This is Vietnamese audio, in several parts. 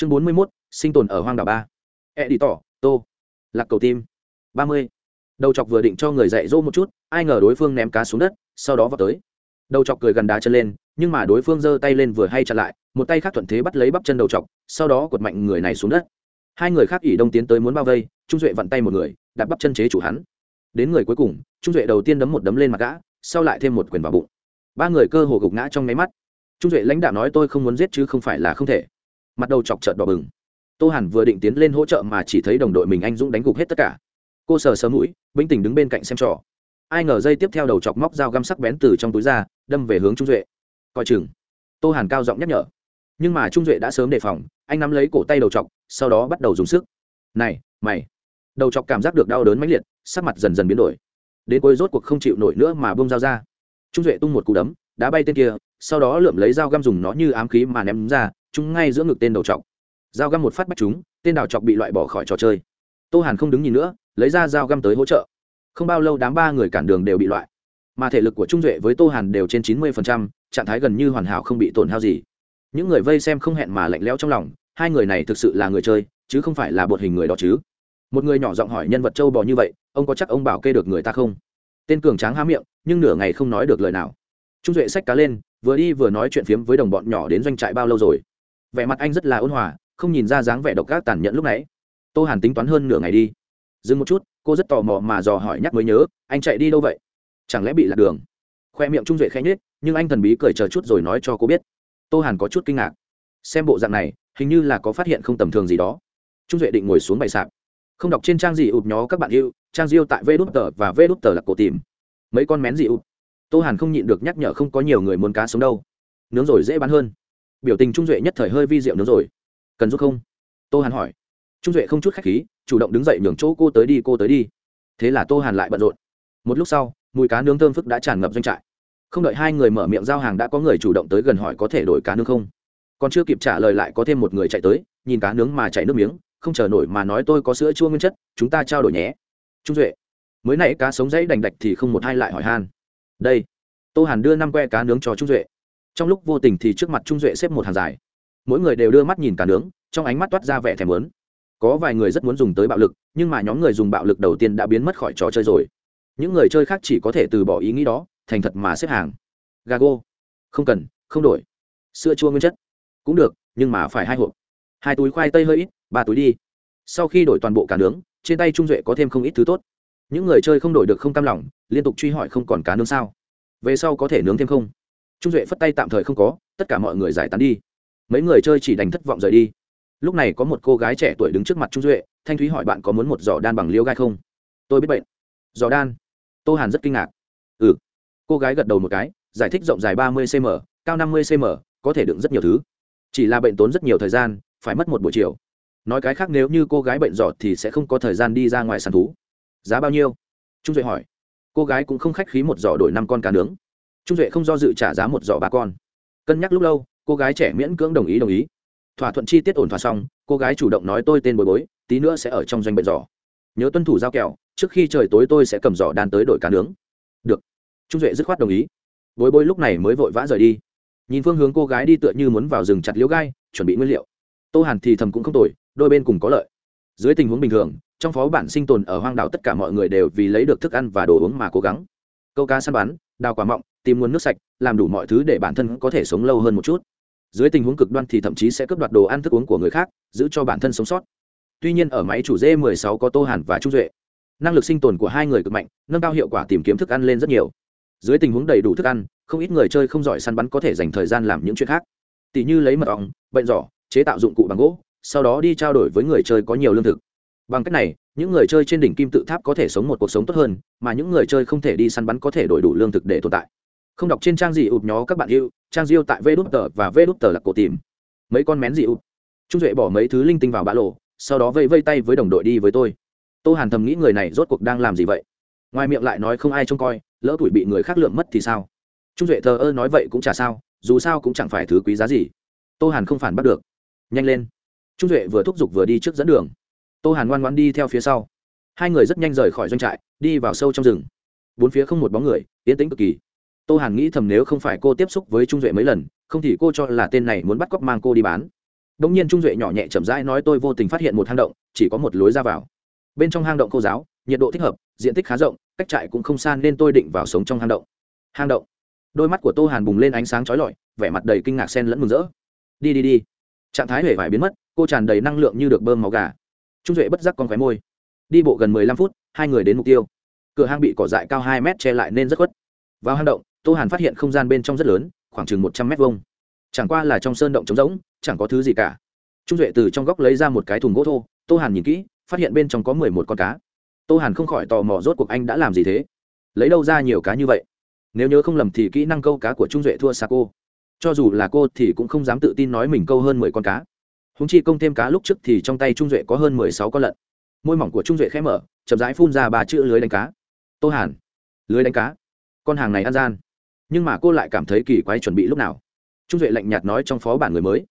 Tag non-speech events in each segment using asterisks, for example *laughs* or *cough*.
chương bốn mươi mốt, sinh tồn ở hoang đảo ba. E đi tỏ tô. Lạc cầu tim. ba mươi. Đầu chọc vừa định cho người dạy dỗ một chút, ai ngờ đối phương ném cá xuống đất, sau đó vào tới. Đầu chọc cười gần đá chân lên, nhưng mà đối phương giơ tay lên vừa hay chặn lại, một tay khác thuận thế bắt lấy bắp chân đầu chọc, sau đó quật mạnh người này xuống đất. Hai người khác ỉ đông tiến tới muốn bao vây, trung duệ vặn tay một người đặt bắp chân chế chủ hắn. Đến người cuối cùng, trung duệ đầu tiên đấm một đấm lên mặt gã, sau lại thêm một quyền vào bụng. Ba người cơ hồ gục ngã trong máy mắt. Trung duệ lãnh đạo nói, tôi không muốn giết chứ không phải là không thể mặt đầu chọc trợn đỏ bừng. Tô hàn vừa định tiến lên hỗ trợ mà chỉ thấy đồng đội mình anh dũng đánh gục hết tất cả. Cô sờ sờ mũi bình tĩnh đứng bên cạnh xem trò. Ai ngờ dây tiếp theo đầu chọc móc dao găm sắc bén từ trong túi ra, đâm về hướng trung duệ. Coi chừng. Tô hàn cao giọng nhắc nhở. Nhưng mà trung duệ đã sớm đề phòng, anh nắm lấy cổ tay đầu chọc, sau đó bắt đầu dùng sức. Này, mày. Đầu chọc cảm giác được đau đớn mãnh liệt, sắc mặt dần dần biến đổi. Đến cuối rốt cuộc không chịu nổi nữa mà bông dao ra. Trung duệ tung một cú đấm, đá bay tên kia, sau đó lượm lấy dao găm dùng nó như ám khí mà ném ra chúng ngay giữa ngực tên đầu trọc dao găm một phát bắt chúng, tên đào trọc bị loại bỏ khỏi trò chơi. Tô hàn không đứng nhìn nữa, lấy ra dao găm tới hỗ trợ. Không bao lâu đám ba người cản đường đều bị loại. Mà thể lực của trung duệ với tô hàn đều trên chín mươi trạng thái gần như hoàn hảo không bị tổn hao gì. Những người vây xem không hẹn mà lạnh lẽo trong lòng, hai người này thực sự là người chơi, chứ không phải là bột hình người đó chứ. Một người nhỏ giọng hỏi nhân vật châu bò như vậy, ông có chắc ông bảo kê được người ta không? Tên cường tráng há miệng, nhưng nửa ngày không nói được lời nào. Trung duệ xách cá lên, vừa đi vừa nói chuyện phiếm với đồng bọn nhỏ đến doanh trại bao lâu rồi? Vẻ mặt anh rất là ôn hòa, không nhìn ra dáng vẻ độc ác tàn nhẫn lúc nãy. Tô hàn tính toán hơn nửa ngày đi. Dừng một chút, cô rất tò mò mà dò hỏi nhắc mới nhớ, anh chạy đi đâu vậy? Chẳng lẽ bị lạc đường? Khoe miệng trung duệ khẽ nhết nhưng anh thần bí cười chờ chút rồi nói cho cô biết. Tô hàn có chút kinh ngạc. Xem bộ dạng này, hình như là có phát hiện không tầm thường gì đó. Trung duệ định ngồi xuống bày sạp. Không đọc trên trang gì ụp nhó các bạn yêu, trang diêu tại vê đút tờ và vê đút tờ là cổ tìm. Mấy con mén gì ụp. Tô hàn không nhịn được nhắc nhở không có nhiều người muốn cá sống đâu. Nướng rồi dễ bán hơn biểu tình trung duệ nhất thời hơi vi diệu nướng rồi. Cần giúp không? Tô hàn hỏi. Trung duệ không chút khách khí, chủ động đứng dậy nhường chỗ cô tới đi, cô tới đi. Thế là tô hàn lại bận rộn. Một lúc sau, mùi cá nướng thơm phức đã tràn ngập doanh trại. Không đợi hai người mở miệng giao hàng đã có người chủ động tới gần hỏi có thể đổi cá nướng không. Còn chưa kịp trả lời lại có thêm một người chạy tới, nhìn cá nướng mà chảy nước miếng, không chờ nổi mà nói tôi có sữa chua nguyên chất, chúng ta trao đổi nhé. Trung duệ, mới nãy cá sống dãy đành đạch thì không một hai lại hỏi han. Đây. Tô hàn đưa năm que cá nướng cho trung duệ trong lúc vô tình thì trước mặt trung duệ xếp một hàng dài. Mỗi người đều đưa mắt nhìn cá nướng, trong ánh mắt toát ra vẻ thèm lớn có vài người rất muốn dùng tới bạo lực, nhưng mà nhóm người dùng bạo lực đầu tiên đã biến mất khỏi trò chơi rồi. Những người chơi khác chỉ có thể từ bỏ ý nghĩ đó, thành thật mà xếp hàng. Gago. Không cần, không đổi. Sữa chua nguyên chất. Cũng được, nhưng mà phải hai hộp. Hai túi khoai tây hơi ít, ba túi đi. Sau khi đổi toàn bộ cá nướng, trên tay trung duệ có thêm không ít thứ tốt. Những người chơi không đổi được không cam lòng, liên tục truy hỏi không còn cá nướng sao? Về sau có thể nướng thêm không? Trung duệ phất tay tạm thời không có, tất cả mọi người giải tán đi. Mấy người chơi chỉ đành thất vọng rời đi. Lúc này có một cô gái trẻ tuổi đứng trước mặt trung duệ, thanh thúy hỏi bạn có muốn một giỏ đan bằng liêu gai không? Tôi biết bệnh. Giỏ đan? Tô hàn rất kinh ngạc. Ừ. Cô gái gật đầu một cái, giải thích rộng dài ba mươi cm cao năm mươi cm có thể đựng rất nhiều thứ. Chỉ là bệnh tốn rất nhiều thời gian, phải mất một buổi chiều. Nói cái khác nếu như cô gái bệnh giọt thì sẽ không có thời gian đi ra ngoài sàn thú. Giá bao nhiêu? Trung duệ hỏi. Cô gái cũng không khách khí một giỏ đổi năm con cá nướng trung duệ không do dự trả giá một giỏ bà con. Cân nhắc lúc lâu, cô gái trẻ miễn cưỡng đồng ý đồng ý. Thỏa thuận chi tiết ổn thỏa xong, cô gái chủ động nói tôi tên bồi bối, tí nữa sẽ ở trong doanh bệnh giỏ. Nhớ tuân thủ giao kẹo, trước khi trời tối tôi sẽ cầm giỏ đàn tới đổi cá nướng. Được. Trung duệ dứt khoát đồng ý. Bối bối lúc này mới vội vã rời đi. Nhìn phương hướng cô gái đi tựa như muốn vào rừng chặt liễu gai, chuẩn bị nguyên liệu. Tô hàn thì thầm cũng không tồi, đôi bên cùng có lợi. Dưới tình huống bình thường, trong phó bản sinh tồn ở hoang đảo tất cả mọi người đều vì lấy được thức ăn và đồ uống mà cố gắng. Câu cá săn bắn đào quả mọng, tìm nguồn nước sạch, làm đủ mọi thứ để bản thân có thể sống lâu hơn một chút. Dưới tình huống cực đoan thì thậm chí sẽ cướp đoạt đồ ăn thức uống của người khác, giữ cho bản thân sống sót. Tuy nhiên ở máy chủ d 16 có tô hàn và trung duệ. Năng lực sinh tồn của hai người cực mạnh, nâng cao hiệu quả tìm kiếm thức ăn lên rất nhiều. Dưới tình huống đầy đủ thức ăn, không ít người chơi không giỏi săn bắn có thể dành thời gian làm những chuyện khác. Tỷ như lấy mật ong, bệnh giỏ, chế tạo dụng cụ bằng gỗ, sau đó đi trao đổi với người chơi có nhiều lương thực bằng cách này, những người chơi trên đỉnh kim tự tháp có thể sống một cuộc sống tốt hơn, mà những người chơi không thể đi săn bắn có thể đổi đủ lương thực để tồn tại. Không đọc trên trang gì ụp nhó các bạn yêu, trang diêu tại vê đút tờ và vê đút tờ là cổ tìm. Mấy con mén gì ụp? Trung duệ bỏ mấy thứ linh tinh vào bã lộ, sau đó vây vây tay với đồng đội đi với tôi. Tô hàn thầm nghĩ người này rốt cuộc đang làm gì vậy? Ngoài miệng lại nói không ai trông coi, lỡ tuổi bị người khác lượm mất thì sao? Trung duệ thờ ơ nói vậy cũng chả sao, dù sao cũng chẳng phải thứ quý giá gì. Tô hàn không phản bắt được. Nhanh lên. Trung duệ vừa thúc giục vừa đi trước dẫn đường tô hàn ngoan ngoan đi theo phía sau. Hai người rất nhanh rời khỏi doanh trại, đi vào sâu trong rừng. Bốn phía không một bóng người, yên tĩnh cực kỳ. Tô hàn nghĩ thầm nếu không phải cô tiếp xúc với trung duệ mấy lần, không thì cô cho là tên này muốn bắt cóc mang cô đi bán. Đông nhiên trung duệ nhỏ nhẹ chậm rãi nói tôi vô tình phát hiện một hang động, chỉ có một lối ra vào. Bên trong hang động cô giáo, nhiệt độ thích hợp, diện tích khá rộng, cách trại cũng không xa nên tôi định vào sống trong hang động. Hang động. Đôi mắt của tô hàn bùng lên ánh sáng trói lọi, vẻ mặt đầy kinh ngạc sen lẫn mừng rỡ. Đi đi đi. Trạng thái hề vải biến mất, cô tràn đầy năng lượng như được bơm máu gà trung duệ bất giác con khóe môi. Đi bộ gần mười lăm phút, hai người đến mục tiêu. Cửa hang bị cỏ dại cao hai mét che lại nên rất khuất. Vào hang động, tô hàn phát hiện không gian bên trong rất lớn, khoảng chừng một trăm mét vuông. Chẳng qua là trong sơn động trống rỗng, chẳng có thứ gì cả. Trung duệ từ trong góc lấy ra một cái thùng gỗ thô, tô hàn nhìn kỹ, phát hiện bên trong có mười một con cá. Tô hàn không khỏi tò mò rốt cuộc anh đã làm gì thế? Lấy đâu ra nhiều cá như vậy? Nếu nhớ không lầm thì kỹ năng câu cá của trung duệ thua xa cô. Cho dù là cô thì cũng không dám tự tin nói mình câu hơn mười con cá húng chi công thêm cá lúc trước thì trong tay trung duệ có hơn mười sáu con lợn. Môi mỏng của trung duệ khẽ mở, chậm rãi phun ra ba chữ lưới đánh cá. Tô hàn, lưới đánh cá. Con hàng này ăn gian. Nhưng mà cô lại cảm thấy kỳ quái chuẩn bị lúc nào. Trung duệ lạnh nhạt nói trong phó bản người mới.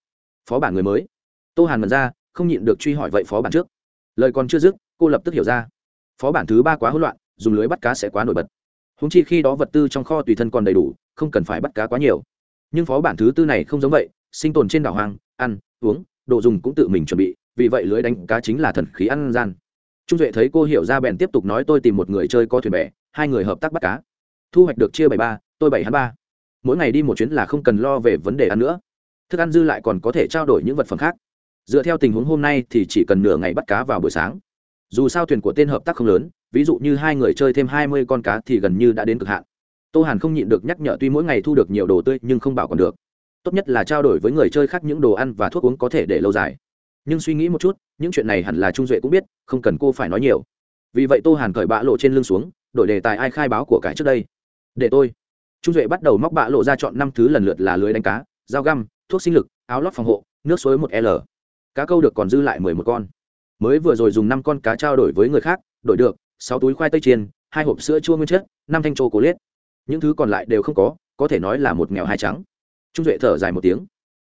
Phó bản người mới? Tô hàn mật ra, không nhịn được truy hỏi vậy phó bản trước. Lời còn chưa dứt, cô lập tức hiểu ra. Phó bản thứ ba quá hỗn loạn, dùng lưới bắt cá sẽ quá nổi bật. Húng chi khi đó vật tư trong kho tùy thân còn đầy đủ, không cần phải bắt cá quá nhiều. Nhưng phó bản thứ tư này không giống vậy, sinh tồn trên đảo hoang, ăn, uống đồ dùng cũng tự mình chuẩn bị, vì vậy lưới đánh cá chính là thần khí ăn gian. Trung duệ thấy cô hiểu ra bèn tiếp tục nói tôi tìm một người chơi có thuyền bè, hai người hợp tác bắt cá. Thu hoạch được chia bảy ba, tôi bảy hắn ba. Mỗi ngày đi một chuyến là không cần lo về vấn đề ăn nữa. Thức ăn dư lại còn có thể trao đổi những vật phẩm khác. Dựa theo tình huống hôm nay thì chỉ cần nửa ngày bắt cá vào buổi sáng. Dù sao thuyền của tên hợp tác không lớn, ví dụ như hai người chơi thêm hai mươi con cá thì gần như đã đến cực hạn. Tô hàn không nhịn được nhắc nhở tuy mỗi ngày thu được nhiều đồ tươi nhưng không bảo còn được tốt nhất là trao đổi với người chơi khác những đồ ăn và thuốc uống có thể để lâu dài. Nhưng suy nghĩ một chút, những chuyện này hẳn là trung duệ cũng biết, không cần cô phải nói nhiều. Vì vậy tô hàn cởi bã lộ trên lưng xuống, đổi đề tài ai khai báo của cải trước đây. Để tôi. Trung duệ bắt đầu móc bã lộ ra chọn năm thứ lần lượt là lưới đánh cá, dao găm, thuốc sinh lực, áo lót phòng hộ, nước suối một l. Cá câu được còn dư lại mười một con. Mới vừa rồi dùng năm con cá trao đổi với người khác, đổi được, sáu túi khoai tây chiên, hai hộp sữa chua nguyên chất, năm thanh trô cố liết những thứ còn lại đều không có có thể nói là một nghèo hai trắng trung duệ thở dài một tiếng.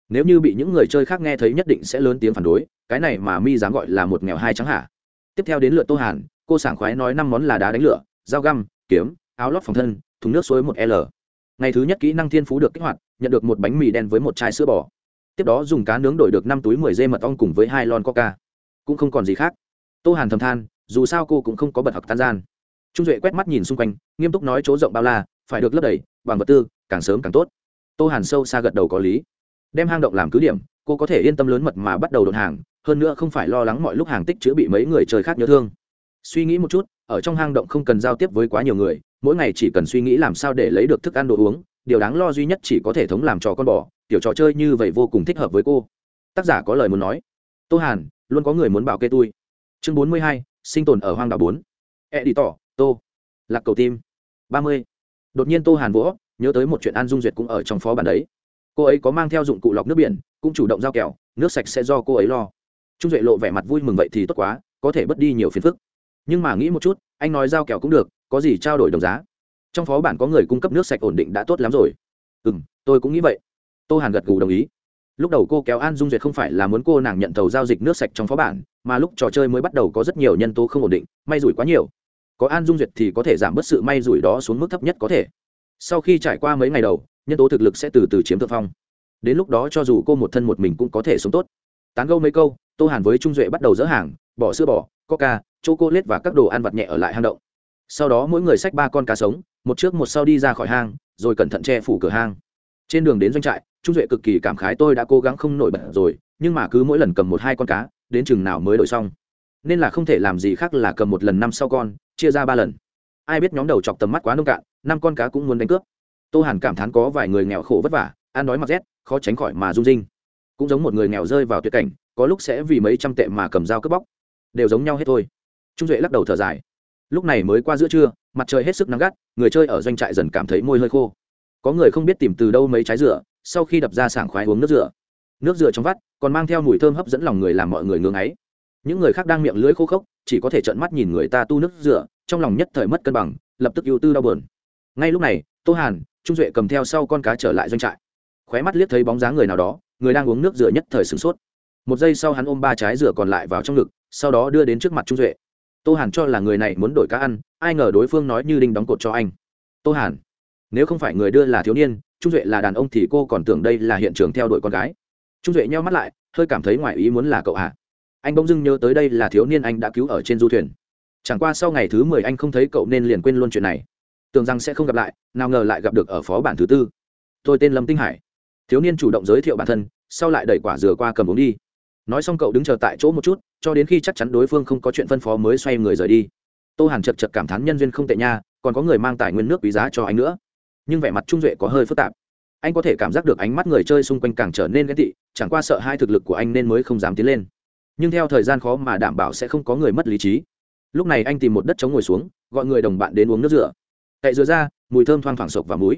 Nếu như bị những người chơi khác nghe thấy nhất định sẽ lớn tiếng phản đối, cái này mà mi dám gọi là một nghèo hai trắng hả? Tiếp theo đến lượt tô hàn, cô sảng khoái nói năm món là đá đánh lửa, dao găm, kiếm, áo lót phòng thân, thùng nước suối một l. Ngày thứ nhất kỹ năng thiên phú được kích hoạt, nhận được một bánh mì đen với một chai sữa bò. Tiếp đó dùng cá nướng đổi được năm túi mười dê mật ong cùng với hai lon coca. Cũng không còn gì khác. Tô hàn thầm than, dù sao cô cũng không có bật học tan gian. Trung duệ quét mắt nhìn xung quanh, nghiêm túc nói chỗ rộng bao la, phải được lấp đầy, bằng vật tư, càng sớm càng tốt tô hàn sâu xa gật đầu có lý. Đem hang động làm cứ điểm, cô có thể yên tâm lớn mật mà bắt đầu đột hàng, hơn nữa không phải lo lắng mọi lúc hàng tích chữa bị mấy người chơi khác nhớ thương. Suy nghĩ một chút, ở trong hang động không cần giao tiếp với quá nhiều người, mỗi ngày chỉ cần suy nghĩ làm sao để lấy được thức ăn đồ uống, điều đáng lo duy nhất chỉ có thể thống làm trò con bò, tiểu trò chơi như vậy vô cùng thích hợp với cô. Tác giả có lời muốn nói. Tô hàn, luôn có người muốn bảo kê tôi. Chương bốn mươi hai, sinh tồn ở hoang đảo bốn. E đi tỏ tô. Lạc cầu tim. ba mươi. Đột nhiên tô hàn vỗ nhớ tới một chuyện an dung duyệt cũng ở trong phó bản đấy. Cô ấy có mang theo dụng cụ lọc nước biển, cũng chủ động giao kẹo, nước sạch sẽ do cô ấy lo. Trung duệ lộ vẻ mặt vui mừng vậy thì tốt quá, có thể bớt đi nhiều phiền phức. Nhưng mà nghĩ một chút, anh nói giao kẹo cũng được, có gì trao đổi đồng giá? Trong phó bản có người cung cấp nước sạch ổn định đã tốt lắm rồi. Ừ m tôi cũng nghĩ vậy. Tô hàn gật gù đồng ý. Lúc đầu cô kéo an dung duyệt không phải là muốn cô nàng nhận thầu giao dịch nước sạch trong phó bản, mà lúc trò chơi mới bắt đầu có rất nhiều nhân tố không ổn định, may rủi quá nhiều. Có an dung duyệt thì có thể giảm bớt sự may rủi đó xuống mức thấp nhất có thể sau khi trải qua mấy ngày đầu, nhân tố thực lực sẽ từ từ chiếm thượng phong. Đến lúc đó cho dù cô một thân một mình cũng có thể sống tốt. Tán gâu mấy câu, tô hàn với trung duệ bắt đầu dỡ hàng, bỏ sữa bò, coca c h o c lết và các đồ ăn vặt nhẹ ở lại hang động. Sau đó mỗi người xách ba con cá sống, một trước một sau đi ra khỏi hang, rồi cẩn thận che phủ cửa hang. Trên đường đến doanh trại, trung duệ cực kỳ cảm khái tôi đã cố gắng không nổi bật rồi, nhưng mà cứ mỗi lần cầm một hai con cá, đến chừng nào mới đổi xong. Nên là không thể làm gì khác là cầm một lần năm sau con, chia ra ba lần. Ai biết nhóm đầu chọc tầm mắt quá nông cạn năm con cá cũng muốn đánh cướp. Tô hàn cảm thán có vài người nghèo khổ vất vả ăn đói mặc rét khó tránh khỏi mà rung rinh. Cũng giống một người nghèo rơi vào tuyệt cảnh có lúc sẽ vì mấy trăm tệ mà cầm dao cướp bóc. Đều giống nhau hết thôi. Trung duệ lắc đầu thở dài. Lúc này mới qua giữa trưa mặt trời hết sức nắng gắt người chơi ở doanh trại dần cảm thấy môi hơi khô. Có người không biết tìm từ đâu mấy trái dừa sau khi đập ra sảng khoái uống nước rửa, nước rửa trong vắt còn mang theo mùi thơm hấp dẫn lòng người làm mọi người ngưng ấy. Những người khác đang miệng lưỡi khô khốc chỉ có thể trợn mắt nhìn người ta tu nước rửa, trong lòng nhất thời mất cân bằng lập tức ưu tư đau bờn ngay lúc này, tô hàn, trung duệ cầm theo sau con cá trở lại doanh trại. Khóe mắt liếc thấy bóng dáng người nào đó, người đang uống nước rửa nhất thời sửng sốt. Một giây sau hắn ôm ba trái rửa còn lại vào trong ngực, sau đó đưa đến trước mặt trung duệ. Tô hàn cho là người này muốn đổi cá ăn, ai ngờ đối phương nói như đinh đóng cột cho anh. Tô hàn, nếu không phải người đưa là thiếu niên, trung duệ là đàn ông thì cô còn tưởng đây là hiện trường theo đuổi con gái. Trung duệ nheo mắt lại, hơi cảm thấy ngoài ý muốn là cậu ạ. Anh bỗng dưng nhớ tới đây là thiếu niên anh đã cứu ở trên du thuyền. Chẳng qua sau ngày thứ mười anh không thấy cậu nên liền quên luôn chuyện này tưởng rằng sẽ không gặp lại, nào ngờ lại gặp được ở phó bản thứ tư. Tôi tên lâm tinh hải. Thiếu niên chủ động giới thiệu bản thân, sau lại đẩy quả dừa qua cầm uống đi. Nói xong cậu đứng chờ tại chỗ một chút, cho đến khi chắc chắn đối phương không có chuyện phân phó mới xoay người rời đi. Tô hàn chật chật cảm thán nhân duyên không tệ nha, còn có người mang tài nguyên nước quý giá cho anh nữa. Nhưng vẻ mặt trung duệ có hơi phức tạp. Anh có thể cảm giác được ánh mắt người chơi xung quanh càng trở nên ghét tị, chẳng qua sợ hai thực lực của anh nên mới không dám tiến lên. Nhưng theo thời gian khó mà đảm bảo sẽ không có người mất lý trí. Lúc này anh tìm một đất chống ngồi xuống, gọi người đồng bạn đến uống nước rửa cậy dừa ra, mùi thơm thoang thoảng sộc vào mũi.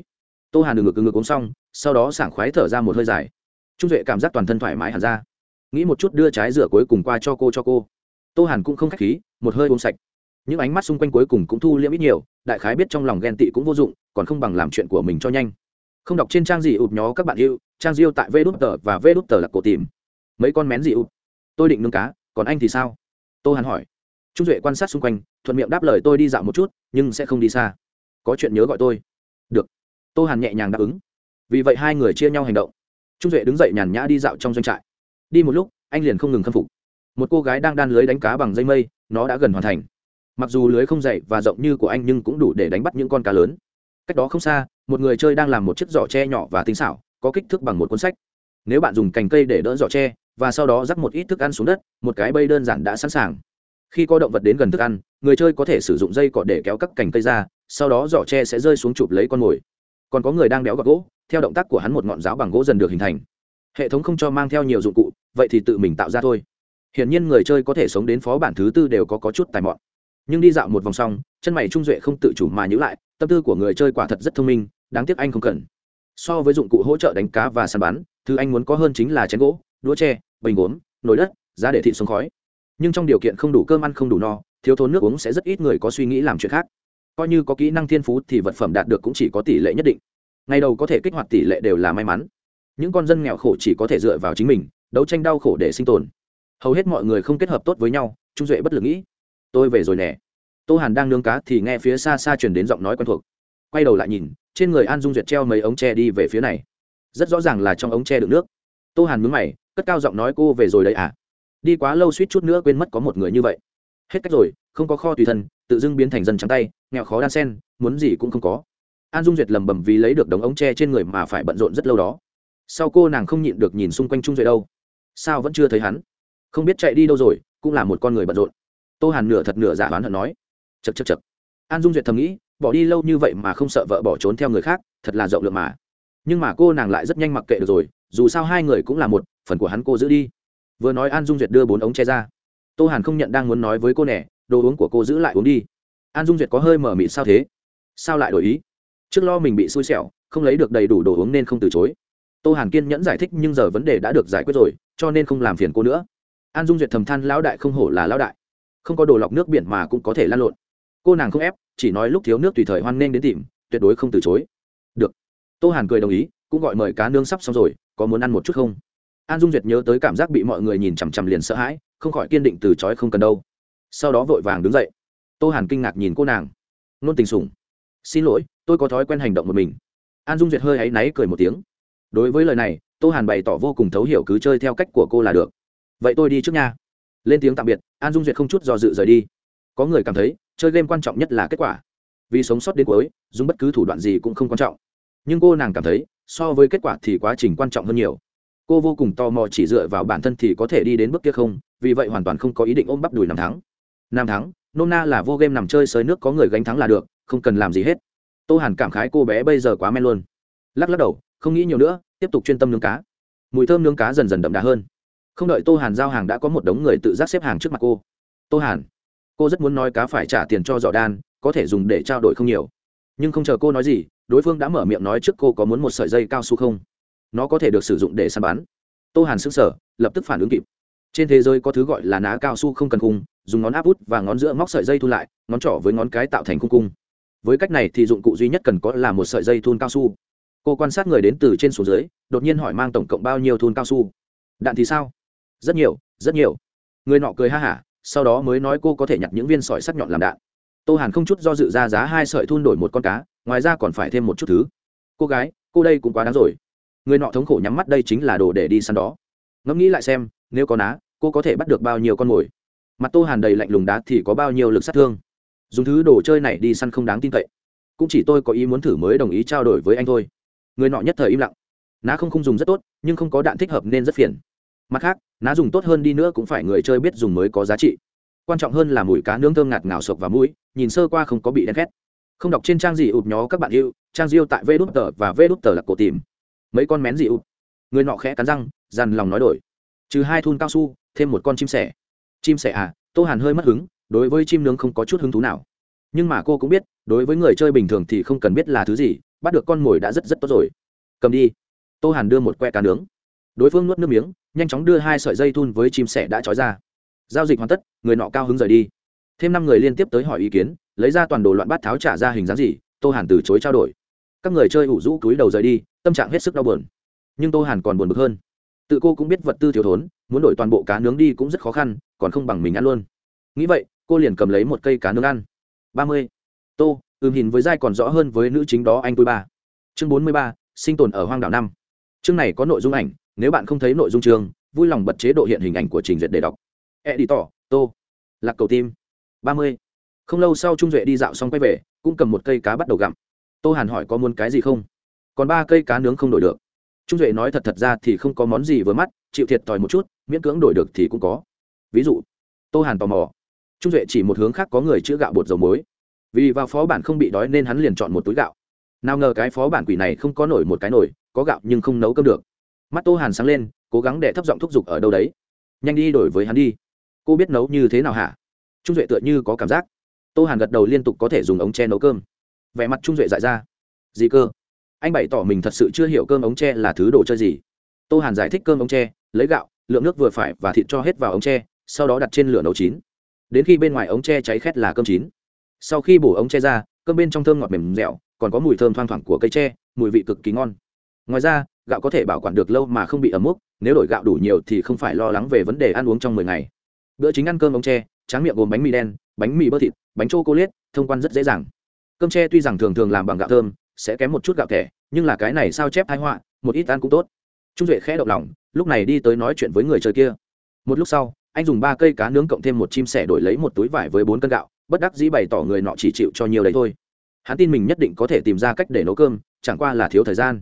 Tô hàn đừng ngực ngực uống xong, sau đó sảng khoái thở ra một hơi dài. Trung duệ cảm giác toàn thân thoải mái hẳn ra. Nghĩ một chút đưa trái rửa cuối cùng qua cho cô cho cô. Tô hàn cũng không k h á c h khí, một hơi uống sạch. Những ánh mắt xung quanh cuối cùng cũng thu liễm ít nhiều, đại khái biết trong lòng ghen tị cũng vô dụng, còn không bằng làm chuyện của mình cho nhanh. Không đọc trên trang gì ụt nhó các bạn yêu, trang diêu tại vê đút tờ và vê đút tờ là cổ tìm. Mấy con mén gì ụt tôi định nướng cá, còn anh thì sao? Tô hàn hỏi. Trung duệ quan sát xung quanh, thuận miệng đáp lời tôi đi dạo một chút, nhưng sẽ không đi xa có chuyện nhớ gọi tôi. Được. Tô hàn nhẹ nhàng đáp ứng. Vì vậy hai người chia nhau hành động. Trung duệ đứng dậy nhàn nhã đi dạo trong doanh trại. Đi một lúc, anh liền không ngừng khâm phục. Một cô gái đang đan lưới đánh cá bằng dây mây, nó đã gần hoàn thành. Mặc dù lưới không dày và rộng như của anh nhưng cũng đủ để đánh bắt những con cá lớn. Cách đó không xa, một người chơi đang làm một chiếc giỏ tre nhỏ và tinh xảo, có kích thước bằng một cuốn sách. Nếu bạn dùng cành cây để đỡ giỏ tre, và sau đó rắc một ít thức ăn xuống đất, một cái bây đơn giản đã sẵn sàng. Khi có động vật đến gần thức ăn, người chơi có thể sử dụng dây cỏ để kéo các cành cây ra sau đó giỏ tre sẽ rơi xuống chụp lấy con mồi. Còn có người đang béo gọt gỗ theo động tác của hắn một ngọn giáo bằng gỗ dần được hình thành. Hệ thống không cho mang theo nhiều dụng cụ vậy thì tự mình tạo ra thôi. Hiển nhiên người chơi có thể sống đến phó bản thứ tư đều có, có chút tài mọn. Nhưng đi dạo một vòng xong chân mày trung duệ không tự chủ mà nhữ lại tâm tư của người chơi quả thật rất thông minh đáng tiếc anh không cần. So với dụng cụ hỗ trợ đánh cá và săn bắn thứ anh muốn có hơn chính là chén gỗ đũa tre bình gốm nồi đất giá để thị sống khói. Nhưng trong điều kiện không đủ cơm ăn không đủ no thiếu thốn nước uống sẽ rất ít người có suy nghĩ làm chuyện khác coi như có kỹ năng thiên phú thì vật phẩm đạt được cũng chỉ có tỷ lệ nhất định. Ngày đầu có thể kích hoạt tỷ lệ đều là may mắn. Những con dân nghèo khổ chỉ có thể dựa vào chính mình, đấu tranh đau khổ để sinh tồn. Hầu hết mọi người không kết hợp tốt với nhau, trung duệ bất lực nghĩ. Tôi về rồi nè. Tô hàn đang nướng cá thì nghe phía xa xa truyền đến giọng nói quen thuộc. Quay đầu lại nhìn, trên người an dung duyệt treo mấy ống tre đi về phía này. Rất rõ ràng là trong ống tre đựng nước. Tô hàn mướn mày, cất cao giọng nói, cô về rồi đấy à? Đi quá lâu suýt chút nữa quên mất có một người như vậy. Hết cách rồi, không có kho tùy thân tự dưng biến thành dân trắng tay, nghèo khó đan sen, muốn gì cũng không có. An dung duyệt lầm bầm vì lấy được đống ống tre trên người mà phải bận rộn rất lâu đó. Sau cô nàng không nhịn được nhìn xung quanh trung duệ đâu. Sao vẫn chưa thấy hắn? Không biết chạy đi đâu rồi, cũng là một con người bận rộn. Tô hàn nửa thật nửa giả đoán hận nói. Chật chật chật an dung duyệt thầm nghĩ, bỏ đi lâu như vậy mà không sợ vợ bỏ trốn theo người khác, thật là rộng lượng mà. Nhưng mà cô nàng lại rất nhanh mặc kệ được rồi, dù sao hai người cũng là một, phần của hắn cô giữ đi. Vừa nói an dung duyệt đưa bốn ống che ra. Tô hàn không nhận đang muốn nói với cô nẻ đồ uống của cô giữ lại uống đi. An dung duyệt có hơi mở mịt sao thế? Sao lại đổi ý? Trước lo mình bị xui xẻo, không lấy được đầy đủ đồ uống nên không từ chối. Tô hàn kiên nhẫn giải thích nhưng giờ vấn đề đã được giải quyết rồi, cho nên không làm phiền cô nữa. An dung duyệt thầm than lão đại không hổ là lão đại. Không có đồ lọc nước biển mà cũng có thể lan lộn. Cô nàng không ép, chỉ nói lúc thiếu nước tùy thời hoan nghênh đến tìm, tuyệt đối không từ chối. Được. Tô hàn cười đồng ý, cũng gọi mời cá nương sắp xong rồi, có muốn ăn một chút không? An dung duyệt nhớ tới cảm giác bị mọi người nhìn chằm chằm liền sợ hãi, không khỏi kiên định từ chối không cần đâu sau đó vội vàng đứng dậy. Tô hàn kinh ngạc nhìn cô nàng. Nôn tình sủng. Xin lỗi, tôi có thói quen hành động một mình. An dung duyệt hơi áy náy cười một tiếng. Đối với lời này, tô hàn bày tỏ vô cùng thấu hiểu cứ chơi theo cách của cô là được. Vậy tôi đi trước nha. Lên tiếng tạm biệt, an dung duyệt không chút do dự rời đi. Có người cảm thấy, chơi game quan trọng nhất là kết quả. Vì sống sót đến cuối, dùng bất cứ thủ đoạn gì cũng không quan trọng. Nhưng cô nàng cảm thấy, so với kết quả thì quá trình quan trọng hơn nhiều. Cô vô cùng tò mò chỉ dựa vào bản thân thì có thể đi đến bước kia không, vì vậy hoàn toàn không có ý định ôm bắp đùi năm tháng Nam thắng, nôm na là vô game nằm chơi sới nước có người gánh thắng là được không cần làm gì hết. Tô hàn cảm khái cô bé bây giờ quá men luôn. Lắc lắc đầu không nghĩ nhiều nữa tiếp tục chuyên tâm nướng cá. Mùi thơm nướng cá dần dần đậm đà hơn. Không đợi tô hàn giao hàng đã có một đống người tự giác xếp hàng trước mặt cô. Tô hàn cô rất muốn nói cá phải trả tiền cho giỏ đan có thể dùng để trao đổi không nhiều. Nhưng không chờ cô nói gì đối phương đã mở miệng nói trước cô có muốn một sợi dây cao su không. Nó có thể được sử dụng để săn bắn. Tô hàn sững sờ lập tức phản ứng kịp trên thế giới có thứ gọi là ná cao su không cần cung dùng ngón áp út và ngón giữa móc sợi dây thu lại, ngón trỏ với ngón cái tạo thành cung cung. Với cách này thì dụng cụ duy nhất cần có là một sợi dây thun cao su. Cô quan sát người đến từ trên xuống dưới, đột nhiên hỏi mang tổng cộng bao nhiêu thun cao su. Đạn thì sao? Rất nhiều rất nhiều. Người nọ cười ha hả, sau đó mới nói cô có thể nhặt những viên sỏi sắc nhọn làm đạn. Tô hàn không chút do dự ra giá hai sợi thun đổi một con cá, ngoài ra còn phải thêm một chút thứ. Cô gái, cô đây cũng quá đáng rồi. Người nọ thống khổ nhắm mắt đây chính là đồ để đi săn đó. Ngẫm nghĩ lại xem nếu có ná, cô có thể bắt được bao nhiêu con mồi? Mặt tô hàn đầy lạnh lùng đá thì có bao nhiêu lực sát thương? Dùng thứ đồ chơi này đi săn không đáng tin cậy. Cũng chỉ tôi có ý muốn thử mới đồng ý trao đổi với anh thôi. Người nọ nhất thời im lặng. Ná không không dùng rất tốt, nhưng không có đạn thích hợp nên rất phiền. Mặt khác, ná dùng tốt hơn đi nữa cũng phải người chơi biết dùng mới có giá trị. Quan trọng hơn là mùi cá nướng thơm ngạt ngào sộc vào mũi, nhìn sơ qua không có bị đen khét. Không đọc trên trang gì ụp nhó các bạn yêu, trang diêu tại vê đút tờ và vê đút tờ là cổ tìm. Mấy con mén gì ụp? Người nọ khẽ cắn răng, dằn lòng nói đổi trừ hai thun cao su, thêm một con chim sẻ. Chim sẻ à tô hàn hơi mất hứng, đối với chim nướng không có chút hứng thú nào. Nhưng mà cô cũng biết, đối với người chơi bình thường thì không cần biết là thứ gì, bắt được con mồi đã rất rất tốt rồi. Cầm đi. Tô hàn đưa một que cá nướng. Đối phương nuốt nước miếng, nhanh chóng đưa hai sợi dây thun với chim sẻ đã trói ra. Giao dịch hoàn tất, người nọ cao hứng rời đi. Thêm năm người liên tiếp tới hỏi ý kiến, lấy ra toàn đồ loạn bát tháo trả ra hình dáng gì, tô hàn từ chối trao đổi. Các người chơi ủ rũ túi đầu rời đi, tâm trạng hết sức đau buồn. Nhưng tô hàn còn buồn bực hơn tự cô cũng biết vật tư thiếu thốn, muốn đổi toàn bộ cá nướng đi cũng rất khó khăn, còn không bằng mình ăn luôn. Nghĩ vậy, cô liền cầm lấy một cây cá nướng ăn. Ba mươi. Tô, ừm hình với dai còn rõ hơn với nữ chính đó anh tôi ba. Chương bốn mươi ba, sinh tồn ở hoang đảo năm. Chương này có nội dung ảnh, nếu bạn không thấy nội dung chương, vui lòng bật chế độ hiện hình ảnh của trình duyệt để đọc. E đi tỏ tô. Lạc cầu tim. Ba mươi. Không lâu sau trung duệ đi dạo xong quay về, cũng cầm một cây cá bắt đầu gặm. Tô hàn hỏi có muốn cái gì không? Còn ba cây cá nướng không đổi được trung duệ nói thật thật ra thì không có món gì vừa mắt, chịu thiệt thòi một chút, miễn cưỡng đổi được thì cũng có. Ví dụ, tô hàn tò mò. Trung duệ chỉ một hướng khác có người chữa gạo bột dầu muối. Vì vào phó bản không bị đói nên hắn liền chọn một túi gạo. Nào ngờ cái phó bản quỷ này không có nổi một cái nổi có gạo nhưng không nấu cơm được. Mắt tô hàn sáng lên, cố gắng để thấp giọng thúc giục ở đâu đấy. Nhanh đi đổi với hắn đi. Cô biết nấu như thế nào hả? Trung duệ tựa như có cảm giác. Tô hàn gật đầu liên tục có thể dùng ống tre nấu cơm. Vẻ mặt trung duệ dại ra. Gì cơ? Anh bày tỏ mình thật sự chưa hiểu cơm ống tre là thứ đồ chơi gì. Tô hàn giải thích cơm ống tre, lấy gạo, lượng nước vừa phải và thịt cho hết vào ống tre, sau đó đặt trên lửa nấu chín. Đến khi bên ngoài ống tre cháy khét là cơm chín. Sau khi bổ ống tre ra, cơm bên trong thơm ngọt mềm dẻo, còn có mùi thơm thoang thoảng của cây tre, mùi vị cực kỳ ngon. Ngoài ra, gạo có thể bảo quản được lâu mà không bị ấm mốc, nếu đổi gạo đủ nhiều thì không phải lo lắng về vấn đề ăn uống trong mười ngày. Bữa chính ăn cơm ống tre, tráng miệng gồm bánh mì đen, bánh mì bơ thịt, bánh chô cô liết thông quan rất dễ dàng. Cơm tre tuy rằng thường thường làm bằng gạo thơm sẽ kém một chút gạo thẻ, nhưng là cái này sao chép thái họa, một ít ăn cũng tốt. Trung duệ khẽ động lòng, lúc này đi tới nói chuyện với người chơi kia. Một lúc sau, anh dùng ba cây cá nướng cộng thêm một chim sẻ đổi lấy một túi vải với bốn cân gạo, bất đắc dĩ bày tỏ người nọ chỉ chịu cho nhiều đấy thôi. Hắn tin mình nhất định có thể tìm ra cách để nấu cơm, chẳng qua là thiếu thời gian.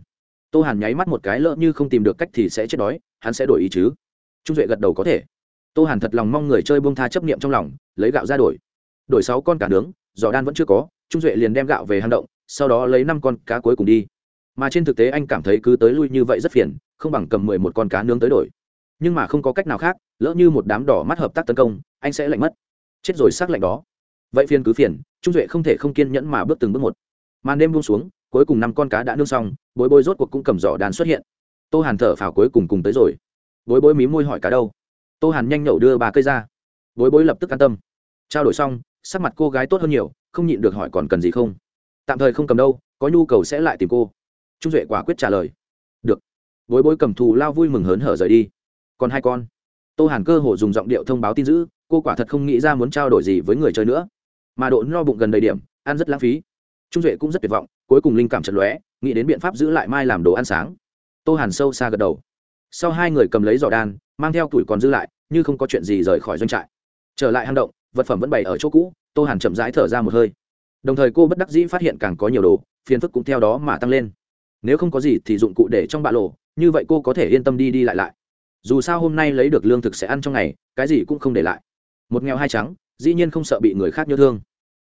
Tô hàn nháy mắt một cái lỡ như không tìm được cách thì sẽ chết đói, hắn sẽ đổi ý chứ? Trung duệ gật đầu có thể. Tô hàn thật lòng mong người chơi buông tha chấp niệm trong lòng, lấy gạo ra đổi. Đổi sáu con cả nướng, giò đan vẫn chưa có, trung duệ liền đem gạo về hang động sau đó lấy năm con cá cuối cùng đi. Mà trên thực tế anh cảm thấy cứ tới lui như vậy rất phiền, không bằng cầm mười một con cá nướng tới đổi. Nhưng mà không có cách nào khác, lỡ như một đám đỏ mắt hợp tác tấn công, anh sẽ lạnh mất. Chết rồi xác lạnh đó. Vậy phiền cứ phiền, trung duệ không thể không kiên nhẫn mà bước từng bước một. Màn đêm buông xuống, cuối cùng năm con cá đã nương xong, bối bối rốt cuộc cũng cầm giỏ đàn xuất hiện. Tô hàn thở phào cuối cùng cùng tới rồi. Bối bối mí môi hỏi cá đâu? Tô hàn nhanh nhậu đưa ba cây ra. Bối bối lập tức an tâm. Trao đổi xong, sắc mặt cô gái tốt hơn nhiều, không nhịn được hỏi còn cần gì không? Tạm thời không cầm đâu, có nhu cầu sẽ lại tìm cô. Trung duệ quả quyết trả lời. Được. Bối bối cầm thù lao vui mừng hớn hở rời đi. Còn hai con. Tô hàn cơ hồ dùng giọng điệu thông báo tin giữ cô quả thật không nghĩ ra muốn trao đổi gì với người chơi nữa. Mà độ no bụng gần đầy điểm, ăn rất lãng phí. Trung duệ cũng rất tuyệt vọng, cuối cùng linh cảm chật lóe, nghĩ đến biện pháp giữ lại mai làm đồ ăn sáng. Tô hàn sâu xa gật đầu. Sau hai người cầm lấy giỏ đan, mang theo tuổi còn dư lại, như không có chuyện gì rời khỏi doanh trại. Trở lại hang động, vật phẩm vẫn bày ở chỗ cũ, tô hàn chậm rãi thở ra một hơi đồng thời cô bất đắc dĩ phát hiện càng có nhiều đồ, phiền phức cũng theo đó mà tăng lên. Nếu không có gì thì dụng cụ để trong bạ lộ như vậy cô có thể yên tâm đi đi lại lại. Dù sao hôm nay lấy được lương thực sẽ ăn trong ngày, cái gì cũng không để lại. Một nghèo hai trắng, dĩ nhiên không sợ bị người khác nhớ thương.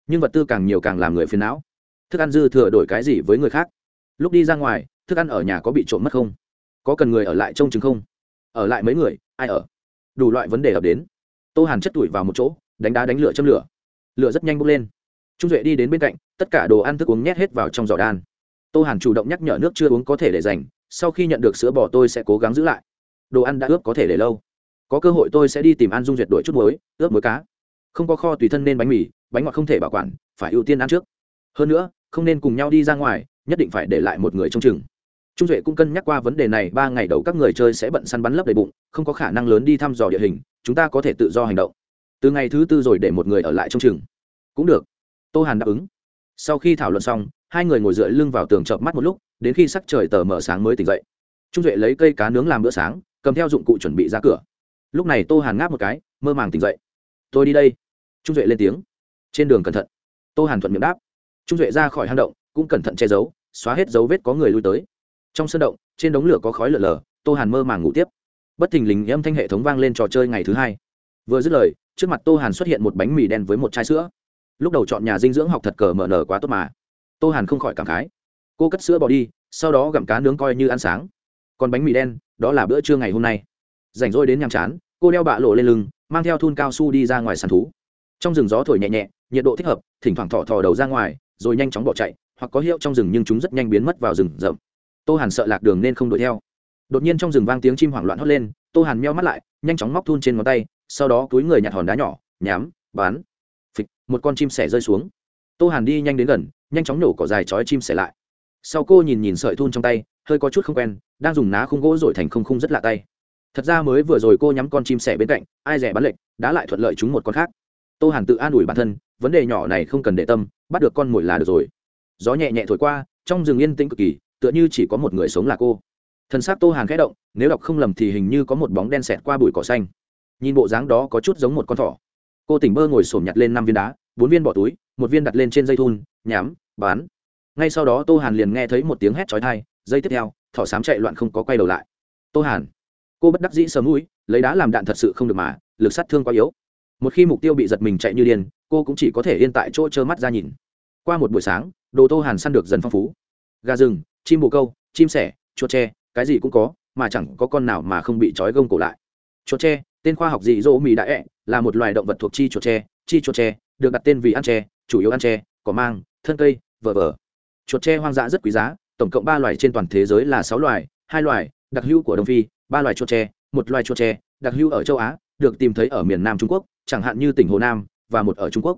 Nhưng vật tư càng nhiều càng làm người phiền não. Thức ăn dư thừa đổi cái gì với người khác? Lúc đi ra ngoài, thức ăn ở nhà có bị trộm mất không? Có cần người ở lại trông chừng không? Ở lại mấy người, ai ở? Đủ loại vấn đề ập đến. Tô hàn chất tuổi vào một chỗ, đánh đá đánh lửa châm lửa. Lửa rất nhanh bốc lên trung duệ đi đến bên cạnh, tất cả đồ ăn thức uống nhét hết vào trong giỏ đan. Tô hàn chủ động nhắc nhở nước chưa uống có thể để dành, sau khi nhận được sữa bò tôi sẽ cố gắng giữ lại. Đồ ăn đã ướp có thể để lâu. Có cơ hội tôi sẽ đi tìm ăn dung duyệt đổi chút muối, ướp muối cá. Không có kho tùy thân nên bánh mì, bánh ngọt không thể bảo quản, phải ưu tiên ăn trước. Hơn nữa, không nên cùng nhau đi ra ngoài, nhất định phải để lại một người trong chừng. Trung duệ cũng cân nhắc qua vấn đề này, ba ngày đầu các người chơi sẽ bận săn bắn lấp đầy bụng, không có khả năng lớn đi thăm dò địa hình, chúng ta có thể tự do hành động. Từ ngày thứ tư rồi để một người ở lại trong chừng. Cũng được tô hàn đáp ứng. Sau khi thảo luận xong, hai người ngồi dựa lưng vào tường chợp mắt một lúc, đến khi sắc trời tờ mở sáng mới tỉnh dậy. Trung duệ lấy cây cá nướng làm bữa sáng, cầm theo dụng cụ chuẩn bị ra cửa. Lúc này tô hàn ngáp một cái, mơ màng tỉnh dậy. Tôi đi đây. Trung duệ lên tiếng. Trên đường cẩn thận. Tô hàn thuận miệng đáp. Trung duệ ra khỏi hang động, cũng cẩn thận che giấu, xóa hết dấu vết có người lui tới. Trong sân động, trên đống lửa có khói lở lở, tô hàn mơ màng ngủ tiếp. Bất thình lình âm thanh hệ thống vang lên trò chơi ngày thứ hai. Vừa dứt lời, trước mặt tô hàn xuất hiện một bánh mì đen với một chai sữa lúc đầu chọn nhà dinh dưỡng học thật cờ mở nở quá tốt mà. Tô hàn không khỏi cảm khái. Cô cất sữa bỏ đi, sau đó gặm cá nướng coi như ăn sáng. Còn bánh mì đen, đó là bữa trưa ngày hôm nay. Rảnh rỗi đến nhàm chán, cô đeo bạ lộ lên lưng, mang theo thun cao su đi ra ngoài sàn thú. Trong rừng gió thổi nhẹ nhẹ, nhiệt độ thích hợp, thỉnh thoảng thỏ thò đầu ra ngoài, rồi nhanh chóng bỏ chạy, hoặc có hiệu trong rừng nhưng chúng rất nhanh biến mất vào rừng rậm. Tô hàn sợ lạc đường nên không đuổi theo. Đột nhiên trong rừng vang tiếng chim hoảng loạn hót lên, tô hàn meo mắt lại, nhanh chóng móc thun trên ngón tay, sau đó túi người nhặt hòn đá nhỏ, nhám bán phịch, một con chim sẻ rơi xuống. Tô hàn đi nhanh đến gần, nhanh chóng nổ cỏ dài chói chim sẻ lại. Sau cô nhìn nhìn sợi thun trong tay, hơi có chút không quen, đang dùng ná khung gỗ rồi thành không khung rất lạ tay. Thật ra mới vừa rồi cô nhắm con chim sẻ bên cạnh, ai rẻ bắn lệnh, đã lại thuận lợi chúng một con khác. Tô hàn tự an ủi bản thân, vấn đề nhỏ này không cần để tâm, bắt được con mồi là được rồi. Gió nhẹ nhẹ thổi qua, trong rừng yên tĩnh cực kỳ, tựa như chỉ có một người sống là cô. Thân xác tô hàn khẽ động, nếu đọc không lầm thì hình như có một bóng đen xẹt qua bụi cỏ xanh. Nhìn bộ dáng đó có chút giống một con thỏ cô tỉnh bơ ngồi sổm nhặt lên năm viên đá, bốn viên bỏ túi, một viên đặt lên trên dây thun nhám bán. Ngay sau đó tô hàn liền nghe thấy một tiếng hét trói thai dây tiếp theo, thỏ sám chạy loạn không có quay đầu lại. Tô hàn, cô bất đắc dĩ sớm mũi, lấy đá làm đạn thật sự không được mà, lực sát thương quá yếu. Một khi mục tiêu bị giật mình chạy như điên, cô cũng chỉ có thể yên tại chỗ trơ mắt ra nhìn. Qua một buổi sáng, đồ tô hàn săn được dần phong phú. Gà rừng, chim bồ câu, chim sẻ, chuột tre, cái gì cũng có, mà chẳng có con nào mà không bị trói gông cổ lại. Chuột tre tên khoa học dị dỗ mì đại ẹ, là một loài động vật thuộc chi chuột tre, chi chuột tre, được đặt tên vì ăn tre, chủ yếu ăn tre, cỏ mang, thân cây, vờ vờ. Chuột tre hoang dã rất quý giá, tổng cộng ba loài trên toàn thế giới là sáu loài, hai loài, đặc hữu của đông phi, ba loài chuột tre, một loài chuột tre, đặc hữu ở châu á, được tìm thấy ở miền nam trung quốc, chẳng hạn như tỉnh hồ nam, và một ở trung quốc.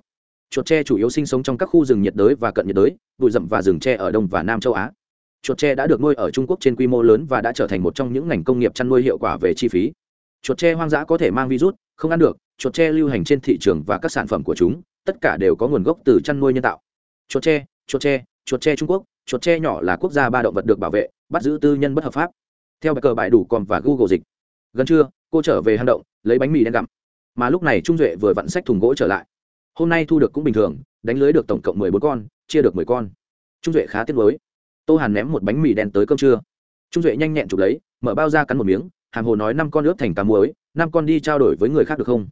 Chuột tre chủ yếu sinh sống trong các khu rừng nhiệt đới và cận nhiệt đới, bụi rậm và rừng tre ở đông và nam châu á. Chuột tre đã được nuôi ở trung quốc trên quy mô lớn và đã trở thành một trong những ngành công nghiệp chăn nuôi hiệu quả về chi phí chuột tre hoang dã có thể mang virus, không ăn được, chuột tre lưu hành trên thị trường và các sản phẩm của chúng, tất cả đều có nguồn gốc từ chăn nuôi nhân tạo. Chuột tre chuột tre chuột tre trung quốc, chuột tre nhỏ là quốc gia ba động vật được bảo vệ, bắt giữ tư nhân bất hợp pháp. Theo bài cờ bài đủ còn và google dịch. Gần trưa, cô trở về hang động, lấy bánh mì đen gặm. Mà lúc này trung duệ vừa vặn sách thùng gỗ trở lại. Hôm nay thu được cũng bình thường, đánh lưới được tổng cộng mười bốn con, chia được mười con. Trung duệ khá tiếc nuối. Tô hàn ném một bánh mì đen tới cơm trưa. Trung duệ nhanh nhẹn chụp lấy, mở bao ra cắn một miếng hàm hồ nói năm con ướp thành cá muối, năm con đi trao đổi với người khác được không?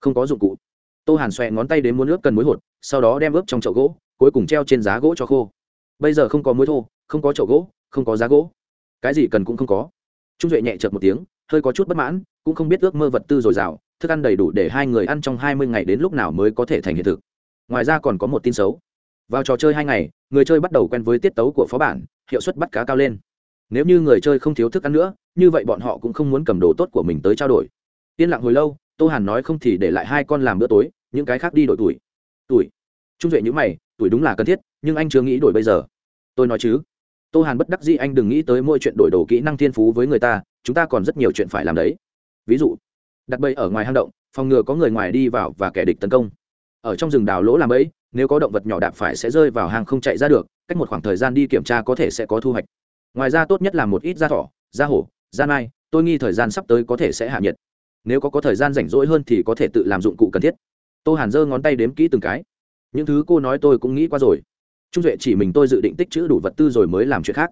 Không có dụng cụ. Tô hàn xòe ngón tay đến muốn ướp cần muối hột, sau đó đem ướp trong chậu gỗ, cuối cùng treo trên giá gỗ cho khô. Bây giờ không có muối thô, không có chậu gỗ, không có giá gỗ. Cái gì cần cũng không có. Trung duệ nhẹ chợt một tiếng, hơi có chút bất mãn, cũng không biết ước mơ vật tư dồi dào, thức ăn đầy đủ để hai người ăn trong hai mươi ngày đến lúc nào mới có thể thành hiện thực. Ngoài ra còn có một tin xấu. Vào trò chơi hai ngày, người chơi bắt đầu quen với tiết tấu của phó bản, hiệu suất bắt cá cao lên. Nếu như người chơi không thiếu thức ăn nữa như vậy bọn họ cũng không muốn cầm đồ tốt của mình tới trao đổi. Yên lặng hồi lâu, tô hàn nói không thì để lại hai con làm bữa tối, những cái khác đi đổi tuổi. Tuổi. Trung duệ nhữ mày, tuổi đúng là cần thiết, nhưng anh chưa nghĩ đổi bây giờ. Tôi nói chứ. Tô hàn bất đắc dĩ anh đừng nghĩ tới mỗi chuyện đổi đồ kỹ năng thiên phú với người ta, chúng ta còn rất nhiều chuyện phải làm đấy. Ví dụ, đặt bẫy ở ngoài hang động, phòng ngừa có người ngoài đi vào và kẻ địch tấn công. Ở trong rừng đào lỗ làm bẫy, nếu có động vật nhỏ đạp phải sẽ rơi vào hang không chạy ra được, cách một khoảng thời gian đi kiểm tra có thể sẽ có thu hoạch. Ngoài ra tốt nhất là một ít da thỏ, da hổ Gian mai tôi nghi thời gian sắp tới có thể sẽ hạ nhiệt. Nếu có có thời gian rảnh rỗi hơn thì có thể tự làm dụng cụ cần thiết. Tô hàn giơ ngón tay đếm kỹ từng cái. Những thứ cô nói tôi cũng nghĩ qua rồi. Trung duệ chỉ mình tôi dự định tích chữ đủ vật tư rồi mới làm chuyện khác.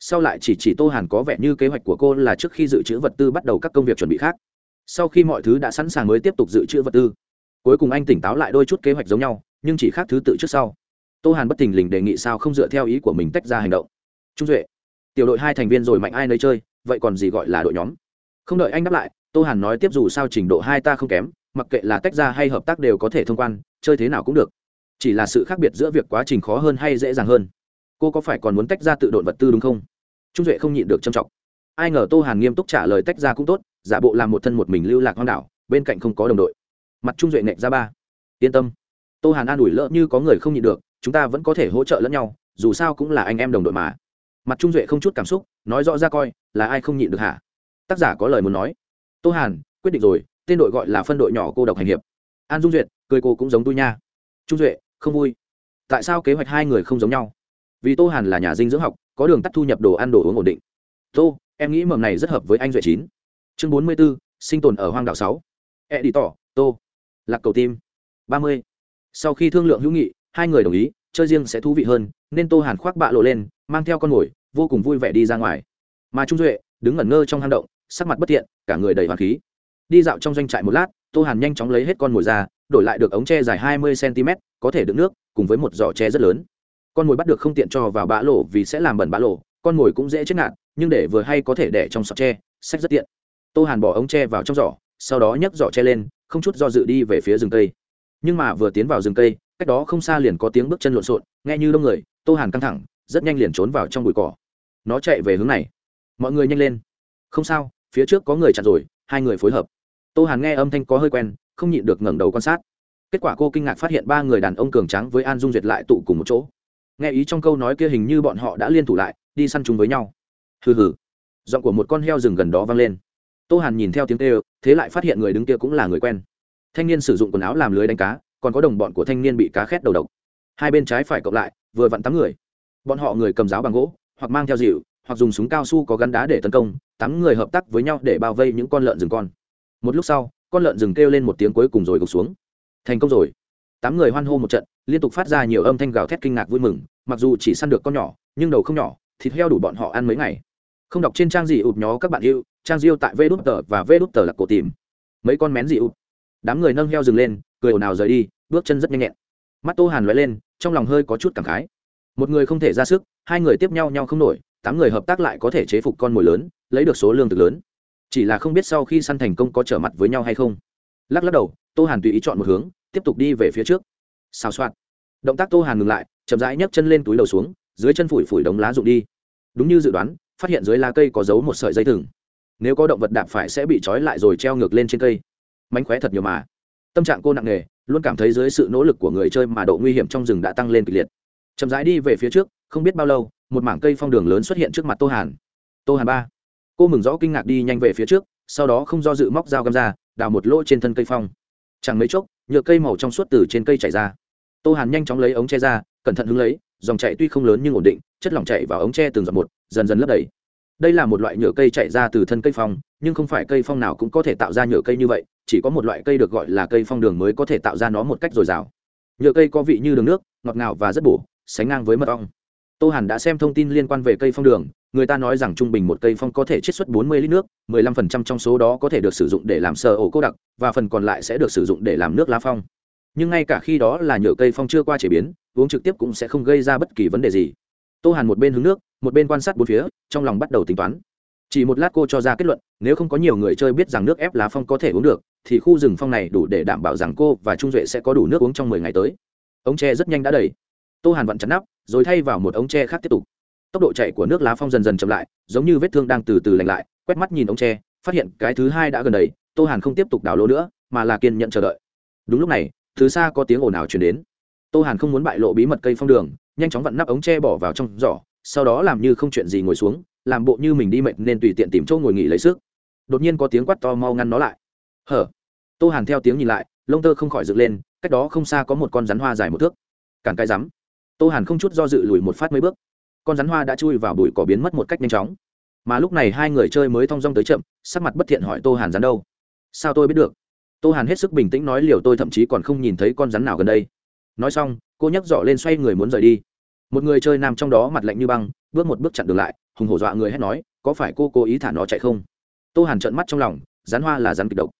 Sau lại chỉ chỉ tô hàn có vẻ như kế hoạch của cô là trước khi dự trữ vật tư bắt đầu các công việc chuẩn bị khác. Sau khi mọi thứ đã sẵn sàng mới tiếp tục dự trữ vật tư. Cuối cùng anh tỉnh táo lại đôi chút kế hoạch giống nhau, nhưng chỉ khác thứ tự trước sau. Tô hàn bất thình lình đề nghị sao không dựa theo ý của mình tách ra hành động. Trung duệ, tiểu đội hai thành viên rồi mạnh ai nơi chơi vậy còn gì gọi là đội nhóm? Không đợi anh đáp lại, tô hàn nói tiếp dù sao trình độ hai ta không kém, mặc kệ là tách ra hay hợp tác đều có thể thông quan, chơi thế nào cũng được. Chỉ là sự khác biệt giữa việc quá trình khó hơn hay dễ dàng hơn. Cô có phải còn muốn tách ra tự độn vật tư đúng không? Trung duệ không nhịn được trầm trọng. Ai ngờ tô hàn nghiêm túc trả lời tách ra cũng tốt, giả bộ làm một thân một mình lưu lạc hoang đảo, bên cạnh không có đồng đội. Mặt trung duệ nệch ra ba. Yên tâm. Tô hàn an ủi lỡ như có người không nhịn được, chúng ta vẫn có thể hỗ trợ lẫn nhau, dù sao cũng là anh em đồng đội mà mặt trung duệ không chút cảm xúc, nói rõ ra coi, là ai không nhịn được hả? Tác giả có lời muốn nói. Tô hàn, quyết định rồi, tên đội gọi là phân đội nhỏ cô độc hành hiệp. An dung duyệt, cười cô cũng giống tôi nha. Trung duệ, không vui. Tại sao kế hoạch hai người không giống nhau? Vì tô hàn là nhà dinh dưỡng học, có đường tắt thu nhập đồ ăn đồ uống ổn định. Tô, em nghĩ mầm này rất hợp với anh duệ chín. Chương bốn mươi b ố sinh tồn ở hoang đảo sáu. E đi tỏ tô. Lạc cầu tim. Ba mươi. Sau khi thương lượng hữu nghị, hai người đồng ý, chơi riêng sẽ thú vị hơn, nên tô hàn khoác bạ lộ lên, mang theo con mồi vô cùng vui vẻ đi ra ngoài. Mà trung duệ đứng ngẩn ngơ trong hang động, sắc mặt bất thiện, cả người đầy hoàng khí. Đi dạo trong doanh trại một lát, tô hàn nhanh chóng lấy hết con mồi ra, đổi lại được ống tre dài hai mươi cm có thể đựng nước, cùng với một giỏ tre rất lớn. Con mồi bắt được không tiện cho vào bã lộ vì sẽ làm bẩn bã lộ con mồi cũng dễ chết ngạt, nhưng để vừa hay có thể để trong sọt tre, sách rất tiện. Tô hàn bỏ ống tre vào trong giỏ, sau đó nhấc giỏ tre lên, không chút do dự đi về phía rừng cây. Nhưng mà vừa tiến vào rừng cây, cách đó không xa liền có tiếng bước chân lộn xộn, nghe như đông người, tô hàn căng thẳng, rất nhanh liền trốn vào trong bụi cỏ nó chạy về hướng này. Mọi người nhanh lên. Không sao, phía trước có người chặn rồi, hai người phối hợp. Tô hàn nghe âm thanh có hơi quen, không nhịn được ngẩng đầu quan sát. Kết quả cô kinh ngạc phát hiện ba người đàn ông cường tráng với an dung duyệt lại tụ cùng một chỗ. Nghe ý trong câu nói kia hình như bọn họ đã liên thủ lại, đi săn chúng với nhau. Hừ hừ. Giọng của một con heo rừng gần đó vang lên. Tô hàn nhìn theo tiếng kêu, thế lại phát hiện người đứng kia cũng là người quen. Thanh niên sử dụng quần áo làm lưới đánh cá, còn có đồng bọn của thanh niên bị cá khét đầu độc. Hai bên trái phải cộng lại, vừa vặn tám người. Bọn họ người cầm giáo bằng gỗ hoặc mang theo dịu, hoặc dùng súng cao su có gắn đá để tấn công, tám người hợp tác với nhau để bao vây những con lợn rừng con. Một lúc sau, con lợn rừng kêu lên một tiếng cuối cùng rồi gục xuống. Thành công rồi. Tám người hoan hô một trận, liên tục phát ra nhiều âm thanh gào thét kinh ngạc vui mừng, mặc dù chỉ săn được con nhỏ, nhưng đầu không nhỏ, thịt heo đủ bọn họ ăn mấy ngày. Không đọc trên trang gì ụt nhó các bạn yêu, trang diêu tại vê đút tờ và vê đút tờ là cổ tìm. Mấy con mén gì ụt đám người nâng heo dừng lên, cười ồn ào rời đi, bước chân rất nhanh nhẹn. Mắt tô hàn lóe lên, trong lòng hơi có chút cảm khái một người không thể ra sức, hai người tiếp nhau nhau không nổi, tám người hợp tác lại có thể chế phục con mồi lớn, lấy được số lương thực lớn. Chỉ là không biết sau khi săn thành công có trở mặt với nhau hay không. Lắc lắc đầu, tô hàn tùy ý chọn một hướng, tiếp tục đi về phía trước. Xào xoạt. Động tác tô hàn ngừng lại, chậm rãi nhấc chân lên túi đầu xuống, dưới chân phủi phủi đống lá rụng đi. Đúng như dự đoán, phát hiện dưới lá cây có giấu một sợi dây thừng. Nếu có động vật đạp phải sẽ bị trói lại rồi treo ngược lên trên cây. Mánh khóe thật nhiều mà. Tâm trạng cô nặng nề, luôn cảm thấy dưới sự nỗ lực của người chơi mà độ nguy hiểm trong rừng đã tăng lên kịch liệt chậm rãi đi về phía trước, không biết bao lâu, một mảng cây phong đường lớn xuất hiện trước mặt tô hàn. Tô hàn ba. Cô mừng rõ kinh ngạc đi nhanh về phía trước, sau đó không do dự móc dao găm ra, đào một lỗ trên thân cây phong. Chẳng mấy chốc, nhựa cây màu trong suốt từ trên cây chảy ra. Tô hàn nhanh chóng lấy ống che ra, cẩn thận hứng lấy, dòng chạy tuy không lớn nhưng ổn định, chất lỏng chạy vào ống tre từng giọt một, dần dần lấp đầy. Đây là một loại nhựa cây chạy ra từ thân cây phong, nhưng không phải cây phong nào cũng có thể tạo ra nhựa cây như vậy, chỉ có một loại cây được gọi là cây phong đường mới có thể tạo ra nó một cách dồi dào. Nhựa cây có vị như đường nước, ngọt ngào và rất bổ sánh ngang với mật ong. Tô hàn đã xem thông tin liên quan về cây phong đường, người ta nói rằng trung bình một cây phong có thể chiết xuất 40 lít nước 15% trong số đó có thể được sử dụng để làm sơ ổ cô đặc, và phần còn lại sẽ được sử dụng để làm nước lá phong. Nhưng ngay cả khi đó là nhựa cây phong chưa qua chế biến, uống trực tiếp cũng sẽ không gây ra bất kỳ vấn đề gì. Tô hàn một bên hứng nước, một bên quan sát bốn phía, trong lòng bắt đầu tính toán. Chỉ một lát cô cho ra kết luận, nếu không có nhiều người chơi biết rằng nước ép lá phong có thể uống được, thì khu rừng phong này đủ để đảm bảo rằng cô và trung duệ sẽ có đủ nước uống trong mười ngày tới. Ống tre rất nhanh đã đầy tô hàn vặn chắn nắp, rồi thay vào một ống tre khác tiếp tục. Tốc độ chạy của nước lá phong dần dần chậm lại, giống như vết thương đang từ từ lành lại, quét mắt nhìn ống tre, phát hiện cái thứ hai đã gần đầy, tô hàn không tiếp tục đào lỗ nữa, mà là kiên nhận chờ đợi. Đúng lúc này từ xa có tiếng ồn ào chuyển đến. Tô hàn không muốn bại lộ bí mật cây phong đường, nhanh chóng vặn nắp ống tre bỏ vào trong giỏ, sau đó làm như không chuyện gì ngồi xuống, làm bộ như mình đi mệt nên tùy tiện tìm chỗ ngồi nghỉ lấy sức. Đột nhiên có tiếng quát to mau ngăn nó lại. Hở? Tô hàn theo tiếng nhìn lại, lông tơ không khỏi dựng lên, cách đó không xa có một con rắn hoa dài một thước. Cản cái rắm tô hàn không chút do dự lùi một phát mấy bước. Con rắn hoa đã chui vào bụi cỏ biến mất một cách nhanh chóng. Mà lúc này hai người chơi mới thong dong tới chậm, sắc mặt bất thiện hỏi tô hàn rắn đâu? Sao tôi biết được? Tô hàn hết sức bình tĩnh nói liều tôi thậm chí còn không nhìn thấy con rắn nào gần đây. Nói xong, cô nhấc giỏ lên xoay người muốn rời đi. Một người chơi nam trong đó mặt lạnh như băng, bước một bước chặn đường lại, hùng hổ dọa người hét nói, có phải cô cố ý thả nó chạy không? Tô hàn trợn mắt trong lòng, rắn hoa là rắn kịch độc.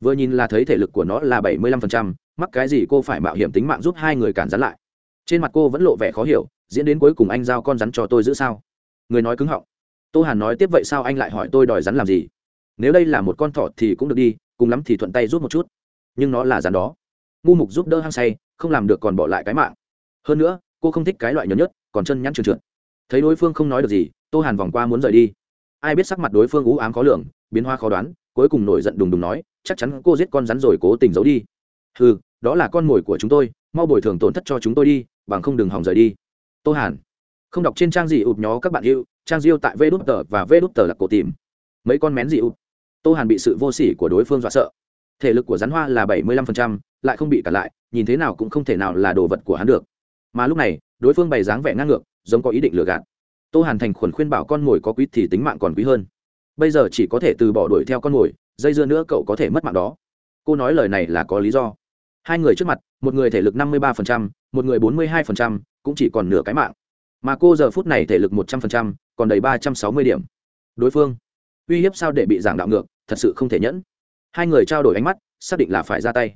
Vừa nhìn là thấy thể lực của nó là bảy mươi lăm phần trăm, mắc cái gì cô phải mạo hiểm tính mạng giúp hai người cản rắn lại? Trên mặt cô vẫn lộ vẻ khó hiểu, diễn đến cuối cùng anh giao con rắn cho tôi giữ sao? Người nói cứng họng. Tô hàn nói tiếp vậy sao anh lại hỏi tôi đòi rắn làm gì? Nếu đây là một con thỏ thì cũng được đi, cùng lắm thì thuận tay rút một chút. Nhưng nó là rắn đó. Ngu mục giúp đỡ hăng say, không làm được còn bỏ lại cái mạng. Hơn nữa, cô không thích cái loại nhớ nhất, còn chân nhắn trượt trượt. Thấy đối phương không nói được gì, tô hàn vòng qua muốn rời đi. Ai biết sắc mặt đối phương ú ám khó lường, biến hoa khó đoán, cuối cùng nổi giận đùng đùng nói, chắc chắn cô giết con rắn rồi cố tình giấu đi. Ừ đó là con mồi của chúng tôi, mau bồi thường tổn thất cho chúng tôi đi bằng không đừng hòng rời đi. Tô hàn, không đọc trên trang gì ụp nhó các bạn yêu, trang diêu tại vê đút tờ và vê đút tờ là cổ tìm. Mấy con mén gì ụp? Tô hàn bị sự vô sỉ của đối phương dọa sợ. Thể lực của rắn hoa là bảy mươi lăm phần trăm, lại không bị cả lại, nhìn thế nào cũng không thể nào là đồ vật của hắn được. Mà lúc này, đối phương bày dáng vẻ ngang ngược, giống có ý định lừa gạt. Tô hàn thành khuẩn khuyên bảo con mồi có quý thì tính mạng còn quý hơn. Bây giờ chỉ có thể từ bỏ đuổi theo con mồi, dây dưa nữa cậu có thể mất mạng đó. Cô nói lời này là có lý do. Hai người trước mặt một người thể lực năm mươi ba một người bốn mươi hai cũng chỉ còn nửa cái mạng. Mà cô giờ phút này thể lực một trăm linh còn đầy ba trăm sáu mươi điểm. Đối phương, uy hiếp sao để bị giảng đạo ngược, thật sự không thể nhẫn. Hai người trao đổi ánh mắt, xác định là phải ra tay.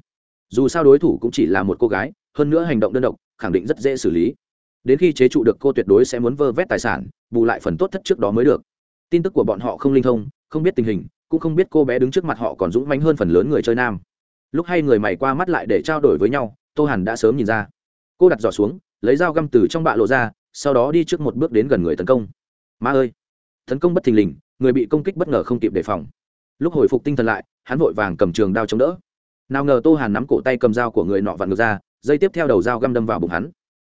Dù sao đối thủ cũng chỉ là một cô gái, hơn nữa hành động đơn độc, khẳng định rất dễ xử lý. Đến khi chế trụ được cô tuyệt đối sẽ muốn vơ vét tài sản, bù lại phần tốt thất trước đó mới được. Tin tức của bọn họ không linh thông, không biết tình hình, cũng không biết cô bé đứng trước mặt họ còn dũng mãnh hơn phần lớn người chơi nam lúc hai người mày qua mắt lại để trao đổi với nhau, tô hàn đã sớm nhìn ra. Cô đặt giỏ xuống, lấy dao găm từ trong bạ lộ ra, sau đó đi trước một bước đến gần người tấn công. Ma ơi! Tấn công bất thình lình, người bị công kích bất ngờ không kịp đề phòng. Lúc hồi phục tinh thần lại, hắn vội vàng cầm trường đao chống đỡ. Nào ngờ tô hàn nắm cổ tay cầm dao của người nọ vặn ngược ra, dây tiếp theo đầu dao găm đâm vào bụng hắn.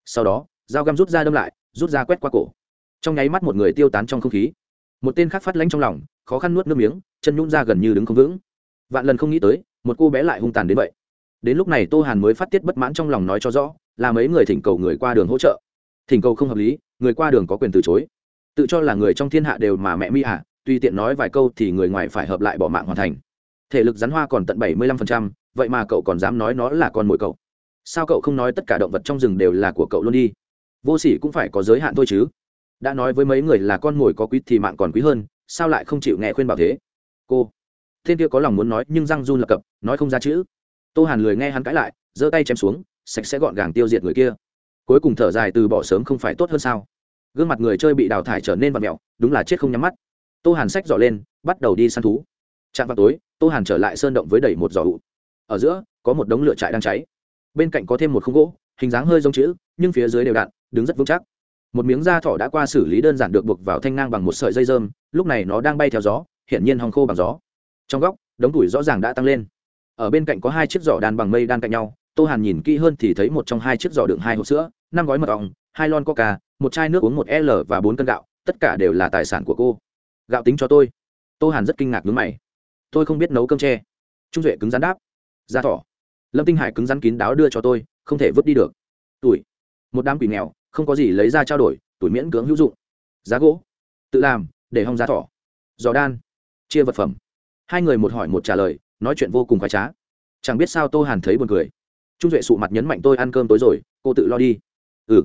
Sau đó, dao găm rút ra đâm lại, rút ra quét qua cổ. Trong nháy mắt một người tiêu tán trong không khí. Một tên khác phát lánh trong lòng, khó khăn nuốt nước miếng, chân nhún ra gần như đứng không vững. Vạn lần không nghĩ tới một cô bé lại hung tàn đến vậy. Đến lúc này tô hàn mới phát tiết bất mãn trong lòng nói cho rõ, là mấy người thỉnh cầu người qua đường hỗ trợ. Thỉnh cầu không hợp lý, người qua đường có quyền từ chối. Tự cho là người trong thiên hạ đều mà mẹ mi hạ tuy tiện nói vài câu thì người ngoài phải hợp lại bỏ mạng hoàn thành. Thể lực rắn hoa còn tận bảy mươi lăm phần trăm, vậy mà cậu còn dám nói nó là con mồi cậu. Sao cậu không nói tất cả động vật trong rừng đều là của cậu luôn đi? Vô sỉ cũng phải có giới hạn thôi chứ. Đã nói với mấy người là con mồi có quý thì mạng còn quý hơn, sao lại không chịu nghe khuyên bảo thế? Cô thiên kia có lòng muốn nói nhưng răng run lập cập nói không ra chữ. Tô hàn lười nghe hắn cãi lại giơ tay chém xuống sạch sẽ gọn gàng tiêu diệt người kia. Cuối cùng thở dài từ bỏ sớm không phải tốt hơn sao. Gương mặt người chơi bị đào thải trở nên vặt mẹo đúng là chết không nhắm mắt. Tô hàn sách dọ lên bắt đầu đi săn thú. Chạm vào tối tô hàn trở lại sơn động với đầy một giỏ ụ ở giữa có một đống lửa trại đang cháy. Bên cạnh có thêm một khung gỗ hình dáng hơi giống chữ nhưng phía dưới đều đạn, đứng rất vững chắc. Một miếng da thỏ đã qua xử lý đơn giản được buộc vào thanh ngang bằng một sợi dây dơm lúc này nó đang bay theo gió hiển nhiên hòng khô bằng gió trong góc, đống tuổi rõ ràng đã tăng lên. Ở bên cạnh có hai chiếc giỏ đan bằng mây đan cạnh nhau, tô hàn nhìn kỹ hơn thì thấy một trong hai chiếc giỏ đựng hai hộp sữa, năm gói mật ong, hai lon coca, một chai nước uống một l và bốn cân gạo, tất cả đều là tài sản của cô. Gạo tính cho tôi. Tô hàn rất kinh ngạc với mày. Tôi không biết nấu cơm tre trung duệ cứng rắn đáp. Ra thỏ. Lâm tinh hải cứng rắn kín đáo đưa cho tôi, không thể vứt đi được. Tuổi một đám quỷ nghèo, không có gì lấy ra trao đổi tuổi miễn cưỡng hữu dụng. Giá gỗ. Tự làm, để hong giá thỏ. Giò đan. Chia vật phẩm hai người một hỏi một trả lời, nói chuyện vô cùng khoái trá. Chẳng biết sao tô hàn thấy buồn cười. Trung duệ sụ mặt nhấn mạnh tôi ăn cơm tối rồi, cô tự lo đi. Ừ.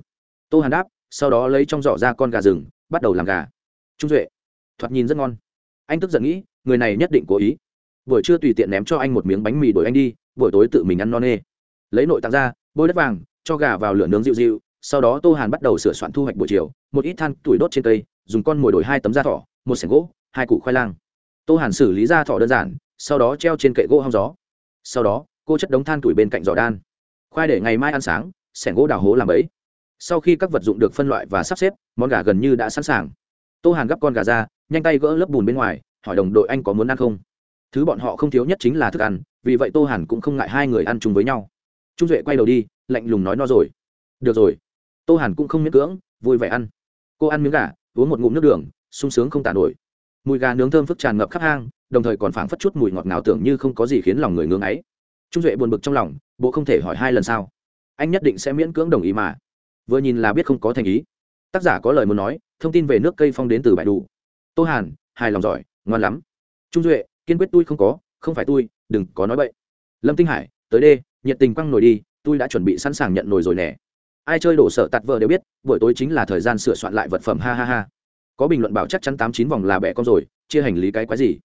Tô hàn đáp, sau đó lấy trong giỏ ra con gà rừng, bắt đầu làm gà. Trung duệ, thoạt nhìn rất ngon. Anh tức giận nghĩ, người này nhất định cố ý. Buổi trưa tùy tiện ném cho anh một miếng bánh mì đổi anh đi, buổi tối tự mình ăn no nê. Lấy nội tạng ra, bôi đất vàng, cho gà vào lửa nướng dịu dịu, sau đó tô hàn bắt đầu sửa soạn thu hoạch buổi chiều, một ít than tuổi đốt trên cây, dùng con mồi đổi hai tấm da thỏ, một sẻng gỗ, hai củ khoai lang tô hàn xử lý ra thỏ đơn giản, sau đó treo trên kệ gỗ hong gió. Sau đó, cô chất đống than tuổi bên cạnh giỏ đan. Khoai để ngày mai ăn sáng, sẻng gỗ đào hố làm ấy sau khi các vật dụng được phân loại và sắp xếp, món gà gần như đã sẵn sàng. Tô hàn gắp con gà ra, nhanh tay gỡ lớp bùn bên ngoài, hỏi đồng đội anh có muốn ăn không? Thứ bọn họ không thiếu nhất chính là thức ăn, vì vậy tô hàn cũng không ngại hai người ăn chung với nhau. Trung duệ quay đầu đi, lạnh lùng nói no rồi. Được rồi. Tô hàn cũng không miễn cưỡng, vui vẻ ăn. Cô ăn miếng gà, uống một ngụm nước đường, sung sướng không tàn nổi mùi gà nướng thơm phức tràn ngập khắp hang, đồng thời còn phảng phất chút mùi ngọt ngào tưởng như không có gì khiến lòng người ngưỡng ấy. Trung duệ buồn bực trong lòng, bộ không thể hỏi hai lần sao? Anh nhất định sẽ miễn cưỡng đồng ý mà. Vừa nhìn là biết không có thành ý. Tác giả có lời muốn nói, thông tin về nước cây phong đến từ bãi đủ tô hàn, hài lòng giỏi, ngoan lắm. Trung duệ, kiên quyết tôi không có, không phải tôi, đừng có nói vậy lâm tinh hải, tới đê, nhiệt tình quăng nổi đi, tôi đã chuẩn bị sẵn sàng nhận nổi rồi nè. Ai chơi đổ sợ tạt vợ đều biết, buổi tối chính là thời gian sửa soạn lại vật phẩm, ha ha ha có bình luận bảo chắc chắn tám chín vòng là bẻ con rồi, chia hành lý cái quái gì?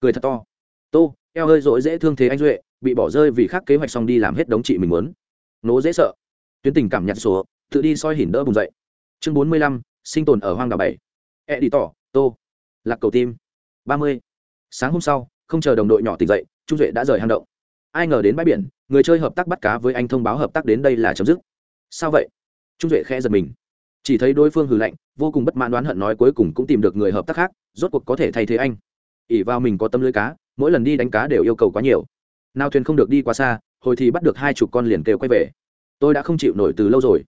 Cười thật to. Tô, eo hơi dỗi dễ thương thế anh duệ, bị bỏ rơi vì khác kế hoạch xong đi làm hết đống chị mình muốn. Nố dễ sợ. Tuyến tình cảm nhặt sổ tự đi soi hỉn đỡ bùng dậy. Chương bốn mươi lăm, sinh tồn ở hoang đảo bảy. E đi tỏ, tô. Lạc cầu tim. Ba mươi. Sáng hôm sau, không chờ đồng đội nhỏ tỉnh dậy, trung duệ đã rời hang động. Ai ngờ đến bãi biển, người chơi hợp tác bắt cá với anh thông báo hợp tác đến đây là chấm dứt. Sao vậy? Trung duệ khẽ giật mình chỉ thấy đối phương hừ lạnh, vô cùng bất mãn đoán hận nói cuối cùng cũng tìm được người hợp tác khác, rốt cuộc có thể thay thế anh. Ỉ vào mình có tâm lưới cá, mỗi lần đi đánh cá đều yêu cầu quá nhiều. Nào thuyền không được đi quá xa, hồi thì bắt được hai chục con liền kêu quay về. Tôi đã không chịu nổi từ lâu rồi.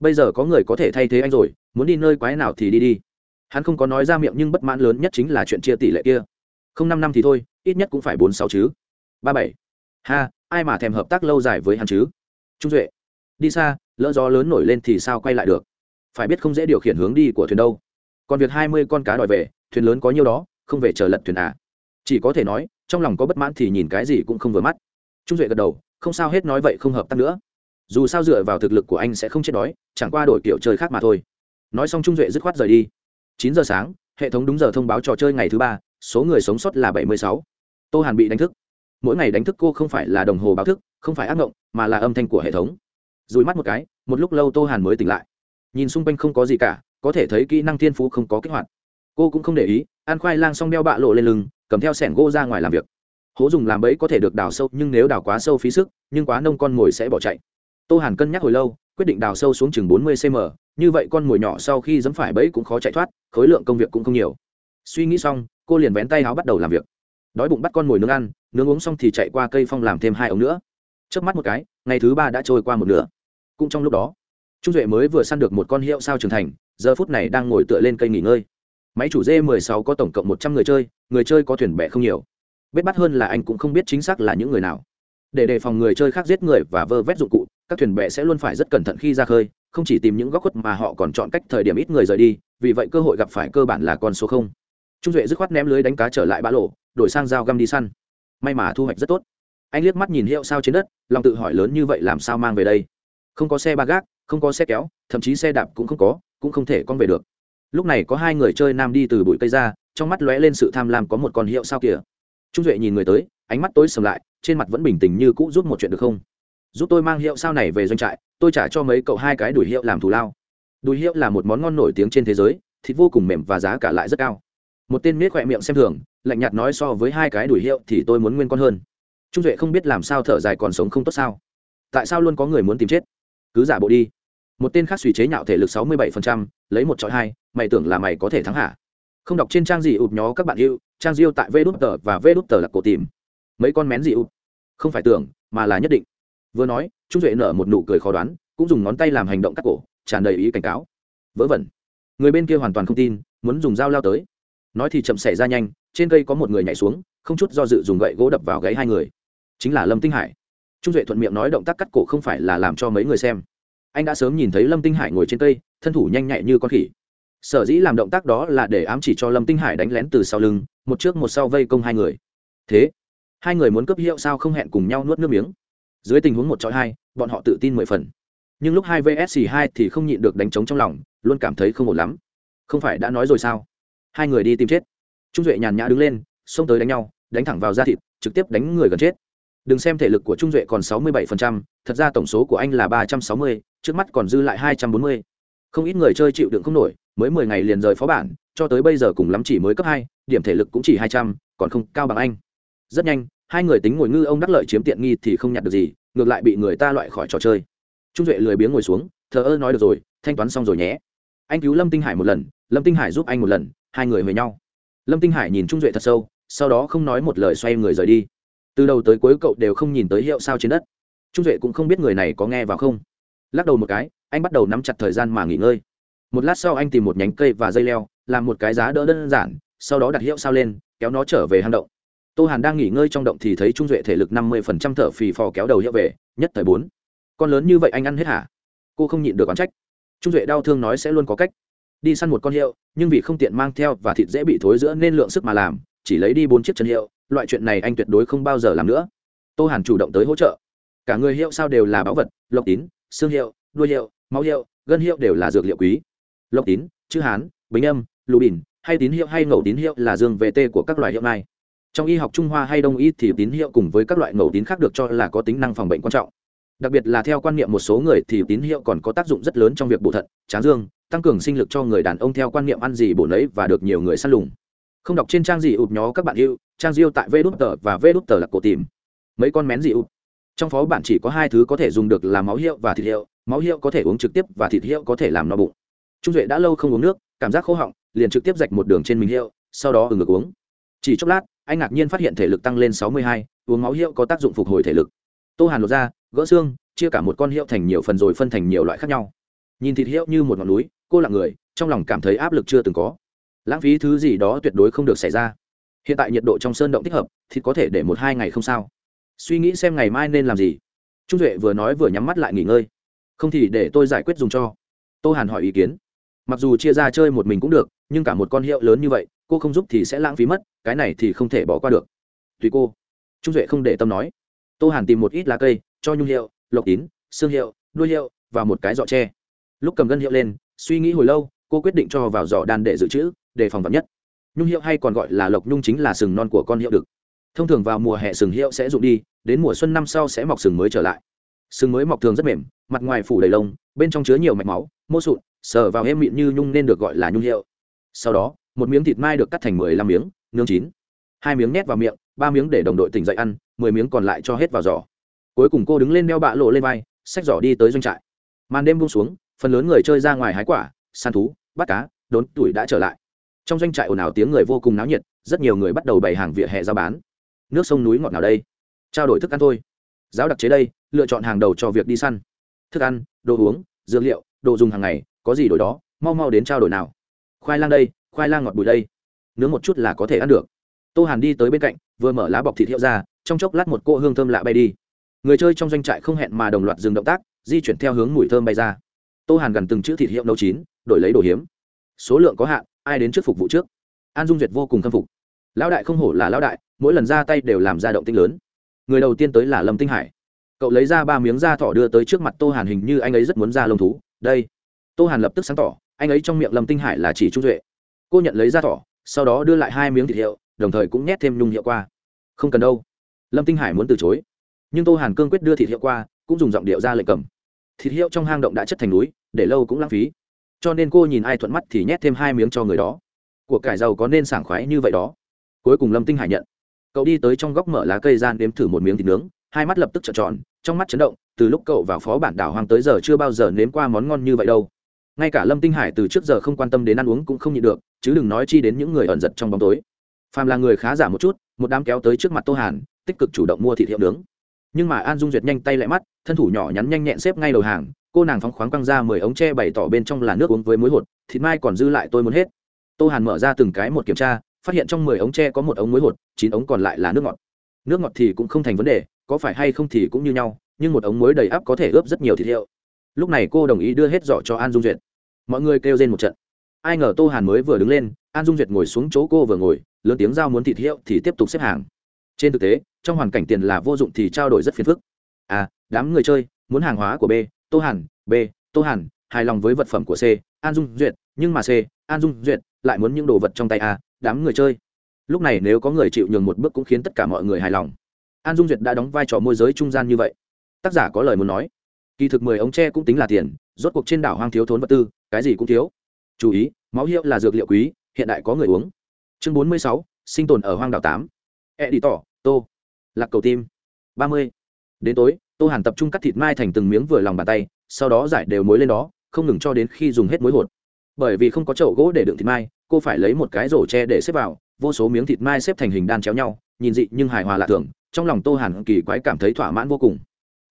Bây giờ có người có thể thay thế anh rồi, muốn đi nơi quái nào thì đi đi. Hắn không có nói ra miệng nhưng bất mãn lớn nhất chính là chuyện chia tỷ lệ kia. Không năm năm thì thôi, ít nhất cũng phải bốn sáu chứ. Ba bảy. Ha, ai mà thèm hợp tác lâu dài với hắn chứ? Trung duệ. Đi xa, lỡ gió lớn nổi lên thì sao quay lại được? Phải biết không dễ điều khiển hướng đi của thuyền đâu. Còn việc hai mươi con cá đòi về, thuyền lớn có nhiêu đó, không về chờ lật thuyền à. Chỉ có thể nói, trong lòng có bất mãn thì nhìn cái gì cũng không vừa mắt. Trung duệ gật đầu, không sao hết nói vậy không hợp tác nữa. Dù sao dựa vào thực lực của anh sẽ không chết đói, chẳng qua đổi kiểu chơi khác mà thôi. Nói xong trung duệ dứt khoát rời đi. Chín giờ sáng, hệ thống đúng giờ thông báo trò chơi ngày thứ ba, số người sống sót là bảy mươi sáu. Tô hàn bị đánh thức. Mỗi ngày đánh thức cô không phải là đồng hồ báo thức, không phải ác mộng mà là âm thanh của hệ thống. Dùi mắt một cái, một lúc lâu tô hàn mới tỉnh lại nhìn xung quanh không có gì cả, có thể thấy kỹ năng thiên phú không có kích hoạt. Cô cũng không để ý, ăn khoai lang xong đeo bạ lộ lên lưng, cầm theo sẻng gỗ ra ngoài làm việc. Hố dùng làm bẫy có thể được đào sâu, nhưng nếu đào quá sâu phí sức, nhưng quá nông con mồi sẽ bỏ chạy. Tô hàn cân nhắc hồi lâu, quyết định đào sâu xuống chừng bốn mươi cm như vậy con mồi nhỏ sau khi dẫm phải bẫy cũng khó chạy thoát, khối lượng công việc cũng không nhiều. Suy nghĩ xong, cô liền vén tay áo bắt đầu làm việc. Đói bụng bắt con mồi nướng ăn, nướng uống xong thì chạy qua cây phong làm thêm hai ống nữa. Trước mắt một cái, ngày thứ ba đã trôi qua một nửa. Cũng trong lúc đó trung duệ mới vừa săn được một con hiệu sao trưởng thành, giờ phút này đang ngồi tựa lên cây nghỉ ngơi. Máy chủ d 16 có tổng cộng một trăm người chơi người chơi có thuyền bè không nhiều. Bết bắt hơn là anh cũng không biết chính xác là những người nào. Để đề phòng người chơi khác giết người và vơ vét dụng cụ, các thuyền bè sẽ luôn phải rất cẩn thận khi ra khơi, không chỉ tìm những góc khuất mà họ còn chọn cách thời điểm ít người rời đi, vì vậy cơ hội gặp phải cơ bản là con số không. Trung duệ dứt khoát ném lưới đánh cá trở lại bã lộ, đổi sang dao găm đi săn. May mà thu hoạch rất tốt. Anh liếc mắt nhìn hiệu sao trên đất, lòng tự hỏi lớn như vậy làm sao mang về đây? Không có xe ba gác, không có xe kéo, thậm chí xe đạp cũng không có, cũng không thể con về được. Lúc này có hai người chơi nam đi từ bụi cây ra, trong mắt lóe lên sự tham lam có một con hiệu sao kìa. Trung duệ nhìn người tới, ánh mắt tối sầm lại, trên mặt vẫn bình tĩnh như cũ giúp một chuyện được không? Giúp tôi mang hiệu sao này về doanh trại, tôi trả cho mấy cậu hai cái đùi hiệu làm thù lao. Đùi hiệu là một món ngon nổi tiếng trên thế giới, thịt vô cùng mềm và giá cả lại rất cao. Một tên miết khỏe miệng xem thường, lạnh nhạt nói so với hai cái đùi hiệu thì tôi muốn nguyên con hơn. Trung duệ không biết làm sao thở dài còn sống không tốt sao? Tại sao luôn có người muốn tìm chết? Cứ giả bộ đi. Một tên khác suy chế nhạo thể lực sáu mươi bảy phần trăm, lấy một chọi hai mày tưởng là mày có thể thắng hả? Không đọc trên trang gì ụp nhó các bạn yêu trang diêu tại vê đút tờ và vê đút tờ là cổ tìm. Mấy con mén gì ụp? Không phải tưởng mà là nhất định. Vừa nói trung duệ nở một nụ cười khó đoán cũng dùng ngón tay làm hành động cắt cổ tràn đầy ý cảnh cáo. Vớ vẩn. Người bên kia hoàn toàn không tin muốn dùng dao lao tới. Nói thì chậm xảy ra nhanh trên cây có một người nhảy xuống không chút do dự dùng gậy gỗ đập vào gáy hai người. Chính là lâm tinh hải trung duệ thuận miệng nói động tác cắt cổ không phải là làm cho mấy người xem. Anh đã sớm nhìn thấy lâm tinh hải ngồi trên cây, thân thủ nhanh nhạy như con khỉ. Sở dĩ làm động tác đó là để ám chỉ cho lâm tinh hải đánh lén từ sau lưng, một trước một sau vây công hai người. Thế, hai người muốn cướp hiệu sao không hẹn cùng nhau nuốt nước miếng. Dưới tình huống một chọi hai, bọn họ tự tin mười phần. Nhưng lúc hai vs hai thì không nhịn được đánh trống trong lòng, luôn cảm thấy không ổn lắm. Không phải đã nói rồi sao? Hai người đi tìm chết. Trung duệ nhàn nhã đứng lên, xông tới đánh nhau, đánh thẳng vào da thịt, trực tiếp đánh người gần chết đừng xem thể lực của trung duệ còn sáu mươi 67%, thật ra tổng số của anh là ba trăm sáu mươi, trước mắt còn dư lại hai trăm bốn mươi. không ít người chơi chịu đựng không nổi mới mười ngày liền rời phó bản cho tới bây giờ cùng lắm chỉ mới cấp hai điểm thể lực cũng chỉ hai trăm còn không cao bằng anh. Rất nhanh hai người tính ngồi ngư ông đắc lợi chiếm tiện nghi thì không nhặt được gì ngược lại bị người ta loại khỏi trò chơi. Trung duệ lười biếng ngồi xuống thờ ơ nói được rồi thanh toán xong rồi nhé. Anh cứu lâm tinh hải một lần lâm tinh hải giúp anh một lần hai người với nhau. Lâm tinh hải nhìn trung duệ thật sâu sau đó không nói một lời xoay người rời đi từ đầu tới cuối cậu đều không nhìn tới hiệu sao trên đất. Trung duệ cũng không biết người này có nghe vào không. Lắc đầu một cái, anh bắt đầu nắm chặt thời gian mà nghỉ ngơi. Một lát sau anh tìm một nhánh cây và dây leo, làm một cái giá đỡ đơn giản, sau đó đặt hiệu sao lên, kéo nó trở về hang động. Tô hàn đang nghỉ ngơi trong động thì thấy trung duệ thể lực năm mươi phần trăm thở phì phò kéo đầu hiệu về, nhất thời bốn. Con lớn như vậy anh ăn hết hả? Cô không nhịn được oán trách. Trung duệ đau thương nói sẽ luôn có cách. Đi săn một con hiệu, nhưng vì không tiện mang theo và thịt dễ bị thối giữa nên lượng sức mà làm, chỉ lấy đi bốn chiếc chân hiệu loại chuyện này anh tuyệt đối không bao giờ làm nữa. Tô hàn chủ động tới hỗ trợ. Cả người hiệu sao đều là báu vật, lộc tín, xương hiệu, đuôi hiệu, máu hiệu, gân hiệu đều là dược liệu quý. Lộc tín, chữ hán bính âm, lù bìn hay tín hiệu hay ngẫu tín hiệu là dương tt của các loài hiệu này. Trong y học trung hoa hay đông y thì tín hiệu cùng với các loại ngẫu tín khác được cho là có tính năng phòng bệnh quan trọng. Đặc biệt là theo quan niệm một số người thì tín hiệu còn có tác dụng rất lớn trong việc bổ thận, tráng dương, tăng cường sinh lực cho người đàn ông theo quan niệm ăn gì bổ nấy và được nhiều người săn lùng không đọc trên trang gì ụp nhó các bạn yêu, trang diêu tại vê đút tờ và vê đút tờ là cổ tìm. Mấy con mén gì ụp? Trong phó bản chỉ có hai thứ có thể dùng được là máu hiệu và thịt hiệu, máu hiệu có thể uống trực tiếp và thịt hiệu có thể làm no bụng. Trung duệ đã lâu không uống nước, cảm giác khô họng, liền trực tiếp rạch một đường trên mình hiệu, sau đó ừng ngược uống. Chỉ chốc lát, anh ngạc nhiên phát hiện thể lực tăng lên sáu mươi hai, uống máu hiệu có tác dụng phục hồi thể lực. Tô hàn lột ra, gỡ xương, chia cả một con hiệu thành nhiều phần rồi phân thành nhiều loại khác nhau. Nhìn thịt hiệu như một ngọn núi, cô là người, trong lòng cảm thấy áp lực chưa từng có lãng phí thứ gì đó tuyệt đối không được xảy ra. Hiện tại nhiệt độ trong sơn động thích hợp, thì có thể để một hai ngày không sao. Suy nghĩ xem ngày mai nên làm gì. Trung duệ vừa nói vừa nhắm mắt lại nghỉ ngơi. Không thì để tôi giải quyết dùng cho. Tô hàn hỏi ý kiến. Mặc dù chia ra chơi một mình cũng được, nhưng cả một con hiệu lớn như vậy, cô không giúp thì sẽ lãng phí mất, cái này thì không thể bỏ qua được. Tùy cô. Trung duệ không để tâm nói. Tô hàn tìm một ít lá cây, cho nhung hiệu, lộc tín, xương hiệu, đuôi hiệu và một cái giỏ tre. Lúc cầm gân hiệu lên, suy nghĩ hồi lâu cô quyết định cho vào giỏ đan để dự trữ để phòng vật nhất. Nhung hiệu hay còn gọi là lộc nhung chính là sừng non của con hiệu đực. Thông thường vào mùa hè sừng hiệu sẽ rụng đi, đến mùa xuân năm sau sẽ mọc sừng mới trở lại. Sừng mới mọc thường rất mềm, mặt ngoài phủ đầy lông, bên trong chứa nhiều mạch máu, mô sụn, sờ vào êm mịn như nhung nên được gọi là nhung hiệu. Sau đó, một miếng thịt mai được cắt thành mười lăm miếng, nướng chín. Hai miếng nhét vào miệng, ba miếng để đồng đội tỉnh dậy ăn, mười miếng còn lại cho hết vào giỏ. Cuối cùng cô đứng lên đeo bạ lộ lên vai, xách giỏ đi tới doanh trại. Màn đêm buông xuống, phần lớn người chơi ra ngoài hái quả săn thú, bắt cá, đốn tuổi đã trở lại. Trong doanh trại ồn ào tiếng người vô cùng náo nhiệt, rất nhiều người bắt đầu bày hàng vỉa hè ra bán. Nước sông núi ngọt nào đây. Trao đổi thức ăn thôi. Giáo đặc chế đây, lựa chọn hàng đầu cho việc đi săn. Thức ăn, đồ uống, dược liệu, đồ dùng hàng ngày, có gì đổi đó, mau mau đến trao đổi nào. Khoai lang đây, khoai lang ngọt bùi đây. Nướng một chút là có thể ăn được. Tô hàn đi tới bên cạnh, vừa mở lá bọc thịt hiệu ra, trong chốc lát một cỗ hương thơm lạ bay đi. Người chơi trong doanh trại không hẹn mà đồng loạt dừng động tác, di chuyển theo hướng mùi thơm bay ra tô hàn gần từng chữ thịt hiệu nấu chín, đổi lấy đồ hiếm. Số lượng có hạn, ai đến trước phục vụ trước? An dung duyệt vô cùng khâm phục. Lão đại không hổ là lão đại, mỗi lần ra tay đều làm ra động tinh lớn. Người đầu tiên tới là lâm tinh hải. Cậu lấy ra ba miếng da thỏ đưa tới trước mặt tô hàn hình như anh ấy rất muốn ra lông thú. Đây. Tô hàn lập tức sáng tỏ, anh ấy trong miệng lâm tinh hải là chỉ trung duệ. Cô nhận lấy da thỏ, sau đó đưa lại hai miếng thịt hiệu, đồng thời cũng nhét thêm nhung hiệu qua. Không cần đâu. Lâm tinh hải muốn từ chối. Nhưng tô hàn cương quyết đưa thịt hiệu qua, cũng dùng giọng điệu ra lệnh cầm thịt hiệu trong hang động đã chất thành núi, để lâu cũng lãng phí. Cho nên cô nhìn ai thuận mắt thì nhét thêm hai miếng cho người đó. Của cải giàu có nên sảng khoái như vậy đó. Cuối cùng lâm tinh hải nhận. Cậu đi tới trong góc mở lá cây gian đếm thử một miếng thịt nướng, hai mắt lập tức trợn tròn, trong mắt chấn động, từ lúc cậu vào phó bản đảo hoang tới giờ chưa bao giờ nếm qua món ngon như vậy đâu. Ngay cả lâm tinh hải từ trước giờ không quan tâm đến ăn uống cũng không nhịn được, chứ đừng nói chi đến những người ẩn giật trong bóng tối. Phàm là người khá giả một chút, một đám kéo tới trước mặt tô hàn, tích cực chủ động mua thịt hiệu nướng nhưng mà an dung duyệt nhanh tay lại mắt, thân thủ nhỏ nhắn nhanh nhẹn xếp ngay đầu hàng, cô nàng phóng khoáng quăng ra mười ống tre bày tỏ bên trong là nước uống với muối hột, thịt mai còn dư lại tôi muốn hết. Tô hàn mở ra từng cái một kiểm tra, phát hiện trong mười ống tre có một ống muối hột, chín ống còn lại là nước ngọt. Nước ngọt thì cũng không thành vấn đề, có phải hay không thì cũng như nhau, nhưng một ống muối đầy ắp có thể ướp rất nhiều thịt hiệu. Lúc này cô đồng ý đưa hết giỏ cho an dung duyệt. Mọi người kêu lên một trận. Ai ngờ tô hàn mới vừa đứng lên, an dung duyệt ngồi xuống chỗ cô vừa ngồi, lớn tiếng giao muốn thịt hiệu thì tiếp tục xếp hàng trên thực tế, trong hoàn cảnh tiền là vô dụng thì trao đổi rất phiền phức. A đám người chơi, muốn hàng hóa của b, tô hàn, b, tô hàn, hài lòng với vật phẩm của c, an dung duyệt, nhưng mà c, an dung duyệt lại muốn những đồ vật trong tay a, đám người chơi. Lúc này nếu có người chịu nhường một bước cũng khiến tất cả mọi người hài lòng. An dung duyệt đã đóng vai trò môi giới trung gian như vậy. Tác giả có lời muốn nói. Kỳ thực mười ống tre cũng tính là tiền, rốt cuộc trên đảo hoang thiếu thốn vật tư, cái gì cũng thiếu. Chú ý, máu hiệu là dược liệu quý, hiện đại có người uống. Chương bốn mươi sáu, sinh tồn ở hoang đảo tám e đi tỏ tô. Lạc cầu tim. Ba mươi. Đến tối, tô hàn tập trung cắt thịt mai thành từng miếng vừa lòng bàn tay, sau đó giải đều muối lên đó, không ngừng cho đến khi dùng hết muối hột. Bởi vì không có chậu gỗ để đựng thịt mai, cô phải lấy một cái rổ tre để xếp vào, vô số miếng thịt mai xếp thành hình đan chéo nhau, nhìn dị nhưng hài hòa lạ thường, trong lòng tô hàn kỳ quái cảm thấy thỏa mãn vô cùng.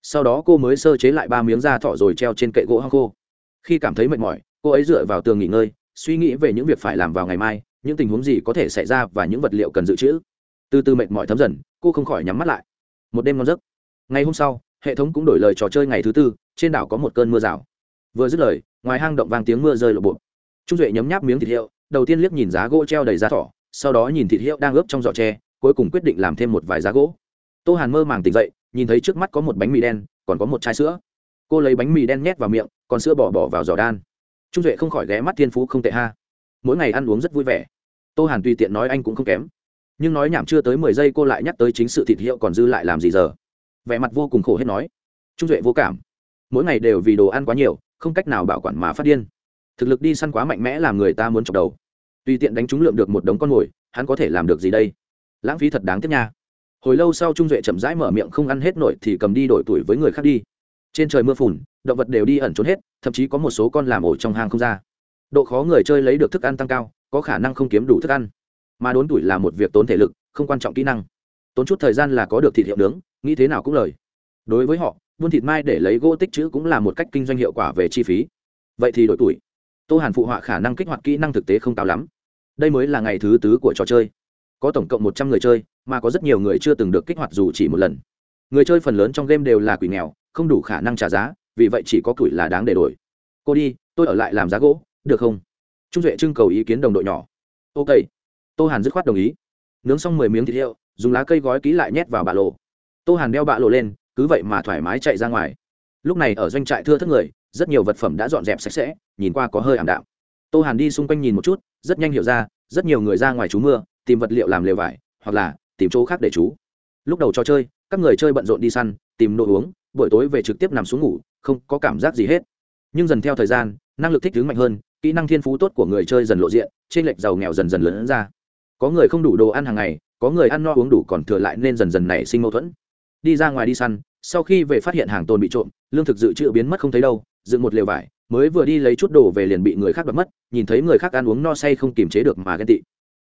Sau đó cô mới sơ chế lại ba miếng da thỏ rồi treo trên kệ gỗ hang khô. Khi cảm thấy mệt mỏi, cô ấy dựa vào tường nghỉ ngơi, suy nghĩ về những việc phải làm vào ngày mai, những tình huống gì có thể xảy ra và những vật liệu cần dự trữ từ từ mệt mỏi thấm dần, cô không khỏi nhắm mắt lại. Một đêm ngon giấc. Ngày hôm sau, hệ thống cũng đổi lời trò chơi ngày thứ tư, trên đảo có một cơn mưa rào. Vừa dứt lời, ngoài hang động vang tiếng mưa rơi lộ bộ. Trung duệ nhấm nháp miếng thịt hiệu, đầu tiên liếc nhìn giá gỗ treo đầy giá thỏ, sau đó nhìn thịt hiệu đang ướp trong giỏ tre, cuối cùng quyết định làm thêm một vài giá gỗ. Tô hàn mơ màng tỉnh dậy, nhìn thấy trước mắt có một bánh mì đen, còn có một chai sữa. Cô lấy bánh mì đen nhét vào miệng, còn sữa bỏ bỏ vào giỏ đan. Trung duệ không khỏi ghé mắt thiên phú không tệ ha. Mỗi ngày ăn uống rất vui vẻ. Tô hàn tùy tiện nói anh cũng không kém nhưng nói nhảm chưa tới mười giây cô lại nhắc tới chính sự thịt hiệu còn dư lại làm gì giờ. Vẻ mặt vô cùng khổ hết nói. Trung duệ vô cảm. Mỗi ngày đều vì đồ ăn quá nhiều, không cách nào bảo quản mà phát điên. Thực lực đi săn quá mạnh mẽ làm người ta muốn chọc đầu. Tùy tiện đánh trúng lượng được một đống con mồi, hắn có thể làm được gì đây? Lãng phí thật đáng tiếc nha. Hồi lâu sau trung duệ chậm rãi mở miệng không ăn hết nổi thì cầm đi đổi tuổi với người khác đi. Trên trời mưa phùn, động vật đều đi ẩn trốn hết, thậm chí có một số con làm ổ trong hang không ra. Độ khó người chơi lấy được thức ăn tăng cao, có khả năng không kiếm đủ thức ăn mà đốn tuổi là một việc tốn thể lực, không quan trọng kỹ năng. Tốn chút thời gian là có được thịt hiệu nướng, nghĩ thế nào cũng lời. Đối với họ, buôn thịt mai để lấy gỗ tích chữ cũng là một cách kinh doanh hiệu quả về chi phí. Vậy thì đổi tuổi. Tô hàn phụ họa khả năng kích hoạt kỹ năng thực tế không cao lắm. Đây mới là ngày thứ tứ của trò chơi. Có tổng cộng một trăm người chơi, mà có rất nhiều người chưa từng được kích hoạt dù chỉ một lần. Người chơi phần lớn trong game đều là quỷ nghèo, không đủ khả năng trả giá, vì vậy chỉ có tuổi là đáng để đổi. Cô đi, tôi ở lại làm giá gỗ, được không? Trung duệ trưng cầu ý kiến đồng đội nhỏ. Ok tô hàn dứt khoát đồng ý. Nướng xong mười miếng thịt heo dùng lá cây gói ký lại nhét vào bạ lộ. Tô hàn đeo bạ lộ lên, cứ vậy mà thoải mái chạy ra ngoài. Lúc này ở doanh trại thưa thất người, rất nhiều vật phẩm đã dọn dẹp sạch sẽ, nhìn qua có hơi ảm đạm. Tô hàn đi xung quanh nhìn một chút, rất nhanh hiểu ra, rất nhiều người ra ngoài trú mưa, tìm vật liệu làm lều vải, hoặc là tìm chỗ khác để trú. Lúc đầu trò chơi, các người chơi bận rộn đi săn, tìm đồ uống, buổi tối về trực tiếp nằm xuống ngủ, không có cảm giác gì hết. Nhưng dần theo thời gian, năng lực thích ứng mạnh hơn, kỹ năng thiên phú tốt của người chơi dần lộ diện trên lệch giàu nghèo dần dần lớn ra có người không đủ đồ ăn hàng ngày, có người ăn no uống đủ còn thừa lại nên dần dần nảy sinh mâu thuẫn. Đi ra ngoài đi săn, sau khi về phát hiện hàng tồn bị trộm, lương thực dự trữ biến mất không thấy đâu, dựng một lều vải, mới vừa đi lấy chút đồ về liền bị người khác đoạt mất, nhìn thấy người khác ăn uống no say không kiềm chế được mà ghen tị.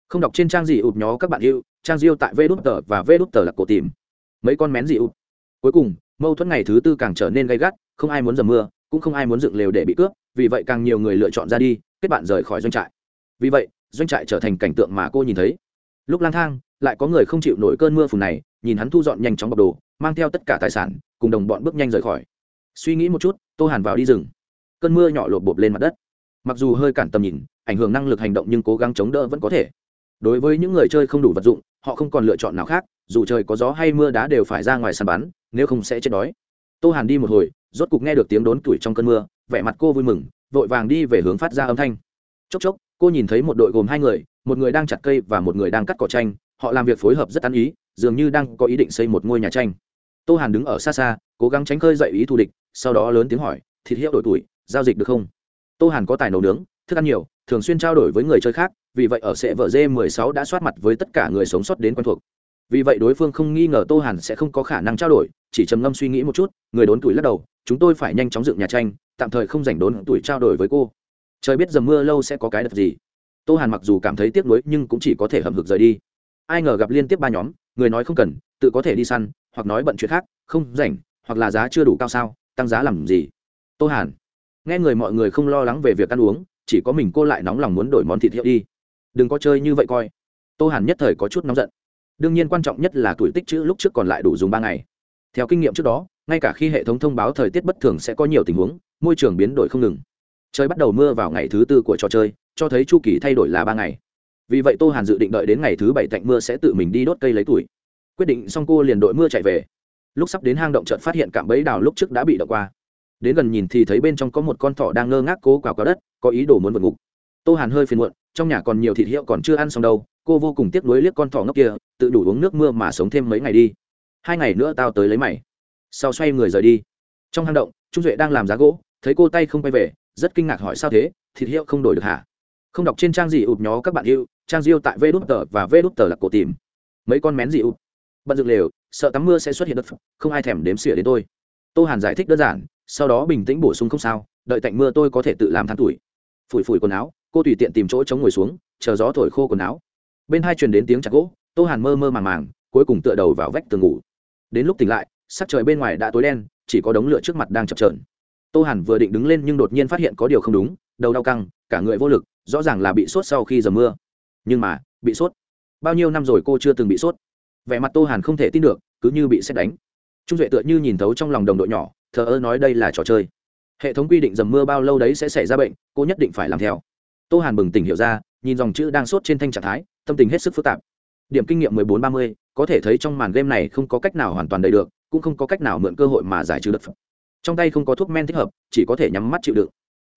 Không đọc trên trang gì ụp nhó các bạn yêu, trang diêu tại vê đút tờ và vê đút tờ là cổ tìm. Mấy con mén gì ụp. Cuối cùng, mâu thuẫn ngày thứ tư càng trở nên gay gắt, không ai muốn dầm mưa, cũng không ai muốn dựng lều để bị cướp, vì vậy càng nhiều người lựa chọn ra đi, kết bạn rời khỏi doanh trại. Vì vậy doanh trại trở thành cảnh tượng mà cô nhìn thấy. Lúc lang thang, lại có người không chịu nổi cơn mưa phùn này, nhìn hắn thu dọn nhanh chóng bọc đồ, mang theo tất cả tài sản, cùng đồng bọn bước nhanh rời khỏi. Suy nghĩ một chút, tô hàn vào đi rừng. Cơn mưa nhỏ lột bột lên mặt đất. Mặc dù hơi cản tầm nhìn, ảnh hưởng năng lực hành động nhưng cố gắng chống đỡ vẫn có thể. Đối với những người chơi không đủ vật dụng, họ không còn lựa chọn nào khác, dù trời có gió hay mưa đá đều phải ra ngoài săn bắn, nếu không sẽ chết đói. Tô hàn đi một hồi, rốt cục nghe được tiếng đốn tuổi trong cơn mưa, vẻ mặt cô vui mừng, vội vàng đi về hướng phát ra âm thanh. Chốc chốc cô nhìn thấy một đội gồm hai người, một người đang chặt cây và một người đang cắt cỏ tranh họ làm việc phối hợp rất ăn ý, dường như đang có ý định xây một ngôi nhà tranh tô hàn đứng ở xa xa, cố gắng tránh khơi dậy ý thù địch, sau đó lớn tiếng hỏi, thịt hiệu đổi tuổi, giao dịch được không? Tô hàn có tài nấu nướng, thức ăn nhiều, thường xuyên trao đổi với người chơi khác, vì vậy ở sệ vợ dê 16 đã soát mặt với tất cả người sống sót đến quen thuộc. Vì vậy đối phương không nghi ngờ tô hàn sẽ không có khả năng trao đổi, chỉ trầm ngâm suy nghĩ một chút, người đốn tuổi lắc đầu, chúng tôi phải nhanh chóng dựng nhà tranh tạm thời không dành đốn tuổi trao đổi với cô trời biết dầm mưa lâu sẽ có cái đợt gì. Tô hàn mặc dù cảm thấy tiếc nuối nhưng cũng chỉ có thể hầm hực rời đi. Ai ngờ gặp liên tiếp ba nhóm, người nói không cần, tự có thể đi săn, hoặc nói bận chuyện khác, không rảnh, hoặc là giá chưa đủ cao sao, tăng giá làm gì? Tô hàn, nghe người mọi người không lo lắng về việc ăn uống, chỉ có mình cô lại nóng lòng muốn đổi món thịt hiệu đi. Đừng có chơi như vậy coi. Tô hàn nhất thời có chút nóng giận. Đương nhiên quan trọng nhất là tuổi tích chữ lúc trước còn lại đủ dùng ba ngày. Theo kinh nghiệm trước đó, ngay cả khi hệ thống thông báo thời tiết bất thường sẽ có nhiều tình huống, môi trường biến đổi không ngừng trời bắt đầu mưa vào ngày thứ tư của trò chơi, cho thấy chu kỳ thay đổi là ba ngày. Vì vậy tô hàn dự định đợi đến ngày thứ bảy tạnh mưa sẽ tự mình đi đốt cây lấy tuổi. Quyết định xong cô liền đội mưa chạy về. Lúc sắp đến hang động chợt phát hiện cạm bẫy đào lúc trước đã bị đậu qua. Đến gần nhìn thì thấy bên trong có một con thỏ đang ngơ ngác cố quào quào đất, có ý đồ muốn vượt ngục. Tô hàn hơi phiền muộn, trong nhà còn nhiều thịt hiệu còn chưa ăn xong đâu, cô vô cùng tiếc nuối liếc con thỏ ngốc kia, tự đủ uống nước mưa mà sống thêm mấy ngày đi. Hai ngày nữa tao tới lấy mày. Sau xoay người rời đi. Trong hang động, trung duệ đang làm giá gỗ, thấy cô tay không quay về rất kinh ngạc hỏi sao thế, thịt hiệu không đổi được hả? Không đọc trên trang gì ụp nhó các bạn hiệu trang diêu tại vê đút tờ và vê đút tờ là cổ tìm. Mấy con mén gì ụp? Bận dựng lều, sợ tắm mưa sẽ xuất hiện đất không ai thèm đếm xỉa đến tôi. Tô hàn giải thích đơn giản, sau đó bình tĩnh bổ sung không sao, đợi tạnh mưa tôi có thể tự làm than tuổi. Phủi phủi quần áo, cô tùy tiện tìm chỗ chống ngồi xuống, chờ gió thổi khô quần áo. Bên hai truyền đến tiếng chặt gỗ, tô hàn mơ mơ màng màng, cuối cùng tựa đầu vào vách tường ngủ. Đến lúc tỉnh lại, sắc trời bên ngoài đã tối đen, chỉ có đống lửa trước mặt đang chập trờn tô hàn vừa định đứng lên nhưng đột nhiên phát hiện có điều không đúng đầu đau căng cả người vô lực rõ ràng là bị sốt sau khi dầm mưa. Nhưng mà bị sốt. Bao nhiêu năm rồi cô chưa từng bị sốt? Vẻ mặt tô hàn không thể tin được cứ như bị xét đánh. Trung duệ tựa như nhìn thấu trong lòng đồng đội nhỏ thờ ơ nói đây là trò chơi. Hệ thống quy định dầm mưa bao lâu đấy sẽ xảy ra bệnh cô nhất định phải làm theo. Tô hàn bừng tỉnh hiểu ra nhìn dòng chữ đang sốt trên thanh trạng thái tâm tình hết sức phức tạp. Điểm kinh nghiệm 14-30, có thể thấy trong màn game này không có cách nào hoàn toàn đầy được cũng không có cách nào mượn cơ hội mà giải trừ đất phẩm trong tay không có thuốc men thích hợp, chỉ có thể nhắm mắt chịu đựng.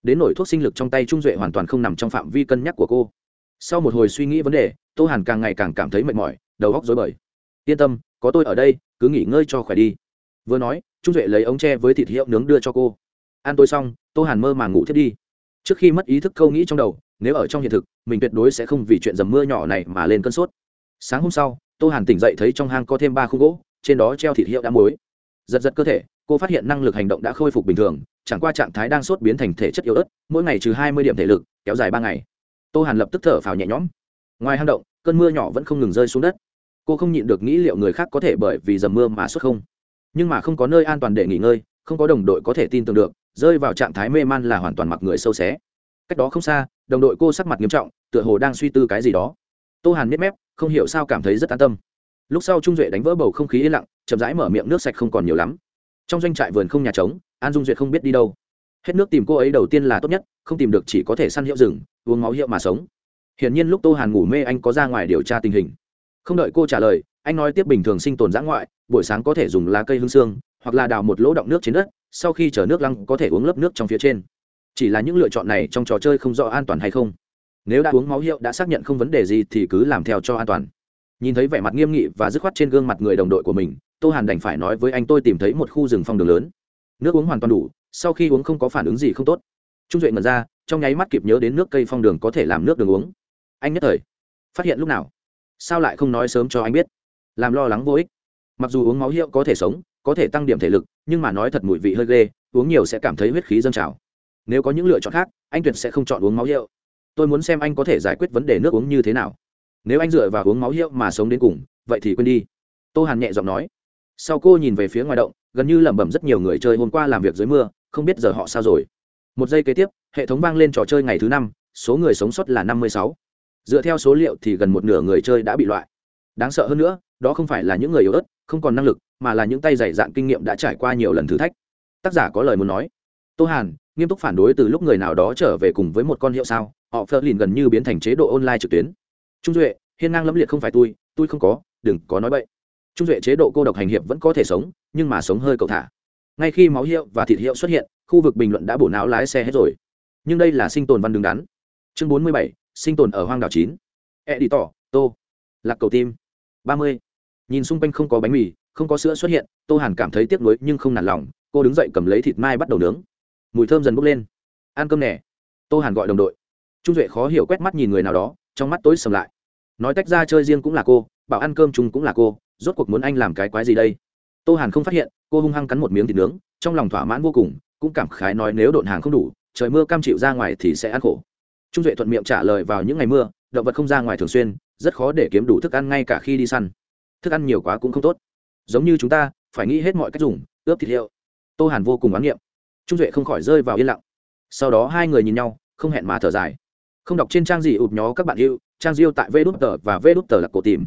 Đến nổi thuốc sinh lực trong tay trung duệ hoàn toàn không nằm trong phạm vi cân nhắc của cô. Sau một hồi suy nghĩ vấn đề, tô hàn càng ngày càng cảm thấy mệt mỏi, đầu óc dối bời. Yên tâm, có tôi ở đây, cứ nghỉ ngơi cho khỏe đi. Vừa nói, trung duệ lấy ống tre với thịt hiệu nướng đưa cho cô. Ăn tôi xong, tô hàn mơ màng ngủ thiết đi. Trước khi mất ý thức câu nghĩ trong đầu, nếu ở trong hiện thực, mình tuyệt đối sẽ không vì chuyện dầm mưa nhỏ này mà lên cơn sốt. Sáng hôm sau, tô hàn tỉnh dậy thấy trong hang có thêm ba khung gỗ, trên đó treo thịt hiệu đã muối. Giật giật cơ thể cô phát hiện năng lực hành động đã khôi phục bình thường, chẳng qua trạng thái đang sốt biến thành thể chất yếu ớt, mỗi ngày trừ hai mươi điểm thể lực, kéo dài ba ngày. Tô hàn lập tức thở phào nhẹ nhõm. Ngoài hang động, cơn mưa nhỏ vẫn không ngừng rơi xuống đất. Cô không nhịn được nghĩ liệu người khác có thể bởi vì dầm mưa mà xuất không. Nhưng mà không có nơi an toàn để nghỉ ngơi, không có đồng đội có thể tin tưởng được, rơi vào trạng thái mê man là hoàn toàn mặc người sâu xé. Cách đó không xa, đồng đội cô sắc mặt nghiêm trọng, tựa hồ đang suy tư cái gì đó. Tô hàn miết mép, không hiểu sao cảm thấy rất an tâm. Lúc sau trung duệ đánh vỡ bầu không khí yên lặng, chậm rãi mở miệng, nước sạch không còn nhiều lắm trong doanh trại vườn không nhà trống, an dung duyệt không biết đi đâu. Hết nước tìm cô ấy đầu tiên là tốt nhất, không tìm được chỉ có thể săn hiệu rừng, uống máu hiệu mà sống. Hiển nhiên lúc tô hàn ngủ mê anh có ra ngoài điều tra tình hình. Không đợi cô trả lời, anh nói tiếp bình thường sinh tồn giã ngoại, buổi sáng có thể dùng lá cây hương xương, hoặc là đào một lỗ động nước trên đất, sau khi chở nước lăng có thể uống lớp nước trong phía trên. Chỉ là những lựa chọn này trong trò chơi không rõ an toàn hay không. Nếu đã uống máu hiệu đã xác nhận không vấn đề gì thì cứ làm theo cho an toàn. Nhìn thấy vẻ mặt nghiêm nghị và dứt khoát trên gương mặt người đồng đội của mình tô hàn đành phải nói với anh tôi tìm thấy một khu rừng phong đường lớn. Nước uống hoàn toàn đủ, sau khi uống không có phản ứng gì không tốt. Trung duệ ngẩn ra, trong nháy mắt kịp nhớ đến nước cây phong đường có thể làm nước đường uống. Anh nhất thời, phát hiện lúc nào? Sao lại không nói sớm cho anh biết? Làm lo lắng vô ích. Mặc dù uống máu hiệu có thể sống, có thể tăng điểm thể lực, nhưng mà nói thật mùi vị hơi ghê, uống nhiều sẽ cảm thấy huyết khí dâng trào. Nếu có những lựa chọn khác, anh tuyệt sẽ không chọn uống máu hiệu. Tôi muốn xem anh có thể giải quyết vấn đề nước uống như thế nào. Nếu anh dựa vào uống máu hiệu mà sống đến cùng, vậy thì quên đi. Tô hàn nhẹ giọng nói sau cô nhìn về phía ngoài động, gần như lẩm bẩm rất nhiều người chơi hôm qua làm việc dưới mưa, không biết giờ họ sao rồi. Một giây kế tiếp, hệ thống vang lên trò chơi ngày thứ năm, số người sống sót là năm mươi sáu. Dựa theo số liệu thì gần một nửa người chơi đã bị loại. Đáng sợ hơn nữa, đó không phải là những người yếu ớt, không còn năng lực, mà là những tay dày dạn kinh nghiệm đã trải qua nhiều lần thử thách. Tác giả có lời muốn nói. Tô hàn, nghiêm túc phản đối từ lúc người nào đó trở về cùng với một con hiệu sao, họ phớt lìn gần như biến thành chế độ online trực tuyến. Trung duệ, hiên ngang lẫm liệt không phải tôi tôi không có, đừng có nói bậy trung duệ chế độ cô độc hành hiệp vẫn có thể sống, nhưng mà sống hơi cầu thả. Ngay khi máu hiệu và thịt hiệu xuất hiện, khu vực bình luận đã bổ não lái xe hết rồi. Nhưng đây là sinh tồn văn đứng đắn. Chương bốn mươi bảy, sinh tồn ở hoang đảo chín. E đi tỏ tô. Lạc cầu tim. Ba mươi. Nhìn xung quanh không có bánh mì, không có sữa xuất hiện, tô hàn cảm thấy tiếc nuối nhưng không nản lòng, cô đứng dậy cầm lấy thịt mai bắt đầu nướng. Mùi thơm dần bốc lên. Ăn cơm nè. Tô hàn gọi đồng đội. Trung duệ khó hiểu quét mắt nhìn người nào đó, trong mắt tối sầm lại. Nói tách ra chơi riêng cũng là cô, bảo ăn cơm chung cũng là cô rốt cuộc muốn anh làm cái quái gì đây? Tô hàn không phát hiện, cô hung hăng cắn một miếng thịt nướng, trong lòng thỏa mãn vô cùng, cũng cảm khái nói nếu độn hàng không đủ, trời mưa cam chịu ra ngoài thì sẽ ăn khổ. Trung duệ thuận miệng trả lời vào những ngày mưa, động vật không ra ngoài thường xuyên, rất khó để kiếm đủ thức ăn ngay cả khi đi săn. Thức ăn nhiều quá cũng không tốt. Giống như chúng ta, phải nghĩ hết mọi cách dùng, ướp thịt hiệu. Tô hàn vô cùng oán nghiệm. Trung duệ không khỏi rơi vào yên lặng. Sau đó hai người nhìn nhau, không hẹn mà thở dài. Không đọc trên trang gì ụp nhó các bạn hữu trang diêu tại vê đút tờ và vê đút tờ là cổ tìm.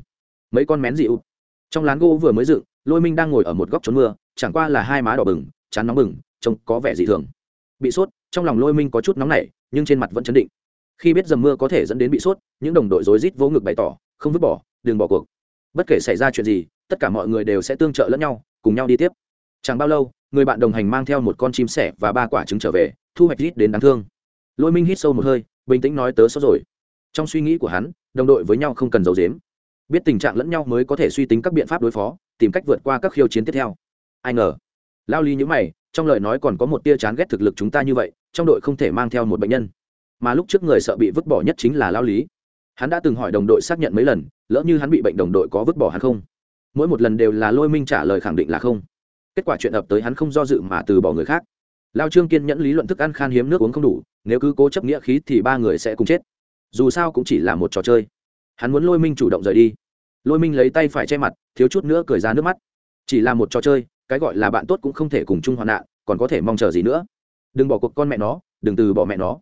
Mấy con mén gì ụp? Trong lán gỗ vừa mới dựng, lôi minh đang ngồi ở một góc trốn mưa, chẳng qua là hai má đỏ bừng, chán nóng bừng, trông có vẻ dị thường. Bị sốt, trong lòng lôi minh có chút nóng nảy, nhưng trên mặt vẫn chấn định. Khi biết dầm mưa có thể dẫn đến bị sốt, những đồng đội rối rít vỗ ngực bày tỏ, không vứt bỏ, đừng bỏ cuộc. Bất kể xảy ra chuyện gì, tất cả mọi người đều sẽ tương trợ lẫn nhau, cùng nhau đi tiếp. Chẳng bao lâu, người bạn đồng hành mang theo một con chim sẻ và ba quả trứng trở về, thu hoạch rít đến đáng thương. Lôi minh hít sâu một hơi, bình tĩnh nói tớ sốt rồi. Trong suy nghĩ của hắn, đồng đội với nhau không cần giấu dếm biết tình trạng lẫn nhau mới có thể suy tính các biện pháp đối phó, tìm cách vượt qua các khiêu chiến tiếp theo. Ai ngờ, lao ly nhữ mày, trong lời nói còn có một tia chán ghét thực lực chúng ta như vậy, trong đội không thể mang theo một bệnh nhân. Mà lúc trước người sợ bị vứt bỏ nhất chính là lao lý. Hắn đã từng hỏi đồng đội xác nhận mấy lần, lỡ như hắn bị bệnh đồng đội có vứt bỏ hắn không? Mỗi một lần đều là lôi minh trả lời khẳng định là không. Kết quả chuyện ập tới hắn không do dự mà từ bỏ người khác. Lao trương kiên nhẫn lý luận thức ăn khan hiếm nước uống không đủ, nếu cứ cố chấp nghĩa khí thì ba người sẽ cùng chết. Dù sao cũng chỉ là một trò chơi hắn muốn lôi minh chủ động rời đi. Lôi minh lấy tay phải che mặt, thiếu chút nữa cười ra nước mắt. Chỉ là một trò chơi, cái gọi là bạn tốt cũng không thể cùng chung hoạn nạn, còn có thể mong chờ gì nữa. Đừng bỏ cuộc con mẹ nó, đừng từ bỏ mẹ nó.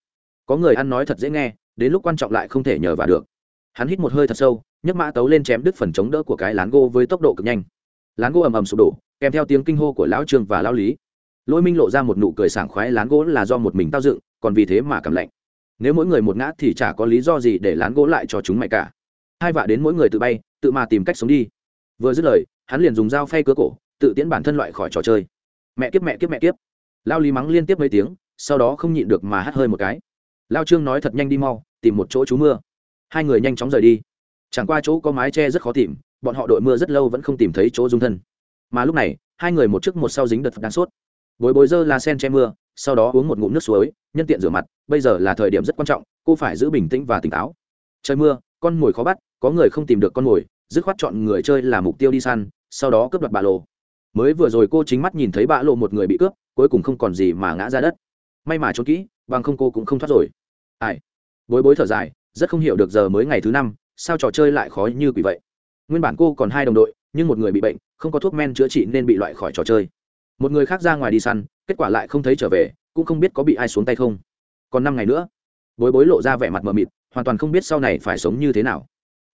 Có người ăn nói thật dễ nghe, đến lúc quan trọng lại không thể nhờ vào được. Hắn hít một hơi thật sâu, nhấc mã tấu lên chém đứt phần chống đỡ của cái lán gỗ với tốc độ cực nhanh. Lán gỗ ầm ầm sụp đổ, kèm theo tiếng kinh hô của lão trương và lão lý. Lôi minh lộ ra một nụ cười sảng khoái, lán gỗ là do một mình tao dựng, còn vì thế mà cảm lạnh. Nếu mỗi người một ngã thì chả có lý do gì để lán gỗ lại cho chúng mày cả hai vạ đến mỗi người tự bay, tự mà tìm cách sống đi. Vừa dứt lời, hắn liền dùng dao phay cứa cổ, tự tiễn bản thân loại khỏi trò chơi. Mẹ kiếp mẹ kiếp mẹ kiếp. Lao lý mắng liên tiếp mấy tiếng, sau đó không nhịn được mà hắt hơi một cái. Lao trương nói thật nhanh đi mau, tìm một chỗ trú mưa. Hai người nhanh chóng rời đi. Chẳng qua chỗ có mái tre rất khó tìm, bọn họ đội mưa rất lâu vẫn không tìm thấy chỗ dung thân. Mà lúc này, hai người một trước một sau dính đợt đang sốt. Bồi bồi dơ là sen che mưa, sau đó uống một ngụm nước suối, nhân tiện rửa mặt, bây giờ là thời điểm rất quan trọng, cô phải giữ bình tĩnh và tỉnh táo. Trời mưa, con mồi khó bắt có người không tìm được con mồi, dứt khoát chọn người chơi là mục tiêu đi săn, sau đó cướp đoạt bạ lộ. Mới vừa rồi cô chính mắt nhìn thấy bạ lộ một người bị cướp, cuối cùng không còn gì mà ngã ra đất. May mà trốn kỹ, bằng không cô cũng không thoát rồi. Ai? Bối bối thở dài, rất không hiểu được giờ mới ngày thứ năm, sao trò chơi lại khó như quỷ vậy? Nguyên bản cô còn hai đồng đội, nhưng một người bị bệnh, không có thuốc men chữa trị nên bị loại khỏi trò chơi. Một người khác ra ngoài đi săn, kết quả lại không thấy trở về, cũng không biết có bị ai xuống tay không. Còn năm ngày nữa, bối bối lộ ra vẻ mặt mờ mịt, hoàn toàn không biết sau này phải sống như thế nào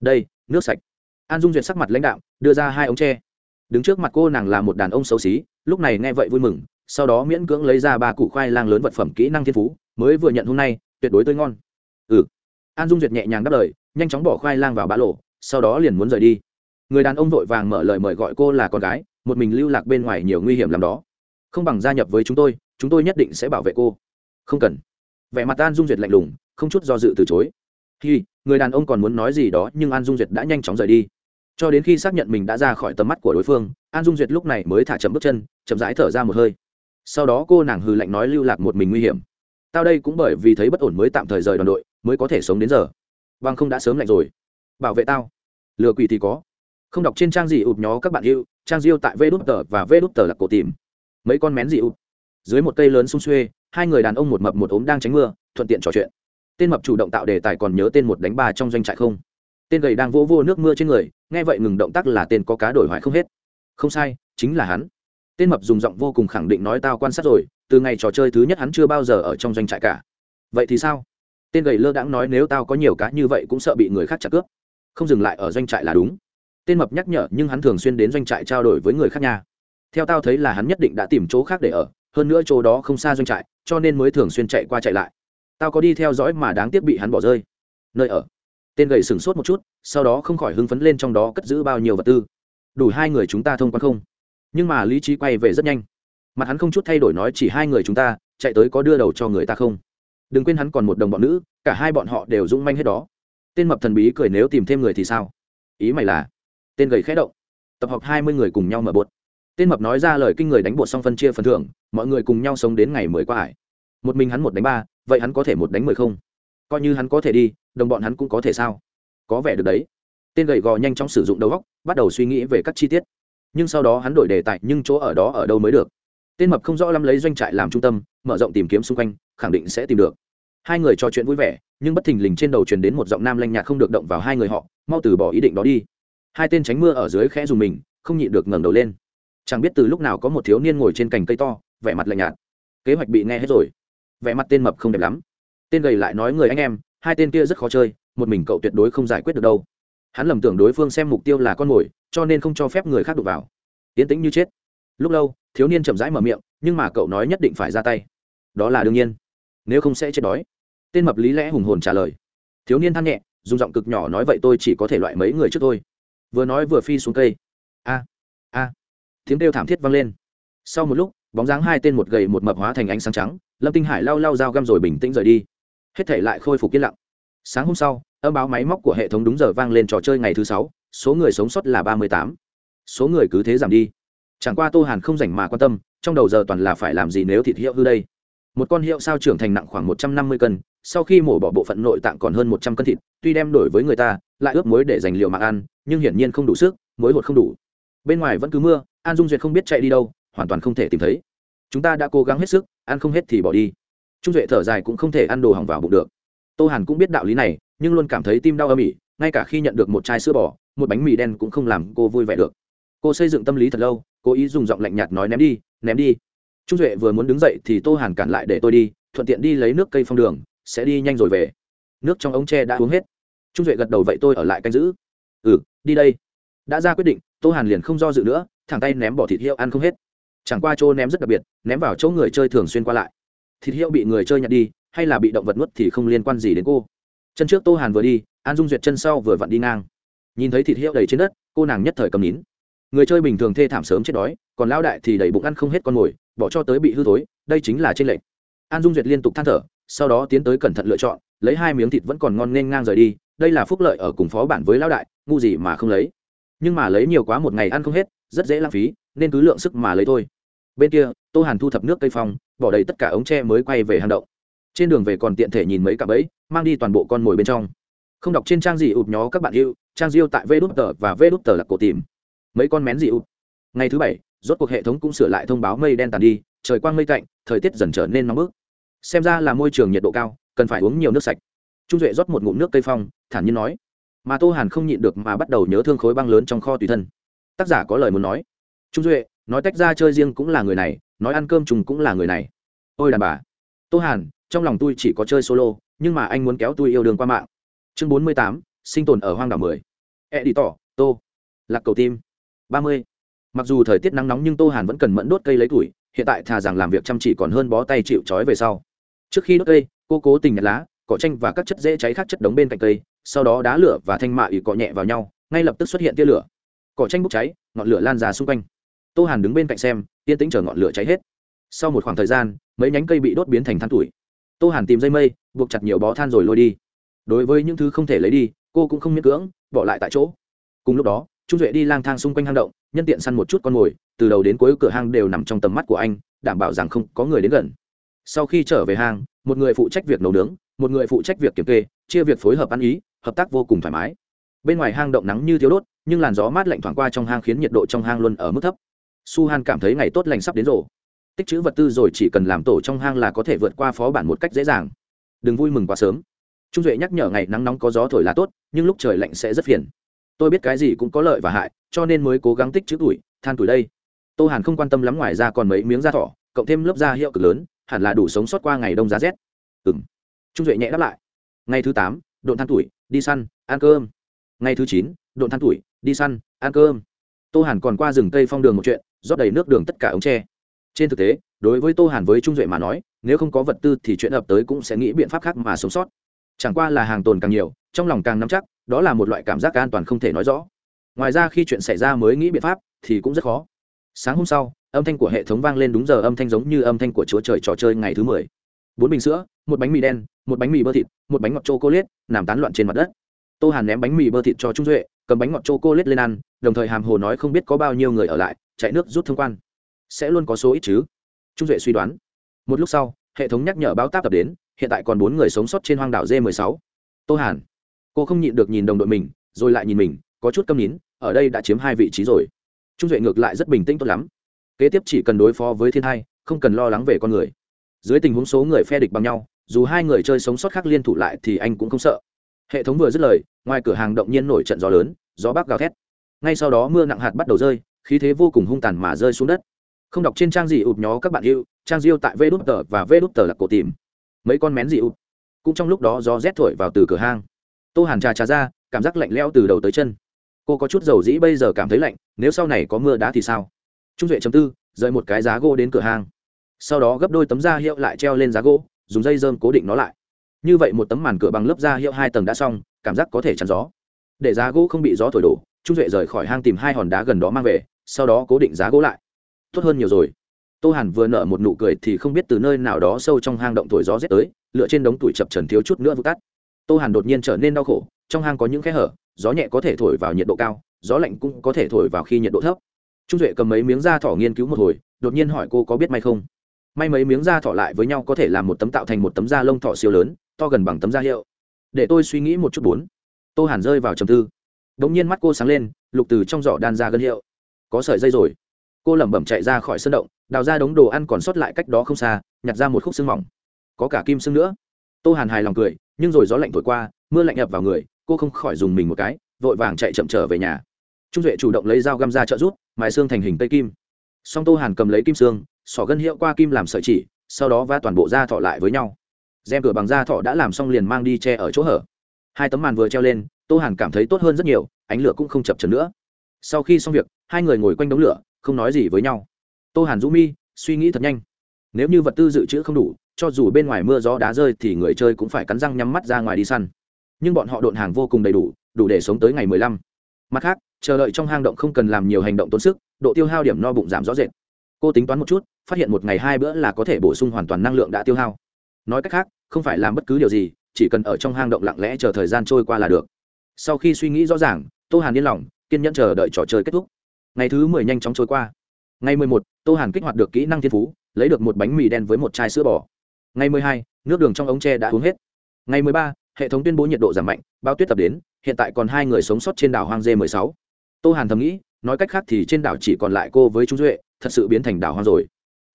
đây, nước sạch. An dung duyệt sắc mặt lãnh đạo, đưa ra hai ống tre. Đứng trước mặt cô nàng là một đàn ông xấu xí, lúc này nghe vậy vui mừng, sau đó miễn cưỡng lấy ra ba củ khoai lang lớn vật phẩm kỹ năng thiên phú, mới vừa nhận hôm nay, tuyệt đối tươi ngon. Ừ. An dung duyệt nhẹ nhàng đáp lời, nhanh chóng bỏ khoai lang vào bã lộ, sau đó liền muốn rời đi. Người đàn ông vội vàng mở lời mời gọi cô là con gái, một mình lưu lạc bên ngoài nhiều nguy hiểm làm đó. Không bằng gia nhập với chúng tôi chúng tôi nhất định sẽ bảo vệ cô. Không cần. Vẻ mặt an dung duyệt lạnh lùng, không chút do dự từ chối. Khi người đàn ông còn muốn nói gì đó nhưng an dung duyệt đã nhanh chóng rời đi. Cho đến khi xác nhận mình đã ra khỏi tầm mắt của đối phương, an dung duyệt lúc này mới thả chậm bước chân, chậm rãi thở ra một hơi. Sau đó cô nàng hừ lạnh nói lưu lạc một mình nguy hiểm. Tao đây cũng bởi vì thấy bất ổn mới tạm thời rời đoàn đội, mới có thể sống đến giờ. Vâng không đã sớm lạnh rồi. Bảo vệ tao. Lừa quỷ thì có. Không đọc trên trang gì ụp nhó các bạn yêu, trang diêu tại vê đút tờ và vê đút tờ là cổ tìm. Mấy con mén gì ụp. Dưới một cây lớn xung xuê, hai người đàn ông một mập một ốm đang tránh mưa, thuận tiện trò chuyện tên mập chủ động tạo đề tài còn nhớ tên một đánh ba trong doanh trại không? Tên gầy đang vỗ vô nước mưa trên người, nghe vậy ngừng động tác là tên có cá đổi hoại không hết. Không sai, chính là hắn. Tên mập dùng giọng vô cùng khẳng định nói tao quan sát rồi, từ ngày trò chơi thứ nhất hắn chưa bao giờ ở trong doanh trại cả. Vậy thì sao? Tên gầy lơ đãng nói nếu tao có nhiều cá như vậy cũng sợ bị người khác chặt cướp. Không dừng lại ở doanh trại là đúng. Tên mập nhắc nhở nhưng hắn thường xuyên đến doanh trại trao đổi với người khác nhà. Theo tao thấy là hắn nhất định đã tìm chỗ khác để ở, hơn nữa chỗ đó không xa doanh trại, cho nên mới thường xuyên chạy qua chạy lại tao có đi theo dõi mà đáng tiếc bị hắn bỏ rơi. Nơi ở. Tên gầy sửng sốt một chút, sau đó không khỏi hưng phấn lên trong đó cất giữ bao nhiêu vật tư. Đủ hai người chúng ta thông quan không? Nhưng mà lý trí quay về rất nhanh. Mặt hắn không chút thay đổi nói chỉ hai người chúng ta, chạy tới có đưa đầu cho người ta không? Đừng quên hắn còn một đồng bọn nữ, cả hai bọn họ đều dũng manh hết đó. Tên mập thần bí cười nếu tìm thêm người thì sao? Ý mày là, tên gầy khẽ động. Tập hợp hai mươi người cùng nhau mở bột. Tên mập nói ra lời kinh người đánh bột xong phân chia phần thưởng, mọi người cùng nhau sống đến ngày mới qua hải. Một mình hắn một đánh ba vậy hắn có thể một đánh mười không? Coi như hắn có thể đi, đồng bọn hắn cũng có thể sao? Có vẻ được đấy. Tên gầy gò nhanh chóng sử dụng đầu óc, bắt đầu suy nghĩ về các chi tiết. Nhưng sau đó hắn đổi đề tài, nhưng chỗ ở đó ở đâu mới được? Tên mập không rõ lắm lấy doanh trại làm trung tâm, mở rộng tìm kiếm xung quanh, khẳng định sẽ tìm được. Hai người trò chuyện vui vẻ, nhưng bất thình lình trên đầu truyền đến một giọng nam lanh nhạt không được động vào hai người họ, mau từ bỏ ý định đó đi. Hai tên tránh mưa ở dưới khẽ dùng mình, không nhịn được ngẩng đầu lên. Chẳng biết từ lúc nào có một thiếu niên ngồi trên cành cây to, vẻ mặt lạnh nhạt. Kế hoạch bị nghe hết rồi vẻ mặt tên mập không đẹp lắm. Tên gầy lại nói người anh em, hai tên kia rất khó chơi, một mình cậu tuyệt đối không giải quyết được đâu. Hắn lầm tưởng đối phương xem mục tiêu là con mồi, cho nên không cho phép người khác đụng vào. Yến tĩnh như chết. Lúc lâu, thiếu niên chậm rãi mở miệng, nhưng mà cậu nói nhất định phải ra tay. Đó là đương nhiên. Nếu không sẽ chết đói. Tên mập lý lẽ hùng hồn trả lời. Thiếu niên than nhẹ, dùng giọng cực nhỏ nói vậy tôi chỉ có thể loại mấy người trước thôi. Vừa nói vừa phi xuống cây. A a. Tiếng kêu thảm thiết vang lên. Sau một lúc, bóng dáng hai tên một gầy một mập hóa thành ánh sáng trắng lâm tinh hải lau lau dao găm rồi bình tĩnh rời đi. Hết thể lại khôi phục yên lặng. Sáng hôm sau, âm báo máy móc của hệ thống đúng giờ vang lên trò chơi ngày thứ sáu, số người sống sót là ba mươi tám. Số người cứ thế giảm đi. Chẳng qua tô hàn không dành mà quan tâm, trong đầu giờ toàn là phải làm gì nếu thịt hiệu hư đây? Một con hiệu sao trưởng thành nặng khoảng một trăm năm mươi cân, sau khi mổ bỏ bộ phận nội tạng còn hơn một trăm cân thịt, tuy đem đổi với người ta, lại ướp muối để dành liệu mạng ăn, nhưng hiển nhiên không đủ sức, muối hột không đủ. Bên ngoài vẫn cứ mưa, an dung duyệt không biết chạy đi đâu, hoàn toàn không thể tìm thấy chúng ta đã cố gắng hết sức, ăn không hết thì bỏ đi. Trung duệ thở dài cũng không thể ăn đồ hỏng vào bụng được. Tô hàn cũng biết đạo lý này, nhưng luôn cảm thấy tim đau âm ỉ, ngay cả khi nhận được một chai sữa bò, một bánh mì đen cũng không làm cô vui vẻ được. Cô xây dựng tâm lý thật lâu, cố ý dùng giọng lạnh nhạt nói ném đi ném đi. Trung duệ vừa muốn đứng dậy thì tô hàn cản lại để tôi đi, thuận tiện đi lấy nước cây phong đường, sẽ đi nhanh rồi về. Nước trong ống tre đã uống hết. Trung duệ gật đầu vậy tôi ở lại canh giữ. Ừ đi đây. Đã ra quyết định, tô hàn liền không do dự nữa, thẳng tay ném bỏ thịt hiệu ăn không hết chẳng qua chỗ ném rất đặc biệt, ném vào chỗ người chơi thường xuyên qua lại. Thịt hiệu bị người chơi nhặt đi, hay là bị động vật nuốt thì không liên quan gì đến cô. Chân trước tô hàn vừa đi, an dung duyệt chân sau vừa vặn đi ngang. Nhìn thấy thịt hiệu đầy trên đất, cô nàng nhất thời cầm nín. Người chơi bình thường thê thảm sớm chết đói, còn lao đại thì đầy bụng ăn không hết con mồi, bỏ cho tới bị hư thối, đây chính là trên lệnh an dung duyệt liên tục than thở, sau đó tiến tới cẩn thận lựa chọn, lấy hai miếng thịt vẫn còn ngon nên ngang rời đi, đây là phúc lợi ở cùng phó bản với lao đại, ngu gì mà không lấy. Nhưng mà lấy nhiều quá một ngày ăn không hết rất dễ lãng phí, nên cứ lượng sức mà lấy thôi. Bên kia, tô hàn thu thập nước cây phong, bỏ đầy tất cả ống tre mới quay về hang động. Trên đường về còn tiện thể nhìn mấy cặp ấy mang đi toàn bộ con mồi bên trong. Không đọc trên trang gì ụp nhó các bạn yêu, trang diêu tại vê đút tờ và vê đút tờ là cổ tìm. Mấy con mén gì ụp? Ngày thứ bảy, rốt cuộc hệ thống cũng sửa lại thông báo mây đen tàn đi, trời quang mây cạnh thời tiết dần trở nên nóng bức. Xem ra là môi trường nhiệt độ cao, cần phải uống nhiều nước sạch. Trung duệ rót một ngụm nước cây phong, thản nhiên nói. Mà tô hàn không nhịn được mà bắt đầu nhớ thương khối băng lớn trong kho tùy thân tác giả có lời muốn nói. Trung duệ, nói tách ra chơi riêng cũng là người này, nói ăn cơm trùng cũng là người này. Ôi đàn bà. Tô hàn, trong lòng tôi chỉ có chơi solo, nhưng mà anh muốn kéo tôi yêu đương qua mạng. Chương bốn mươi tám, sinh tồn ở hoang đảo mười. E đi tỏ tô. Lạc cầu tim. ba mươi. Mặc dù thời tiết nắng nóng nhưng tô hàn vẫn cần mẫn đốt cây lấy tuổi, hiện tại thà rằng làm việc chăm chỉ còn hơn bó tay chịu trói về sau. Trước khi đốt cây, cô cố tình nhặt lá, cỏ tranh và các chất dễ cháy khác chất đống bên cạnh cây, sau đó đá lửa và thanh mạ ỉ cọ nhẹ vào nhau, ngay lập tức xuất hiện tia lửa cỏ tranh bốc cháy, ngọn lửa lan ra xung quanh. Tô hàn đứng bên cạnh xem, yên tĩnh chờ ngọn lửa cháy hết. Sau một khoảng thời gian, mấy nhánh cây bị đốt biến thành than tuổi. Tô hàn tìm dây mây, buộc chặt nhiều bó than rồi lôi đi. Đối với những thứ không thể lấy đi, cô cũng không miễn cưỡng, bỏ lại tại chỗ. Cùng lúc đó, trung duệ đi lang thang xung quanh hang động, nhân tiện săn một chút con mồi, từ đầu đến cuối cửa hang đều nằm trong tầm mắt của anh, đảm bảo rằng không có người đến gần. Sau khi trở về hang, một người phụ trách việc nấu nướng, một người phụ trách việc kiểm kê, chia việc phối hợp ăn ý, hợp tác vô cùng thoải mái bên ngoài hang động nắng như thiếu đốt, nhưng làn gió mát lạnh thoảng qua trong hang khiến nhiệt độ trong hang luôn ở mức thấp. Su han cảm thấy ngày tốt lành sắp đến rồi. Tích chữ vật tư rồi chỉ cần làm tổ trong hang là có thể vượt qua phó bản một cách dễ dàng. Đừng vui mừng quá sớm. Trung duệ nhắc nhở ngày nắng nóng có gió thổi là tốt, nhưng lúc trời lạnh sẽ rất phiền. Tôi biết cái gì cũng có lợi và hại, cho nên mới cố gắng tích chữ tuổi, than tuổi đây. Tô hàn không quan tâm lắm ngoài ra còn mấy miếng da thỏ, cộng thêm lớp da hiệu cực lớn, hẳn là đủ sống sót qua ngày đông giá rét. Ừ m trung duệ nhẹ đáp lại. Ngày thứ tám, độn than tuổi, đi săn, ăn cơm ngày thứ chín, độn than tuổi, đi săn, ăn cơm. Tô hàn còn qua rừng cây phong đường một chuyện, rót đầy nước đường tất cả ống tre. Trên thực tế, đối với tô hàn với trung duệ mà nói, nếu không có vật tư thì chuyện ập tới cũng sẽ nghĩ biện pháp khác mà sống sót. Chẳng qua là hàng tồn càng nhiều, trong lòng càng nắm chắc, đó là một loại cảm giác an toàn không thể nói rõ. Ngoài ra khi chuyện xảy ra mới nghĩ biện pháp thì cũng rất khó. Sáng hôm sau, âm thanh của hệ thống vang lên đúng giờ âm thanh giống như âm thanh của chúa trời trò chơi ngày thứ mười. Bốn bình sữa, một bánh mì đen, một bánh mì bơ thịt, một bánh ngọt c h o nằm tán loạn trên mặt đất tô hàn ném bánh mì bơ thịt cho trung duệ, cầm bánh ngọt c h o lên ăn, đồng thời hàm hồ nói không biết có bao nhiêu người ở lại, chạy nước rút thông quan. Sẽ luôn có số ít chứ? Trung duệ suy đoán. Một lúc sau, hệ thống nhắc nhở báo táp tập đến, hiện tại còn bốn người sống sót trên hoang đảo d 16 tô hàn. Cô không nhịn được nhìn đồng đội mình, rồi lại nhìn mình, có chút câm nín, ở đây đã chiếm hai vị trí rồi. Trung duệ ngược lại rất bình tĩnh tốt lắm. Kế tiếp chỉ cần đối phó với thiên hai, không cần lo lắng về con người. Dưới tình huống số người phe địch bằng nhau, dù hai người chơi sống sót khác liên thủ lại thì anh cũng không sợ hệ thống vừa dứt lời, ngoài cửa hàng động nhiên nổi trận gió lớn, gió bắc gào thét. Ngay sau đó mưa nặng hạt bắt đầu rơi, khí thế vô cùng hung tàn mà rơi xuống đất. Không đọc trên trang gì ụp nhó các bạn yêu, trang diêu tại vê đút tờ và vê đút tờ là cổ tìm. Mấy con mén dị ụp. Cũng trong lúc đó gió rét thổi vào từ cửa hang. Tô hàn trà trà ra, cảm giác lạnh lẽo từ đầu tới chân. Cô có chút dầu dĩ bây giờ cảm thấy lạnh, nếu sau này có mưa đá thì sao? Trung duệ chấm tư, rời một cái giá gỗ đến cửa hang. Sau đó gấp đôi tấm da hiệu lại treo lên giá gỗ, dùng dây dơm cố định nó lại như vậy một tấm màn cửa bằng lớp da hiệu hai tầng đã xong, cảm giác có thể chắn gió. Để giá gỗ không bị gió thổi đổ, trung duệ rời khỏi hang tìm hai hòn đá gần đó mang về, sau đó cố định giá gỗ lại. Tốt hơn nhiều rồi. Tô hàn vừa nở một nụ cười thì không biết từ nơi nào đó sâu trong hang động thổi gió rét tới, lựa trên đống tuổi chập trần thiếu chút nữa vụt tắt. Tô hàn đột nhiên trở nên đau khổ, trong hang có những khe hở, gió nhẹ có thể thổi vào nhiệt độ cao, gió lạnh cũng có thể thổi vào khi nhiệt độ thấp. Trung duệ cầm mấy miếng da thỏ nghiên cứu một hồi, đột nhiên hỏi cô có biết may không? May mấy miếng da thọ lại với nhau có thể làm một tấm tạo thành một tấm da lông thọ siêu lớn, to gần bằng tấm da hiệu. Để tôi suy nghĩ một chút bốn. Tô hàn rơi vào trầm tư. Đ ỗ n g nhiên mắt cô sáng lên, lục từ trong giỏ đan ra gân hiệu. Có sợi dây rồi. Cô lẩm bẩm chạy ra khỏi sân động, đào ra đống đồ ăn còn sót lại cách đó không xa, nhặt ra một khúc xương mỏng. Có cả kim xương nữa. Tô hàn hài lòng cười, nhưng rồi gió lạnh thổi qua, mưa lạnh ập vào người, cô không khỏi dùng mình một cái, vội vàng chạy chậm trở về nhà. Trung duệ chủ động lấy dao găm ra trợ rút mài xương thành hình tây kim. Song tô hàn cầm lấy kim xương sỏ gân hiệu qua kim làm sợi chỉ, sau đó va toàn bộ da thọ lại với nhau. Rèm cửa bằng da thọ đã làm xong liền mang đi che ở chỗ hở. Hai tấm màn vừa treo lên, tô hàn cảm thấy tốt hơn rất nhiều, ánh lửa cũng không chập trần nữa. Sau khi xong việc, hai người ngồi quanh đống lửa, không nói gì với nhau. Tô hàn rũ mi, suy nghĩ thật nhanh. Nếu như vật tư dự trữ không đủ, cho dù bên ngoài mưa gió đá rơi thì người chơi cũng phải cắn răng nhắm mắt ra ngoài đi săn. Nhưng bọn họ độn hàng vô cùng đầy đủ đủ để sống tới ngày mười lăm. Mặt khác, chờ đợi trong hang động không cần làm nhiều hành động tốn sức, độ tiêu hao điểm no bụng giảm rõ rệt cô tính toán một chút, phát hiện một ngày hai bữa là có thể bổ sung hoàn toàn năng lượng đã tiêu hao. Nói cách khác, không phải làm bất cứ điều gì, chỉ cần ở trong hang động lặng lẽ chờ thời gian trôi qua là được. Sau khi suy nghĩ rõ ràng, tô hàn yên lòng, kiên nhẫn chờ đợi trò chơi kết thúc. Ngày thứ mười nhanh chóng trôi qua. Ngày mười một, tô hàn kích hoạt được kỹ năng thiên phú, lấy được một bánh mì đen với một chai sữa bò. Ngày mười hai, nước đường trong ống tre đã uống hết. Ngày mười ba, hệ thống tuyên bố nhiệt độ giảm mạnh bao tuyết tập đến, hiện tại còn hai người sống sót trên đảo hoang dê mười sáu. Tô hàn thầm nghĩ, nói cách khác thì trên đảo chỉ còn lại cô với trung duệ thật sự biến thành đảo hoang rồi.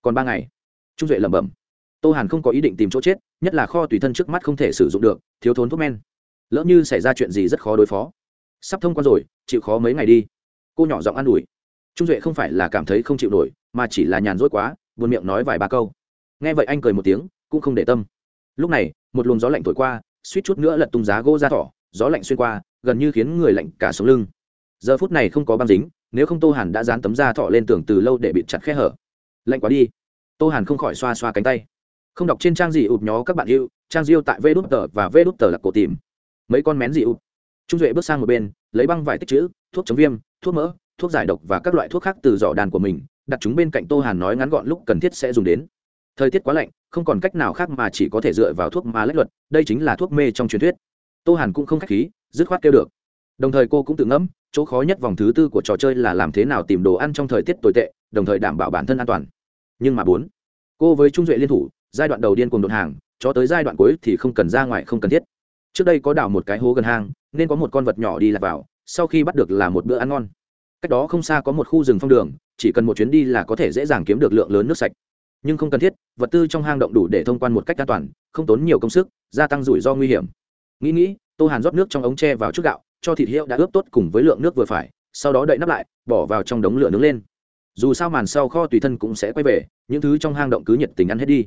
Còn ba ngày, trung duệ lẩm bẩm. Tô hàn không có ý định tìm chỗ chết, nhất là kho tùy thân trước mắt không thể sử dụng được, thiếu thốn thuốc men. Lỡ như xảy ra chuyện gì rất khó đối phó. Sắp thông quan rồi, chịu khó mấy ngày đi. Cô nhỏ giọng an ủi. Trung duệ không phải là cảm thấy không chịu nổi, mà chỉ là nhàn rỗi quá, buồn miệng nói vài ba câu. Nghe vậy anh cười một tiếng, cũng không để tâm. Lúc này, một luồng gió lạnh thổi qua, suýt chút nữa lật tung giá gỗ ra thỏ, gió lạnh xuyên qua, gần như khiến người lạnh cả sống lưng. Giờ phút này không có băng dính nếu không tô hàn đã dán tấm da thọ lên tường từ lâu để bịt chặt khe hở. Lạnh quá đi. Tô hàn không khỏi xoa xoa cánh tay. Không đọc trên trang gì ụp nhó các bạn yêu, trang diêu tại vê đút tờ và vê đút tờ là cổ tìm. Mấy con mén gì ụp. Trung duệ bước sang một bên, lấy băng vải tích chữ, thuốc chống viêm, thuốc mỡ, thuốc giải độc và các loại thuốc khác từ giỏ đàn của mình, đặt chúng bên cạnh tô hàn nói ngắn gọn lúc cần thiết sẽ dùng đến. Thời tiết quá lạnh, không còn cách nào khác mà chỉ có thể dựa vào thuốc mà lách luật, đây chính là thuốc mê trong truyền thuyết. Tô hàn cũng không k h á c h khí, dứt khoát kêu được. Đồng thời cô cũng tự ngẫm chỗ khó nhất vòng thứ tư của trò chơi là làm thế nào tìm đồ ăn trong thời tiết tồi tệ, đồng thời đảm bảo bản thân an toàn. Nhưng mà bốn, cô với trung duệ liên thủ, giai đoạn đầu điên cùng đột hàng, cho tới giai đoạn cuối thì không cần ra ngoài, không cần thiết. Trước đây có đảo một cái hố gần hang, nên có một con vật nhỏ đi lạc vào, sau khi bắt được là một bữa ăn ngon. Cách đó không xa có một khu rừng phong đường, chỉ cần một chuyến đi là có thể dễ dàng kiếm được lượng lớn nước sạch. Nhưng không cần thiết, vật tư trong hang động đủ để thông quan một cách an toàn, không tốn nhiều công sức, gia tăng rủi ro nguy hiểm. Nghĩ nghĩ, tô hàn rót nước trong ống tre vào chút gạo cho thịt hiệu đã ướp tốt cùng với lượng nước vừa phải, sau đó đậy nắp lại, bỏ vào trong đống lửa nướng lên. Dù sao màn sau kho tùy thân cũng sẽ quay về, những thứ trong hang động cứ nhiệt tình ăn hết đi.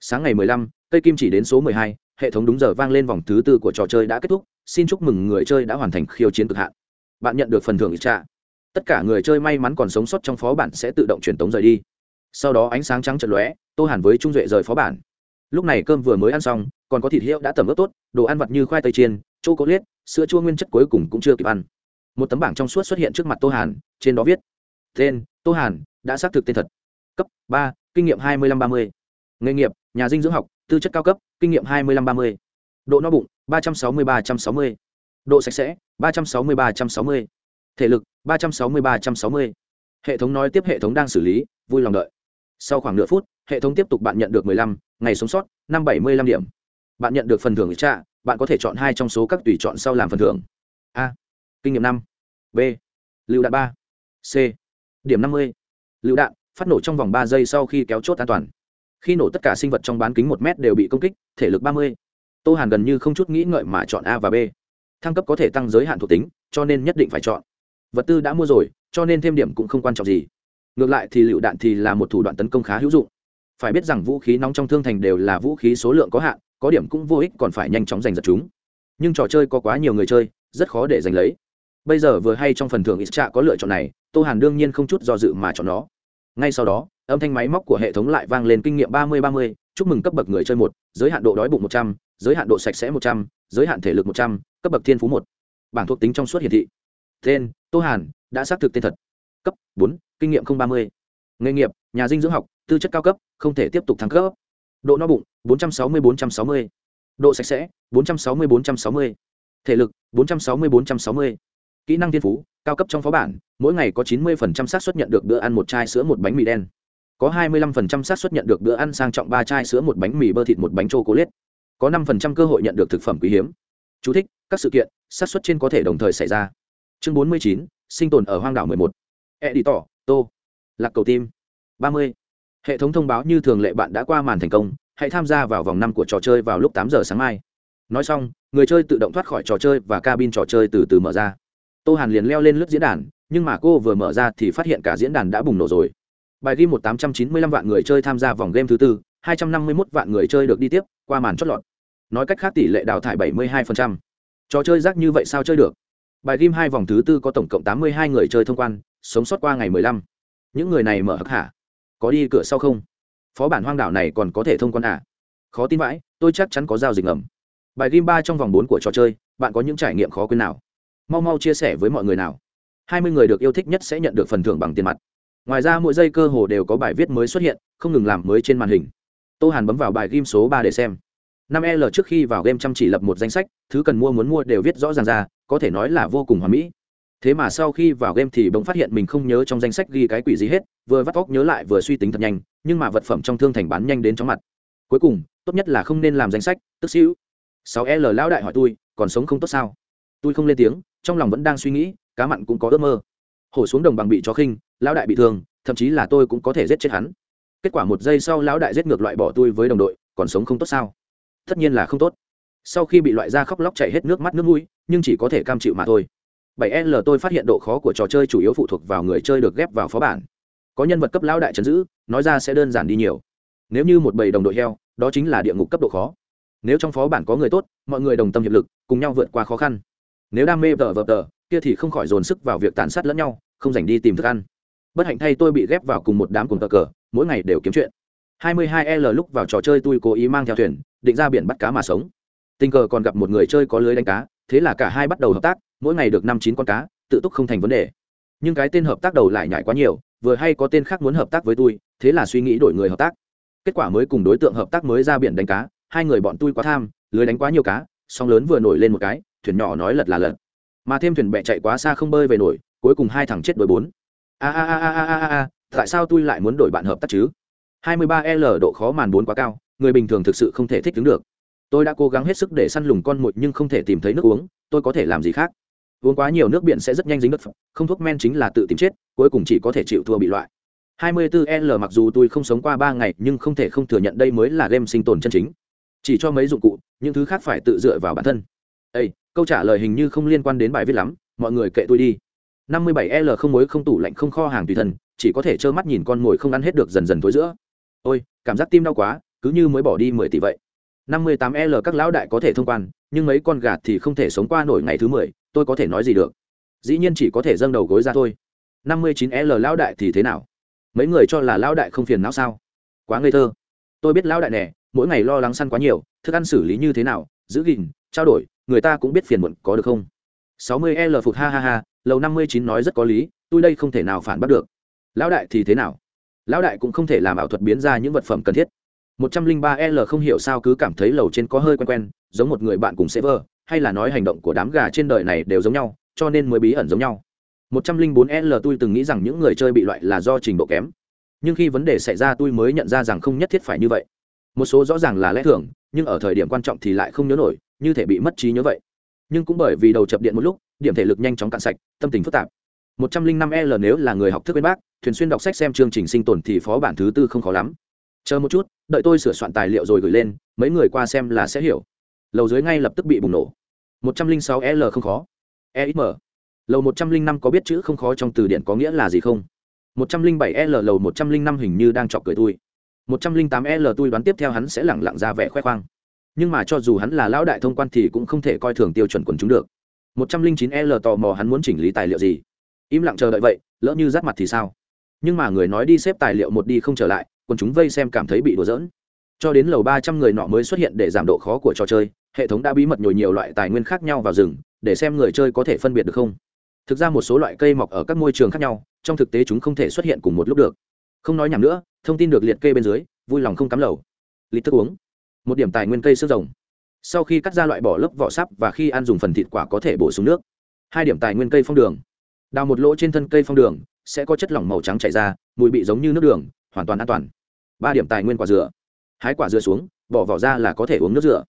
Sáng ngày mười lăm, cây kim chỉ đến số mười hai, hệ thống đúng giờ vang lên vòng thứ tư của trò chơi đã kết thúc. Xin chúc mừng người chơi đã hoàn thành khiêu chiến cực hạn. Bạn nhận được phần thưởng ít tất cả người chơi may mắn còn sống sót trong phó bản sẽ tự động truyền tống rời đi. Sau đó ánh sáng trắng chật lóe, tô hàn với trung duệ rời phó bản. Lúc này cơm vừa mới ăn xong, còn có thịt hiệu đã tẩm ướp tốt, đồ ăn vặt như khoai tây chiên chô cố liết sữa chua nguyên chất cuối cùng cũng chưa kịp ăn. Một tấm bảng trong suốt xuất hiện trước mặt tô hàn, trên đó viết, tên, tô hàn, đã xác thực tên thật. Cấp ba, kinh nghiệm hai mươi năm ba mươi. Nghề nghiệp, nhà dinh dưỡng học, tư chất cao cấp, kinh nghiệm hai mươi năm ba mươi. Độ no bụng, ba trăm sáu mươi ba trăm sáu mươi. Độ sạch sẽ, ba trăm sáu mươi ba trăm sáu mươi. Thể lực, ba trăm sáu mươi ba trăm sáu mươi. Hệ thống nói tiếp hệ thống đang xử lý, vui lòng đợi. Sau khoảng nửa phút, hệ thống tiếp tục bạn nhận được mười lăm, ngày sống sót, năm bảy mươi lăm điểm. Bạn nhận được phần thưởng trạ bạn có thể chọn hai trong số các tùy chọn sau làm phần thưởng. A. Kinh nghiệm năm. B. Lựu đạn ba. C. Điểm năm mươi. Lựu đạn, phát nổ trong vòng ba giây sau khi kéo chốt an toàn. Khi nổ tất cả sinh vật trong bán kính một mét đều bị công kích, thể lực ba mươi. Tô hàn gần như không chút nghĩ ngợi mà chọn a và b. Thăng cấp có thể tăng giới hạn thuộc tính, cho nên nhất định phải chọn. Vật tư đã mua rồi, cho nên thêm điểm cũng không quan trọng gì. Ngược lại thì lựu đạn thì là một thủ đoạn tấn công khá hữu dụng phải biết rằng vũ khí nóng trong thương thành đều là vũ khí số lượng có hạn, có điểm cũng vô ích còn phải nhanh chóng giành giật chúng. Nhưng trò chơi có quá nhiều người chơi, rất khó để giành lấy. Bây giờ vừa hay trong phần thưởng ít trạ có lựa chọn này, tô hàn đương nhiên không chút do dự mà chọn nó. Ngay sau đó, âm thanh máy móc của hệ thống lại vang lên kinh nghiệm ba mươi ba mươi, chúc mừng cấp bậc người chơi một, giới hạn độ đói bụng một trăm, giới hạn độ sạch sẽ một trăm, giới hạn thể lực một trăm, cấp bậc thiên phú một. Bảng thuộc tính trong suốt hiển thị. Tên, tô hàn, đã xác thực tên thật. Cấp bốn, kinh nghiệm ba mươi. Nghề nghiệp, nhà dinh dưỡng học tư chất cao cấp không thể tiếp tục thăng cấp. Độ no bụng bốn trăm sáu mươi bốn trăm sáu mươi. Độ sạch sẽ bốn trăm sáu mươi bốn trăm sáu mươi. Thể lực bốn trăm sáu mươi bốn trăm sáu mươi. Kỹ năng thiên phú cao cấp trong phó bản mỗi ngày có chín mươi xác suất nhận được bữa ăn một chai sữa một bánh mì đen. Có 25% xác suất nhận được bữa ăn sang trọng ba chai sữa một bánh mì bơ thịt một bánh chocolate. Có 5% cơ hội nhận được thực phẩm quý hiếm. Chú thích, các sự kiện xác suất trên có thể đồng thời xảy ra. Chương bốn mươi chín sinh tồn ở hoang đảo 11, e đi tỏ, tô. Lạc cầu tim. ba mươi hệ thống thông báo như thường lệ bạn đã qua màn thành công, hãy tham gia vào vòng năm của trò chơi vào lúc tám giờ sáng mai. Nói xong, người chơi tự động thoát khỏi trò chơi và cabin trò chơi từ từ mở ra. Tô hàn liền leo lên lướt diễn đàn, nhưng mà cô vừa mở ra thì phát hiện cả diễn đàn đã bùng nổ rồi. Bài ghi một tám trăm chín mươi lăm vạn người chơi tham gia vòng game thứ tư, hai trăm năm mươi mốt vạn người chơi được đi tiếp, qua màn chót lọt. Nói cách khác, tỷ lệ đào thải bảy mươi hai phần trăm. Trò chơi rác như vậy sao chơi được? Bài game hai vòng thứ tư có tổng cộng tám mươi hai người chơi thông quan, sống sót qua ngày mười lăm. Những người này mở hắc hả? Có đi cửa sau không? Phó bản hoang đảo này còn có thể thông quan à? Khó tin vãi, tôi chắc chắn có giao dịch ngầm. Bài game ba trong vòng bốn của trò chơi, bạn có những trải nghiệm khó quên nào? Mau mau chia sẻ với mọi người nào. Hai mươi người được yêu thích nhất sẽ nhận được phần thưởng bằng tiền mặt. Ngoài ra mỗi giây cơ hồ đều có bài viết mới xuất hiện, không ngừng làm mới trên màn hình. Tô hàn bấm vào bài game số ba để xem. Năm l trước khi vào game chăm chỉ lập một danh sách, thứ cần mua muốn mua đều viết rõ ràng ra, có thể nói là vô cùng hoàn mỹ thế mà sau khi vào game thì bỗng phát hiện mình không nhớ trong danh sách ghi cái quỷ gì hết, vừa vắt vóc nhớ lại vừa suy tính thật nhanh, nhưng mà vật phẩm trong thương thành bán nhanh đến chóng mặt. Cuối cùng, tốt nhất là không nên làm danh sách, tức xíu sáu l lão đại hỏi tôi, còn sống không tốt sao? Tôi không lên tiếng, trong lòng vẫn đang suy nghĩ, cá mặn cũng có ước mơ. Hổ xuống đồng bằng bị chó khinh, lão đại bị thương, thậm chí là tôi cũng có thể giết chết hắn. Kết quả một giây sau lão đại giết ngược loại bỏ tôi với đồng đội, còn sống không tốt sao? Tất nhiên là không tốt. Sau khi bị loại ra khóc lóc chảy hết nước mắt nước mũi, nhưng chỉ có thể cam chịu mà thôi. 7L tôi phát hiện độ khó của trò chơi chủ yếu phụ thuộc vào người chơi được ghép vào phó bản. Có nhân vật cấp lão đại trấn giữ, nói ra sẽ đơn giản đi nhiều. Nếu như một bầy đồng đội heo, đó chính là địa ngục cấp độ khó. Nếu trong phó bản có người tốt, mọi người đồng tâm hiệp lực, cùng nhau vượt qua khó khăn. Nếu đam mê vợ vợ tờ, kia thì không khỏi dồn sức vào việc tàn sát lẫn nhau, không dành đi tìm thức ăn. Bất hạnh thay tôi bị ghép vào cùng một đám cùng cờ cờ, mỗi ngày đều kiếm chuyện. 22 l lúc vào trò chơi tôi cố ý mang theo thuyền định ra biển bắt cá mà sống tình cờ còn gặp một người chơi có lưới đánh cá thế là cả hai bắt đầu hợp tác mỗi ngày được năm chín con cá, tự túc không thành vấn đề. Nhưng cái tên hợp tác đầu lại nhảy quá nhiều, vừa hay có tên khác muốn hợp tác với tôi, thế là suy nghĩ đổi người hợp tác. Kết quả mới cùng đối tượng hợp tác mới ra biển đánh cá, hai người bọn tôi quá tham lưới đánh quá nhiều cá, sóng lớn vừa nổi lên một cái, thuyền nhỏ nói lật là lật. Mà thêm thuyền bẹ chạy quá xa không bơi về nổi, cuối cùng hai thằng chết đôi bốn. A a a a a a a, tại sao tôi lại muốn đổi bạn hợp tác chứ? 23 l độ khó màn bốn quá cao, người bình thường thực sự không thể thích ứng được. Tôi đã cố gắng hết sức để săn lùng con mồi nhưng không thể tìm thấy nước uống, tôi có thể làm gì khác? Uống quá nhiều nước biển sẽ rất nhanh dính đất không thuốc men chính là tự tìm chết cuối cùng chỉ có thể chịu thua bị loại. 24L mặc dù tôi không sống qua ba ngày nhưng không thể không thừa nhận đây mới là game sinh tồn chân chính. Chỉ cho mấy dụng cụ những thứ khác phải tự dựa vào bản thân. Ê, câu trả lời hình như không liên quan đến bài viết lắm mọi người kệ tôi đi. 57L không mối không tủ lạnh không kho hàng tùy thân chỉ có thể trơ mắt nhìn con mồi không ăn hết được dần dần thối giữa. Ôi cảm giác tim đau quá cứ như mới bỏ đi mười tỷ vậy. 58 l các lão đại có thể thông quan nhưng mấy con gà thì không thể sống qua nổi ngày thứ mười tôi có thể nói gì được? Dĩ nhiên chỉ có thể dâng đầu gối ra thôi. 59 l lão đại thì thế nào? Mấy người cho là lão đại không phiền não sao? Quá ngây thơ. Tôi biết lão đại nè, mỗi ngày lo lắng săn quá nhiều, thức ăn xử lý như thế nào, giữ gìn, trao đổi, người ta cũng biết phiền muộn có được không? 60 l phục ha ha ha, lầu 59 nói rất có lý, tôi đây không thể nào phản bác được. Lão đại thì thế nào? Lão đại cũng không thể làm ảo thuật biến ra những vật phẩm cần thiết. 103 l không hiểu sao cứ cảm thấy lầu trên có hơi quen quen, giống một người bạn cùng server hay là nói hành động của đám gà trên đời này đều giống nhau, cho nên mới bí ẩn giống nhau. 104 l tôi từng nghĩ rằng những người chơi bị loại là do trình độ kém. Nhưng khi vấn đề xảy ra tôi mới nhận ra rằng không nhất thiết phải như vậy. Một số rõ ràng là lẽ thường, nhưng ở thời điểm quan trọng thì lại không nhớ nổi, như thể bị mất trí nhớ vậy. Nhưng cũng bởi vì đầu chập điện một lúc, điểm thể lực nhanh chóng cạn sạch, tâm tình phức tạp. 105 l nếu là người học thức bên bác, thuyền xuyên đọc sách xem chương trình sinh tồn thì phó bản thứ tư không khó lắm. Chờ một chút, đợi tôi sửa soạn tài liệu rồi gửi lên, mấy người qua xem là sẽ hiểu. Lầu dưới ngay lập tức bị bùng nổ. 106 l không khó. E ít m. Lầu 105 có biết chữ không khó trong từ điển có nghĩa là gì không? 107 l lầu 105 hình như đang chọc cười tôi 108 l tôi đoán tiếp theo hắn sẽ lẳng lặng ra vẻ khoe khoang. Nhưng mà cho dù hắn là lão đại thông quan thì cũng không thể coi thường tiêu chuẩn quần chúng được. 109 l tò mò hắn muốn chỉnh lý tài liệu gì? Im lặng chờ đợi vậy, lỡ như rát mặt thì sao? Nhưng mà người nói đi xếp tài liệu một đi không trở lại còn chúng vây xem cảm thấy bị đùa giỡn cho đến lầu ba trăm người nọ mới xuất hiện để giảm độ khó của trò chơi, hệ thống đã bí mật nhồi nhiều loại tài nguyên khác nhau vào rừng, để xem người chơi có thể phân biệt được không. Thực ra một số loại cây mọc ở các môi trường khác nhau, trong thực tế chúng không thể xuất hiện cùng một lúc được. Không nói nhảm nữa, thông tin được liệt kê bên dưới, vui lòng không cắm lầu. Lít thức uống. Một điểm tài nguyên cây xương rồng. Sau khi cắt ra loại bỏ lớp vỏ sáp và khi ăn dùng phần thịt quả có thể bổ sung nước. Hai điểm tài nguyên cây phong đường. Đào một lỗ trên thân cây phong đường, sẽ có chất lỏng màu trắng chảy ra, mùi bị giống như nước đường, hoàn toàn an toàn. Ba điểm tài nguyên quả dừa hái quả dưa xuống, bỏ vỏ ra là có thể uống nước dừa.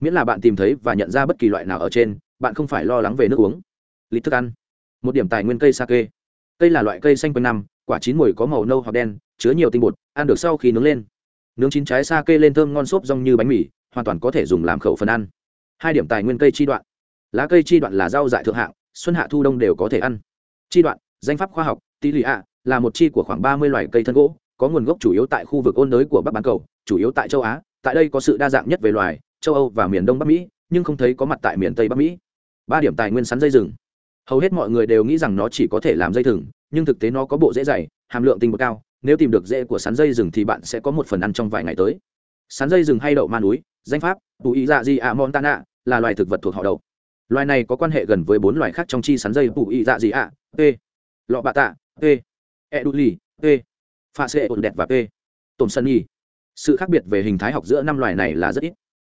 Miễn là bạn tìm thấy và nhận ra bất kỳ loại nào ở trên, bạn không phải lo lắng về nước uống. Lít thức ăn. Một điểm tài nguyên cây sake cây là loại cây xanh quanh năm, quả chín mùi có màu nâu hoặc đen, chứa nhiều tinh bột, ăn được sau khi nướng lên. Nướng chín trái sake lên thơm ngon xốp rong như bánh mì, hoàn toàn có thể dùng làm khẩu phần ăn. Hai điểm tài nguyên cây chi đoạn. Lá cây chi đoạn là rau dại thượng hạng, xuân hạ thu đông đều có thể ăn. Chi đoạn, danh pháp khoa học, tỷ lì ạ, là một chi của khoảng ba mươi loài cây thân gỗ có nguồn gốc chủ yếu tại khu vực ôn đới của bắc bán cầu, chủ yếu tại châu á, tại đây có sự đa dạng nhất về loài, châu âu và miền đông bắc mỹ, nhưng không thấy có mặt tại miền tây bắc mỹ. Ba điểm tài nguyên sắn dây rừng. Hầu hết mọi người đều nghĩ rằng nó chỉ có thể làm dây thừng, nhưng thực tế nó có bộ dễ dày, hàm lượng tinh bột cao, nếu tìm được rễ của sắn dây rừng thì bạn sẽ có một phần ăn trong vài ngày tới. Sắn dây rừng hay đậu man núi, danh pháp, tù ý dạ di a montana, là loài thực vật thuộc họ đậu. Loài này có quan hệ gần với bốn loài khác trong chi sắn dây tù ý dạ di a p lọ bạ tạ p eduli p pha xê ổn đẹp và p tổn sân nhi sự khác biệt về hình thái học giữa năm loài này là rất ít.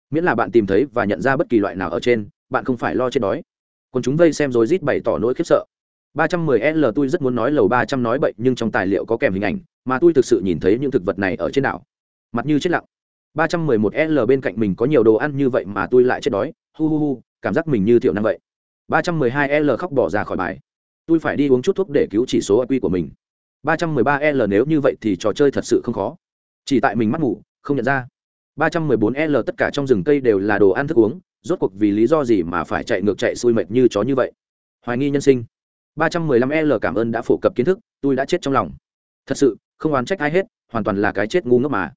Miễn là bạn tìm thấy và nhận ra bất kỳ loại nào ở trên, bạn không phải lo chết đói. Còn chúng vây xem rồi rít bày tỏ nỗi khiếp sợ. 310 l tôi rất muốn nói lầu 300 nói bậy, nhưng trong tài liệu có kèm hình ảnh, mà tôi thực sự nhìn thấy những thực vật này ở trên đảo. Mặt như chết lặng. 311 l bên cạnh mình có nhiều đồ ăn như vậy mà tôi lại chết đói. Hu hu hu, cảm giác mình như tiểu năng vậy. 312 l khóc bỏ ra khỏi bài. Tôi phải đi uống chút thuốc để cứu chỉ số IQ của mình. 313 l nếu như vậy thì trò chơi thật sự không khó. Chỉ tại mình mắt ngủ, không nhận ra. 314 l tất cả trong rừng cây đều là đồ ăn thức uống, rốt cuộc vì lý do gì mà phải chạy ngược chạy xuôi mệt như chó như vậy? Hoài nghi nhân sinh. 315 l cảm ơn đã phổ cập kiến thức, tôi đã chết trong lòng. Thật sự, không oán trách ai hết, hoàn toàn là cái chết ngu ngốc mà.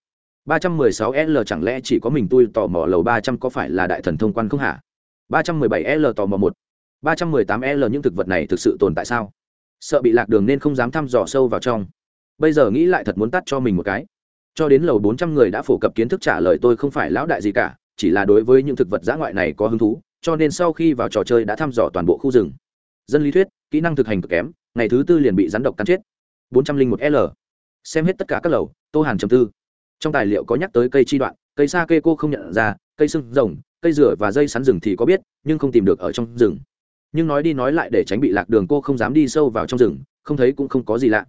316 l chẳng lẽ chỉ có mình tôi tò mò lầu 300 có phải là đại thần thông quan không hả? 317 l tò mò một. 318 l những thực vật này thực sự tồn tại sao? Sợ bị lạc đường nên không dám thăm dò sâu vào trong. Bây giờ nghĩ lại thật muốn tắt cho mình một cái. Cho đến lầu bốn trăm người đã phổ cập kiến thức trả lời tôi không phải lão đại gì cả, chỉ là đối với những thực vật dã ngoại này có hứng thú, cho nên sau khi vào trò chơi đã thăm dò toàn bộ khu rừng. Dân lý thuyết, kỹ năng thực hành cực kém, ngày thứ tư liền bị rắn độc cắn chết. Bốn trăm linh một l. Xem hết tất cả các lầu, tô hàn trầm tư. Trong tài liệu có nhắc tới cây chi đoạn, cây sa cây cô không nhận ra, cây sưng rồng, cây rửa và dây sắn rừng thì có biết, nhưng không tìm được ở trong rừng nhưng nói đi nói lại để tránh bị lạc đường cô không dám đi sâu vào trong rừng, không thấy cũng không có gì lạ.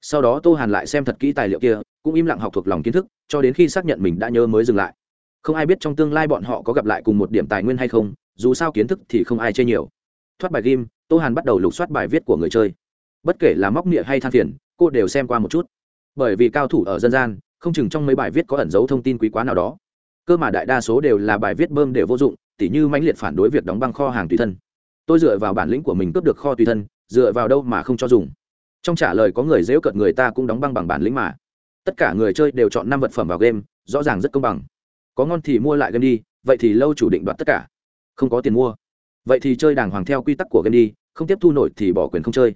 Sau đó tô hàn lại xem thật kỹ tài liệu kia, cũng im lặng học thuộc lòng kiến thức, cho đến khi xác nhận mình đã nhớ mới dừng lại. Không ai biết trong tương lai bọn họ có gặp lại cùng một điểm tài nguyên hay không, dù sao kiến thức thì không ai chê nhiều. Thoát bài game tô hàn bắt đầu lục soát bài viết của người chơi. Bất kể là móc miệng hay than phiền, cô đều xem qua một chút. Bởi vì cao thủ ở dân gian, không chừng trong mấy bài viết có ẩn dấu thông tin quý quá nào đó. Cơ mà đại đa số đều là bài viết bơm đều vô dụng, tỉ như mãnh liệt phản đối việc đóng băng kho hàng tùy thân tôi dựa vào bản lĩnh của mình cướp được kho tùy thân, dựa vào đâu mà không cho dùng. Trong trả lời có người dễu cợt người ta cũng đóng băng bằng bản lĩnh mà. Tất cả người chơi đều chọn năm vật phẩm vào game, rõ ràng rất công bằng. Có ngon thì mua lại game đi, vậy thì lâu chủ định đoạt tất cả. Không có tiền mua. Vậy thì chơi đàng hoàng theo quy tắc của game đi, không tiếp thu nổi thì bỏ quyền không chơi.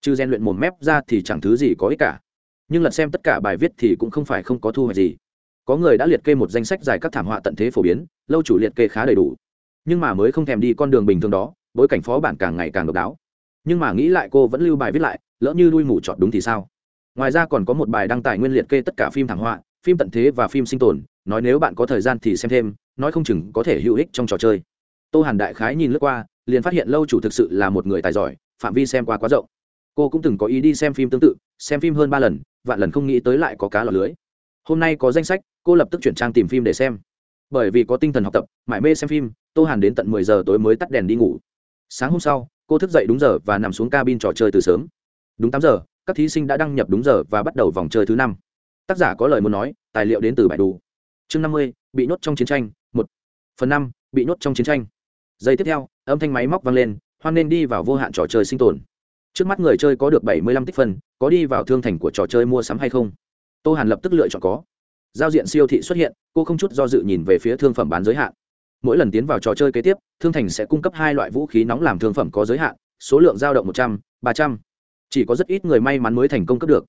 Chứ rèn luyện mồm mép ra thì chẳng thứ gì có ích cả. Nhưng lật xem tất cả bài viết thì cũng không phải không có thu hoạch gì. Có người đã liệt kê một danh sách dài các thảm họa tận thế phổ biến, lâu chủ liệt kê khá đầy đủ. Nhưng mà mới không thèm đi con đường bình thường đó bối cảnh phó bản càng ngày càng độc đáo. Nhưng mà nghĩ lại cô vẫn lưu bài viết lại, lỡ như đuôi mù chọt đúng thì sao? Ngoài ra còn có một bài đăng tải nguyên liệt kê tất cả phim thảm họa, phim tận thế và phim sinh tồn, nói nếu bạn có thời gian thì xem thêm, nói không chừng có thể hữu ích trong trò chơi. Tô hàn đại khái nhìn lướt qua, liền phát hiện lâu chủ thực sự là một người tài giỏi, phạm vi xem qua quá rộng. Cô cũng từng có ý đi xem phim tương tự, xem phim hơn ba lần, vạn lần không nghĩ tới lại có cá lọt lưới. Hôm nay có danh sách, cô lập tức chuyển trang tìm phim để xem. Bởi vì có tinh thần học tập, mải mê xem phim, tô hàn đến tận mười giờ tối mới tắt đèn đi ngủ sáng hôm sau, cô thức dậy đúng giờ và nằm xuống cabin trò chơi từ sớm. Đúng tám giờ, các thí sinh đã đăng nhập đúng giờ và bắt đầu vòng chơi thứ năm. Tác giả có lời muốn nói, tài liệu đến từ bài đủ. Chương năm mươi, bị nhốt trong chiến tranh, một. Phần năm, bị nhốt trong chiến tranh. Giây tiếp theo, âm thanh máy móc vang lên, hoan nên đi vào vô hạn trò chơi sinh tồn. Trước mắt người chơi có được bảy mươi lăm tích phân, có đi vào thương thành của trò chơi mua sắm hay không? Tô hàn lập tức lựa chọn có. Giao diện siêu thị xuất hiện, cô không chút do dự nhìn về phía thương phẩm bán giới hạn mỗi lần tiến vào trò chơi kế tiếp, thương thành sẽ cung cấp hai loại vũ khí nóng làm thương phẩm có giới hạn, số lượng giao động một trăm, ba trăm. Chỉ có rất ít người may mắn mới thành công cấp được.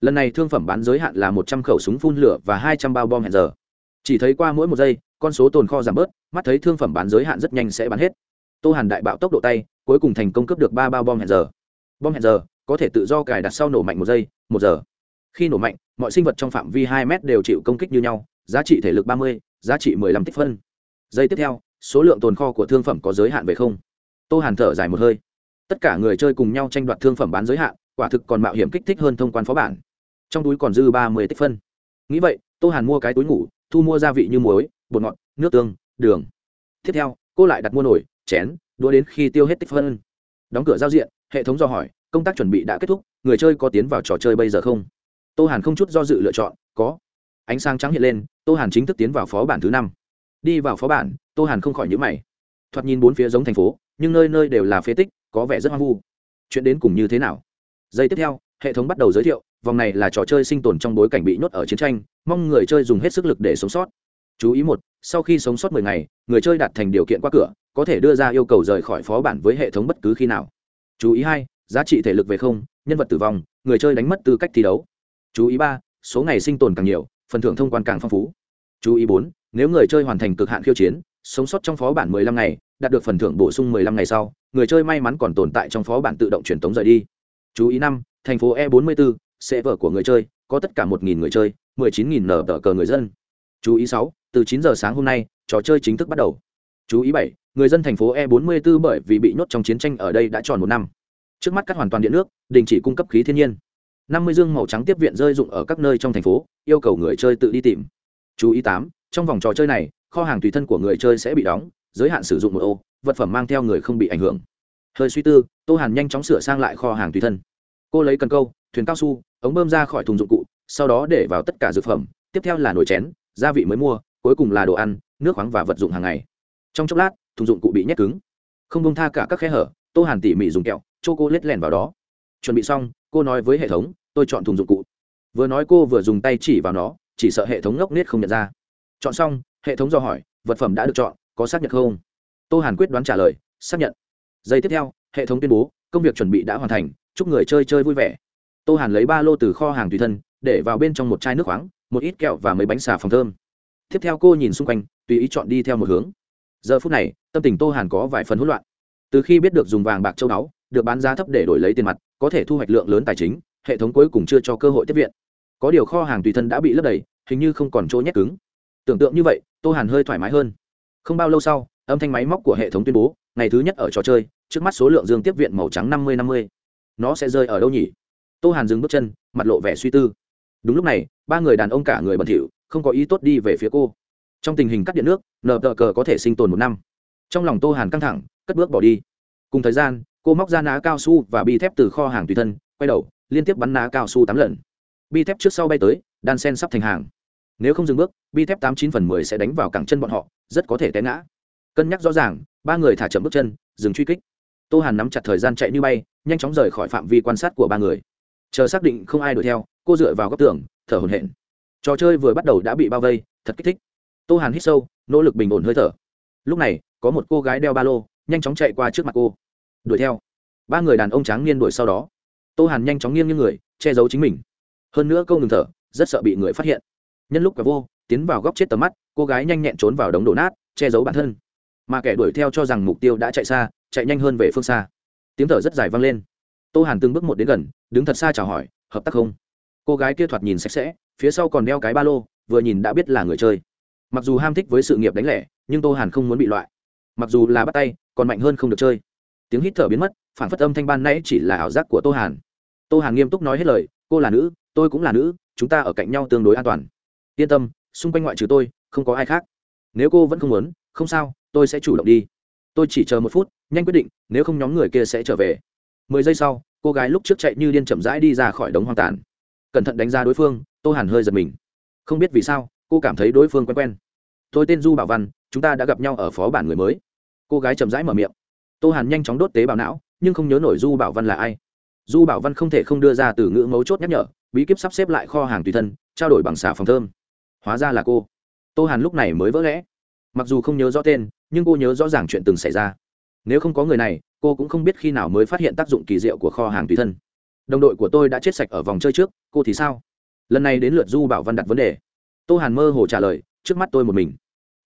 Lần này thương phẩm bán giới hạn là một trăm khẩu súng phun lửa và hai trăm bao bom hẹn giờ. Chỉ thấy qua mỗi một giây, con số tồn kho giảm bớt, mắt thấy thương phẩm bán giới hạn rất nhanh sẽ bán hết. Tô hàn đại bạo tốc độ tay, cuối cùng thành công cấp được ba bao bom hẹn giờ. Bom hẹn giờ có thể tự do cài đặt sau nổ mạnh một giây, một giờ. Khi nổ mạnh, mọi sinh vật trong phạm vi hai m đều chịu công kích như nhau, giá trị thể lực ba mươi, giá trị mười lăm tích phân giây tiếp theo, số lượng tồn kho của thương phẩm có giới hạn về không? Tô hàn thở dài một hơi. Tất cả người chơi cùng nhau tranh đoạt thương phẩm bán giới hạn, quả thực còn mạo hiểm kích thích hơn thông quan phó bản. Trong túi còn dư ba mươi tích phân. Nghĩ vậy, tô hàn mua cái túi ngủ, thu mua gia vị như muối, bột ngọt, nước tương, đường. Tiếp theo, cô lại đặt mua nổi chén đua đến khi tiêu hết tích phân. Đóng cửa giao diện, hệ thống do hỏi, công tác chuẩn bị đã kết thúc, người chơi có tiến vào trò chơi bây giờ không? Tô hàn không chút do dự lựa chọn, có. Ánh sáng trắng hiện lên, tô hàn chính thức tiến vào phó bản thứ năm đi vào phó bản, tô hàn không khỏi nhữ mày. Thoạt nhìn bốn phía giống thành phố, nhưng nơi nơi đều là phế tích, có vẻ rất hoang vu. Chuyện đến cùng như thế nào? Giây tiếp theo, hệ thống bắt đầu giới thiệu, vòng này là trò chơi sinh tồn trong bối cảnh bị nhốt ở chiến tranh, mong người chơi dùng hết sức lực để sống sót. Chú ý một, sau khi sống sót 10 ngày, người chơi đạt thành điều kiện qua cửa, có thể đưa ra yêu cầu rời khỏi phó bản với hệ thống bất cứ khi nào. Chú ý hai, giá trị thể lực về không, nhân vật tử vong, người chơi đánh mất tư cách thi đấu. Chú ý ba, số ngày sinh tồn càng nhiều, phần thưởng thông quan càng phong phú. Chú ý bốn nếu người chơi hoàn thành cực hạn khiêu chiến, sống sót trong phó bản 15 ngày, đạt được phần thưởng bổ sung 15 ngày sau, người chơi may mắn còn tồn tại trong phó bản tự động truyền tống rời đi. Chú ý năm, thành phố e 44 sẽ vở của người chơi, có tất cả 1.000 người chơi 19.000 nở tờ cờ người dân. Chú ý sáu, từ 9 giờ sáng hôm nay, trò chơi chính thức bắt đầu. Chú ý bảy, người dân thành phố e 44 bởi vì bị nhốt trong chiến tranh ở đây đã tròn một năm. Trước mắt cắt hoàn toàn điện nước, đình chỉ cung cấp khí thiên nhiên. năm mươi dương màu trắng tiếp viện rơi dụng ở các nơi trong thành phố, yêu cầu người chơi tự đi tìm. Chú ý tám trong vòng trò chơi này, kho hàng tùy thân của người chơi sẽ bị đóng, giới hạn sử dụng một ô, vật phẩm mang theo người không bị ảnh hưởng. Hơi suy tư, tô hàn nhanh chóng sửa sang lại kho hàng tùy thân. Cô lấy cần câu, thuyền cao su, ống bơm ra khỏi thùng dụng cụ, sau đó để vào tất cả dược phẩm, tiếp theo là nồi chén, gia vị mới mua, cuối cùng là đồ ăn, nước khoáng và vật dụng hàng ngày. Trong chốc lát, thùng dụng cụ bị nhét cứng. Không bông tha cả các khe hở, tô hàn tỉ mỉ dùng kẹo cho cô lết lèn vào đó. Chuẩn bị xong, cô nói với hệ thống, tôi chọn thùng dụng cụ. Vừa nói cô vừa dùng tay chỉ vào nó, chỉ sợ hệ thống ngốc nết không nhận ra chọn xong, hệ thống do hỏi, vật phẩm đã được chọn, có xác nhận không? Tô hàn quyết đoán trả lời, xác nhận. Giây tiếp theo, hệ thống tuyên bố, công việc chuẩn bị đã hoàn thành, chúc người chơi chơi vui vẻ. Tô hàn lấy ba lô từ kho hàng tùy thân, để vào bên trong một chai nước khoáng, một ít kẹo và mấy bánh xà phòng thơm. Tiếp theo cô nhìn xung quanh, tùy ý chọn đi theo một hướng. Giờ phút này, tâm tình tô hàn có vài phần hỗn loạn. Từ khi biết được dùng vàng bạc châu báu, được bán giá thấp để đổi lấy tiền mặt, có thể thu hoạch lượng lớn tài chính, hệ thống cuối cùng chưa cho cơ hội tiếp viện. Có điều kho hàng tùy thân đã bị lấp đầy, hình như không còn chỗ nhét cứng tưởng tượng như vậy, tô hàn hơi thoải mái hơn. Không bao lâu sau, âm thanh máy móc của hệ thống tuyên bố, ngày thứ nhất ở trò chơi, trước mắt số lượng dương tiếp viện màu trắng năm mươi năm mươi. Nó sẽ rơi ở đâu nhỉ? Tô hàn dừng bước chân, mặt lộ vẻ suy tư. Đúng lúc này, ba người đàn ông cả người bẩn thỉu, không có ý tốt đi về phía cô. Trong tình hình cắt điện nước, nờ tờ cờ có thể sinh tồn một năm. Trong lòng tô hàn căng thẳng, cất bước bỏ đi. Cùng thời gian, cô móc ra ná cao su và bi thép từ kho hàng tùy thân, quay đầu, liên tiếp bắn ná cao su tám lần. Bi thép trước sau bay tới, đan sen sắp thành hàng nếu không dừng bước, bi thép tám chín phần mười sẽ đánh vào cẳng chân bọn họ, rất có thể té ngã. Cân nhắc rõ ràng, ba người thả chậm bước chân, dừng truy kích. Tô hàn nắm chặt thời gian chạy như bay, nhanh chóng rời khỏi phạm vi quan sát của ba người. Chờ xác định không ai đuổi theo, cô dựa vào góc tường, thở hổn hển. Trò chơi vừa bắt đầu đã bị bao vây, thật kích thích. Tô hàn hít sâu, nỗ lực bình ổn hơi thở. Lúc này, có một cô gái đeo ba lô, nhanh chóng chạy qua trước mặt cô. Đuổi theo. Ba người đàn ông tráng niên đuổi sau đó. Tô hàn nhanh chóng nghiêng như người, che giấu chính mình. Hơn nữa câu ngừng thở, rất sợ bị người phát hiện nhân lúc cả vô, tiến vào góc chết tầm mắt, cô gái nhanh nhẹn trốn vào đống đổ nát, che giấu bản thân. Mà kẻ đuổi theo cho rằng mục tiêu đã chạy xa, chạy nhanh hơn về phương xa. Tiếng thở rất dài vang lên. Tô hàn từng bước một đến gần, đứng thật xa chào hỏi, hợp tác không? Cô gái kia thoạt nhìn sạch sẽ, phía sau còn đeo cái ba lô, vừa nhìn đã biết là người chơi. Mặc dù ham thích với sự nghiệp đánh lẻ, nhưng tô hàn không muốn bị loại. Mặc dù là bắt tay, còn mạnh hơn không được chơi. Tiếng hít thở biến mất, phản phất âm thanh ban nãy chỉ là ảo giác của tô hàn. Tô hàn nghiêm túc nói hết lời, cô là nữ, tôi cũng là nữ, chúng ta ở cạnh nhau tương đối an toàn yên tâm, xung quanh ngoại trừ tôi, không có ai khác. Nếu cô vẫn không muốn, không sao, tôi sẽ chủ động đi. Tôi chỉ chờ một phút, nhanh quyết định, nếu không nhóm người kia sẽ trở về. Mười giây sau, cô gái lúc trước chạy như điên chậm rãi đi ra khỏi đống hoang tàn. Cẩn thận đánh giá đối phương, tô hàn hơi giật mình. Không biết vì sao, cô cảm thấy đối phương quen quen. Tôi tên du bảo văn, chúng ta đã gặp nhau ở phó bản người mới. Cô gái chậm rãi mở miệng. Tô hàn nhanh chóng đốt tế bào não, nhưng không nhớ nổi du bảo văn là ai. Du bảo văn không thể không đưa ra từ ngữ mấu chốt nhắc nhở, bí kíp sắp xếp lại kho hàng tùy thân, trao đổi bằng xà phòng thơm hóa ra là cô. Tô hàn lúc này mới vỡ lẽ. Mặc dù không nhớ rõ tên, nhưng cô nhớ rõ ràng chuyện từng xảy ra. Nếu không có người này, cô cũng không biết khi nào mới phát hiện tác dụng kỳ diệu của kho hàng tùy thân. Đồng đội của tôi đã chết sạch ở vòng chơi trước, cô thì sao? Lần này đến lượt du bảo văn đặt vấn đề. Tô hàn mơ hồ trả lời, trước mắt tôi một mình.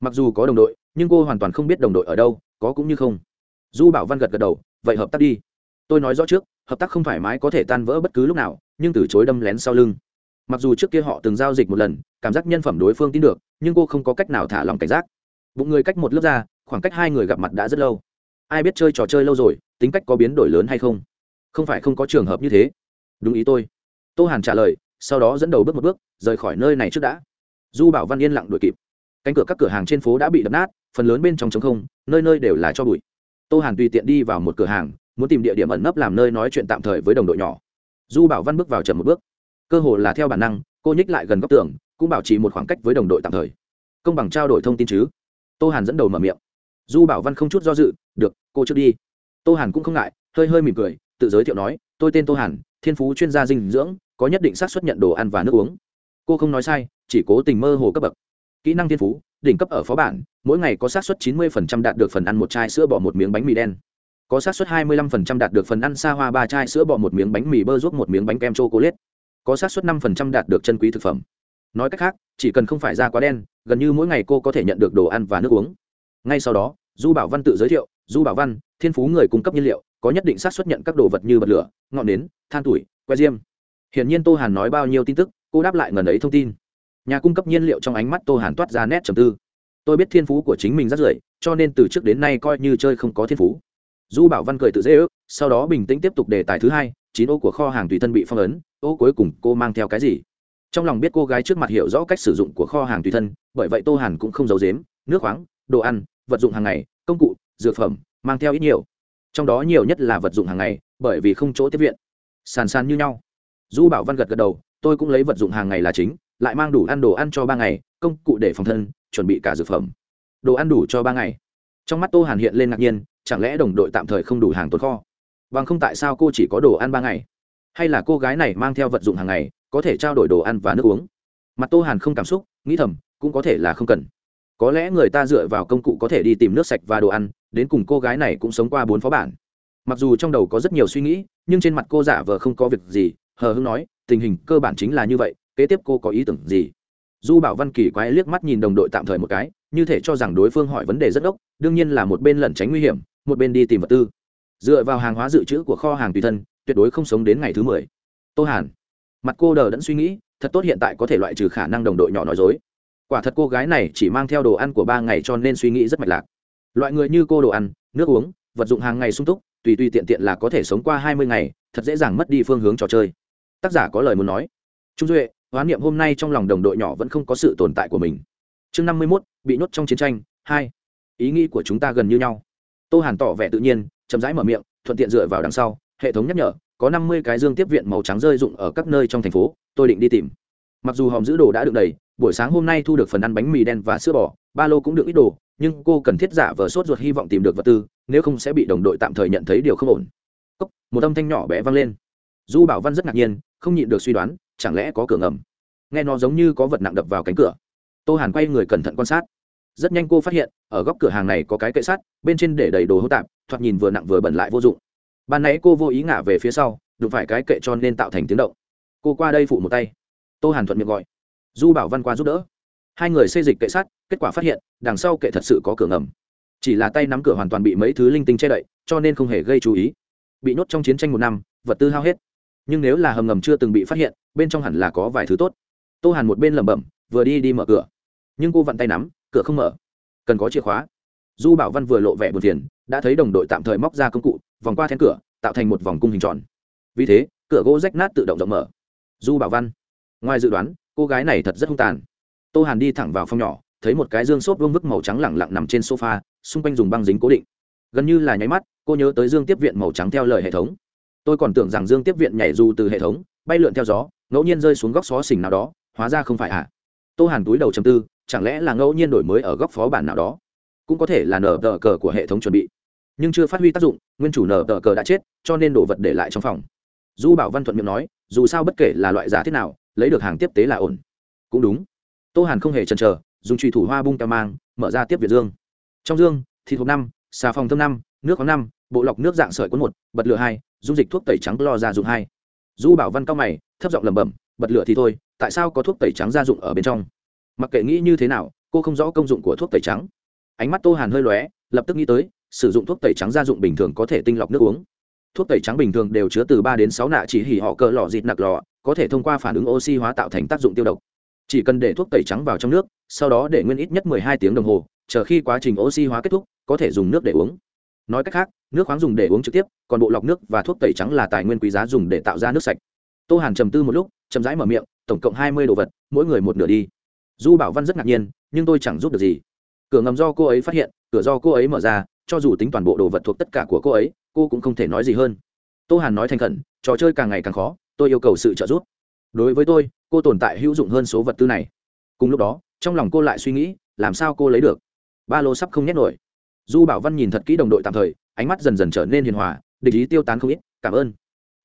Mặc dù có đồng đội, nhưng cô hoàn toàn không biết đồng đội ở đâu, có cũng như không. Du bảo văn gật gật đầu, vậy hợp tác đi. Tôi nói rõ trước, hợp tác không thoải mái có thể tan vỡ bất cứ lúc nào, nhưng từ chối đâm lén sau lưng mặc dù trước kia họ từng giao dịch một lần, cảm giác nhân phẩm đối phương tin được, nhưng cô không có cách nào thả lòng cảnh giác. Bụng người cách một lớp ra, khoảng cách hai người gặp mặt đã rất lâu. Ai biết chơi trò chơi lâu rồi, tính cách có biến đổi lớn hay không? Không phải không có trường hợp như thế. Đúng ý tôi. Tô hàn trả lời, sau đó dẫn đầu bước một bước, rời khỏi nơi này trước đã. Du bảo văn yên lặng đuổi kịp. Cánh cửa các cửa hàng trên phố đã bị đập nát, phần lớn bên trong trống không, nơi nơi đều là cho bụi. Tô hàn tùy tiện đi vào một cửa hàng, muốn tìm địa điểm ẩn nấp làm nơi nói chuyện tạm thời với đồng đội nhỏ. Du bảo văn bước vào chậm một bước cơ hồ là theo bản năng, cô nhích lại gần góc tường, cũng bảo trì một khoảng cách với đồng đội tạm thời. Công bằng trao đổi thông tin chứ? Tô hàn dẫn đầu mở miệng. Du bảo văn không chút do dự, được, cô trước đi. Tô hàn cũng không ngại, hơi hơi mỉm cười, tự giới thiệu nói, tôi tên tô hàn, thiên phú chuyên gia dinh dưỡng, có nhất định xác suất nhận đồ ăn và nước uống. Cô không nói sai, chỉ cố tình mơ hồ cấp bậc. Kỹ năng thiên phú, đỉnh cấp ở phó bản, mỗi ngày có xác suất 90% đạt được phần ăn một chai sữa bỏ một miếng bánh mì đen. Có xác suất 25% đạt được phần ăn xa hoa ba chai sữa bỏ một miếng bánh mì bơ ruốc một miếng bánh kem chocolate có xác suất 5% đạt được chân quý thực phẩm. Nói cách khác, chỉ cần không phải da quá đen, gần như mỗi ngày cô có thể nhận được đồ ăn và nước uống. Ngay sau đó, du bảo văn tự giới thiệu, du bảo văn, thiên phú người cung cấp nhiên liệu, có nhất định xác suất nhận các đồ vật như bật lửa, ngọn nến, than tuổi, que diêm. Hiển nhiên tô hàn nói bao nhiêu tin tức, cô đáp lại ngần ấy thông tin. Nhà cung cấp nhiên liệu trong ánh mắt tô hàn toát ra nét trầm tư. Tôi biết thiên phú của chính mình rất rưởi cho nên từ trước đến nay coi như chơi không có thiên phú. Du bảo văn cười tự dễ ước, sau đó bình tĩnh tiếp tục đề tài thứ hai chín ô của kho hàng tùy thân bị phong ấn, ô cuối cùng cô mang theo cái gì? Trong lòng biết cô gái trước mặt hiểu rõ cách sử dụng của kho hàng tùy thân, bởi vậy tô hàn cũng không giấu dếm nước khoáng, đồ ăn, vật dụng hàng ngày, công cụ, dược phẩm, mang theo ít nhiều. Trong đó nhiều nhất là vật dụng hàng ngày, bởi vì không chỗ tiếp viện. Sàn sàn như nhau. Du bảo văn gật gật đầu, tôi cũng lấy vật dụng hàng ngày là chính, lại mang đủ ăn đồ ăn cho ba ngày, công cụ để phòng thân, chuẩn bị cả dược phẩm. Đồ ăn đủ cho ba ngày. Trong mắt tô hàn hiện lên ngạc nhiên, chẳng lẽ đồng đội tạm thời không đủ hàng tồn kho? Bằng không tại sao cô chỉ có đồ ăn ba ngày? Hay là cô gái này mang theo vật dụng hàng ngày, có thể trao đổi đồ ăn và nước uống? Mặt tô hàn không cảm xúc, nghĩ thầm, cũng có thể là không cần. Có lẽ người ta dựa vào công cụ có thể đi tìm nước sạch và đồ ăn, đến cùng cô gái này cũng sống qua bốn phó bản. Mặc dù trong đầu có rất nhiều suy nghĩ, nhưng trên mặt cô giả vờ không có việc gì, hờ hưng nói, tình hình cơ bản chính là như vậy, kế tiếp cô có ý tưởng gì? Du bảo văn kỳ quái liếc mắt nhìn đồng đội tạm thời một cái, như thể cho rằng đối phương hỏi vấn đề rất ốc đương nhiên là một bên lẩn tránh nguy hiểm, một bên đi tìm vật tư dựa vào hàng hóa dự trữ của kho hàng tùy thân, tuyệt đối không sống đến ngày thứ mười. Tô hàn. Mặt cô đờ đẫn suy nghĩ, thật tốt hiện tại có thể loại trừ khả năng đồng đội nhỏ nói dối. Quả thật cô gái này chỉ mang theo đồ ăn của ba ngày cho nên suy nghĩ rất mạch lạc. Loại người như cô đồ ăn, nước uống, vật dụng hàng ngày sung túc, tùy tùy tiện tiện là có thể sống qua hai mươi ngày, thật dễ dàng mất đi phương hướng trò chơi. Tác giả có lời muốn nói. Trung duệ, hoán niệm hôm nay trong lòng đồng đội nhỏ vẫn không có sự tồn tại của mình. Chương năm mươi mốt, bị nhốt trong chiến tranh, hai. Ý nghĩ của chúng ta gần như nhau. Tô hàn tỏ vẻ tự nhiên chậm rãi mở miệng thuận tiện dựa vào đằng sau hệ thống nhắc nhở có năm mươi cái dương tiếp viện màu trắng rơi rụng ở các nơi trong thành phố tôi định đi tìm. Mặc dù hòm giữ đồ đã được đầy buổi sáng hôm nay thu được phần ăn bánh mì đen và sữa bò ba lô cũng được ít đồ nhưng cô cần thiết giả vờ sốt ruột hy vọng tìm được vật tư nếu không sẽ bị đồng đội tạm thời nhận thấy điều không ổn. Cốc, một âm thanh nhỏ bé vang lên. Du bảo văn rất ngạc nhiên không nhịn được suy đoán chẳng lẽ có cửa ngầm? Nghe nó giống như có vật nặng đập vào cánh cửa. Tô hàn quay người cẩn thận quan sát rất nhanh cô phát hiện, ở góc cửa hàng này có cái kệ sắt, bên trên để đầy đồ hô tạp, thoạt nhìn vừa nặng vừa bẩn lại vô dụng. Ban nãy cô vô ý ngả về phía sau, đụng phải cái kệ cho nên tạo thành tiếng động. Cô qua đây phụ một tay. Tô hàn thuận miệng gọi. Du bảo văn qua giúp đỡ. Hai người xây dịch kệ sắt, kết quả phát hiện, đằng sau kệ thật sự có cửa ngầm. Chỉ là tay nắm cửa hoàn toàn bị mấy thứ linh tinh che đậy, cho nên không hề gây chú ý. Bị nhốt trong chiến tranh một năm, vật tư hao hết. Nhưng nếu là hầm ngầm chưa từng bị phát hiện, bên trong hẳn là có vài thứ tốt. Tô hàn một bên lẩm bẩm, vừa đi đi mở cửa. Nhưng cô vặn tay nắm cửa không mở. Cần có chìa khóa. Du bảo văn vừa lộ vẻ buồn phiền, đã thấy đồng đội tạm thời móc ra công cụ, vòng qua then cửa, tạo thành một vòng cung hình tròn. Vì thế, cửa gỗ rách nát tự động rộng mở. Du bảo văn. Ngoài dự đoán, cô gái này thật rất hung tàn. Tô hàn đi thẳng vào phòng nhỏ, thấy một cái dương xốp vương vức màu trắng lẳng lặng nằm trên sofa, xung quanh dùng băng dính cố định. Gần như là nháy mắt, cô nhớ tới dương tiếp viện màu trắng theo lời hệ thống. Tôi còn tưởng rằng dương tiếp viện nhảy dù từ hệ thống, bay lượn theo gió, ngẫu nhiên rơi xuống góc xó xỉnh nào đó, hóa ra không phải ạ. À. tô hàn túi đầu chầm tư chẳng lẽ là ngẫu nhiên đổi mới ở góc phó bản nào đó? Cũng có thể là nở tờ cờ của hệ thống chuẩn bị. Nhưng chưa phát huy tác dụng, nguyên chủ nở tờ cờ đã chết, cho nên đồ vật để lại trong phòng. Du bảo văn thuận miệng nói, dù sao bất kể là loại giả thiết nào, lấy được hàng tiếp tế là ổn. Cũng đúng. Tô hàn không hề chần chờ, dùng trùy thủ hoa bung keo mang, mở ra tiếp việt dương. Trong dương, thịt hộp năm, xà phòng thơm năm, nước có năm, bộ lọc nước dạng sợi cuốn một, bật lửa hai, dung dịch thuốc tẩy trắng lo ra dụng hai. Du bảo văn cao mày, thấp giọng lẩm bẩm, bật lửa thì thôi, tại sao có thuốc tẩy trắng gia dụng ở bên trong? Mặc kệ nghĩ như thế nào, cô không rõ công dụng của thuốc tẩy trắng. Ánh mắt tô hàn hơi lóe, lập tức nghĩ tới, sử dụng thuốc tẩy trắng gia dụng bình thường có thể tinh lọc nước uống. Thuốc tẩy trắng bình thường đều chứa từ ba đến sáu nạ chỉ hỉ họ cờ lọ dịt nặc lọ, có thể thông qua phản ứng oxy hóa tạo thành tác dụng tiêu độc. Chỉ cần để thuốc tẩy trắng vào trong nước, sau đó để nguyên ít nhất hai tiếng đồng hồ, chờ khi quá trình oxy hóa kết thúc, có thể dùng nước để uống. Nói cách khác, nước khoáng dùng để uống trực tiếp, còn bộ lọc nước và thuốc tẩy trắng là tài nguyên quý giá dùng để tạo ra nước sạch. Tô hàn trầm tư một lúc, chậm rãi mở miệng, tổng cộng hai mươi đồ vật, mỗi người một nửa đi du bảo văn rất ngạc nhiên, nhưng tôi chẳng giúp được gì. Cửa ngầm do cô ấy phát hiện, cửa do cô ấy mở ra, cho dù tính toàn bộ đồ vật thuộc tất cả của cô ấy, cô cũng không thể nói gì hơn. Tô hàn nói thành khẩn, trò chơi càng ngày càng khó, tôi yêu cầu sự trợ giúp. Đối với tôi, cô tồn tại hữu dụng hơn số vật tư này. Cùng lúc đó, trong lòng cô lại suy nghĩ, làm sao cô lấy được? Ba lô sắp không nhét nổi. Du bảo văn nhìn thật kỹ đồng đội tạm thời, ánh mắt dần dần trở nên hiền hòa, địch ý tiêu tán không ít, cảm ơn.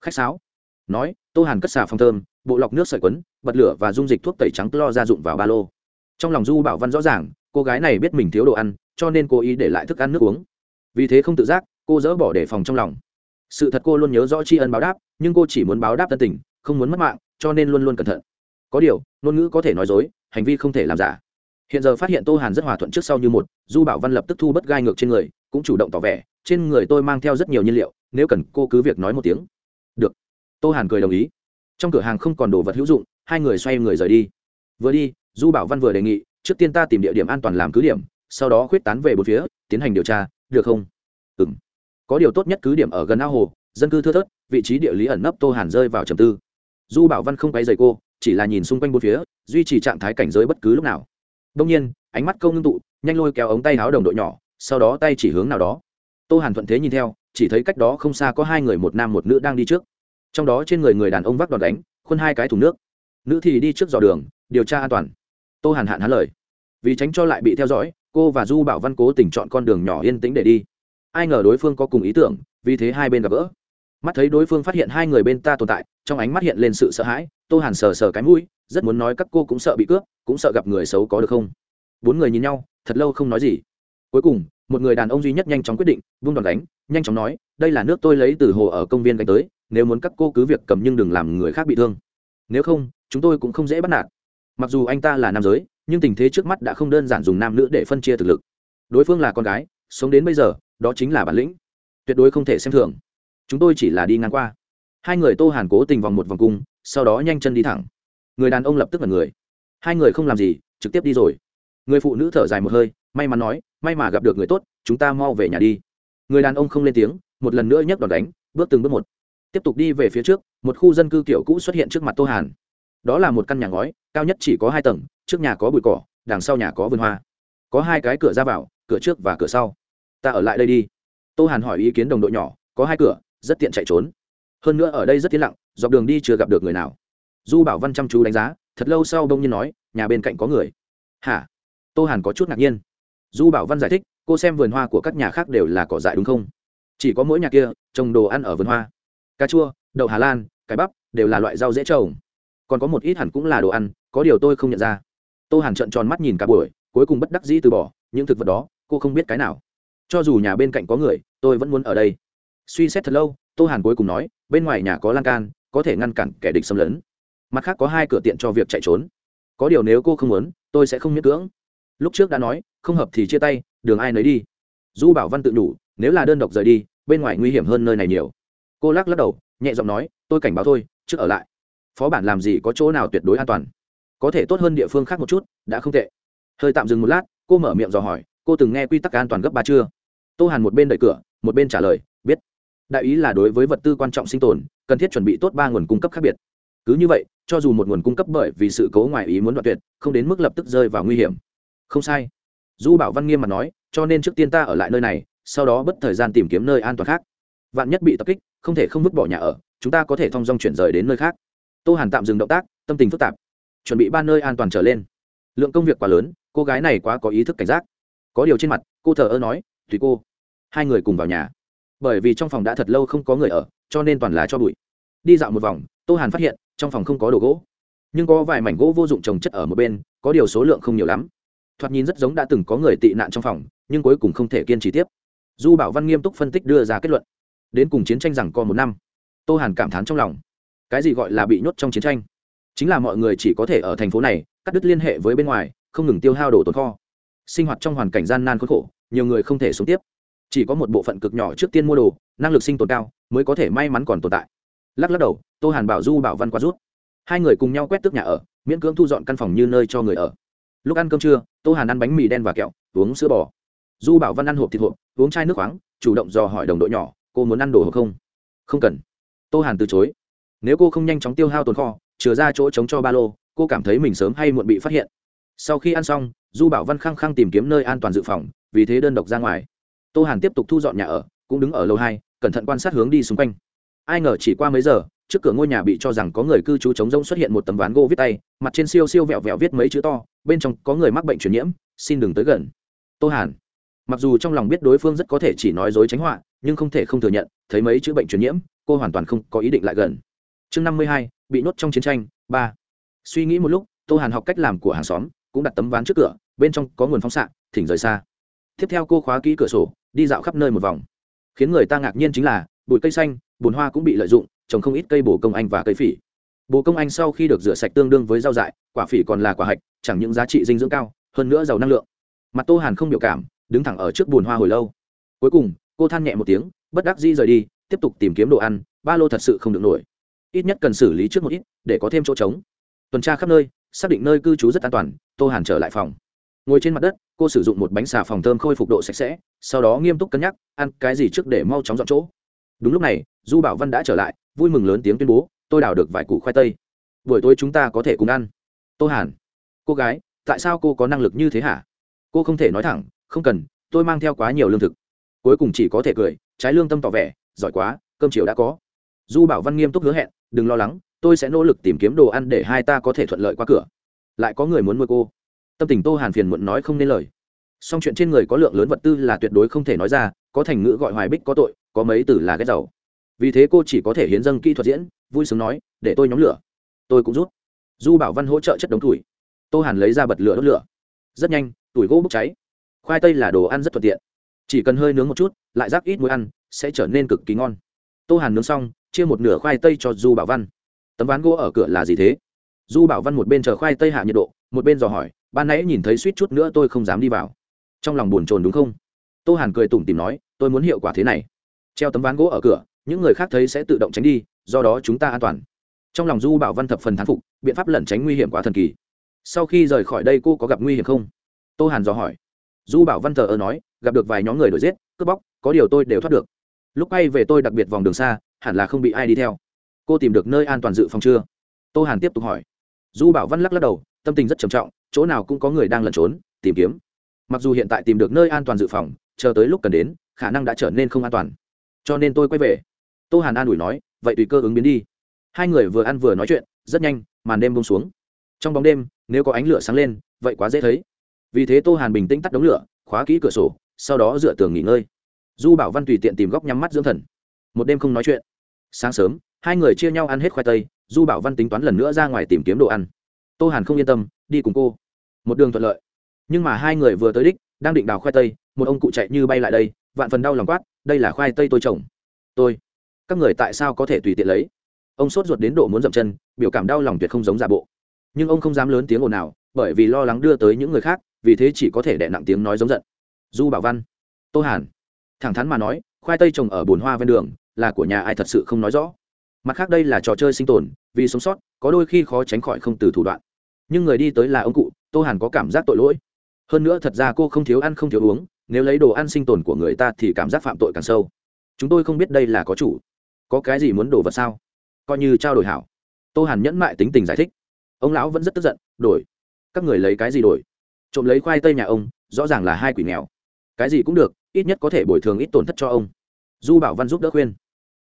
Khách sáo. Nói, tô hàn cất xà phong thơm bộ lọc nước sợi quấn, bật lửa và dung dịch thuốc tẩy trắng clo ra dụng vào ba lô. Trong lòng du bảo văn rõ ràng, cô gái này biết mình thiếu đồ ăn, cho nên cố ý để lại thức ăn nước uống. Vì thế không tự giác, cô dỡ bỏ đề phòng trong lòng. Sự thật cô luôn nhớ rõ tri ân báo đáp, nhưng cô chỉ muốn báo đáp tân tình, không muốn mất mạng, cho nên luôn luôn cẩn thận. Có điều, ngôn ngữ có thể nói dối, hành vi không thể làm giả. Hiện giờ phát hiện tô hàn rất hòa thuận trước sau như một, du bảo văn lập tức thu bất gai ngược trên người, cũng chủ động tỏ vẻ, trên người tôi mang theo rất nhiều nhiên liệu, nếu cần cô cứ việc nói một tiếng. Được. Tô hàn cười đồng ý trong cửa hàng không còn đồ vật hữu dụng, hai người xoay người rời đi. Vừa đi, du bảo văn vừa đề nghị, trước tiên ta tìm địa điểm an toàn làm cứ điểm, sau đó khuyết tán về bốn phía, tiến hành điều tra, được không? Ừ m có điều tốt nhất cứ điểm ở gần ao hồ, dân cư thưa thớt, vị trí địa lý ẩn nấp tô hàn rơi vào trầm tư. Du bảo văn không quay dày cô, chỉ là nhìn xung quanh bốn phía, duy trì trạng thái cảnh giới bất cứ lúc nào. Đông nhiên, ánh mắt câu ngưng tụ, nhanh lôi kéo ống tay áo đồng đội nhỏ, sau đó tay chỉ hướng nào đó. Tô hàn thuận thế nhìn theo, chỉ thấy cách đó không xa có hai người, một nam một nữ đang đi trước trong đó trên người người đàn ông vác đòn đánh khuôn hai cái thùng nước. Nữ thì đi trước dò đường, điều tra an toàn. Tô hàn hạn hán lời. Vì tránh cho lại bị theo dõi, cô và du bảo văn cố tình chọn con đường nhỏ yên tĩnh để đi. Ai ngờ đối phương có cùng ý tưởng, vì thế hai bên gặp gỡ. Mắt thấy đối phương phát hiện hai người bên ta tồn tại, trong ánh mắt hiện lên sự sợ hãi, tô hàn sờ sờ cái mũi, rất muốn nói các cô cũng sợ bị cướp, cũng sợ gặp người xấu có được không? Bốn người nhìn nhau, thật lâu không nói gì. Cuối cùng, một người đàn ông duy nhất nhanh chóng quyết định, vung đòn đánh nhanh chóng nói, đây là nước tôi lấy từ hồ ở công viên đánh tới nếu muốn các cô cứ việc cầm nhưng đừng làm người khác bị thương. Nếu không, chúng tôi cũng không dễ bắt nạt. Mặc dù anh ta là nam giới, nhưng tình thế trước mắt đã không đơn giản dùng nam nữ để phân chia thực lực. Đối phương là con gái, sống đến bây giờ, đó chính là bản lĩnh. Tuyệt đối không thể xem thường. Chúng tôi chỉ là đi ngang qua. Hai người tô hàn cố tình vòng một vòng cung, sau đó nhanh chân đi thẳng. Người đàn ông lập tức là người. Hai người không làm gì, trực tiếp đi rồi. Người phụ nữ thở dài một hơi, may mắn nói, may mà gặp được người tốt, chúng ta mau về nhà đi. Người đàn ông không lên tiếng, một lần nữa nhấc đòn đánh, bước từng bước một tiếp tục đi về phía trước, một khu dân cư kiểu cũ xuất hiện trước mặt tô hàn. Đó là một căn nhà ngói, cao nhất chỉ có hai tầng, trước nhà có bụi cỏ, đằng sau nhà có vườn hoa. Có hai cái cửa ra vào, cửa trước và cửa sau. Ta ở lại đây đi. Tô hàn hỏi ý kiến đồng đội nhỏ, có hai cửa, rất tiện chạy trốn. Hơn nữa ở đây rất tiến lặng, dọc đường đi chưa gặp được người nào. Du bảo văn chăm chú đánh giá, thật lâu sau đông nhiên nói, nhà bên cạnh có người. Hả? Tô hàn có chút ngạc nhiên. Du bảo văn giải thích, cô xem vườn hoa của các nhà khác đều là cỏ dại đúng không? Chỉ có mỗi nhà kia, trồng đồ ăn ở vườn hoa cà chua, đậu hà lan, cải bắp đều là loại rau dễ trồng. Còn có một ít hẳn cũng là đồ ăn, có điều tôi không nhận ra. Tô hàn trợn tròn mắt nhìn cả buổi, cuối cùng bất đắc dĩ từ bỏ, những thực vật đó, cô không biết cái nào. Cho dù nhà bên cạnh có người, tôi vẫn muốn ở đây. Suy xét thật lâu, tô hàn cuối cùng nói, bên ngoài nhà có lan can, có thể ngăn cản kẻ địch xâm lấn. Mặt khác có hai cửa tiện cho việc chạy trốn. Có điều nếu cô không muốn, tôi sẽ không miễn cưỡng. Lúc trước đã nói, không hợp thì chia tay, đường ai nấy đi. Du bảo văn tự đủ nếu là đơn độc rời đi, bên ngoài nguy hiểm hơn nơi này nhiều cô lắc lắc đầu, nhẹ giọng nói, tôi cảnh báo thôi, trước ở lại. Phó bản làm gì có chỗ nào tuyệt đối an toàn. Có thể tốt hơn địa phương khác một chút, đã không tệ. Hơi tạm dừng một lát, cô mở miệng dò hỏi, cô từng nghe quy tắc an toàn gấp ba chưa? Tô hàn một bên đợi cửa, một bên trả lời, biết. Đại ý là đối với vật tư quan trọng sinh tồn, cần thiết chuẩn bị tốt ba nguồn cung cấp khác biệt. Cứ như vậy, cho dù một nguồn cung cấp bởi vì sự cố ngoài ý muốn đoạn tuyệt, không đến mức lập tức rơi vào nguy hiểm. Không sai. Du bảo văn nghiêm mà nói, cho nên trước tiên ta ở lại nơi này, sau đó bất thời gian tìm kiếm nơi an toàn khác. Vạn nhất bị tập kích không thể không vứt bỏ nhà ở, chúng ta có thể thong dong chuyển rời đến nơi khác. Tô hàn tạm dừng động tác, tâm tình phức tạp. Chuẩn bị ba nơi an toàn trở lên. Lượng công việc quá lớn, cô gái này quá có ý thức cảnh giác. Có điều trên mặt, cô thờ ơ nói, tùy cô. Hai người cùng vào nhà. Bởi vì trong phòng đã thật lâu không có người ở, cho nên toàn là cho bụi. Đi dạo một vòng, tô hàn phát hiện, trong phòng không có đồ gỗ. Nhưng có vài mảnh gỗ vô dụng trồng chất ở một bên, có điều số lượng không nhiều lắm. Thoạt nhìn rất giống đã từng có người tị nạn trong phòng, nhưng cuối cùng không thể kiên trì tiếp. Du bảo văn nghiêm túc phân tích đưa ra kết luận đến cùng chiến tranh rằng co một năm. Tô hàn cảm thán trong lòng. Cái gì gọi là bị nhốt trong chiến tranh? Chính là mọi người chỉ có thể ở thành phố này, cắt đứt liên hệ với bên ngoài, không ngừng tiêu hao đồ tồn kho. Sinh hoạt trong hoàn cảnh gian nan khốn khổ, nhiều người không thể sống tiếp. Chỉ có một bộ phận cực nhỏ trước tiên mua đồ, năng lực sinh tồn cao, mới có thể may mắn còn tồn tại. Lắc lắc đầu, tô hàn bảo du bảo văn qua rút. Hai người cùng nhau quét tước nhà ở, miễn cưỡng thu dọn căn phòng như nơi cho người ở. Lúc ăn cơm trưa, tô hàn ăn bánh mì đen và kẹo, uống sữa bò. Du bảo văn ăn hộp thịt hộp, uống chai nước khoáng, chủ động dò hỏi đồng đội nhỏ cô muốn ăn đồ hộp không? Không cần. Tô hàn từ chối. Nếu cô không nhanh chóng tiêu hao tồn kho, chừa ra chỗ trống cho ba lô, cô cảm thấy mình sớm hay muộn bị phát hiện. Sau khi ăn xong, du bảo văn khăng khăng tìm kiếm nơi an toàn dự phòng, vì thế đơn độc ra ngoài. Tô hàn tiếp tục thu dọn nhà ở, cũng đứng ở lầu hai, cẩn thận quan sát hướng đi xung quanh. Ai ngờ chỉ qua mấy giờ, trước cửa ngôi nhà bị cho rằng có người cư trú chống rông xuất hiện một tấm ván gỗ viết tay, mặt trên siêu siêu vẹo vẹo viết mấy chữ to, bên trong có người mắc bệnh truyền nhiễm, xin đừng tới gần. Tô hàn. Mặc dù trong lòng biết đối phương rất có thể chỉ nói dối tránh họa nhưng không thể không thừa nhận, thấy mấy chữ bệnh truyền nhiễm, cô hoàn toàn không có ý định lại gần. Chương năm mươi hai, bị nhốt trong chiến tranh, ba. Suy nghĩ một lúc, tô hàn học cách làm của hàng xóm, cũng đặt tấm ván trước cửa, bên trong có nguồn phóng xạ, thỉnh rời xa. Tiếp theo cô khóa kỹ cửa sổ, đi dạo khắp nơi một vòng. Khiến người ta ngạc nhiên chính là, bụi cây xanh, bùn hoa cũng bị lợi dụng, trồng không ít cây bồ công anh và cây phỉ. Bồ công anh sau khi được rửa sạch tương đương với rau dại, quả phỉ còn là quả hạch, chẳng những giá trị dinh dưỡng cao, hơn nữa giàu năng lượng. Mặt tô hàn không biểu cảm, đứng thẳng ở trước bùn hoa hồi lâu. Cuối cùng cô than nhẹ một tiếng, bất đắc dĩ rời đi, tiếp tục tìm kiếm đồ ăn, ba lô thật sự không được nổi. Ít nhất cần xử lý trước một ít, để có thêm chỗ trống. Tuần tra khắp nơi, xác định nơi cư trú rất an toàn, tô hàn trở lại phòng. Ngồi trên mặt đất, cô sử dụng một bánh xà phòng thơm khôi phục độ sạch sẽ, sau đó nghiêm túc cân nhắc, ăn cái gì trước để mau chóng dọn chỗ. Đúng lúc này, du bảo văn đã trở lại, vui mừng lớn tiếng tuyên bố, tôi đào được vài củ khoai tây. Buổi tối chúng ta có thể cùng ăn. Tô hàn, cô gái, tại sao cô có năng lực như thế hả? Cô không thể nói thẳng, không cần, tôi mang theo quá nhiều lương thực cuối cùng chỉ có thể cười, trái lương tâm tỏ vẻ, giỏi quá, cơm chiều đã có. Du bảo văn nghiêm túc hứa hẹn, đừng lo lắng, tôi sẽ nỗ lực tìm kiếm đồ ăn để hai ta có thể thuận lợi qua cửa. Lại có người muốn nuôi cô. Tâm tình tô hàn phiền muộn nói không nên lời. Song chuyện trên người có lượng lớn vật tư là tuyệt đối không thể nói ra, có thành ngữ gọi hoài bích có tội, có mấy từ là ghét giàu. Vì thế cô chỉ có thể hiến dâng kỹ thuật diễn, vui sướng nói, để tôi nhóm lửa, tôi cũng rút. Du bảo văn hỗ trợ chất đống tuổi, tô hàn lấy ra bật lửa đốt lửa. Rất nhanh, tuổi gỗ bốc cháy. Khoai tây là đồ ăn rất thuận tiện chỉ cần hơi nướng một chút, lại rác ít muối ăn, sẽ trở nên cực kỳ ngon. Tô hàn nướng xong, chia một nửa khoai tây cho du bảo văn. Tấm ván gỗ ở cửa là gì thế? Du bảo văn một bên chờ khoai tây hạ nhiệt độ, một bên dò hỏi, ban nãy nhìn thấy suýt chút nữa tôi không dám đi vào. Trong lòng buồn chồn đúng không? Tô hàn cười tủm tìm nói, tôi muốn hiệu quả thế này. Treo tấm ván gỗ ở cửa, những người khác thấy sẽ tự động tránh đi, do đó chúng ta an toàn. Trong lòng du bảo văn thập phần thán phục, biện pháp lẩn tránh nguy hiểm quá thần kỳ. Sau khi rời khỏi đây cô có gặp nguy hiểm không? Tô hàn dò hỏi du bảo văn thờ ơ nói, gặp được vài nhóm người đuổi giết, cướp bóc, có điều tôi đều thoát được. Lúc quay về tôi đặc biệt vòng đường xa, hẳn là không bị ai đi theo. Cô tìm được nơi an toàn dự phòng chưa? Tô hàn tiếp tục hỏi. Du bảo văn lắc lắc đầu, tâm tình rất trầm trọng, chỗ nào cũng có người đang lẩn trốn, tìm kiếm. Mặc dù hiện tại tìm được nơi an toàn dự phòng, chờ tới lúc cần đến, khả năng đã trở nên không an toàn. Cho nên tôi quay về. Tô hàn an ủi nói, vậy tùy cơ ứng biến đi. Hai người vừa ăn vừa nói chuyện, rất nhanh, màn đêm bông xuống. Trong bóng đêm, nếu có ánh lửa sáng lên, vậy quá dễ thấy vì thế tô hàn bình tĩnh tắt đống lửa, khóa kỹ cửa sổ, sau đó dựa tường nghỉ ngơi. Du bảo văn tùy tiện tìm góc nhắm mắt dưỡng thần. Một đêm không nói chuyện. Sáng sớm, hai người chia nhau ăn hết khoai tây, du bảo văn tính toán lần nữa ra ngoài tìm kiếm đồ ăn. Tô hàn không yên tâm, đi cùng cô. Một đường thuận lợi. Nhưng mà hai người vừa tới đích, đang định đào khoai tây, một ông cụ chạy như bay lại đây, vạn phần đau lòng quát, đây là khoai tây tôi trồng. Tôi? Các người tại sao có thể tùy tiện lấy? Ông sốt ruột đến độ muốn dậm chân, biểu cảm đau lòng tuyệt không giống giả bộ. Nhưng ông không dám lớn tiếng ồn nào bởi vì lo lắng đưa tới những người khác vì thế chỉ có thể đè nặng tiếng nói giống giận. Du bảo văn, tô hàn, thẳng thắn mà nói, khoai tây trồng ở bồn hoa ven đường, là của nhà ai thật sự không nói rõ. Mặt khác đây là trò chơi sinh tồn, vì sống sót, có đôi khi khó tránh khỏi không từ thủ đoạn. Nhưng người đi tới là ông cụ, tô hàn có cảm giác tội lỗi. Hơn nữa thật ra cô không thiếu ăn không thiếu uống, nếu lấy đồ ăn sinh tồn của người ta thì cảm giác phạm tội càng sâu. Chúng tôi không biết đây là có chủ, có cái gì muốn đổ vật sao? Coi như trao đổi hảo. Tô hàn nhẫn mại tính tình giải thích. Ông lão vẫn rất tức giận, đổi, các người lấy cái gì đổi? Trộm lấy khoai tây nhà ông, rõ ràng là hai quỷ nghèo. Cái gì cũng được, ít nhất có thể bồi thường ít tổn thất cho ông. Du bảo văn giúp đỡ khuyên.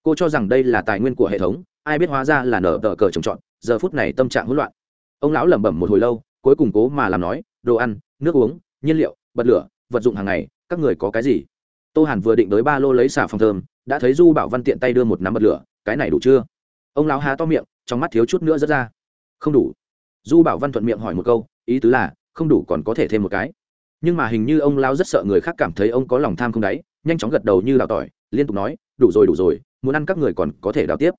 Cô cho rằng đây là tài nguyên của hệ thống, ai biết hóa ra là nở tờ cờ trồng trọt, giờ phút này tâm trạng hỗn loạn. Ông lão lẩm bẩm một hồi lâu, cuối cùng cố mà làm nói, đồ ăn, nước uống, nhiên liệu, bật lửa, vật dụng hàng ngày, các người có cái gì? Tô hàn vừa định tới ba lô lấy xả phòng thơm, đã thấy du bảo văn tiện tay đưa một nắm bật lửa, cái này đủ chưa? Ông lão há to miệng, trong mắt thiếu chút nữa rớt ra. Không đủ. Du bảo văn thuận miệng hỏi một câu, ý tứ là không đủ còn có thể thêm một cái. Nhưng mà hình như ông lao rất sợ người khác cảm thấy ông có lòng tham không đáy, nhanh chóng gật đầu như đào tỏi, liên tục nói, đủ rồi đủ rồi, muốn ăn các người còn có thể đào tiếp.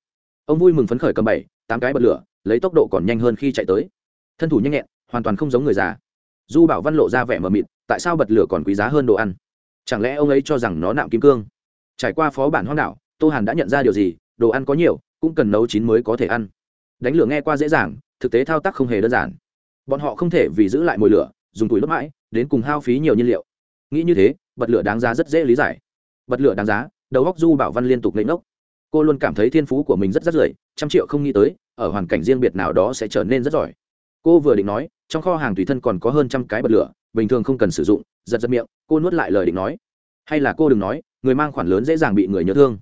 Ông vui mừng phấn khởi cầm bảy, tám cái bật lửa, lấy tốc độ còn nhanh hơn khi chạy tới. Thân thủ nhanh nhẹn, hoàn toàn không giống người già. Du bảo văn lộ ra vẻ mờ mịt, tại sao bật lửa còn quý giá hơn đồ ăn? Chẳng lẽ ông ấy cho rằng nó nạm kim cương? Trải qua phó bản hoang đảo, tô hàn đã nhận ra điều gì, đồ ăn có nhiều, cũng cần nấu chín mới có thể ăn. Đánh lửa nghe qua dễ dàng, thực tế thao tác không hề đơn giản bọn họ không thể vì giữ lại mồi lửa, dùng tuổi lớp mãi, đến cùng hao phí nhiều nhiên liệu. Nghĩ như thế, bật lửa đáng giá rất dễ lý giải. Bật lửa đáng giá, đầu góc du bảo văn liên tục lấy ngốc cô luôn cảm thấy thiên phú của mình rất rất rưỡi trăm triệu không nghĩ tới, ở hoàn cảnh riêng biệt nào đó sẽ trở nên rất giỏi. Cô vừa định nói, trong kho hàng tùy thân còn có hơn trăm cái bật lửa, bình thường không cần sử dụng, giật giật miệng, cô nuốt lại lời định nói. Hay là cô đừng nói, người mang khoản lớn dễ dàng bị người nhớ thương.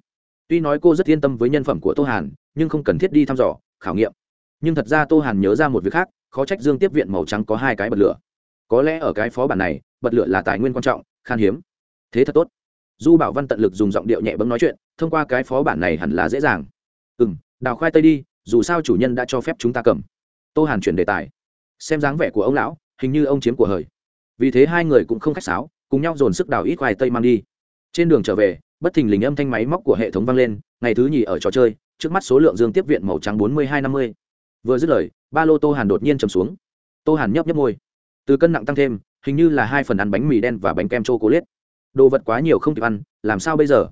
Tuy nói cô rất yên tâm với nhân phẩm của tô hàn, nhưng không cần thiết đi thăm dò, khảo nghiệm. Nhưng thật ra tô hàn nhớ ra một việc khác khó trách dương tiếp viện màu trắng có hai cái bật lửa. Có lẽ ở cái phó bản này, bật lửa là tài nguyên quan trọng, khan hiếm. Thế thật tốt. Du bảo văn tận lực dùng giọng điệu nhẹ bấm nói chuyện, thông qua cái phó bản này hẳn là dễ dàng. Ừ m đào khoai tây đi, dù sao chủ nhân đã cho phép chúng ta cầm. Tô hàn chuyển đề tài. Xem dáng vẻ của ông lão, hình như ông chiếm của hời. Vì thế hai người cũng không khách sáo, cùng nhau dồn sức đào ít khoai tây mang đi. Trên đường trở về, bất thình lình âm thanh máy móc của hệ thống vang lên, ngày thứ nhì ở trò chơi, trước mắt số lượng dương tiếp viện màu trắng bốn mươi hai năm mươi. Vừa dứt lời ba lô tô hàn đột nhiên trầm xuống. Tô hàn nhấp nhấp môi. Từ cân nặng tăng thêm, hình như là hai phần ăn bánh mì đen và bánh kem chô cố liết đồ vật quá nhiều không kịp ăn, làm sao bây giờ?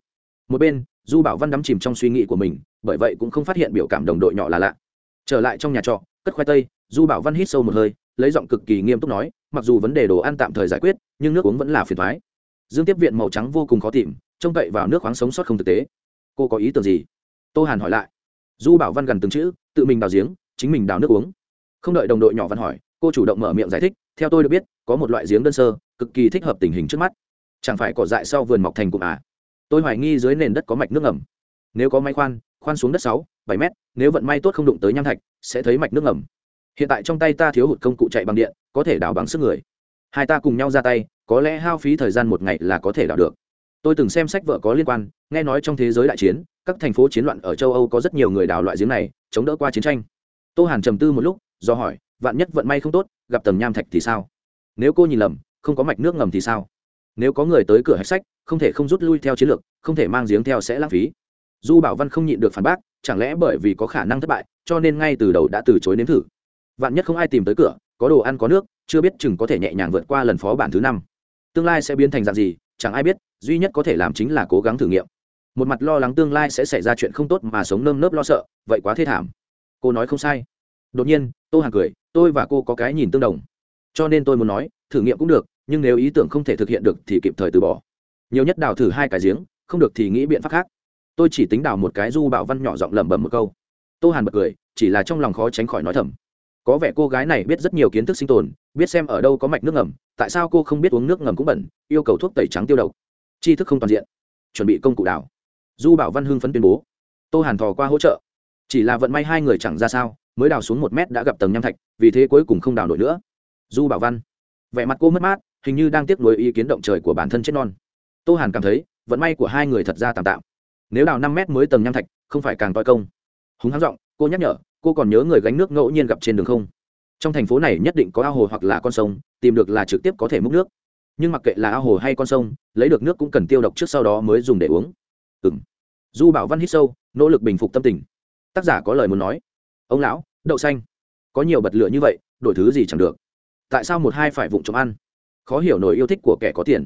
Một bên, du bảo văn đắm chìm trong suy nghĩ của mình, bởi vậy cũng không phát hiện biểu cảm đồng đội nhỏ là lạ. Trở lại trong nhà trọ, cất khoai tây, du bảo văn hít sâu một hơi, lấy giọng cực kỳ nghiêm túc nói, mặc dù vấn đề đồ ăn tạm thời giải quyết, nhưng nước uống vẫn là phiền thoái dương tiếp viện màu trắng vô cùng khó tìm, trông cậy vào nước khoáng sống sót không thực tế. Cô có ý tưởng gì? Tô hàn hỏi lại. Du bảo văn gần từng chữ, tự mình đào giếng chính mình đào nước uống. Không đợi đồng đội nhỏ văn hỏi, cô chủ động mở miệng giải thích, theo tôi được biết, có một loại giếng đơn sơ, cực kỳ thích hợp tình hình trước mắt. Chẳng phải cỏ dại sau vườn mọc thành cụm à? Tôi hoài nghi dưới nền đất có mạch nước ngầm. Nếu có máy khoan khoan xuống đất sáu, bảy mét, nếu vận may tốt không đụng tới nham thạch, sẽ thấy mạch nước ngầm. Hiện tại trong tay ta thiếu hụt công cụ chạy bằng điện, có thể đào bằng sức người. Hai ta cùng nhau ra tay, có lẽ hao phí thời gian một ngày là có thể đào được. Tôi từng xem sách vợ có liên quan, nghe nói trong thế giới đại chiến, các thành phố chiến loạn ở châu âu có rất nhiều người đào loại giếng này, chống đỡ qua chiến tranh tô hàn trầm tư một lúc, do hỏi, vạn nhất vận may không tốt, gặp tầng nham thạch thì sao? Nếu cô nhìn lầm, không có mạch nước ngầm thì sao? Nếu có người tới cửa hạch sách, không thể không rút lui theo chiến lược, không thể mang giếng theo sẽ lãng phí. Du bảo văn không nhịn được phản bác, chẳng lẽ bởi vì có khả năng thất bại, cho nên ngay từ đầu đã từ chối nếm thử? Vạn nhất không ai tìm tới cửa, có đồ ăn, có nước, chưa biết chừng có thể nhẹ nhàng vượt qua lần phó bản thứ năm. Tương lai sẽ biến thành dạng gì, chẳng ai biết, duy nhất có thể làm chính là cố gắng thử nghiệm. Một mặt lo lắng tương lai sẽ xảy ra chuyện không tốt mà sống nơm nớp lo sợ, vậy quá thê thảm cô nói không sai. Đột nhiên, tô hàng cười, tôi và cô có cái nhìn tương đồng. Cho nên tôi muốn nói, thử nghiệm cũng được, nhưng nếu ý tưởng không thể thực hiện được thì kịp thời từ bỏ. Nhiều nhất đào thử hai cái giếng, không được thì nghĩ biện pháp khác. Tôi chỉ tính đào một cái du bảo văn nhỏ giọng lẩm bẩm một câu. Tô hàn bật cười, chỉ là trong lòng khó tránh khỏi nói thầm. Có vẻ cô gái này biết rất nhiều kiến thức sinh tồn, biết xem ở đâu có mạch nước ngầm, tại sao cô không biết uống nước ngầm cũng bẩn, yêu cầu thuốc tẩy trắng tiêu độc. Tri thức không toàn diện. Chuẩn bị công cụ đào. Du bảo văn hưng phấn tuyên bố. Tô hàn thò qua hỗ trợ chỉ là vận may hai người chẳng ra sao, mới đào xuống một mét đã gặp tầng nham thạch, vì thế cuối cùng không đào nổi nữa. Du bảo văn, vẻ mặt cô mất mát, hình như đang tiếp nối ý kiến động trời của bản thân chết non. Tô hàn cảm thấy, vận may của hai người thật ra tạm tạm. Nếu đào năm mét mới tầng nham thạch, không phải càng toi công. Húng hắng giọng, cô nhắc nhở, cô còn nhớ người gánh nước ngẫu nhiên gặp trên đường không? Trong thành phố này nhất định có ao hồ hoặc là con sông, tìm được là trực tiếp có thể múc nước. Nhưng mặc kệ là ao hồ hay con sông, lấy được nước cũng cần tiêu độc trước sau đó mới dùng để uống. Ừ m du bảo văn hít sâu, nỗ lực bình phục tâm tình tác giả có lời muốn nói. Ông lão, đậu xanh. Có nhiều bật lửa như vậy, đổi thứ gì chẳng được. Tại sao một hai phải vụng trộm ăn? Khó hiểu nổi yêu thích của kẻ có tiền.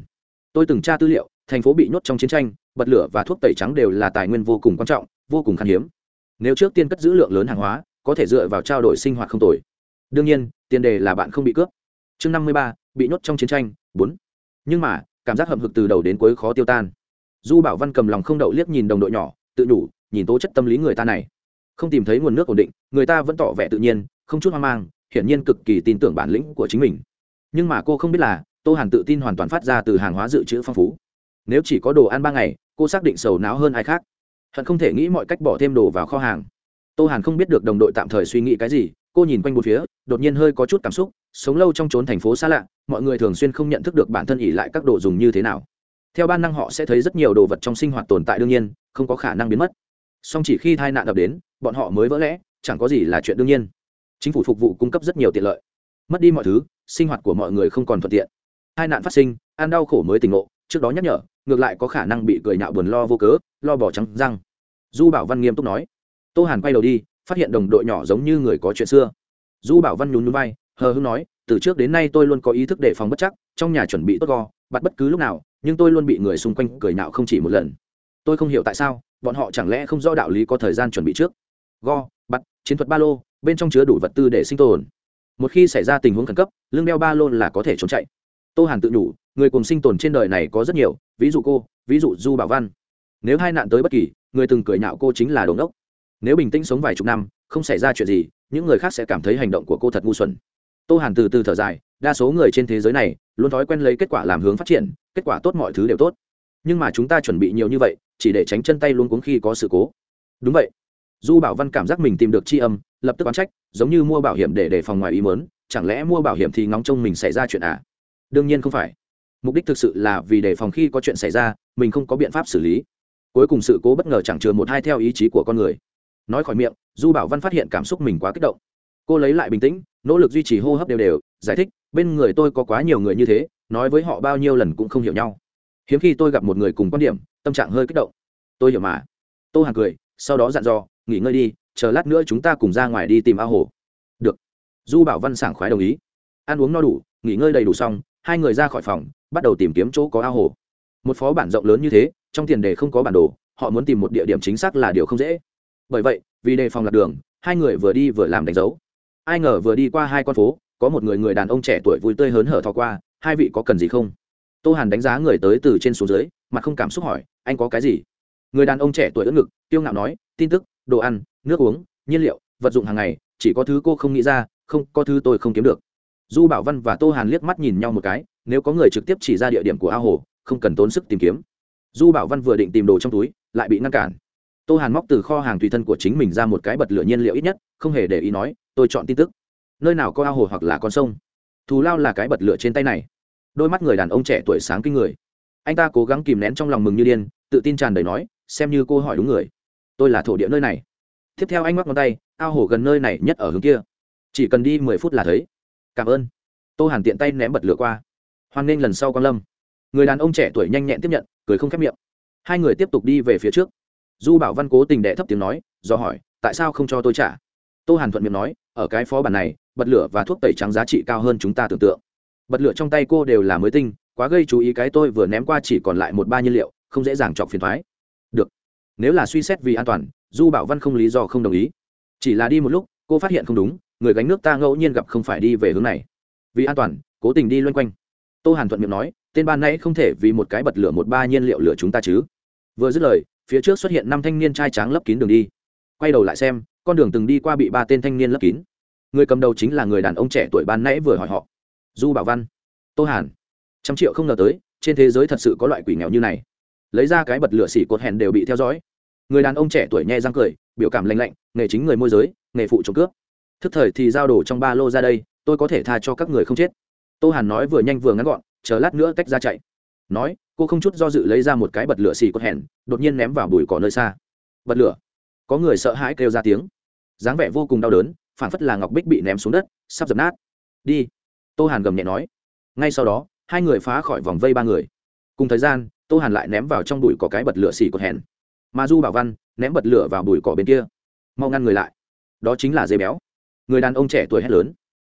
Tôi từng tra tư liệu, thành phố bị nhốt trong chiến tranh, bật lửa và thuốc tẩy trắng đều là tài nguyên vô cùng quan trọng, vô cùng khan hiếm. Nếu trước tiên cất giữ lượng lớn hàng hóa, có thể dựa vào trao đổi sinh hoạt không tồi. Đương nhiên, tiền đề là bạn không bị cướp. Chương năm mươi ba, bị nhốt trong chiến tranh, bốn. Nhưng mà, cảm giác hậm hực từ đầu đến cuối khó tiêu tan. Du bảo văn cầm lòng không đậu liếc nhìn đồng đội nhỏ, tự nhủ, nhìn tố chất tâm lý người ta này không tìm thấy nguồn nước ổn định, người ta vẫn tỏ vẻ tự nhiên, không chút hoang mang, hiển nhiên cực kỳ tin tưởng bản lĩnh của chính mình. Nhưng mà cô không biết là, tô hàn tự tin hoàn toàn phát ra từ hàng hóa dự trữ phong phú. Nếu chỉ có đồ ăn ba ngày, cô xác định sầu não hơn ai khác. Hận không thể nghĩ mọi cách bỏ thêm đồ vào kho hàng. Tô hàn không biết được đồng đội tạm thời suy nghĩ cái gì, cô nhìn quanh một phía, đột nhiên hơi có chút cảm xúc, sống lâu trong trốn thành phố xa lạ, mọi người thường xuyên không nhận thức được bản thân ỉ lại các đồ dùng như thế nào. Theo ban năng họ sẽ thấy rất nhiều đồ vật trong sinh hoạt tồn tại đương nhiên, không có khả năng biến mất. Song chỉ khi tai nạn ập đến bọn họ mới vỡ lẽ, chẳng có gì là chuyện đương nhiên. Chính phủ phục vụ cung cấp rất nhiều tiện lợi. Mất đi mọi thứ, sinh hoạt của mọi người không còn thuận tiện. Hai nạn phát sinh, ăn đau khổ mới tỉnh ngộ, trước đó nhắc nhở, ngược lại có khả năng bị cười nhạo buồn lo vô cớ, lo bỏ trắng răng. Du bảo văn nghiêm túc nói. Tô hàn quay đầu đi, phát hiện đồng đội nhỏ giống như người có chuyện xưa. Du bảo văn nhún nhún vai, hờ hưng nói, từ trước đến nay tôi luôn có ý thức đề phòng bất chắc, trong nhà chuẩn bị tốt go, bắt bất cứ lúc nào, nhưng tôi luôn bị người xung quanh cười nhạo không chỉ một lần. Tôi không hiểu tại sao, bọn họ chẳng lẽ không rõ đạo lý có thời gian chuẩn bị trước go, bắt, chiến thuật ba lô, bên trong chứa đủ vật tư để sinh tồn. Một khi xảy ra tình huống khẩn cấp, lưng đeo ba lô là có thể trốn chạy. Tô hàn tự nhủ, người cùng sinh tồn trên đời này có rất nhiều, ví dụ cô, ví dụ du bảo văn. Nếu hai nạn tới bất kỳ, người từng cười nhạo cô chính là đồn đốc nếu bình tĩnh sống vài chục năm, không xảy ra chuyện gì, những người khác sẽ cảm thấy hành động của cô thật ngu xuẩn. Tô hàn từ từ thở dài, đa số người trên thế giới này luôn thói quen lấy kết quả làm hướng phát triển, kết quả tốt mọi thứ đều tốt. Nhưng mà chúng ta chuẩn bị nhiều như vậy, chỉ để tránh chân tay luôn cuống khi có sự cố. Đúng vậy du bảo văn cảm giác mình tìm được tri âm, lập tức oán trách, giống như mua bảo hiểm để đề phòng ngoài ý mớn chẳng lẽ mua bảo hiểm thì ngóng trông mình xảy ra chuyện à? Đương nhiên không phải. Mục đích thực sự là vì đề phòng khi có chuyện xảy ra, mình không có biện pháp xử lý. Cuối cùng sự cố bất ngờ chẳng chừa một hai theo ý chí của con người. Nói khỏi miệng du bảo văn phát hiện cảm xúc mình quá kích động. Cô lấy lại bình tĩnh, nỗ lực duy trì hô hấp đều đều, giải thích, bên người tôi có quá nhiều người như thế, nói với họ bao nhiêu lần cũng không hiểu nhau. Hiếm khi tôi gặp một người cùng quan điểm, tâm trạng hơi kích động. Tôi hiểu mà. Tô hàng cười, sau đó dặn dò nghỉ ngơi đi, chờ lát nữa chúng ta cùng ra ngoài đi tìm ao hồ. Được. Du bảo văn sảng khoái đồng ý. Ăn uống no đủ, nghỉ ngơi đầy đủ xong, hai người ra khỏi phòng, bắt đầu tìm kiếm chỗ có ao hồ. Một phó bản rộng lớn như thế, trong tiền đề không có bản đồ, họ muốn tìm một địa điểm chính xác là điều không dễ. Bởi vậy, vì đề phòng lạc đường, hai người vừa đi vừa làm đánh dấu. Ai ngờ vừa đi qua hai con phố, có một người người đàn ông trẻ tuổi vui tươi hớn hở thò qua, hai vị có cần gì không? Tô hàn đánh giá người tới từ trên xuống dưới mà không cảm xúc hỏi, anh có cái gì? Người đàn ông trẻ tuổi ưỡn ngực tiêu ngạo nói, tin tức đồ ăn, nước uống, nhiên liệu, vật dụng hàng ngày, chỉ có thứ cô không nghĩ ra, không, có thứ tôi không kiếm được. Du bảo văn và tô hàn liếc mắt nhìn nhau một cái, nếu có người trực tiếp chỉ ra địa điểm của ao hồ, không cần tốn sức tìm kiếm. Du bảo văn vừa định tìm đồ trong túi, lại bị ngăn cản. Tô hàn móc từ kho hàng tùy thân của chính mình ra một cái bật lửa nhiên liệu ít nhất, không hề để ý nói, tôi chọn tin tức. Nơi nào có ao hồ hoặc là con sông? Thù lao là cái bật lửa trên tay này. Đôi mắt người đàn ông trẻ tuổi sáng kinh người. Anh ta cố gắng kìm nén trong lòng mừng như điên, tự tin tràn đầy nói, xem như cô hỏi đúng người tôi là thổ địa nơi này. Tiếp theo anh mắc ngón tay, ao hồ gần nơi này nhất ở hướng kia. Chỉ cần đi mười phút là thấy. Cảm ơn. Tô hàn tiện tay ném bật lửa qua. Hoan nghênh lần sau con lâm. Người đàn ông trẻ tuổi nhanh nhẹn tiếp nhận, cười không khép miệng. Hai người tiếp tục đi về phía trước. Du bảo văn cố tình đệ thấp tiếng nói, do hỏi, tại sao không cho tôi trả? Tô hàn thuận miệng nói, ở cái phó bản này, bật lửa và thuốc tẩy trắng giá trị cao hơn chúng ta tưởng tượng. Bật lửa trong tay cô đều là mới tinh, quá gây chú ý cái tôi vừa ném qua chỉ còn lại một ba nhiên liệu, không dễ dàng chọc phiền thoái. Được nếu là suy xét vì an toàn, du bảo văn không lý do không đồng ý. Chỉ là đi một lúc, cô phát hiện không đúng, người gánh nước ta ngẫu nhiên gặp không phải đi về hướng này. Vì an toàn, cố tình đi loanh quanh. Tô hàn thuận miệng nói, tên ban nãy không thể vì một cái bật lửa một ba nhiên liệu lửa chúng ta chứ. Vừa dứt lời, phía trước xuất hiện năm thanh niên trai tráng lấp kín đường đi. Quay đầu lại xem, con đường từng đi qua bị ba tên thanh niên lấp kín. Người cầm đầu chính là người đàn ông trẻ tuổi ban nãy vừa hỏi họ. Du bảo văn. Tô hàn. Trăm triệu không ngờ tới, trên thế giới thật sự có loại quỷ nghèo như này. Lấy ra cái bật lửa xỉ cột hèn đều bị theo dõi người đàn ông trẻ tuổi nhẹ răng cười, biểu cảm lành lạnh, nghề chính người môi giới, nghề phụ trộm cướp. Thức thời thì giao đồ trong ba lô ra đây, tôi có thể tha cho các người không chết. Tô hàn nói vừa nhanh vừa ngắn gọn, chờ lát nữa tách ra chạy. Nói, cô không chút do dự lấy ra một cái bật lửa xì cốt hẻn đột nhiên ném vào bụi cỏ nơi xa. Bật lửa. Có người sợ hãi kêu ra tiếng. Dáng vẻ vô cùng đau đớn phản phất là ngọc bích bị ném xuống đất, sắp dập nát. Đi. Tô hàn gầm nhẹ nói. Ngay sau đó, hai người phá khỏi vòng vây ba người. Cùng thời gian, tô hàn lại ném vào trong bụi cỏ cái bật lửa xì cột hèn mà du bảo văn ném bật lửa vào bụi cỏ bên kia mau ngăn người lại đó chính là dây béo người đàn ông trẻ tuổi hét lớn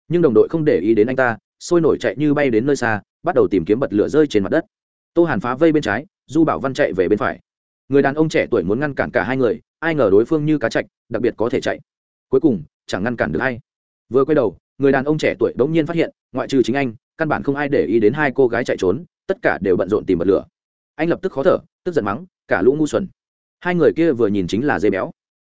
nhưng đồng đội không để ý đến anh ta sôi nổi chạy như bay đến nơi xa bắt đầu tìm kiếm bật lửa rơi trên mặt đất tô hàn phá vây bên trái du bảo văn chạy về bên phải người đàn ông trẻ tuổi muốn ngăn cản cả hai người ai ngờ đối phương như cá chạch đặc biệt có thể chạy cuối cùng chẳng ngăn cản được hay vừa quay đầu người đàn ông trẻ tuổi bỗng nhiên phát hiện ngoại trừ chính anh căn bản không ai để ý đến hai cô gái chạy trốn tất cả đều bận rộn tìm bật lửa anh lập tức khó thở tức giận mắng cả lũ ngu xuẩn hai người kia vừa nhìn chính là dây béo.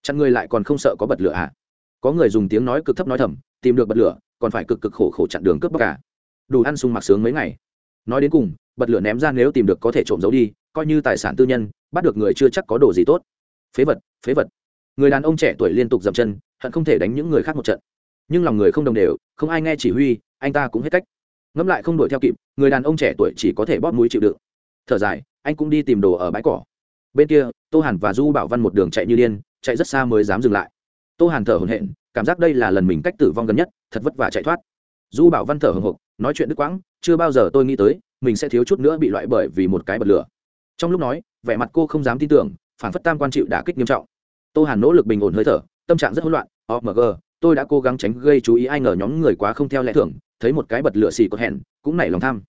Chặn người lại còn không sợ có bật lửa à? Có người dùng tiếng nói cực thấp nói thầm, tìm được bật lửa, còn phải cực cực khổ khổ chặn đường cướp bóc cả. Đủ ăn sung mặc sướng mấy ngày. Nói đến cùng, bật lửa ném ra nếu tìm được có thể trộm giấu đi, coi như tài sản tư nhân, bắt được người chưa chắc có đồ gì tốt. Phế vật phế vật. Người đàn ông trẻ tuổi liên tục dậm chân, hận không thể đánh những người khác một trận. Nhưng lòng người không đồng đều, không ai nghe chỉ huy, anh ta cũng hết cách. Ngẫm lại không đuổi theo kịp, người đàn ông trẻ tuổi chỉ có thể bóp mũi chịu đựng. Thở dài, anh cũng đi tìm đồ ở bãi cỏ bên kia, tô hàn và du bảo văn một đường chạy như điên, chạy rất xa mới dám dừng lại. Tô hàn thở hổn hển, cảm giác đây là lần mình cách tử vong gần nhất, thật vất vả chạy thoát. Du bảo văn thở hồng hộc, nói chuyện đức quãng, chưa bao giờ tôi nghĩ tới, mình sẽ thiếu chút nữa bị loại bởi vì một cái bật lửa. Trong lúc nói, vẻ mặt cô không dám tin tưởng, phản phất tam quan chịu đả kích nghiêm trọng. Tô hàn nỗ lực bình ổn hơi thở, tâm trạng rất hỗn loạn omg tôi đã cố gắng tránh gây chú ý ai ngờ nhóm người quá không theo lẽ thường, thấy một cái bật lửa xì có hẹn, cũng nảy lòng tham.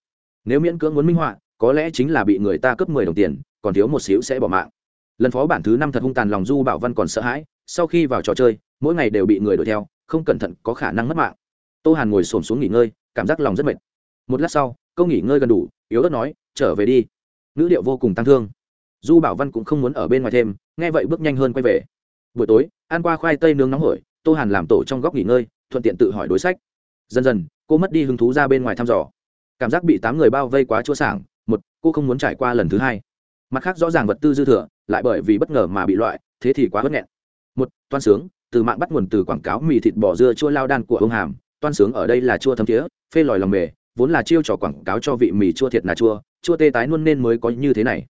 Nếu miễn cưỡng muốn minh họa, có lẽ chính là bị người ta cướp mười đồng tiền còn thiếu một xíu sẽ bỏ mạng. Lần phó bản thứ năm thật hung tàn lòng du bảo văn còn sợ hãi, sau khi vào trò chơi, mỗi ngày đều bị người đuổi theo, không cẩn thận có khả năng mất mạng. Tô hàn ngồi xổm xuống nghỉ ngơi, cảm giác lòng rất mệt. Một lát sau, câu nghỉ ngơi gần đủ, yếu ớt nói, trở về đi. Ngữ điệu vô cùng tăng thương. Du bảo văn cũng không muốn ở bên ngoài thêm, nghe vậy bước nhanh hơn quay về. Buổi tối, ăn qua khoai tây nướng nóng hổi, tô hàn làm tổ trong góc nghỉ ngơi, thuận tiện tự hỏi đối sách. Dần dần, cô mất đi hứng thú ra bên ngoài thăm dò. Cảm giác bị tám người bao vây quá chua sảng. Một, cô không muốn trải qua lần thứ hai mặt khác rõ ràng vật tư dư thừa, lại bởi vì bất ngờ mà bị loại, thế thì quá bất nghẹn. Một, toan sướng, từ mạng bắt nguồn từ quảng cáo mì thịt bò dưa chua lao đan của ông hàm. Toan sướng ở đây là chua thấm tía phê lòi lòng mề, vốn là chiêu trò quảng cáo cho vị mì chua thiệt là chua chua tê tái luôn nên mới có như thế này.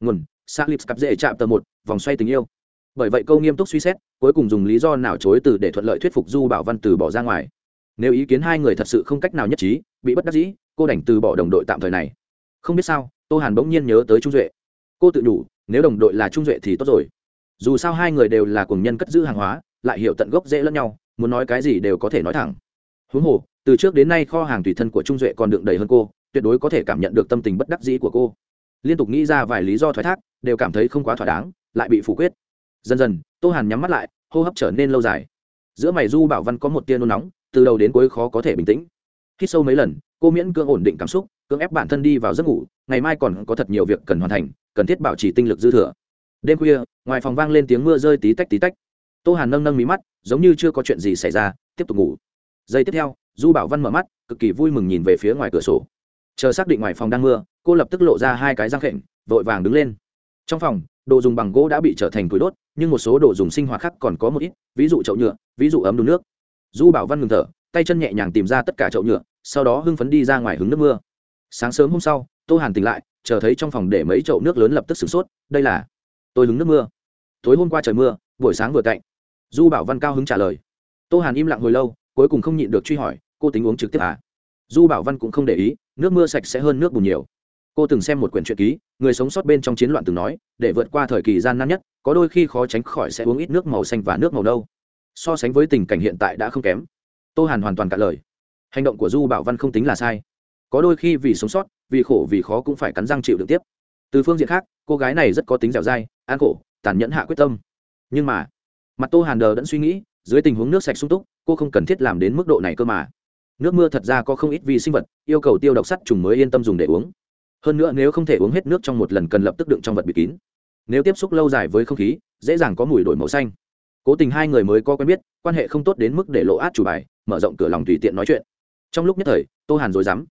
Nguồn sa lips cặp dễ chạm tờ một, vòng xoay tình yêu. Bởi vậy câu nghiêm túc suy xét, cuối cùng dùng lý do nào chối từ để thuận lợi thuyết phục du bảo văn từ bỏ ra ngoài. Nếu ý kiến hai người thật sự không cách nào nhất trí, bị bất đắc dĩ, cô đành từ bỏ đồng đội tạm thời này. Không biết sao, tô hàn bỗng nhiên nhớ tới trung duệ cô tự đủ nếu đồng đội là trung duệ thì tốt rồi. Dù sao hai người đều là cùng nhân cất giữ hàng hóa, lại hiểu tận gốc dễ lẫn nhau, muốn nói cái gì đều có thể nói thẳng. Huống hồ, từ trước đến nay kho hàng tùy thân của trung duệ còn đựng đầy hơn cô, tuyệt đối có thể cảm nhận được tâm tình bất đắc dĩ của cô. Liên tục nghĩ ra vài lý do thoái thác, đều cảm thấy không quá thỏa đáng, lại bị phủ quyết. Dần dần, tô hàn nhắm mắt lại, hô hấp trở nên lâu dài. Giữa mày du bảo văn có một tia nôn nóng, từ đầu đến cuối khó có thể bình tĩnh. Khi sâu mấy lần, cô miễn cưỡng ổn định cảm xúc, cưỡng ép bản thân đi vào giấc ngủ, ngày mai còn có thật nhiều việc cần hoàn thành cần thiết bảo trì tinh lực dư thừa. Đêm khuya, ngoài phòng vang lên tiếng mưa rơi tí tách tí tách. Tô hàn nâng nâng mí mắt, giống như chưa có chuyện gì xảy ra, tiếp tục ngủ. Giây tiếp theo, du bảo văn mở mắt, cực kỳ vui mừng nhìn về phía ngoài cửa sổ. Chờ xác định ngoài phòng đang mưa, cô lập tức lộ ra hai cái răng khệnh vội vàng đứng lên. Trong phòng, đồ dùng bằng gỗ đã bị trở thành túi đốt, nhưng một số đồ dùng sinh hoạt khác còn có một ít, ví dụ chậu nhựa, ví dụ ấm đun nước. Du bảo văn ngừng thở, tay chân nhẹ nhàng tìm ra tất cả chậu nhựa, sau đó hưng phấn đi ra ngoài hứng nước mưa. Sáng sớm hôm sau, tô hàn tỉnh lại chờ thấy trong phòng để mấy chậu nước lớn lập tức sửng sốt, đây là, tôi hứng nước mưa. Tối hôm qua trời mưa, buổi sáng vừa cạnh du bảo văn cao hứng trả lời. Tô hàn im lặng hồi lâu, cuối cùng không nhịn được truy hỏi, cô tính uống trực tiếp à? Du bảo văn cũng không để ý, nước mưa sạch sẽ hơn nước bùn nhiều. Cô từng xem một quyển truyện ký, người sống sót bên trong chiến loạn từng nói, để vượt qua thời kỳ gian nan nhất, có đôi khi khó tránh khỏi sẽ uống ít nước màu xanh và nước màu đâu so sánh với tình cảnh hiện tại đã không kém. Tô hàn hoàn toàn cả lời. Hành động của du bảo văn không tính là sai. Có đôi khi vì sống sót vì khổ vì khó cũng phải cắn răng chịu được tiếp. Từ phương diện khác, cô gái này rất có tính dẻo dai, an khổ, tàn nhẫn hạ quyết tâm. Nhưng mà, mặt tô hàn đờ đẫn suy nghĩ, dưới tình huống nước sạch sung túc, cô không cần thiết làm đến mức độ này cơ mà. Nước mưa thật ra có không ít vi sinh vật, yêu cầu tiêu độc sắt trùng mới yên tâm dùng để uống. Hơn nữa nếu không thể uống hết nước trong một lần cần lập tức đựng trong vật bịt kín. Nếu tiếp xúc lâu dài với không khí, dễ dàng có mùi đổi màu xanh. Cố tình hai người mới có quen biết, quan hệ không tốt đến mức để lộ át chủ bài, mở rộng cửa lòng tùy tiện nói chuyện. Trong lúc nhất thời, tô hàn rồi dám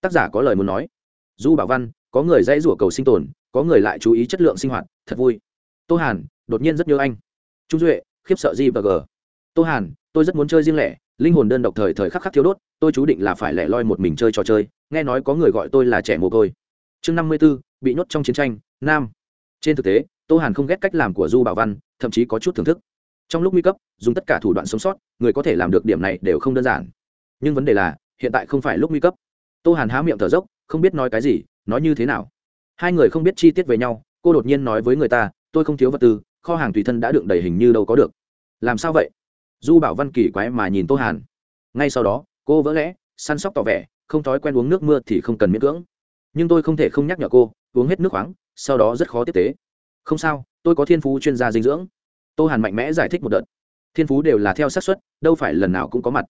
tác giả có lời muốn nói du bảo văn, có người dãy rủa cầu sinh tồn, có người lại chú ý chất lượng sinh hoạt, thật vui. Tô hàn, đột nhiên rất nhớ anh. Trung duệ, khiếp sợ gì và g tô hàn, tôi rất muốn chơi riêng lẻ, linh hồn đơn độc thời thời khắc khắc thiếu đốt, tôi chú định là phải lẻ loi một mình chơi trò chơi, nghe nói có người gọi tôi là trẻ mồ côi. Chương năm mươi b ố bị nhốt trong chiến tranh, nam. Trên thực tế, tô hàn không ghét cách làm của du bảo văn, thậm chí có chút thưởng thức. Trong lúc nguy cấp, dùng tất cả thủ đoạn sống sót, người có thể làm được điểm này đều không đơn giản. Nhưng vấn đề là, hiện tại không phải lúc nguy cấp. Tô hàn há miệng thở dốc không biết nói cái gì, nói như thế nào? Hai người không biết chi tiết về nhau, cô đột nhiên nói với người ta, tôi không thiếu vật tư, kho hàng tùy thân đã đựng đầy hình như đâu có được. Làm sao vậy? Du bảo văn kỳ quái mà nhìn tô hàn. Ngay sau đó, cô vỡ lẽ, săn sóc tỏ vẻ, không thói quen uống nước mưa thì không cần miễn cưỡng. Nhưng tôi không thể không nhắc nhở cô, uống hết nước khoáng, sau đó rất khó tiếp tế. Không sao, tôi có thiên phú chuyên gia dinh dưỡng. Tô hàn mạnh mẽ giải thích một đợt. Thiên phú đều là theo xác suất, đâu phải lần nào cũng có mặt.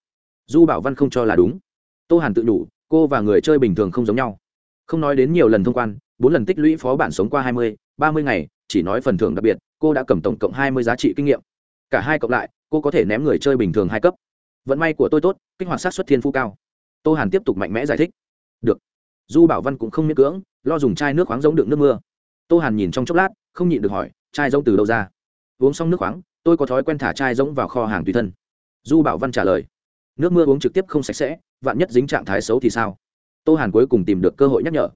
Du bảo văn không cho là đúng. Tô hàn tự đủ cô và người chơi bình thường không giống nhau. Không nói đến nhiều lần thông quan, bốn lần tích lũy phó bản sống qua hai mươi, ba mươi ngày, chỉ nói phần thưởng đặc biệt, cô đã cầm tổng cộng hai mươi giá trị kinh nghiệm. Cả hai cộng lại, cô có thể ném người chơi bình thường hai cấp. Vận may của tôi tốt, kích hoạt sát xuất thiên phú cao. Tô hàn tiếp tục mạnh mẽ giải thích. Được. Du bảo văn cũng không miễn cưỡng, lo dùng chai nước khoáng giống đựng nước mưa. Tô hàn nhìn trong chốc lát, không nhịn được hỏi, chai giống từ đâu ra? Uống xong nước khoáng, tôi có thói quen thả chai giống vào kho hàng tùy thân. Du bảo văn trả lời nước mưa uống trực tiếp không sạch sẽ, vạn nhất dính trạng thái xấu thì sao? Tô hàn cuối cùng tìm được cơ hội nhắc nhở.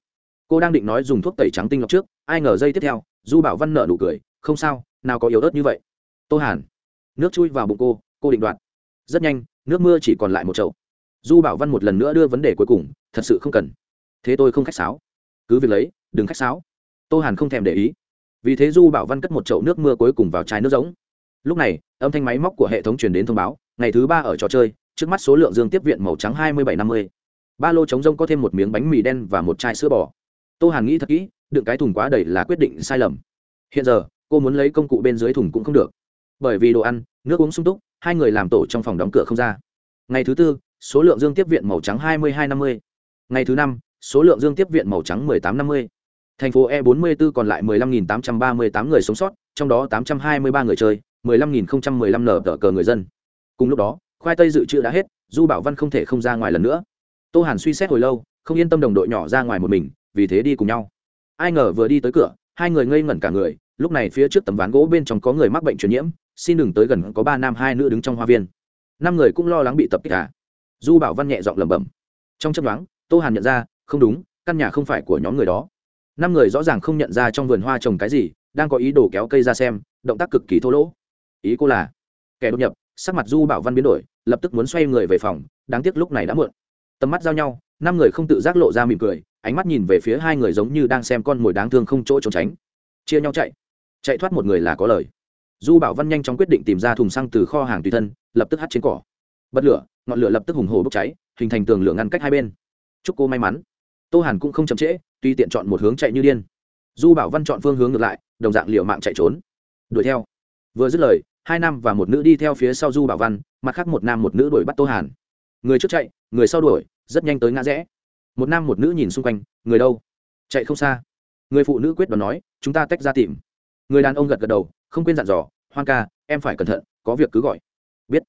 Cô đang định nói dùng thuốc tẩy trắng tinh lọc trước, ai ngờ dây tiếp theo, du bảo văn nợ nụ cười, không sao, nào có yếu ớt như vậy. Tô hàn. Nước chui vào bụng cô cô định đoạt. Rất nhanh, nước mưa chỉ còn lại một chậu. Du bảo văn một lần nữa đưa vấn đề cuối cùng, thật sự không cần. Thế tôi không khách sáo. Cứ việc lấy, đừng khách sáo. Tô hàn không thèm để ý. Vì thế du bảo văn cất một chậu nước mưa cuối cùng vào chai nước giống lúc này, âm thanh máy móc của hệ thống truyền đến thông báo, ngày thứ ba ở trò chơi trước mắt số lượng dương tiếp viện màu trắng hai mươi bảy năm mươi. Ba lô chống rông có thêm một miếng bánh mì đen và một chai sữa bò. Tô hàn nghĩ thật kỹ, đựng cái thùng quá đầy là quyết định sai lầm. Hiện giờ, cô muốn lấy công cụ bên dưới thùng cũng không được. Bởi vì đồ ăn, nước uống sung túc, hai người làm tổ trong phòng đóng cửa không ra. Ngày thứ tư, số lượng dương tiếp viện màu trắng hai mươi hai năm mươi. Ngày thứ năm, số lượng dương tiếp viện màu trắng mười tám năm mươi. Thành phố e bốn mươi 44 còn lại mười lăm nghìn tám trăm ba mươi tám người sống sót, trong đó tám trăm hai mươi ba người chơi, mười lăm nghìn không trăm mười lăm nở tờ cờ người dân. Cùng lúc đó khoai tây dự trữ đã hết, du bảo văn không thể không ra ngoài lần nữa. Tô hàn suy xét hồi lâu, không yên tâm đồng đội nhỏ ra ngoài một mình, vì thế đi cùng nhau. Ai ngờ vừa đi tới cửa, hai người ngây ngẩn cả người, lúc này phía trước tấm ván gỗ bên trong có người mắc bệnh truyền nhiễm, xin đừng tới gần có ba nam hai nữ đứng trong hoa viên. Năm người cũng lo lắng bị tập kích cả du bảo văn nhẹ giọng lẩm bẩm. Trong chấp đoán tô hàn nhận ra, không đúng, căn nhà không phải của nhóm người đó. Năm người rõ ràng không nhận ra trong vườn hoa trồng cái gì, đang có ý đồ kéo cây ra xem, động tác cực kỳ thô lỗ. Ý cô là, kẻ đột nhập sắc mặt du bảo văn biến đổi, lập tức muốn xoay người về phòng, đáng tiếc lúc này đã muộn. Tầm mắt giao nhau, năm người không tự giác lộ ra mỉm cười, ánh mắt nhìn về phía hai người giống như đang xem con mồi đáng thương không chỗ trốn tránh. Chia nhau chạy. Chạy thoát một người là có lời. Du bảo văn nhanh chóng quyết định tìm ra thùng xăng từ kho hàng tùy thân, lập tức hắt trên cỏ. Bật lửa, ngọn lửa lập tức hùng hồ bốc cháy, hình thành tường lửa ngăn cách hai bên. Chúc cô may mắn. Tô hàn cũng không chậm trễ, tuy tiện chọn một hướng chạy như điên. Du bảo văn chọn phương hướng ngược lại, đồng dạng liệu mạng chạy trốn. Đuổi theo. Vừa dứt lời hai nam và một nữ đi theo phía sau du bảo văn, mặt khác một nam một nữ đuổi bắt tô hàn. Người trước chạy, người sau đuổi, rất nhanh tới ngã rẽ. Một nam một nữ nhìn xung quanh, người đâu? Chạy không xa. Người phụ nữ quyết đoán nói, chúng ta tách ra tìm. Người đàn ông gật gật đầu, không quên dặn dò, hoan ca, em phải cẩn thận, có việc cứ gọi. Biết.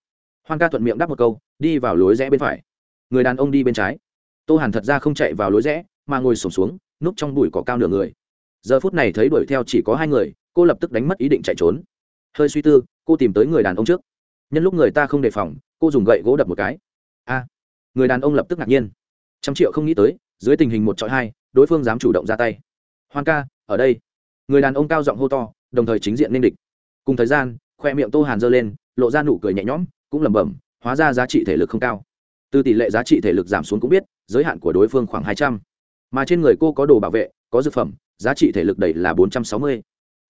Hoan ca thuận miệng đáp một câu, đi vào lối rẽ bên phải. Người đàn ông đi bên trái. Tô hàn thật ra không chạy vào lối rẽ, mà ngồi sổm xuống, núp trong bụi cỏ cao nửa người. Giờ phút này thấy đuổi theo chỉ có hai người, cô lập tức đánh mất ý định chạy trốn. Hơi suy tư cô tìm tới người đàn ông trước. Nhân lúc người ta không đề phòng, cô dùng gậy gỗ đập một cái. A, người đàn ông lập tức ngạc nhiên. Trăm triệu không nghĩ tới, dưới tình hình một trọi hai, đối phương dám chủ động ra tay. Hoan ca, ở đây. Người đàn ông cao giọng hô to, đồng thời chính diện nên địch. Cùng thời gian, khoe miệng tô hàn giơ lên, lộ ra nụ cười nhẹ nhõm, cũng lẩm bẩm, hóa ra giá trị thể lực không cao. Từ tỷ lệ giá trị thể lực giảm xuống cũng biết, giới hạn của đối phương khoảng hai trăm. Mà trên người cô có đồ bảo vệ, có dược phẩm, giá trị thể lực đầy là bốn trăm sáu mươi.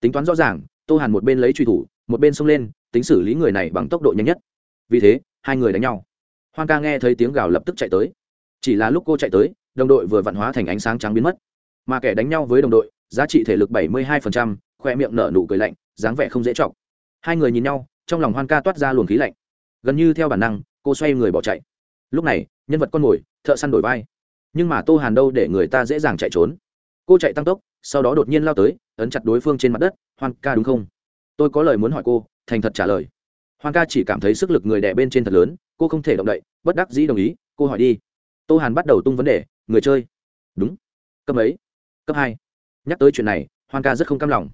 Tính toán rõ ràng, tô hàn một bên lấy truy thủ một bên xông lên tính xử lý người này bằng tốc độ nhanh nhất. Vì thế hai người đánh nhau. Hoan ca nghe thấy tiếng gào lập tức chạy tới. Chỉ là lúc cô chạy tới đồng đội vừa vạn hóa thành ánh sáng trắng biến mất. Mà kẻ đánh nhau với đồng đội giá trị thể lực bảy mươi 72%, khoe miệng nở nụ cười lạnh dáng vẻ không dễ chọc. Hai người nhìn nhau trong lòng hoan ca toát ra luồng khí lạnh. Gần như theo bản năng cô xoay người bỏ chạy. Lúc này nhân vật con mồi thợ săn đổi vai. Nhưng mà tô hàn đâu để người ta dễ dàng chạy trốn. Cô chạy tăng tốc sau đó đột nhiên lao tới ấn chặt đối phương trên mặt đất hoan ca đúng không? Tôi có lời muốn hỏi cô, thành thật trả lời. Hoan ca chỉ cảm thấy sức lực người đẻ bên trên thật lớn, cô không thể động đậy, bất đắc dĩ đồng ý, cô hỏi đi. Tô hàn bắt đầu tung vấn đề, người chơi. Đúng. Cấp ấy cấp hai. Nhắc tới chuyện này hoan ca rất không cam lòng.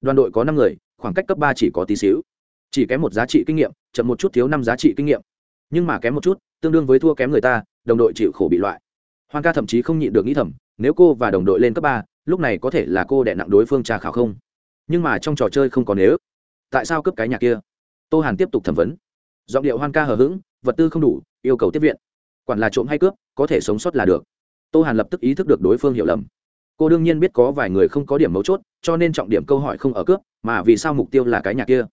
Đoàn đội có năm người, khoảng cách cấp ba chỉ có tí xíu. Chỉ kém một giá trị kinh nghiệm, chậm một chút thiếu năm giá trị kinh nghiệm. Nhưng mà kém một chút, tương đương với thua kém người ta, đồng đội chịu khổ bị loại. Hoan ca thậm chí không nhịn được nghĩ thầm, nếu cô và đồng đội lên cấp ba, lúc này có thể là cô đẻ nặng đối phương trà khảo không? Nhưng mà trong trò chơi không có nếu tại sao cướp cái nhà kia? Tô hàn tiếp tục thẩm vấn. Giọng điệu hoan ca hờ hững, vật tư không đủ, yêu cầu tiếp viện. Quản là trộm hay cướp, có thể sống sót là được. Tô hàn lập tức ý thức được đối phương hiểu lầm. Cô đương nhiên biết có vài người không có điểm mấu chốt, cho nên trọng điểm câu hỏi không ở cướp, mà vì sao mục tiêu là cái nhà kia?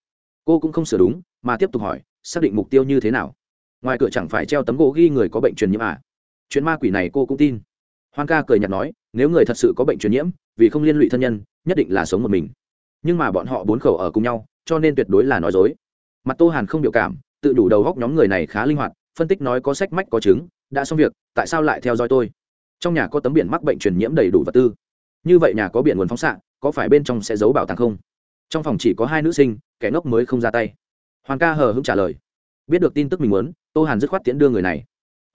Cô cũng không sửa đúng, mà tiếp tục hỏi, xác định mục tiêu như thế nào? Ngoài cửa chẳng phải treo tấm gỗ ghi người có bệnh truyền nhiễm à? Chuyện ma quỷ này cô cũng tin. Hoan ca cười nhạt nói, nếu người thật sự có bệnh truyền nhiễm, vì không liên lụy thân nhân, nhất định là sống một mình nhưng mà bọn họ bốn khẩu ở cùng nhau, cho nên tuyệt đối là nói dối. Mặt tô hàn không biểu cảm, tự đủ đầu góc nhóm người này khá linh hoạt, phân tích nói có sách mách có chứng, đã xong việc, tại sao lại theo dõi tôi? Trong nhà có tấm biển mắc bệnh truyền nhiễm đầy đủ vật tư. Như vậy nhà có biển nguồn phóng xạ, có phải bên trong sẽ giấu bảo tàng không? Trong phòng chỉ có hai nữ sinh, kẻ ngốc mới không ra tay. Hoàng ca hờ hững trả lời. Biết được tin tức mình muốn, tô hàn dứt khoát tiễn đưa người này.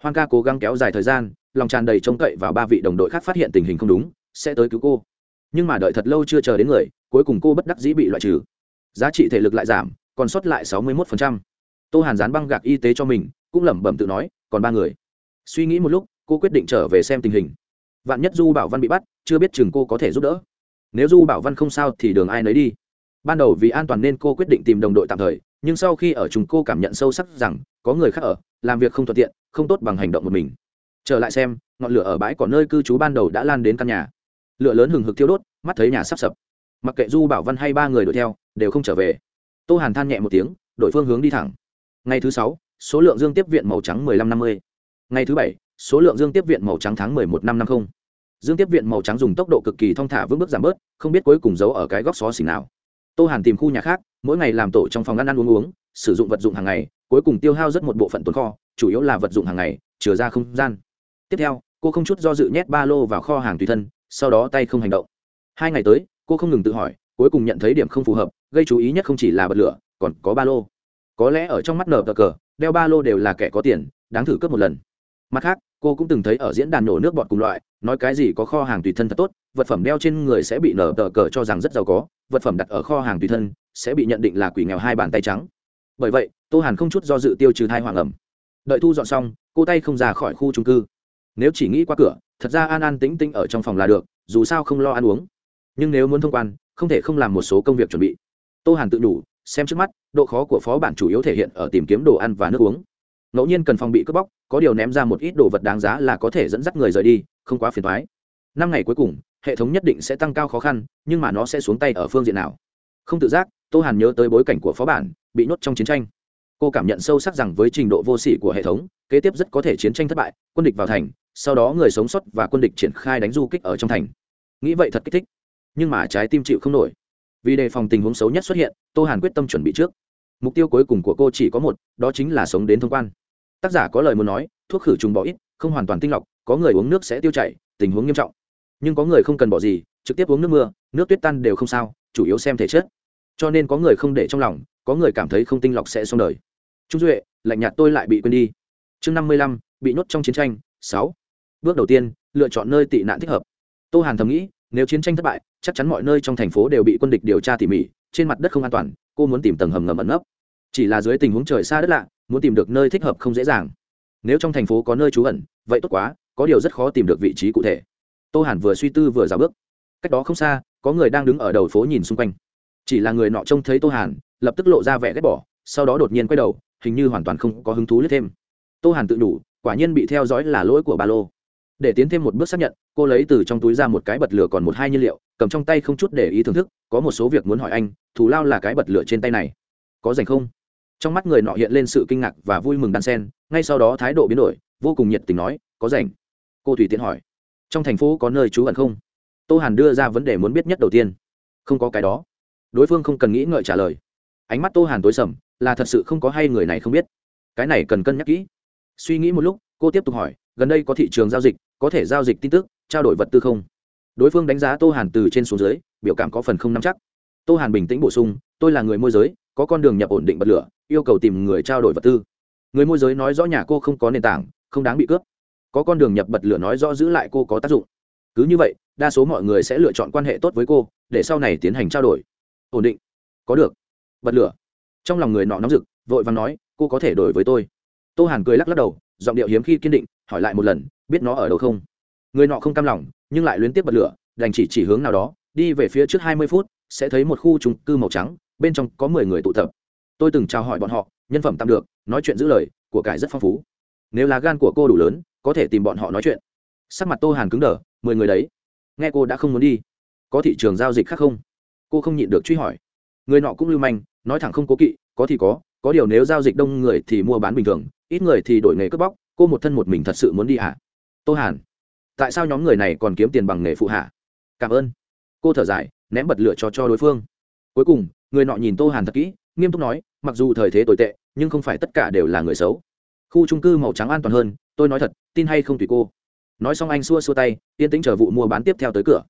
Hoàng ca cố gắng kéo dài thời gian, lòng tràn đầy trông cậy vào ba vị đồng đội khác phát hiện tình hình không đúng, sẽ tới cứu cô nhưng mà đợi thật lâu chưa chờ đến người, cuối cùng cô bất đắc dĩ bị loại trừ. Giá trị thể lực lại giảm, còn sót lại sáu mươi một tô hàn dán băng gạc y tế cho mình, cũng lẩm bẩm tự nói, còn ba người. Suy nghĩ một lúc, cô quyết định trở về xem tình hình. Vạn nhất du bảo văn bị bắt, chưa biết chừng cô có thể giúp đỡ. Nếu du bảo văn không sao thì đường ai nấy đi. Ban đầu vì an toàn nên cô quyết định tìm đồng đội tạm thời, nhưng sau khi ở chúng cô cảm nhận sâu sắc rằng, có người khác ở, làm việc không thuận tiện, không tốt bằng hành động một mình. Trở lại xem, ngọn lửa ở bãi có nơi cư trú ban đầu đã lan đến căn nhà lửa lớn hừng hực thiêu đốt, mắt thấy nhà sắp sập. Mặc kệ du bảo văn hay ba người đuổi theo, đều không trở về. Tô hàn than nhẹ một tiếng đội phương hướng đi thẳng. Ngày thứ sáu, số lượng dương tiếp viện màu trắng mười lăm năm mươi. Ngày thứ bảy, số lượng dương tiếp viện màu trắng tháng mười một năm năm không. Dương tiếp viện màu trắng dùng tốc độ cực kỳ thong thả vững bước giảm bớt, không biết cuối cùng giấu ở cái góc xó xỉnh nào. Tô hàn tìm khu nhà khác, mỗi ngày làm tổ trong phòng ăn ăn uống uống, sử dụng vật dụng hàng ngày, cuối cùng tiêu hao rất một bộ phận tồn kho, chủ yếu là vật dụng hàng ngày, chừa ra không gian. Tiếp theo, cô không chút do dự nhét ba lô vào kho hàng tùy thân sau đó tay không hành động. Hai ngày tới, cô không ngừng tự hỏi, cuối cùng nhận thấy điểm không phù hợp, gây chú ý nhất không chỉ là bật lửa, còn có ba lô. Có lẽ ở trong mắt nở cờ cờ, đeo ba lô đều là kẻ có tiền, đáng thử cướp một lần. Mặt khác, cô cũng từng thấy ở diễn đàn nổ nước bọt cùng loại, nói cái gì có kho hàng tùy thân thật tốt, vật phẩm đeo trên người sẽ bị nở tờ cờ cho rằng rất giàu có, vật phẩm đặt ở kho hàng tùy thân sẽ bị nhận định là quỷ nghèo hai bàn tay trắng. Bởi vậy, tô hàn không chút do dự tiêu trừ thai hoàng ẩm. Đợi thu dọn xong, cô tay không ra khỏi khu trung cư nếu chỉ nghĩ qua cửa, thật ra an an tĩnh tĩnh ở trong phòng là được, dù sao không lo ăn uống. Nhưng nếu muốn thông quan, không thể không làm một số công việc chuẩn bị. Tô hàn tự đủ, xem trước mắt, độ khó của phó bản chủ yếu thể hiện ở tìm kiếm đồ ăn và nước uống. Ngẫu nhiên cần phòng bị cướp bóc, có điều ném ra một ít đồ vật đáng giá là có thể dẫn dắt người rời đi, không quá phiền thoái năm ngày cuối cùng, hệ thống nhất định sẽ tăng cao khó khăn, nhưng mà nó sẽ xuống tay ở phương diện nào? Không tự giác, tô hàn nhớ tới bối cảnh của phó bản, bị nhốt trong chiến tranh cô cảm nhận sâu sắc rằng với trình độ vô sỉ của hệ thống, kế tiếp rất có thể chiến tranh thất bại, quân địch vào thành, sau đó người sống sót và quân địch triển khai đánh du kích ở trong thành. Nghĩ vậy thật kích thích, nhưng mà trái tim chịu không nổi. Vì đề phòng tình huống xấu nhất xuất hiện, tô hàn quyết tâm chuẩn bị trước. Mục tiêu cuối cùng của cô chỉ có một, đó chính là sống đến thông quan. Tác giả có lời muốn nói, thuốc khử trùng bỏ ít, không hoàn toàn tinh lọc, có người uống nước sẽ tiêu chảy, tình huống nghiêm trọng. Nhưng có người không cần bỏ gì, trực tiếp uống nước mưa, nước tuyết tan đều không sao, chủ yếu xem thể chất. Cho nên có người không để trong lòng, có người cảm thấy không tinh lọc sẽ xong đời trung duệ, lạnh nhạt tôi lại bị quên đi. Chương năm mươi lăm, bị nhốt trong chiến tranh, sáu. Bước đầu tiên, lựa chọn nơi tị nạn thích hợp. Tô hàn thầm nghĩ, nếu chiến tranh thất bại, chắc chắn mọi nơi trong thành phố đều bị quân địch điều tra tỉ mỉ, trên mặt đất không an toàn, cô muốn tìm tầng hầm ngầm ẩn nấp. Chỉ là dưới tình huống trời xa đất lạ, muốn tìm được nơi thích hợp không dễ dàng. Nếu trong thành phố có nơi trú ẩn, vậy tốt quá, có điều rất khó tìm được vị trí cụ thể. Tô hàn vừa suy tư vừa dạo bước. Cách đó không xa, có người đang đứng ở đầu phố nhìn xung quanh. Chỉ là người nọ trông thấy tô hàn, lập tức lộ ra vẻ ghét bỏ, sau đó đột nhiên quay đầu hình như hoàn toàn không có hứng thú lướt thêm. Tô hàn tự đủ, quả nhiên bị theo dõi là lỗi của ba lô. Để tiến thêm một bước xác nhận, cô lấy từ trong túi ra một cái bật lửa còn một hai nhiên liệu, cầm trong tay không chút để ý thưởng thức, có một số việc muốn hỏi anh, thù lao là cái bật lửa trên tay này. Có dành không? Trong mắt người nọ hiện lên sự kinh ngạc và vui mừng đan sen, ngay sau đó thái độ biến đổi, vô cùng nhiệt tình nói, có rảnh? Cô thủy tiện hỏi, trong thành phố có nơi trú ẩn không? Tô hàn đưa ra vấn đề muốn biết nhất đầu tiên, không có cái đó. Đối phương không cần nghĩ ngợi trả lời. Ánh mắt tô hàn tối sầm là thật sự không có hay người này không biết. Cái này cần cân nhắc kỹ. Suy nghĩ một lúc, cô tiếp tục hỏi, gần đây có thị trường giao dịch, có thể giao dịch tin tức, trao đổi vật tư không? Đối phương đánh giá tô hàn từ trên xuống dưới, biểu cảm có phần không nắm chắc. Tô hàn bình tĩnh bổ sung, tôi là người môi giới, có con đường nhập ổn định bật lửa, yêu cầu tìm người trao đổi vật tư. Người môi giới nói rõ nhà cô không có nền tảng, không đáng bị cướp. Có con đường nhập bật lửa nói rõ giữ lại cô có tác dụng. Cứ như vậy, đa số mọi người sẽ lựa chọn quan hệ tốt với cô, để sau này tiến hành trao đổi. Ổn định. Có được. Bật lửa trong lòng người nọ nóng rực, vội vàng nói, cô có thể đổi với tôi? Tô hàn cười lắc lắc đầu, giọng điệu hiếm khi kiên định, hỏi lại một lần, biết nó ở đâu không? Người nọ không cam lòng, nhưng lại luyến tiếp bật lửa, đành chỉ chỉ hướng nào đó, đi về phía trước hai mươi phút, sẽ thấy một khu trung cư màu trắng, bên trong có mười người tụ tập. Tôi từng chào hỏi bọn họ, nhân phẩm tạm được, nói chuyện giữ lời, của cải rất phong phú. Nếu là gan của cô đủ lớn, có thể tìm bọn họ nói chuyện. Sắc mặt tô hàn cứng đờ, mười người đấy. Nghe cô đã không muốn đi. Có thị trường giao dịch khác không? Cô không nhịn được truy hỏi. Người nọ cũng lưu manh nói thẳng không cố kỵ, có thì có có điều nếu giao dịch đông người thì mua bán bình thường, ít người thì đổi nghề cướp bóc, cô một thân một mình thật sự muốn đi hả tô hàn, tại sao nhóm người này còn kiếm tiền bằng nghề phụ hạ cảm ơn. Cô thở dài, ném bật lửa cho cho đối phương. Cuối cùng, người nọ nhìn tô hàn thật kỹ, nghiêm túc nói, mặc dù thời thế tồi tệ, nhưng không phải tất cả đều là người xấu. Khu trung cư màu trắng an toàn hơn, tôi nói thật, tin hay không tùy cô. Nói xong anh xua xua tay, yên tĩnh chờ vụ mua bán tiếp theo tới cửa.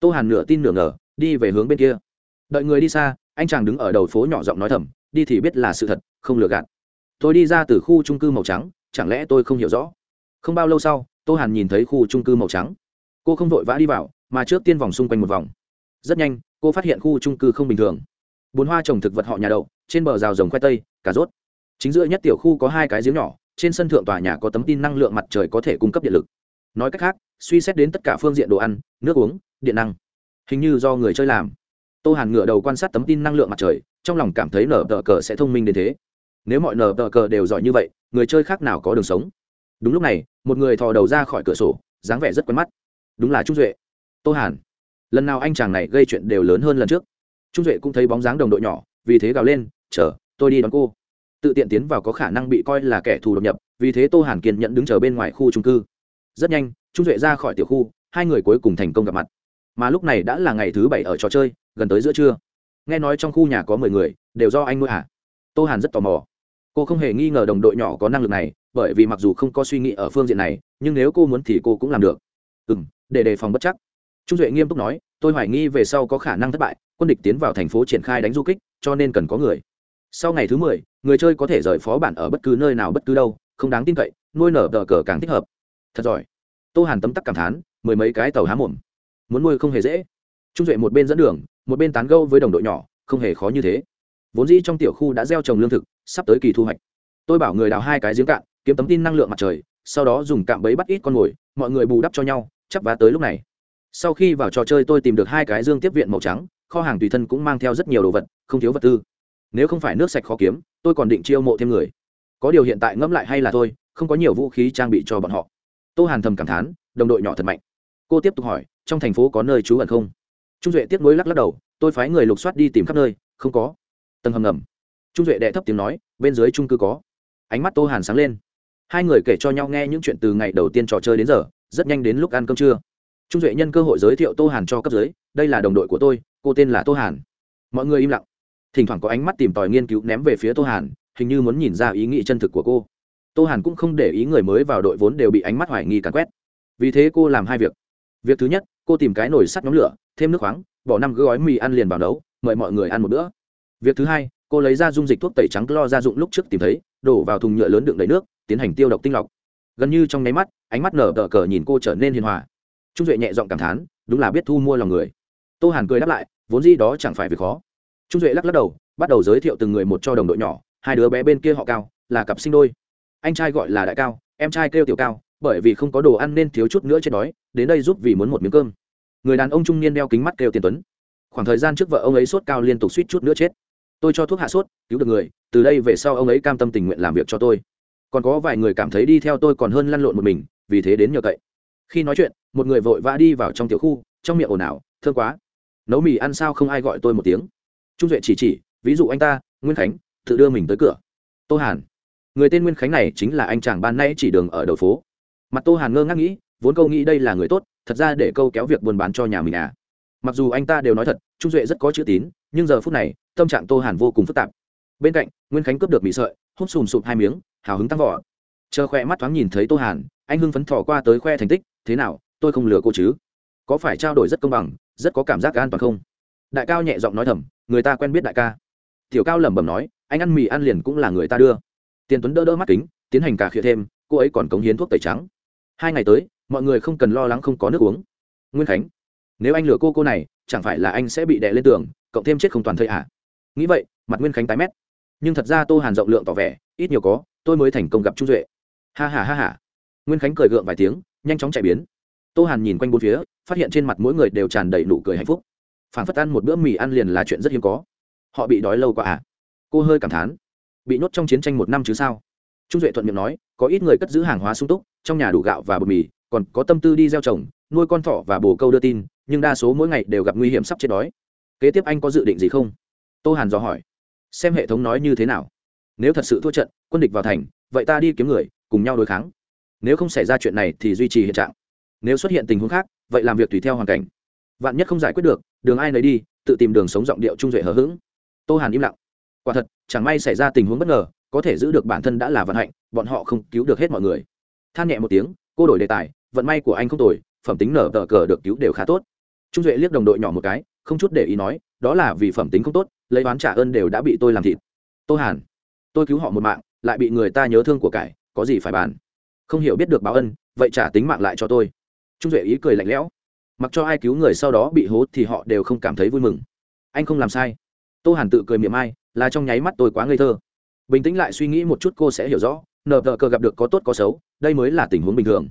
Tô hàn nửa tin nửa ngờ, đi về hướng bên kia đợi người đi xa, anh chàng đứng ở đầu phố nhỏ giọng nói thầm, đi thì biết là sự thật, không lừa gạt. Tôi đi ra từ khu trung cư màu trắng, chẳng lẽ tôi không hiểu rõ? Không bao lâu sau, tô hàn nhìn thấy khu trung cư màu trắng. Cô không vội vã đi vào, mà trước tiên vòng xung quanh một vòng. Rất nhanh, cô phát hiện khu trung cư không bình thường. Bốn hoa trồng thực vật họ nhà đậu, trên bờ rào rồng khoai tây, cà rốt. Chính giữa nhất tiểu khu có hai cái giếng nhỏ, trên sân thượng tòa nhà có tấm tin năng lượng mặt trời có thể cung cấp điện lực. Nói cách khác, suy xét đến tất cả phương diện đồ ăn, nước uống, điện năng. Hình như do người chơi làm tô hàn ngựa đầu quan sát tấm tin năng lượng mặt trời, trong lòng cảm thấy nở tờ cờ sẽ thông minh đến thế. Nếu mọi nở tờ cờ đều giỏi như vậy, người chơi khác nào có đường sống? Đúng lúc này, một người thò đầu ra khỏi cửa sổ, dáng vẻ rất quen mắt. Đúng là trung duệ. Tô hàn. Lần nào anh chàng này gây chuyện đều lớn hơn lần trước. Trung duệ cũng thấy bóng dáng đồng đội nhỏ, vì thế gào lên, chờ, tôi đi đón cô. Tự tiện tiến vào có khả năng bị coi là kẻ thù đột nhập, vì thế tô hàn kiên nhẫn đứng chờ bên ngoài khu trung cư. Rất nhanh, trung duệ ra khỏi tiểu khu, hai người cuối cùng thành công gặp mặt. Mà lúc này đã là ngày thứ bảy ở trò chơi gần tới giữa trưa. Nghe nói trong khu nhà có mười người, đều do anh nuôi hả? Tô hàn rất tò mò. Cô không hề nghi ngờ đồng đội nhỏ có năng lực này, bởi vì mặc dù không có suy nghĩ ở phương diện này, nhưng nếu cô muốn thì cô cũng làm được. Ừ m để đề phòng bất chắc. Trung duệ nghiêm túc nói, tôi hoài nghi về sau có khả năng thất bại, quân địch tiến vào thành phố triển khai đánh du kích, cho nên cần có người. Sau ngày thứ mười, người chơi có thể rời phó bản ở bất cứ nơi nào bất cứ đâu, không đáng tin cậy, nuôi nở tờ cờ càng thích hợp. Thật giỏi. Tô hàn tấm tắc cảm thán, mười mấy cái tàu há mồm. Muốn nuôi không hề dễ. Trung duệ một bên dẫn đường một bên tán gâu với đồng đội nhỏ không hề khó như thế. Vốn dĩ trong tiểu khu đã gieo trồng lương thực sắp tới kỳ thu hoạch. Tôi bảo người đào hai cái giếng cạn kiếm tấm tin năng lượng mặt trời sau đó dùng cạm bẫy bắt ít con mồi mọi người bù đắp cho nhau chắc vá tới lúc này. Sau khi vào trò chơi tôi tìm được hai cái dương tiếp viện màu trắng kho hàng tùy thân cũng mang theo rất nhiều đồ vật không thiếu vật tư. Nếu không phải nước sạch khó kiếm tôi còn định chiêu mộ thêm người. Có điều hiện tại ngẫm lại hay là thôi, không có nhiều vũ khí trang bị cho bọn họ. Tô hàn thầm cảm thán đồng đội nhỏ thật mạnh. Cô tiếp tục hỏi trong thành phố có nơi trú ẩn không? Trung duệ tiếc nuối lắc lắc đầu, tôi phái người lục soát đi tìm khắp nơi, không có. Tầng hầm ngầm. Trung duệ đệ thấp tiếng nói, bên dưới trung cư có. Ánh mắt tô hàn sáng lên. Hai người kể cho nhau nghe những chuyện từ ngày đầu tiên trò chơi đến giờ, rất nhanh đến lúc ăn cơm trưa. Trung duệ nhân cơ hội giới thiệu tô hàn cho cấp dưới, đây là đồng đội của tôi, cô tên là tô hàn. Mọi người im lặng. Thỉnh thoảng có ánh mắt tìm tòi nghiên cứu ném về phía tô hàn, hình như muốn nhìn ra ý nghĩ chân thực của cô. Tô hàn cũng không để ý người mới vào đội vốn đều bị ánh mắt hoài nghi càn quét. Vì thế cô làm hai việc. Việc thứ nhất, cô tìm cái nồi sắt nhóm lửa thêm nước khoáng, bỏ năm gói mì ăn liền vào nấu, mời mọi người ăn một bữa. Việc thứ hai, cô lấy ra dung dịch thuốc tẩy trắng lo gia dụng lúc trước tìm thấy, đổ vào thùng nhựa lớn đựng đầy nước, tiến hành tiêu độc tinh lọc. Gần như trong nháy mắt, ánh mắt nở đỡ cờ nhìn cô trở nên hiền hòa. Trung duệ nhẹ giọng cảm thán, đúng là biết thu mua lòng người. Tô hàn cười đáp lại, vốn gì đó chẳng phải việc khó. Trung duệ lắc lắc đầu, bắt đầu giới thiệu từng người một cho đồng đội nhỏ, hai đứa bé bên kia họ cao, là cặp sinh đôi. Anh trai gọi là đại cao, em trai kêu tiểu cao, bởi vì không có đồ ăn nên thiếu chút nữa chết đói, đến đây giúp vì muốn một miếng cơm người đàn ông trung niên đeo kính mắt kêu tiền tuấn. Khoảng thời gian trước vợ ông ấy sốt cao liên tục suýt chút nữa chết. Tôi cho thuốc hạ sốt, cứu được người, từ đây về sau ông ấy cam tâm tình nguyện làm việc cho tôi. Còn có vài người cảm thấy đi theo tôi còn hơn lăn lộn một mình, vì thế đến nhờ cậy. Khi nói chuyện, một người vội vã đi vào trong tiểu khu, trong miệng ồn ào, thương quá. Nấu mì ăn sao không ai gọi tôi một tiếng. Trung duệ chỉ chỉ, ví dụ anh ta, nguyên khánh, tự đưa mình tới cửa. Tô hàn. Người tên nguyên khánh này chính là anh chàng ban nay chỉ đường ở đầu phố. Mặt tô hàn ngơ ngác nghĩ, vốn câu nghĩ đây là người tốt thật ra để câu kéo việc buôn bán cho nhà mình à. Mặc dù anh ta đều nói thật, trung duệ rất có chữ tín, nhưng giờ phút này, tâm trạng tô hàn vô cùng phức tạp. Bên cạnh, nguyên khánh cướp được mì sợi hút sùm sụp hai miếng, hào hứng tăng vỏ chờ khoe mắt thoáng nhìn thấy tô hàn, anh hưng phấn thò qua tới khoe thành tích, thế nào, tôi không lừa cô chứ? Có phải trao đổi rất công bằng, rất có cảm giác an toàn không? Đại cao nhẹ giọng nói thầm, người ta quen biết đại ca. Tiểu cao lẩm bẩm nói, anh ăn mì ăn liền cũng là người ta đưa. Tiền tuấn đỡ đỡ mắt kính, tiến hành cả khịa thêm, cô ấy còn cống hiến thuốc tẩy trắng. Hai ngày tới mọi người không cần lo lắng không có nước uống. Nguyên khánh, nếu anh lừa cô cô này, chẳng phải là anh sẽ bị đè lên tường, cộng thêm chết không toàn thây ạ à? nghĩ vậy, mặt nguyên khánh tái mét. Nhưng thật ra tô hàn rộng lượng tỏ vẻ, ít nhiều có, tôi mới thành công gặp trung duệ. Ha ha ha ha. Nguyên khánh cười gượng vài tiếng, nhanh chóng chạy biến. Tô hàn nhìn quanh bốn phía, phát hiện trên mặt mỗi người đều tràn đầy nụ cười hạnh phúc. Phản phất ăn một bữa mì ăn liền là chuyện rất hiếm có. Họ bị đói lâu quá à? Cô hơi cảm thán. Bị nhốt trong chiến tranh một năm chứ sao? Trung duệ thuận miệng nói, có ít người cất giữ hàng hóa sung túc, trong nhà đủ gạo và bột mì còn có tâm tư đi gieo trồng, nuôi con thỏ và bồ câu đưa tin, nhưng đa số mỗi ngày đều gặp nguy hiểm sắp chết đói. Kế tiếp anh có dự định gì không? Tô hàn dò hỏi. Xem hệ thống nói như thế nào. Nếu thật sự thua trận, quân địch vào thành, vậy ta đi kiếm người, cùng nhau đối kháng. Nếu không xảy ra chuyện này thì duy trì hiện trạng. Nếu xuất hiện tình huống khác, vậy làm việc tùy theo hoàn cảnh. Vạn nhất không giải quyết được, đường ai nấy đi, tự tìm đường sống giọng điệu trung duệ hờ hững. Tô hàn im lặng. Quả thật, chẳng may xảy ra tình huống bất ngờ, có thể giữ được bản thân đã là vận hạnh, bọn họ không cứu được hết mọi người. Than nhẹ một tiếng, cô đổi đề tài vận may của anh không tồi, phẩm tính nở tờ cờ được cứu đều khá tốt. Trung duệ liếc đồng đội nhỏ một cái, không chút để ý nói, đó là vì phẩm tính không tốt, lấy oán trả ơn đều đã bị tôi làm thịt. Tô hàn, tôi cứu họ một mạng, lại bị người ta nhớ thương của cải, có gì phải bàn? Không hiểu biết được báo ân, vậy trả tính mạng lại cho tôi. Trung duệ ý cười lạnh lẽo. Mặc cho ai cứu người sau đó bị hố thì họ đều không cảm thấy vui mừng. Anh không làm sai. Tô hàn tự cười miệng ai, là trong nháy mắt tôi quá ngây thơ. Bình tĩnh lại suy nghĩ một chút cô sẽ hiểu rõ nờ tờ cờ gặp được có tốt có xấu, đây mới là tình huống bình thường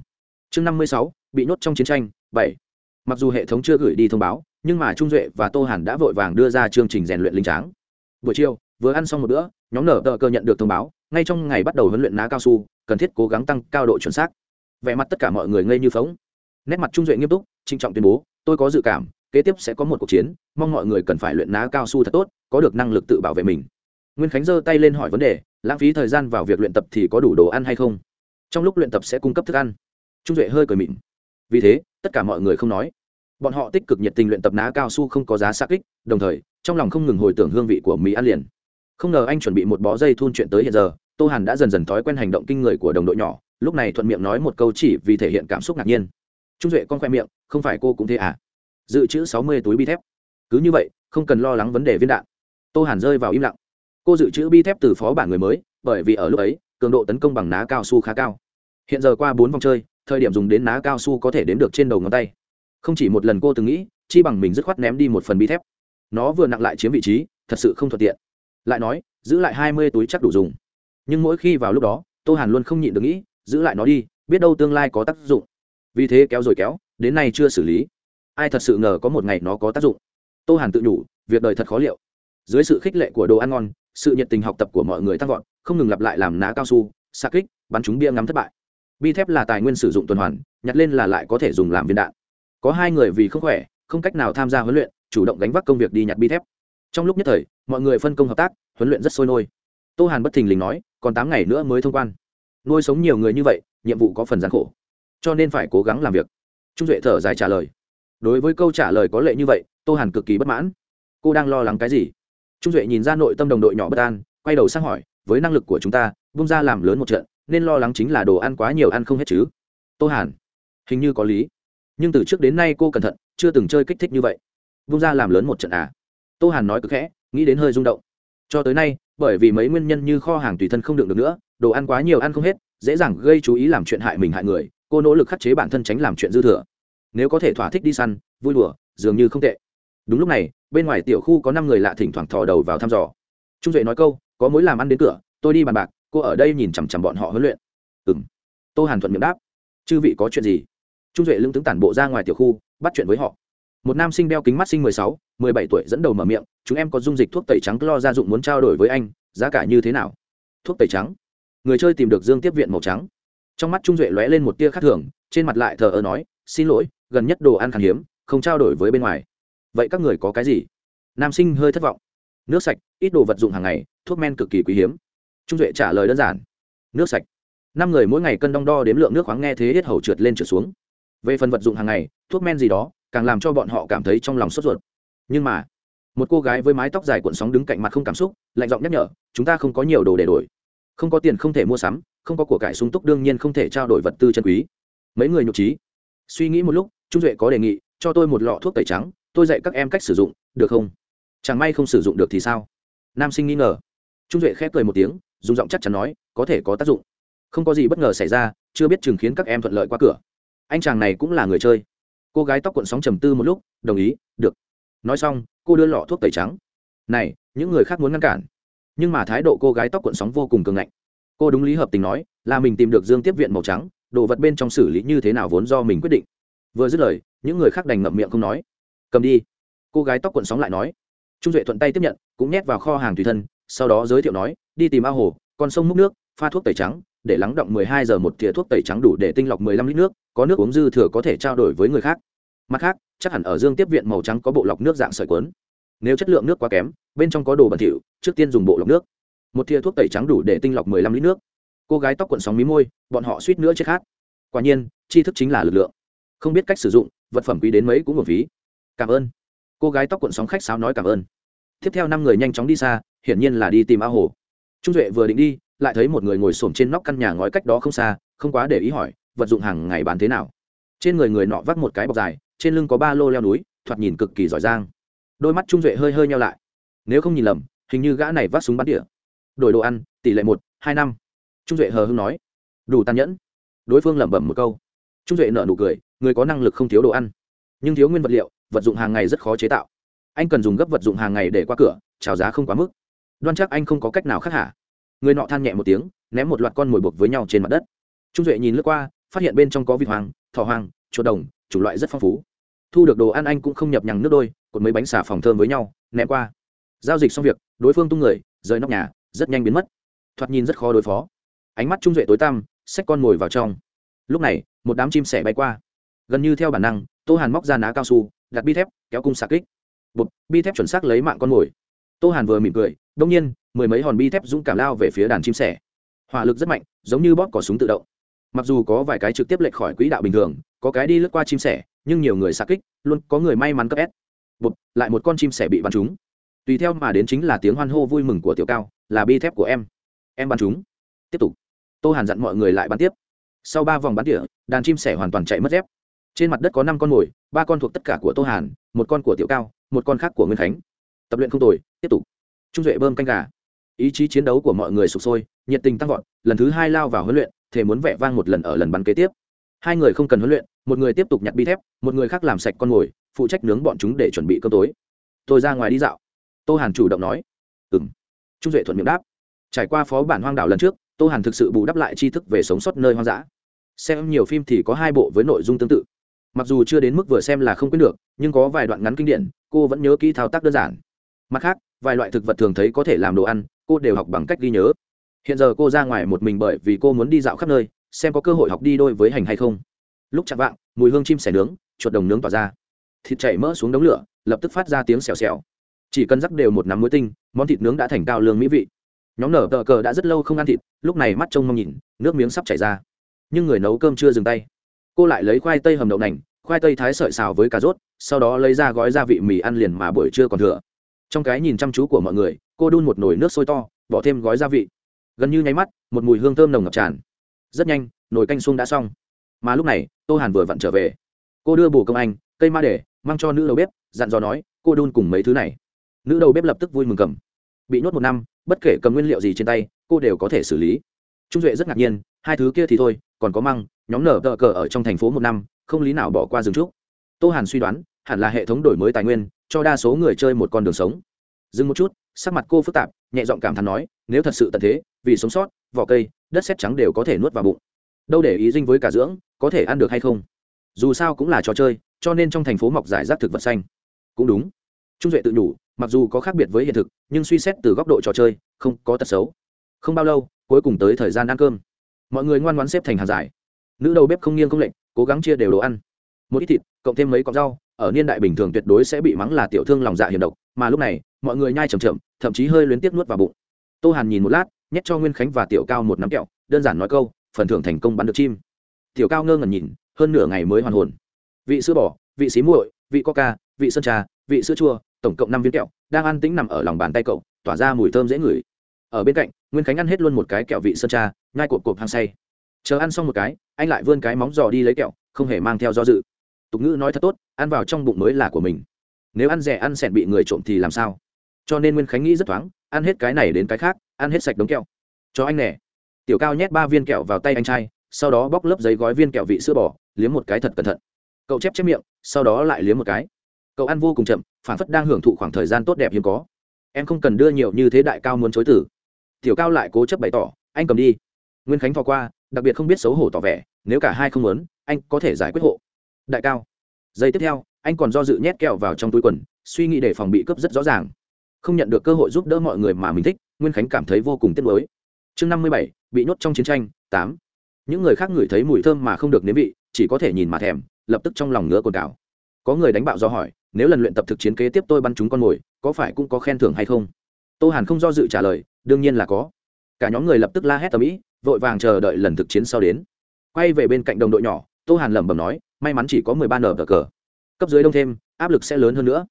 chương năm mươi sáu, bị nhốt trong chiến tranh, bảy. Mặc dù hệ thống chưa gửi đi thông báo, nhưng mà trung duệ và tô hàn đã vội vàng đưa ra chương trình rèn luyện linh tráng. Buổi chiều, vừa ăn xong một bữa, nhóm nở tờ cơ nhận được thông báo, ngay trong ngày bắt đầu huấn luyện ná cao su, cần thiết cố gắng tăng cao độ chuẩn xác. Vẻ mặt tất cả mọi người ngây như phóng. Nét mặt trung duệ nghiêm túc trinh trọng tuyên bố, tôi có dự cảm, kế tiếp sẽ có một cuộc chiến, mong mọi người cần phải luyện ná cao su thật tốt, có được năng lực tự bảo vệ mình. Nguyên khánh giơ tay lên hỏi vấn đề, lãng phí thời gian vào việc luyện tập thì có đủ đồ ăn hay không? Trong lúc luyện tập sẽ cung cấp thức ăn trung duệ hơi cười mịn vì thế, tất cả mọi người không nói. Bọn họ tích cực nhiệt tình luyện tập ná cao su không có giá xa kích, đồng thời, trong lòng không ngừng hồi tưởng hương vị của mì ăn liền. Không ngờ anh chuẩn bị một bó dây thun chuyện tới hiện giờ, tô hàn đã dần dần thói quen hành động kinh người của đồng đội nhỏ, lúc này thuận miệng nói một câu chỉ vì thể hiện cảm xúc ngạc nhiên. Trung duệ con khoe miệng, không phải cô cũng thế à? Dự trữ sáu mươi túi bi thép. Cứ như vậy, không cần lo lắng vấn đề viên đạn. Tô hàn rơi vào im lặng. Cô dự trữ bi thép từ phó bản người mới, bởi vì ở lúc ấy, cường độ tấn công bằng ná cao su khá cao. Hiện giờ qua bốn vòng chơi thời điểm dùng đến ná cao su có thể đến được trên đầu ngón tay. Không chỉ một lần cô từng nghĩ, chi bằng mình dứt khoát ném đi một phần bi thép. Nó vừa nặng lại chiếm vị trí, thật sự không thuận tiện. Lại nói, giữ lại hai mươi túi chắc đủ dùng. Nhưng mỗi khi vào lúc đó, tô hàn luôn không nhịn được nghĩ, giữ lại nó đi, biết đâu tương lai có tác dụng. Vì thế kéo rồi kéo, đến nay chưa xử lý. Ai thật sự ngờ có một ngày nó có tác dụng? Tô hàn tự nhủ, việc đời thật khó liệu. Dưới sự khích lệ của đồ ăn ngon, sự nhiệt tình học tập của mọi người tăng vọt, không ngừng lặp lại làm ná cao su xa kích, bắn trúng bia ngắm thất bại bi thép là tài nguyên sử dụng tuần hoàn, nhặt lên là lại có thể dùng làm viên đạn. Có hai người vì không khỏe, không cách nào tham gia huấn luyện, chủ động gánh vác công việc đi nhặt bi thép. Trong lúc nhất thời, mọi người phân công hợp tác, huấn luyện rất sôi nôi tô hàn bất thình lình nói, còn tám ngày nữa mới thông quan. Nuôi sống nhiều người như vậy, nhiệm vụ có phần gian khổ. Cho nên phải cố gắng làm việc. Trung duệ thở dài trả lời. Đối với câu trả lời có lệ như vậy, tô hàn cực kỳ bất mãn. Cô đang lo lắng cái gì? Trung duệ nhìn ra nội tâm đồng đội nhỏ bất an, quay đầu sang hỏi, với năng lực của chúng ta bung ra làm lớn một trận nên lo lắng chính là đồ ăn quá nhiều ăn không hết chứ. Tô hàn, hình như có lý. Nhưng từ trước đến nay cô cẩn thận, chưa từng chơi kích thích như vậy. Vung ra làm lớn một trận à? Tô hàn nói cực khẽ, nghĩ đến hơi rung động. Cho tới nay, bởi vì mấy nguyên nhân như kho hàng tùy thân không đựng được nữa, đồ ăn quá nhiều ăn không hết, dễ dàng gây chú ý làm chuyện hại mình hại người, cô nỗ lực khắc chế bản thân tránh làm chuyện dư thừa. Nếu có thể thỏa thích đi săn, vui đùa, dường như không tệ. Đúng lúc này, bên ngoài tiểu khu có năm người lạ thỉnh thoảng thò đầu vào thăm dò. Trung duệ nói câu, có mối làm ăn đến cửa, tôi đi bàn bạc cô ở đây nhìn chằm chằm bọn họ huấn luyện. Ừ m tô hàn thuận miệng đáp. Chư vị có chuyện gì? Trung duệ lưng tướng tản bộ ra ngoài tiểu khu, bắt chuyện với họ. Một nam sinh đeo kính mắt sinh mười sáu, mười bảy tuổi dẫn đầu mở miệng, chúng em có dung dịch thuốc tẩy trắng lo gia dụng muốn trao đổi với anh, giá cả như thế nào? Thuốc tẩy trắng? Người chơi tìm được dương tiếp viện màu trắng. Trong mắt trung duệ lóe lên một tia khác thường, trên mặt lại thờ ơ nói, xin lỗi, gần nhất đồ ăn khan hiếm, không trao đổi với bên ngoài. Vậy các người có cái gì? Nam sinh hơi thất vọng. Nước sạch, ít đồ vật dụng hàng ngày, thuốc men cực kỳ quý hiếm trung duệ trả lời đơn giản. Nước sạch. Năm người mỗi ngày cân đong đo đếm lượng nước khoáng nghe thế hết hầu trượt lên trượt xuống. Về phần vật dụng hàng ngày, thuốc men gì đó, càng làm cho bọn họ cảm thấy trong lòng sốt ruột. Nhưng mà, một cô gái với mái tóc dài cuộn sóng đứng cạnh mặt không cảm xúc, lạnh giọng nhắc nhở, chúng ta không có nhiều đồ để đổi. Không có tiền không thể mua sắm, không có của cải sung túc đương nhiên không thể trao đổi vật tư chân quý. Mấy người nhục trí. Suy nghĩ một lúc, trung duệ có đề nghị, cho tôi một lọ thuốc tẩy trắng, tôi dạy các em cách sử dụng, được không? Chẳng may không sử dụng được thì sao? Nam sinh nghi ngờ. Trung duệ khép cười một tiếng dùng giọng chắc chắn nói, có thể có tác dụng. Không có gì bất ngờ xảy ra, chưa biết chừng khiến các em thuận lợi qua cửa. Anh chàng này cũng là người chơi. Cô gái tóc cuộn sóng trầm tư một lúc, đồng ý, được. Nói xong, cô đưa lọ thuốc tẩy trắng. Này, những người khác muốn ngăn cản. Nhưng mà thái độ cô gái tóc cuộn sóng vô cùng cường ngạnh. Cô đúng lý hợp tình nói, là mình tìm được dương tiếp viện màu trắng, đồ vật bên trong xử lý như thế nào vốn do mình quyết định. Vừa dứt lời, những người khác đành ngậm miệng không nói. Cầm đi. Cô gái tóc cuộn sóng lại nói. Trung duệ thuận tay tiếp nhận, cũng nhét vào kho hàng tùy thân sau đó giới thiệu nói, đi tìm ao hồ, con sông múc nước, pha thuốc tẩy trắng, để lắng động 12 giờ một thìa thuốc tẩy trắng đủ để tinh lọc 15 lít nước, có nước uống dư thừa có thể trao đổi với người khác. Mặt khác, chắc hẳn ở dương tiếp viện màu trắng có bộ lọc nước dạng sợi cuốn. Nếu chất lượng nước quá kém, bên trong có đồ bẩn thỉu, trước tiên dùng bộ lọc nước. Một thìa thuốc tẩy trắng đủ để tinh lọc 15 lít nước. Cô gái tóc cuộn sóng mí môi, bọn họ suýt nữa chết khát. Quả nhiên, tri thức chính là lực lượng. Không biết cách sử dụng, vật phẩm quý đến mấy cũng một phí cảm ơn. Cô gái tóc cuộn sóng khách sáo nói cảm ơn. Tiếp theo năm người nhanh chóng đi xa hiển nhiên là đi tìm a hồ. Trung duệ vừa định đi, lại thấy một người ngồi xổm trên nóc căn nhà ngói cách đó không xa, không quá để ý hỏi, vật dụng hàng ngày bán thế nào? Trên người người nọ vác một cái bọc dài, trên lưng có ba lô leo núi, thoạt nhìn cực kỳ giỏi giang. Đôi mắt trung duệ hơi hơi nhau lại. Nếu không nhìn lầm, hình như gã này vác súng bắn tỉa đổi đồ ăn, tỷ lệ một, hai năm. Trung duệ hờ hưng nói. Đủ tàn nhẫn. Đối phương lẩm bẩm một câu. Trung duệ nợ nụ cười, người có năng lực không thiếu đồ ăn. Nhưng thiếu nguyên vật liệu, vật dụng hàng ngày rất khó chế tạo. Anh cần dùng gấp vật dụng hàng ngày để qua cửa trào giá không quá mức đoan chắc anh không có cách nào khác hả? Người nọ than nhẹ một tiếng, ném một loạt con mồi buộc với nhau trên mặt đất. Trung duệ nhìn lướt qua, phát hiện bên trong có vịt hoàng thỏ hoàng chuột đồng, chủng loại rất phong phú. Thu được đồ ăn anh cũng không nhập nhằng nước đôi, cột mấy bánh xà phòng thơm với nhau, ném qua. Giao dịch xong việc, đối phương tung người, rời nóc nhà, rất nhanh biến mất. Thoạt nhìn rất khó đối phó. Ánh mắt trung duệ tối tăm, xách con mồi vào trong. Lúc này, một đám chim sẻ bay qua. Gần như theo bản năng, tô hàn móc ra ná cao su, đặt bi thép, kéo cung xà kích. Bột bi thép chuẩn xác lấy mạng con mồi tô hàn vừa mỉm cười đông nhiên, mười mấy hòn bi thép dũng cảm lao về phía đàn chim sẻ. Hỏa lực rất mạnh, giống như bóp cỏ súng tự động. Mặc dù có vài cái trực tiếp lệch khỏi quỹ đạo bình thường, có cái đi lướt qua chim sẻ, nhưng nhiều người xa kích, luôn có người may mắn cấp s. Bột lại một con chim sẻ bị bắn trúng. Tùy theo mà đến chính là tiếng hoan hô vui mừng của tiểu cao, là bi thép của em. Em bắn trúng. Tiếp tục. Tô hàn dặn mọi người lại bắn tiếp. Sau ba vòng bắn tỉa, đàn chim sẻ hoàn toàn chạy mất dép. Trên mặt đất có năm con mồi, ba con thuộc tất cả của tô hàn, một con của tiểu cao, một con khác của nguyên khánh tập luyện không tồi, tiếp tục. Trung duệ bơm canh gà. Ý chí chiến đấu của mọi người sụp sôi, nhiệt tình tăng vọt, lần thứ hai lao vào huấn luyện thể muốn vẽ vang một lần ở lần bắn kế tiếp. Hai người không cần huấn luyện, một người tiếp tục nhặt bi thép, một người khác làm sạch con mồi, phụ trách nướng bọn chúng để chuẩn bị cơm tối. Tôi ra ngoài đi dạo. Tô hàn chủ động nói. Ừ m trung duệ thuận miệng đáp. Trải qua phó bản hoang đảo lần trước, tô hàn thực sự bù đắp lại tri thức về sống sót nơi hoang dã. Xem nhiều phim thì có hai bộ với nội dung tương tự. Mặc dù chưa đến mức vừa xem là không quyết được, nhưng có vài đoạn ngắn kinh điển, cô vẫn nhớ kỹ thao tác đơn giản mặt khác, vài loại thực vật thường thấy có thể làm đồ ăn, cô đều học bằng cách ghi nhớ. Hiện giờ cô ra ngoài một mình bởi vì cô muốn đi dạo khắp nơi, xem có cơ hội học đi đôi với hành hay không. Lúc chạm vạng, mùi hương chim sẻ nướng, chuột đồng nướng tỏa ra. Thịt chảy mỡ xuống đống lửa, lập tức phát ra tiếng xèo xèo. Chỉ cần rắc đều một nắm muối tinh, món thịt nướng đã thành cao lương mỹ vị. Nhóm nở tờ cờ đã rất lâu không ăn thịt, lúc này mắt trông mong nhìn, nước miếng sắp chảy ra. Nhưng người nấu cơm chưa dừng tay. Cô lại lấy khoai tây hầm đậu nành, khoai tây thái sợi xào với cà rốt, sau đó lấy ra gói gia vị mì ăn liền mà buổi trưa còn thừa trong cái nhìn chăm chú của mọi người, cô đun một nồi nước sôi to, bỏ thêm gói gia vị. Gần như nháy mắt, một mùi hương thơm nồng ngập tràn. Rất nhanh, nồi canh xuông đã xong. Mà lúc này, tô hàn vừa vặn trở về. Cô đưa bồ công anh, cây ma để, mang cho nữ đầu bếp, dặn dò nói, cô đun cùng mấy thứ này. Nữ đầu bếp lập tức vui mừng cầm. Bị nhốt một năm, bất kể cầm nguyên liệu gì trên tay, cô đều có thể xử lý. Trung duệ rất ngạc nhiên, hai thứ kia thì thôi, còn có măng, nhóm nở tờ cờ ở trong thành phố một năm, không lý nào bỏ qua rừng trúc. Tô hàn suy đoán, hẳn là hệ thống đổi mới tài nguyên cho đa số người chơi một con đường sống. Dừng một chút, sắc mặt cô phức tạp, nhẹ giọng cảm thán nói, nếu thật sự tận thế, vì sống sót, vỏ cây, đất xét trắng đều có thể nuốt vào bụng. Đâu để ý dinh với cả dưỡng, có thể ăn được hay không? Dù sao cũng là trò chơi, cho nên trong thành phố mọc giải rác thực vật xanh. Cũng đúng. Trung duệ tự nhủ, mặc dù có khác biệt với hiện thực, nhưng suy xét từ góc độ trò chơi, không có tật xấu. Không bao lâu, cuối cùng tới thời gian ăn cơm. Mọi người ngoan ngoãn xếp thành hàng dài nữ đầu bếp không nghiêng không lệnh cố gắng chia đều đồ ăn. Một ít thịt, cộng thêm mấy cọng rau ở niên đại bình thường tuyệt đối sẽ bị mắng là tiểu thương lòng dạ hiểm độc, mà lúc này, mọi người nhai chầm chậm, thậm chí hơi luyến tiếc nuốt vào bụng. Tô hàn nhìn một lát, nhét cho nguyên khánh và tiểu cao một nắm kẹo, đơn giản nói câu, phần thưởng thành công bắn được chim. Tiểu cao ngơ ngẩn nhìn, hơn nửa ngày mới hoàn hồn. Vị sữa bò, vị xí muội, vị coca, vị sơn trà, vị sữa chua, tổng cộng năm viên kẹo, đang ăn tĩnh nằm ở lòng bàn tay cậu, tỏa ra mùi thơm dễ ngửi. Ở bên cạnh, nguyên khánh ăn hết luôn một cái kẹo vị sơn trà, nhai cột cột hăng say. Chờ ăn xong một cái, anh lại vươn cái móng giò đi lấy kẹo, không hề mang theo do dự tục ngữ nói thật tốt, ăn vào trong bụng mới là của mình. Nếu ăn rẻ, ăn sẹn bị người trộm thì làm sao? Cho nên nguyên khánh nghĩ rất thoáng, ăn hết cái này đến cái khác, ăn hết sạch đống kẹo. Cho anh nè. Tiểu cao nhét ba viên kẹo vào tay anh trai, sau đó bóc lớp giấy gói viên kẹo vị sữa bò, liếm một cái thật cẩn thận. Cậu chép chép miệng, sau đó lại liếm một cái. Cậu ăn vô cùng chậm, phản phất đang hưởng thụ khoảng thời gian tốt đẹp hiếm có. Em không cần đưa nhiều như thế đại cao muốn chối tử tiểu cao lại cố chấp bày tỏ, anh cầm đi. Nguyên khánh thò qua, đặc biệt không biết xấu hổ tỏ vẻ, nếu cả hai không muốn, anh có thể giải quyết hộ đại cao. Giây tiếp theo, anh còn do dự nhét kẹo vào trong túi quần, suy nghĩ để phòng bị cướp rất rõ ràng. Không nhận được cơ hội giúp đỡ mọi người mà mình thích, nguyên khánh cảm thấy vô cùng tiếc nuối. Chương năm mươi bảy, bị nhốt trong chiến tranh, tám. Những người khác ngửi thấy mùi thơm mà không được nếm vị, chỉ có thể nhìn mà thèm, lập tức trong lòng ngứa cồn cào. Có người đánh bạo do hỏi, nếu lần luyện tập thực chiến kế tiếp tôi bắn chúng con mồi, có phải cũng có khen thưởng hay không? Tô hàn không do dự trả lời, đương nhiên là có. Cả nhóm người lập tức la hét tầm ĩ, vội vàng chờ đợi lần thực chiến sau đến. Quay về bên cạnh đồng đội nhỏ, tô hàn lẩm bẩm nói may mắn chỉ có mười ba nở cờ cờ. Cấp dưới đông thêm, áp lực sẽ lớn hơn nữa.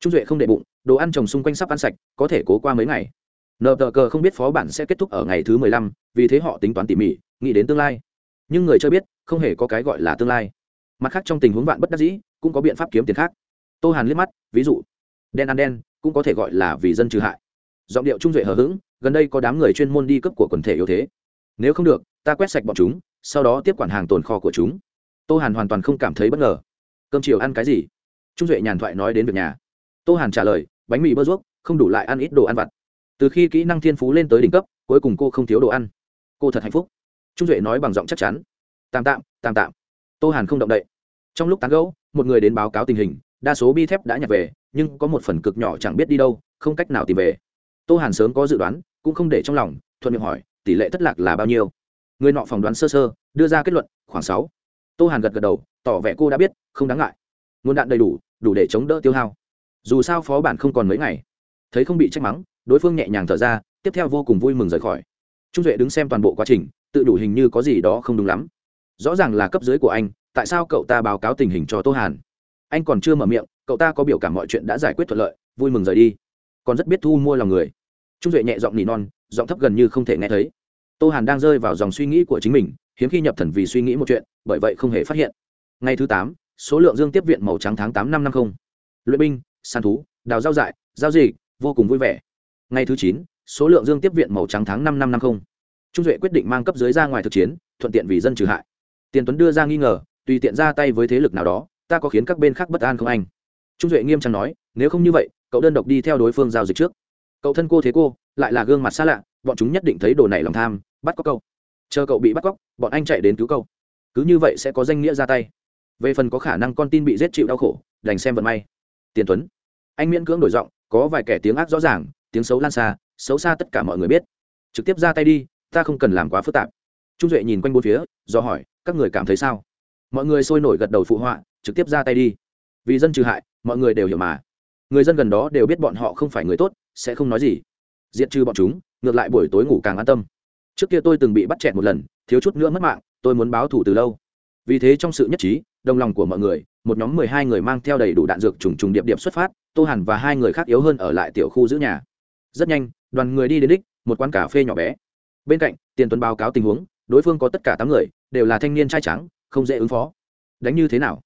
Trung duệ không để bụng, đồ ăn trồng xung quanh sắp ăn sạch, có thể cố qua mấy ngày. Nợ tờ cờ không biết phó bản sẽ kết thúc ở ngày thứ mười lăm, vì thế họ tính toán tỉ mỉ, nghĩ đến tương lai. Nhưng người chơi biết, không hề có cái gọi là tương lai. Mặt khác trong tình huống vạn bất đắc dĩ, cũng có biện pháp kiếm tiền khác. Tô hàn liếc mắt, ví dụ, đen ăn đen, cũng có thể gọi là vì dân trừ hại. Giọng điệu trung duệ hờ hững, gần đây có đám người chuyên môn đi cấp của quần thể yếu thế. Nếu không được, ta quét sạch bọn chúng, sau đó tiếp quản hàng tồn kho của chúng tô hàn hoàn toàn không cảm thấy bất ngờ. Cơm chiều ăn cái gì? Trung duệ nhàn thoại nói đến việc nhà. Tô hàn trả lời, bánh mì bơ ruốc, không đủ lại ăn ít đồ ăn vặt. Từ khi kỹ năng thiên phú lên tới đỉnh cấp, cuối cùng cô không thiếu đồ ăn. Cô thật hạnh phúc. Trung duệ nói bằng giọng chắc chắn. Tạm tạm tạm tạm. Tô hàn không động đậy. Trong lúc tán gẫu, một người đến báo cáo tình hình, đa số bi thép đã nhặt về, nhưng có một phần cực nhỏ chẳng biết đi đâu, không cách nào tìm về. Tô hàn sớm có dự đoán, cũng không để trong lòng, thuận miệng hỏi, tỷ lệ thất lạc là bao nhiêu? Người nọ phỏng đoán sơ sơ, đưa ra kết luận, khoảng sáu tô hàn gật gật đầu, tỏ vẻ cô đã biết, không đáng ngại. Nguồn đạn đầy đủ đủ để chống đỡ tiêu hao. Dù sao phó bản không còn mấy ngày. Thấy không bị trách mắng, đối phương nhẹ nhàng thở ra, tiếp theo vô cùng vui mừng rời khỏi. Trung duệ đứng xem toàn bộ quá trình, tự đủ hình như có gì đó không đúng lắm. Rõ ràng là cấp dưới của anh, tại sao cậu ta báo cáo tình hình cho tô hàn? Anh còn chưa mở miệng, cậu ta có biểu cảm mọi chuyện đã giải quyết thuận lợi, vui mừng rời đi. Còn rất biết thu mua lòng người. Trung duệ nhẹ giọng nỉ non, giọng thấp gần như không thể nghe thấy. Tô hàn đang rơi vào dòng suy nghĩ của chính mình hiếm khi nhập thần vì suy nghĩ một chuyện bởi vậy không hề phát hiện. Ngày thứ tám số lượng dương tiếp viện màu trắng tháng tám năm năm mươi luyện binh săn thú đào giao dại giao dịch vô cùng vui vẻ. Ngày thứ chín số lượng dương tiếp viện màu trắng tháng năm năm năm mươi trung duệ quyết định mang cấp dưới ra ngoài thực chiến thuận tiện vì dân trừ hại. Tiền tuấn đưa ra nghi ngờ tùy tiện ra tay với thế lực nào đó ta có khiến các bên khác bất an không anh? Trung duệ nghiêm trang nói nếu không như vậy cậu đơn độc đi theo đối phương giao dịch trước. Cậu thân cô thế cô lại là gương mặt xa lạ bọn chúng nhất định thấy đồ này lòng tham bắt cóc cậu, chờ cậu bị bắt cóc bọn anh chạy đến cứu câu, cứ như vậy sẽ có danh nghĩa ra tay. Về phần có khả năng con tin bị giết chịu đau khổ đành xem vận may. Tiền tuấn. Anh miễn cưỡng đổi giọng có vài kẻ tiếng ác rõ ràng tiếng xấu lan xa xấu xa tất cả mọi người biết. Trực tiếp ra tay đi ta không cần làm quá phức tạp. Trung duệ nhìn quanh bốn phía do hỏi các người cảm thấy sao? Mọi người sôi nổi gật đầu phụ họa trực tiếp ra tay đi. Vì dân trừ hại mọi người đều hiểu mà. Người dân gần đó đều biết bọn họ không phải người tốt sẽ không nói gì. Diệt trừ bọn chúng ngược lại buổi tối ngủ càng an tâm. Trước kia tôi từng bị bắt chẹt một lần thiếu chút nữa mất mạng, tôi muốn báo thủ từ lâu. Vì thế trong sự nhất trí, đồng lòng của mọi người, một nhóm mười hai người mang theo đầy đủ đạn dược trùng trùng điệp điệp xuất phát, tô hàn và hai người khác yếu hơn ở lại tiểu khu giữ nhà. Rất nhanh, đoàn người đi đến đích, một quán cà phê nhỏ bé. Bên cạnh, tiền tuấn báo cáo tình huống, đối phương có tất cả tám người, đều là thanh niên trai trắng không dễ ứng phó. Đánh như thế nào?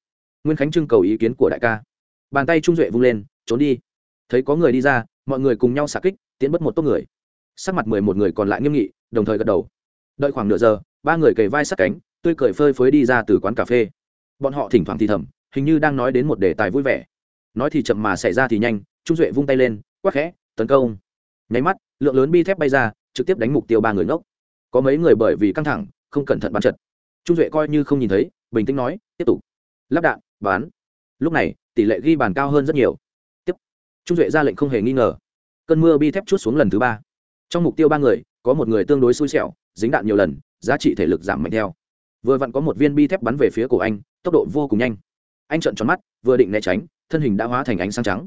Nguyên khánh trưng cầu ý kiến của đại ca. Bàn tay trung duệ vung lên, trốn đi. Thấy có người đi ra, mọi người cùng nhau xả kích, tiến bất một tốt người. Sắc mặt mười một người còn lại nghiêm nghị, đồng thời gật đầu. Đợi khoảng nửa giờ ba người kề vai sát cánh, tươi cười phơi phới đi ra từ quán cà phê. Bọn họ thỉnh thoảng thì thầm, hình như đang nói đến một đề tài vui vẻ. Nói thì chậm mà xảy ra thì nhanh, trung duệ vung tay lên quắc khẽ, tấn công! Nháy mắt, lượng lớn bi thép bay ra, trực tiếp đánh mục tiêu ba người ngốc. Có mấy người bởi vì căng thẳng, không cẩn thận bắn chật trung duệ coi như không nhìn thấy, bình tĩnh nói, tiếp tục. Lắp đạn bán lúc này, tỷ lệ ghi bàn cao hơn rất nhiều. Tiếp. Trung duệ ra lệnh không hề nghi ngờ. Cơn mưa bi thép chút xuống lần thứ ba. Trong mục tiêu ba người, có một người tương đối xui xẻo, dính đạn nhiều lần giá trị thể lực giảm mạnh theo. Vừa vặn có một viên bi thép bắn về phía cổ anh, tốc độ vô cùng nhanh. Anh trợn tròn mắt, vừa định né tránh, thân hình đã hóa thành ánh sáng trắng.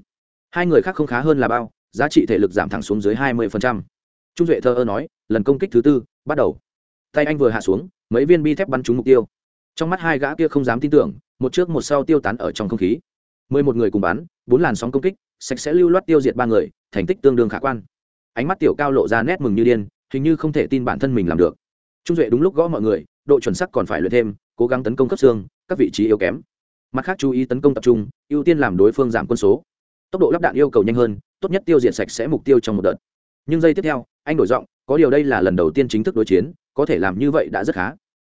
Hai người khác không khá hơn là bao, giá trị thể lực giảm thẳng xuống dưới hai mươi trung duệ thơ ơ nói, lần công kích thứ tư, bắt đầu. Tay anh vừa hạ xuống, mấy viên bi thép bắn trúng mục tiêu. Trong mắt hai gã kia không dám tin tưởng, một trước một sau tiêu tán ở trong không khí. mười một người cùng bắn, bốn làn sóng công kích, sạch sẽ lưu loát tiêu diệt ba người, thành tích tương đương khả quan. Ánh mắt tiểu cao lộ ra nét mừng như điên, hình như không thể tin bản thân mình làm được trung duệ đúng lúc gõ mọi người, độ chuẩn sắc còn phải luyện thêm, cố gắng tấn công cấp xương, các vị trí yếu kém. Mặt khác chú ý tấn công tập trung, ưu tiên làm đối phương giảm quân số. Tốc độ lắp đạn yêu cầu nhanh hơn, tốt nhất tiêu diệt sạch sẽ mục tiêu trong một đợt. Nhưng giây tiếp theo, anh đổi giọng, có điều đây là lần đầu tiên chính thức đối chiến, có thể làm như vậy đã rất khá.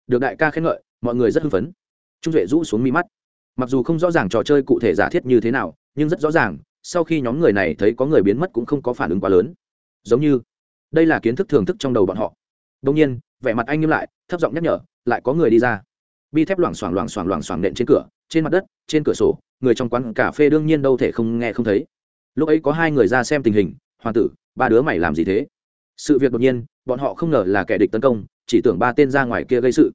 Được đại ca khen ngợi, mọi người rất hưng phấn. Trung duệ rũ xuống mi mắt. Mặc dù không rõ ràng trò chơi cụ thể giả thiết như thế nào, nhưng rất rõ ràng, sau khi nhóm người này thấy có người biến mất cũng không có phản ứng quá lớn. Giống như, đây là kiến thức thưởng thức trong đầu bọn họ. Đông nhiên vẻ mặt anh nghiêm lại, thấp giọng nhắc nhở, lại có người đi ra. Bi thép loảng xoảng loảng xoảng loảng xoảng nện trên cửa, trên mặt đất, trên cửa sổ, người trong quán cà phê đương nhiên đâu thể không nghe không thấy. Lúc ấy có hai người ra xem tình hình, hoàng tử, ba đứa mày làm gì thế? Sự việc đột nhiên, bọn họ không ngờ là kẻ địch tấn công, chỉ tưởng ba tên ra ngoài kia gây sự.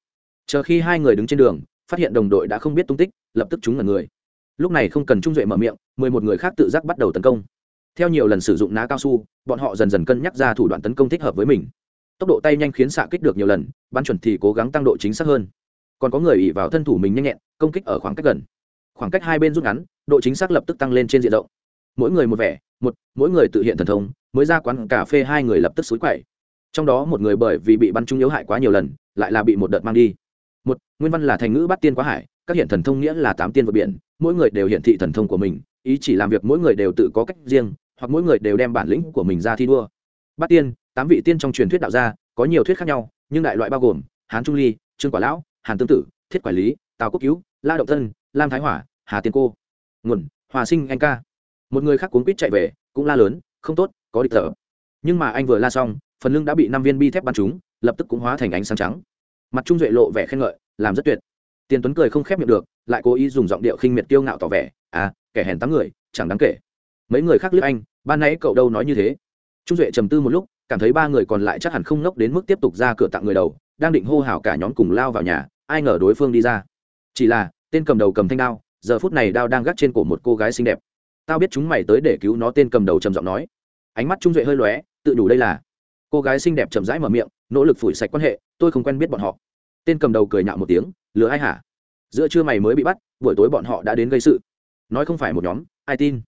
Chờ khi hai người đứng trên đường, phát hiện đồng đội đã không biết tung tích, lập tức chúng là người. Lúc này không cần trung duệ mở miệng, mười một người khác tự giác bắt đầu tấn công. Theo nhiều lần sử dụng ná cao su, bọn họ dần dần cân nhắc ra thủ đoạn tấn công thích hợp với mình tốc độ tay nhanh khiến xạ kích được nhiều lần, bắn chuẩn thì cố gắng tăng độ chính xác hơn. Còn có người ỉ vào thân thủ mình nhanh nhẹn, công kích ở khoảng cách gần. Khoảng cách hai bên rút ngắn, độ chính xác lập tức tăng lên trên diện rộng. Mỗi người một vẻ, một, mỗi người tự hiện thần thông, mới ra quán cà phê hai người lập tức xúi quậy. Trong đó một người bởi vì bị bắn trúng yếu hại quá nhiều lần, lại là bị một đợt mang đi. Một, nguyên văn là thành ngữ bắt tiên quá hải, các hiện thần thông nghĩa là tám tiên vượt biển, mỗi người đều hiện thị thần thông của mình, ý chỉ làm việc mỗi người đều tự có cách riêng, hoặc mỗi người đều đem bản lĩnh của mình ra thi đua. Bắt tiên tám vị tiên trong truyền thuyết đạo gia, có nhiều thuyết khác nhau, nhưng đại loại bao gồm hán trung ly, trương quả lão, hàn tương tử, thiết quản lý, tào quốc cứu, la động thân, lam thái hỏa, hà tiên cô, nguồn, hòa sinh anh ca. Một người khác cuốn quýt chạy về, cũng la lớn, không tốt, có địch thở. Nhưng mà anh vừa la xong, phần lưng đã bị năm viên bi thép bắn trúng, lập tức cũng hóa thành ánh sáng trắng. Mặt trung duệ lộ vẻ khen ngợi, làm rất tuyệt. Tiền tuấn cười không khép miệng được, lại cố ý dùng giọng điệu khinh miệt kiêu ngạo tỏ vẻ à kẻ hèn tám người, chẳng đáng kể. Mấy người khác liếc anh, ban nãy cậu đâu nói như thế? Trung duệ trầm tư một lúc cảm thấy ba người còn lại chắc hẳn không ngốc đến mức tiếp tục ra cửa tặng người đầu, đang định hô hào cả nhóm cùng lao vào nhà, ai ngờ đối phương đi ra. Chỉ là, tên cầm đầu cầm thanh đao, giờ phút này đao đang gác trên cổ một cô gái xinh đẹp. Tao biết chúng mày tới để cứu nó, tên cầm đầu trầm giọng nói. Ánh mắt trung duệ hơi lóe, tự đủ đây là. Cô gái xinh đẹp chậm rãi mở miệng, nỗ lực phủi sạch quan hệ, tôi không quen biết bọn họ. Tên cầm đầu cười nhạo một tiếng, lừa ai hả? Giữa trưa mày mới bị bắt, buổi tối bọn họ đã đến gây sự. Nói không phải một nhóm, ai tin?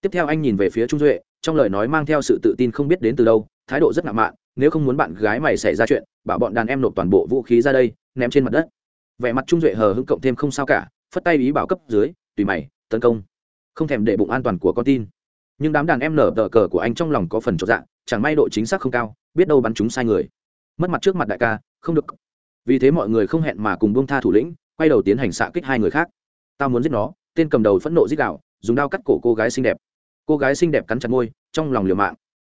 Tiếp theo anh nhìn về phía trung duệ, trong lời nói mang theo sự tự tin không biết đến từ đâu thái độ rất ngạo mạn, nếu không muốn bạn gái mày xảy ra chuyện, bảo bọn đàn em nộp toàn bộ vũ khí ra đây, ném trên mặt đất. Vẻ mặt trung duệ hờ hững cộng thêm không sao cả, phất tay ý bảo cấp dưới, tùy mày, tấn công. Không thèm để bụng an toàn của con tin. Nhưng đám đàn em nở tờ cờ của anh trong lòng có phần trọn dạng chẳng may độ chính xác không cao, biết đâu bắn chúng sai người. Mất mặt trước mặt đại ca, không được. Vì thế mọi người không hẹn mà cùng buông tha thủ lĩnh, quay đầu tiến hành xạ kích hai người khác. Tao muốn giết nó. Tên cầm đầu phẫn nộ giết đạo dùng đao cắt cổ cô gái xinh đẹp. Cô gái xinh đẹp cắn chặt môi, trong lòng liều mạng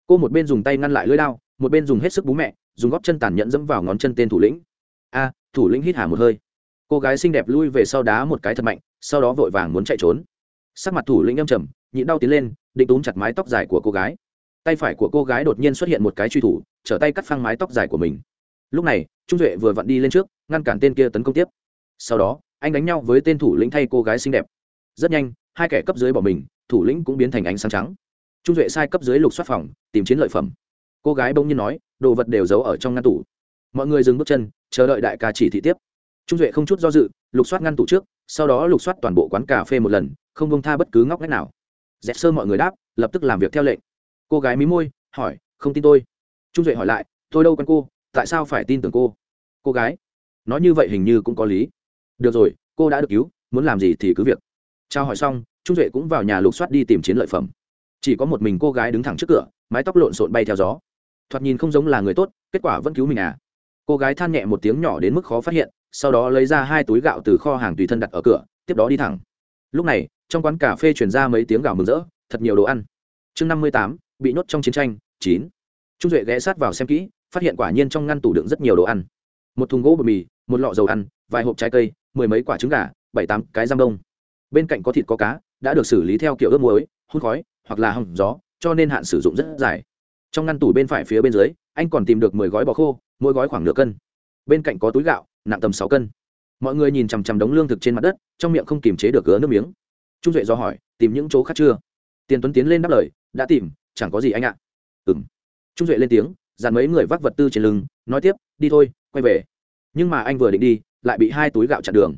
cô một bên dùng tay ngăn lại lưỡi đao, một bên dùng hết sức bú mẹ, dùng góp chân tàn nhẫn dẫm vào ngón chân tên thủ lĩnh. A, thủ lĩnh hít hà một hơi. Cô gái xinh đẹp lui về sau đá một cái thật mạnh, sau đó vội vàng muốn chạy trốn. Sắc mặt thủ lĩnh âm trầm, nhịn đau tiến lên, định túm chặt mái tóc dài của cô gái. Tay phải của cô gái đột nhiên xuất hiện một cái truy thủ, trở tay cắt phăng mái tóc dài của mình. Lúc này, trung duệ vừa vặn đi lên trước, ngăn cản tên kia tấn công tiếp. Sau đó, anh đánh nhau với tên thủ lĩnh thay cô gái xinh đẹp. Rất nhanh, hai kẻ cấp dưới bỏ mình, thủ lĩnh cũng biến thành ánh sáng trắng trung duệ sai cấp dưới lục soát phòng, tìm chiến lợi phẩm. Cô gái bỗng nhiên nói, đồ vật đều giấu ở trong ngăn tủ. Mọi người dừng bước chân, chờ đợi đại ca chỉ thị tiếp. Trung duệ không chút do dự, lục soát ngăn tủ trước, sau đó lục soát toàn bộ quán cà phê một lần, không bông tha bất cứ ngóc ngách nào. Dẹp sơ mọi người đáp, lập tức làm việc theo lệnh. Cô gái mí môi, hỏi, không tin tôi? Trung duệ hỏi lại, tôi đâu quen cô? Tại sao phải tin tưởng cô? Cô gái, nói như vậy hình như cũng có lý. Được rồi, cô đã được cứu, muốn làm gì thì cứ việc. Trao hỏi xong, trung duệ cũng vào nhà lục soát đi tìm chiến lợi phẩm chỉ có một mình cô gái đứng thẳng trước cửa, mái tóc lộn xộn bay theo gió. Thoạt nhìn không giống là người tốt, kết quả vẫn cứu mình à. Cô gái than nhẹ một tiếng nhỏ đến mức khó phát hiện, sau đó lấy ra hai túi gạo từ kho hàng tùy thân đặt ở cửa, tiếp đó đi thẳng. Lúc này, trong quán cà phê chuyển ra mấy tiếng gạo mừng rỡ, thật nhiều đồ ăn. Chương năm mươi tám, bị nhốt trong chiến tranh, chín. Trung duệ ghé sát vào xem kỹ, phát hiện quả nhiên trong ngăn tủ đựng rất nhiều đồ ăn. Một thùng gỗ bột mì, một lọ dầu ăn, vài hộp trái cây, mười mấy quả trứng gà, bảy tám cái giam đông. Bên cạnh có thịt có cá, đã được xử lý theo kiểu ướp muối hút khói hoặc là hỏng gió, cho nên hạn sử dụng rất dài. Trong ngăn tủ bên phải phía bên dưới, anh còn tìm được mười gói bò khô, mỗi gói khoảng nửa cân. Bên cạnh có túi gạo, nặng tầm sáu cân. Mọi người nhìn chằm chằm đống lương thực trên mặt đất, trong miệng không kiềm chế được gỡ nước miếng. Trung duệ do hỏi, tìm những chỗ khác chưa? Tiền tuấn tiến lên đáp lời, đã tìm, chẳng có gì anh ạ. À. ừng trung duệ lên tiếng, dàn mấy người vác vật tư trên lưng, nói tiếp, đi thôi, quay về. Nhưng mà anh vừa định đi, lại bị hai túi gạo chặn đường.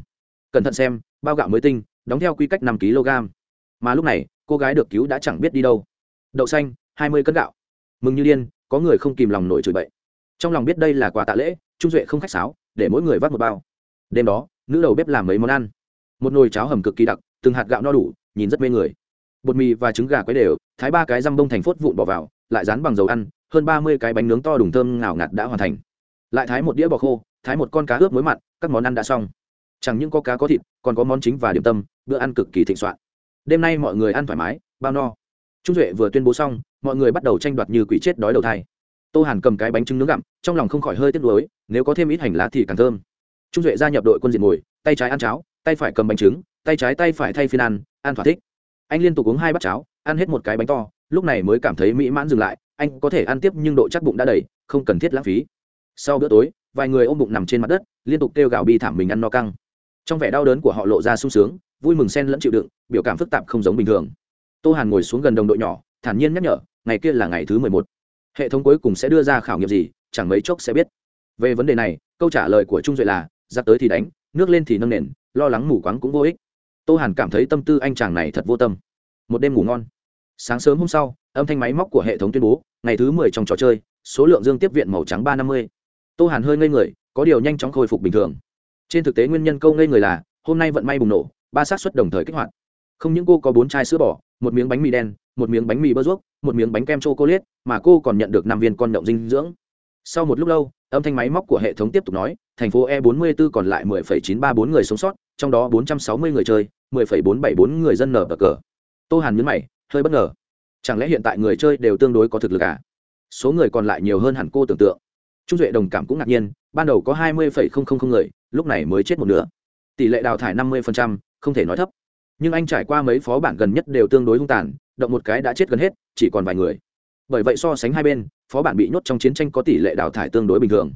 Cẩn thận xem, bao gạo mới tinh, đóng theo quy cách năm kg mà lúc này, cô gái được cứu đã chẳng biết đi đâu. Đậu xanh, hai mươi cân gạo. Mừng như điên, có người không kìm lòng nổi chửi bậy. Trong lòng biết đây là quà tạ lễ, trung duệ không khách sáo, để mỗi người vác một bao. Đêm đó, nữ đầu bếp làm mấy món ăn. Một nồi cháo hầm cực kỳ đặc, từng hạt gạo no đủ, nhìn rất mê người. Bột mì và trứng gà quấy đều, thái ba cái răm bông thành phốt vụn bỏ vào, lại rán bằng dầu ăn, hơn ba mươi cái bánh nướng to đùng thơm ngào ngạt đã hoàn thành. Lại thái một đĩa bò khô, thái một con cá ướp muối mặn, các món ăn đã xong. Chẳng những có cá có thịt, còn có món chính và điểm tâm, bữa ăn cực kỳ thịnh soạn đêm nay mọi người ăn thoải mái, bao no. Trung duệ vừa tuyên bố xong, mọi người bắt đầu tranh đoạt như quỷ chết đói đầu thai. Tô hàn cầm cái bánh trứng nướng gặm, trong lòng không khỏi hơi tiếc nuối, nếu có thêm ít hành lá thì càng thơm. Trung duệ gia nhập đội quân diện ngồi, tay trái ăn cháo, tay phải cầm bánh trứng, tay trái tay phải thay phiên ăn ăn thỏa thích. Anh liên tục uống hai bát cháo, ăn hết một cái bánh to, lúc này mới cảm thấy mỹ mãn dừng lại, anh có thể ăn tiếp nhưng độ chắc bụng đã đầy, không cần thiết lãng phí. Sau bữa tối, vài người ôm bụng nằm trên mặt đất, liên tục kêu gào bi thảm mình ăn no căng. Trong vẻ đau đớn của họ lộ ra sung sướng vui mừng xen lẫn chịu đựng, biểu cảm phức tạp không giống bình thường. Tô hàn ngồi xuống gần đồng đội nhỏ, thản nhiên nhắc nhở, ngày kia là ngày thứ mười một. Hệ thống cuối cùng sẽ đưa ra khảo nghiệm gì, chẳng mấy chốc sẽ biết. Về vấn đề này, câu trả lời của trung duệ là, giặc tới thì đánh, nước lên thì nâng nền, lo lắng mù quáng cũng vô ích. Tô hàn cảm thấy tâm tư anh chàng này thật vô tâm. Một đêm ngủ ngon. Sáng sớm hôm sau, âm thanh máy móc của hệ thống tuyên bố, ngày thứ mười trong trò chơi, số lượng dương tiếp viện màu trắng ba năm mươi. Tô hàn hơi ngây người, có điều nhanh chóng khôi phục bình thường. Trên thực tế nguyên nhân câu ngây người là, hôm nay vận may bùng nổ ba xác suất đồng thời kích hoạt. Không những cô có bốn chai sữa bò một miếng bánh mì đen một miếng bánh mì bơ ruốc một miếng bánh kem chocolate mà cô còn nhận được năm viên con động dinh dưỡng. Sau một lúc lâu âm thanh máy móc của hệ thống tiếp tục nói thành phố e 44 còn lại 10,934 người sống sót trong đó 460 người chơi 10,474 người dân nở bờ cờ. Tô hàn nhấn mày hơi bất ngờ. Chẳng lẽ hiện tại người chơi đều tương đối có thực lực à? Số người còn lại nhiều hơn hẳn cô tưởng tượng. Trung duệ đồng cảm cũng ngạc nhiên ban đầu có 20,000 người lúc này mới chết một nửa. Tỷ lệ đào thải 50%, không thể nói thấp. Nhưng anh trải qua mấy phó bản gần nhất đều tương đối hung tàn, động một cái đã chết gần hết, chỉ còn vài người. Bởi vậy so sánh hai bên, phó bản bị nhốt trong chiến tranh có tỷ lệ đào thải tương đối bình thường.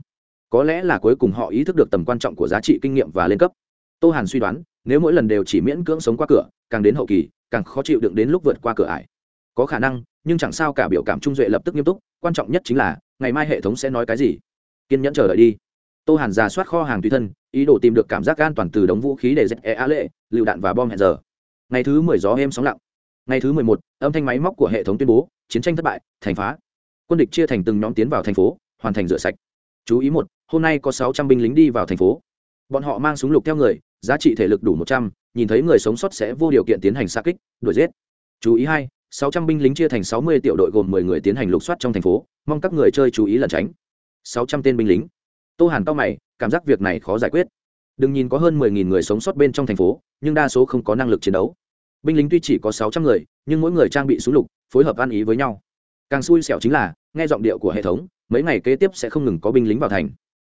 Có lẽ là cuối cùng họ ý thức được tầm quan trọng của giá trị kinh nghiệm và lên cấp. Tô hàn suy đoán, nếu mỗi lần đều chỉ miễn cưỡng sống qua cửa, càng đến hậu kỳ, càng khó chịu đựng đến lúc vượt qua cửa ải. Có khả năng, nhưng chẳng sao cả biểu cảm trung duệ lập tức nghiêm túc, quan trọng nhất chính là, ngày mai hệ thống sẽ nói cái gì. Kiên nhẫn chờ đợi đi tô hàn giả soát kho hàng tùy thân, ý đồ tìm được cảm giác an toàn từ đống vũ khí để dẹp e a lệ, lựu đạn và bom hẹn giờ. Ngày thứ mười gió êm sóng lặng. Ngày thứ mười một, âm thanh máy móc của hệ thống tuyên bố, chiến tranh thất bại, thành phá. Quân địch chia thành từng nhóm tiến vào thành phố, hoàn thành rửa sạch. Chú ý một, hôm nay có sáu trăm binh lính đi vào thành phố. Bọn họ mang súng lục theo người, giá trị thể lực đủ một trăm, nhìn thấy người sống sót sẽ vô điều kiện tiến hành xa kích, đuổi giết. Chú ý hai, sáu trăm binh lính chia thành sáu mươi tiểu đội gồm mười người tiến hành lục soát trong thành phố, mong các người chơi chú ý lẩn tránh. Sáu trăm tên binh lính tô hàn cao mày, cảm giác việc này khó giải quyết. Đừng nhìn có hơn mười nghìn người sống sót bên trong thành phố, nhưng đa số không có năng lực chiến đấu. Binh lính tuy chỉ có sáu trăm người, nhưng mỗi người trang bị súng lục, phối hợp ăn ý với nhau. Càng xui xẻo chính là, nghe giọng điệu của hệ thống, mấy ngày kế tiếp sẽ không ngừng có binh lính vào thành.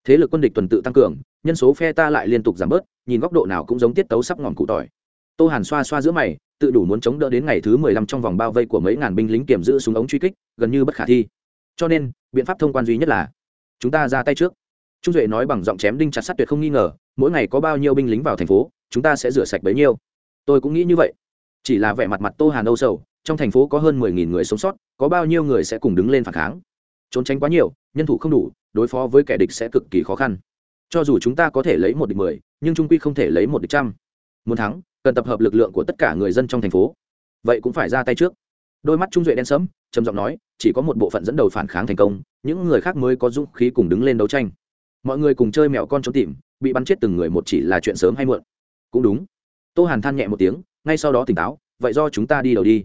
Thế lực quân địch tuần tự tăng cường, nhân số phe ta lại liên tục giảm bớt, nhìn góc độ nào cũng giống tiết tấu sắp ngọn cụ tỏi. Tô hàn xoa xoa giữa mày, tự đủ muốn chống đỡ đến ngày thứ mười lăm trong vòng bao vây của mấy ngàn binh lính kiểm giữ súng ống truy kích, gần như bất khả thi. Cho nên, biện pháp thông quan duy nhất là, chúng ta ra tay trước trung duệ nói bằng giọng chém đinh chặt sắt tuyệt không nghi ngờ, mỗi ngày có bao nhiêu binh lính vào thành phố, chúng ta sẽ rửa sạch bấy nhiêu. Tôi cũng nghĩ như vậy. Chỉ là vẻ mặt mặt tô hàn âu sầu, trong thành phố có hơn mười nghìn người sống sót, có bao nhiêu người sẽ cùng đứng lên phản kháng? Trốn tránh quá nhiều, nhân thủ không đủ, đối phó với kẻ địch sẽ cực kỳ khó khăn. Cho dù chúng ta có thể lấy một địch mười, nhưng trung quy không thể lấy một địch trăm. Muốn thắng, cần tập hợp lực lượng của tất cả người dân trong thành phố. Vậy cũng phải ra tay trước. Đôi mắt trung duệ đen sẫm, trầm giọng nói, chỉ có một bộ phận dẫn đầu phản kháng thành công, những người khác mới có dũng khí cùng đứng lên đấu tranh mọi người cùng chơi mèo con trốn tìm, bị bắn chết từng người một chỉ là chuyện sớm hay muộn. Cũng đúng. Tô hàn than nhẹ một tiếng, ngay sau đó tỉnh táo, vậy do chúng ta đi đầu đi.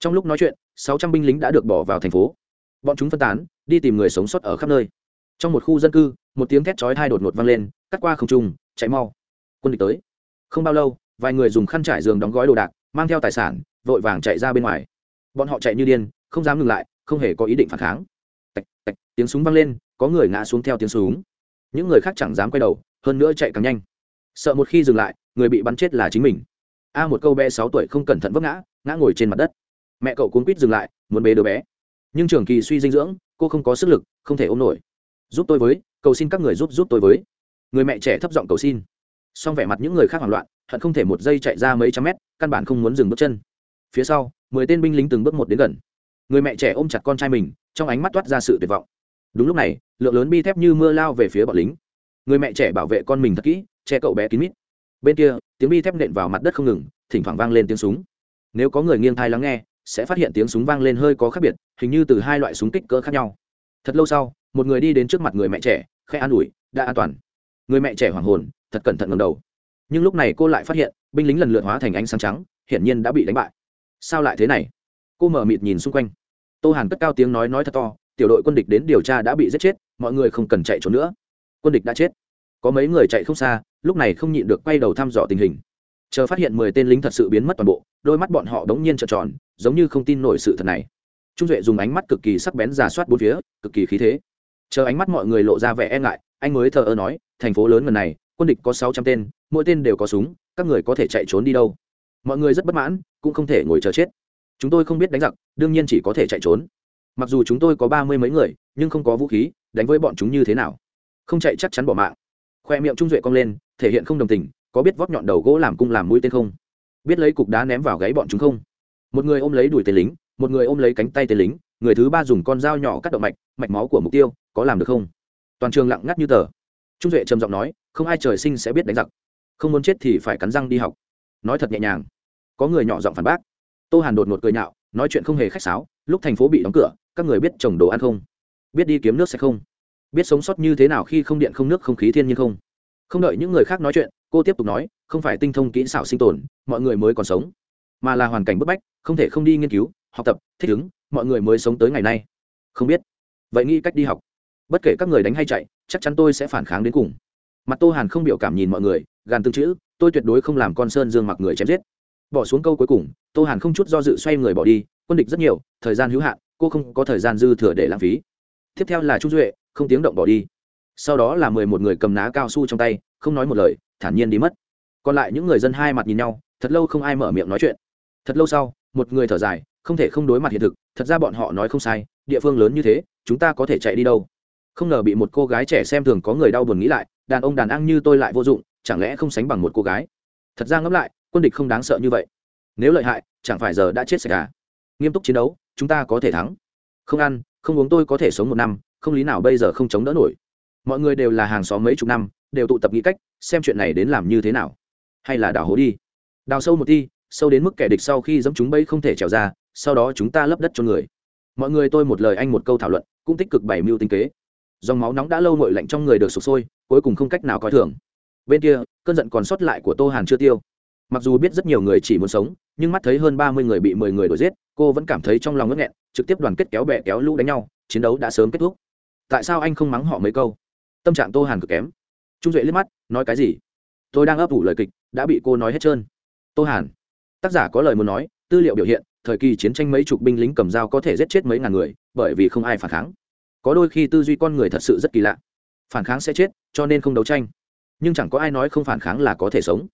Trong lúc nói chuyện, sáu trăm binh lính đã được bỏ vào thành phố. Bọn chúng phân tán, đi tìm người sống sót ở khắp nơi. Trong một khu dân cư, một tiếng thét chói thai đột ngột vang lên, cắt qua không trung, chạy mau. Quân địch tới. Không bao lâu, vài người dùng khăn trải giường đóng gói đồ đạc, mang theo tài sản, vội vàng chạy ra bên ngoài. Bọn họ chạy như điên, không dám ngừng lại, không hề có ý định phản kháng. Tạch tạch, tiếng súng vang lên, có người ngã xuống theo tiếng súng những người khác chẳng dám quay đầu, hơn nữa chạy càng nhanh. Sợ một khi dừng lại, người bị bắn chết là chính mình. A, một câu bé sáu tuổi không cẩn thận vấp ngã ngã ngồi trên mặt đất. Mẹ cậu cuốn quýt dừng lại, muốn bế đứa bé. Nhưng trường kỳ suy dinh dưỡng, cô không có sức lực, không thể ôm nổi. Giúp tôi với, cầu xin các người giúp giúp tôi với. Người mẹ trẻ thấp giọng cầu xin. Song vẻ mặt những người khác hoảng loạn, hận không thể một giây chạy ra mấy trăm mét, căn bản không muốn dừng bước chân. Phía sau, mười tên binh lính từng bước một đến gần. Người mẹ trẻ ôm chặt con trai mình, trong ánh mắt toát ra sự tuyệt vọng. Đúng lúc này lượng lớn bi thép như mưa lao về phía bọn lính. Người mẹ trẻ bảo vệ con mình thật kỹ, che cậu bé kín mít. Bên kia, tiếng bi thép nện vào mặt đất không ngừng, thỉnh thoảng vang lên tiếng súng. Nếu có người nghiêng thai lắng nghe, sẽ phát hiện tiếng súng vang lên hơi có khác biệt, hình như từ hai loại súng kích cỡ khác nhau. Thật lâu sau, một người đi đến trước mặt người mẹ trẻ, khẽ an ủi, đã an toàn. Người mẹ trẻ hoảng hồn, thật cẩn thận ngầm đầu. Nhưng lúc này cô lại phát hiện, binh lính lần lượt hóa thành ánh sáng trắng, hiển nhiên đã bị đánh bại. Sao lại thế này? Cô mở mịt nhìn xung quanh. Tô hàn cất cao tiếng nói nói thật to tiểu đội quân địch đến điều tra đã bị giết chết, mọi người không cần chạy trốn nữa. Quân địch đã chết. Có mấy người chạy không xa, lúc này không nhịn được quay đầu thăm dò tình hình. Chờ phát hiện mười tên lính thật sự biến mất toàn bộ, đôi mắt bọn họ đ ố n g nhiên trợn tròn, giống như không tin nổi sự thật này. Trung duệ dùng ánh mắt cực kỳ sắc bén giả soát bốn phía, cực kỳ khí thế. Chờ ánh mắt mọi người lộ ra vẻ e ngại, anh mới thờ ơ nói, thành phố lớn lần này, quân địch có sáu trăm tên, mỗi tên đều có súng, các người có thể chạy trốn đi đâu? Mọi người rất bất mãn, cũng không thể ngồi chờ chết. Chúng tôi không biết đánh giặc, đương nhiên chỉ có thể chạy trốn mặc dù chúng tôi có ba mươi mấy người, nhưng không có vũ khí, đánh với bọn chúng như thế nào? Không chạy chắc chắn bỏ mạng. Khoe miệng trung duệ cong lên, thể hiện không đồng tình, có biết vót nhọn đầu gỗ làm cung làm mũi tên không? Biết lấy cục đá ném vào gáy bọn chúng không? Một người ôm lấy đùi tên lính, một người ôm lấy cánh tay tên lính, người thứ ba dùng con dao nhỏ cắt động mạch mạch máu của mục tiêu, có làm được không? Toàn trường lặng ngắt như tờ. Trung duệ trầm giọng nói, không ai trời sinh sẽ biết đánh giặc. Không muốn chết thì phải cắn răng đi học. Nói thật nhẹ nhàng. Có người nhỏ giọng phản bác. Tô hàn đột ngột cười nhạo, nói chuyện không hề khách sáo, lúc thành phố bị đóng cửa các người biết trồng đồ ăn không? Biết đi kiếm nước sẽ không? Biết sống sót như thế nào khi không điện không nước không khí thiên nhiên không? Không đợi những người khác nói chuyện, cô tiếp tục nói, không phải tinh thông kỹ xảo sinh tồn, mọi người mới còn sống, mà là hoàn cảnh bức bách, không thể không đi nghiên cứu, học tập, thích ứng, mọi người mới sống tới ngày nay. Không biết. Vậy nghĩ cách đi học. Bất kể các người đánh hay chạy, chắc chắn tôi sẽ phản kháng đến cùng. Mặt tô hàn không biểu cảm nhìn mọi người, gàn tương chữ, tôi tuyệt đối không làm con sơn dương mặc người chém giết. Bỏ xuống câu cuối cùng, tô hàn không chút do dự xoay người bỏ đi, quân địch rất nhiều, thời gian hữu hạn cô không có thời gian dư thừa để lãng phí. Tiếp theo là trung duệ, không tiếng động bỏ đi. Sau đó là mười một người cầm ná cao su trong tay, không nói một lời, thản nhiên đi mất. Còn lại những người dân hai mặt nhìn nhau, thật lâu không ai mở miệng nói chuyện. Thật lâu sau, một người thở dài, không thể không đối mặt hiện thực, thật ra bọn họ nói không sai, địa phương lớn như thế, chúng ta có thể chạy đi đâu? Không ngờ bị một cô gái trẻ xem thường có người đau buồn nghĩ lại, đàn ông đàn ăn như tôi lại vô dụng, chẳng lẽ không sánh bằng một cô gái? Thật ra ngẫm lại, quân địch không đáng sợ như vậy. Nếu lợi hại, chẳng phải giờ đã chết sạch à? Nghiêm túc chiến đấu chúng ta có thể thắng. Không ăn không uống tôi có thể sống một năm không lý nào bây giờ không chống đỡ nổi. Mọi người đều là hàng xóm mấy chục năm đều tụ tập nghĩ cách xem chuyện này đến làm như thế nào. Hay là đào hố đi. Đào sâu một đi, sâu đến mức kẻ địch sau khi dẫm chúng bẫy không thể trèo ra sau đó chúng ta lấp đất cho người. Mọi người tôi một lời anh một câu thảo luận cũng tích cực bảy mưu tinh kế. Dòng máu nóng đã lâu ngội lạnh trong người được sụp sôi cuối cùng không cách nào coi thường. Bên kia cơn giận còn sót lại của tô hàn chưa tiêu. Mặc dù biết rất nhiều người chỉ muốn sống nhưng mắt thấy hơn ba mươi người bị mười người đuổi giết cô vẫn cảm thấy trong lòng ngất nghẹn, trực tiếp đoàn kết kéo bè kéo lũ đánh nhau, chiến đấu đã sớm kết thúc. Tại sao anh không mắng họ mấy câu? Tâm trạng tô hàn cực kém. Trung duệ liếc mắt, nói cái gì? Tôi đang ấp ủ lời kịch, đã bị cô nói hết trơn. Tô hàn. Tác giả có lời muốn nói, tư liệu biểu hiện, thời kỳ chiến tranh mấy chục binh lính cầm dao có thể giết chết mấy ngàn người, bởi vì không ai phản kháng. Có đôi khi tư duy con người thật sự rất kỳ lạ. Phản kháng sẽ chết, cho nên không đấu tranh. Nhưng chẳng có ai nói không phản kháng là có thể sống.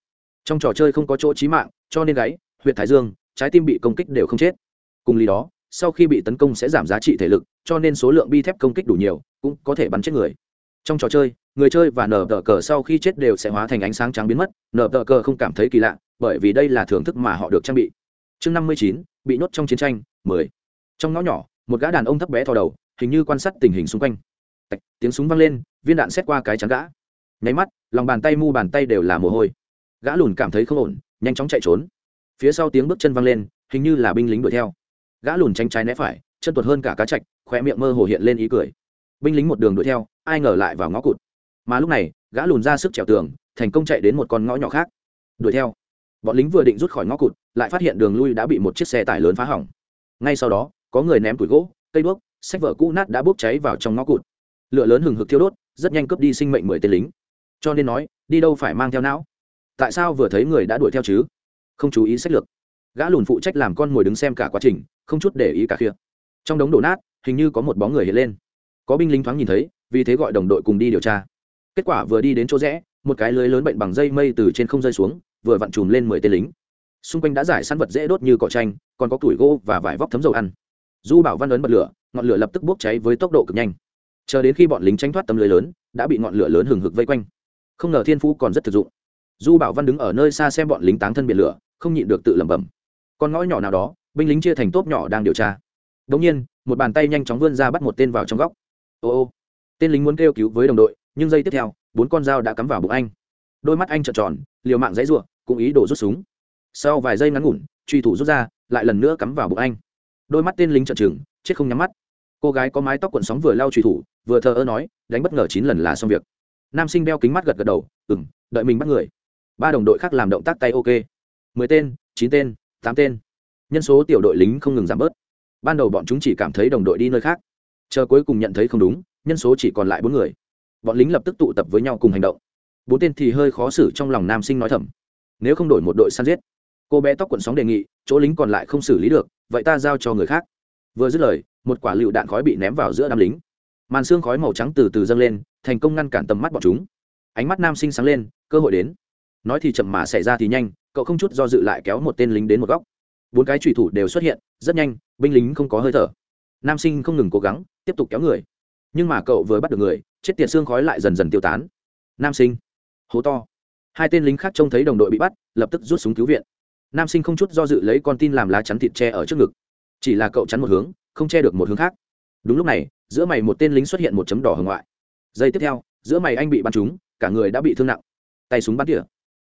Trong trò chơi không có chỗ trí mạng, cho nên gáy huyện thái dương, trái tim bị công kích đều không chết cùng lý đó sau khi bị tấn công sẽ giảm giá trị thể lực cho nên số lượng bi thép công kích đủ nhiều cũng có thể bắn chết người. Trong trò chơi người chơi và nở tờ cờ sau khi chết đều sẽ hóa thành ánh sáng trắng biến mất nở tờ cờ không cảm thấy kỳ lạ bởi vì đây là thưởng thức mà họ được trang bị. Chương năm mươi chín bị nhốt trong chiến tranh mười. Trong ngõ nhỏ một gã đàn ông thấp bé thò đầu hình như quan sát tình hình xung quanh. Tạch, tiếng súng vang lên viên đạn xét qua cái chắn gã. Nháy mắt lòng bàn tay mu bàn tay đều là mồ hôi. Gã lùn cảm thấy không ổn nhanh chóng chạy trốn. Phía sau tiếng bước chân vang lên hình như là binh lính đuổi theo gã lùn tranh trái né phải, chân tuột hơn cả cá chạch khoe miệng mơ hồ hiện lên ý cười. Binh lính một đường đuổi theo, ai ngờ lại vào ngõ cụt. Mà lúc này, gã lùn ra sức trèo tường, thành công chạy đến một con ngõ nhỏ khác. Đuổi theo. Bọn lính vừa định rút khỏi ngõ cụt, lại phát hiện đường lui đã bị một chiếc xe tải lớn phá hỏng. Ngay sau đó, có người ném củi gỗ, cây đuốc, sách vở cũ nát đã bốc cháy vào trong ngõ cụt. Lửa lớn hừng hực thiêu đốt, rất nhanh cướp đi sinh mệnh mười tên lính. Cho nên nói, đi đâu phải mang theo não? Tại sao vừa thấy người đã đuổi theo chứ? Không chú ý sách lược gã lùn phụ trách làm con ngồi đứng xem cả quá trình, không chút để ý cả khía. Trong đống đổ nát, hình như có một bóng người hiện lên. Có binh lính thoáng nhìn thấy, vì thế gọi đồng đội cùng đi điều tra. Kết quả vừa đi đến chỗ rẽ, một cái lưới lớn bệnh bằng dây mây từ trên không rơi xuống, vừa vặn chùm lên mười tên lính. Xung quanh đã giải săn vật dễ đốt như cỏ tranh còn có củi gỗ và vải vóc thấm dầu ăn. Du bảo văn ấn bật lửa, ngọn lửa lập tức bốc cháy với tốc độ cực nhanh. Chờ đến khi bọn lính tránh thoát tấm lưới lớn, đã bị ngọn lửa lớn hừng hực vây quanh. Không ngờ thiên phú còn rất thực dụng. Du bảo văn đứng ở nơi xa xem bọn lính táng thân biển lửa, không nhịn được tự lẩm bẩm con ngõ nhỏ nào đó, binh lính chia thành tốp nhỏ đang điều tra. Đ ỗ n g nhiên, một bàn tay nhanh chóng vươn ra bắt một tên vào trong góc. Ô ô, tên lính muốn kêu cứu với đồng đội, nhưng giây tiếp theo, bốn con dao đã cắm vào bụng anh. Đôi mắt anh trợn tròn, liều mạng dãy ruộng cũng ý đồ rút súng. Sau vài giây ngắn ngủn, truy thủ rút ra, lại lần nữa cắm vào bụng anh. Đôi mắt tên lính trợn trừng, chết không nhắm mắt. Cô gái có mái tóc cuộn sóng vừa lau truy thủ, vừa thờ ơ nói, đánh bất ngờ chín lần là xong việc. Nam sinh đeo kính mắt gật gật đầu ừ m đợi mình bắt người. Ba đồng đội khác làm động tác tay ok. Mười tên, chín tên tám tên. Nhân số tiểu đội lính không ngừng giảm bớt. Ban đầu bọn chúng chỉ cảm thấy đồng đội đi nơi khác. Chờ cuối cùng nhận thấy không đúng, nhân số chỉ còn lại bốn người. Bọn lính lập tức tụ tập với nhau cùng hành động. Bốn tên thì hơi khó xử trong lòng nam sinh nói thầm. Nếu không đổi một đội săn giết. Cô bé tóc quần sóng đề nghị, chỗ lính còn lại không xử lý được, vậy ta giao cho người khác. Vừa dứt lời, một quả lựu đạn khói bị ném vào giữa đám lính. Màn xương khói màu trắng từ từ dâng lên, thành công ngăn cản tầm mắt bọn chúng. Ánh mắt nam sinh sáng lên, cơ hội đến. Nói thì chậm mà, xảy ra thì nhanh cậu không chút do dự lại kéo một tên lính đến một góc. Bốn cái trùy thủ đều xuất hiện, rất nhanh, binh lính không có hơi thở. Nam sinh không ngừng cố gắng, tiếp tục kéo người. Nhưng mà cậu vừa bắt được người, chết tiệt xương khói lại dần dần tiêu tán. Nam sinh, hố to. Hai tên lính khác trông thấy đồng đội bị bắt, lập tức rút súng cứu viện. Nam sinh không chút do dự lấy con tin làm lá chắn thịt tre ở trước ngực. Chỉ là cậu chắn một hướng, không che được một hướng khác. Đúng lúc này, giữa mày một tên lính xuất hiện một chấm đỏ hồng ngoại. Giây tiếp theo, giữa mày anh bị bắn trúng, cả người đã bị thương nặng. Tay súng bắn tỉa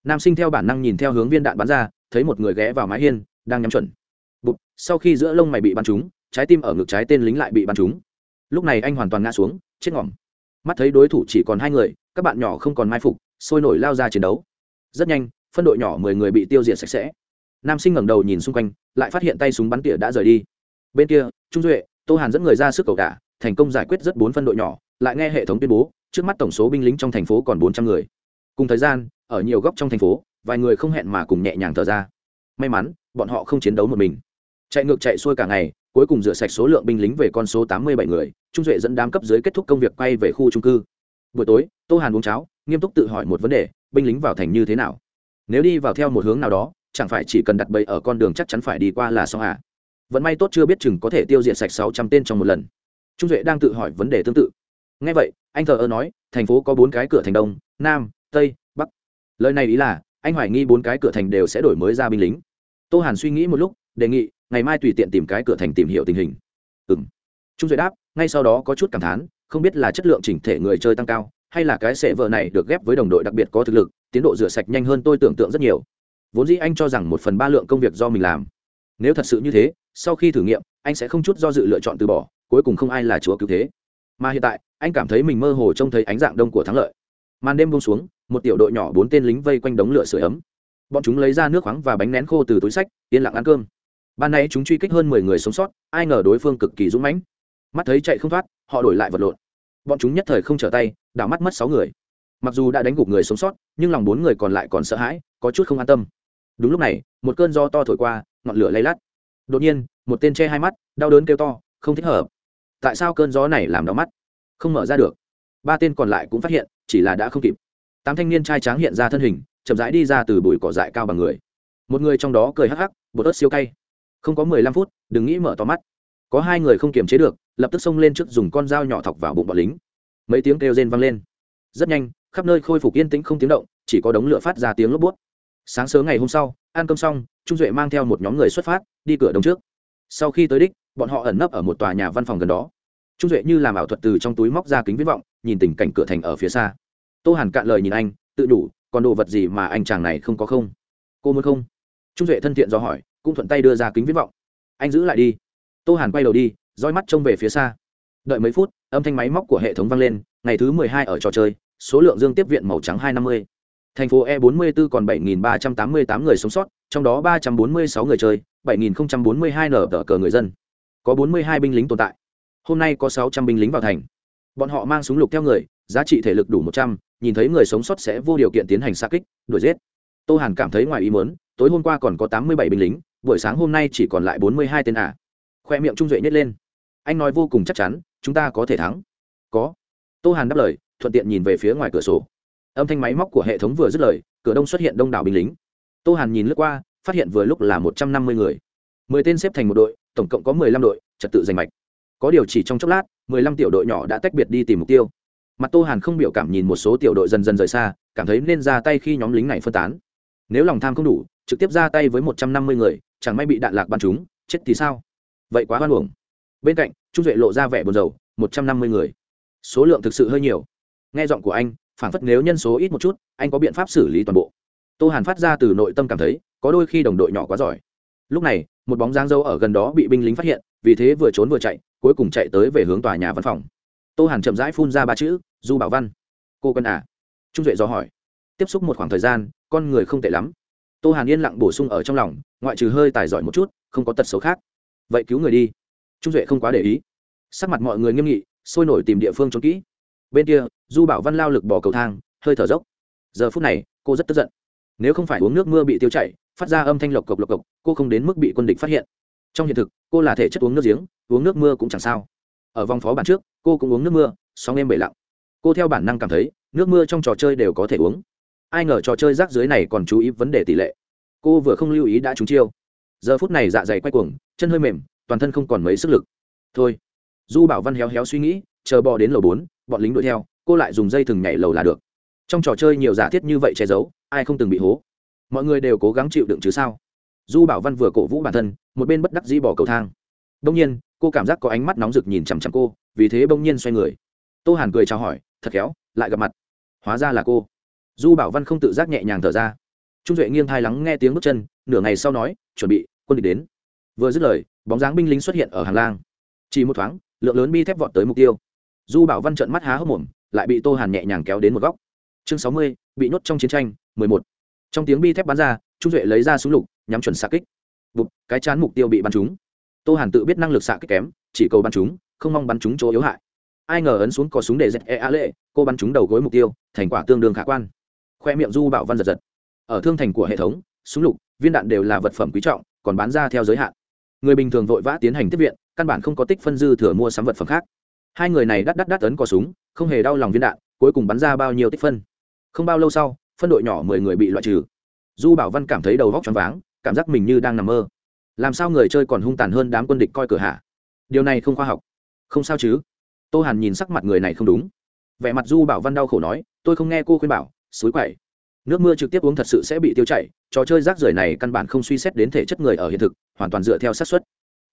nam sinh theo bản năng nhìn theo hướng viên đạn bắn ra, thấy một người ghé vào mái hiên, đang nhắm chuẩn. Bụt sau khi giữa lông mày bị bắn trúng, trái tim ở ngực trái tên lính lại bị bắn trúng. Lúc này anh hoàn toàn ngã xuống, chết ngỏm. Mắt thấy đối thủ chỉ còn hai người, các bạn nhỏ không còn mai phục, sôi nổi lao ra chiến đấu. Rất nhanh, phân đội nhỏ mười người bị tiêu diệt sạch sẽ. Nam sinh ngẩng đầu nhìn xung quanh, lại phát hiện tay súng bắn tỉa đã rời đi. Bên kia, trung duệ, tô hàn dẫn người ra sức cầu đả, thành công giải quyết rất bốn phân đội nhỏ, lại nghe hệ thống tuyên bố, trước mắt tổng số binh lính trong thành phố còn bốn trăm người. Cùng thời gian ở nhiều góc trong thành phố, vài người không hẹn mà cùng nhẹ nhàng thở ra. May mắn, bọn họ không chiến đấu một mình. Chạy ngược chạy xuôi cả ngày, cuối cùng rửa sạch số lượng binh lính về con số tám mươi bảy người, trung duệ dẫn đám cấp dưới kết thúc công việc quay về khu trung cư. Buổi tối, tô hàn uống cháo, nghiêm túc tự hỏi một vấn đề, binh lính vào thành như thế nào? Nếu đi vào theo một hướng nào đó, chẳng phải chỉ cần đặt bẫy ở con đường chắc chắn phải đi qua là xong à? Vẫn may tốt chưa biết chừng có thể tiêu diệt sạch sáu trăm tên trong một lần. Trung duệ đang tự hỏi vấn đề tương tự. Ngay vậy, anh thờ ơ nói, thành phố có bốn cái cửa thành đông, nam, tây lời này ý là, anh hoài nghi bốn cái cửa thành đều sẽ đổi mới ra binh lính. Tô hàn suy nghĩ một lúc, đề nghị, ngày mai tùy tiện tìm cái cửa thành tìm hiểu tình hình. Ừ m trung duệ đáp, ngay sau đó có chút cảm thán, không biết là chất lượng chỉnh thể người chơi tăng cao, hay là cái sệ vợ này được ghép với đồng đội đặc biệt có thực lực, tiến độ rửa sạch nhanh hơn tôi tưởng tượng rất nhiều. Vốn dĩ anh cho rằng một phần ba lượng công việc do mình làm. Nếu thật sự như thế, sau khi thử nghiệm, anh sẽ không chút do dự lựa chọn từ bỏ, cuối cùng không ai là chúa cứu thế. Mà hiện tại, anh cảm thấy mình mơ hồ trông thấy ánh dạng đông của thắng lợi màn đêm buông xuống, một tiểu đội nhỏ bốn tên lính vây quanh đống lửa sửa ấm. Bọn chúng lấy ra nước khoáng và bánh nén khô từ túi sách, yên lặng ăn cơm. Ban nay chúng truy kích hơn mười người sống sót, ai ngờ đối phương cực kỳ dũng mãnh. Mắt thấy chạy không thoát, họ đổi lại vật lộn. Bọn chúng nhất thời không trở tay, đảo mắt mất sáu người. Mặc dù đã đánh gục người sống sót, nhưng lòng bốn người còn lại còn sợ hãi, có chút không an tâm. Đúng lúc này, một cơn gió to thổi qua, ngọn lửa lay lắt. Đột nhiên, một tên che hai mắt, đau đớn kêu to, không thích hợp. Tại sao cơn gió này làm đau mắt? Không mở ra được. Ba tên còn lại cũng phát hiện chỉ là đã không kịp. Tám thanh niên trai tráng hiện ra thân hình, chậm rãi đi ra từ bụi cỏ dại cao bằng người. Một người trong đó cười hắc hắc, bột ớt siêu cay. Không có mười lăm phút, đừng nghĩ mở to mắt. Có hai người không kiềm chế được, lập tức xông lên trước dùng con dao nhỏ thọc vào bụng bọn lính. Mấy tiếng kêu rên vang lên. Rất nhanh, khắp nơi khôi phục yên tĩnh không tiếng động, chỉ có đống lửa phát ra tiếng lốp bút. Sáng sớm ngày hôm sau, ăn cơm xong, trung duệ mang theo một nhóm người xuất phát, đi cửa đông trước. Sau khi tới đích, bọn họ ẩn nấp ở một tòa nhà văn phòng gần đó. Trung duệ như làm ảo thuật từ trong túi móc ra kính viễn vọng nhìn tình cảnh cửa thành ở phía xa. Tô hàn cạn lời nhìn anh, tự đủ còn đồ vật gì mà anh chàng này không có không? Cô muốn không? Trung duệ thân thiện do hỏi, cũng thuận tay đưa ra kính viễn vọng. Anh giữ lại đi. Tô hàn quay đầu đi, roi mắt trông về phía xa. Đợi mấy phút, âm thanh máy móc của hệ thống vang lên, ngày thứ mười hai ở trò chơi, số lượng dương tiếp viện màu trắng hai năm mươi. Thành phố e bốn mươi 44 còn bảy nghìn ba trăm tám mươi tám người sống sót, trong đó ba trăm bốn mươi sáu người chơi, bảy nghìn bốn mươi hai nở tờ cờ người dân. Có bốn mươi hai binh lính tồn tại. Hôm nay có sáu trăm binh lính vào thành bọn họ mang súng lục theo người, giá trị thể lực đủ một trăm, nhìn thấy người sống sót sẽ vô điều kiện tiến hành xa kích, đuổi giết. Tô hàn cảm thấy ngoài ý muốn, tối hôm qua còn có tám mươi bảy binh lính, buổi sáng hôm nay chỉ còn lại bốn mươi hai tên ạ. À. khoe miệng trung duệ nhét lên. Anh nói vô cùng chắc chắn, chúng ta có thể thắng. Có. Tô hàn đáp lời, thuận tiện nhìn về phía ngoài cửa sổ. Âm thanh máy móc của hệ thống vừa dứt lời, cửa đông xuất hiện đông đảo binh lính. Tô hàn nhìn lướt qua, phát hiện vừa lúc là một trăm năm mươi người. Mười tên xếp thành một đội, tổng cộng có mười lăm đội, trật tự giành mạch. Có điều chỉ trong chốc lát mười lăm tiểu đội nhỏ đã tách biệt đi tìm mục tiêu. Mặt tô hàn không biểu cảm nhìn một số tiểu đội dần dần rời xa, cảm thấy nên ra tay khi nhóm lính này phân tán. Nếu lòng tham không đủ, trực tiếp ra tay với một trăm năm mươi người, chẳng may bị đạn lạc bắn chúng chết thì sao? Vậy quá hoan hồng. Bên cạnh, trung duệ lộ ra vẻ buồn rầu, một trăm năm mươi người. Số lượng thực sự hơi nhiều. Nghe giọng của anh phản phất nếu nhân số ít một chút, anh có biện pháp xử lý toàn bộ. Tô hàn phát ra từ nội tâm cảm thấy, có đôi khi đồng đội nhỏ quá giỏi. Lúc này, một bóng dáng dâu ở gần đó bị binh lính phát hiện, vì thế vừa trốn vừa chạy cuối cùng chạy tới về hướng tòa nhà văn phòng. Tô hàn chậm rãi phun ra ba chữ, du bảo văn. Cô cần à? Trung duệ do hỏi. Tiếp xúc một khoảng thời gian, con người không tệ lắm. Tô hàn yên lặng bổ sung ở trong lòng, ngoại trừ hơi tài giỏi một chút, không có tật xấu khác. Vậy cứu người đi. Trung duệ không quá để ý. Sắc mặt mọi người nghiêm nghị, sôi nổi tìm địa phương trốn kỹ. Bên kia, du bảo văn lao lực bỏ cầu thang, hơi thở dốc. Giờ phút này, cô rất tức giận. Nếu không phải uống nước mưa bị tiêu chảy, phát ra âm thanh lộc cộc lộc cộc, cô không đến mức bị quân địch phát hiện trong hiện thực, cô là thể chất uống nước giếng, uống nước mưa cũng chẳng sao. Ở vòng phó bản trước, cô cũng uống nước mưa, sóng em bể lặng. Cô theo bản năng cảm thấy, nước mưa trong trò chơi đều có thể uống. Ai ngờ trò chơi rác dưới này còn chú ý vấn đề tỷ lệ. Cô vừa không lưu ý đã trúng chiêu. Giờ phút này dạ dày quay cuồng, chân hơi mềm, toàn thân không còn mấy sức lực. Thôi. Du bảo văn héo héo suy nghĩ, chờ bò đến lầu bốn, bọn lính đuổi theo, cô lại dùng dây thừng nhảy lầu là được. Trong trò chơi nhiều giả thiết như vậy che giấu, ai không từng bị hố. Mọi người đều cố gắng chịu đựng chứ sao? Du bảo văn vừa cổ vũ bản thân, một bên bất đắc dĩ bỏ cầu thang. Đông nhiên, cô cảm giác có ánh mắt nóng rực nhìn chằm chằm cô, vì thế bỗng nhiên xoay người. Tô hàn cười chào hỏi, thật khéo, lại gặp mặt. Hóa ra là cô. Du bảo văn không tự giác nhẹ nhàng thở ra. Trung duệ nghiêng thai lắng nghe tiếng bước chân, nửa ngày sau nói, chuẩn bị, quân địch đến. Vừa dứt lời, bóng dáng binh lính xuất hiện ở hàng lang. Chỉ một thoáng, lượng lớn bi thép vọt tới mục tiêu. Du bảo văn trợn mắt há hốc mồm, lại bị tô hàn nhẹ nhàng kéo đến một góc. Chương sáu mươi, bị nhốt trong chiến tranh, mười một. Trong tiếng bi thép bắn ra, trung duệ lấy ra súng lục nhắm chuẩn xạ kích. Bụt cái chán mục tiêu bị bắn trúng. Tô hàn tự biết năng lực xạ kích kém, chỉ cầu bắn trúng, không mong bắn trúng chỗ yếu hại. Ai ngờ ấn xuống có súng để dẹp e a lệ, cô bắn trúng đầu gối mục tiêu, thành quả tương đương khả quan. Khoe miệng du bảo văn giật giật. Ở thương thành của hệ thống, súng lục, viên đạn đều là vật phẩm quý trọng, còn bán ra theo giới hạn. Người bình thường vội vã tiến hành tiếp viện, căn bản không có tích phân dư thừa mua sắm vật phẩm khác. Hai người này đắt đắt đắt ấn có súng, không hề đau lòng viên đạn, cuối cùng bắn ra bao nhiêu tích phân. Không bao lâu sau, phân đội nhỏ mười người bị loại trừ. Du bảo văn cảm thấy đầu vóc choáng váng cảm giác mình như đang nằm mơ. Làm sao người chơi còn hung tàn hơn đám quân địch coi cửa hạ điều này không khoa học. Không sao chứ? Tô hàn nhìn sắc mặt người này không đúng. Vẻ mặt du bảo văn đau khổ nói, tôi không nghe cô khuyên bảo, suối quậy. Nước mưa trực tiếp uống thật sự sẽ bị tiêu chảy, trò chơi rác rưởi này căn bản không suy xét đến thể chất người ở hiện thực, hoàn toàn dựa theo xác suất.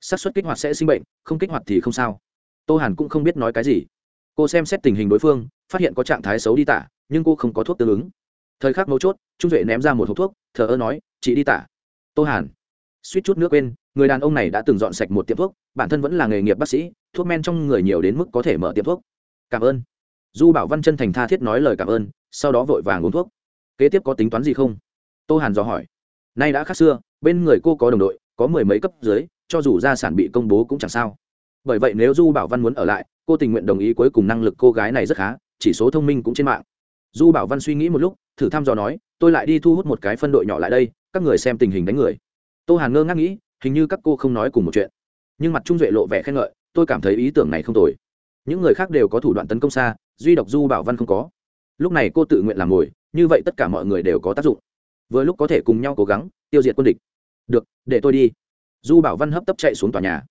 Xác suất kích hoạt sẽ sinh bệnh, không kích hoạt thì không sao. Tô hàn cũng không biết nói cái gì. Cô xem xét tình hình đối phương, phát hiện có trạng thái xấu đi tả, nhưng cô không có thuốc tương ứng. Thời khắc mấu chốt, trung duệ ném ra một hộp thuốc, thờ ơ nói, chị đi tả tô hàn. Suýt chút nước quên, người đàn ông này đã từng dọn sạch một tiệm thuốc, bản thân vẫn là nghề nghiệp bác sĩ, thuốc men trong người nhiều đến mức có thể mở tiệm thuốc. Cảm ơn. Du bảo văn chân thành tha thiết nói lời cảm ơn, sau đó vội vàng uống thuốc. Kế tiếp có tính toán gì không? Tô hàn dò hỏi. Nay đã khác xưa, bên người cô có đồng đội, có mười mấy cấp dưới, cho dù gia sản bị công bố cũng chẳng sao. Bởi vậy nếu du bảo văn muốn ở lại, cô tình nguyện đồng ý cuối cùng năng lực cô gái này rất khá, chỉ số thông minh cũng trên mạng. Du bảo văn suy nghĩ một lúc, thử thăm dò nói, tôi lại đi thu hút một cái phân đội nhỏ lại đây các người xem tình hình đánh người. Tô hàn ngơ ngác nghĩ, hình như các cô không nói cùng một chuyện. Nhưng mặt trung duệ lộ vẻ khen ngợi, tôi cảm thấy ý tưởng này không tồi. Những người khác đều có thủ đoạn tấn công xa, duy độc du bảo văn không có. Lúc này cô tự nguyện làm ngồi như vậy tất cả mọi người đều có tác dụng. Vừa lúc có thể cùng nhau cố gắng, tiêu diệt quân địch. Được, để tôi đi. Du bảo văn hấp tấp chạy xuống tòa nhà.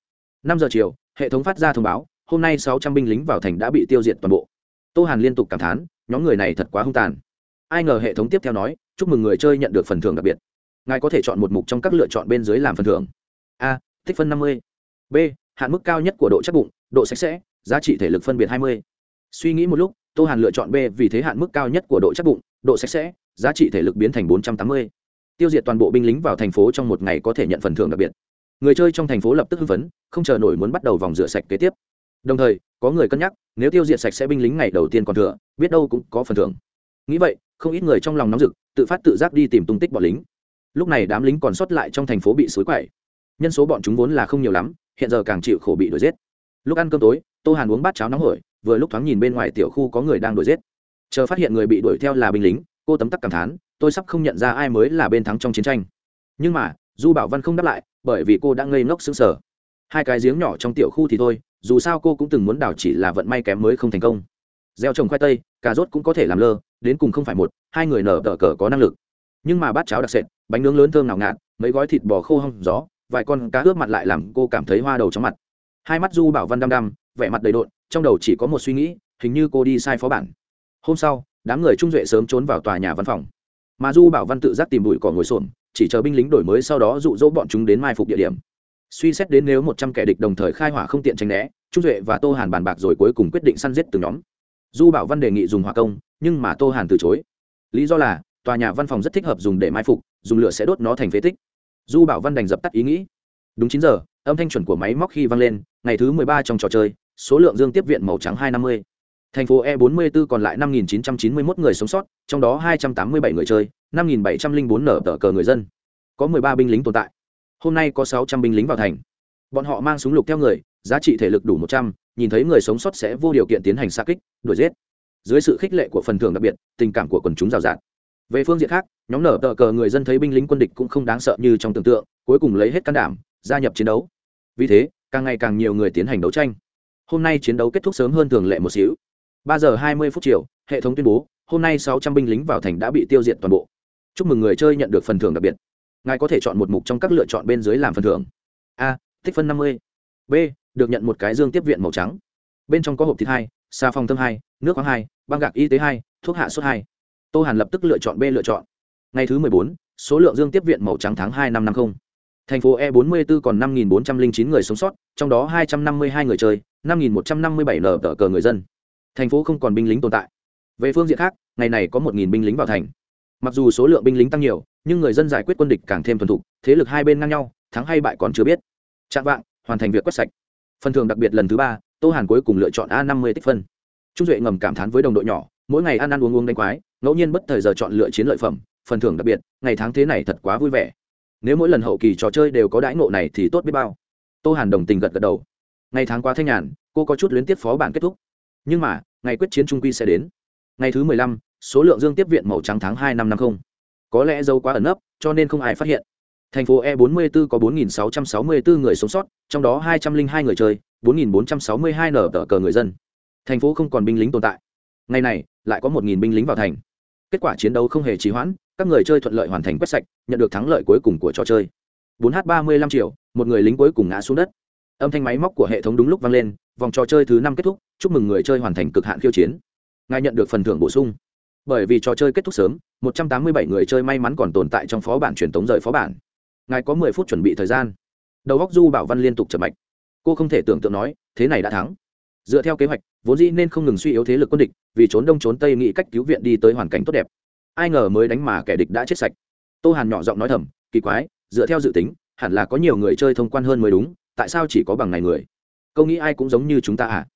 Năm giờ chiều, hệ thống phát ra thông báo, hôm nay sáu trăm binh lính vào thành đã bị tiêu diệt toàn bộ. Tô hàn liên tục cảm thán, nhóm người này thật quá hung tàn. Ai ngờ hệ thống tiếp theo nói, chúc mừng người chơi nhận được phần thưởng đặc biệt ngài có thể chọn một mục trong các lựa chọn bên dưới làm phần thưởng. A tích phân năm mươi. B, hạn mức cao nhất của độ chắc bụng, độ sạch sẽ, giá trị thể lực phân biệt hai mươi. Suy nghĩ một lúc, tô hàn lựa chọn b vì thế hạn mức cao nhất của độ chắc bụng, độ sạch sẽ, giá trị thể lực biến thành bốn trăm tám mươi. Tiêu diệt toàn bộ binh lính vào thành phố trong một ngày có thể nhận phần thưởng đặc biệt. Người chơi trong thành phố lập tức hưng phấn, không chờ nổi muốn bắt đầu vòng rửa sạch kế tiếp. Đồng thời, có người cân nhắc, nếu tiêu diệt sạch sẽ binh lính ngày đầu tiên còn thừa, biết đâu cũng có phần thưởng. Nghĩ vậy, không ít người trong lòng nóng rực, tự phát tự giác đi tìm tung tích bọn lính lúc này đám lính còn sót lại trong thành phố bị xối quậy. Nhân số bọn chúng vốn là không nhiều lắm, hiện giờ càng chịu khổ bị đuổi giết. Lúc ăn cơm tối, tô hàn uống bát cháo nóng hổi, vừa lúc thoáng nhìn bên ngoài tiểu khu có người đang đuổi giết. Chờ phát hiện người bị đuổi theo là binh lính, cô tấm tắc cảm thán, tôi sắp không nhận ra ai mới là bên thắng trong chiến tranh. Nhưng mà, du bảo văn không đáp lại, bởi vì cô đã ngây ngốc xứng sở hai cái giếng nhỏ trong tiểu khu thì thôi, dù sao cô cũng từng muốn đào chỉ là vận may kém mới không thành công. Gieo trồng khoai tây, cà rốt cũng có thể làm lơ, đến cùng không phải một, hai người nở tờ cờ có năng lực nhưng mà bát cháo đặc sệt, bánh nướng lớn thơm nào ngạt, mấy gói thịt bò khô hong gió, vài con cá ướp mặt lại làm cô cảm thấy hoa đầu trong mặt. Hai mắt du bảo văn đăm đăm, vẻ mặt đầy độn, trong đầu chỉ có một suy nghĩ, hình như cô đi sai phó bản. Hôm sau, đám người trung duệ sớm trốn vào tòa nhà văn phòng. Mà du bảo văn tự giác tìm bụi cỏ ngồi xổm, chỉ chờ binh lính đổi mới sau đó dụ dỗ bọn chúng đến mai phục địa điểm. Suy xét đến nếu một trăm kẻ địch đồng thời khai hỏa không tiện tránh né, trung duệ và tô hàn bàn bạc rồi cuối cùng quyết định săn giết từng nhóm. Du bảo văn đề nghị dùng hỏa công, nhưng mà tô hàn từ chối. Lý do là tòa nhà văn phòng rất thích hợp dùng để mai phục, dùng lửa sẽ đốt nó thành phế tích. Du bảo văn đành dập tắt ý nghĩ. Đúng chín giờ, âm thanh chuẩn của máy móc khi vang lên, ngày thứ mười ba trong trò chơi, số lượng dương tiếp viện màu trắng hai năm mươi. Thành phố e bốn mươi 44 còn lại năm nghìn chín trăm chín mươi một người sống sót, trong đó hai trăm tám mươi bảy người chơi, năm nghìn bảy trăm linh bốn nở tờ cờ người dân. Có mười ba binh lính tồn tại. Hôm nay có sáu trăm binh lính vào thành. Bọn họ mang súng lục theo người, giá trị thể lực đủ một trăm, nhìn thấy người sống sót sẽ vô điều kiện tiến hành xa kích, đuổi giết. Dưới sự khích lệ của phần thưởng đặc biệt, tình cảm của quần chúng rào rạt về phương diện khác, nhóm nở tờ cờ người dân thấy binh lính quân địch cũng không đáng sợ như trong tưởng tượng, cuối cùng lấy hết can đảm, gia nhập chiến đấu. Vì thế, càng ngày càng nhiều người tiến hành đấu tranh. Hôm nay chiến đấu kết thúc sớm hơn thường lệ một xíu. Ba giờ hai mươi phút chiều, hệ thống tuyên bố, hôm nay sáu trăm binh lính vào thành đã bị tiêu diệt toàn bộ. Chúc mừng người chơi nhận được phần thưởng đặc biệt. Ngài có thể chọn một mục trong các lựa chọn bên dưới làm phần thưởng. A, tích phân năm mươi. B, được nhận một cái dương tiếp viện màu trắng. Bên trong có hộp thịt hai, xà phòng thơm hai, nước khoáng hai, băng gạc y tế hai, thuốc hạ sốt hai tô hàn lập tức lựa chọn b lựa chọn. Ngày thứ mười bốn, số lượng dương tiếp viện màu trắng tháng hai năm năm mươi thành phố e bốn mươi 44 còn năm bốn trăm linh chín người sống sót, trong đó hai trăm năm mươi hai người chơi, năm một trăm năm mươi bảy nở tờ cờ người dân. Thành phố không còn binh lính tồn tại. Về phương diện khác, ngày này có một binh lính vào thành. Mặc dù số lượng binh lính tăng nhiều, nhưng người dân giải quyết quân địch càng thêm thuần thục, thế lực hai bên ngang nhau, thắng hay bại còn chưa biết. Trạng vạng, hoàn thành việc quét sạch. Phần thưởng đặc biệt lần thứ ba, tô hàn cuối cùng lựa chọn a năm mươi tích phân. Trung duệ ngầm cảm thán với đồng đội nhỏ mỗi ngày ăn ăn uống uống đánh quái, ngẫu nhiên bất thời giờ chọn lựa chiến lợi phẩm, phần thưởng đặc biệt, ngày tháng thế này thật quá vui vẻ. Nếu mỗi lần hậu kỳ trò chơi đều có đãi ngộ này thì tốt biết bao. Tô hàn đồng tình gật gật đầu. Ngày tháng quá thanh nhàn, cô có chút luyến tiếp phó bản kết thúc. Nhưng mà, ngày quyết chiến trung quy sẽ đến. Ngày thứ mười lăm, số lượng dương tiếp viện màu trắng tháng hai năm năm không. Có lẽ dâu quá ẩn ấp cho nên không ai phát hiện. Thành phố e 44 có 4.664 người sống sót, trong đó 202 người chơi 4.462 nở tờ cờ người dân. Thành phố không còn binh lính tồn tại ngày này, lại có 1.000 binh lính vào thành. Kết quả chiến đấu không hề trì hoãn, các người chơi thuận lợi hoàn thành quét sạch, nhận được thắng lợi cuối cùng của trò chơi. 4 h 35 triệu, một người lính cuối cùng ngã xuống đất. Âm thanh máy móc của hệ thống đúng lúc vang lên, vòng trò chơi thứ năm kết thúc, chúc mừng người chơi hoàn thành cực hạn khiêu chiến. Ngài nhận được phần thưởng bổ sung. Bởi vì trò chơi kết thúc sớm 187 người chơi may mắn còn tồn tại trong phó bản truyền tống rời phó bản. Ngài có 10 phút chuẩn bị thời gian. Đầu góc du bảo văn liên tục chậm mạch. Cô không thể tưởng tượng nói, thế này đã thắng dựa theo kế hoạch, vốn dĩ nên không ngừng suy yếu thế lực quân địch, vì trốn đông trốn tây nghĩ cách cứu viện đi tới hoàn cảnh tốt đẹp. Ai ngờ mới đánh mà kẻ địch đã chết sạch. Tô hàn nhỏ giọng nói thầm, kỳ quái, dựa theo dự tính, hẳn là có nhiều người chơi thông quan hơn mới đúng, tại sao chỉ có bằng này người? Câu nghĩ ai cũng giống như chúng ta à?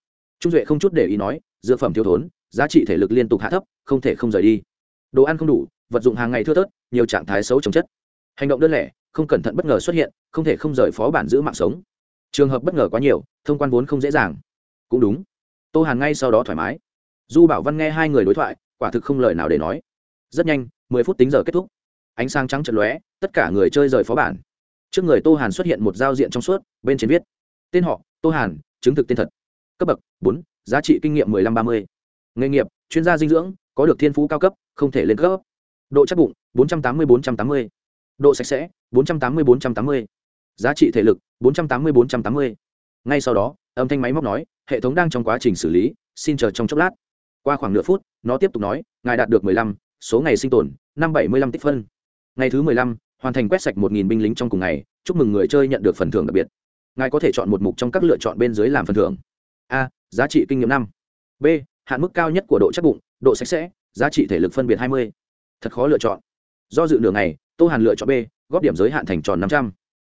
Trung duệ không chút để ý nói dược phẩm thiếu thốn, giá trị thể lực liên tục hạ thấp, không thể không rời đi. Đồ ăn không đủ, vật dụng hàng ngày thưa thớt, nhiều trạng thái xấu chống chất. Hành động đơn lẻ, không cẩn thận bất ngờ xuất hiện, không thể không rời phó bản giữ mạng sống. Trường hợp bất ngờ quá nhiều, thông quan vốn không dễ dàng cũng đúng. Tô hàn ngay sau đó thoải mái. Du bảo văn nghe hai người đối thoại, quả thực không lời nào để nói. Rất nhanh, mười phút tính giờ kết thúc. Ánh sáng trắng chật lóe, tất cả người chơi rời phó bản. Trước người tô hàn xuất hiện một giao diện trong suốt, bên trên viết. Tên họ, tô hàn, chứng thực tên thật. Cấp bậc, bốn, giá trị kinh nghiệm mười lăm ba mươi. Nghề nghiệp, chuyên gia dinh dưỡng, có được thiên phú cao cấp, không thể lên cấp. Độ chắc bụng, bốn trăm tám mươi bốn trăm tám mươi. Độ sạch sẽ, bốn trăm tám mươi bốn trăm tám mươi. Giá trị thể lực, bốn trăm tám mươi bốn trăm tám mươi. Ngay sau đó âm thanh máy móc nói, hệ thống đang trong quá trình xử lý, xin chờ trong chốc lát. Qua khoảng nửa phút, nó tiếp tục nói, ngài đạt được mười lăm, số ngày sinh tồn, năm bảy mươi lăm tích phân. Ngày thứ mười lăm, hoàn thành quét sạch một nghìn binh lính trong cùng ngày, chúc mừng người chơi nhận được phần thưởng đặc biệt. Ngài có thể chọn một mục trong các lựa chọn bên dưới làm phần thưởng. A, giá trị kinh nghiệm năm. B, hạn mức cao nhất của độ chắc bụng, độ sạch sẽ, giá trị thể lực phân biệt hai mươi. Thật khó lựa chọn. Do dự nửa ngày, tô hàn lựa chọn b, góp điểm giới hạn thành tròn năm trăm.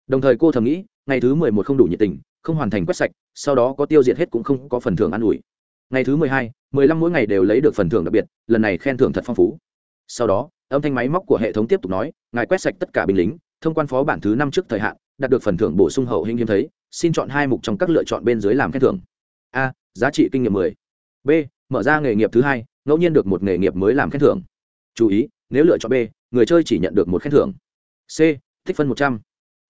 Đồng thời cô thầm nghĩ, ngày thứ mười một không đủ nhiệt tình, không hoàn thành quét sạch sau đó có tiêu diệt hết cũng không có phần thưởng an ủi. Ngày thứ mười hai, mười lăm mỗi ngày đều lấy được phần thưởng đặc biệt, lần này khen thưởng thật phong phú. Sau đó, âm thanh máy móc của hệ thống tiếp tục nói, ngài quét sạch tất cả binh lính, thông quan phó bản thứ năm trước thời hạn, đạt được phần thưởng bổ sung hậu hình hiếm thấy, xin chọn hai mục trong các lựa chọn bên dưới làm khen thưởng. A, giá trị kinh nghiệm mười. B, mở ra nghề nghiệp thứ hai, ngẫu nhiên được một nghề nghiệp mới làm khen thưởng. Chú ý, nếu lựa chọn b, người chơi chỉ nhận được một khen thưởng. C tích phân một trăm.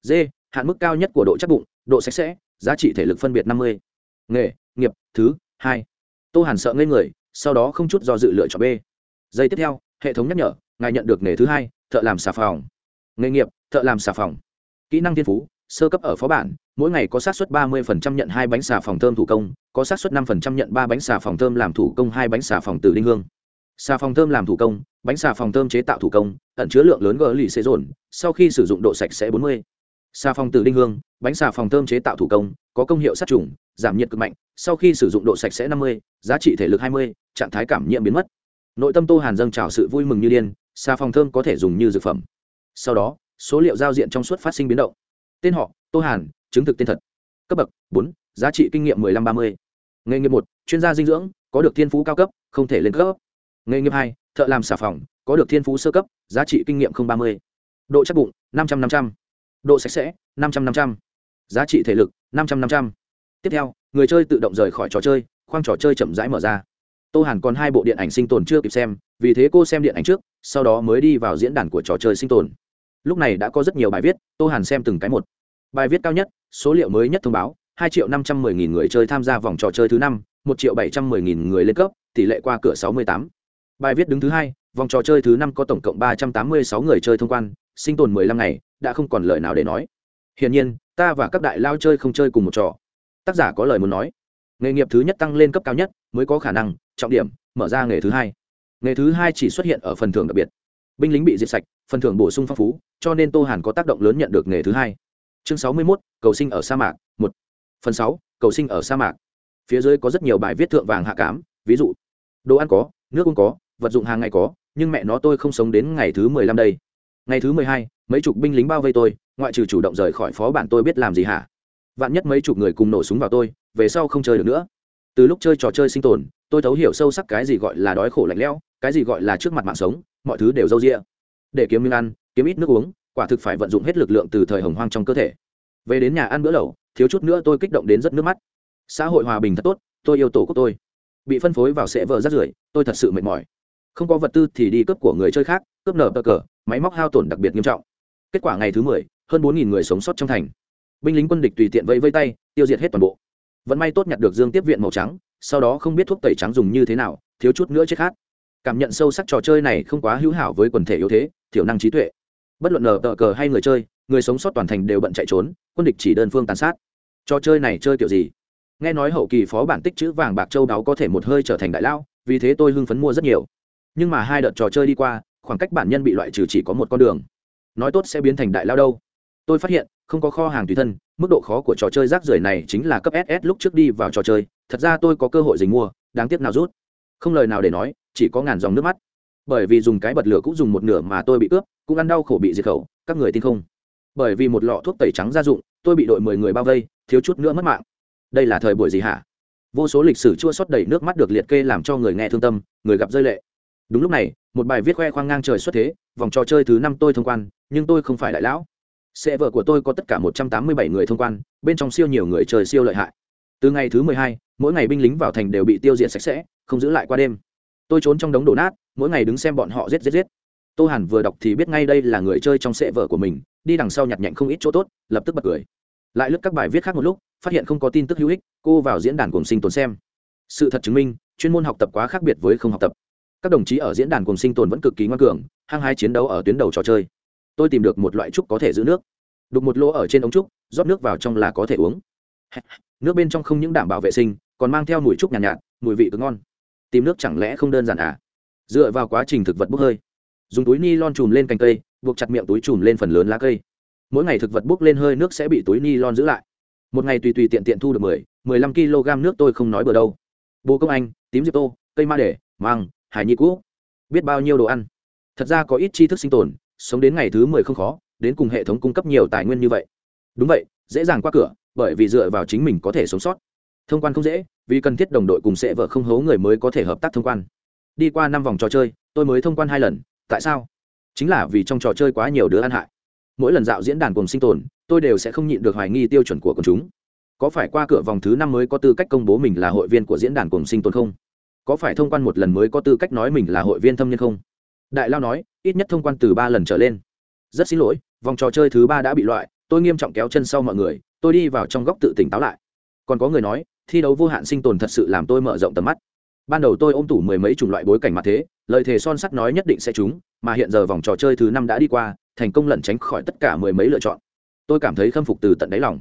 D, hạn mức cao nhất của độ chắc bụng, độ sạch sẽ giá trị thể lực phân biệt năm mươi. Nghề, nghiệp, thứ, hai. Tô hàn sợ ngây người, sau đó không chút do dự lựa chọn b. Giây tiếp theo, hệ thống nhắc nhở, ngài nhận được nghề thứ hai, thợ làm xà phòng. Nghề nghiệp, thợ làm xà phòng. Kỹ năng thiên phú, sơ cấp ở phó bản, mỗi ngày có xác suất ba mươi nhận hai bánh xà phòng thơm thủ công, có xác suất năm nhận ba bánh xà phòng thơm làm thủ công, hai bánh xà phòng từ đinh hương. Xà phòng thơm làm thủ công, bánh xà phòng thơm chế tạo thủ công, ẩn chứa lượng lớn gỡ lì xê dồn sau khi sử dụng độ sạch sẽ bốn mươi xà phòng từ đinh hương, bánh xà phòng thơm chế tạo thủ công, có công hiệu sát trùng, giảm nhiệt cực mạnh, sau khi sử dụng độ sạch sẽ năm mươi, giá trị thể lực hai mươi, trạng thái cảm nhiễm biến mất. Nội tâm tô hàn dâng trào sự vui mừng như điên, xà phòng thơm có thể dùng như dược phẩm. Sau đó, số liệu giao diện trong suốt phát sinh biến động. Tên họ, tô hàn, chứng thực tên thật. Cấp bậc, bốn, giá trị kinh nghiệm một mươi năm ba mươi. Nghề nghiệp một, chuyên gia dinh dưỡng, có được thiên phú cao cấp, không thể lên cấp. Nghề nghiệp hai, thợ làm xà phòng, có được thiên phú sơ cấp, giá trị kinh nghiệm không ba mươi. Độ chắc bụng, năm trăm năm trăm độ sạch sẽ, năm trăm năm trăm. Giá trị thể lực, năm trăm năm trăm. Tiếp theo, người chơi tự động rời khỏi trò chơi, khoang trò chơi chậm rãi mở ra. Tô hàn còn hai bộ điện ảnh sinh tồn chưa kịp xem, vì thế cô xem điện ảnh trước, sau đó mới đi vào diễn đàn của trò chơi sinh tồn. Lúc này đã có rất nhiều bài viết, tô hàn xem từng cái một. Bài viết cao nhất, số liệu mới nhất thông báo, hai triệu năm trăm mười nghìn người chơi tham gia vòng trò chơi thứ năm, một triệu bảy trăm mười nghìn người lên cấp, tỷ lệ qua cửa sáu mươi tám. Bài viết đứng thứ hai, vòng trò chơi thứ năm có tổng cộng ba trăm tám mươi sáu người chơi thông quan sinh tồn mười lăm ngày, đã không còn lời nào để nói. Hiển nhiên, ta và các đại lao chơi không chơi cùng một trò. Tác giả có lời muốn nói. Nghề nghiệp thứ nhất tăng lên cấp cao nhất mới có khả năng, trọng điểm, mở ra nghề thứ hai. Nghề thứ hai chỉ xuất hiện ở phần thưởng đặc biệt. Binh lính bị diệt sạch, phần thưởng bổ sung phong phú, cho nên tô hàn có tác động lớn nhận được nghề thứ hai. Chương sáu mươi mốt, cầu sinh ở sa mạc, một. Phần sáu, cầu sinh ở sa mạc. Phía dưới có rất nhiều bài viết thượng vàng hạ cám, ví dụ, đồ ăn có, nước uống có, vật dụng hàng ngày có, nhưng mẹ nó tôi không sống đến ngày thứ mười lăm đây ngày thứ mười hai, mấy chục binh lính bao vây tôi, ngoại trừ chủ động rời khỏi phó bản tôi biết làm gì hả? Vạn nhất mấy chục người cùng nổ súng vào tôi, về sau không chơi được nữa. Từ lúc chơi trò chơi sinh tồn, tôi thấu hiểu sâu sắc cái gì gọi là đói khổ lạnh lẽo, cái gì gọi là trước mặt mạng sống, mọi thứ đều d â u rĩa để kiếm miếng ăn, kiếm ít nước uống, quả thực phải vận dụng hết lực lượng từ thời hồng hoang trong cơ thể. Về đến nhà ăn bữa lẩu, thiếu chút nữa tôi kích động đến rất nước mắt. Xã hội hòa bình thật tốt, tôi yêu tổ của tôi. Bị phân phối vào sẽ vợ rắt rưởi, tôi thật sự mệt mỏi. Không có vật tư thì đi cướp của người chơi khác, cướp nở bờ cờ máy móc hao tổn đặc biệt nghiêm trọng. Kết quả ngày thứ mười, hơn bốn nghìn người sống sót trong thành. Binh lính quân địch tùy tiện vẫy vây tay, tiêu diệt hết toàn bộ. Vẫn may tốt nhặt được dương tiếp viện màu trắng, sau đó không biết thuốc tẩy trắng dùng như thế nào, thiếu chút nữa chết khát. Cảm nhận sâu sắc trò chơi này không quá hữu hảo với quần thể yếu thế thiểu năng trí tuệ. Bất luận nở tờ cờ hay người chơi, người sống sót toàn thành đều bận chạy trốn, quân địch chỉ đơn phương tàn sát. Trò chơi này chơi kiểu gì? Nghe nói hậu kỳ phó bản tích chữ vàng bạc châu đáo có thể một hơi trở thành đại lao, vì thế tôi hưng phấn mua rất nhiều. Nhưng mà hai đợt trò chơi đi qua khoảng cách bản nhân bị loại trừ chỉ có một con đường. Nói tốt sẽ biến thành đại lao đâu. Tôi phát hiện, không có kho hàng tùy thân, mức độ khó của trò chơi rác rưởi này chính là cấp ss lúc trước đi vào trò chơi. Thật ra tôi có cơ hội dình mua, đáng tiếc nào rút. Không lời nào để nói, chỉ có ngàn dòng nước mắt. Bởi vì dùng cái bật lửa cũng dùng một nửa mà tôi bị cướp cũng ăn đau khổ bị diệt khẩu, các người tin không? Bởi vì một lọ thuốc tẩy trắng gia dụng, tôi bị đội mười người bao vây, thiếu chút nữa mất mạng. Đây là thời buổi gì hả? Vô số lịch sử chua xót đầy nước mắt được liệt kê làm cho người nghe thương tâm, người gặp rơi lệ đúng lúc này, một bài viết khoe khoang ngang trời xuất thế, vòng trò chơi thứ năm tôi thông quan, nhưng tôi không phải đại lão. Sẽ vợ của tôi có tất cả một trăm tám mươi bảy người thông quan, bên trong siêu nhiều người trời siêu lợi hại. Từ ngày thứ mười hai, mỗi ngày binh lính vào thành đều bị tiêu diệt sạch sẽ, không giữ lại qua đêm. Tôi trốn trong đống đổ nát, mỗi ngày đứng xem bọn họ giết giết giết. Tô hàn vừa đọc thì biết ngay đây là người chơi trong sệ vợ của mình, đi đằng sau nhặt nhạnh không ít chỗ tốt, lập tức bật cười. Lại lướt các bài viết khác một lúc, phát hiện không có tin tức hữu ích, cô vào diễn đàn cùng sinh tồn xem. Sự thật chứng minh, chuyên môn học tập quá khác biệt với không học tập các đồng chí ở diễn đàn cùng sinh tồn vẫn cực kỳ ngoan cường hăng hai chiến đấu ở tuyến đầu trò chơi. Tôi tìm được một loại trúc có thể giữ nước. Đục một lỗ ở trên ống trúc rót nước vào trong là có thể uống. *laughs* Nước bên trong không những đảm bảo vệ sinh còn mang theo mùi trúc nhàn nhạt, nhạt mùi vị cực ngon. Tìm nước chẳng lẽ không đơn giản à? Dựa vào quá trình thực vật bốc hơi. Dùng túi ni lon chùm lên cành cây buộc chặt miệng túi chùm lên phần lớn lá cây. Mỗi ngày thực vật bốc lên hơi nước sẽ bị túi ni lon giữ lại. Một ngày tùy tùy tiện tiện thu được mười mười lăm kg nước tôi không nói bừa đâu. Bồ công anh tím diệp tô cây ma để măng hải nhi cũ, biết bao nhiêu đồ ăn. Thật ra có ít tri thức sinh tồn, sống đến ngày thứ mười không khó, đến cùng hệ thống cung cấp nhiều tài nguyên như vậy. Đúng vậy, dễ dàng qua cửa, bởi vì dựa vào chính mình có thể sống sót. Thông quan không dễ, vì cần thiết đồng đội cùng sẽ vợ không hố người mới có thể hợp tác thông quan. Đi qua năm vòng trò chơi, tôi mới thông quan hai lần, tại sao? Chính là vì trong trò chơi quá nhiều đứa ăn hại. Mỗi lần dạo diễn đàn cùng sinh tồn, tôi đều sẽ không nhịn được hoài nghi tiêu chuẩn của quần chúng. Có phải qua cửa vòng thứ năm mới có tư cách công bố mình là hội viên của diễn đàn cùng sinh tồn không? Có phải thông quan một lần mới có tư cách nói mình là hội viên thâm nhân không? Đại lao nói, ít nhất thông quan từ ba lần trở lên. Rất xin lỗi, vòng trò chơi thứ ba đã bị loại, tôi nghiêm trọng kéo chân sau mọi người, tôi đi vào trong góc tự tỉnh táo lại. Còn có người nói, thi đấu vô hạn sinh tồn thật sự làm tôi mở rộng tầm mắt. Ban đầu tôi ôm tủ mười mấy chủng loại bối cảnh mặt thế, lời thề son sắt nói nhất định sẽ trúng, mà hiện giờ vòng trò chơi thứ năm đã đi qua, thành công lẩn tránh khỏi tất cả mười mấy lựa chọn. Tôi cảm thấy khâm phục từ tận đáy lòng.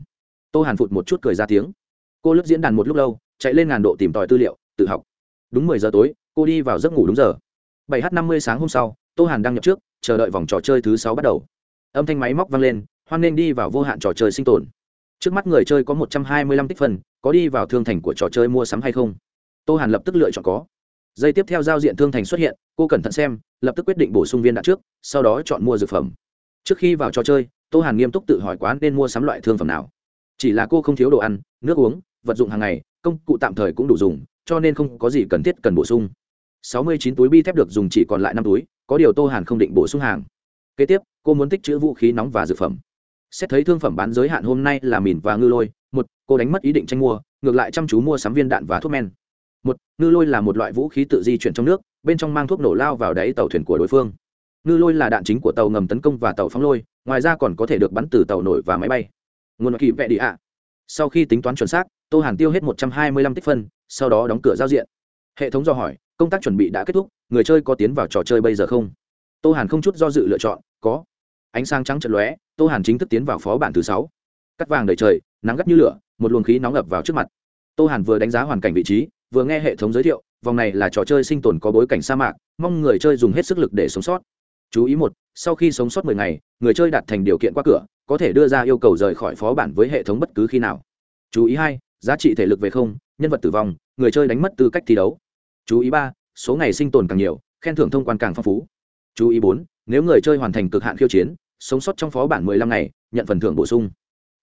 Tô hàn phụt một chút cười ra tiếng. Cô lướt diễn đàn một lúc lâu, chạy lên ngàn độ tìm tòi tư liệu, tự học đúng mười giờ tối, cô đi vào giấc ngủ đúng giờ. Bảy h năm mươi sáng hôm sau, tô hàn đang nhập trước chờ đợi vòng trò chơi thứ sáu bắt đầu. Âm thanh máy móc vang lên, hoan nên đi vào vô hạn trò chơi sinh tồn. Trước mắt người chơi có một trăm hai mươi lăm tích phân có đi vào thương thành của trò chơi mua sắm hay không? Tô hàn lập tức lựa chọn có. Giây tiếp theo giao diện thương thành xuất hiện, cô cẩn thận xem, lập tức quyết định bổ sung viên đạn trước, sau đó chọn mua dược phẩm. Trước khi vào trò chơi, tô hàn nghiêm túc tự hỏi quán nên mua sắm loại thương phẩm nào. Chỉ là cô không thiếu đồ ăn, nước uống, vật dụng hàng ngày, công cụ tạm thời cũng đủ dùng cho nên không có gì cần thiết cần bổ sung. Sáu mươi chín túi bi thép được dùng chỉ còn lại năm túi, có điều tô hàn không định bổ sung hàng. Kế tiếp, cô muốn tích chữ vũ khí nóng và dược phẩm. Xét thấy thương phẩm bán giới hạn hôm nay là mìn và ngư lôi, một, cô đánh mất ý định tranh mua, ngược lại chăm chú mua sắm viên đạn và thuốc men. Một, ngư lôi là một loại vũ khí tự di chuyển trong nước, bên trong mang thuốc nổ lao vào đáy tàu thuyền của đối phương. Ngư lôi là đạn chính của tàu ngầm tấn công và tàu phóng lôi, ngoài ra còn có thể được bắn từ tàu nổi và máy bay. Nguồn kỳ vẽ đi ạ. Sau khi tính toán chuẩn xác, tô hàn tiêu hết một trăm hai mươi lăm tích phân sau đó đóng cửa giao diện. Hệ thống do hỏi, công tác chuẩn bị đã kết thúc, người chơi có tiến vào trò chơi bây giờ không? Tô hàn không chút do dự lựa chọn, có. Ánh sáng trắng trận lóe, tô hàn chính thức tiến vào phó bản thứ sáu. Cắt vàng đầy trời, nắng gắt như lửa, một luồng khí nóng ập vào trước mặt. Tô hàn vừa đánh giá hoàn cảnh vị trí, vừa nghe hệ thống giới thiệu, vòng này là trò chơi sinh tồn có bối cảnh sa mạc, mong người chơi dùng hết sức lực để sống sót. Chú ý một, sau khi sống sót 10 ngày, người chơi đạt thành điều kiện qua cửa, có thể đưa ra yêu cầu rời khỏi phó bản với hệ thống bất cứ khi nào. Chú ý hai giá trị thể lực về không, nhân vật tử vong, người chơi đánh mất tư cách thi đấu. Chú ý ba, số ngày sinh tồn càng nhiều, khen thưởng thông quan càng phong phú. Chú ý bốn, nếu người chơi hoàn thành cực hạn khiêu chiến, sống sót trong phó bản 15 ngày, nhận phần thưởng bổ sung.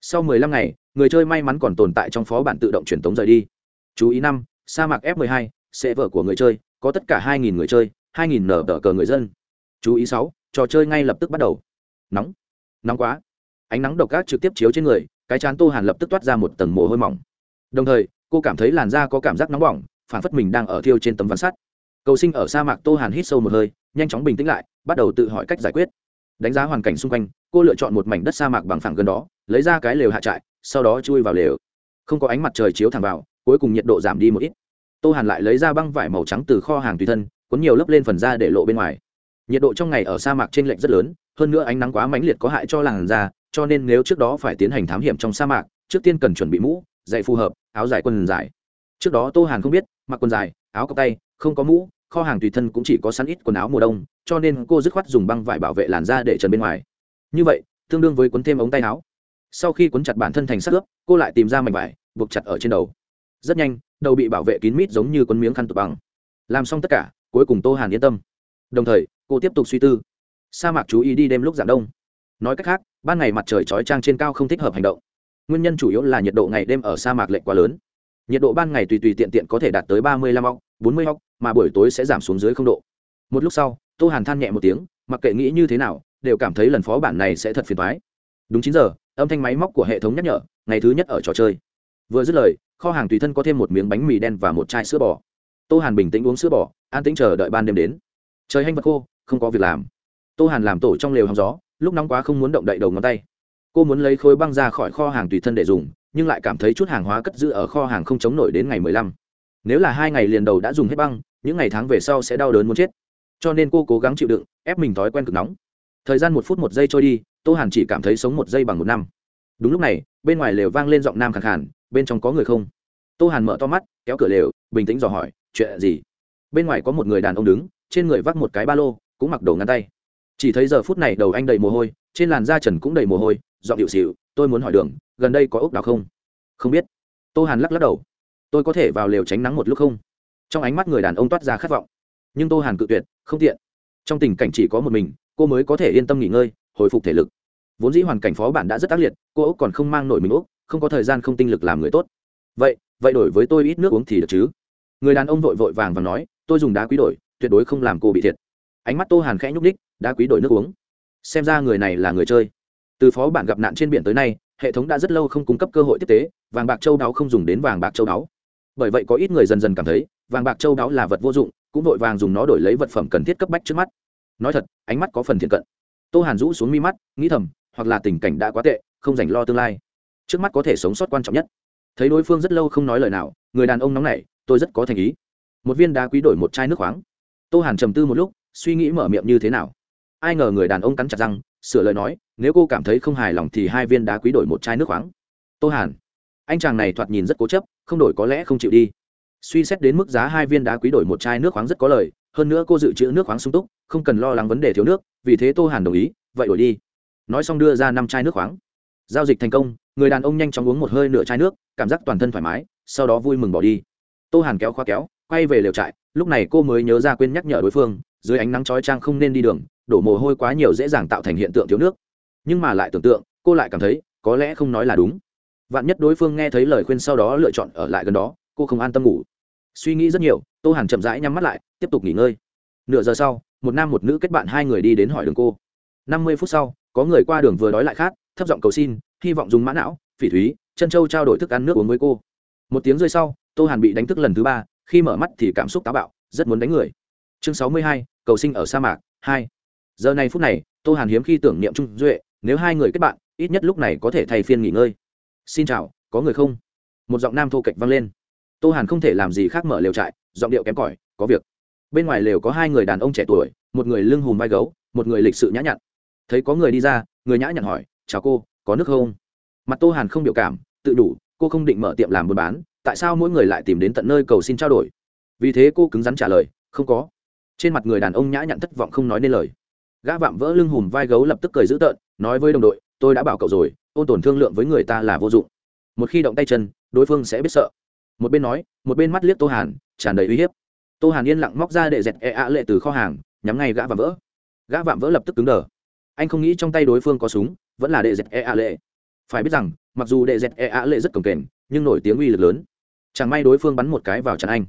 Sau 15 ngày, người chơi may mắn còn tồn tại trong phó bản tự động truyền tống rời đi. Chú ý năm, sa mạc f 12 sẽ vở của người chơi, có tất cả 2.000 người chơi 2.000 nở tờ cờ người dân. Chú ý sáu, trò chơi ngay lập tức bắt đầu. Nóng. Nóng quá. Ánh nắng độc ác trực tiếp chiếu trên người, cái chán tô hàn lập tức toát ra một tầng mồ hôi mỏng đồng thời, cô cảm thấy làn da có cảm giác nóng bỏng phản phất mình đang ở thiêu trên tấm ván sắt. Cầu sinh ở sa mạc tô hàn hít sâu một hơi, nhanh chóng bình tĩnh lại, bắt đầu tự hỏi cách giải quyết. Đánh giá hoàn cảnh xung quanh, cô lựa chọn một mảnh đất sa mạc bằng phẳng gần đó, lấy ra cái lều hạ trại, sau đó chui vào lều. Không có ánh mặt trời chiếu thẳng vào, cuối cùng nhiệt độ giảm đi một ít. Tô hàn lại lấy ra băng vải màu trắng từ kho hàng tùy thân, cuốn nhiều lớp lên phần da để lộ bên ngoài. Nhiệt độ trong ngày ở sa mạc t r ê n lệch rất lớn, hơn nữa ánh nắng quá mãnh liệt có hại cho làn da, cho nên nếu trước đó phải tiến hành thám hiểm trong sa mạc, trước tiên cần chuẩn bị mũ giày phù hợp, áo dài quần dài. Trước đó tô hàn không biết, mặc quần dài, áo cọc tay, không có mũ, kho hàng tùy thân cũng chỉ có sẵn ít quần áo mùa đông, cho nên cô dứt khoát dùng băng vải bảo vệ làn da để trần bên ngoài. Như vậy, tương đương với quấn thêm ống tay áo. Sau khi quấn chặt bản thân thành sắc ướp, cô lại tìm ra mảnh vải, buộc chặt ở trên đầu. Rất nhanh, đầu bị bảo vệ kín mít giống như quấn miếng khăn tụt bằng. Làm xong tất cả, cuối cùng tô hàn yên tâm. Đồng thời, cô tiếp tục suy tư. Sa mạc chú ý đi đêm lúc dạng đông. Nói cách khác, ban ngày mặt trời chói trang trên cao không thích hợp hành động nguyên nhân chủ yếu là nhiệt độ ngày đêm ở sa mạc lệch quá lớn. Nhiệt độ ban ngày tùy tùy tiện tiện có thể đạt tới ba mươi lăm óc, bốn mươi óc, mà buổi tối sẽ giảm xuống dưới không độ. Một lúc sau, tô hàn than nhẹ một tiếng, mặc kệ nghĩ như thế nào, đều cảm thấy lần phó bản này sẽ thật phiền thoái đúng chín giờ, âm thanh máy móc của hệ thống nhắc nhở, ngày thứ nhất ở trò chơi. Vừa dứt lời, kho hàng tùy thân có thêm một miếng bánh mì đen và một chai sữa bò. Tô hàn bình tĩnh uống sữa bò, an tĩnh chờ đợi ban đêm đến. Trời hanh vật khô, không có việc làm. Tô hàn làm tổ trong lều hóng gió, lúc nóng quá không muốn động đậy đầu ngón tay cô muốn lấy khối băng ra khỏi kho hàng tùy thân để dùng, nhưng lại cảm thấy chút hàng hóa cất giữ ở kho hàng không chống nổi đến ngày mười lăm. Nếu là hai ngày liền đầu đã dùng hết băng, những ngày tháng về sau sẽ đau đớn muốn chết. Cho nên cô cố gắng chịu đựng, ép mình thói quen cực nóng. Thời gian một phút một giây trôi đi, tô hàn chỉ cảm thấy sống một giây bằng một năm. Đúng lúc này, bên ngoài lều vang lên giọng nam khẳng khàn, bên trong có người không? Tô hàn mở to mắt, kéo cửa lều, bình tĩnh dò hỏi, chuyện gì? Bên ngoài có một người đàn ông đứng, trên người vác một cái ba lô, cũng mặc đồ ngăn tay. Chỉ thấy giờ phút này đầu anh đầy mồ hôi, trên làn da trần cũng đầy mồ hôi giọng điệu xịu, tôi muốn hỏi đường, gần đây có ốc đào không? Không biết. Tô hàn lắc lắc đầu. Tôi có thể vào lều tránh nắng một lúc không? Trong ánh mắt người đàn ông toát ra khát vọng. Nhưng tô hàn cự tuyệt, không tiện. Trong tình cảnh chỉ có một mình, cô mới có thể yên tâm nghỉ ngơi, hồi phục thể lực. Vốn dĩ hoàn cảnh phó bản đã rất ác liệt, cô ốc còn không mang nổi mình ốc, không có thời gian, không tinh lực làm người tốt. Vậy vậy đổi với tôi ít nước uống thì được chứ? Người đàn ông vội vội vàng và nói, tôi dùng đá quý đổi, tuyệt đối không làm cô bị thiệt. Ánh mắt tô hàn khẽ nhúc ních đá quý đổi nước uống. Xem ra người này là người chơi từ phó bản gặp nạn trên biển tới nay, hệ thống đã rất lâu không cung cấp cơ hội tiếp tế, vàng bạc châu đáo không dùng đến vàng bạc châu đáo. Bởi vậy có ít người dần dần cảm thấy, vàng bạc châu đáo là vật vô dụng, cũng vội vàng dùng nó đổi lấy vật phẩm cần thiết cấp bách trước mắt. Nói thật, ánh mắt có phần thiện cận. Tô hàn rũ xuống mi mắt, nghĩ thầm, hoặc là tình cảnh đã quá tệ, không dành lo tương lai. Trước mắt có thể sống sót quan trọng nhất. Thấy đối phương rất lâu không nói lời nào, người đàn ông nóng nảy, tôi rất có thành ý. Một viên đá quý đổi một chai nước khoáng. Tô hàn trầm tư một lúc, suy nghĩ mở miệng như thế nào. Ai ngờ người đàn ông cắn chặt răng sửa lời nói, nếu cô cảm thấy không hài lòng thì hai viên đá quý đổi một chai nước khoáng. Tô hàn, anh chàng này thoạt nhìn rất cố chấp, không đổi có lẽ không chịu đi. Suy xét đến mức giá hai viên đá quý đổi một chai nước khoáng rất có lời, hơn nữa cô dự trữ nước khoáng sung túc, không cần lo lắng vấn đề thiếu nước, vì thế tô hàn đồng ý, vậy đổi đi. Nói xong đưa ra năm chai nước khoáng. Giao dịch thành công, người đàn ông nhanh chóng uống một hơi nửa chai nước, cảm giác toàn thân thoải mái, sau đó vui mừng bỏ đi. Tô hàn kéo khoa kéo, quay về lều trại, lúc này cô mới nhớ ra quên nhắc nhở đối phương, dưới ánh nắng chói trang không nên đi đường đổ mồ hôi quá nhiều dễ dàng tạo thành hiện tượng thiếu nước. Nhưng mà lại tưởng tượng, cô lại cảm thấy, có lẽ không nói là đúng. Vạn nhất đối phương nghe thấy lời khuyên sau đó lựa chọn ở lại gần đó, cô không an tâm ngủ. Suy nghĩ rất nhiều, tô hàn chậm rãi nhắm mắt lại, tiếp tục nghỉ ngơi. Nửa giờ sau, một nam một nữ kết bạn hai người đi đến hỏi đường cô. Năm mươi phút sau, có người qua đường vừa đói lại khát, thấp giọng cầu xin, hy vọng dùng mã não, phỉ thúy, chân châu trao đổi thức ăn nước uống với cô. Một tiếng rơi sau, tô hàn bị đánh thức lần thứ ba, khi mở mắt thì cảm xúc táo bạo, rất muốn đánh người. Chương sáu mươi hai, cầu sinh ở sa mạc, hai giờ này phút này, tô hàn hiếm khi tưởng niệm trung duệ, nếu hai người kết bạn, ít nhất lúc này có thể thay phiên nghỉ ngơi. Xin chào, có người không? Một giọng nam thô kệch vang lên. Tô hàn không thể làm gì khác mở lều trại, giọng điệu kém cỏi, có việc. Bên ngoài lều có hai người đàn ông trẻ tuổi, một người lưng hùm vai gấu, một người lịch sự nhã nhặn. Thấy có người đi ra, người nhã nhặn hỏi, chào cô, có nước không? Mặt tô hàn không biểu cảm, tự đủ, cô không định mở tiệm làm buôn bán, tại sao mỗi người lại tìm đến tận nơi cầu xin trao đổi? Vì thế cô cứng rắn trả lời, không có. Trên mặt người đàn ông nhã nhặn thất vọng không nói nên lời gã vạm vỡ lưng hùm vai gấu lập tức cười dữ tợn, nói với đồng đội, tôi đã bảo cậu rồi, ôn tổn thương lượng với người ta là vô dụng. Một khi động tay chân, đối phương sẽ biết sợ. Một bên nói, một bên mắt liếc tô hàn, tràn đầy uy hiếp. Tô hàn yên lặng móc ra để dẹt e ạ lệ từ kho hàng, nhắm ngay gã vạm vỡ. Gã vạm vỡ lập tức cứng đờ. Anh không nghĩ trong tay đối phương có súng, vẫn là đệ dẹt e ạ lệ. Phải biết rằng, mặc dù đệ dẹt e ạ lệ rất cồng kềnh, nhưng nổi tiếng uy lực lớn. Chẳng may đối phương bắn một cái vào chắn anh.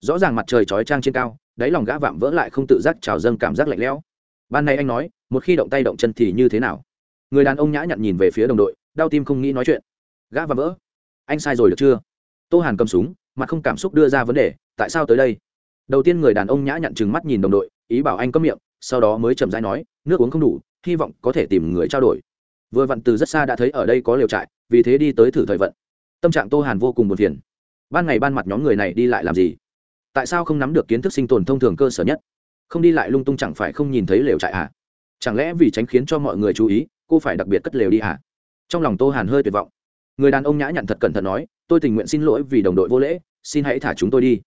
Rõ ràng mặt trời chói trang trên cao, đáy lòng gã vạm vỡ lại không tự giác trào dâng cảm giác lạnh lẽo ban nay anh nói, một khi động tay động chân thì như thế nào? Người đàn ông nhã nhặn nhìn về phía đồng đội, đau tim không nghĩ nói chuyện. Gã và vỡ. Anh sai rồi được chưa? Tô hàn cầm súng, mặt không cảm xúc đưa ra vấn đề, tại sao tới đây? Đầu tiên người đàn ông nhã nhặn chừng mắt nhìn đồng đội, ý bảo anh có miệng, sau đó mới chậm rãi nói, nước uống không đủ, hy vọng có thể tìm người trao đổi. Vừa vặn từ rất xa đã thấy ở đây có liều trại, vì thế đi tới thử thời vận. Tâm trạng tô hàn vô cùng buồn phiền. Ban ngày ban mặt nhóm người này đi lại làm gì? Tại sao không nắm được kiến thức sinh tồn thông thường cơ sở nhất? Không đi lại lung tung chẳng phải không nhìn thấy lều trại à chẳng lẽ vì tránh khiến cho mọi người chú ý, cô phải đặc biệt cất lều đi à trong lòng tô hàn hơi tuyệt vọng. Người đàn ông nhã nhặn thật cẩn thận nói, tôi tình nguyện xin lỗi vì đồng đội vô lễ, xin hãy thả chúng tôi đi.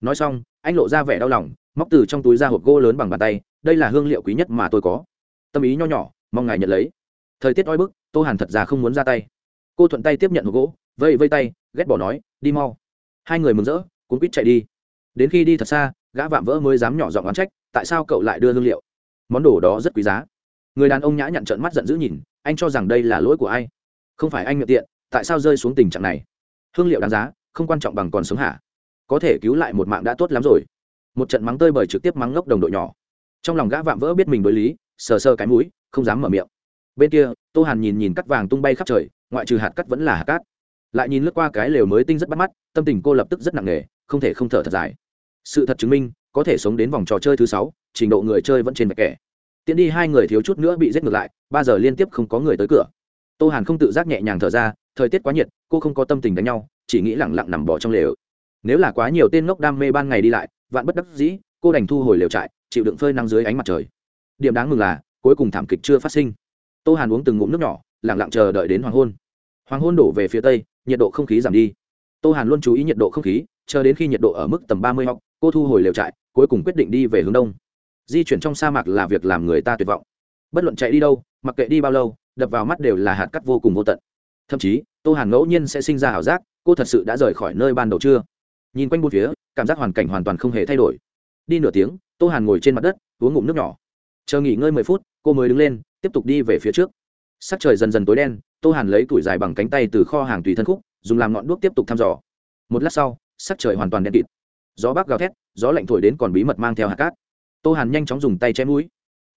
Nói xong, anh lộ ra vẻ đau lòng, móc từ trong túi ra hộp gỗ lớn bằng bàn tay, đây là hương liệu quý nhất mà tôi có. Tâm ý nho nhỏ, mong ngài nhận lấy. Thời tiết oi bức, tô hàn thật ra không muốn ra tay. Cô thuận tay tiếp nhận hộp gỗ, vây vây tay, ghét bỏ nói, đi mau. Hai người mừng rỡ, cuốn quýt chạy đi. Đến khi đi thật xa gã vạm vỡ mới dám nhỏ giọng oán trách, tại sao cậu lại đưa hương liệu? Món đồ đó rất quý giá. Người đàn ông nhã nhặn trợn mắt giận dữ nhìn, anh cho rằng đây là lỗi của ai? Không phải anh miệng tiện, tại sao rơi xuống tình trạng này? Hương liệu đáng giá, không quan trọng bằng còn sống hả? Có thể cứu lại một mạng đã tốt lắm rồi. Một trận mắng tơi bời trực tiếp mắng ngốc đồng đội nhỏ. Trong lòng gã vạm vỡ biết mình đối lý, sờ sờ cái mũi, không dám mở miệng. Bên kia, tô hàn nhìn nhìn cắt vàng tung bay khắp trời, ngoại trừ hạt cắt vẫn là hạt cát. Lại nhìn lướt qua cái lều mới tinh rất bắt mắt, tâm tình cô lập tức rất nặng nề, không thể không thở thật dài sự thật chứng minh, có thể sống đến vòng trò chơi thứ sáu, trình độ người chơi vẫn trên vạch kẻ. Tiễn đi hai người thiếu chút nữa bị giết ngược lại, ba giờ liên tiếp không có người tới cửa. Tô hàn không tự giác nhẹ nhàng thở ra, thời tiết quá nhiệt, cô không có tâm tình đánh nhau, chỉ nghĩ lẳng lặng nằm bỏ trong lều. Nếu là quá nhiều tên ngốc đam mê ban ngày đi lại, vạn bất đắc dĩ, cô đành thu hồi lều trại, chịu đựng phơi nắng dưới ánh mặt trời. Điểm đáng mừng là, cuối cùng thảm kịch chưa phát sinh. Tô hàn uống từng ngụm nước nhỏ lẳng lặng chờ đợi đến hoàng hôn. Hoàng hôn đổ về phía tây, nhiệt độ không khí giảm đi. Tô hàn luôn chú ý nhiệt độ không khí, chờ đến khi nhiệt độ ở mức tầm ba mươi học cô thu hồi lều trại, cuối cùng quyết định đi về hướng đông. Di chuyển trong sa mạc là việc làm người ta tuyệt vọng. Bất luận chạy đi đâu, mặc kệ đi bao lâu, đập vào mắt đều là hạt cắt vô cùng vô tận. Thậm chí, tô hàn ngẫu nhiên sẽ sinh ra ảo giác, cô thật sự đã rời khỏi nơi ban đầu chưa? Nhìn quanh bốn phía, cảm giác hoàn cảnh hoàn toàn không hề thay đổi. Đi nửa tiếng, tô hàn ngồi trên mặt đất, uống ngụm nước nhỏ. Chờ nghỉ ngơi mười phút, cô mới đứng lên, tiếp tục đi về phía trước. Sắc trời dần dần tối đen, tô hàn lấy tuổi dài bằng cánh tay từ kho hàng tùy thân khúc, dùng làm ngọn đuốc tiếp tục thăm dò. Một lát sau, sắc trời hoàn toàn đen kịt gió bắc gào thét, gió lạnh thổi đến còn bí mật mang theo hạt cát. Tô hàn nhanh chóng dùng tay che mũi.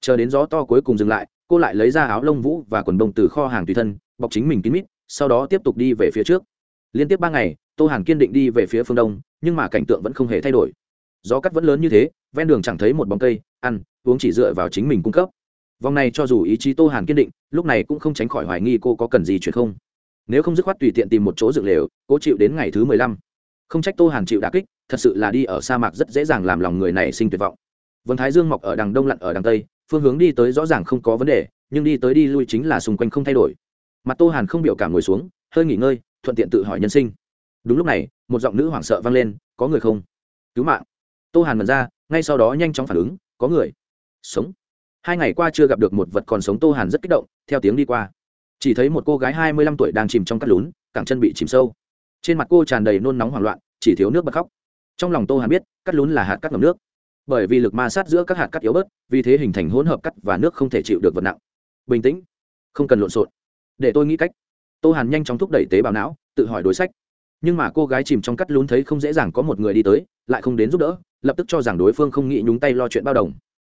Chờ đến gió to cuối cùng dừng lại, cô lại lấy ra áo lông vũ và quần bông từ kho hàng tùy thân, bọc chính mình kín mít, sau đó tiếp tục đi về phía trước. Liên tiếp ba ngày, tô hàn kiên định đi về phía phương đông, nhưng mà cảnh tượng vẫn không hề thay đổi. Gió cắt vẫn lớn như thế, ven đường chẳng thấy một bóng cây, ăn, uống chỉ dựa vào chính mình cung cấp. Vòng này cho dù ý chí tô hàn kiên định, lúc này cũng không tránh khỏi hoài nghi cô có cần gì chuyện không. Nếu không dứt khoát tùy tiện tìm một chỗ dựng lều cô chịu đến ngày thứ mười lăm không trách tô hàn chịu đà kích, thật sự là đi ở sa mạc rất dễ dàng làm lòng người này sinh tuyệt vọng. Vân thái dương mọc ở đằng đông lặn ở đằng tây, phương hướng đi tới rõ ràng không có vấn đề, nhưng đi tới đi lui chính là xung quanh không thay đổi. Mặt tô hàn không biểu cảm ngồi xuống, hơi nghỉ ngơi, thuận tiện tự hỏi nhân sinh. Đúng lúc này, một giọng nữ hoảng sợ vang lên, có người không? Cứu mạng. Tô hàn mật ra, ngay sau đó nhanh chóng phản ứng, có người. Sống. Hai ngày qua chưa gặp được một vật còn sống, tô hàn rất kích động, theo tiếng đi qua. Chỉ thấy một cô gái hai mươi lăm tuổi đang chìm trong cắt lún, cẳng chân bị chìm sâu trên mặt cô tràn đầy nôn nóng hoảng loạn, chỉ thiếu nước bật khóc. Trong lòng tô hàn biết, cắt lún là hạt cắt ngầm nước. Bởi vì lực ma sát giữa các hạt cắt yếu bớt, vì thế hình thành hỗn hợp cắt và nước không thể chịu được vật nặng. Bình tĩnh, không cần lộn xộn. Để tôi nghĩ cách. Tô hàn nhanh chóng thúc đẩy tế bào não, tự hỏi đối sách. Nhưng mà cô gái chìm trong cắt lún thấy không dễ dàng có một người đi tới, lại không đến giúp đỡ, lập tức cho rằng đối phương không nghĩ nhúng tay lo chuyện bao đồng.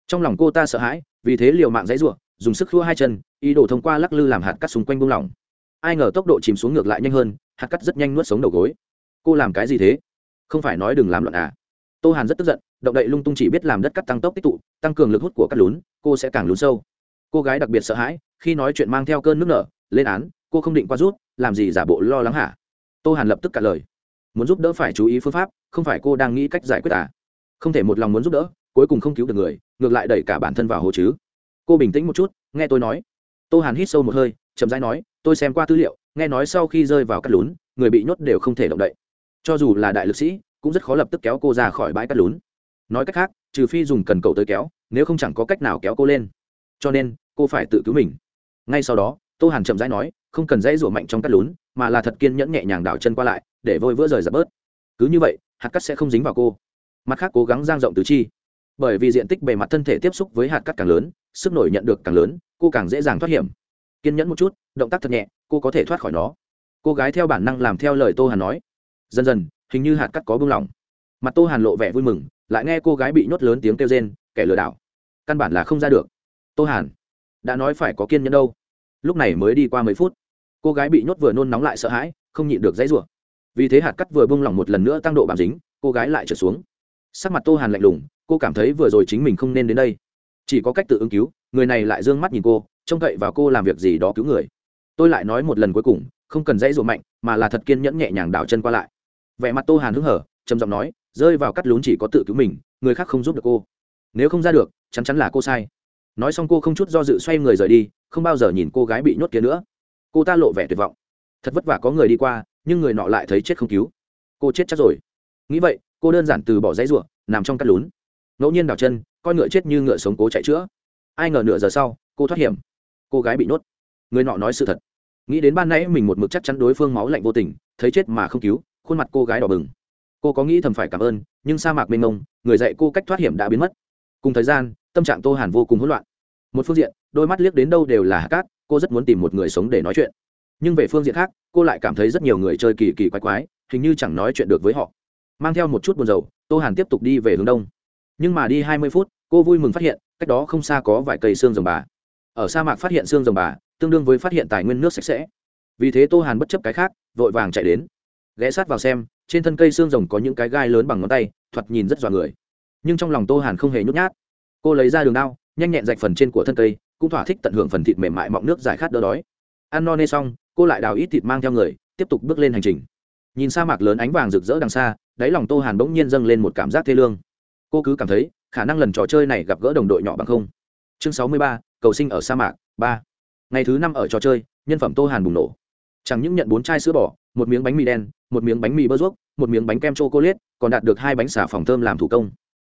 Trong lòng cô ta sợ hãi, vì thế liều mạng dãy ruộng dùng sức khua hai chân, ý đồ thông qua lắc lư làm hạt cắt xung quanh buông lỏng. Ai ngờ tốc độ chìm xuống ngược lại nhanh hơn hạt cắt rất nhanh nuốt sống đầu gối. Cô làm cái gì thế? Không phải nói đừng làm loạn à? Tô hàn rất tức giận, động đậy lung tung chỉ biết làm đất cắt tăng tốc tích tụ, tăng cường lực hút của cắt lún, cô sẽ càng lún sâu. Cô gái đặc biệt sợ hãi, khi nói chuyện mang theo cơn nước nở, lên án, cô không định qua rút, làm gì giả bộ lo lắng hả? Tô hàn lập tức cả lời. Muốn giúp đỡ phải chú ý phương pháp, không phải cô đang nghĩ cách giải quyết à? Không thể một lòng muốn giúp đỡ, cuối cùng không cứu được người, ngược lại đẩy cả bản thân vào hồ chứ. Cô bình tĩnh một chút, nghe tôi nói. Tô hàn hít sâu một hơi chậm rãi nói, tôi xem qua tư liệu, nghe nói sau khi rơi vào cắt lún, người bị nhốt đều không thể động đậy. Cho dù là đại lực sĩ, cũng rất khó lập tức kéo cô ra khỏi bãi cắt lún. Nói cách khác, trừ phi dùng cần cầu tới kéo, nếu không chẳng có cách nào kéo cô lên. Cho nên, cô phải tự cứu mình. Ngay sau đó, tô hàn chậm rãi nói, không cần dãy rủa mạnh trong cắt lún, mà là thật kiên nhẫn nhẹ nhàng đảo chân qua lại, để vôi vữa rời dập bớt. Cứ như vậy, hạt cắt sẽ không dính vào cô. Mặt khác cố gắng giang rộng tứ chi. Bởi vì diện tích bề mặt thân thể tiếp xúc với hạt cắt càng lớn, sức nổi nhận được càng lớn, cô càng dễ dàng thoát hiểm kiên nhẫn một chút, động tác thật nhẹ, cô có thể thoát khỏi nó. Cô gái theo bản năng làm theo lời tô hàn nói. Dần dần, hình như hạt cắt có bưng lỏng mặt tô hàn lộ vẻ vui mừng, lại nghe cô gái bị nhốt lớn tiếng kêu rên, kẻ lừa đảo. Căn bản là không ra được. Tô hàn, đã nói phải có kiên nhẫn đâu. Lúc này mới đi qua mấy phút, cô gái bị nhốt vừa nôn nóng lại sợ hãi, không nhịn được dãy rủa. Vì thế hạt cắt vừa bung lỏng một lần nữa tăng độ bám dính, cô gái lại trở xuống. Sắc mặt tô hàn lạnh lùng, cô cảm thấy vừa rồi chính mình không nên đến đây. Chỉ có cách tự ứng cứu, người này lại d ư ơ n g mắt nhìn cô trông cậy vào cô làm việc gì đó cứu người. Tôi lại nói một lần cuối cùng, không cần dãy rủa mạnh, mà là thật kiên nhẫn nhẹ nhàng đảo chân qua lại. Vẻ mặt tô hàn hứng hở, trầm giọng nói, rơi vào cắt lún chỉ có tự cứu mình, người khác không giúp được cô. Nếu không ra được chắn chắn là cô sai. Nói xong cô không chút do dự xoay người rời đi, không bao giờ nhìn cô gái bị nhốt kia nữa. Cô ta lộ vẻ tuyệt vọng. Thật vất vả có người đi qua, nhưng người nọ lại thấy chết không cứu. Cô chết chắc rồi. Nghĩ vậy, cô đơn giản từ bỏ dãy ruộng, nằm trong cắt lún. Ngẫu nhiên đào chân, coi ngựa chết như ngựa sống cố chạy chữa. Ai ngờ nửa giờ sau, cô thoát hiểm cô gái bị nhốt. Người nọ nói sự thật. Nghĩ đến ban nãy mình một mực chắc chắn đối phương máu lạnh vô tình, thấy chết mà không cứu, khuôn mặt cô gái đỏ bừng. Cô có nghĩ thầm phải cảm ơn, nhưng sa mạc mênh mông, người dạy cô cách thoát hiểm đã biến mất. Cùng thời gian, tâm trạng tô hàn vô cùng hỗn loạn. Một phương diện, đôi mắt liếc đến đâu đều là hạ cát, cô rất muốn tìm một người sống để nói chuyện. Nhưng về phương diện khác, cô lại cảm thấy rất nhiều người chơi kỳ kỳ quái quái, hình như chẳng nói chuyện được với họ. Mang theo một chút buồn rầu, tô hàn tiếp tục đi về hướng đông. Nhưng mà đi hai mươi phút, cô vui mừng phát hiện, cách đó không xa có vài cây xương rồng bà ở sa mạc phát hiện xương rồng bà, tương đương với phát hiện tài nguyên nước sạch sẽ. Vì thế tô hàn bất chấp cái khác, vội vàng chạy đến. Ghé sát vào xem, trên thân cây xương rồng có những cái gai lớn bằng ngón tay, thoạt nhìn rất dọa người. Nhưng trong lòng tô hàn không hề nhút nhát. Cô lấy ra đường đao, nhanh nhẹn dạch phần trên của thân cây, cũng thỏa thích tận hưởng phần thịt mềm mại mọng nước giải khát đỡ đói. Ăn no nê xong, cô lại đào ít thịt mang theo người, tiếp tục bước lên hành trình. Nhìn sa mạc lớn ánh vàng rực rỡ đằng xa, đáy lòng tô hàn bỗng nhiên dâng lên một cảm giác thê lương. Cô cứ cảm thấy, khả năng lần trò chơi này gặp gỡ đồng đội nhỏ bằng không. Chương sáu mươi ba cầu sinh ở sa mạc, ba. Ngày thứ năm ở trò chơi, nhân phẩm tô hàn bùng nổ. Chẳng những nhận bốn chai sữa bò, một miếng bánh mì đen, một miếng bánh mì bơ ruốc, một miếng bánh kem c h o c ô còn đạt được hai bánh xả phòng thơm làm thủ công.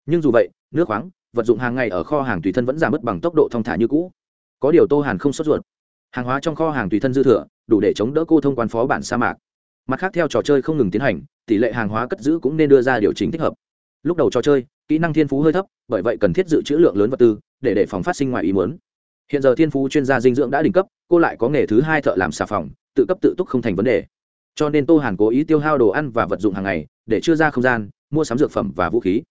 Nhưng dù vậy, nước khoáng, vật dụng hàng ngày ở kho hàng tùy thân vẫn giảm mất bằng tốc độ thong thả như cũ. Có điều tô hàn không sốt ruột. Hàng hóa trong kho hàng tùy thân dư thừa, đủ để chống đỡ cô thông quan phó bản sa mạc. Mặt khác theo trò chơi không ngừng tiến hành, tỷ lệ hàng hóa cất giữ cũng nên đưa ra điều chỉnh thích hợp. Lúc đầu trò chơi, kỹ năng thiên phú hơi thấp, bởi vậy cần thiết dự trữ lượng lớn vật tư, để đề phòng phát sinh ngoài ý muốn hiện giờ thiên phú chuyên gia dinh dưỡng đã đỉnh cấp, cô lại có nghề thứ hai thợ làm xà phòng, tự cấp tự túc không thành vấn đề. Cho nên tô hàn cố ý tiêu hao đồ ăn và vật dụng hàng ngày, để chưa ra không gian, mua sắm dược phẩm và vũ khí.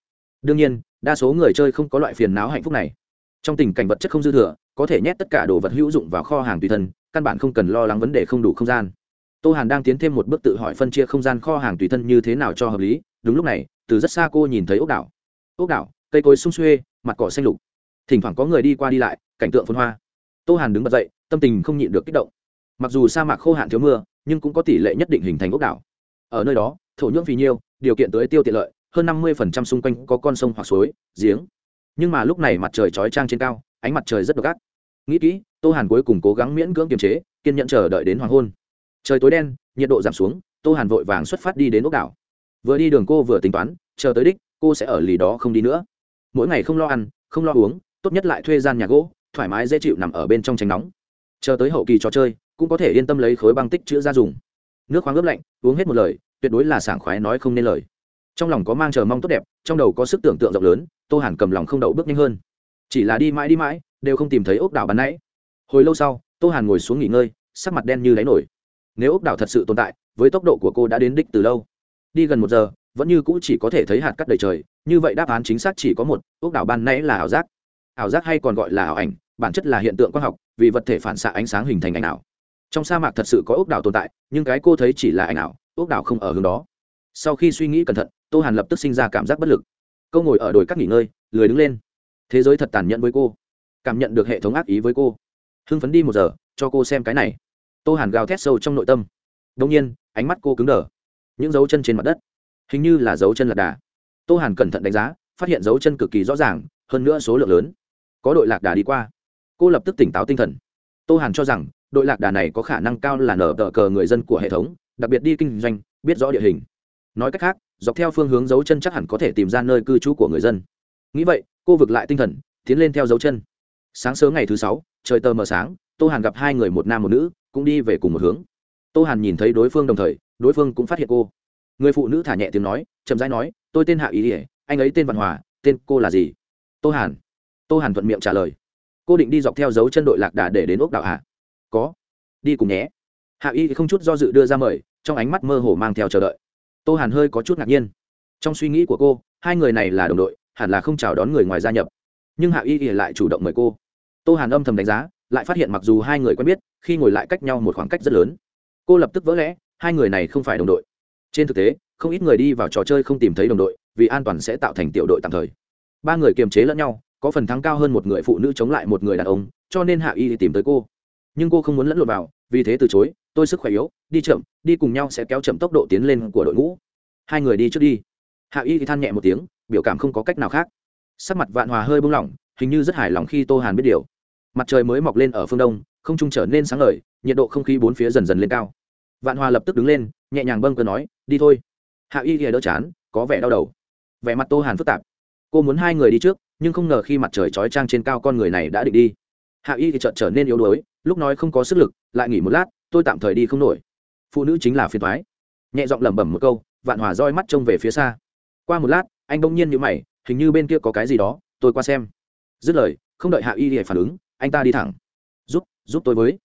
Đương nhiên, đa số người chơi không có loại phiền não hạnh phúc này. Trong tình cảnh vật chất không dư thừa, có thể nhét tất cả đồ vật hữu dụng vào kho hàng tùy thân, căn bản không cần lo lắng vấn đề không đủ không gian. Tô hàn đang tiến thêm một bước tự hỏi phân chia không gian kho hàng tùy thân như thế nào cho hợp lý, đúng lúc này, từ rất xa cô nhìn thấy ốc đảo. Ốc đảo, cây cối sung xuê, mặt cỏ xanh lục. Thỉnh thoảng có người đi qua đi lại cảnh tượng phun hoa. Tô hàn đứng bật dậy, tâm tình không nhịn được kích động. Mặc dù sa mạc khô hạn thiếu mưa, nhưng cũng có tỷ lệ nhất định hình thành ốc đảo. Ở nơi đó, thổ nhưỡng phì nhiêu, điều kiện tới tiêu tiện lợi, hơn năm mươi xung quanh có con sông hoặc suối, giếng. Nhưng mà lúc này mặt trời chói trang trên cao, ánh mặt trời rất độc ác. Nghĩ kỹ, tô hàn cuối cùng cố gắng miễn cưỡng kiềm chế, kiên nhẫn chờ đợi đến hoàng hôn. Trời tối đen, nhiệt độ giảm xuống, tô hàn vội vàng xuất phát đi đến ốc đảo. Vừa đi đường cô vừa tính toán, chờ tới đích, cô sẽ ở lì đó không đi nữa. Mỗi ngày không lo ăn, không lo uống, tốt nhất lại thuê gian nhà gỗ thoải mái dễ chịu nằm ở bên trong tránh nóng. Chờ tới hậu kỳ trò chơi, cũng có thể yên tâm lấy khối băng tích chữa ra dùng. Nước khoáng ướp lạnh, uống hết một lời, tuyệt đối là sảng khoái nói không nên lời. Trong lòng có mang chờ mong tốt đẹp, trong đầu có sức tưởng tượng rộng lớn, tô hàn cầm lòng không đậu bước nhanh hơn. Chỉ là đi mãi đi mãi, đều không tìm thấy ốc đảo bắn nãy. Hồi lâu sau, tô hàn ngồi xuống nghỉ ngơi, sắc mặt đen như đáy nổi. Nếu ốc đảo thật sự tồn tại, với tốc độ của cô đã đến đích từ lâu. Đi gần một giờ, vẫn như cũ chỉ có thể thấy hạt cắt đầy trời, như vậy đáp án chính xác chỉ có một, ốc đảo ban nãy là ảo giác. Ảo giác hay còn gọi là ảo ảnh bản chất là hiện tượng quang học, vì vật thể phản xạ ánh sáng hình thành ảnh ảo. Trong sa mạc thật sự có ốc đảo tồn tại, nhưng cái cô thấy chỉ là ảnh ảo, ốc đảo không ở hướng đó. Sau khi suy nghĩ cẩn thận, tô hàn lập tức sinh ra cảm giác bất lực. Câu ngồi ở đồi cắt nghỉ ngơi, lười đứng lên. Thế giới thật tàn nhẫn với cô. Cảm nhận được hệ thống ác ý với cô. Hưng phấn đi một giờ, cho cô xem cái này. Tô hàn gào thét sâu trong nội tâm. Đông nhiên, ánh mắt cô cứng đờ. Những dấu chân trên mặt đất. Hình như là dấu chân lạc đà. Tô hàn cẩn thận đánh giá, phát hiện dấu chân cực kỳ rõ ràng, hơn nữa số lượng lớn. Có đội lạc đà đi qua cô lập tức tỉnh táo tinh thần. Tô hàn cho rằng, đội lạc đà này có khả năng cao là nở tờ cờ người dân của hệ thống, đặc biệt đi kinh doanh, biết rõ địa hình. Nói cách khác, dọc theo phương hướng dấu chân chắc hẳn có thể tìm ra nơi cư trú của người dân. Nghĩ vậy, cô vực lại tinh thần, tiến lên theo dấu chân. Sáng sớm ngày thứ sáu, trời tờ mờ sáng, tô hàn gặp hai người một nam một nữ, cũng đi về cùng một hướng. Tô hàn nhìn thấy đối phương đồng thời, đối phương cũng phát hiện cô. Người phụ nữ thả nhẹ tiếng nói, chậm rãi nói, tôi tên hạ ý ỉa anh ấy tên văn hòa, tên cô là gì? Tô hàn. Tô hàn thuận miệng trả lời cô định đi dọc theo dấu chân đội lạc đà để đến ốc đảo hạ có. Đi cùng nhé. Hạ y không chút do dự đưa ra mời, trong ánh mắt mơ hồ mang theo chờ đợi. Tô hàn hơi có chút ngạc nhiên. Trong suy nghĩ của cô, hai người này là đồng đội, hẳn là không chào đón người ngoài gia nhập. Nhưng hạ y lại chủ động mời cô. Tô hàn âm thầm đánh giá, lại phát hiện mặc dù hai người quen biết, khi ngồi lại cách nhau một khoảng cách rất lớn, cô lập tức vỡ lẽ, hai người này không phải đồng đội. Trên thực tế, không ít người đi vào trò chơi không tìm thấy đồng đội, vì an toàn sẽ tạo thành tiểu đội tạm thời. Ba người kiềm chế lẫn nhau có phần thắng cao hơn một người phụ nữ chống lại một người đàn ông, cho nên hạ y tìm tới cô. Nhưng cô không muốn lẫn lộn vào, vì thế từ chối, tôi sức khỏe yếu, đi chậm, đi cùng nhau sẽ kéo chậm tốc độ tiến lên của đội ngũ. Hai người đi trước đi. Hạ y thì than nhẹ một tiếng, biểu cảm không có cách nào khác. Sắc mặt vạn hòa hơi bung lỏng, hình như rất hài lòng khi tô hàn biết điều. Mặt trời mới mọc lên ở phương đông, không trung trở nên sáng ngời, nhiệt độ không khí bốn phía dần dần lên cao. Vạn hòa lập tức đứng lên, nhẹ nhàng bâng cơ nói, đi thôi. Hạ y ghìa đỡ chán, có vẻ đau đầu. Vẻ mặt tô hàn phức tạp. Cô muốn hai người đi trước nhưng không ngờ khi mặt trời chói trang trên cao con người này đã định đi. Hạ y thì chợt trở nên yếu đuối, lúc nói không có sức lực, lại nghỉ một lát, tôi tạm thời đi không nổi. Phụ nữ chính là phiền thoái nhẹ giọng lẩm bẩm một câu, vạn hòa roi mắt trông về phía xa. Qua một lát, anh bỗng nhiên nhíu mày, hình như bên kia có cái gì đó, tôi qua xem. Dứt lời, không đợi hạ y để phản ứng, anh ta đi thẳng. Giúp giúp tôi với.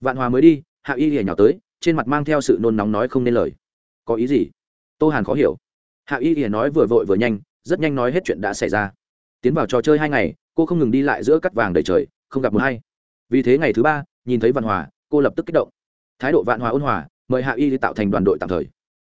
Vạn hòa mới đi, hạ y để nhào tới, trên mặt mang theo sự nôn nóng nói không nên lời. Có ý gì? Tô hàn khó hiểu. Hạ y để nói vừa vội vừa nhanh, rất nhanh nói hết chuyện đã xảy ra tiến vào trò chơi hai ngày, cô không ngừng đi lại giữa cắt vàng đầy trời, không gặp một hay vì thế ngày thứ ba, nhìn thấy vạn hòa, cô lập tức kích động. Thái độ vạn hòa ôn hòa, mời hạ y tạo thành đoàn đội tạm thời.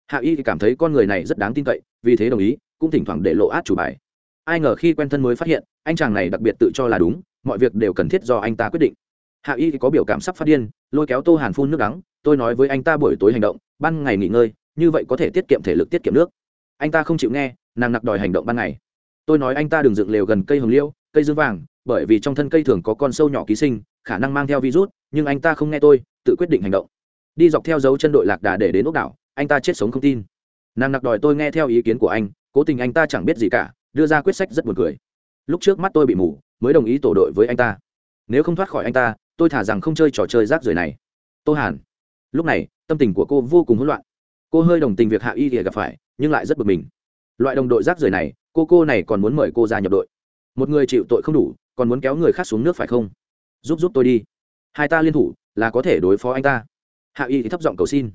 Hạ y thì cảm thấy con người này rất đáng tin cậy, vì thế đồng ý, cũng thỉnh thoảng để lộ át chủ bài. Ai ngờ khi quen thân mới phát hiện, anh chàng này đặc biệt tự cho là đúng, mọi việc đều cần thiết do anh ta quyết định. Hạ y thì có biểu cảm sắp phát điên, lôi kéo tô hàn phun nước đắng, tôi nói với anh ta buổi tối hành động, ban ngày nghỉ ngơi, như vậy có thể tiết kiệm thể lực tiết kiệm nước. Anh ta không chịu nghe, nàng nặc đòi hành động ban ngày tôi nói anh ta đừng dựng lều gần cây hồng liêu, cây dương vàng, bởi vì trong thân cây thường có con sâu nhỏ ký sinh, khả năng mang theo virus, nhưng anh ta không nghe tôi, tự quyết định hành động. Đi dọc theo dấu chân đội lạc đà để đến ốc đảo, anh ta chết sống không tin. Nàng nặc đòi tôi nghe theo ý kiến của anh, cố tình anh ta chẳng biết gì cả, đưa ra quyết sách rất buồn cười. Lúc trước mắt tôi bị mù, mới đồng ý tổ đội với anh ta. Nếu không thoát khỏi anh ta, tôi thả rằng không chơi trò chơi rác rưởi này. Tô hàn. Lúc này, tâm tình của cô vô cùng hỗn loạn. Cô hơi đồng tình việc hạ y thì gặp phải, nhưng lại rất bực mình. Loại đồng đội rác rưởi này cô cô này còn muốn mời cô ra nhập đội. Một người chịu tội không đủ, còn muốn kéo người khác xuống nước phải không? Giúp giúp tôi đi. Hai ta liên thủ, là có thể đối phó anh ta. Hạ y thì thấp giọng cầu xin.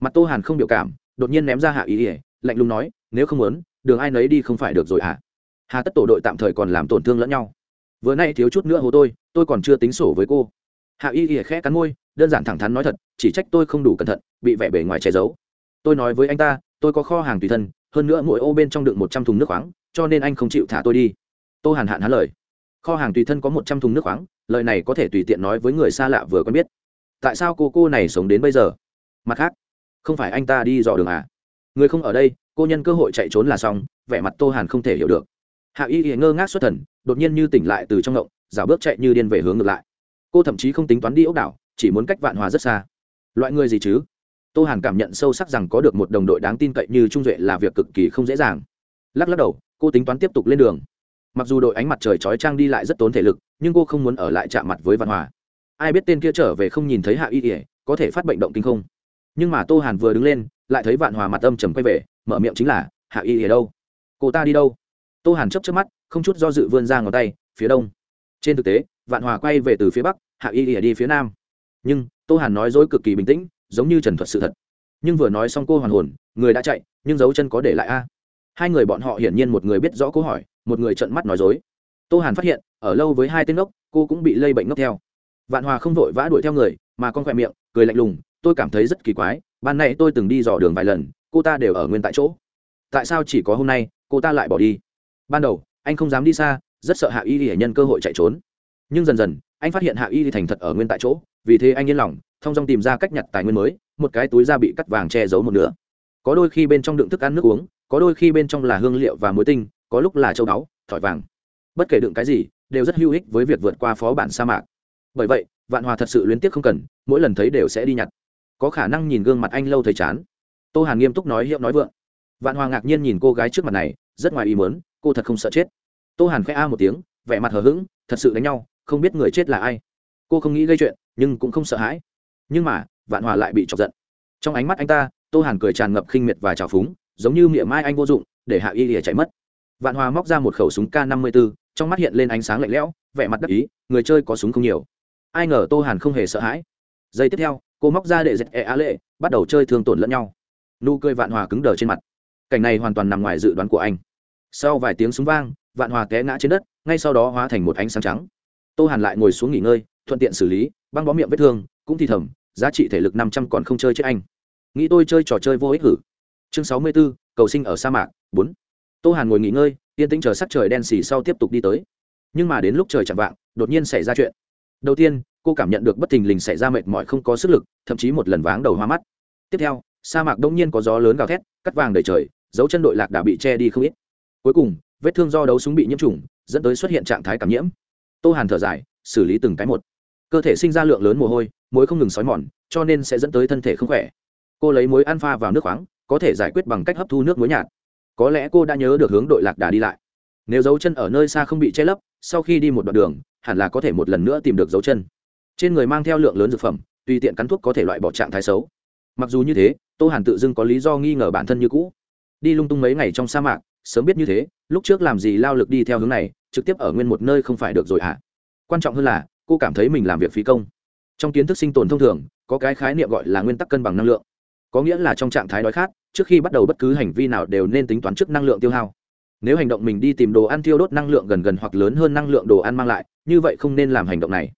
Mặt tô hàn không biểu cảm, đột nhiên ném ra hạ y ỉa lạnh lùng nói, nếu không muốn, đường ai nấy đi không phải được rồi hả? Hà tất tổ đội tạm thời còn làm tổn thương lẫn nhau. Vừa nay thiếu chút nữa hố tôi tôi còn chưa tính sổ với cô. Hạ y ỉa khẽ cắn môi, đơn giản thẳng thắn nói thật, chỉ trách tôi không đủ cẩn thận, bị vẻ bề ngoài che giấu. Tôi nói với anh ta, tôi có kho hàng tùy thân, hơn nữa mỗi ô bên trong đựng một trăm thùng nước khoáng cho nên anh không chịu thả tôi đi. Tô hàn hạn hắn lời. Kho hàng tùy thân có một trăm thùng nước khoáng, lời này có thể tùy tiện nói với người xa lạ vừa quen biết. Tại sao cô cô này sống đến bây giờ? Mặt khác, không phải anh ta đi dò đường à? Người không ở đây, cô nhân cơ hội chạy trốn là xong, vẻ mặt tô hàn không thể hiểu được. Hạ y ngơ ngác xuất thần, đột nhiên như tỉnh lại từ trong ngộng rào bước chạy như điên về hướng ngược lại. Cô thậm chí không tính toán đi ốc đảo, chỉ muốn cách vạn hòa rất xa. Loại người gì chứ? Tô hàn cảm nhận sâu sắc rằng có được một đồng đội đáng tin cậy như trung duệ là việc cực kỳ không dễ dàng. Lắc lắc đầu cô tính toán tiếp tục lên đường. Mặc dù đội ánh mặt trời chói trang đi lại rất tốn thể lực, nhưng cô không muốn ở lại chạm mặt với văn hòa. Ai biết tên kia trở về không nhìn thấy hạ y ỉa có thể phát bệnh động kinh không? Nhưng mà tô hàn vừa đứng lên, lại thấy vạn hòa mặt âm trầm quay về, mở miệng chính là, hạ y ỉa đâu? Cô ta đi đâu? Tô hàn chấp chấp mắt, không chút do dự vươn ra ngón tay, phía đông. Trên thực tế, vạn hòa quay về từ phía bắc, hạ y ỉa đi phía nam. Nhưng, tô hàn nói dối cực kỳ bình tĩnh, giống như trần thuật sự thật. Nhưng vừa nói xong cô hoàn hồn, người đã chạy, nhưng dấu chân có để lại a hai người bọn họ hiển nhiên một người biết rõ câu hỏi, một người trợn mắt nói dối. Tô hàn phát hiện, ở lâu với hai tên ngốc, cô cũng bị lây bệnh ngốc theo. Vạn hòa không vội vã đuổi theo người, mà con khỏe miệng, cười lạnh lùng, tôi cảm thấy rất kỳ quái, ban nay tôi từng đi dò đường vài lần, cô ta đều ở nguyên tại chỗ. Tại sao chỉ có hôm nay, cô ta lại bỏ đi? Ban đầu, anh không dám đi xa, rất sợ hạ y thì nhân cơ hội chạy trốn. Nhưng dần dần, anh phát hiện hạ y thì thành thật ở nguyên tại chỗ, vì thế anh yên lòng, thông dong tìm ra cách nhặt tài nguyên mới, một cái túi da bị cắt vàng che giấu một nửa. Có đôi khi bên trong đựng thức ăn nước uống có đôi khi bên trong là hương liệu và muối tinh, có lúc là châu báu, thỏi vàng. Bất kể đựng cái gì, đều rất hữu ích với việc vượt qua phó bản sa mạc. Bởi vậy, vạn hòa thật sự luyến tiếc không cần, mỗi lần thấy đều sẽ đi nhặt. Có khả năng nhìn gương mặt anh lâu thấy chán. Tô hàn nghiêm túc nói hiệu nói vượng. Vạn hòa ngạc nhiên nhìn cô gái trước mặt này, rất ngoài ý muốn, cô thật không sợ chết. Tô hàn khẽ a một tiếng, vẻ mặt hờ hững, thật sự đánh nhau, không biết người chết là ai. Cô không nghĩ gây chuyện, nhưng cũng không sợ hãi. Nhưng mà, vạn hòa lại bị chọc giận. Trong ánh mắt anh ta, tô hàn cười tràn ngập khinh miệt và trào phúng giống như miệng mai anh vô dụng, để hạ y lìa chạy mất. Vạn hòa móc ra một khẩu súng k năm mươi b ố trong mắt hiện lên ánh sáng lạnh lẽo, vẻ mặt đắc ý, người chơi có súng không nhiều. Ai ngờ tô hàn không hề sợ hãi. Giây tiếp theo, cô móc ra để dẹp e á lệ, bắt đầu chơi thương tổn lẫn nhau. Nụ cười vạn hòa cứng đờ trên mặt. Cảnh này hoàn toàn nằm ngoài dự đoán của anh. Sau vài tiếng súng vang, vạn hòa té ngã trên đất, ngay sau đó hóa thành một ánh sáng trắng. Tô hàn lại ngồi xuống nghỉ ngơi, thuận tiện xử lý, băng bó miệng vết thương, cũng thì thầm, giá trị thể lực năm trăm còn không chơi chết anh. Nghĩ tôi chơi trò chơi vô ích hử? Chương sáu mươi b ố cầu sinh ở sa mạc, bốn. Tô hàn ngồi nghỉ ngơi, yên tĩnh chờ sắc trời đen xì sau tiếp tục đi tới. Nhưng mà đến lúc trời chạm vạng, đột nhiên xảy ra chuyện. Đầu tiên, cô cảm nhận được bất thình lình xảy ra mệt mỏi không có sức lực, thậm chí một lần váng đầu hoa mắt. Tiếp theo, sa mạc đông nhiên có gió lớn gào thét, cắt vàng đầy trời, dấu chân đội lạc đã bị che đi không ít. Cuối cùng, vết thương do đấu súng bị nhiễm trùng, dẫn tới xuất hiện trạng thái cảm nhiễm. Tô hàn thở dài, xử lý từng cái một. Cơ thể sinh ra lượng lớn mồ hôi, muối không ngừng xói mòn, cho nên sẽ dẫn tới thân thể không khỏe. Cô lấy muối ăn pha vào nước khoáng có thể giải quyết bằng cách hấp thu nước muối nhạt. Có lẽ cô đã nhớ được hướng đội lạc đà đi lại. Nếu dấu chân ở nơi xa không bị che lấp, sau khi đi một đoạn đường, hẳn là có thể một lần nữa tìm được dấu chân. Trên người mang theo lượng lớn dược phẩm, tùy tiện cắn thuốc có thể loại bỏ trạng thái xấu. Mặc dù như thế, tô hàn tự dưng có lý do nghi ngờ bản thân như cũ. Đi lung tung mấy ngày trong sa mạc, sớm biết như thế, lúc trước làm gì lao lực đi theo hướng này, trực tiếp ở nguyên một nơi không phải được rồi ạ à? quan trọng hơn là, cô cảm thấy mình làm việc phí công. Trong kiến thức sinh tồn thông thường, có cái khái niệm gọi là nguyên tắc cân bằng năng lượng có nghĩa là trong trạng thái đói khát, trước khi bắt đầu bất cứ hành vi nào đều nên tính toán trước năng lượng tiêu hao. Nếu hành động mình đi tìm đồ ăn tiêu đốt năng lượng gần gần hoặc lớn hơn năng lượng đồ ăn mang lại, như vậy không nên làm hành động này.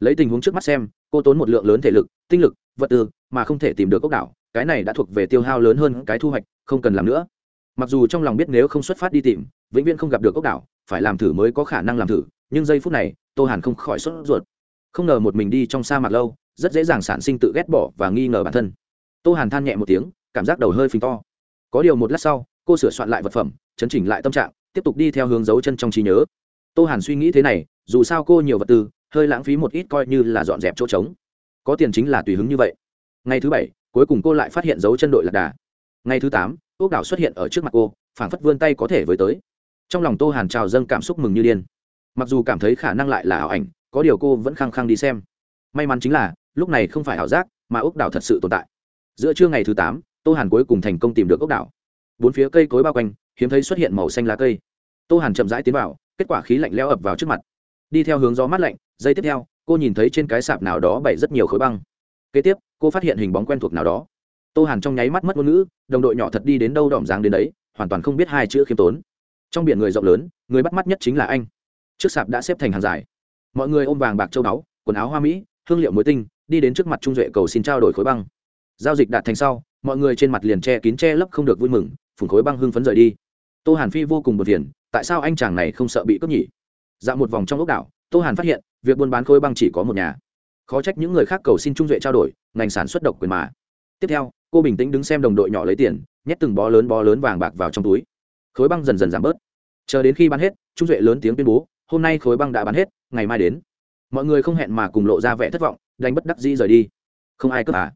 Lấy tình huống trước mắt xem, cô tốn một lượng lớn thể lực, tinh lực, vật tư mà không thể tìm được ốc đảo, cái này đã thuộc về tiêu hao lớn hơn cái thu hoạch, không cần làm nữa. Mặc dù trong lòng biết nếu không xuất phát đi tìm, vĩnh viễn không gặp được ốc đảo, phải làm thử mới có khả năng làm thử, nhưng giây phút này, tô hàn không khỏi sốt ruột. Không ngờ một mình đi trong sa mạc lâu, rất dễ dàng sản sinh tự ghét bỏ và nghi ngờ bản thân tô hàn than nhẹ một tiếng, cảm giác đầu hơi phình to. Có điều một lát sau, cô sửa soạn lại vật phẩm, chấn chỉnh lại tâm trạng, tiếp tục đi theo hướng dấu chân trong trí nhớ. Tô hàn suy nghĩ thế này, dù sao cô nhiều vật tư, hơi lãng phí một ít coi như là dọn dẹp chỗ trống. Có tiền chính là tùy hứng như vậy. Ngày thứ bảy, cuối cùng cô lại phát hiện dấu chân đội lạc đà. Ngày thứ tám ốc đảo xuất hiện ở trước mặt cô, phảng phất vươn tay có thể với tới. Trong lòng tô hàn trào dâng cảm xúc mừng như điên. Mặc dù cảm thấy khả năng lại là ảo ảnh, có điều cô vẫn khăng khăng đi xem. May mắn chính là, lúc này không phải ảo giác, mà ốc đảo thật sự tồn tại giữa trưa ngày thứ tám, tô hàn cuối cùng thành công tìm được ốc đảo. Bốn phía cây cối bao quanh, hiếm thấy xuất hiện màu xanh lá cây. Tô hàn chậm rãi tiến vào, kết quả khí lạnh leo ập vào trước mặt. Đi theo hướng gió mát lạnh, giây tiếp theo, cô nhìn thấy trên cái sạp nào đó bày rất nhiều khối băng. Kế tiếp, cô phát hiện hình bóng quen thuộc nào đó. Tô hàn trong nháy mắt mất ngôn ngữ, đồng đội nhỏ thật đi đến đâu đỏm dáng đến đấy, hoàn toàn không biết hai chữ khiêm tốn. Trong biển người rộng lớn, người bắt mắt nhất chính là anh. Trước sạp đã xếp thành hàng dài. Mọi người ôm vàng bạc châu báu, quần áo hoa mỹ, hương liệu muối tinh, đi đến trước mặt trung duệ cầu xin trao đổi khối băng giao dịch đạt thành sau, mọi người trên mặt liền che kín che lấp không được vui mừng, phùng khối băng hưng phấn rời đi. Tô hàn phi vô cùng bật phiền, tại sao anh chàng này không sợ bị cướp nhỉ? Dạo một vòng trong ốc đảo, tô hàn phát hiện, việc buôn bán khối băng chỉ có một nhà. Khó trách những người khác cầu xin trung duệ trao đổi, ngành sản xuất độc quyền mà. Tiếp theo, cô bình tĩnh đứng xem đồng đội nhỏ lấy tiền, nhét từng bó lớn bó lớn vàng bạc vào trong túi. Khối băng dần dần giảm bớt. Chờ đến khi bán hết, trung duệ lớn tiếng tuyên bố, hôm nay khối băng đã bán hết, ngày mai đến. Mọi người không hẹn mà cùng lộ ra vẻ thất vọng đánh bất đắc dĩ rời đi. Không ai cướp à?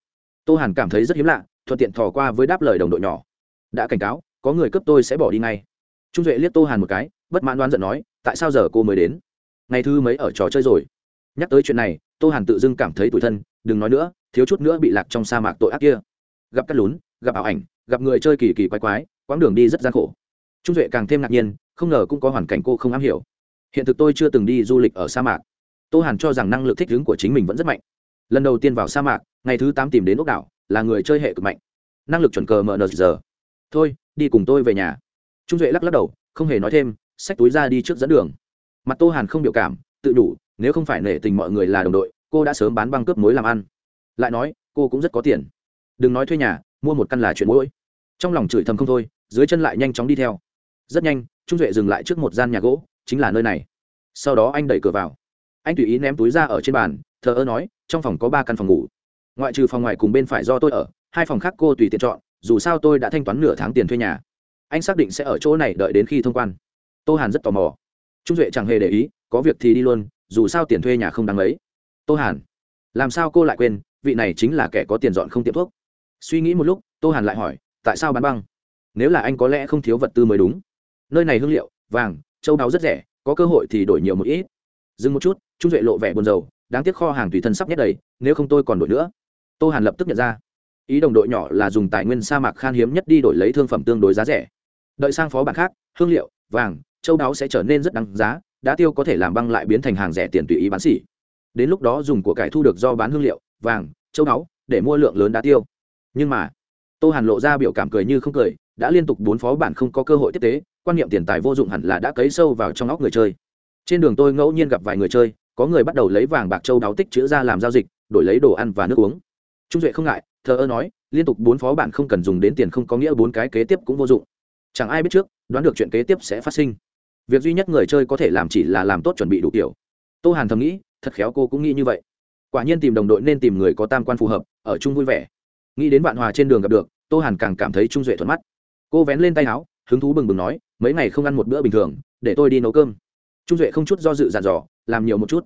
Tô hàn cảm thấy rất hiếm lạ, thuận tiện thò qua với đáp lời đồng đội nhỏ. Đã cảnh cáo, có người cướp tôi sẽ bỏ đi ngay. Trung duệ liếc tô hàn một cái, bất mãn đoán giận nói, tại sao giờ cô mới đến? Ngày thứ mấy ở trò chơi rồi? Nhắc tới chuyện này, tô hàn tự dưng cảm thấy tủi thân, đừng nói nữa, thiếu chút nữa bị lạc trong sa mạc tội ác kia. Gặp cắt lún, gặp ảo ảnh, gặp người chơi kỳ kỳ quái quái, quãng đường đi rất gian khổ. Trung duệ càng thêm ngạc nhiên, không ngờ cũng có hoàn cảnh cô không am hiểu. Hiện thực tôi chưa từng đi du lịch ở sa mạc. Tô hàn cho rằng năng lực thích ứng của chính mình vẫn rất mạnh lần đầu tiên vào sa mạc, ngày thứ tám tìm đến ốc đảo, là người chơi hệ cực mạnh. Năng lực chuẩn cờ mờ nờ giờ. Thôi, đi cùng tôi về nhà. Trung duệ lắc lắc đầu, không hề nói thêm, xách túi ra đi trước dẫn đường. Mặt tô hàn không biểu cảm, tự đủ, nếu không phải nể tình mọi người là đồng đội, cô đã sớm bán băng cướp mối làm ăn. Lại nói, cô cũng rất có tiền. Đừng nói thuê nhà, mua một căn là chuyện mỗi trong lòng chửi thầm không thôi, dưới chân lại nhanh chóng đi theo. Rất nhanh, trung duệ dừng lại trước một gian nhà gỗ, chính là nơi này. Sau đó anh đẩy cửa vào. Anh tùy ý ném túi ra ở trên bàn thờ ơ nói, trong phòng có ba căn phòng ngủ. Ngoại trừ phòng ngoài cùng bên phải do tôi ở, hai phòng khác cô tùy tiện chọn, dù sao tôi đã thanh toán nửa tháng tiền thuê nhà. Anh xác định sẽ ở chỗ này đợi đến khi thông quan. Tô hàn rất tò mò. Trung duệ chẳng hề để ý, có việc thì đi luôn, dù sao tiền thuê nhà không đáng lấy tô hàn, làm sao cô lại quên, vị này chính là kẻ có tiền dọn không tiệm thuốc? Suy nghĩ một lúc, tô hàn lại hỏi, tại sao bán băng? Nếu là anh có lẽ không thiếu vật tư mới đúng. Nơi này hương liệu, vàng, châu đáo rất rẻ, có cơ hội thì đổi nhiều một ít. Dừng một chút, trung duệ lộ vẻ buồn rầu đáng tiếc kho hàng tùy thân sắp nhét đầy, nếu không tôi còn đổi nữa. Tô hàn lập tức nhận ra. Ý đồng đội nhỏ là dùng tài nguyên sa mạc khan hiếm nhất đi đổi lấy thương phẩm tương đối giá rẻ. Đợi sang phó bản khác, hương liệu, vàng, châu đáo sẽ trở nên rất đáng giá đã tiêu có thể làm băng lại biến thành hàng rẻ tiền tùy ý bán xỉ. Đến lúc đó dùng của cải thu được do bán hương liệu, vàng, châu đáo, để mua lượng lớn đá tiêu. Nhưng mà, tô hàn lộ ra biểu cảm cười như không cười, đã liên tục bốn phó bản không có cơ hội tiếp tế, quan niệm tiền tài vô dụng hẳn là đã cấy sâu vào trong óc người chơi. Trên đường tôi ngẫu nhiên gặp vài người chơi có người bắt đầu lấy vàng bạc châu đáo tích chữ ra làm giao dịch, đổi lấy đồ ăn và nước uống. Trung duệ không ngại, thờ ơ nói, liên tục bốn phó bản không cần dùng đến tiền không có nghĩa bốn cái kế tiếp cũng vô dụng. Chẳng ai biết trước, đoán được chuyện kế tiếp sẽ phát sinh. Việc duy nhất người chơi có thể làm chỉ là làm tốt chuẩn bị đủ kiểu. Tô hàn thầm nghĩ, thật khéo cô cũng nghĩ như vậy. Quả nhiên tìm đồng đội nên tìm người có tam quan phù hợp, ở chung vui vẻ. Nghĩ đến vạn hòa trên đường gặp được, tô hàn càng cảm thấy trung duệ thuận mắt. Cô vén lên tay áo, hứng thú bừng bừng nói, mấy ngày không ăn một bữa bình thường, để tôi đi nấu cơm trung duệ không chút do dự dàn dò, làm nhiều một chút.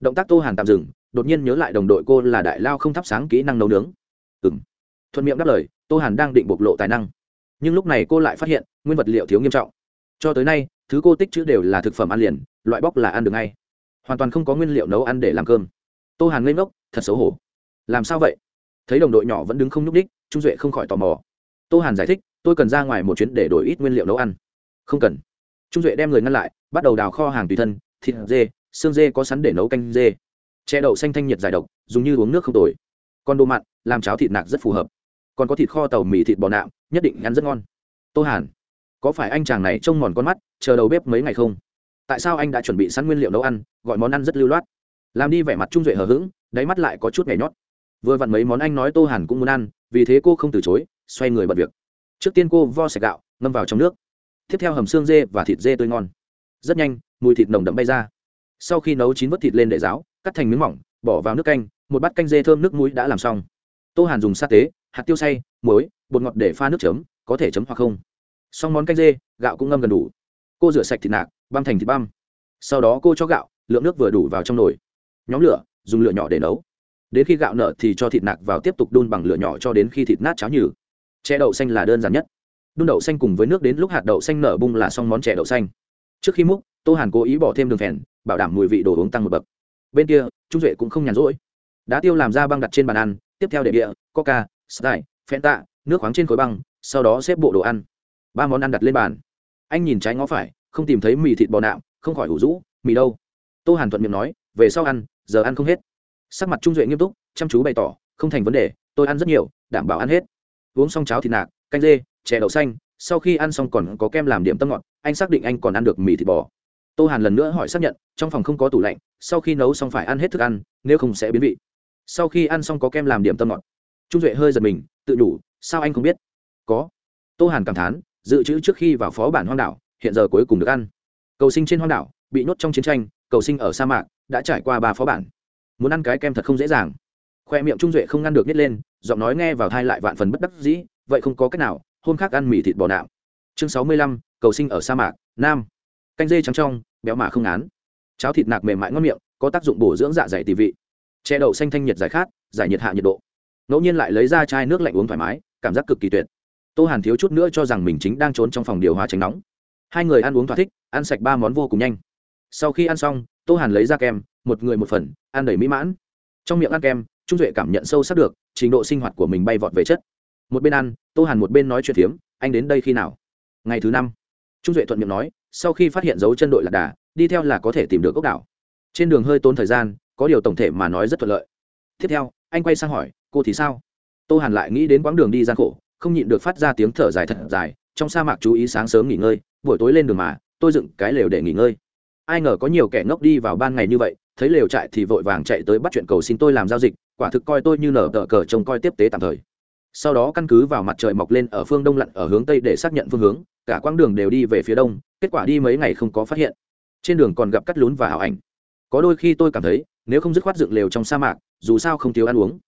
Động tác tô hàn tạm dừng, đột nhiên nhớ lại đồng đội cô là đại lao không thắp sáng kỹ năng nấu nướng. Ừng thuận miệng đáp lời, tô hàn đang định bộc lộ tài năng. Nhưng lúc này cô lại phát hiện, nguyên vật liệu thiếu nghiêm trọng. Cho tới nay, thứ cô tích chữ đều là thực phẩm ăn liền, loại bóc là ăn được ngay. Hoàn toàn không có nguyên liệu nấu ăn để làm cơm. Tô hàn ngây ngốc, thật xấu hổ. Làm sao vậy? Thấy đồng đội nhỏ vẫn đứng không nhúc đích trung duệ không khỏi tò mò. Tô hàn giải thích, tôi cần ra ngoài một chuyến để đổi ít nguyên liệu nấu ăn. Không cần. Trung duệ đem người ngăn lại bắt đầu đào kho hàng tùy thân, thịt dê, xương dê có sắn để nấu canh dê. Chè đậu xanh thanh nhiệt giải độc, dùng như uống nước không tồi. Còn đồ mặn, làm cháo thịt nạc rất phù hợp. Còn có thịt kho tàu mì thịt bò nạm nhất định ăn rất ngon. Tô hàn, có phải anh chàng này trông mòn con mắt, chờ đầu bếp mấy ngày không? Tại sao anh đã chuẩn bị sẵn nguyên liệu nấu ăn, gọi món ăn rất lưu loát? Làm đi vẻ mặt trung duệ hờ hững, đáy mắt lại có chút nhảy nhót. Vừa vặn mấy món anh nói tô hàn cũng muốn ăn, vì thế cô không từ chối, xoay người bật việc. Trước tiên cô vo sạch gạo, ngâm vào trong nước. Tiếp theo hầm xương dê và thịt dê tươi ngon rất nhanh, mùi thịt nồng đậm bay ra. Sau khi nấu chín vớt thịt lên để ráo, cắt thành miếng mỏng, bỏ vào nước canh, một bát canh dê thơm nước muối đã làm xong. Tô hàn dùng sa tế, hạt tiêu xay, muối, bột ngọt để pha nước chấm, có thể chấm hoặc không. Xong món canh dê, gạo cũng ngâm gần đủ. Cô rửa sạch thịt nạc, băm thành thịt băm. Sau đó cô cho gạo, lượng nước vừa đủ vào trong nồi. Nhóm lửa, dùng lửa nhỏ để nấu. Đến khi gạo nở thì cho thịt nạc vào tiếp tục đun bằng lửa nhỏ cho đến khi thịt nát cháo nhừ. Chè đậu xanh là đơn giản nhất. Đun đậu xanh cùng với nước đến lúc hạt đậu xanh nở bung là xong món chè đậu xanh trước khi múc tô hàn cố ý bỏ thêm đường phèn bảo đảm mùi vị đồ uống tăng một bậc. Bên kia trung duệ cũng không nhàn rỗi. Đá tiêu làm ra băng đặt trên bàn ăn tiếp theo để địa coca style tạ, nước khoáng trên khối băng sau đó xếp bộ đồ ăn. Ba món ăn đặt lên bàn. Anh nhìn trái ngó phải không tìm thấy mì thịt bò nạm không khỏi hủ rũ mì đâu? Tô hàn thuận miệng nói về sau ăn giờ ăn không hết. Sắc mặt trung duệ nghiêm túc chăm chú bày tỏ không thành vấn đề tôi ăn rất nhiều đảm bảo ăn hết. Uống xong cháo thịt nạc canh dê chè đậu xanh sau khi ăn xong còn có kem làm điểm tâm ngọt anh xác định anh còn ăn được mì thịt bò. Tô hàn lần nữa hỏi xác nhận, trong phòng không có tủ lạnh, sau khi nấu xong phải ăn hết thức ăn, nếu không sẽ biến vị. Sau khi ăn xong có kem làm điểm tâm ngọt. Trung duệ hơi giật mình, tự đủ, sao anh không biết? Có. Tô hàn cảm thán, dự trữ trước khi vào phó bản hoang đảo, hiện giờ cuối cùng được ăn. Cầu sinh trên hoang đảo, bị nhốt trong chiến tranh, cầu sinh ở sa mạc, đã trải qua ba phó bản. Muốn ăn cái kem thật không dễ dàng. Khoe miệng trung duệ không ngăn được nhét lên, giọng nói nghe vào thai lại vạn phần bất đắc dĩ, vậy không có cách nào, hôm khác ăn mì thịt bò nạm chương sáu mươi lăm cầu sinh ở sa mạc, nam. Canh dê trắng trong, béo mà không án cháo thịt nạc mềm mại ngon miệng, có tác dụng bổ dưỡng dạ dày tỳ vị. Che đậu xanh thanh nhiệt giải khát, giải nhiệt hạ nhiệt độ. Ngẫu nhiên lại lấy ra chai nước lạnh uống thoải mái, cảm giác cực kỳ tuyệt. Tô hàn thiếu chút nữa cho rằng mình chính đang trốn trong phòng điều hòa tránh nóng. Hai người ăn uống thỏa thích, ăn sạch ba món vô cùng nhanh. Sau khi ăn xong, tô hàn lấy ra kem, một người một phần, ăn đầy mỹ mãn. Trong miệng ăn kem, trung duệ cảm nhận sâu sắc được trình độ sinh hoạt của mình bay vọt về chất. Một bên ăn, tô hàn một bên nói chuyện phiếm, anh đến đây khi nào? Ngày thứ năm trung duệ thuận miệng nói, sau khi phát hiện dấu chân đội lạc đà, đi theo là có thể tìm được gốc đảo. Trên đường hơi tốn thời gian, có điều tổng thể mà nói rất thuận lợi. Tiếp theo, anh quay sang hỏi, cô thì sao? Tô hàn lại nghĩ đến quãng đường đi gian khổ, không nhịn được phát ra tiếng thở dài thật dài, trong sa mạc chú ý sáng sớm nghỉ ngơi, buổi tối lên đường mà, tôi dựng cái lều để nghỉ ngơi. Ai ngờ có nhiều kẻ ngốc đi vào ban ngày như vậy, thấy lều trại thì vội vàng chạy tới bắt chuyện cầu xin tôi làm giao dịch, quả thực coi tôi như nở tờ cờ trông coi tiếp tế tạm thời. Sau đó căn cứ vào mặt trời mọc lên ở phương đông lặn ở hướng tây để xác nhận phương hướng cả quãng đường đều đi về phía đông, kết quả đi mấy ngày không có phát hiện. Trên đường còn gặp cắt lún và ảo ảnh. Có đôi khi tôi cảm thấy, nếu không dứt khoát dựng lều trong sa mạc, dù sao không thiếu ăn uống.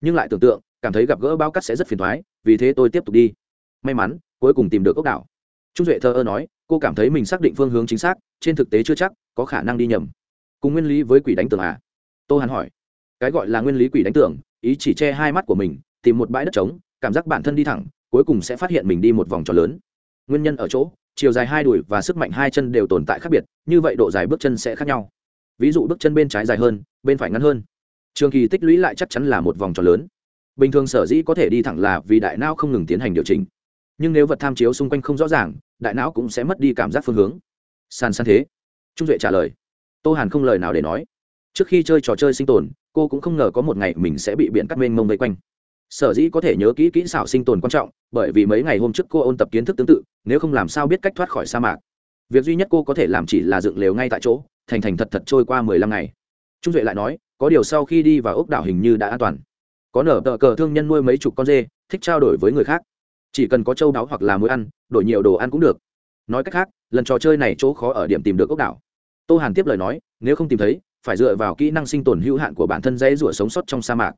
Nhưng lại tưởng tượng, cảm thấy gặp gỡ bao cắt sẽ rất phiền thoái vì thế tôi tiếp tục đi. May mắn, cuối cùng tìm được ốc đảo. Trung duệ thơ ơ nói, cô cảm thấy mình xác định phương hướng chính xác, trên thực tế chưa chắc, có khả năng đi nhầm. Cùng nguyên lý với quỷ đánh tường à? Tô hàn hỏi. Cái gọi là nguyên lý quỷ đánh tường, ý chỉ che hai mắt của mình, tìm một bãi đất trống, cảm giác bản thân đi thẳng, cuối cùng sẽ phát hiện mình đi một vòng tròn lớn nguyên nhân ở chỗ, chiều dài hai đùi và sức mạnh hai chân đều tồn tại khác biệt, như vậy độ dài bước chân sẽ khác nhau. Ví dụ bước chân bên trái dài hơn, bên phải ngắn hơn. Trường kỳ tích lũy lại chắc chắn là một vòng tròn lớn. Bình thường sở dĩ có thể đi thẳng là vì đại não không ngừng tiến hành điều chỉnh. Nhưng nếu vật tham chiếu xung quanh không rõ ràng, đại não cũng sẽ mất đi cảm giác phương hướng. San san thế. Trung duệ trả lời. Tô hàn không lời nào để nói. Trước khi chơi trò chơi sinh tồn, cô cũng không ngờ có một ngày mình sẽ bị biển cắt mênh mông vây quanh sở dĩ có thể nhớ kỹ kỹ xảo sinh tồn quan trọng, bởi vì mấy ngày hôm trước cô ôn tập kiến thức tương tự, nếu không làm sao biết cách thoát khỏi sa mạc. Việc duy nhất cô có thể làm chỉ là dựng lều ngay tại chỗ, thành thành thật thật trôi qua mười lăm ngày. Trung duệ lại nói, có điều sau khi đi vào ốc đảo hình như đã an toàn. Có nở tờ cờ thương nhân nuôi mấy chục con dê, thích trao đổi với người khác. Chỉ cần có châu đáo hoặc là muối ăn, đổi nhiều đồ ăn cũng được. Nói cách khác, lần trò chơi này chỗ khó ở điểm tìm được ốc đảo. Tô hàn tiếp lời nói, nếu không tìm thấy, phải dựa vào kỹ năng sinh tồn hữu hạn của bản thân dễ rủa sống sót trong sa mạc.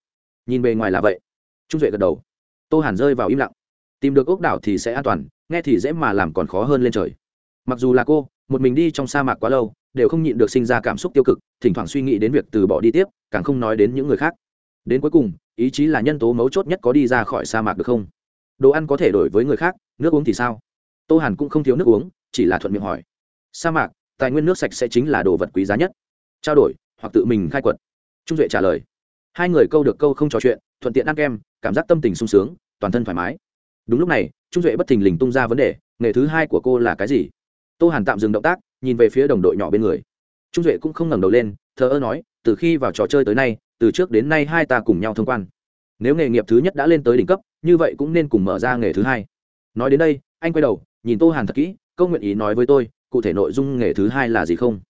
Nhìn bề ngoài là vậy trung duệ gật đầu. Tô hàn rơi vào im lặng. Tìm được ốc đảo thì sẽ an toàn, nghe thì dễ mà làm còn khó hơn lên trời. Mặc dù là cô, một mình đi trong sa mạc quá lâu, đều không nhịn được sinh ra cảm xúc tiêu cực, thỉnh thoảng suy nghĩ đến việc từ bỏ đi tiếp, càng không nói đến những người khác. Đến cuối cùng, ý chí là nhân tố mấu chốt nhất có đi ra khỏi sa mạc được không? Đồ ăn có thể đổi với người khác, nước uống thì sao? Tô hàn cũng không thiếu nước uống, chỉ là thuận miệng hỏi. Sa mạc, tài nguyên nước sạch sẽ chính là đồ vật quý giá nhất. Trao đổi, hoặc tự mình khai quật. Trung duệ trả lời. Hai người câu được câu không trò chuyện, thuận tiện ăn kem cảm giác tâm tình sung sướng, toàn thân thoải mái. Đúng lúc này, trung duệ bất thình lình tung ra vấn đề, nghề thứ hai của cô là cái gì? Tô hàn tạm dừng động tác, nhìn về phía đồng đội nhỏ bên người. Trung duệ cũng không ngẩng đầu lên, thờ ơ nói, từ khi vào trò chơi tới nay, từ trước đến nay hai ta cùng nhau thông quan. Nếu nghề nghiệp thứ nhất đã lên tới đỉnh cấp, như vậy cũng nên cùng mở ra nghề thứ hai. Nói đến đây, anh quay đầu, nhìn tô hàn thật kỹ, câu nguyện ý nói với tôi, cụ thể nội dung nghề thứ hai là gì không?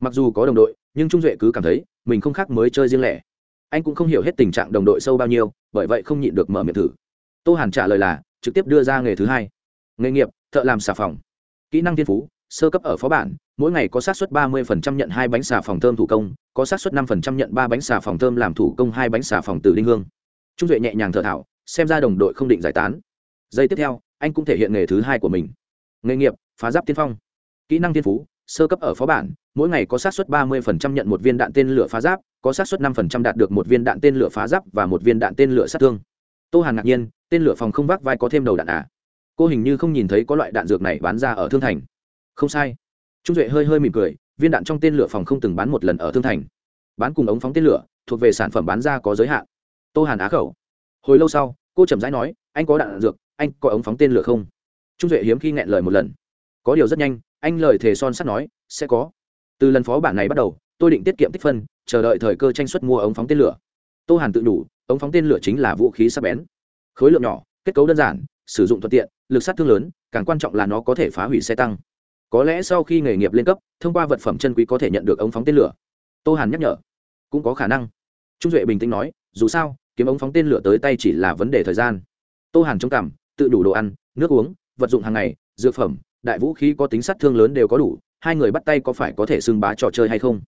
Mặc dù có đồng đội, nhưng trung duệ cứ cảm thấy mình không khác mới chơi riêng lẻ anh cũng không hiểu hết tình trạng đồng đội sâu bao nhiêu, bởi vậy không nhịn được mở miệng thử. Tô hàn trả lời là, trực tiếp đưa ra nghề thứ hai. Nghề nghiệp, thợ làm xà phòng. Kỹ năng thiên phú, sơ cấp ở phó bản, mỗi ngày có xác suất ba mươi nhận hai bánh xà phòng thơm thủ công, có xác suất năm nhận ba bánh xà phòng thơm làm thủ công hai bánh xà phòng từ linh hương. Trung duệ nhẹ nhàng thở thảo, xem ra đồng đội không định giải tán. Giây tiếp theo, anh cũng thể hiện nghề thứ hai của mình. Nghề nghiệp, phá giáp tiên phong. Kỹ năng thiên phú sơ cấp ở phó bản, mỗi ngày có xác suất ba mươi nhận một viên đạn tên lửa phá giáp, có xác suất năm đạt được một viên đạn tên lửa phá giáp và một viên đạn tên lửa sát thương. Tô hàn ngạc nhiên, tên lửa phòng không vác vai có thêm đầu đạn à? Cô hình như không nhìn thấy có loại đạn dược này bán ra ở thương thành. Không sai. Trung duệ hơi hơi mỉm cười, viên đạn trong tên lửa phòng không từng bán một lần ở thương thành. Bán cùng ống phóng tên lửa, thuộc về sản phẩm bán ra có giới hạn. Tô hàn á khẩu. Hồi lâu sau, cô chậm rãi nói, anh có đạn dược, anh có ống phóng tên lửa không? Trung duệ hiếm khi nghẹn lời một lần. Có điều rất nhanh anh lời thề son sắt nói, sẽ có. Từ lần phó bản này bắt đầu, tôi định tiết kiệm tích phân, chờ đợi thời cơ tranh suất mua ống phóng tên lửa. Tô hàn tự đủ, ống phóng tên lửa chính là vũ khí sắc bén. Khối lượng nhỏ, kết cấu đơn giản, sử dụng thuận tiện, lực sát thương lớn, càng quan trọng là nó có thể phá hủy xe tăng. Có lẽ sau khi nghề nghiệp lên cấp, thông qua vật phẩm chân quý có thể nhận được ống phóng tên lửa. Tô hàn nhắc nhở. Cũng có khả năng. Trung duệ bình tĩnh nói, dù sao, kiếm ống phóng tên lửa tới tay chỉ là vấn đề thời gian. Tô hàn trông cảm tự đủ đồ ăn, nước uống, vật dụng hàng ngày, dược phẩm đại vũ khí có tính sát thương lớn đều có đủ, hai người bắt tay có phải có thể xưng bá trò chơi hay không?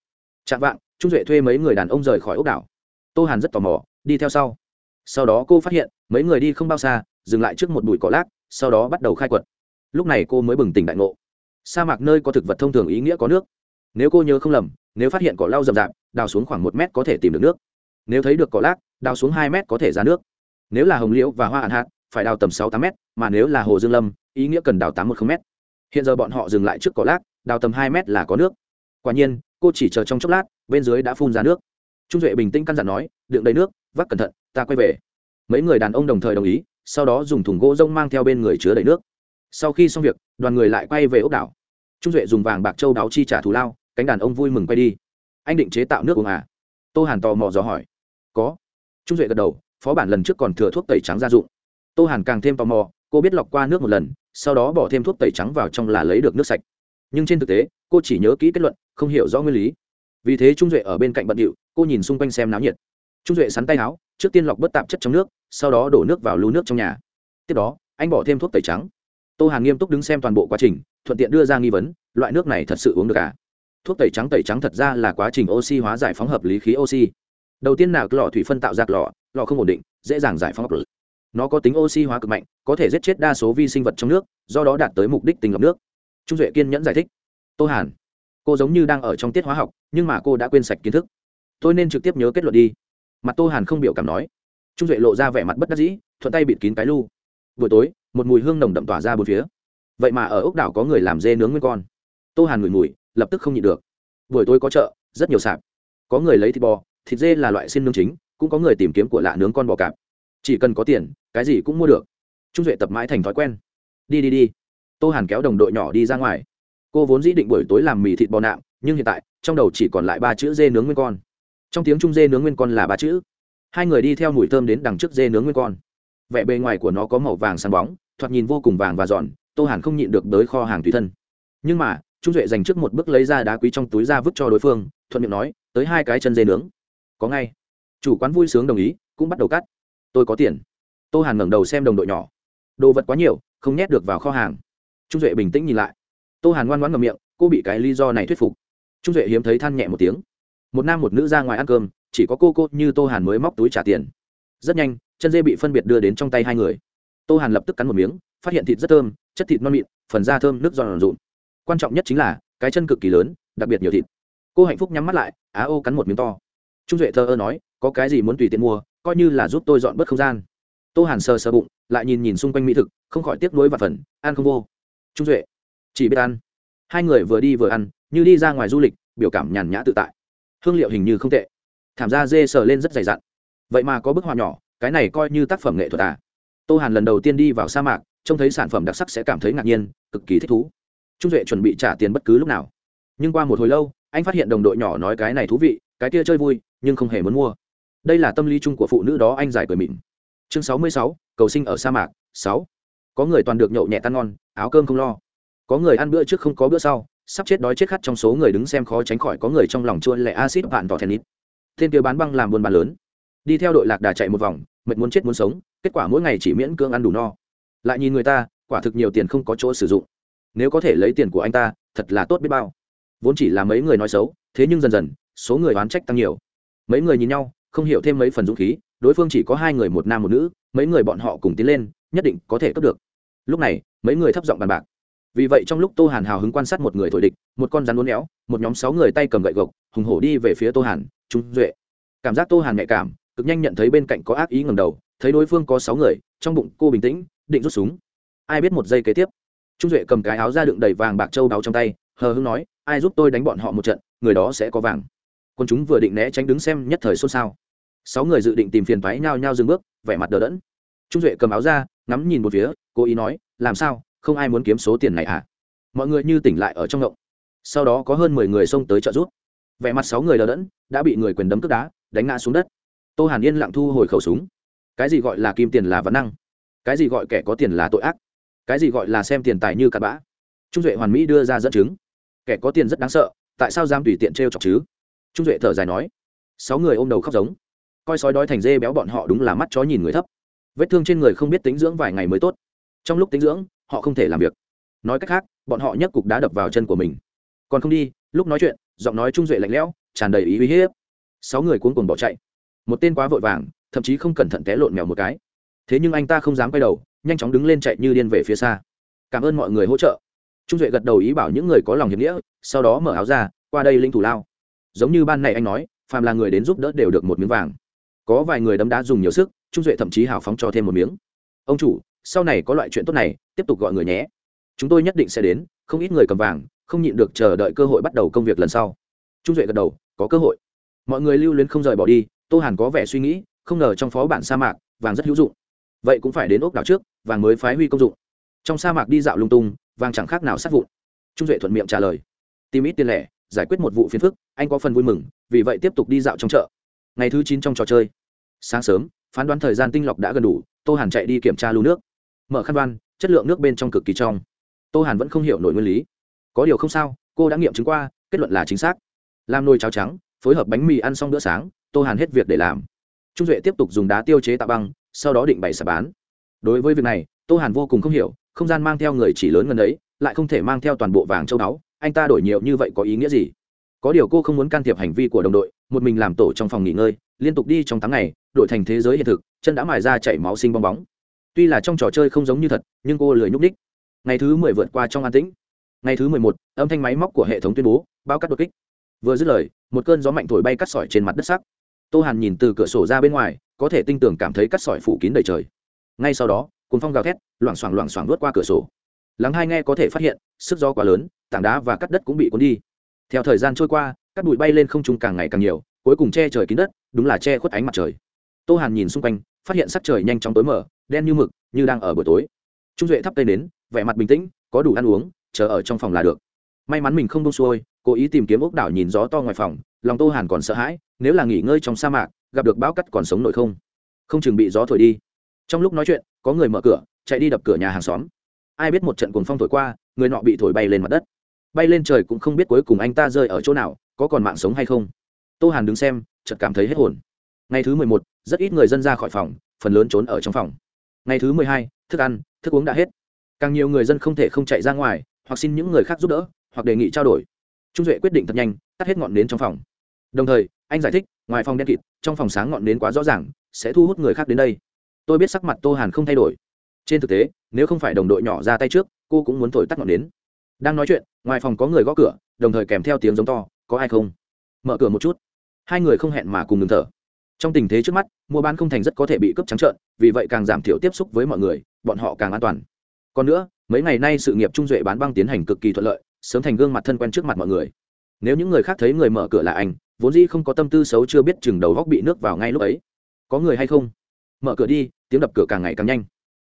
Chạm vạng trung duệ thuê mấy người đàn ông rời khỏi ốc đảo. Tô hàn rất tò mò, đi theo sau. Sau đó cô phát hiện, mấy người đi không bao xa, dừng lại trước một bụi cỏ lác, sau đó bắt đầu khai quật. Lúc này cô mới bừng tỉnh đại ngộ. Sa mạc nơi có thực vật thông thường ý nghĩa có nước. Nếu cô nhớ không lầm, nếu phát hiện cỏ lau rậm rạp, đào xuống khoảng một mét có thể tìm được nước. Nếu thấy được cỏ lác, đào xuống hai mét có thể ra nước. Nếu là hồng liễu và hoa hạn hạt phải đào tầm sáu tám mét, mà nếu là hồ dương lâm, ý nghĩa cần đào tám một không mét hiện giờ bọn họ dừng lại trước cỏ lác, đào tầm hai mét là có nước. Quả nhiên, cô chỉ chờ trong chốc lát, bên dưới đã phun ra nước. Trung duệ bình tĩnh căn dặn nói, đựng đầy nước, vác cẩn thận, ta quay về. Mấy người đàn ông đồng thời đồng ý, sau đó dùng thùng gỗ rông mang theo bên người chứa đầy nước. Sau khi xong việc, đoàn người lại quay về ốc đảo. Trung duệ dùng vàng bạc châu đáo chi trả thù lao, cánh đàn ông vui mừng quay đi. Anh định chế tạo nước uống à? Tô hàn tò mò dò hỏi. Có. Trung duệ gật đầu, phó bản lần trước còn thừa thuốc tẩy trắng gia dụng. Tô hàn càng thêm tò mò, cô biết lọc qua nước một lần sau đó bỏ thêm thuốc tẩy trắng vào trong là lấy được nước sạch. Nhưng trên thực tế, cô chỉ nhớ kỹ kết luận, không hiểu rõ nguyên lý. Vì thế trung duệ ở bên cạnh bận điệu, cô nhìn xung quanh xem náo nhiệt. Trung duệ sắn tay áo, trước tiên lọc bớt tạp chất trong nước, sau đó đổ nước vào lú nước trong nhà. Tiếp đó, anh bỏ thêm thuốc tẩy trắng. Tô hàn nghiêm túc đứng xem toàn bộ quá trình, thuận tiện đưa ra nghi vấn, loại nước này thật sự uống được à? Thuốc tẩy trắng tẩy trắng thật ra là quá trình oxy hóa giải phóng hợp lý khí oxy. Đầu tiên là lọ thủy phân tạo ra lọ lọ không ổn định, dễ dàng giải phóng. hợp nó có tính oxy hóa cực mạnh, có thể giết chết đa số vi sinh vật trong nước, do đó đạt tới mục đích tình lọc nước. Trung duệ kiên nhẫn giải thích. Tô hàn, cô giống như đang ở trong tiết hóa học, nhưng mà cô đã quên sạch kiến thức. Tôi nên trực tiếp nhớ kết luận đi. Mặt tô hàn không biểu cảm nói. Trung duệ lộ ra vẻ mặt bất đắc dĩ, thuận tay bịt kín cái lu. Buổi tối, một mùi hương nồng đậm tỏa ra bốn phía. Vậy mà ở ốc đảo có người làm dê nướng nguyên con. Tô hàn ngửi mùi, lập tức không nhịn được. Buổi tối có chợ, rất nhiều sạp. Có người lấy thịt bò, thịt dê là loại xin nướng chính, cũng có người tìm kiếm của lạ nướng con bò cạp chỉ cần có tiền, cái gì cũng mua được. Trung duệ tập mãi thành thói quen. Đi đi đi. Tô hàn kéo đồng đội nhỏ đi ra ngoài. Cô vốn dĩ định buổi tối làm mì thịt bò nạm, nhưng hiện tại, trong đầu chỉ còn lại ba chữ dê nướng nguyên con. Trong tiếng trung dê nướng nguyên con là ba chữ. Hai người đi theo mùi thơm đến đằng trước dê nướng nguyên con. Vẻ bề ngoài của nó có màu vàng sáng bóng, thoạt nhìn vô cùng vàng và giòn, tô hàn không nhịn được tới kho hàng tùy thân. Nhưng mà, trung duệ dành trước một bước lấy ra đá quý trong túi ra vứt cho đối phương, thuận miệng nói, tới hai cái chân dê nướng. Có ngay. Chủ quán vui sướng đồng ý, cũng bắt đầu cắt tôi có tiền. Tô hàn ngẩng đầu xem đồng đội nhỏ. Đồ vật quá nhiều, không nhét được vào kho hàng. Trung duệ bình tĩnh nhìn lại. Tô hàn ngoan ngoãn ngầm miệng, cô bị cái lý do này thuyết phục. Trung duệ hiếm thấy than nhẹ một tiếng. Một nam một nữ ra ngoài ăn cơm, chỉ có cô cô như tô hàn mới móc túi trả tiền. Rất nhanh, chân dê bị phân biệt đưa đến trong tay hai người. Tô hàn lập tức cắn một miếng, phát hiện thịt rất thơm, chất thịt non mịn, phần da thơm nước giòn rụn. Quan trọng nhất chính là, cái chân cực kỳ lớn, đặc biệt nhiều thịt. Cô hạnh phúc nhắm mắt lại, á ô cắn một miếng to. Trung duệ thơ ơ nói có cái gì muốn tùy tiện mua, coi như là giúp tôi dọn bớt không gian. Tô hàn sờ sờ bụng, lại nhìn nhìn xung quanh mỹ thực, không khỏi tiếc nuối và phần ăn không vô. Trung duệ, chỉ biết ăn. Hai người vừa đi vừa ăn, như đi ra ngoài du lịch, biểu cảm nhàn nhã tự tại. Hương liệu hình như không tệ. Thảm ra dê sờ lên rất dày dặn. Vậy mà có bức họa nhỏ, cái này coi như tác phẩm nghệ thuật à? Tô hàn lần đầu tiên đi vào sa mạc, trông thấy sản phẩm đặc sắc sẽ cảm thấy ngạc nhiên, cực kỳ thích thú. Trung duệ chuẩn bị trả tiền bất cứ lúc nào. Nhưng qua một hồi lâu, anh phát hiện đồng đội nhỏ nói cái này thú vị, cái kia chơi vui, nhưng không hề muốn mua đây là tâm lý chung của phụ nữ đó, anh giải cười mịn chương sáu mươi sáu, cầu sinh ở sa mạc, sáu. Có người toàn được nhậu nhẹ tan ngon, áo cơm không lo. Có người ăn bữa trước không có bữa sau, sắp chết đói chết khát trong số người đứng xem khó tránh khỏi có người trong lòng chua lệ acid vạn tỏ tennis tên kia bán băng làm buôn bán lớn. Đi theo đội lạc đà chạy một vòng, mệt muốn chết muốn sống, kết quả mỗi ngày chỉ miễn cưỡng ăn đủ no. Lại nhìn người ta, quả thực nhiều tiền không có chỗ sử dụng. Nếu có thể lấy tiền của anh ta, thật là tốt biết bao. Vốn chỉ là mấy người nói xấu, thế nhưng dần dần, số người oán trách tăng nhiều. Mấy người nhìn nhau không hiểu thêm mấy phần dũng khí, đối phương chỉ có hai người một nam một nữ, mấy người bọn họ cùng tiến lên, nhất định có thể cướp được. Lúc này, mấy người thấp giọng bàn bạc. Vì vậy trong lúc tô hàn hào hứng quan sát một người thổi địch, một con rắn uốn éo, một nhóm sáu người tay cầm gậy gộc, hùng hổ đi về phía tô hàn, trung duệ. Cảm giác tô hàn nhạy cảm, cực nhanh nhận thấy bên cạnh có ác ý ngầm đầu, thấy đối phương có sáu người, trong bụng cô bình tĩnh, định rút súng. Ai biết một giây kế tiếp, trung duệ cầm cái áo ra đựng đầy vàng bạc châu đáo trong tay, hờ hưng nói, ai giúp tôi đánh bọn họ một trận, người đó sẽ có vàng. Quân chúng vừa định né tránh đứng xem nhất thời xôn xao sáu người dự định tìm phiền thoái nhao nhao dừng bước, vẻ mặt đờ đẫn. Trung duệ cầm áo ra, ngắm nhìn một phía, cố ý nói, làm sao? Không ai muốn kiếm số tiền này à mọi người như tỉnh lại ở trong ngộng. Sau đó có hơn mười người xông tới trợ giúp. Vẻ mặt sáu người đờ đẫn, đã bị người quyền đấm cướp đá, đánh ngã xuống đất. Tô hàn yên lặng thu hồi khẩu súng. Cái gì gọi là kim tiền là văn năng? Cái gì gọi kẻ có tiền là tội ác? Cái gì gọi là xem tiền tài như cặn bã? Trung duệ hoàn mỹ đưa ra dẫn chứng. Kẻ có tiền rất đáng sợ, tại sao dám tùy tiện t r e o chọc chứ? Trung duệ thở dài nói. Sáu người ôm đầu khóc giống coi sói đói thành dê béo bọn họ đúng là mắt chó nhìn người thấp. Vết thương trên người không biết tính dưỡng vài ngày mới tốt. Trong lúc tính dưỡng, họ không thể làm việc. Nói cách khác, bọn họ nhấc cục đá đập vào chân của mình. Còn không đi, lúc nói chuyện, giọng nói trung duệ lạnh lẽo, tràn đầy ý uy hiếp. Sáu người cuốn cuồng bỏ chạy. Một tên quá vội vàng, thậm chí không cẩn thận té lộn mèo một cái. Thế nhưng anh ta không dám quay đầu, nhanh chóng đứng lên chạy như điên về phía xa. Cảm ơn mọi người hỗ trợ. Trung duệ gật đầu ý bảo những người có lòng hiệp nghĩa, sau đó mở áo ra, qua đây linh thủ lao. Giống như ban này anh nói, phàm là người đến giúp đỡ đều được một miếng vàng có vài người đấm đá dùng nhiều sức, trung duệ thậm chí hào phóng cho thêm một miếng. Ông chủ, sau này có loại chuyện tốt này, tiếp tục gọi người nhé. Chúng tôi nhất định sẽ đến, không ít người cầm vàng, không nhịn được chờ đợi cơ hội bắt đầu công việc lần sau. Trung duệ gật đầu, có cơ hội. Mọi người lưu luyến không rời bỏ đi, tô hàn có vẻ suy nghĩ, không ngờ trong phó bản sa mạc, vàng rất hữu dụng. Vậy cũng phải đến ốc đảo trước, vàng mới phái huy công dụng. Trong sa mạc đi dạo lung tung, vàng chẳng khác nào sát vụn. Trung duệ thuận miệng trả lời. Tìm ít tiền lẻ, giải quyết một vụ phiền phức, anh có phần vui mừng, vì vậy tiếp tục đi dạo trong chợ. Ngày thứ chín trong trò chơi sáng sớm, phán đoán thời gian tinh lọc đã gần đủ, tô hàn chạy đi kiểm tra lưu nước. Mở khăn đoan chất lượng nước bên trong cực kỳ trong. Tô hàn vẫn không hiểu nổi nguyên lý. Có điều không sao, cô đã nghiệm chứng qua, kết luận là chính xác. Làm nồi cháo trắng, phối hợp bánh mì ăn xong bữa sáng, tô hàn hết việc để làm. Trung duệ tiếp tục dùng đá tiêu chế tạo băng, sau đó định bày xà bán. Đối với việc này, tô hàn vô cùng không hiểu, không gian mang theo người chỉ lớn gần ấy lại không thể mang theo toàn bộ vàng châu báu, anh ta đổi nhiều như vậy có ý nghĩa gì? Có điều cô không muốn can thiệp hành vi của đồng đội một mình làm tổ trong phòng nghỉ ngơi, liên tục đi trong tháng ngày, đổi thành thế giới hiện thực, chân đã mài ra chảy máu sinh bong bóng. Tuy là trong trò chơi không giống như thật, nhưng cô lười nhúc ních ngày thứ mười vượt qua trong an tĩnh. Ngày thứ mười một, âm thanh máy móc của hệ thống tuyên bố, bao cắt đột kích. Vừa dứt lời, một cơn gió mạnh thổi bay cắt sỏi trên mặt đất sắc. Tô hàn nhìn từ cửa sổ ra bên ngoài, có thể tinh tường cảm thấy cắt sỏi phủ kín đầy trời. Ngay sau đó cùng phong gào thét, loảng xoảng loảng xoảng vớt qua cửa sổ. Lắng hai nghe có thể phát hiện, sức gió quá lớn, tảng đá và cắt đất cũng bị cuốn đi. Theo thời gian trôi qua các bụi bay lên không trung càng ngày càng nhiều, cuối cùng che trời kín đất, đúng là che khuất ánh mặt trời. Tô hàn nhìn xung quanh, phát hiện sắc trời nhanh chóng tối mở đen như mực, như đang ở buổi tối. Trung duệ thắp tay đến vẻ mặt bình tĩnh, có đủ ăn uống, chờ ở trong phòng là được. May mắn mình không đông xuôi, cố ý tìm kiếm ốc đảo nhìn gió to ngoài phòng, lòng tô hàn còn sợ hãi, nếu là nghỉ ngơi trong sa mạc, gặp được bão cắt còn sống nổi không? Không chừng bị gió thổi đi. Trong lúc nói chuyện, có người mở cửa, chạy đi đập cửa nhà hàng xóm. Ai biết một trận cuồng phong thổi qua, người nọ bị thổi bay lên mặt đất. Bay lên trời cũng không biết cuối cùng anh ta rơi ở chỗ nào có còn mạng sống hay không? Tô hàn đứng xem, chợt cảm thấy hết hồn. Ngày thứ mười một, rất ít người dân ra khỏi phòng, phần lớn trốn ở trong phòng. Ngày thứ mười hai, thức ăn, thức uống đã hết. Càng nhiều người dân không thể không chạy ra ngoài, hoặc xin những người khác giúp đỡ, hoặc đề nghị trao đổi. Trung duệ quyết định thật nhanh, tắt hết ngọn nến trong phòng. Đồng thời, anh giải thích, ngoài phòng đen kịt, trong phòng sáng ngọn nến quá rõ ràng, sẽ thu hút người khác đến đây. Tôi biết sắc mặt tô hàn không thay đổi. Trên thực tế, nếu không phải đồng đội nhỏ ra tay trước, cô cũng muốn thổi tắt ngọn nến. Đang nói chuyện, ngoài phòng có người gõ cửa, đồng thời kèm theo tiếng giống to có ai không? Mở cửa một chút. Hai người không hẹn mà cùng ngừng thở. Trong tình thế trước mắt, mua bán không thành rất có thể bị cướp trắng trợn, vì vậy càng giảm thiểu tiếp xúc với mọi người, bọn họ càng an toàn. Còn nữa, mấy ngày nay sự nghiệp trung duệ bán băng tiến hành cực kỳ thuận lợi, sớm thành gương mặt thân quen trước mặt mọi người. Nếu những người khác thấy người mở cửa là anh, vốn dĩ không có tâm tư xấu chưa biết chừng đầu góc bị nước vào ngay lúc ấy. Có người hay không? Mở cửa đi, tiếng đập cửa càng ngày càng nhanh.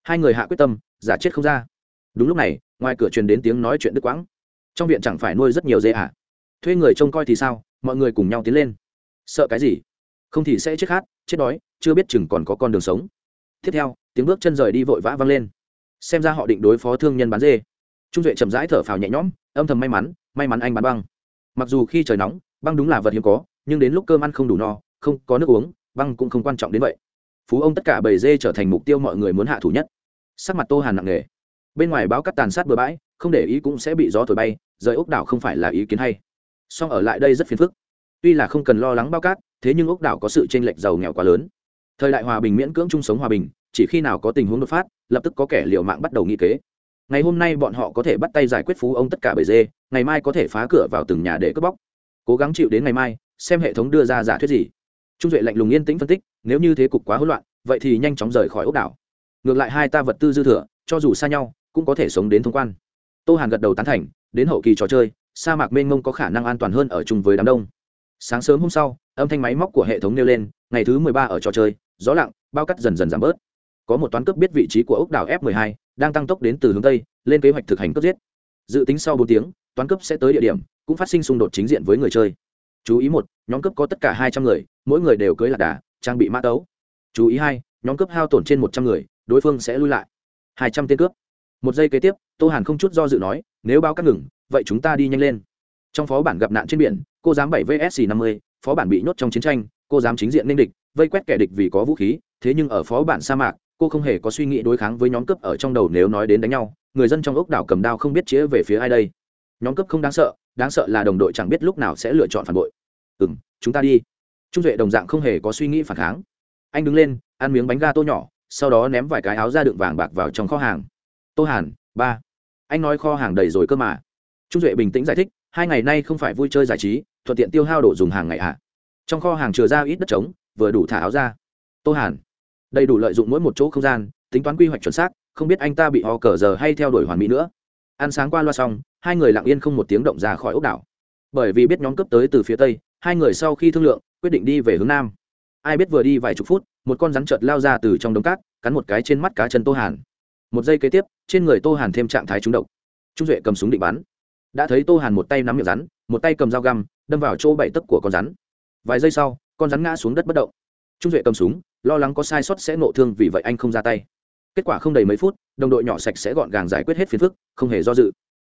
Hai người hạ quyết tâm, giả chết không ra. Đúng lúc này, ngoài cửa truyền đến tiếng nói chuyện đứt quãng. Trong viện chẳng phải nuôi rất nhiều dê ạ à thuê người trông coi thì sao? Mọi người cùng nhau tiến lên. Sợ cái gì? Không thì sẽ chết khát, chết đói, chưa biết chừng còn có con đường sống. Tiếp theo, tiếng bước chân rời đi vội vã vang lên. Xem ra họ định đối phó thương nhân bán dê. Trung duệ chậm rãi thở phào nhẹ nhõm, âm thầm may mắn may mắn anh bán băng. Mặc dù khi trời nóng, băng đúng là vật hiếm có, nhưng đến lúc cơm ăn không đủ no, không có nước uống, băng cũng không quan trọng đến vậy. Phú ông tất cả bầy dê trở thành mục tiêu mọi người muốn hạ thủ nhất. Sắc mặt tô hàn nặng nề. Bên ngoài báo cắt tàn sát bừa bãi, không để ý cũng sẽ bị gió thổi bay, rời ốc đảo không phải là ý kiến hay song ở lại đây rất phiền phức. Tuy là không cần lo lắng bao cát, thế nhưng ốc đảo có sự chênh lệch giàu nghèo quá lớn. Thời đại hòa bình miễn cưỡng chung sống hòa bình, chỉ khi nào có tình huống đột phát, lập tức có kẻ liều mạng bắt đầu nghi kế. Ngày hôm nay bọn họ có thể bắt tay giải quyết phú ông tất cả bầy dê, ngày mai có thể phá cửa vào từng nhà để cướp bóc. Cố gắng chịu đến ngày mai, xem hệ thống đưa ra giả thuyết gì. Trung duệ lạnh lùng yên tĩnh phân tích, nếu như thế cục quá hỗn loạn, vậy thì nhanh chóng rời khỏi ốc đảo. Ngược lại hai ta vật tư dư thừa, cho dù xa nhau, cũng có thể sống đến thông quan. Tô hàn gật đầu tán thành, đến hậu kỳ trò chơi sa mạc mênh mông có khả năng an toàn hơn ở chung với đám đông. Sáng sớm hôm sau, âm thanh máy móc của hệ thống nêu lên, ngày thứ mười ba ở trò chơi, gió lặng, bao cắt dần dần giảm bớt. Có một toán cướp biết vị trí của ốc đảo f 12 đang tăng tốc đến từ hướng tây, lên kế hoạch thực hành cướp giết. Dự tính sau bốn tiếng, toán cướp sẽ tới địa điểm, cũng phát sinh xung đột chính diện với người chơi. Chú ý một, nhóm cướp có tất cả hai trăm người, mỗi người đều cưới lạc đà, trang bị mã tấu. Chú ý hai, nhóm cướp hao tổn trên một trăm người, đối phương sẽ lui lại. Hai trăm tên cướp. Một giây kế tiếp, tô hàn không chút do dự nói, nếu bao cắt ngừng vậy chúng ta đi nhanh lên. Trong phó bản gặp nạn trên biển, cô dám bảy vsc năm mươi, phó bản bị nhốt trong chiến tranh, cô dám chính diện ninh địch, vây quét kẻ địch vì có vũ khí, thế nhưng ở phó bản sa mạc, cô không hề có suy nghĩ đối kháng với nhóm cướp ở trong đầu nếu nói đến đánh nhau, người dân trong ốc đảo cầm đao không biết chĩa về phía ai đây. Nhóm cướp không đáng sợ đáng sợ là đồng đội chẳng biết lúc nào sẽ lựa chọn phản bội. Ừ m chúng ta đi. Trung duệ đồng dạng không hề có suy nghĩ phản kháng. Anh đứng lên, ăn miếng bánh ga tô nhỏ, sau đó ném vài cái áo ra đựng vàng bạc vào trong kho hàng. Tô hàn, ba. Anh nói kho hàng đầy rồi cơ mà trung duệ bình tĩnh giải thích, hai ngày nay không phải vui chơi giải trí, thuận tiện tiêu hao đồ dùng hàng ngày ạ. À. trong kho hàng chừa ra ít đất trống, vừa đủ thả áo ra. Tô hàn, đầy đủ lợi dụng mỗi một chỗ không gian, tính toán quy hoạch chuẩn xác, không biết anh ta bị ho cờ giờ hay theo đuổi hoàn mỹ nữa. Ăn sáng qua loa xong, hai người lặng yên không một tiếng động ra khỏi ốc đảo. Bởi vì biết nhóm cấp tới từ phía tây, hai người sau khi thương lượng, quyết định đi về hướng nam. Ai biết vừa đi vài chục phút, một con rắn chợt lao ra từ trong đống cát, cắn một cái trên mắt cá chân tô hàn. Một giây kế tiếp, trên người tô hàn thêm trạng thái trúng độc. Trung duệ cầm súng định bắn đã thấy tô hàn một tay nắm miệng rắn, một tay cầm dao găm, đâm vào chỗ bảy tấc của con rắn. Vài giây sau, con rắn ngã xuống đất bất động. Trung duệ cầm súng, lo lắng có sai sót sẽ nộ thương vì vậy anh không ra tay. Kết quả không đầy mấy phút, đồng đội nhỏ sạch sẽ gọn gàng giải quyết hết phiền phức, không hề do dự.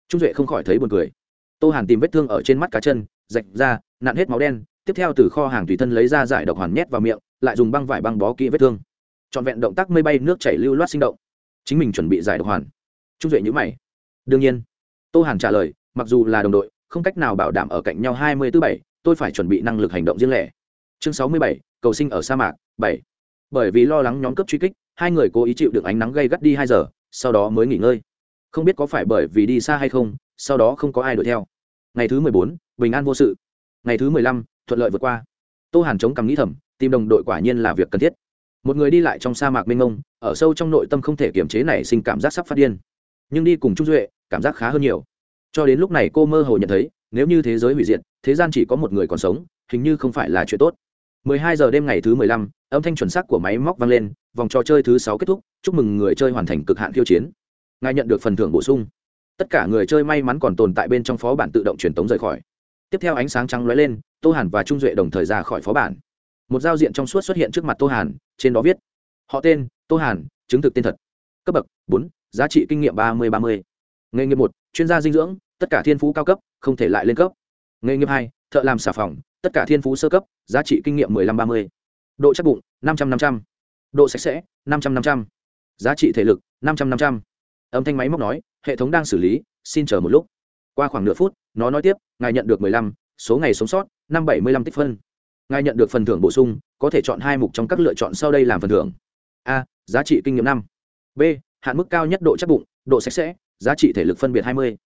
Trung duệ không khỏi thấy buồn cười. Tô hàn tìm vết thương ở trên mắt cá chân, rạch ra, nặn hết máu đen, tiếp theo từ kho hàng tùy thân lấy ra giải độc hoàn nhét vào miệng, lại dùng băng vải băng bó kỹ vết thương. Trọn vẹn động tác mây bay, nước chảy lưu loát sinh động. Chính mình chuẩn bị giải độc hoàn. Trung duệ nhữ mày. Đương nhiên. Tô hàn trả lời mặc dù là đồng đội, không cách nào bảo đảm ở cạnh nhau hai mươi thứ bảy, tôi phải chuẩn bị năng lực hành động riêng lẻ. Chương sáu mươi bảy, cầu sinh ở sa mạc, bảy. Bởi vì lo lắng nhóm cấp truy kích, hai người cố ý chịu được ánh nắng gây gắt đi hai giờ, sau đó mới nghỉ ngơi. Không biết có phải bởi vì đi xa hay không, sau đó không có ai đuổi theo. Ngày thứ mười bốn, bình an vô sự. Ngày thứ mười lăm, thuận lợi vượt qua. Tô hàn chống cằm nghĩ thầm, tìm đồng đội quả nhiên là việc cần thiết. Một người đi lại trong sa mạc mênh mông, ở sâu trong nội tâm không thể kiềm chế này sinh cảm giác sắp phát điên. Nhưng đi cùng trung duệ, cảm giác khá hơn nhiều cho đến lúc này cô mơ hồ nhận thấy nếu như thế giới hủy diệt thế gian chỉ có một người còn sống hình như không phải là chuyện tốt. 12 giờ đêm ngày thứ 15, âm thanh chuẩn xác của máy móc vang lên vòng trò chơi thứ 6 kết thúc chúc mừng người chơi hoàn thành cực hạn khiêu chiến. Ngài nhận được phần thưởng bổ sung. Tất cả người chơi may mắn còn tồn tại bên trong phó bản tự động truyền tống rời khỏi. Tiếp theo ánh sáng trắng lóe lên tô hàn và trung duệ đồng thời ra khỏi phó bản. Một giao diện trong suốt xuất hiện trước mặt tô hàn trên đó viết họ tên tô hàn chứng thực tên thật. Cấp bậc bốn giá trị kinh nghiệm ba mươi ba mươi nghề nghiệp một, chuyên gia dinh dưỡng, tất cả thiên phú cao cấp, không thể lại lên cấp. Nghề nghiệp hai, thợ làm xà phòng, tất cả thiên phú sơ cấp, giá trị kinh nghiệm mười lăm ba mươi. Độ chắc bụng, năm trăm năm trăm. Độ sạch sẽ, năm trăm năm trăm. Giá trị thể lực, năm trăm năm trăm. Âm thanh máy móc nói, hệ thống đang xử lý, xin chờ một lúc. Qua khoảng nửa phút, nó nói tiếp, ngài nhận được mười lăm, số ngày sống sót, năm bảy mươi lăm tích phân. Ngài nhận được phần thưởng bổ sung, có thể chọn hai mục trong các lựa chọn sau đây làm phần thưởng. A, giá trị kinh nghiệm năm. B, hạn mức cao nhất độ chắc bụng, độ sạch sẽ giá trị thể lực phân biệt hai mươi.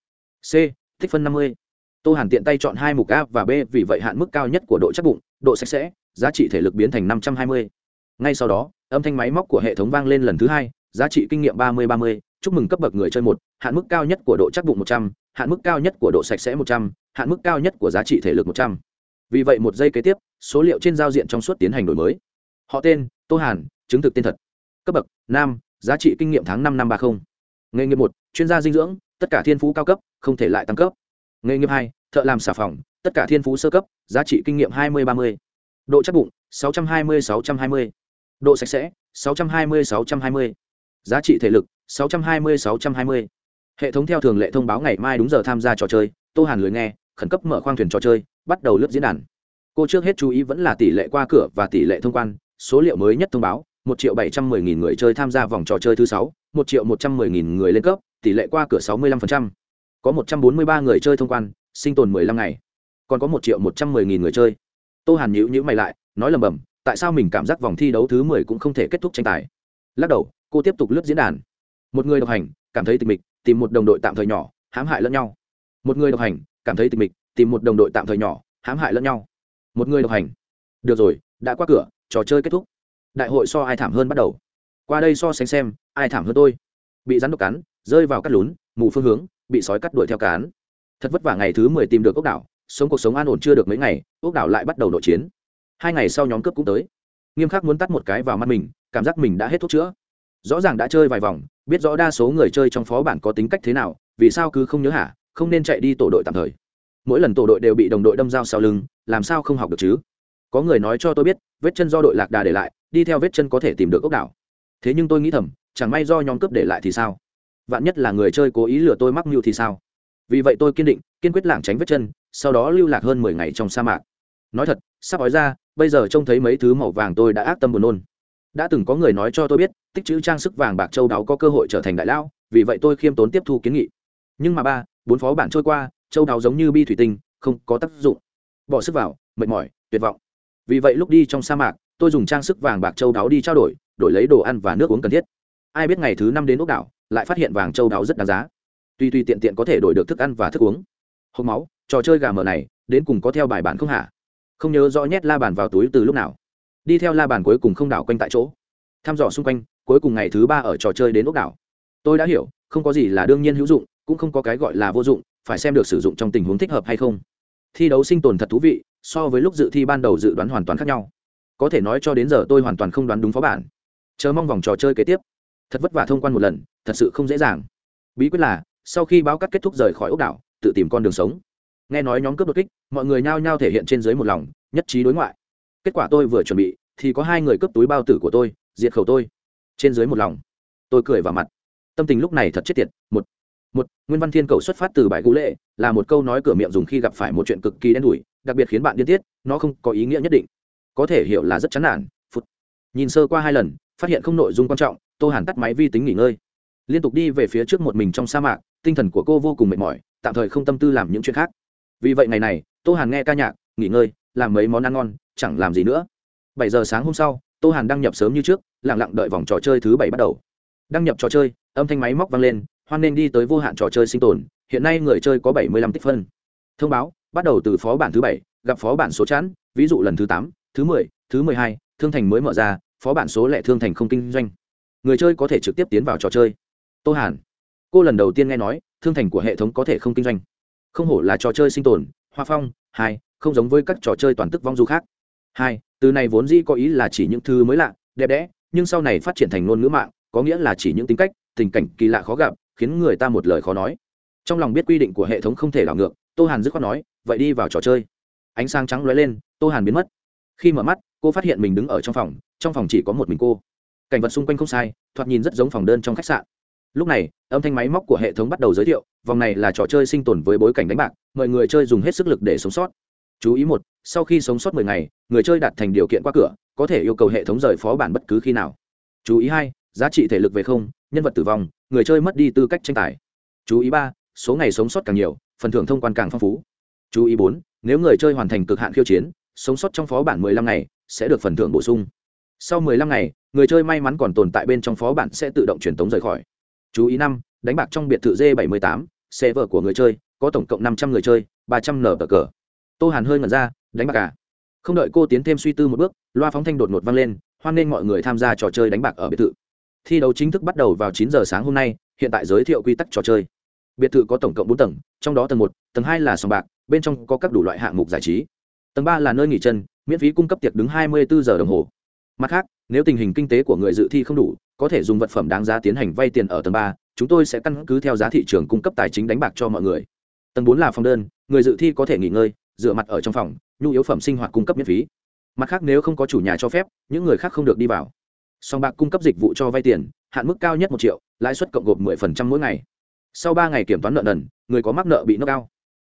C, tích phân năm mươi. Tô hàn tiện tay chọn hai mục a và b vì vậy hạn mức cao nhất của độ chắc bụng, độ sạch sẽ, giá trị thể lực biến thành năm trăm hai mươi. Ngay sau đó, âm thanh máy móc của hệ thống vang lên lần thứ hai, giá trị kinh nghiệm ba mươi ba mươi. Chúc mừng cấp bậc người chơi một, hạn mức cao nhất của độ chắc bụng một trăm, hạn mức cao nhất của độ sạch sẽ một trăm, hạn mức cao nhất của giá trị thể lực một trăm. Vì vậy một giây kế tiếp, số liệu trên giao diện trong suốt tiến hành đổi mới. Họ tên, tô hàn, chứng thực tên thật. Cấp bậc, nam, giá trị kinh nghiệm tháng năm năm ba mươi nghề nghiệp một, chuyên gia dinh dưỡng, tất cả thiên phú cao cấp, không thể lại tăng cấp. Nghề nghiệp hai, thợ làm xà phòng, tất cả thiên phú sơ cấp, giá trị kinh nghiệm hai mươi ba mươi. Độ chắc bụng, sáu trăm hai mươi sáu trăm hai mươi. Độ sạch sẽ, sáu trăm hai mươi sáu trăm hai mươi. Giá trị thể lực, sáu trăm hai mươi sáu trăm hai mươi. Hệ thống theo thường lệ thông báo ngày mai đúng giờ tham gia trò chơi, tô hàn lười nghe, khẩn cấp mở khoang thuyền trò chơi, bắt đầu lướt diễn đàn. Cô trước hết chú ý vẫn là tỷ lệ qua cửa và tỷ lệ thông quan, số liệu mới nhất thông báo, một triệu bảy trăm mười nghìn người chơi tham gia vòng trò chơi thứ sáu một triệu một trăm mười nghìn người lên cấp, tỷ lệ qua cửa sáu mươi lăm phần trăm. Có một trăm bốn mươi ba người chơi thông quan, sinh tồn mười lăm ngày. Còn có một triệu một trăm mười nghìn người chơi. Tô hàn nhữ nhữ mày lại, nói lầm bầm, tại sao mình cảm giác vòng thi đấu thứ mười cũng không thể kết thúc tranh tài? Lắc đầu, cô tiếp tục lướt diễn đàn. Một người độc hành, cảm thấy tịch mịch, tìm một đồng đội tạm thời nhỏ, hãm hại lẫn nhau. Một người độc hành, cảm thấy tịch mịch, tìm một đồng đội tạm thời nhỏ, hãm hại lẫn nhau. Một người độc hành. Được rồi, đã qua cửa, trò chơi kết thúc. Đại hội so ai thảm hơn bắt đầu qua đây so sánh xem, ai thảm hơn tôi? Bị rắn độc cắn, rơi vào cắt lún, mù phương hướng, bị sói cắt đuổi theo cán. Thật vất vả ngày thứ mười tìm được ốc đảo, sống cuộc sống an ổn chưa được mấy ngày, ốc đảo lại bắt đầu nội chiến. Hai ngày sau nhóm cướp cũng tới. Nghiêm khắc muốn tắt một cái vào mắt mình, cảm giác mình đã hết thuốc chữa. Rõ ràng đã chơi vài vòng, biết rõ đa số người chơi trong phó bản có tính cách thế nào, vì sao cứ không nhớ hả, không nên chạy đi tổ đội tạm thời. Mỗi lần tổ đội đều bị đồng đội đâm dao sau lưng, làm sao không học được chứ? Có người nói cho tôi biết, vết chân do đội lạc đà để lại, đi theo vết chân có thể tìm được ốc đảo thế nhưng tôi nghĩ thầm, chẳng may do nhóm cướp để lại thì sao? Vạn nhất là người chơi cố ý lừa tôi mắc mưu thì sao? Vì vậy tôi kiên định, kiên quyết lảng tránh vết chân, sau đó lưu lạc hơn mười ngày trong sa mạc. Nói thật, sắp nói ra, bây giờ trông thấy mấy thứ màu vàng tôi đã ác tâm buồn nôn. Đã từng có người nói cho tôi biết, tích chữ trang sức vàng bạc châu đáo có cơ hội trở thành đại lão. vì vậy tôi khiêm tốn tiếp thu kiến nghị. Nhưng mà ba, bốn phó bản trôi qua, châu đáo giống như bi thủy tinh, không có tác dụng. Bỏ sức vào, mệt mỏi, tuyệt vọng. Vì vậy lúc đi trong sa mạc, tôi dùng trang sức vàng bạc châu đáo đi trao đổi đổi lấy đồ ăn và nước uống cần thiết. Ai biết ngày thứ năm đến ốc đảo, lại phát hiện vàng châu đáo rất đáng giá. Tuy tuy tiện tiện có thể đổi được thức ăn và thức uống. Hộp máu, trò chơi gà mờ này, đến cùng có theo bài bản không hả? Không nhớ rõ nhét la bàn vào túi từ lúc nào. Đi theo la bàn cuối cùng không đảo quanh tại chỗ. Thăm dò xung quanh, cuối cùng ngày thứ ba ở trò chơi đến ốc đảo. Tôi đã hiểu, không có gì là đương nhiên hữu dụng, cũng không có cái gọi là vô dụng, phải xem được sử dụng trong tình huống thích hợp hay không. Thi đấu sinh tồn thật thú vị, so với lúc dự thi ban đầu dự đoán hoàn toàn khác nhau. Có thể nói cho đến giờ tôi hoàn toàn không đoán đúng phó bản chờ mong vòng trò chơi kế tiếp. Thật vất vả thông quan một lần, thật sự không dễ dàng. Bí quyết là, sau khi báo cắt kết thúc rời khỏi ốc đảo, tự tìm con đường sống. Nghe nói nhóm cướp đột kích, mọi người nhao nhao thể hiện trên dưới một lòng, nhất trí đối ngoại. Kết quả tôi vừa chuẩn bị, thì có hai người cướp túi bao tử của tôi, diệt khẩu tôi. Trên dưới một lòng. Tôi cười vào mặt. Tâm tình lúc này thật chết tiệt, một một, nguyên văn thiên cầu xuất phát từ bài cũ lệ, là một câu nói cửa miệng dùng khi gặp phải một chuyện cực kỳ đen đủi, đặc biệt khiến bạn điên tiết, nó không có ý nghĩa nhất định. Có thể hiểu là rất chán nản phút nhìn sơ qua hai lần phát hiện không nội dung quan trọng, tô hàn tắt máy vi tính nghỉ ngơi. Liên tục đi về phía trước một mình trong sa mạc, tinh thần của cô vô cùng mệt mỏi, tạm thời không tâm tư làm những chuyện khác. Vì vậy ngày này, tô hàn nghe ca nhạc, nghỉ ngơi, làm mấy món ăn ngon, chẳng làm gì nữa. Bảy giờ sáng hôm sau, tô hàn đăng nhập sớm như trước, lặng lặng đợi vòng trò chơi thứ bảy bắt đầu. Đăng nhập trò chơi, âm thanh máy móc vang lên, hoan nên đi tới vô hạn trò chơi sinh tồn, hiện nay người chơi có bảy mươi lăm tích phân. Thông báo, bắt đầu từ phó bản thứ bảy, gặp phó bản số chẵn, ví dụ lần thứ tám, thứ mười thứ mười hai, thương thành mới mở ra phó bản số lẻ thương thành không kinh doanh. Người chơi có thể trực tiếp tiến vào trò chơi. Tô hàn. Cô lần đầu tiên nghe nói, thương thành của hệ thống có thể không kinh doanh. Không hổ là trò chơi sinh tồn, hoa phong hai không giống với các trò chơi toàn tức vong du khác. Hai từ này vốn dĩ có ý là chỉ những thứ mới lạ, đẹp đẽ, nhưng sau này phát triển thành ngôn ngữ mạng, có nghĩa là chỉ những tính cách, tình cảnh kỳ lạ khó gặp, khiến người ta một lời khó nói. Trong lòng biết quy định của hệ thống không thể đảo ngược, tô hàn dứt khoát nói, vậy đi vào trò chơi. Ánh sáng trắng lóe lên, tô hàn biến mất khi mở mắt, cô phát hiện mình đứng ở trong phòng trong phòng chỉ có một mình cô. Cảnh vật xung quanh không sai, thoạt nhìn rất giống phòng đơn trong khách sạn. Lúc này, âm thanh máy móc của hệ thống bắt đầu giới thiệu, vòng này là trò chơi sinh tồn với bối cảnh đánh bạc, mọi người chơi dùng hết sức lực để sống sót. Chú ý một, sau khi sống sót 10 ngày, người chơi đạt thành điều kiện qua cửa, có thể yêu cầu hệ thống rời phó bản bất cứ khi nào. Chú ý hai, giá trị thể lực về không, nhân vật tử vong, người chơi mất đi tư cách tranh tài. Chú ý ba, số ngày sống sót càng nhiều, phần thưởng thông quan càng phong phú. Chú ý bốn, nếu người chơi hoàn thành cực hạn khiêu chiến sống sót trong phó bản 15 ngày, sẽ được phần thưởng bổ sung. Sau 15 ngày, người chơi may mắn còn tồn tại bên trong phó bản sẽ tự động truyền tống rời khỏi. Chú ý năm, đánh bạc trong biệt thự d 78 server của người chơi, có tổng cộng 500 người chơi 300 nở cờ tô hàn hơi ngẩn ra, đánh bạc à? Không đợi cô tiến thêm suy tư một bước, loa phóng thanh đột ngột vang lên, hoan nghênh mọi người tham gia trò chơi đánh bạc ở biệt thự. Thi đấu chính thức bắt đầu vào 9 giờ sáng hôm nay, hiện tại giới thiệu quy tắc trò chơi. Biệt thự có tổng cộng bốn tầng, trong đó tầng một, tầng hai là sòng bạc, bên trong có các đủ loại hạng mục giải trí tầng ba là nơi nghỉ chân, miễn phí cung cấp tiệc đứng 24 giờ đồng hồ. Mặt khác, nếu tình hình kinh tế của người dự thi không đủ, có thể dùng vật phẩm đáng giá tiến hành vay tiền ở tầng ba, chúng tôi sẽ căn cứ theo giá thị trường cung cấp tài chính đánh bạc cho mọi người. Tầng bốn là phòng đơn, người dự thi có thể nghỉ ngơi dựa mặt ở trong phòng, nhu yếu phẩm sinh hoạt cung cấp miễn phí. Mặt khác nếu không có chủ nhà cho phép, những người khác không được đi vào. Song bạc cung cấp dịch vụ cho vay tiền, hạn mức cao nhất một triệu, lãi suất cộng gộp 10% mỗi ngày. Sau ba ngày kiểm toán nợ nần, người có mắc nợ bị nợ cao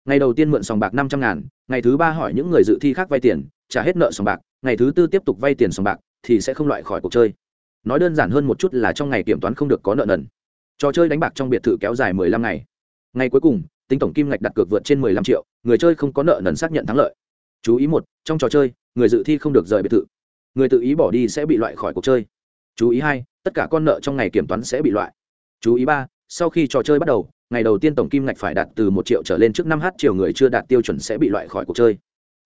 ngày đầu tiên mượn sòng bạc năm trăm ngàn ngày thứ ba hỏi những người dự thi khác vay tiền, trả hết nợ sòng bạc, ngày thứ tư tiếp tục vay tiền sòng bạc thì sẽ không loại khỏi cuộc chơi. Nói đơn giản hơn một chút là trong ngày kiểm toán không được có nợ nần. Trò chơi đánh bạc trong biệt thự kéo dài mười lăm ngày. Ngày cuối cùng, tính tổng kim ngạch đặt cược vượt trên mười lăm triệu, người chơi không có nợ nần xác nhận thắng lợi. Chú ý một, trong trò chơi, người dự thi không được rời biệt thự. Người tự ý bỏ đi sẽ bị loại khỏi cuộc chơi. Chú ý hai, tất cả con nợ trong ngày kiểm toán sẽ bị loại. Chú ý ba, sau khi trò chơi bắt đầu ngày đầu tiên tổng kim ngạch phải đạt từ một triệu trở lên trước năm h chiều người chưa đạt tiêu chuẩn sẽ bị loại khỏi cuộc chơi.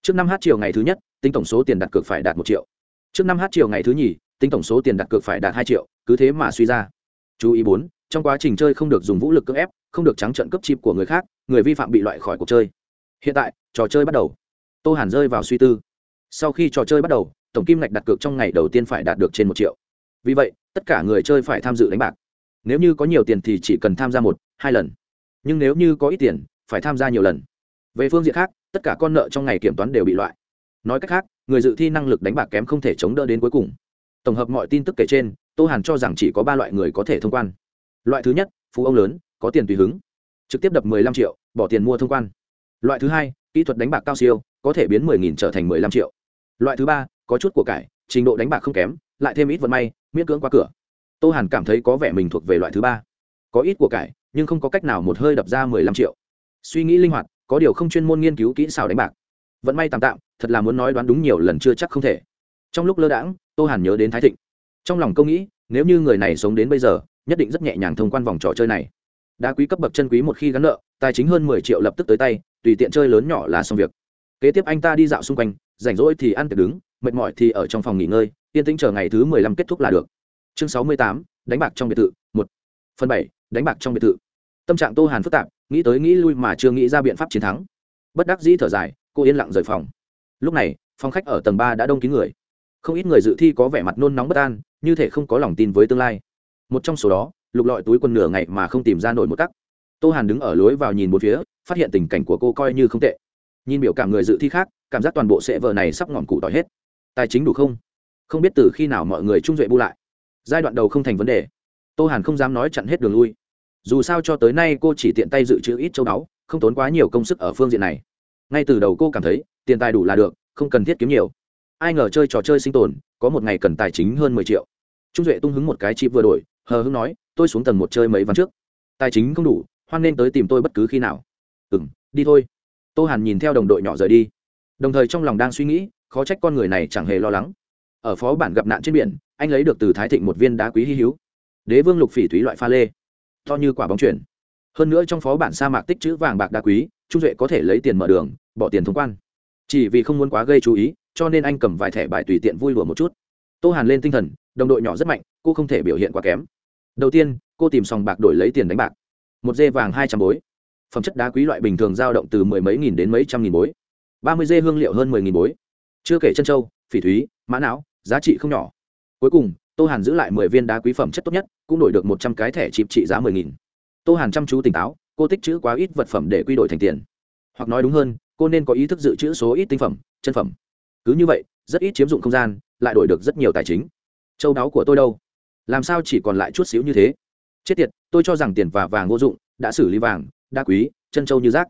Trước năm h chiều ngày thứ nhất, tính tổng số tiền đặt cược phải đạt một triệu. Trước năm h chiều ngày thứ nhì, tính tổng số tiền đặt cược phải đạt hai triệu, cứ thế mà suy ra. Chú ý bốn, trong quá trình chơi không được dùng vũ lực cưỡng ép, không được trắng trận cấp chip của người khác, người vi phạm bị loại khỏi cuộc chơi. Hiện tại, trò chơi bắt đầu. Tô hàn rơi vào suy tư. Sau khi trò chơi bắt đầu, tổng kim ngạch đặt cược trong ngày đầu tiên phải đạt được trên một triệu. Vì vậy, tất cả người chơi phải tham dự đánh bạc. Nếu như có nhiều tiền thì chỉ cần tham gia một hai lần. Nhưng nếu như có ít tiền, phải tham gia nhiều lần. Về phương diện khác, tất cả con nợ trong ngày kiểm toán đều bị loại. Nói cách khác, người dự thi năng lực đánh bạc kém không thể chống đỡ đến cuối cùng. Tổng hợp mọi tin tức kể trên, tô hàn cho rằng chỉ có ba loại người có thể thông quan. Loại thứ nhất, phú ông lớn, có tiền tùy hứng. Trực tiếp đập 15 triệu, bỏ tiền mua thông quan. Loại thứ hai, kỹ thuật đánh bạc cao siêu, có thể biến mười nghìn trở thành 15 triệu. Loại thứ ba, có chút của cải, trình độ đánh bạc không kém, lại thêm ít vận may, miễn cưỡng qua cửa. Tô hàn cảm thấy có vẻ mình thuộc về loại thứ ba. Có ít của cải nhưng không có cách nào một hơi đập ra 15 triệu. Suy nghĩ linh hoạt, có điều không chuyên môn nghiên cứu kỹ xảo đánh bạc. Vận may tạm tạm, thật là muốn nói đoán đúng nhiều lần chưa chắc không thể. Trong lúc lơ đãng, tô hàn nhớ đến thái thịnh. Trong lòng câu nghĩ, nếu như người này sống đến bây giờ, nhất định rất nhẹ nhàng thông quan vòng trò chơi này. Đá quý cấp bậc chân quý một khi gắn nợ, tài chính hơn mười triệu lập tức tới tay, tùy tiện chơi lớn nhỏ là xong việc. Kế tiếp anh ta đi dạo xung quanh, rảnh rỗi thì ăn tiệc đứng, mệt mỏi thì ở trong phòng nghỉ ngơi, yên tĩnh chờ ngày thứ mười lăm kết thúc là được. Chương sáu mươi tám, đánh bạc trong biệt thự, một. Phần bảy đánh bạc trong biệt thự. Tâm trạng tô hàn phức tạp, nghĩ tới nghĩ lui mà chưa nghĩ ra biện pháp chiến thắng. Bất đắc dĩ thở dài, cô yên lặng rời phòng. Lúc này, phòng khách ở tầng ba đã đông kín người. Không ít người dự thi có vẻ mặt nôn nóng bất an, như thể không có lòng tin với tương lai. Một trong số đó, lục lọi túi quần nửa ngày mà không tìm ra nổi một tắc. Tô hàn đứng ở lối vào nhìn một phía, phát hiện tình cảnh của cô coi như không tệ. Nhìn biểu cảm người dự thi khác, cảm giác toàn bộ sệ vợ này sắp ngọn cụ tỏi hết. Tài chính đủ không? Không biết từ khi nào mọi người trung duệ bu lại. Giai đoạn đầu không thành vấn đề tô hàn không dám nói chặn hết đường lui. Dù sao cho tới nay cô chỉ tiện tay dự trữ ít châu đáo không tốn quá nhiều công sức ở phương diện này. Ngay từ đầu cô cảm thấy, tiền tài đủ là được, không cần thiết kiếm nhiều. Ai ngờ chơi trò chơi sinh tồn, có một ngày cần tài chính hơn mười triệu. Trung duệ tung hứng một cái chị vừa đổi, hờ hưng nói, tôi xuống tầng một chơi mấy ván trước. Tài chính không đủ, hoan nên tới tìm tôi bất cứ khi nào. Ừ m đi thôi. Tô hàn nhìn theo đồng đội nhỏ rời đi. Đồng thời trong lòng đang suy nghĩ, khó trách con người này chẳng hề lo lắng. Ở phó bản gặp nạn trên biển, anh lấy được từ thái thịnh một viên đá quý hy hữu đế vương lục phỉ thúy loại pha lê, to như quả bóng chuyển. Hơn nữa trong phó bản sa mạc tích chữ vàng bạc đá quý, trung duệ có thể lấy tiền mở đường, bỏ tiền thông quan. Chỉ vì không muốn quá gây chú ý, cho nên anh cầm vài thẻ bài tùy tiện vui lùa một chút. Tô hàn lên tinh thần, đồng đội nhỏ rất mạnh, cô không thể biểu hiện quá kém. Đầu tiên, cô tìm sòng bạc đổi lấy tiền đánh bạc. Một dê vàng hai trăm bối. Phẩm chất đá quý loại bình thường giao động từ mười mấy nghìn đến mấy trăm nghìn bối. Ba mươi dê hương liệu hơn mười nghìn bối. Chưa kể chân trâu phỉ thúy, mã não, giá trị không nhỏ. Cuối cùng tô hàn giữ lại mười viên đá quý phẩm chất tốt nhất, cũng đổi được một trăm cái thẻ chịp trị giá mười nghìn. Tô hàn chăm chú tỉnh táo, cô tích chữ quá ít vật phẩm để quy đổi thành tiền. Hoặc nói đúng hơn, cô nên có ý thức dự trữ số ít tinh phẩm, chân phẩm. Cứ như vậy, rất ít chiếm dụng không gian, lại đổi được rất nhiều tài chính. Châu đáo của tôi đâu? Làm sao chỉ còn lại chút xíu như thế? Chết tiệt, tôi cho rằng tiền và vàng vô dụng, đã xử lý vàng đa quý, chân châu như rác.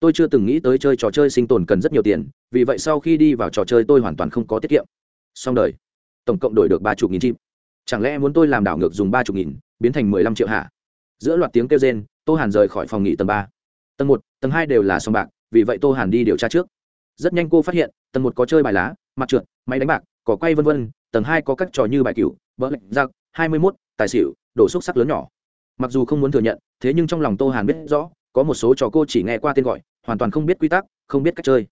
Tôi chưa từng nghĩ tới chơi trò chơi sinh tồn cần rất nhiều tiền, vì vậy sau khi đi vào trò chơi tôi hoàn toàn không có tiết kiệm. Xong đời. Tổng cộng đổi được ba chục nghìn chim chẳng lẽ muốn tôi làm đảo ngược dùng ba chục nghìn, biến thành mười lăm triệu hạ giữa loạt tiếng kêu rên, tô hàn rời khỏi phòng nghỉ tầng ba. Tầng một, tầng hai đều là sòng bạc, vì vậy tô hàn đi điều tra trước. Rất nhanh cô phát hiện, tầng một có chơi bài lá, mặt trượt, máy đánh bạc, cỏ quay v v tầng hai có các trò như bài cựu vỡ lệnh giặc hai mươi mốt, tài xỉu, đổ xúc sắc lớn nhỏ. Mặc dù không muốn thừa nhận, thế nhưng trong lòng tô hàn biết rõ, có một số trò cô chỉ nghe qua tên gọi, hoàn toàn không biết quy tắc, không biết cách chơi.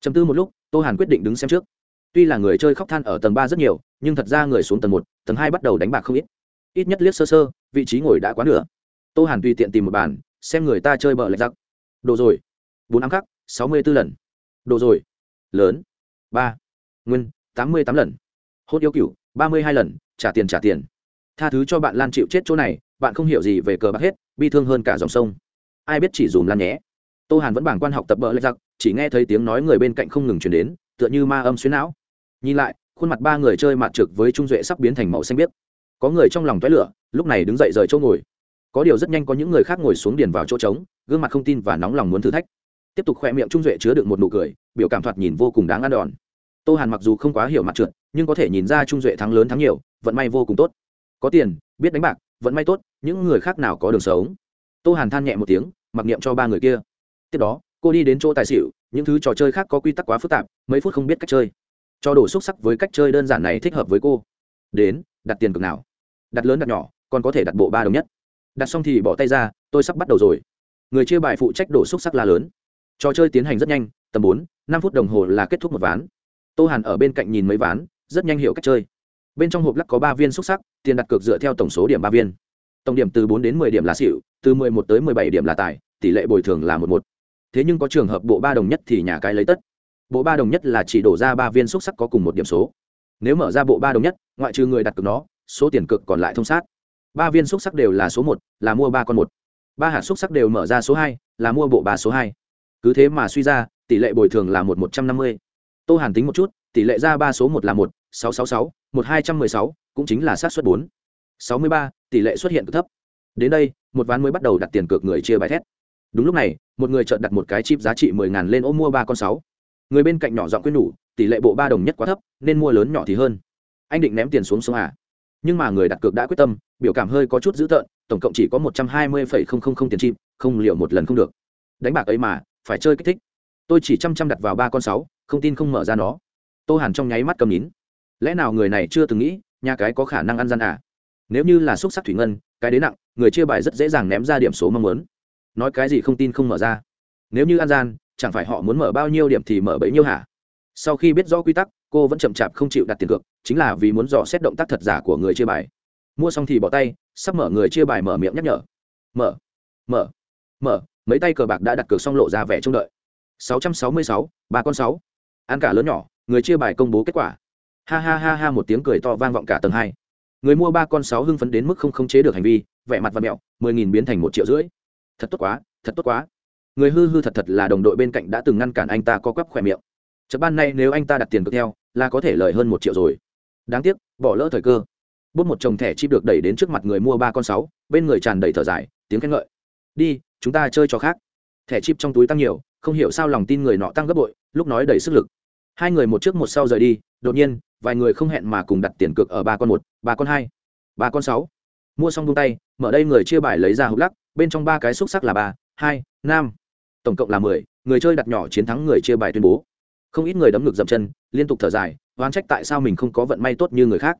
Chấm tư một lúc, tô hàn quyết định đứng xem trước tuy là người chơi khóc than ở tầng ba rất nhiều, nhưng thật ra người xuống tầng một, tầng hai bắt đầu đánh bạc không ít. Ít nhất liếc sơ sơ, vị trí ngồi đã quá nửa. Tô hàn tùy tiện tìm một bàn, xem người ta chơi bờ lạch giặc đồ rồi. Bốn ám khắc, sáu mươi b ố lần. Đồ rồi. Lớn. Ba. Nguyên, tám mươi tám lần. Hốt yêu cựu ba mươi hai lần, trả tiền trả tiền. Tha thứ cho bạn lan chịu chết chỗ này, bạn không hiểu gì về cờ bạc hết, bi thương hơn cả dòng sông. Ai biết chỉ dùm lan nhé. Tô hàn vẫn bảng quan học tập bờ lạch giặc chỉ nghe thấy tiếng nói người bên cạnh không ngừng chuyển đến tựa như ma âm xuyến não. Nhìn lại, khuôn mặt ba người chơi mặt trực với trung duệ sắp biến thành màu xanh biếc. Có người trong lòng toái lửa, lúc này đứng dậy rời chỗ ngồi. Có điều rất nhanh có những người khác ngồi xuống điền vào chỗ trống, gương mặt không tin và nóng lòng muốn thử thách. Tiếp tục khoe miệng trung duệ chứa được một nụ cười, biểu cảm thoạt nhìn vô cùng đáng ăn đòn. Tô hàn mặc dù không quá hiểu mặt trượt nhưng có thể nhìn ra trung duệ thắng lớn thắng nhiều, vận may vô cùng tốt. Có tiền, biết đánh bạc, vận may tốt, những người khác nào có đường sống. Tô hàn than nhẹ một tiếng, mặc niệm cho ba người kia. Tiếp đó, cô đi đến chỗ tài xỉu những thứ trò chơi khác có quy tắc quá phức tạp, mấy phút không biết cách chơi. Cho đổ xúc sắc với cách chơi đơn giản này thích hợp với cô. Đến, đặt tiền cực nào? Đặt lớn đặt nhỏ, còn có thể đặt bộ ba đồng nhất. Đặt xong thì bỏ tay ra, tôi sắp bắt đầu rồi. Người chia bài phụ trách đổ xúc sắc la lớn. Trò chơi tiến hành rất nhanh, tầm bốn, năm phút đồng hồ là kết thúc một ván. Tô hàn ở bên cạnh nhìn mấy ván, rất nhanh hiểu cách chơi. Bên trong hộp lắc có ba viên xúc sắc, tiền đặt cược dựa theo tổng số điểm ba viên. Tổng điểm từ bốn đến mười điểm là xỉu, từ mười một tới mười bảy điểm là tài, tỷ lệ bồi thường là một một thế nhưng có trường hợp bộ ba đồng nhất thì nhà cái lấy tất. Bộ ba đồng nhất là chỉ đổ ra ba viên xúc sắc có cùng một điểm số. Nếu mở ra bộ ba đồng nhất, ngoại trừ người đặt cược nó, số tiền cực còn lại thông sát. Ba viên xúc sắc đều là số một, là mua ba con một. Ba hạt xúc sắc đều mở ra số hai, là mua bộ ba số hai. Cứ thế mà suy ra, tỷ lệ bồi thường là một một trăm năm mươi. Tô hàn tính một chút, tỷ lệ ra ba số một là một, sáu sáu sáu, một hai trăm mười sáu, cũng chính là sát xuất bốn. Sáu mươi ba, tỷ lệ xuất hiện cực thấp. Đến đây, một ván mới bắt đầu đặt tiền cược người chia bài thét đúng lúc này một người chợt đặt một cái chip giá trị mười ngàn lên ôm mua ba con sáu. Người bên cạnh nhỏ giọng quyết nhủ tỷ lệ bộ ba đồng nhất quá thấp nên mua lớn nhỏ thì hơn. Anh định ném tiền xuống sông à. Nhưng mà người đặt cược đã quyết tâm biểu cảm hơi có chút dữ tợn tổng cộng chỉ có một trăm hai mươi phẩy không không không tiền chip, không liệu một lần không được. Đánh bạc ấy mà phải chơi kích thích. Tôi chỉ chăm chăm đặt vào ba con sáu không tin không mở ra nó. Tô hàn trong nháy mắt cầm nín. Lẽ nào người này chưa từng nghĩ nhà cái có khả năng ăn gian à? Nếu như là xúc sắc thủy ngân cái đế nặng người chia bài rất dễ dàng ném ra điểm số mong muốn nói cái gì không tin không mở ra. Nếu như an gian chẳng phải họ muốn mở bao nhiêu điểm thì mở bấy nhiêu hả? Sau khi biết rõ quy tắc cô vẫn chậm chạp không chịu đặt tiền cược chính là vì muốn dò xét động tác thật giả của người chia bài. Mua xong thì bỏ tay sắp mở người chia bài mở miệng nhắc nhở. Mở mở mở mấy tay cờ bạc đã đặt cược xong lộ ra vẻ trông đợi. 666, ba con sáu. Ăn cả lớn nhỏ người chia bài công bố kết quả. Ha ha ha ha một tiếng cười to vang vọng cả tầng hai. Người mua ba con sáu hưng phấn đến mức không khống chế được hành vi vẻ mặt và mẹo mười nghìn biến thành một triệu rưỡi thật tốt quá, thật tốt quá. Người hư hư thật thật là đồng đội bên cạnh đã từng ngăn cản anh ta co quắp khỏe miệng. Chợt ban nay nếu anh ta đặt tiền cược theo, là có thể lời hơn một triệu rồi. Đáng tiếc, bỏ lỡ thời cơ. Bút một chồng thẻ chip được đẩy đến trước mặt người mua ba con sáu, bên người tràn đầy thở dài, tiếng khen ngợi. Đi, chúng ta chơi cho khác. Thẻ chip trong túi tăng nhiều, không hiểu sao lòng tin người nọ tăng gấp bội, lúc nói đầy sức lực. Hai người một trước một sau rời đi, đột nhiên, vài người không hẹn mà cùng đặt tiền cược ở ba con một, ba con hai, ba con sáu. Mua xong buông tay, mở đây người chia bài lấy ra hộp lắc bên trong ba cái xúc sắc là ba, hai, năm. Tổng cộng là mười, người chơi đặt nhỏ chiến thắng người chia bài tuyên bố. Không ít người đấm ngực dậm chân, liên tục thở dài, oán trách tại sao mình không có vận may tốt như người khác.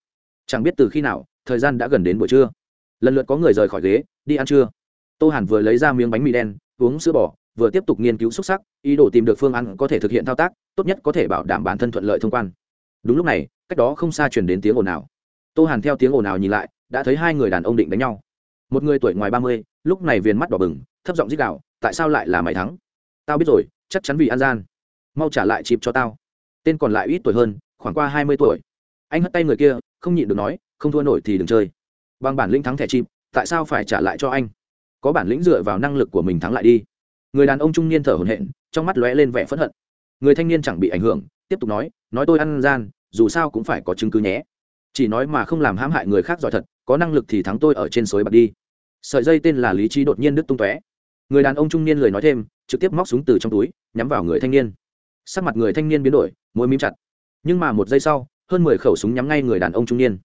Chẳng biết từ khi nào, thời gian đã gần đến buổi trưa. Lần lượt có người rời khỏi ghế, đi ăn trưa. Tô hàn vừa lấy ra miếng bánh mì đen, uống sữa bò, vừa tiếp tục nghiên cứu xúc sắc, ý đồ tìm được phương án có thể thực hiện thao tác, tốt nhất có thể bảo đảm bản thân thuận lợi thông quan. Đúng lúc này, cách đó không xa chuyển đến tiếng ồn ào. Tô hàn theo tiếng ồn ào nhìn lại, đã thấy hai người đàn ông định đánh nhau. Một người tuổi ngoài ba mươi lúc này viền mắt đỏ bừng, thấp giọng dích đạo tại sao lại là mày thắng? Tao biết rồi, chắc chắn vì an gian. Mau trả lại chịp cho tao. Tên còn lại ít tuổi hơn, khoảng qua hai mươi tuổi. Anh hất tay người kia, không nhịn được nói, không thua nổi thì đừng chơi. Bằng bản lĩnh thắng thẻ chịp, tại sao phải trả lại cho anh? Có bản lĩnh dựa vào năng lực của mình thắng lại đi. Người đàn ông trung niên thở hổn hển, trong mắt lóe lên vẻ phẫn hận. Người thanh niên chẳng bị ảnh hưởng, tiếp tục nói nói tôi ăn gian, dù sao cũng phải có chứng cứ nhé. Chỉ nói mà không làm hãm hại người khác giỏi thật, có năng lực thì thắng tôi ở trên suối bạc đi sợi dây tên là lý trí đột nhiên đứt tung tóe. Người đàn ông trung niên lời nói thêm, trực tiếp móc súng từ trong túi, nhắm vào người thanh niên. Sắc mặt người thanh niên biến đổi, môi mím chặt. Nhưng mà một giây sau, hơn mười khẩu súng nhắm ngay người đàn ông trung niên.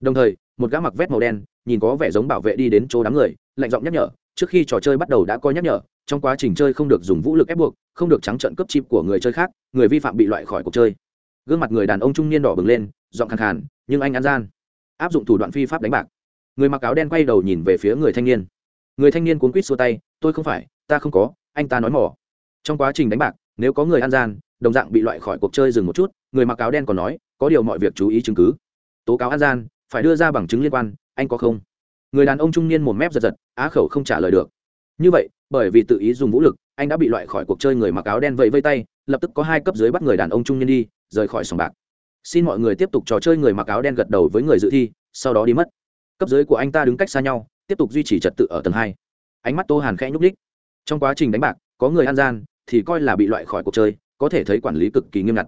Đồng thời, một gã mặc vét màu đen, nhìn có vẻ giống bảo vệ đi đến chỗ đám người, lạnh giọng nhắc nhở, trước khi trò chơi bắt đầu đã có nhắc nhở, trong quá trình chơi không được dùng vũ lực ép buộc, không được trắng trận cấp chip của người chơi khác, người vi phạm bị loại khỏi cuộc chơi. Gương mặt người đàn ông trung niên đỏ bừng lên, giọng khàn khàn, nhưng anh ăn gian. Áp dụng thủ đoạn phi pháp đánh bạc người mặc áo đen quay đầu nhìn về phía người thanh niên. Người thanh niên cuốn quýt xua tay, tôi không phải, ta không có, anh ta nói mỏ. Trong quá trình đánh bạc, nếu có người ăn gian, đồng dạng bị loại khỏi cuộc chơi dừng một chút, người mặc áo đen còn nói, có điều mọi việc chú ý chứng cứ. Tố cáo ăn gian, phải đưa ra bằng chứng liên quan, anh có không? Người đàn ông trung niên một mép giật giật, á khẩu không trả lời được. Như vậy, bởi vì tự ý dùng vũ lực, anh đã bị loại khỏi cuộc chơi người mặc áo đen vẫy vây tay, lập tức có hai cấp dưới bắt người đàn ông trung niên đi, rời khỏi sòng bạc. Xin mọi người tiếp tục trò chơi người mặc áo đen gật đầu với người dự thi, sau đó đi mất cấp dưới của anh ta đứng cách xa nhau, tiếp tục duy trì trật tự ở tầng hai. Ánh mắt tô hàn khẽ nhúc đích trong quá trình đánh bạc, có người ăn gian, thì coi là bị loại khỏi cuộc chơi, có thể thấy quản lý cực kỳ nghiêm ngặt.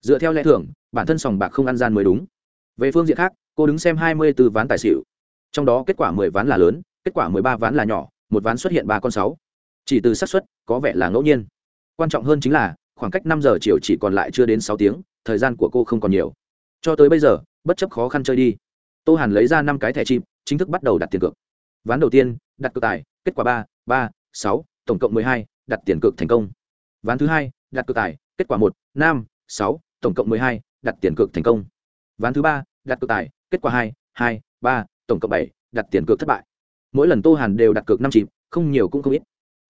Dựa theo lẽ thường, bản thân sòng bạc không ăn gian mới đúng. Về phương diện khác, cô đứng xem hai mươi b ố ván tài xỉu. Trong đó kết quả mười ván là lớn, kết quả mười ba ván là nhỏ, một ván xuất hiện ba con sáu. Chỉ từ xác suất, có vẻ là ngẫu nhiên. Quan trọng hơn chính là, khoảng cách năm giờ chiều chỉ còn lại chưa đến sáu tiếng, thời gian của cô không còn nhiều. Cho tới bây giờ, bất chấp khó khăn chơi đi tô hàn lấy ra năm cái thẻ chip, chính thức bắt đầu đặt tiền cược. Ván đầu tiên, đặt cược tài, kết quả ba ba, sáu, tổng cộng mười hai, đặt tiền cược thành công. Ván thứ hai, đặt cược tài, kết quả một, năm, sáu, tổng cộng mười hai, đặt tiền cược thành công. Ván thứ ba, đặt cược tài, kết quả hai hai, ba, tổng cộng bảy, đặt tiền cược thất bại. Mỗi lần tô hàn đều đặt cược năm chip, không nhiều cũng không ít.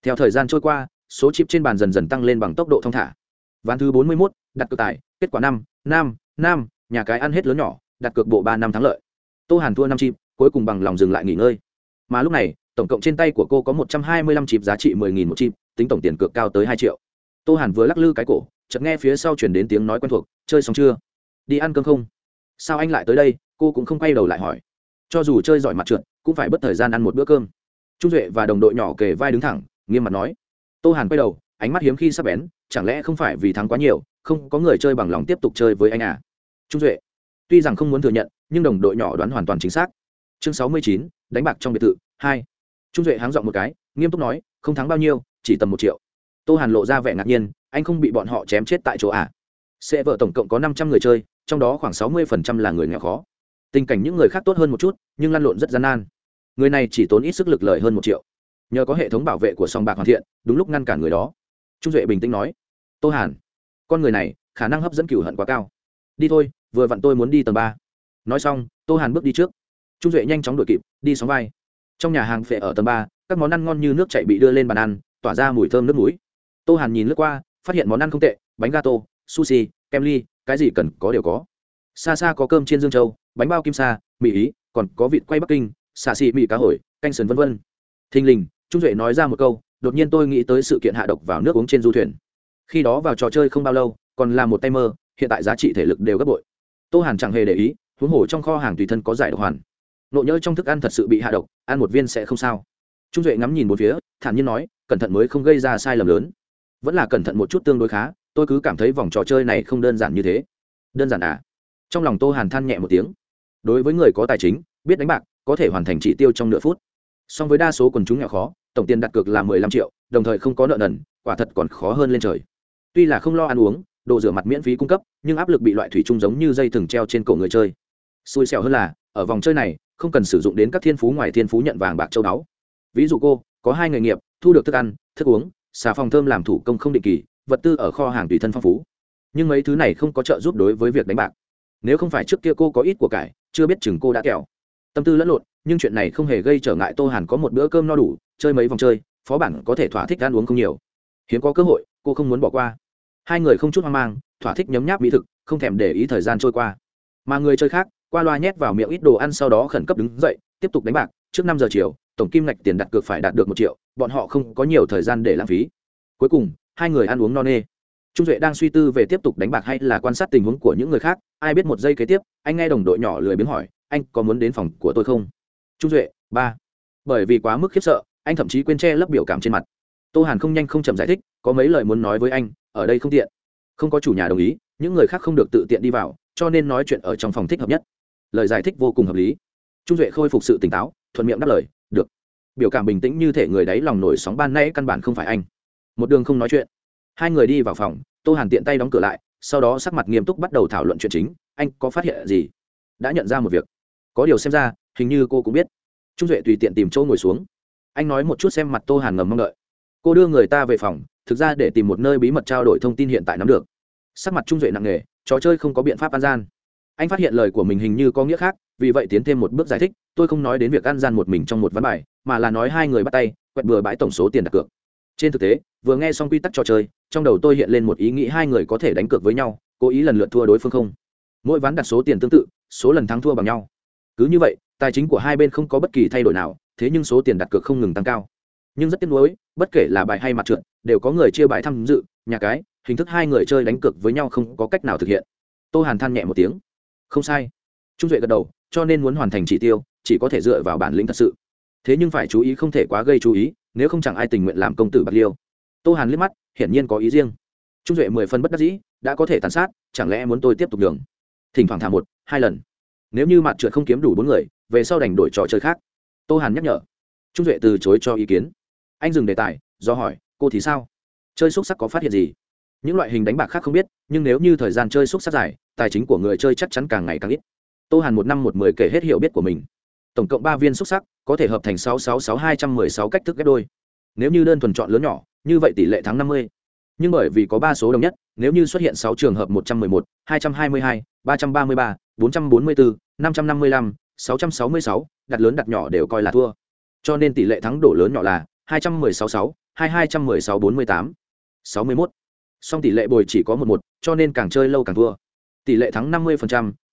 Theo thời gian trôi qua, số chip trên bàn dần dần tăng lên bằng tốc độ thong thả. Ván thứ bốn mươi mốt, đặt cược tài, kết quả năm năm năm, nhà cái ăn hết lớn nhỏ, đặt cược bộ ba năm thắng lợi tô hàn thua năm chip, cuối cùng bằng lòng dừng lại nghỉ ngơi. Mà lúc này, tổng cộng trên tay của cô có một trăm hai mươi lăm chip giá trị mười nghìn một chip, tính tổng tiền cược cao tới hai triệu. Tô hàn vừa lắc lư cái cổ, chợt nghe phía sau chuyển đến tiếng nói quen thuộc, chơi xong chưa? Đi ăn cơm không? Sao anh lại tới đây? Cô cũng không quay đầu lại hỏi. Cho dù chơi giỏi mặt trượt, cũng phải bất thời gian ăn một bữa cơm. Trung duệ và đồng đội nhỏ kề vai đứng thẳng, nghiêm mặt nói. Tô hàn quay đầu, ánh mắt hiếm khi sắp bén, chẳng lẽ không phải vì thắng quá nhiều, không có người chơi bằng lòng tiếp tục chơi với anh à? Trung duệ, tuy rằng không muốn thừa nhận nhưng đồng đội nhỏ đoán hoàn toàn chính xác. Chương sáu mươi chín, đánh bạc trong biệt thự, hai. Trung duệ háng dọn một cái, nghiêm túc nói, không thắng bao nhiêu, chỉ tầm một triệu. Tô hàn lộ ra vẻ ngạc nhiên, anh không bị bọn họ chém chết tại chỗ à? Sẽ vợ tổng cộng có năm trăm người chơi, trong đó khoảng sáu mươi phần trăm là người nghèo khó. Tình cảnh những người khác tốt hơn một chút, nhưng lăn lộn rất gian nan. Người này chỉ tốn ít sức lực lời hơn một triệu. Nhờ có hệ thống bảo vệ của song bạc hoàn thiện, đúng lúc ngăn cản người đó. Trung duệ bình tĩnh nói, tô hàn, con người này khả năng hấp dẫn cửu hận quá cao. Đi thôi, vừa vặn tôi muốn đi tầng ba nói xong tô hàn bước đi trước. Trung duệ nhanh chóng đuổi kịp đi sóng vai. Trong nhà hàng phệ ở tầng ba các món ăn ngon như nước chạy bị đưa lên bàn ăn tỏa ra mùi thơm nước mũi. Tô hàn nhìn lướt qua phát hiện món ăn không tệ bánh gato sushi kem ly cái gì cần có đều có. Xa xa có cơm trên dương châu bánh bao kim sa mì ý còn có vịt quay bắc kinh xà xị mì cá hồi, canh sườn vân vân. Thình lình trung duệ nói ra một câu đột nhiên tôi nghĩ tới sự kiện hạ độc vào nước uống trên du thuyền. Khi đó vào trò chơi không bao lâu còn là một tay mơ hiện tại giá trị thể lực đều gấp bội. Tô hàn chẳng hề để ý huống hồ trong kho hàng tùy thân có giải độc hoàn. Nộ nhỡ trong thức ăn thật sự bị hạ độc, ăn một viên sẽ không sao. Trung duệ ngắm nhìn một phía, thản nhiên nói, cẩn thận mới không gây ra sai lầm lớn. Vẫn là cẩn thận một chút tương đối khá, tôi cứ cảm thấy vòng trò chơi này không đơn giản như thế. Đơn giản à? Trong lòng tô hàn than nhẹ một tiếng. Đối với người có tài chính, biết đánh bạc, có thể hoàn thành chỉ tiêu trong nửa phút. Song với đa số quần chúng nghèo khó, tổng tiền đặt cược là mười lăm triệu, đồng thời không có nợ nần, quả thật còn khó hơn lên trời. Tuy là không lo ăn uống, đồ rửa mặt miễn phí cung cấp, nhưng áp lực bị loại thủy chung giống như dây thừng treo trên cổ người chơi xui xẻo hơn là, ở vòng chơi này, không cần sử dụng đến các thiên phú ngoài thiên phú nhận vàng bạc châu đáo. ví dụ cô, có hai nghề nghiệp, thu được thức ăn, thức uống, xà phòng thơm làm thủ công không định kỳ, vật tư ở kho hàng tùy thân phong phú. Nhưng mấy thứ này không có trợ giúp đối với việc đánh bạc. Nếu không phải trước kia cô có ít của cải, chưa biết chừng cô đã kẹo. Tâm tư lẫn lộn, nhưng chuyện này không hề gây trở ngại tô hàn có một bữa cơm no đủ, chơi mấy vòng chơi, phó bản có thể thỏa thích ăn uống không nhiều. Hiếm có cơ hội, cô không muốn bỏ qua. Hai người không chút hoang mang, thỏa thích nhấm nháp mỹ thực, không thèm để ý thời gian trôi qua. Mà người chơi khác qua loa nhét vào miệng ít đồ ăn sau đó khẩn cấp đứng dậy, tiếp tục đánh bạc. Trước năm giờ chiều, tổng kim ngạch tiền đặt cược phải đạt được một triệu, bọn họ không có nhiều thời gian để lãng phí. Cuối cùng, hai người ăn uống no nê. Trung duệ đang suy tư về tiếp tục đánh bạc hay là quan sát tình huống của những người khác. Ai biết một giây kế tiếp, anh nghe đồng đội nhỏ lười biếng hỏi, anh có muốn đến phòng của tôi không? Trung duệ, ba. Bởi vì quá mức khiếp sợ, anh thậm chí quên che lấp biểu cảm trên mặt. Tô hàn không nhanh không chậm giải thích, có mấy lời muốn nói với anh, ở đây không tiện. Không có chủ nhà đồng ý, những người khác không được tự tiện đi vào, cho nên nói chuyện ở trong phòng thích hợp nhất lời giải thích vô cùng hợp lý. Trung duệ khôi phục sự tỉnh táo, thuận miệng đáp lời, được. Biểu cảm bình tĩnh như thể người đấy lòng nổi sóng ban nay căn bản không phải anh. Một đường không nói chuyện. Hai người đi vào phòng, tô hàn tiện tay đóng cửa lại, sau đó sắc mặt nghiêm túc bắt đầu thảo luận chuyện chính, anh có phát hiện gì? Đã nhận ra một việc. Có điều xem ra, hình như cô cũng biết. Trung duệ tùy tiện tìm chỗ ngồi xuống. Anh nói một chút xem mặt tô hàn ngầm mong đợi. Cô đưa người ta về phòng, thực ra để tìm một nơi bí mật trao đổi thông tin hiện tại nắm được. Sắc mặt trung duệ nặng nề, trò chơi không có biện pháp an gian anh phát hiện lời của mình hình như có nghĩa khác, vì vậy tiến thêm một bước giải thích, tôi không nói đến việc ăn gian một mình trong một ván bài, mà là nói hai người bắt tay, quẹt bừa bãi tổng số tiền đặt cược. Trên thực tế, vừa nghe xong quy tắc trò chơi, trong đầu tôi hiện lên một ý nghĩ hai người có thể đánh cược với nhau, cố ý lần lượt thua đối phương không. Mỗi ván đặt số tiền tương tự, số lần thắng thua bằng nhau. Cứ như vậy, tài chính của hai bên không có bất kỳ thay đổi nào, thế nhưng số tiền đặt cược không ngừng tăng cao. Nhưng rất tiếc nuối, bất kể là bài hay mặt trượt, đều có người chia bài tham dự, nhà cái, hình thức hai người chơi đánh cược với nhau không có cách nào thực hiện. Tô hàn than nhẹ một tiếng không sai. Trung duệ gật đầu, cho nên muốn hoàn thành chỉ tiêu, chỉ có thể dựa vào bản lĩnh thật sự. Thế nhưng phải chú ý không thể quá gây chú ý, nếu không chẳng ai tình nguyện làm công tử bạc liêu. Tô hàn liếc mắt, hiển nhiên có ý riêng. Trung duệ mười phân bất đắc dĩ, đã có thể tàn sát, chẳng lẽ muốn tôi tiếp tục đường thỉnh thoảng thả một, hai lần. Nếu như mặt trượt không kiếm đủ bốn người, về sau đành đổi trò chơi khác. Tô hàn nhắc nhở. Trung duệ từ chối cho ý kiến. Anh dừng đề tài, do hỏi, cô thì sao? Chơi xúc sắc có phát hiện gì? Những loại hình đánh bạc khác không biết, nhưng nếu như thời gian chơi xúc sắc dài, tài chính của người chơi chắc chắn càng ngày càng ít. Tô hàn một năm một mười kể hết hiểu biết của mình. Tổng cộng ba viên xúc sắc, có thể hợp thành sáu sáu sáu hai trăm mười sáu cách thức ghép đôi. Nếu như đơn thuần chọn lớn nhỏ, như vậy tỷ lệ thắng năm mươi. Nhưng bởi vì có ba số đồng nhất, nếu như xuất hiện sáu trường hợp một trăm mười một, hai trăm hai mươi hai, ba trăm ba mươi ba, bốn trăm bốn mươi bốn, năm trăm năm mươi lăm, sáu trăm sáu mươi sáu, đặt lớn đặt nhỏ đều coi là thua. Cho nên tỷ lệ thắng đổ lớn nhỏ là hai trăm mười sáu sáu, hai hai trăm mười sáu bốn mươi tám, sáu mươi mốt song tỷ lệ bồi chỉ có một một, cho nên càng chơi lâu càng thua. Tỷ lệ thắng năm mươi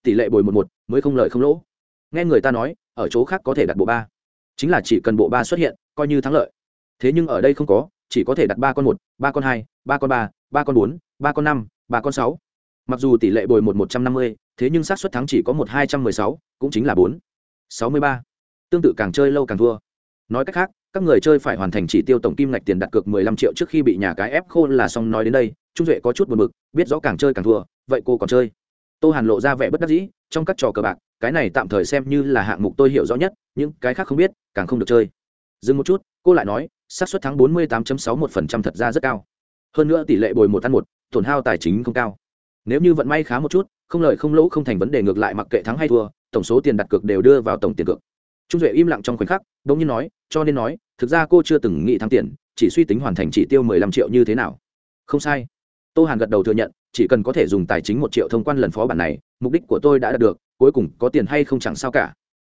tỷ lệ bồi một một mới không lợi không lỗ. Nghe người ta nói, ở chỗ khác có thể đặt bộ ba. Chính là chỉ cần bộ ba xuất hiện, coi như thắng lợi. Thế nhưng ở đây không có, chỉ có thể đặt ba con một, ba con hai, ba con ba ba con bốn, ba con năm, ba con sáu. Mặc dù tỷ lệ bồi một một trăm năm mươi, thế nhưng xác suất thắng chỉ có một hai trăm mười sáu, cũng chính là bốn. Sáu mươi ba. Tương tự càng chơi lâu càng thua nói cách khác, các người chơi phải hoàn thành chỉ tiêu tổng kim ngạch tiền đặt cược mười lăm triệu trước khi bị nhà cái ép khô là xong nói đến đây, trung duệ có chút buồn bực, biết rõ càng chơi càng thua, vậy cô còn chơi? Tô hàn lộ ra vẻ bất đắc dĩ, trong các trò cờ bạc, cái này tạm thời xem như là hạng mục tôi hiểu rõ nhất, những cái khác không biết, càng không được chơi. Dừng một chút, cô lại nói, xác suất thắng bốn mươi tám sáu một phần trăm thật ra rất cao. Hơn nữa tỷ lệ bồi một ăn một, tổn hao tài chính không cao. Nếu như vận may khá một chút, không lợi không lỗ không thành vấn đề ngược lại mặc kệ thắng hay thua, tổng số tiền đặt cược đều đưa vào tổng tiền cược trung duệ im lặng trong khoảnh khắc đ ỗ n g nhiên nói, cho nên nói, thực ra cô chưa từng nghĩ thắng tiền, chỉ suy tính hoàn thành chỉ tiêu mười lăm triệu như thế nào. Không sai. Tô hàn gật đầu thừa nhận, chỉ cần có thể dùng tài chính một triệu thông quan lần phó bản này, mục đích của tôi đã đạt được, cuối cùng có tiền hay không chẳng sao cả.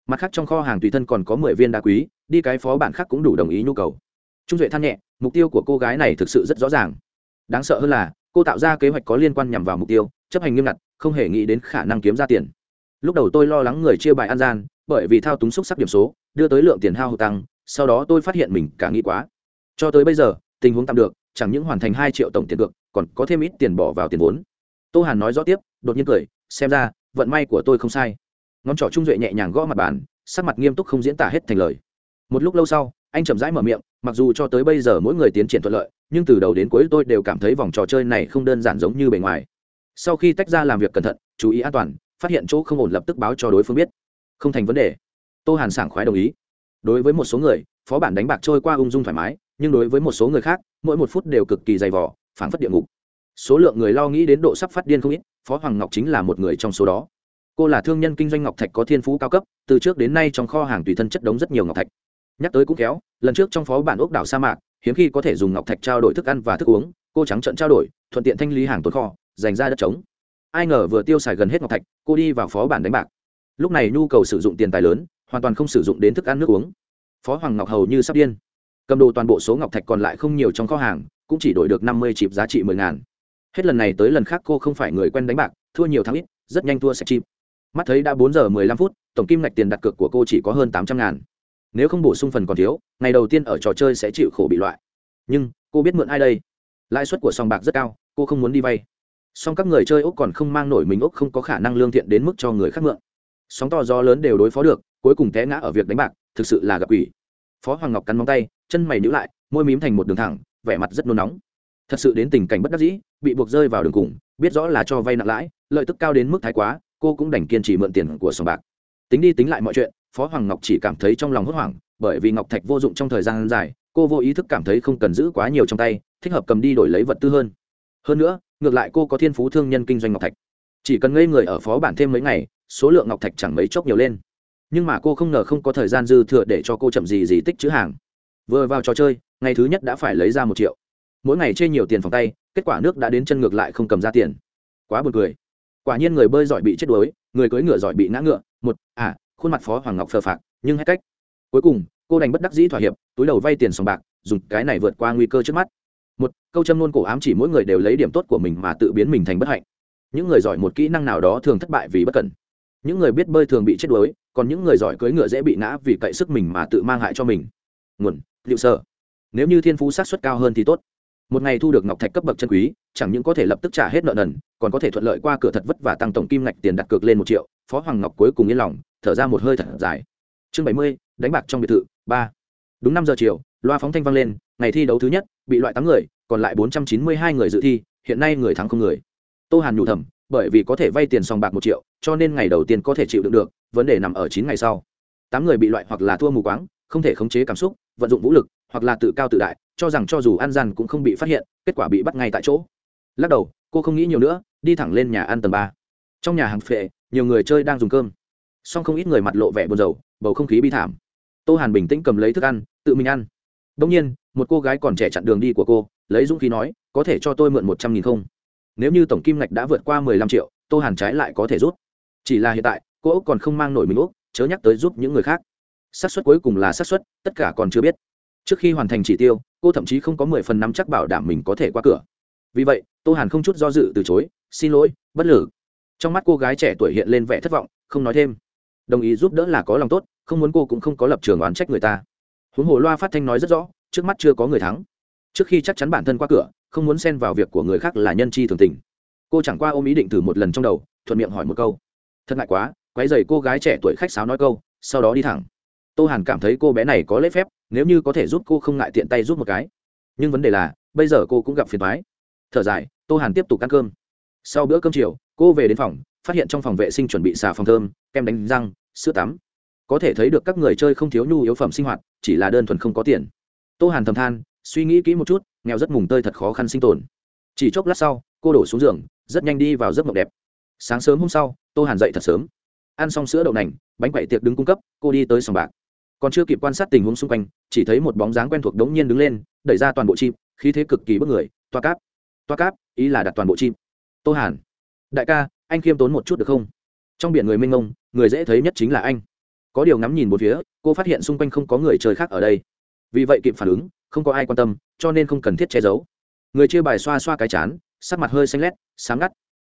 Mặt khác trong kho hàng tùy thân còn có mười viên đá quý, đi cái phó bản khác cũng đủ đồng ý nhu cầu. Trung duệ than nhẹ, mục tiêu của cô gái này thực sự rất rõ ràng. Đáng sợ hơn là, cô tạo ra kế hoạch có liên quan nhằm vào mục tiêu, chấp hành nghiêm ngặt, không hề nghĩ đến khả năng kiếm ra tiền. Lúc đầu tôi lo lắng người chia bài an gian bởi vì thao túng xúc sắc điểm số, đưa tới lượng tiền hao hụt tăng, sau đó tôi phát hiện mình cả nghĩ quá. Cho tới bây giờ, tình huống tạm được, chẳng những hoàn thành hai triệu tổng tiền cược, còn có thêm ít tiền bỏ vào tiền vốn. Tô hàn nói rõ tiếp, đột nhiên cười, xem ra, vận may của tôi không sai. Ngón trỏ trung duệ nhẹ nhàng gõ mặt bàn, sắc mặt nghiêm túc không diễn tả hết thành lời. Một lúc lâu sau, anh chậm rãi mở miệng, mặc dù cho tới bây giờ mỗi người tiến triển thuận lợi, nhưng từ đầu đến cuối tôi đều cảm thấy vòng trò chơi này không đơn giản giống như bề ngoài. Sau khi tách ra làm việc cẩn thận, chú ý an toàn, phát hiện chỗ không ổn lập tức báo cho đối phương biết không thành vấn đề. Tô hàn sảng khoái đồng ý. Đối với một số người, phó bản đánh bạc trôi qua ung dung thoải mái, nhưng đối với một số người khác, mỗi một phút đều cực kỳ dày vỏ phảng phất địa ngục. Số lượng người lo nghĩ đến độ sắp phát điên không ít, phó hoàng ngọc chính là một người trong số đó. Cô là thương nhân kinh doanh ngọc thạch có thiên phú cao cấp, từ trước đến nay trong kho hàng tùy thân chất đống rất nhiều ngọc thạch. Nhắc tới cũng kéo lần trước trong phó bản ốc đảo sa mạc, hiếm khi có thể dùng ngọc thạch trao đổi thức ăn và thức uống, cô trắng trận trao đổi, thuận tiện thanh lý hàng tồn kho, dành ra đất trống. Ai ngờ vừa tiêu xài gần hết ngọc thạch, cô đi vào phó bản đánh bạc lúc này nhu cầu sử dụng tiền tài lớn, hoàn toàn không sử dụng đến thức ăn nước uống. Phó hoàng ngọc hầu như sắp điên. Cầm đồ toàn bộ số ngọc thạch còn lại không nhiều trong kho hàng, cũng chỉ đổi được năm mươi chịp giá trị mười ngàn. Hết lần này tới lần khác cô không phải người quen đánh bạc, thua nhiều tháng ít, rất nhanh thua sạch chip. Mắt thấy đã bốn giờ mười lăm phút, tổng kim ngạch tiền đặt cược của cô chỉ có hơn tám trăm ngàn. Nếu không bổ sung phần còn thiếu, ngày đầu tiên ở trò chơi sẽ chịu khổ bị loại. Nhưng, cô biết mượn ai đây? Lãi suất của sòng bạc rất cao, cô không muốn đi vay. Song các người chơi úc còn không mang nổi mình úc không có khả năng lương thiện đến mức cho người khác mượn sóng to gió lớn đều đối phó được, cuối cùng té ngã ở việc đánh bạc, thực sự là gặp quỷ. Phó hoàng ngọc cắn móng tay, chân mày nhữ lại, môi mím thành một đường thẳng, vẻ mặt rất nôn nóng. Thật sự đến tình cảnh bất đắc dĩ, bị buộc rơi vào đường cùng, biết rõ là cho vay nặng lãi, lợi tức cao đến mức thái quá, cô cũng đành kiên trì mượn tiền của sòng bạc. Tính đi tính lại mọi chuyện, phó hoàng ngọc chỉ cảm thấy trong lòng hốt hoảng, bởi vì ngọc thạch vô dụng trong thời gian dài, cô vô ý thức cảm thấy không cần giữ quá nhiều trong tay, thích hợp cầm đi đổi lấy vật tư hơn. Hơn nữa, ngược lại cô có thiên phú thương nhân kinh doanh ngọc thạch. Chỉ cần ngây người ở phó bản thêm mấy ngày số lượng ngọc thạch chẳng mấy chốc nhiều lên. Nhưng mà cô không ngờ không có thời gian dư thừa để cho cô chậm gì gì tích chữ hàng. Vừa vào trò chơi, ngày thứ nhất đã phải lấy ra một triệu. Mỗi ngày chê nhiều tiền phòng tay, kết quả nước đã đến chân ngược lại không cầm ra tiền. Quá buồn cười. Quả nhiên người bơi giỏi bị chết đuối, người cưỡi ngựa giỏi bị ngã ngựa, một à khuôn mặt phó hoàng ngọc phờ phạc, nhưng hết cách. Cuối cùng, cô đành bất đắc dĩ thỏa hiệp, túi đầu vay tiền sòng bạc, dùng cái này vượt qua nguy cơ trước mắt. Một, câu châm nôn cổ ám chỉ mỗi người đều lấy điểm tốt của mình mà tự biến mình thành bất hạnh. Những người giỏi một kỹ năng nào đó thường thất bại vì bất cẩn những người biết bơi thường bị chết đuối, còn những người giỏi cưỡi ngựa dễ bị ngã vì cậy sức mình mà tự mang hại cho mình. Nguồn, liệu sơ nếu như thiên phú sát xuất cao hơn thì tốt. Một ngày thu được ngọc thạch cấp bậc chân quý, chẳng những có thể lập tức trả hết nợ nần, còn có thể thuận lợi qua cửa thật vất và tăng tổng kim ngạch tiền đặt cược lên một triệu. Phó hoàng ngọc cuối cùng yên lòng, thở ra một hơi thật dài. Chương bảy mươi, đánh bạc trong biệt thự, ba. Đúng năm giờ chiều, loa phóng thanh vang lên, ngày thi đấu thứ nhất, bị loại tám người, còn lại bốn trăm chín mươi hai người dự thi, hiện nay người thắng không người. Tô hàn nhủ thầm bởi vì có thể vay tiền sòng bạc một triệu, cho nên ngày đầu tiên có thể chịu đựng được, vấn đề nằm ở chín ngày sau. Tám người bị loại hoặc là thua mù quáng, không thể khống chế cảm xúc, vận dụng vũ lực, hoặc là tự cao tự đại, cho rằng cho dù ăn gian cũng không bị phát hiện, kết quả bị bắt ngay tại chỗ. Lắc đầu, cô không nghĩ nhiều nữa, đi thẳng lên nhà ăn tầng ba. Trong nhà hàng phệ, nhiều người chơi đang dùng cơm. Song không ít người mặt lộ vẻ buồn rầu, bầu không khí bi thảm. Tô hàn bình tĩnh cầm lấy thức ăn, tự mình ăn. Đông nhiên, một cô gái còn trẻ chặn đường đi của cô, lấy dũng khí nói, có thể cho tôi mượn một trăm nghìn không? Nếu như tổng kim ngạch đã vượt qua mười lăm triệu, tô hàn trái lại có thể rút. Chỉ là hiện tại, cô úc còn không mang nổi mình úc, chớ nhắc tới giúp những người khác. Xác suất cuối cùng là xác suất, tất cả còn chưa biết. Trước khi hoàn thành chỉ tiêu, cô thậm chí không có mười phần năm chắc bảo đảm mình có thể qua cửa. Vì vậy, tô hàn không chút do dự từ chối, xin lỗi, bất lử. Trong mắt cô gái trẻ tuổi hiện lên vẻ thất vọng, không nói thêm. Đồng ý giúp đỡ là có lòng tốt, không muốn cô cũng không có lập trường oán trách người ta. Huống hồ loa phát thanh nói rất rõ, trước mắt chưa có người thắng trước khi chắc chắn bản thân qua cửa, không muốn xen vào việc của người khác là nhân chi thường tình. Cô chẳng qua ôm ý định thử một lần trong đầu, thuận miệng hỏi một câu. Thật ngại quá quái dày cô gái trẻ tuổi khách sáo nói câu, sau đó đi thẳng. Tô hàn cảm thấy cô bé này có lễ phép, nếu như có thể giúp cô không ngại tiện tay giúp một cái. Nhưng vấn đề là, bây giờ cô cũng gặp phiền thoái thở dài, tô hàn tiếp tục ăn cơm. Sau bữa cơm chiều, cô về đến phòng, phát hiện trong phòng vệ sinh chuẩn bị xà phòng thơm, kem đánh răng, sữa tắm. Có thể thấy được các người chơi không thiếu nhu yếu phẩm sinh hoạt, chỉ là đơn thuần không có tiền. Tô hàn thầm than suy nghĩ kỹ một chút, nghèo rất mùng tơi thật khó khăn sinh tồn. Chỉ chốc lát sau, cô đổ xuống giường, rất nhanh đi vào giấc mộng đẹp. Sáng sớm hôm sau, tô hàn dậy thật sớm. Ăn xong sữa đậu nành, bánh quậy tiệc đứng cung cấp, cô đi tới sòng bạc. Còn chưa kịp quan sát tình huống xung quanh, chỉ thấy một bóng dáng quen thuộc đống nhiên đứng lên, đẩy ra toàn bộ chim, khí thế cực kỳ bất người, toa cáp. Toa cáp, ý là đặt toàn bộ chim. Tô hàn, đại ca, anh khiêm tốn một chút được không? Trong biển người mênh mông, người dễ thấy nhất chính là anh. Có điều ngắm nhìn một phía, cô phát hiện xung quanh không có người chơi khác ở đây. Vì vậy kịp phản ứng không có ai quan tâm, cho nên không cần thiết che giấu. Người chia bài xoa xoa cái chán, sắc mặt hơi xanh lét sáng ngắt.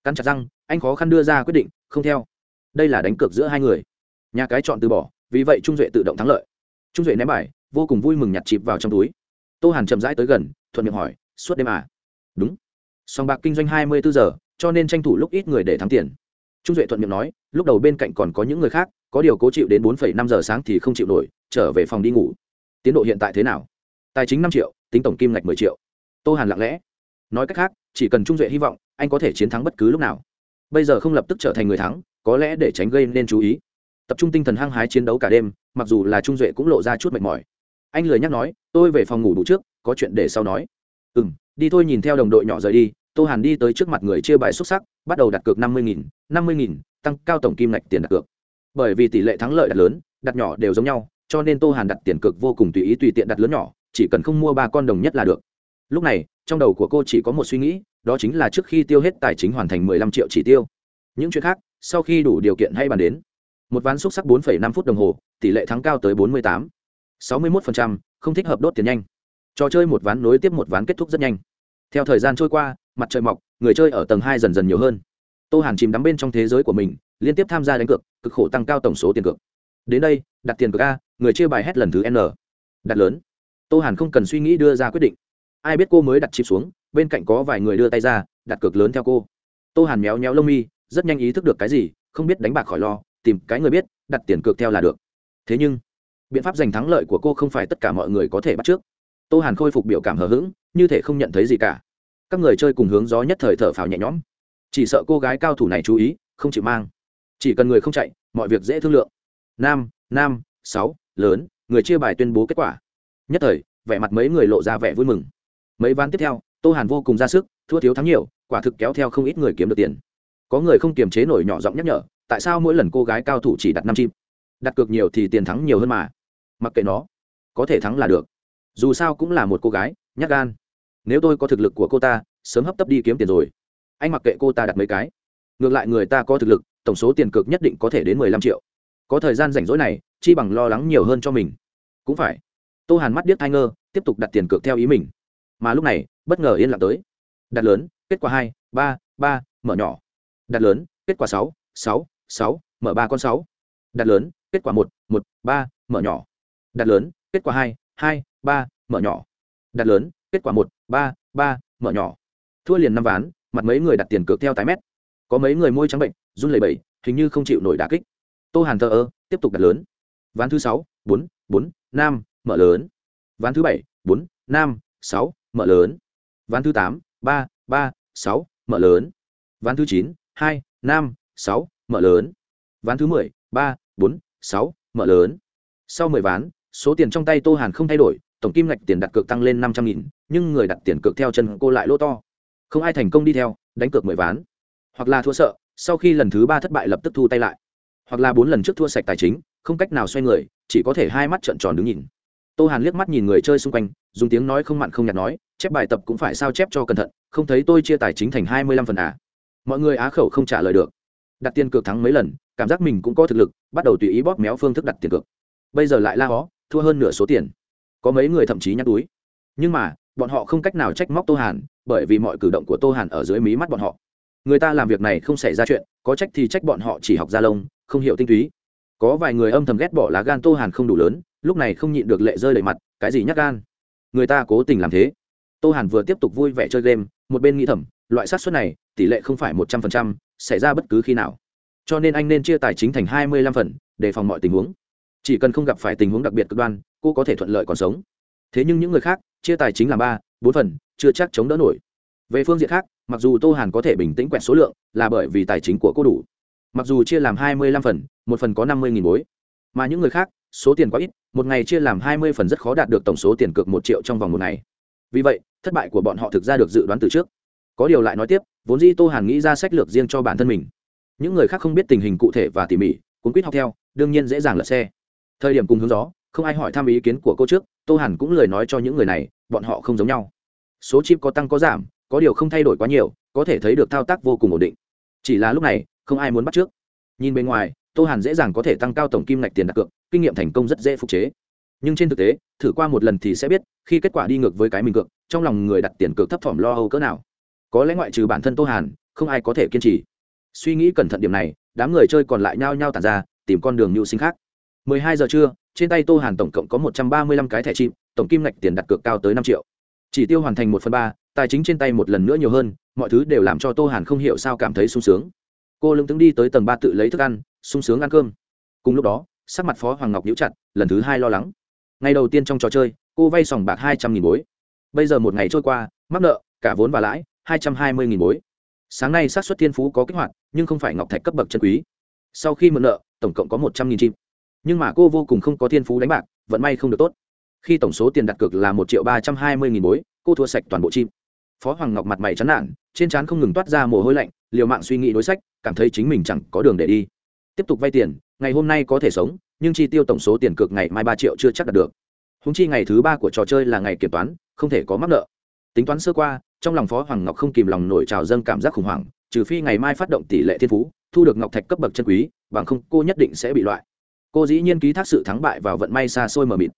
Cắn chặt răng, anh khó khăn đưa ra quyết định, không theo. Đây là đánh cược giữa hai người. Nhà cái chọn từ bỏ, vì vậy trung duệ tự động thắng lợi. Trung duệ ném bài, vô cùng vui mừng nhặt chịp vào trong túi. Tô hàn chậm rãi tới gần, thuận miệng hỏi, suốt đêm à? Đúng. Sòng bạc kinh doanh hai mươi bốn giờ, cho nên tranh thủ lúc ít người để thắng tiền. Trung duệ thuận miệng nói, lúc đầu bên cạnh còn có những người khác, có điều cố chịu đến bốn năm giờ sáng thì không chịu nổi, trở về phòng đi ngủ. Tiến độ hiện tại thế nào? Tài chính năm triệu, tính tổng kim ngạch mười triệu. Tô hàn lặng lẽ. Nói cách khác, chỉ cần trung duệ hy vọng, anh có thể chiến thắng bất cứ lúc nào. Bây giờ không lập tức trở thành người thắng, có lẽ để tránh gây nên chú ý. Tập trung tinh thần hăng hái chiến đấu cả đêm, mặc dù là trung duệ cũng lộ ra chút mệt mỏi. Anh lười nhắc nói, tôi về phòng ngủ đủ trước, có chuyện để sau nói. Ừ m đi thôi. Nhìn theo đồng đội nhỏ rời đi, tô hàn đi tới trước mặt người chia bài xuất sắc, bắt đầu đặt cược năm mươi nghìn, năm mươi nghìn, tăng cao tổng kim ngạch tiền đặt cược. Bởi vì tỷ lệ thắng lợi đặt lớn, đặt nhỏ đều giống nhau, cho nên tô hàn đặt tiền cược vô cùng tùy ý tùy tiện đặt lớn nhỏ chỉ cần không mua ba con đồng nhất là được. Lúc này, trong đầu của cô chỉ có một suy nghĩ, đó chính là trước khi tiêu hết tài chính hoàn thành mười lăm triệu chỉ tiêu. Những chuyện khác, sau khi đủ điều kiện hay bàn đến. Một ván xúc sắc bốn phẩy năm phút đồng hồ, tỷ lệ thắng cao tới bốn mươi tám. sáu mươi một không thích hợp đốt tiền nhanh. Trò chơi một ván nối tiếp một ván kết thúc rất nhanh. Theo thời gian trôi qua, mặt trời mọc, người chơi ở tầng hai dần dần nhiều hơn. Tô hàn chìm đắm bên trong thế giới của mình, liên tiếp tham gia đánh cược, cực khổ tăng cao tổng số tiền cược. Đến đây, đặt tiền cược a, người chia bài hết lần thứ n. Đặt lớn tô hàn không cần suy nghĩ đưa ra quyết định. Ai biết cô mới đặt chip xuống, bên cạnh có vài người đưa tay ra, đặt cược lớn theo cô. Tô hàn méo méo lông mi, rất nhanh ý thức được cái gì, không biết đánh bạc khỏi lo, tìm cái người biết, đặt tiền cược theo là được. Thế nhưng, biện pháp giành thắng lợi của cô không phải tất cả mọi người có thể bắt trước. Tô hàn khôi phục biểu cảm hờ hững, như thể không nhận thấy gì cả. Các người chơi cùng hướng gió nhất thời thở phào nhẹ nhõm. Chỉ sợ cô gái cao thủ này chú ý, không chịu mang. Chỉ cần người không chạy, mọi việc dễ thương lượng. Nam nam, sáu, lớn, người chia bài tuyên bố kết quả nhất thời, vẻ mặt mấy người lộ ra vẻ vui mừng. Mấy ván tiếp theo, tô hàn vô cùng ra sức, thua thiếu thắng nhiều, quả thực kéo theo không ít người kiếm được tiền. Có người không kiềm chế nổi nhỏ giọng nhắc nhở, tại sao mỗi lần cô gái cao thủ chỉ đặt năm chim? Đặt cược nhiều thì tiền thắng nhiều hơn mà. Mặc kệ nó, có thể thắng là được. Dù sao cũng là một cô gái nhắc gan. Nếu tôi có thực lực của cô ta, sớm hấp tấp đi kiếm tiền rồi. Anh mặc kệ cô ta đặt mấy cái. Ngược lại người ta có thực lực, tổng số tiền cược nhất định có thể đến mười lăm triệu. Có thời gian rảnh rỗi này, chi bằng lo lắng nhiều hơn cho mình. Cũng phải tô hàn mắt điếc thai ngơ, tiếp tục đặt tiền cược theo ý mình. Mà lúc này, bất ngờ yên lặng tới. Đặt lớn, kết quả hai, ba ba, mở nhỏ. Đặt lớn, kết quả sáu sáu sáu, mở ba con sáu. Đặt lớn, kết quả một một, ba, mở nhỏ. Đặt lớn, kết quả hai hai, ba, mở nhỏ. Đặt lớn, kết quả một, ba ba, mở nhỏ. Thua liền năm ván, mặt mấy người đặt tiền cược theo tái mét. Có mấy người môi trắng bệnh, run lẩy bẩy, hình như không chịu nổi đà kích. Tô hàn thờ ơ, tiếp tục đặt lớn. Ván thứ sáu, bốn bốn, năm mở lớn. Ván thứ bảy, bốn, năm, sáu, mở lớn. Ván thứ tám, ba ba, sáu, mở lớn. Ván thứ chín, hai, năm, sáu, mở lớn. Ván thứ mười, ba, bốn, sáu, mở lớn. Sau mười ván, số tiền trong tay tô hàn không thay đổi, tổng kim ngạch tiền đặt cược tăng lên năm trăm nghìn, nhưng người đặt tiền cược theo chân cô lại lỗ to. Không ai thành công đi theo, đánh cược mười ván. Hoặc là thua sợ, sau khi lần thứ ba thất bại lập tức thu tay lại. Hoặc là bốn lần trước thua sạch tài chính, không cách nào xoay người, chỉ có thể hai mắt trợn tròn đứng nhìn tô hàn liếc mắt nhìn người chơi xung quanh, dùng tiếng nói không mặn không nhạt nói, chép bài tập cũng phải sao chép cho cẩn thận, không thấy tôi chia tài chính thành hai mươi lăm phần à? Mọi người á khẩu không trả lời được. Đặt tiền cược thắng mấy lần, cảm giác mình cũng có thực lực, bắt đầu tùy ý bóp méo phương thức đặt tiền cược. Bây giờ lại la hó, thua hơn nửa số tiền. Có mấy người thậm chí nhắc túi. Nhưng mà, bọn họ không cách nào trách móc tô hàn, bởi vì mọi cử động của tô hàn ở dưới mí mắt bọn họ. Người ta làm việc này không xảy ra chuyện, có trách thì trách bọn họ chỉ học ra lông, không hiểu tinh túy. Có vài người âm thầm ghét bỏ lá gan tô hàn không đủ lớn lúc này không nhịn được lệ rơi đầy mặt, cái gì nhắc gan? Người ta cố tình làm thế. Tô hàn vừa tiếp tục vui vẻ chơi game, một bên nghĩ thầm, loại sát xuất này, tỷ lệ không phải một trăm phần trăm, xảy ra bất cứ khi nào. Cho nên anh nên chia tài chính thành hai mươi lăm phần để phòng mọi tình huống. Chỉ cần không gặp phải tình huống đặc biệt cực đoan, cô có thể thuận lợi còn sống. Thế nhưng những người khác, chia tài chính là ba, bốn phần, chưa chắc chống đỡ nổi. Về phương diện khác, mặc dù tô hàn có thể bình tĩnh quẹt số lượng, là bởi vì tài chính của cô đủ. Mặc dù chia làm hai mươi lăm phần, một phần có năm mươi nghìn bối. Mà những người khác số tiền quá ít, một ngày chia làm hai mươi phần rất khó đạt được tổng số tiền cược một triệu trong vòng một ngày. Vì vậy, thất bại của bọn họ thực ra được dự đoán từ trước. Có điều lại nói tiếp, vốn dĩ tô hàn nghĩ ra sách lược riêng cho bản thân mình. Những người khác không biết tình hình cụ thể và tỉ mỉ, cuốn quýt học theo, đương nhiên dễ dàng lật xe. Thời điểm cùng hướng gió, không ai hỏi thăm ý kiến của cô trước, tô hàn cũng lời nói cho những người này, bọn họ không giống nhau. Số chip có tăng có giảm, có điều không thay đổi quá nhiều, có thể thấy được thao tác vô cùng ổn định. Chỉ là lúc này, không ai muốn bắt trước. Nhìn bên ngoài tô hàn dễ dàng có thể tăng cao tổng kim ngạch tiền đặt cược, kinh nghiệm thành công rất dễ phục chế. Nhưng trên thực tế, thử qua một lần thì sẽ biết, khi kết quả đi ngược với cái mình cược, trong lòng người đặt tiền cược thấp thỏm lo âu cỡ nào. Có lẽ ngoại trừ bản thân tô hàn, không ai có thể kiên trì. Suy nghĩ cẩn thận điểm này, đám người chơi còn lại nhao nhao tàn ra, tìm con đường mưu sinh khác. 12 giờ trưa, trên tay tô hàn tổng cộng có 135 cái thẻ chim tổng kim ngạch tiền đặt cược cao tới 5 triệu. Chỉ tiêu hoàn thành một phần ba, tài chính trên tay một lần nữa nhiều hơn, mọi thứ đều làm cho tô hàn không hiểu sao cảm thấy sung sướng. Cô lưng tướng đi tới tầng ba tự lấy thức ăn sung sướng ăn cơm. Cùng lúc đó, sắc mặt phó hoàng ngọc nhíu chặt, lần thứ hai lo lắng. Ngày đầu tiên trong trò chơi, cô vay sòng bạc hai trăm nghìn bối. Bây giờ một ngày trôi qua, mắc nợ, cả vốn và lãi, hai trăm hai mươi nghìn bối. Sáng nay sát suất thiên phú có kích hoạt, nhưng không phải ngọc thạch cấp bậc chân quý. Sau khi mượn nợ, tổng cộng có một trăm nghìn chim nhưng mà cô vô cùng không có thiên phú đánh bạc, vận may không được tốt. Khi tổng số tiền đặt cược là một triệu ba trăm hai mươi nghìn bối, cô thua sạch toàn bộ chim phó hoàng ngọc mặt mày chán nản, trên trán không ngừng toát ra mồ hôi lạnh, liều mạng suy nghĩ đối sách, cảm thấy chính mình chẳng có đường để đi tiếp tục vay tiền, ngày hôm nay có thể sống, nhưng chi tiêu tổng số tiền cược ngày mai ba triệu chưa chắc đạt được. Húng chi ngày thứ ba của trò chơi là ngày kiểm toán, không thể có mắc nợ. Tính toán sơ qua, trong lòng phó hoàng ngọc không kìm lòng nổi trào dâng cảm giác khủng hoảng, trừ phi ngày mai phát động tỷ lệ thiên phú, thu được ngọc thạch cấp bậc chân quý, bằng không cô nhất định sẽ bị loại. Cô dĩ nhiên ký thác sự thắng bại vào vận may xa xôi mờ mịt.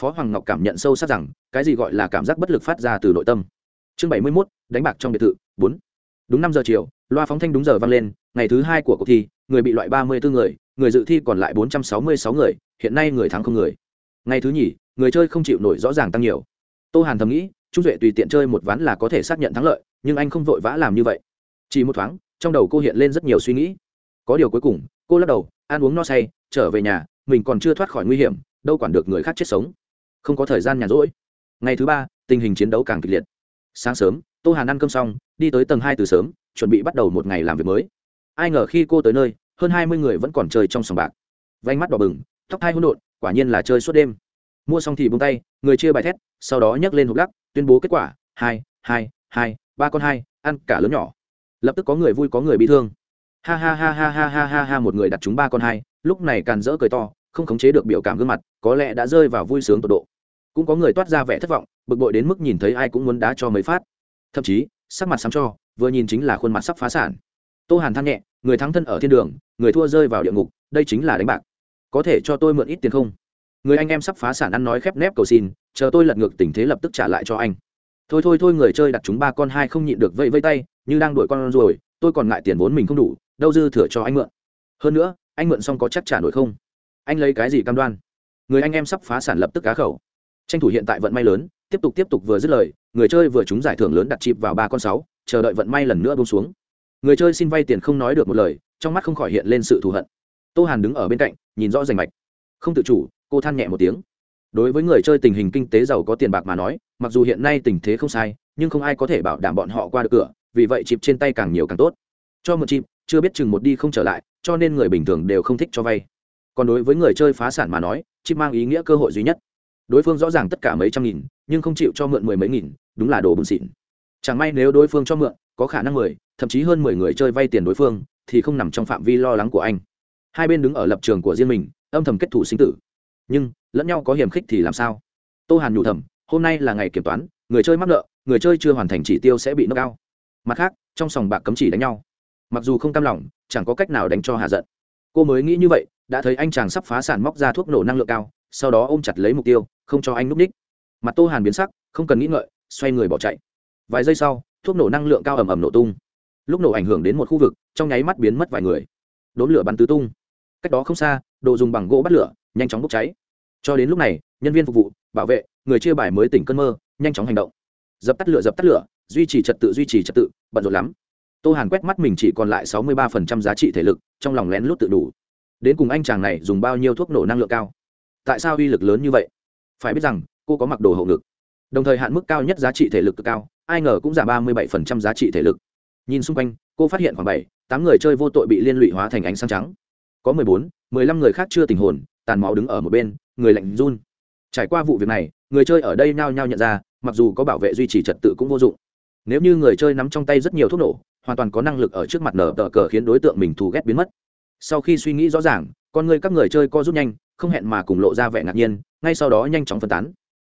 Phó hoàng ngọc cảm nhận sâu sắc rằng, cái gì gọi là cảm giác bất lực phát ra từ nội tâm. Chương bảy mươi mốt, đánh bạc trong biệt thự, bốn. Đúng năm giờ chiều, loa phóng thanh đúng giờ vang lên, ngày thứ hai của cuộc thi người bị loại ba mươi bốn người người dự thi còn lại bốn trăm sáu mươi sáu người, hiện nay người thắng không người. Ngày thứ nhì, người chơi không chịu nổi rõ ràng tăng nhiều. Tô hàn thầm nghĩ, trung duệ tùy tiện chơi một ván là có thể xác nhận thắng lợi, nhưng anh không vội vã làm như vậy. Chỉ một thoáng, trong đầu cô hiện lên rất nhiều suy nghĩ. Có điều cuối cùng, cô lắc đầu, ăn uống no say, trở về nhà, mình còn chưa thoát khỏi nguy hiểm, đâu quản được người khác chết sống. Không có thời gian nhàn rỗi. Ngày thứ ba, tình hình chiến đấu càng kịch liệt. Sáng sớm, tô hàn ăn cơm xong, đi tới tầng hai từ sớm, chuẩn bị bắt đầu một ngày làm việc mới ai ngờ khi cô tới nơi, hơn hai mươi người vẫn còn chơi trong sòng bạc. Vánh mắt đỏ bừng, tóc thai hỗn độn, quả nhiên là chơi suốt đêm. Mua xong thì bông tay, người chia bài thét, sau đó nhấc lên hộp lắc, tuyên bố kết quả, hai hai hai, ba con hai, ăn cả lớn nhỏ. Lập tức có người vui, có người bị thương. Ha ha ha ha ha ha ha ha, một người đặt chúng ba con hai, lúc này càn rỡ cười to, không khống chế được biểu cảm gương mặt, có lẽ đã rơi vào vui sướng tột độ. Cũng có người toát ra vẻ thất vọng, bực bội đến mức nhìn thấy ai cũng muốn đá cho mấy phát. Thậm chí, sắc mặt sắm cho, vừa nhìn chính là khuôn mặt sắp phá sản. Tô hàn than nhẹ người thắng thân ở thiên đường, người thua rơi vào địa ngục, đây chính là đánh bạc. Có thể cho tôi mượn ít tiền không? Người anh em sắp phá sản ăn nói khép nép cầu xin, chờ tôi lật ngược tình thế lập tức trả lại cho anh. Thôi thôi thôi, người chơi đặt chúng ba con hai không nhịn được vây vây tay, như đang đuổi con rồi tôi còn ngại tiền vốn mình không đủ, đâu dư thừa cho anh mượn. Hơn nữa, anh mượn xong có chắc trả nổi không? Anh lấy cái gì cam đoan? Người anh em sắp phá sản lập tức cá khẩu. Tranh thủ hiện tại vận may lớn, tiếp tục tiếp tục vừa dứt lời, người chơi vừa trúng giải thưởng lớn đặt chịp vào ba con sáu, chờ đợi vận may lần nữa bông xuống người chơi xin vay tiền không nói được một lời, trong mắt không khỏi hiện lên sự thù hận. Tô hàn đứng ở bên cạnh, nhìn rõ rành mạch. Không tự chủ, cô than nhẹ một tiếng. Đối với người chơi tình hình kinh tế giàu có tiền bạc mà nói, mặc dù hiện nay tình thế không sai, nhưng không ai có thể bảo đảm bọn họ qua được cửa, vì vậy chịp trên tay càng nhiều càng tốt. Cho một chịp, chưa biết chừng một đi không trở lại, cho nên người bình thường đều không thích cho vay. Còn đối với người chơi phá sản mà nói chip mang ý nghĩa cơ hội duy nhất. Đối phương rõ ràng tất cả mấy trăm nghìn, nhưng không chịu cho mượn mười mấy nghìn, đúng là đồ bùn xịn. Chẳng may nếu đối phương cho mượn, có khả năng mười thậm chí hơn mười người chơi vay tiền đối phương, thì không nằm trong phạm vi lo lắng của anh. Hai bên đứng ở lập trường của riêng mình, âm thầm kết thủ sinh tử. Nhưng, lẫn nhau có hiểm khích thì làm sao? Tô hàn nhủ thầm, hôm nay là ngày kiểm toán, người chơi mắc nợ, người chơi chưa hoàn thành chỉ tiêu sẽ bị nâng cao. Mặt khác, trong sòng bạc cấm chỉ đánh nhau. Mặc dù không cam lòng, chẳng có cách nào đánh cho hà giận. Cô mới nghĩ như vậy, đã thấy anh chàng sắp phá sản móc ra thuốc nổ năng lượng cao, sau đó ôm chặt lấy mục tiêu, không cho anh núp ních. Mặt tô hàn biến sắc, không cần nghĩ ngợi, xoay người bỏ chạy. Vài giây sau, thuốc nổ năng lượng cao ầm ầm nổ tung lúc nổ ảnh hưởng đến một khu vực, trong nháy mắt biến mất vài người. Đốn lửa bắn tứ tung. Cách đó không xa, đồ dùng bằng gỗ bắt lửa, nhanh chóng bốc cháy. Cho đến lúc này, nhân viên phục vụ, bảo vệ, người chia bài mới tỉnh cơn mơ, nhanh chóng hành động. Dập tắt lửa, dập tắt lửa, duy trì trật tự, duy trì trật tự, bận rộn lắm. Tô hàn quét mắt mình chỉ còn lại sáu mươi ba phần trăm giá trị thể lực, trong lòng lén lút tự đủ. Đến cùng anh chàng này dùng bao nhiêu thuốc nổ năng lượng cao? Tại sao uy lực lớn như vậy? Phải biết rằng, cô có mặc đồ hậu ngực. Đồng thời hạn mức cao nhất giá trị thể lực cực cao, ai ngờ cũng giảm ba mươi bảy phần trăm giá trị thể lực nhìn xung quanh, cô phát hiện khoảng bảy, tám người chơi vô tội bị liên lụy hóa thành ánh sáng trắng. Có mười bốn, mười lăm người khác chưa tình hồn, tàn máu đứng ở một bên, người lạnh run. Trải qua vụ việc này, người chơi ở đây nhao nhao nhận ra, mặc dù có bảo vệ duy trì trật tự cũng vô dụng. Nếu như người chơi nắm trong tay rất nhiều thuốc nổ, hoàn toàn có năng lực ở trước mặt nở tờ cờ khiến đối tượng mình thù ghét biến mất. Sau khi suy nghĩ rõ ràng, con người các người chơi co rút nhanh, không hẹn mà cùng lộ ra vẻ ngạc nhiên, ngay sau đó nhanh chóng phân tán.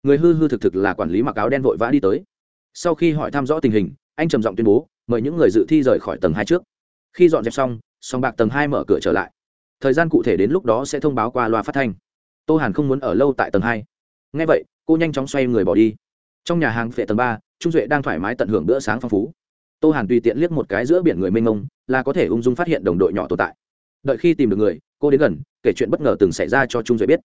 Người hư hư thực thực là quản lý mặc áo đen vội vã đi tới. Sau khi hỏi thăm rõ tình hình, anh trầm giọng tuyên bố mời những người dự thi rời khỏi tầng hai trước. Khi dọn dẹp xong song bạc tầng hai mở cửa trở lại. Thời gian cụ thể đến lúc đó sẽ thông báo qua loa phát thanh. Tô hàn không muốn ở lâu tại tầng hai. Ngay vậy, cô nhanh chóng xoay người bỏ đi. Trong nhà hàng phệ tầng ba, trung duệ đang thoải mái tận hưởng bữa sáng phong phú. Tô hàn tùy tiện liếc một cái giữa biển người mênh mông, là có thể ung dung phát hiện đồng đội nhỏ tồn tại. Đợi khi tìm được người, cô đến gần, kể chuyện bất ngờ từng xảy ra cho trung duệ biết.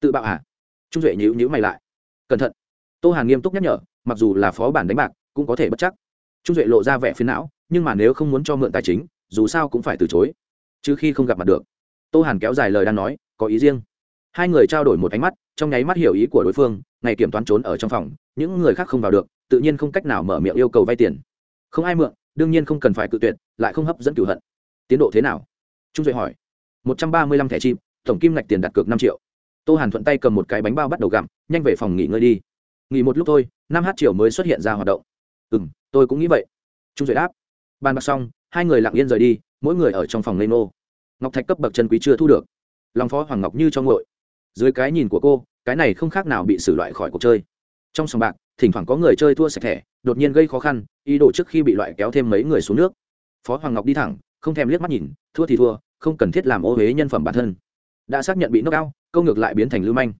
Tự bạo à? Trung duệ nhíu nhíu mày lại. Cẩn thận. Tô hàn nghiêm túc nhắc nhở, mặc dù là phó bản đánh bạc, cũng có thể bất chắc trung duệ lộ ra vẻ phiến não, nhưng mà nếu không muốn cho mượn tài chính, dù sao cũng phải từ chối. Chứ khi không gặp mặt được, tô hàn kéo dài lời đang nói, có ý riêng. Hai người trao đổi một ánh mắt, trong nháy mắt hiểu ý của đối phương, ngày kiểm toán trốn ở trong phòng, những người khác không vào được, tự nhiên không cách nào mở miệng yêu cầu vay tiền. Không ai mượn, đương nhiên không cần phải cự tuyệt, lại không hấp dẫn cửu hận. Tiến độ thế nào? Trung duệ hỏi. Một trăm ba mươi lăm thẻ chim, tổng kim ngạch tiền đặt cược năm triệu. Tô hàn thuận tay cầm một cái bánh bao bắt đầu gặm, nhanh về phòng nghỉ ngơi đi. Nghỉ một lúc thôi, năm h chiều mới xuất hiện ra hoạt động ừ m tôi cũng nghĩ vậy. Trung duệ đáp. Bàn bạc xong, hai người lặng yên rời đi, mỗi người ở trong phòng lê nô ngọc thạch cấp bậc chân quý chưa thu được. Lòng phó hoàng ngọc như cho ngội dưới cái nhìn của cô, cái này không khác nào bị xử loại khỏi cuộc chơi. Trong sòng bạc, thỉnh thoảng có người chơi thua sạch thẻ, đột nhiên gây khó khăn, ý đồ trước khi bị loại kéo thêm mấy người xuống nước. Phó hoàng ngọc đi thẳng, không thèm liếc mắt nhìn, thua thì thua, không cần thiết làm ô huế nhân phẩm bản thân. Đã xác nhận bị nước cao câu ngược lại biến thành lưu manh.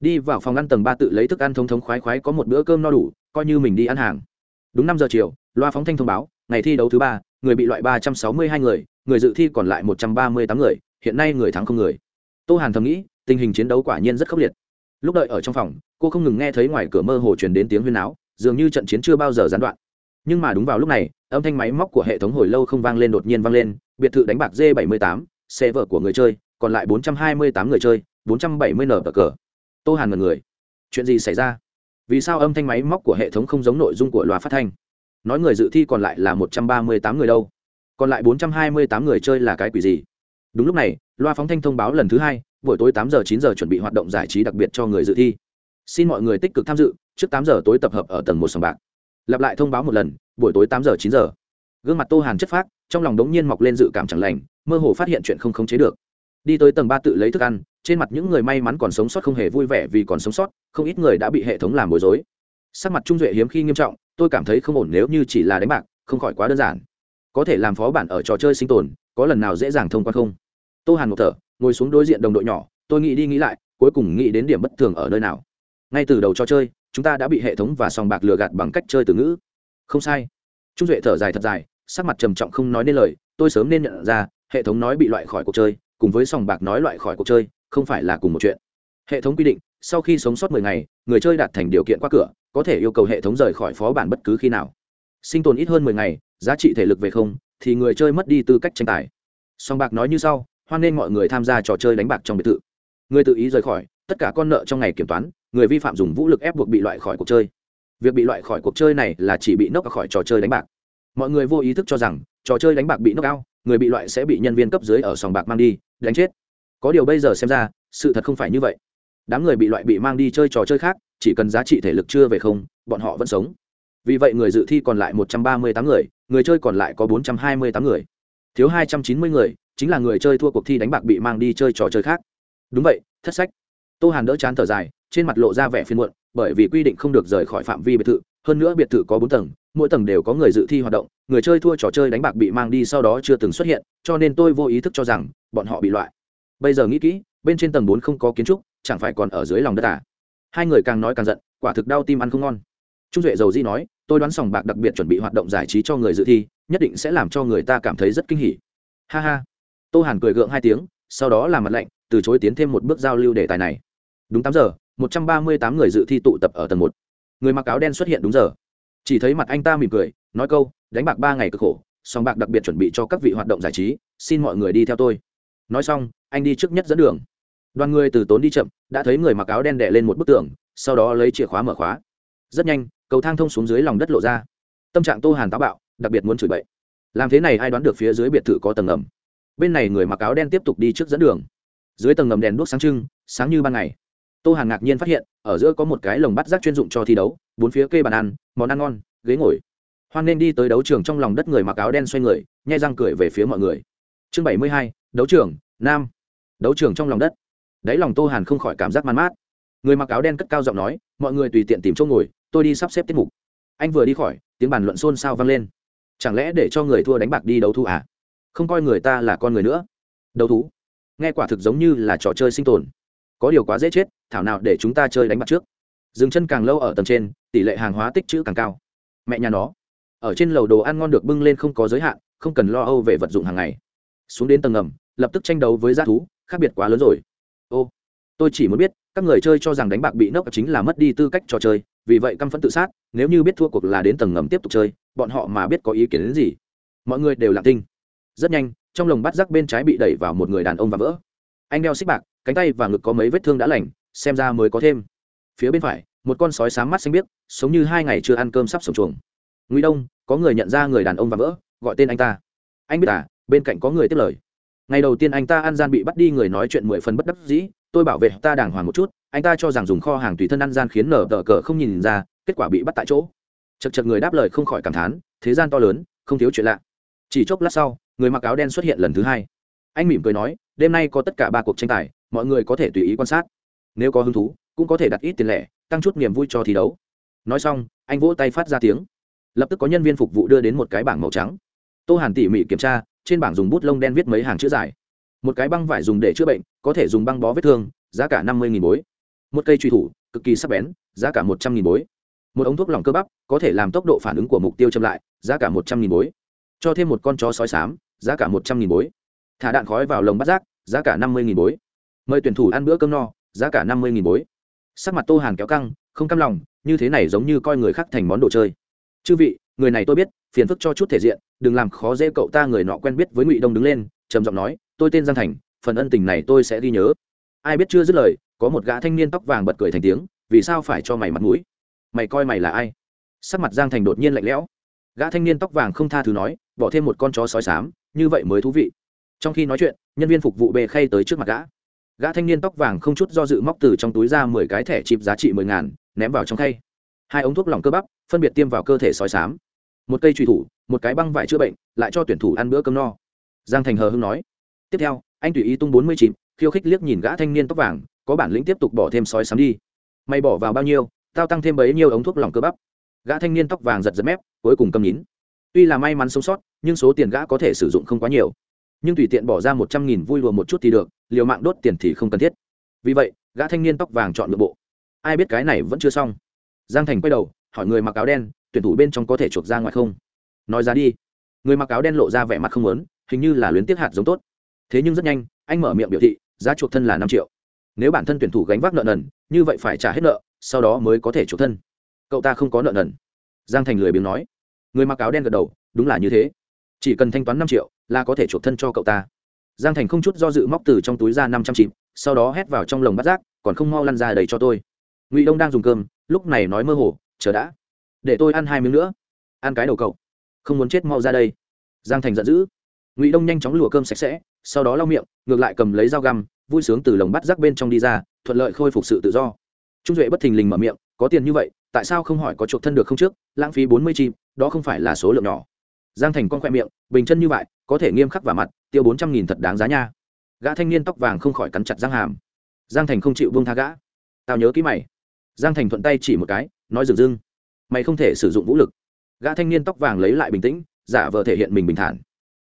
Đi vào phòng ăn tầng ba tự lấy thức ăn thông thống khoái khoái có một bữa cơm no đủ, coi như mình đi ăn hàng đúng năm giờ chiều, loa phóng thanh thông báo, ngày thi đấu thứ ba, người bị loại ba trăm sáu mươi hai người người dự thi còn lại một trăm ba mươi tám người, hiện nay người thắng không người. Tô hàn thầm nghĩ, tình hình chiến đấu quả nhiên rất khốc liệt. Lúc đợi ở trong phòng, cô không ngừng nghe thấy ngoài cửa mơ hồ truyền đến tiếng huyên áo dường như trận chiến chưa bao giờ gián đoạn. Nhưng mà đúng vào lúc này, âm thanh máy móc của hệ thống hồi lâu không vang lên đột nhiên vang lên, biệt thự đánh bạc d 78 xe vợ của người chơi, còn lại 428 người chơi 470 nở cờ. Tô hàn ngần người. Chuyện gì xảy ra? Vì sao âm thanh máy móc của hệ thống không giống nội dung của loa phát thanh? Nói người dự thi còn lại là 138 người đâu. Còn lại 428 người chơi là cái quỷ gì? Đúng lúc này, loa phóng thanh thông báo lần thứ hai, buổi tối tám giờ chín giờ chuẩn bị hoạt động giải trí đặc biệt cho người dự thi. Xin mọi người tích cực tham dự, trước tám giờ tối tập hợp ở tầng một sòng bạc. Lặp lại thông báo một lần, buổi tối tám giờ chín giờ. Gương mặt tô hàn chất phác, trong lòng đống nhiên mọc lên dự cảm chẳng lành, mơ hồ phát hiện chuyện không khống chế được. Đi tới tầng ba tự lấy thức ăn trên mặt những người may mắn còn sống sót không hề vui vẻ vì còn sống sót, không ít người đã bị hệ thống làm bối rối. Sắc mặt trung duệ hiếm khi nghiêm trọng, tôi cảm thấy không ổn nếu như chỉ là đánh bạc, không khỏi quá đơn giản. Có thể làm phó bản ở trò chơi sinh tồn, có lần nào dễ dàng thông qua không? Tô hàn một thở, ngồi xuống đối diện đồng đội nhỏ, tôi nghĩ đi nghĩ lại, cuối cùng nghĩ đến điểm bất thường ở nơi nào. Ngay từ đầu trò chơi, chúng ta đã bị hệ thống và sòng bạc lừa gạt bằng cách chơi từ ngữ. Không sai. Trung duệ thở dài thật dài, sắc mặt trầm trọng không nói nên lời, tôi sớm nên nhận ra, hệ thống nói bị loại khỏi cuộc chơi, cùng với sòng bạc nói loại khỏi cuộc chơi không phải là cùng một chuyện. Hệ thống quy định, sau khi sống sót 10 ngày, người chơi đạt thành điều kiện qua cửa, có thể yêu cầu hệ thống rời khỏi phó bản bất cứ khi nào. Sinh tồn ít hơn 10 ngày, giá trị thể lực về không, thì người chơi mất đi tư cách tranh tài. Song bạc nói như sau, hoan nên mọi người tham gia trò chơi đánh bạc trong biệt thự. Người tự ý rời khỏi, tất cả con nợ trong ngày kiểm toán, người vi phạm dùng vũ lực ép buộc bị loại khỏi cuộc chơi. Việc bị loại khỏi cuộc chơi này là chỉ bị nốc khỏi trò chơi đánh bạc. Mọi người vô ý thức cho rằng, trò chơi đánh bạc bị nốc cao người bị loại sẽ bị nhân viên cấp dưới ở sòng bạc mang đi, đánh chết có điều bây giờ xem ra, sự thật không phải như vậy. Đám người bị loại bị mang đi chơi trò chơi khác, chỉ cần giá trị thể lực chưa về không, bọn họ vẫn sống. Vì vậy người dự thi còn lại một trăm ba mươi tám người người chơi còn lại có bốn trăm hai mươi tám người. Thiếu hai trăm chín mươi người, chính là người chơi thua cuộc thi đánh bạc bị mang đi chơi trò chơi khác. Đúng vậy, thất sách. Tô hàn đỡ chán thở dài, trên mặt lộ ra vẻ phiên muộn, bởi vì quy định không được rời khỏi phạm vi biệt thự, hơn nữa biệt thự có bốn tầng, mỗi tầng đều có người dự thi hoạt động, người chơi thua trò chơi đánh bạc bị mang đi sau đó chưa từng xuất hiện, cho nên tôi vô ý thức cho rằng, bọn họ bị loại bây giờ nghĩ kỹ, bên trên tầng bốn không có kiến trúc, chẳng phải còn ở dưới lòng đất à? Hai người càng nói càng giận, quả thực đau tim ăn không ngon. Trung duệ dầu di nói, tôi đoán sòng bạc đặc biệt chuẩn bị hoạt động giải trí cho người dự thi, nhất định sẽ làm cho người ta cảm thấy rất kinh hỉ. Ha ha. Tô hàn cười gượng hai tiếng, sau đó làm mặt lạnh, từ chối tiến thêm một bước giao lưu đề tài này. Đúng tám giờ, một trăm ba mươi tám người dự thi tụ tập ở tầng một. Người mặc áo đen xuất hiện đúng giờ. Chỉ thấy mặt anh ta mỉm cười, nói câu, đánh bạc ba ngày cực khổ, sòng bạc đặc biệt chuẩn bị cho các vị hoạt động giải trí, xin mọi người đi theo tôi nói xong, anh đi trước nhất dẫn đường. Đoàn người từ tốn đi chậm, đã thấy người mặc áo đen đẻ lên một bức tường, sau đó lấy chìa khóa mở khóa. Rất nhanh, cầu thang thông xuống dưới lòng đất lộ ra. Tâm trạng tô hàn táo bạo, đặc biệt muốn chửi bậy. Làm thế này ai đoán được phía dưới biệt thự có tầng ngầm? Bên này người mặc áo đen tiếp tục đi trước dẫn đường. Dưới tầng ngầm đèn đuốc sáng trưng, sáng như ban ngày. Tô hàn ngạc nhiên phát hiện, ở giữa có một cái lồng bắt rác chuyên dụng cho thi đấu, bốn phía kê bàn ăn, món ăn ngon, ghế ngồi. Hoan nên đi tới đấu trường trong lòng đất người mặc áo đen xoay người, nhai răng cười về phía mọi người. Chương bảy mươi hai đấu trường, nam. Đấu trường trong lòng đất. Đáy lòng tô hàn không khỏi cảm giác man mát. Người mặc áo đen cất cao giọng nói, mọi người tùy tiện tìm chỗ ngồi, tôi đi sắp xếp tiết mục. Anh vừa đi khỏi, tiếng bàn luận xôn xao vang lên. Chẳng lẽ để cho người thua đánh bạc đi đấu thú à? Không coi người ta là con người nữa. Đấu thú. Nghe quả thực giống như là trò chơi sinh tồn. Có điều quá dễ chết, thảo nào để chúng ta chơi đánh bạc trước? Dừng chân càng lâu ở tầng trên, tỷ lệ hàng hóa tích trữ càng cao. Mẹ nhà nó. Ở trên lầu đồ ăn ngon được bưng lên không có giới hạn, không cần lo âu về vật dụng hàng ngày xuống đến tầng ngầm, lập tức tranh đấu với g thú, khác biệt quá lớn rồi. Ô, tôi chỉ muốn biết, các người chơi cho rằng đánh bạc bị nốc chính là mất đi tư cách trò chơi, vì vậy căm phẫn tự sát, nếu như biết thua cuộc là đến tầng ngầm tiếp tục chơi, bọn họ mà biết có ý kiến đến gì? Mọi người đều lạc tinh rất nhanh, trong lồng bắt rác bên trái bị đẩy vào một người đàn ông và vỡ. Anh đeo xích bạc, cánh tay và ngực có mấy vết thương đã lành, xem ra mới có thêm. Phía bên phải, một con sói sáng mắt xanh biếc, sống như hai ngày chưa ăn cơm sắp sổng chuồng. Ngụy đông, có người nhận ra người đàn ông và vỡ, gọi tên anh ta. Anh biết à? Bên cạnh có người tiếp lời. Ngày đầu tiên anh ta ăn gian bị bắt đi người nói chuyện mười phần bất đắc dĩ, tôi bảo vệ ta đàng hoàng một chút, anh ta cho rằng dùng kho hàng tùy thân ăn gian khiến nở tờ cờ không nhìn ra, kết quả bị bắt tại chỗ. Chật chật người đáp lời không khỏi cảm thán, thế gian to lớn, không thiếu chuyện lạ. Chỉ chốc lát sau, người mặc áo đen xuất hiện lần thứ hai. Anh mỉm cười nói, đêm nay có tất cả ba cuộc tranh tài, mọi người có thể tùy ý quan sát. Nếu có hứng thú, cũng có thể đặt ít tiền lẻ, tăng chút niềm vui cho thi đấu. Nói xong, anh vỗ tay phát ra tiếng. Lập tức có nhân viên phục vụ đưa đến một cái bảng màu trắng. Tô hàn tỉ mỉ kiểm tra trên bảng dùng bút lông đen viết mấy hàng chữ dài. Một cái băng vải dùng để chữa bệnh, có thể dùng băng bó vết thương, giá cả năm mươi bối. Một cây truy thủ, cực kỳ sắc bén, giá cả một trăm nghìn bối. Một ống thuốc lỏng cơ bắp, có thể làm tốc độ phản ứng của mục tiêu chậm lại, giá cả một trăm nghìn bối. Cho thêm một con chó sói sám giá cả một trăm nghìn bối. Thả đạn khói vào lồng bắt rác, giá cả năm mươi nghìn bối. Mời tuyển thủ ăn bữa cơm no, giá cả năm mươi nghìn bối. Sắc mặt tô hàn kéo căng, không căm lòng, như thế này giống như coi người khác thành món đồ chơi. Chư vị người này tôi biết, phiền phức cho chút thể diện, đừng làm khó dễ cậu ta, người nọ quen biết với ngụy đông đứng lên, trầm giọng nói, tôi tên giang thành, phần ân tình này tôi sẽ ghi nhớ. Ai biết chưa dứt lời, có một gã thanh niên tóc vàng bật cười thành tiếng, vì sao phải cho mày mặt mũi? Mày coi mày là ai? Sắc mặt giang thành đột nhiên lạnh lẽo. Gã thanh niên tóc vàng không tha thứ nói, bỏ thêm một con chó sói sám như vậy mới thú vị. Trong khi nói chuyện, nhân viên phục vụ bề khay tới trước mặt gã. Gã thanh niên tóc vàng không chút do dự móc từ trong túi ra mười cái thẻ chip giá trị mười ngàn, ném vào trong khay hai ống thuốc lỏng cơ bắp, phân biệt tiêm vào cơ thể sói sám. Một cây truy thủ, một cái băng vải chữa bệnh, lại cho tuyển thủ ăn bữa cơm no. Giang thành hờ hưng nói. Tiếp theo, anh tùy ý tung bốn mươi chín khiêu khích liếc nhìn gã thanh niên tóc vàng, có bản lĩnh tiếp tục bỏ thêm sói sám đi. Mày bỏ vào bao nhiêu, tao tăng thêm bấy nhiêu ống thuốc lỏng cơ bắp. Gã thanh niên tóc vàng giật giật mép, cuối cùng cầm nhín tuy là may mắn sống sót, nhưng số tiền gã có thể sử dụng không quá nhiều. Nhưng tùy tiện bỏ ra một trăm nghìn vui lùa một chút thì được, liều mạng đốt tiền thì không cần thiết. Vì vậy, gã thanh niên tóc vàng chọn nội bộ. Ai biết cái này vẫn chưa xong giang thành quay đầu, hỏi người mặc áo đen, tuyển thủ bên trong có thể chuộc ra ngoài không? Nói ra đi. Người mặc áo đen lộ ra vẻ mặt không lớn hình như là luyến tiếc hạt giống tốt. Thế nhưng rất nhanh, anh mở miệng biểu thị, giá chuộc thân là năm triệu. Nếu bản thân tuyển thủ gánh vác nợ nần, như vậy phải trả hết nợ, sau đó mới có thể chuộc thân. Cậu ta không có nợ nần. Giang thành lười biếng nói. Người mặc áo đen gật đầu, đúng là như thế. Chỉ cần thanh toán năm triệu là có thể chuộc thân cho cậu ta. Giang thành không chút do dự móc từ trong túi ra năm trăm chìm sau đó hét vào trong lồng bắt rác, còn không mau lăn ra đầy cho tôi. Ngụy đông đang dùng cơm lúc này nói mơ hồ, chờ đã, để tôi ăn hai miếng nữa. Ăn cái đầu cậu. Không muốn chết mau ra đây. Giang thành giận dữ. Ngụy đông nhanh chóng lùa cơm sạch sẽ, sau đó lau miệng, ngược lại cầm lấy dao găm, vui sướng từ lồng bắt rác bên trong đi ra, thuận lợi khôi phục sự tự do. Trung duệ bất thình lình mở miệng, có tiền như vậy, tại sao không hỏi có chuộc thân được không trước? Lãng phí bốn mươi chim, đó không phải là số lượng nhỏ. Giang thành con khoe miệng, bình chân như vậy, có thể nghiêm khắc vào mặt, tiêu bốn trăm nghìn thật đáng giá nha. Gã thanh niên tóc vàng không khỏi cắn chặt răng hàm. Giang thành không chịu vương tha gã. Tao nhớ kỹ mày giang thành thuận tay chỉ một cái, nói dừng dưng. Mày không thể sử dụng vũ lực. Gã thanh niên tóc vàng lấy lại bình tĩnh, giả vờ thể hiện mình bình thản.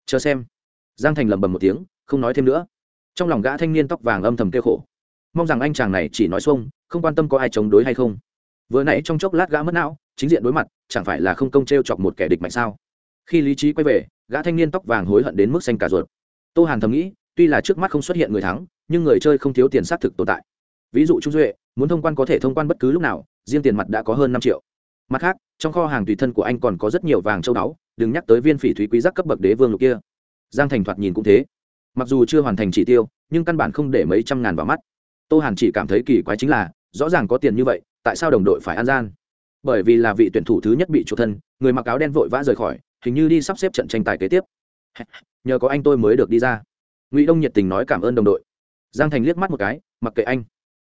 Chờ xem. Giang thành lầm bầm một tiếng, không nói thêm nữa. Trong lòng gã thanh niên tóc vàng âm thầm kêu khổ. Mong rằng anh chàng này chỉ nói xuông, không quan tâm có ai chống đối hay không. Vừa nãy trong chốc lát gã mất não, chính diện đối mặt, chẳng phải là không công t r e o chọc một kẻ địch mạnh sao? Khi lý trí quay về, gã thanh niên tóc vàng hối hận đến mức xanh cả ruột. Tô hàn thầm nghĩ, tuy là trước mắt không xuất hiện người thắng, nhưng người chơi không thiếu tiền xác thực tồn tại ví dụ trung duệ, muốn thông quan có thể thông quan bất cứ lúc nào, riêng tiền mặt đã có hơn năm triệu. Mặt khác, trong kho hàng tùy thân của anh còn có rất nhiều vàng châu đáo đừng nhắc tới viên phỉ thúy quý giác cấp bậc đế vương lục kia. Giang thành thoạt nhìn cũng thế. Mặc dù chưa hoàn thành chỉ tiêu, nhưng căn bản không để mấy trăm ngàn vào mắt. Tô hàn chỉ cảm thấy kỳ quái chính là, rõ ràng có tiền như vậy, tại sao đồng đội phải ăn gian? Bởi vì là vị tuyển thủ thứ nhất bị chủ thân, người mặc áo đen vội vã rời khỏi, hình như đi sắp xếp trận tranh tài kế tiếp. *laughs* Nhờ có anh tôi mới được đi ra. Ngụy đông nhiệt tình nói cảm ơn đồng đội. Giang thành liếc mắt một cái, mặc kệ anh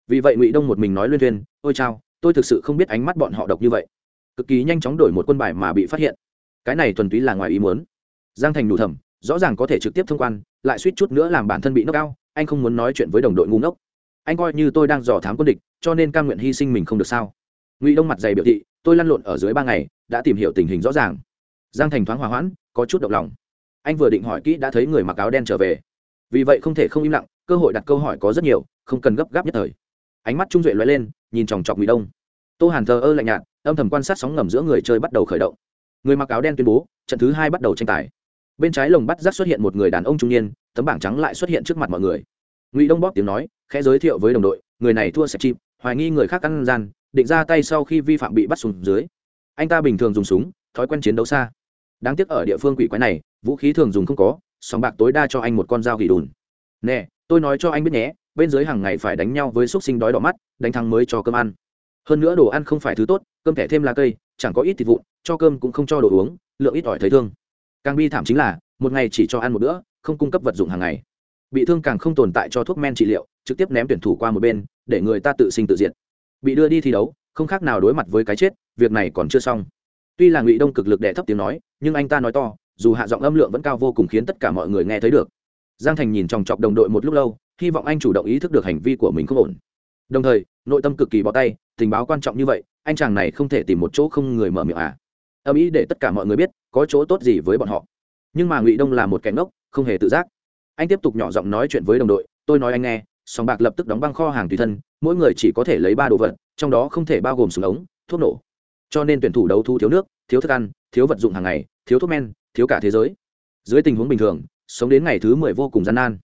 vì vậy ngụy đông một mình nói luyên thuyên, ôi chao, tôi thực sự không biết ánh mắt bọn họ độc như vậy. Cực kỳ nhanh chóng đổi một quân bài mà bị phát hiện. Cái này thuần túy là ngoài ý muốn. Giang thành đủ thầm, rõ ràng có thể trực tiếp thông quan, lại suýt chút nữa làm bản thân bị nốc cao anh không muốn nói chuyện với đồng đội ngu ngốc. Anh coi như tôi đang dò thám quân địch, cho nên cam nguyện hy sinh mình không được sao? Ngụy đông mặt dày biểu thị, tôi lăn lộn ở dưới ba ngày, đã tìm hiểu tình hình rõ ràng. Giang thành thoáng hòa hoãn, có chút động lòng. Anh vừa định hỏi kỹ đã thấy người mặc áo đen trở về. Vì vậy không thể không im lặng, cơ hội đặt câu hỏi có rất nhiều, không cần gấp gáp nhất thời ánh mắt trung duệ lóe lên, nhìn chòng chọc ngụy đông. Tô hàn thờ ơ lạnh nhạt, âm thầm quan sát sóng ngầm giữa người chơi bắt đầu khởi động. Người mặc áo đen tuyên bố, trận thứ hai bắt đầu tranh tài. Bên trái lồng bắt rác xuất hiện một người đàn ông trung niên, tấm bảng trắng lại xuất hiện trước mặt mọi người. Ngụy đông bóp tiếng nói, khẽ giới thiệu với đồng đội, người này thua sạch chim, hoài nghi người khác ăn gian, định ra tay sau khi vi phạm bị bắt xuống dưới. Anh ta bình thường dùng súng, thói quen chiến đấu xa. Đáng tiếc ở địa phương quỷ quái này, vũ khí thường dùng không có, sòng bạc tối đa cho anh một con dao gỉ đùn. Nè, tôi nói cho anh biết nhé bên dưới hàng ngày phải đánh nhau với xúc sinh đói đỏ mắt, đánh thắng mới cho cơm ăn. Hơn nữa đồ ăn không phải thứ tốt, cơm thẻ thêm lá cây, chẳng có ít thịt vụn, cho cơm cũng không cho đồ uống, lượng ít ỏi thấy thương. Càng bi thảm chính là, một ngày chỉ cho ăn một bữa, không cung cấp vật dụng hàng ngày. Bị thương càng không tồn tại cho thuốc men trị liệu, trực tiếp ném tuyển thủ qua một bên, để người ta tự sinh tự diệt. Bị đưa đi thi đấu, không khác nào đối mặt với cái chết, việc này còn chưa xong. Tuy là ngụy đông cực lực đẻ thấp tiếng nói, nhưng anh ta nói to, dù hạ giọng âm lượng vẫn cao vô cùng khiến tất cả mọi người nghe thấy được. Giang thành nhìn chòng chọc đồng đội một lúc lâu hy vọng anh chủ động ý thức được hành vi của mình không ổn. Đồng thời, nội tâm cực kỳ bỏ tay, tình báo quan trọng như vậy, anh chàng này không thể tìm một chỗ không người mở miệng à. Âm ý để tất cả mọi người biết, có chỗ tốt gì với bọn họ. Nhưng mà ngụy đông là một kẻ ngốc, không hề tự giác. Anh tiếp tục nhỏ giọng nói chuyện với đồng đội, tôi nói anh nghe, sòng bạc lập tức đóng băng kho hàng tùy thân, mỗi người chỉ có thể lấy ba đồ vật, trong đó không thể bao gồm súng ống, thuốc nổ. Cho nên tuyển thủ đấu thu thiếu nước, thiếu thức ăn, thiếu vật dụng hàng ngày, thiếu thuốc men, thiếu cả thế giới. Dưới tình huống bình thường, sống đến ngày thứ mười vô cùng gian nan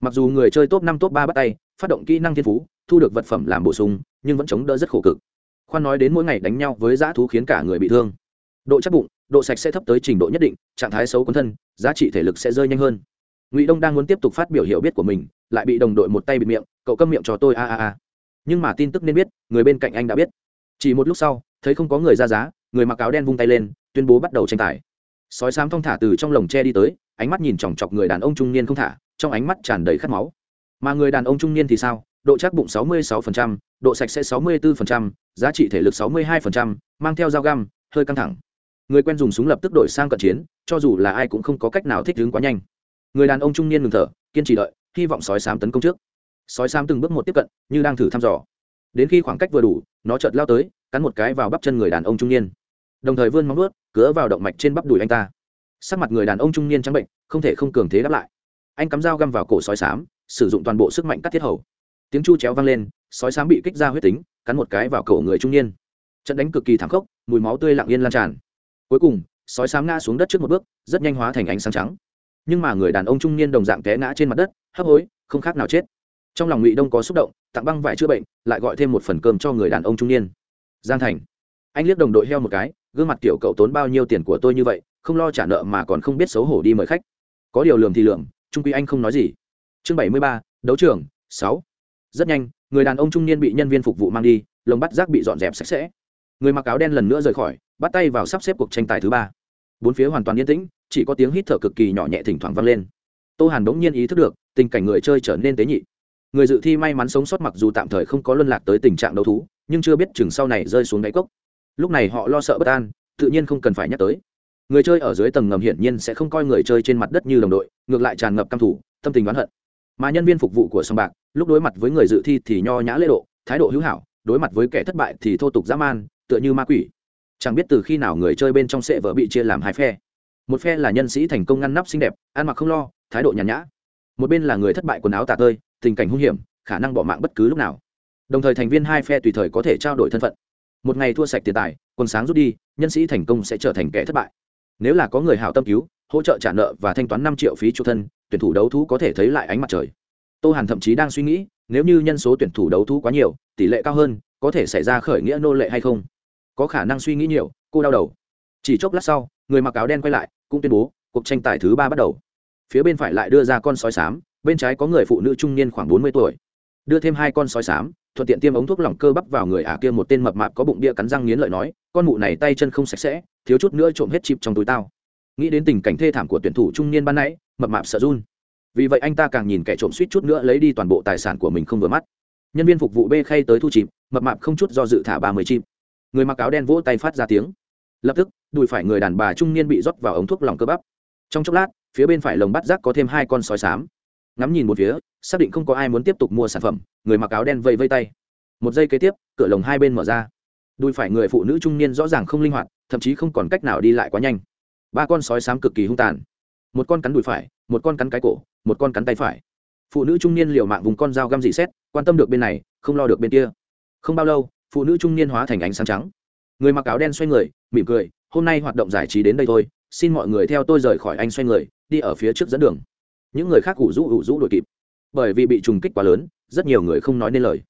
mặc dù người chơi top năm, top ba bắt tay, phát động kỹ năng thiên phú, thu được vật phẩm làm bổ sung, nhưng vẫn chống đỡ rất khổ cực. Khoan nói đến mỗi ngày đánh nhau với dã thú khiến cả người bị thương. Độ chắc bụng, độ sạch sẽ thấp tới trình độ nhất định, trạng thái xấu quấn thân, giá trị thể lực sẽ rơi nhanh hơn. Ngụy đông đang muốn tiếp tục phát biểu hiểu biết của mình, lại bị đồng đội một tay bịt miệng, cậu câm miệng cho tôi, a a a. Nhưng mà tin tức nên biết, người bên cạnh anh đã biết. Chỉ một lúc sau, thấy không có người ra giá, người mặc áo đen vung tay lên, tuyên bố bắt đầu tranh tài. Sói sám thong thả từ trong lồng tre đi tới, ánh mắt nhìn chòng chọc người đàn ông trung niên không thả trong ánh mắt tràn đầy khát máu. Mà người đàn ông trung niên thì sao? Độ chắc bụng 66%, độ sạch sẽ 64%, giá trị thể lực 62%, mang theo dao găm hơi căng thẳng. Người quen dùng súng lập tức đổi sang cận chiến cho dù là ai cũng không có cách nào thích ứng quá nhanh. Người đàn ông trung niên ngừng thở kiên trì đợi hy vọng sói sám tấn công trước. Sói sám từng bước một tiếp cận như đang thử thăm dò. Đến khi khoảng cách vừa đủ nó chợt lao tới cắn một cái vào bắp chân người đàn ông trung niên. Đồng thời vươn móng vuốt cứa vào động mạch trên bắp đùi anh ta. Sắc mặt người đàn ông trung niên trắng bệnh không thể không cường thế đáp lại anh cắm dao găm vào cổ sói sám sử dụng toàn bộ sức mạnh cắt thiết hầu. Tiếng chu chéo vang lên, sói sám bị kích ra huyết tính, cắn một cái vào cổ người trung niên. Trận đánh cực kỳ thảm khốc, mùi máu tươi lặng yên lan tràn. Cuối cùng, sói sám ngã xuống đất trước một bước, rất nhanh hóa thành ánh sáng trắng. Nhưng mà người đàn ông trung niên đồng dạng té ngã trên mặt đất, hấp hối, không khác nào chết. Trong lòng ngụy đông có xúc động, tặng băng vải chữa bệnh, lại gọi thêm một phần cơm cho người đàn ông trung niên. Giang thành. Anh liếc đồng đội heo một cái, gương mặt kiểu cậu tốn bao nhiêu tiền của tôi như vậy, không lo trả nợ mà còn không biết xấu hổ đi mời khách. Có điều lường thì lường trung quy anh không nói gì. Chương bảy mươi ba, đấu trường, sáu. Rất nhanh, người đàn ông trung niên bị nhân viên phục vụ mang đi, lồng bắt rác bị dọn dẹp sạch sẽ. Người mặc áo đen lần nữa rời khỏi, bắt tay vào sắp xếp cuộc tranh tài thứ ba. Bốn phía hoàn toàn yên tĩnh, chỉ có tiếng hít thở cực kỳ nhỏ nhẹ thỉnh thoảng vang lên. Tô hàn đống nhiên ý thức được, tình cảnh người chơi trở nên tế nhị. Người dự thi may mắn sống sót mặc dù tạm thời không có luân lạc tới tình trạng đấu thú, nhưng chưa biết chừng sau này rơi xuống đáy cốc. Lúc này họ lo sợ bất an, tự nhiên không cần phải nhắc tới người chơi ở dưới tầng ngầm hiển nhiên sẽ không coi người chơi trên mặt đất như đồng đội, ngược lại tràn ngập căm thủ, tâm tình oán hận. Mà nhân viên phục vụ của sông bạc, lúc đối mặt với người dự thi thì nho nhã lễ độ, thái độ hữu hảo, đối mặt với kẻ thất bại thì thô tục dã man, tựa như ma quỷ. Chẳng biết từ khi nào người chơi bên trong sệ vợ bị chia làm hai phe. Một phe là nhân sĩ thành công ngăn nắp xinh đẹp, ăn mặc không lo, thái độ nhàn nhã. Một bên là người thất bại quần áo tả tơi, tình cảnh hung hiểm, khả năng bỏ mạng bất cứ lúc nào. Đồng thời thành viên hai phe tùy thời có thể trao đổi thân phận. Một ngày thua sạch tiền tài, quần sáng rút đi, nhân sĩ thành công sẽ trở thành kẻ thất bại nếu là có người hảo tâm cứu, hỗ trợ trả nợ và thanh toán năm triệu phí chu thân, tuyển thủ đấu thú có thể thấy lại ánh mặt trời. Tô hàn thậm chí đang suy nghĩ, nếu như nhân số tuyển thủ đấu thú quá nhiều, tỷ lệ cao hơn, có thể xảy ra khởi nghĩa nô lệ hay không? Có khả năng suy nghĩ nhiều, cô đau đầu. Chỉ chốc lát sau, người mặc áo đen quay lại, cũng tuyên bố, cuộc tranh tài thứ ba bắt đầu. Phía bên phải lại đưa ra con sói sám bên trái có người phụ nữ trung niên khoảng bốn mươi tuổi. Đưa thêm hai con sói sám thuận tiện tiêm ống thuốc lỏng cơ bắp vào người ả kia một tên mập mạp có bụng bia cắn răng nghiến lợi nói, con mụ này tay chân không sạch sẽ thiếu chút nữa trộm hết chip trong túi tao. Nghĩ đến tình cảnh thê thảm của tuyển thủ trung niên ban nãy, mập mạp sợ run. Vì vậy anh ta càng nhìn kẻ trộm suýt chút nữa lấy đi toàn bộ tài sản của mình không vừa mắt. Nhân viên phục vụ bê khay tới thu chìm mập mạp không chút do dự thả ba mươi chim người mặc áo đen vỗ tay phát ra tiếng. Lập tức, đùi phải người đàn bà trung niên bị rót vào ống thuốc lỏng cơ bắp. Trong chốc lát, phía bên phải lồng bắt rác có thêm hai con sói xám. Ngắm nhìn một phía, xác định không có ai muốn tiếp tục mua sản phẩm, người mặc áo đen vây vây tay. Một giây kế tiếp, cửa lồng hai bên mở ra. Đùi phải người phụ nữ trung niên rõ ràng không linh hoạt thậm chí không còn cách nào đi lại quá nhanh. Ba con sói sám cực kỳ hung tàn. Một con cắn đùi phải, một con cắn cái cổ, một con cắn tay phải. Phụ nữ trung niên liều mạng vùng con dao găm dị xét, quan tâm được bên này, không lo được bên kia. Không bao lâu, phụ nữ trung niên hóa thành ánh sáng trắng. Người mặc áo đen xoay người, mỉm cười, hôm nay hoạt động giải trí đến đây thôi, xin mọi người theo tôi rời khỏi anh xoay người, đi ở phía trước dẫn đường. Những người khác ủ rũ ủ rũ đuổi kịp. Bởi vì bị trùng kích quá lớn, rất nhiều người không nói nên lời.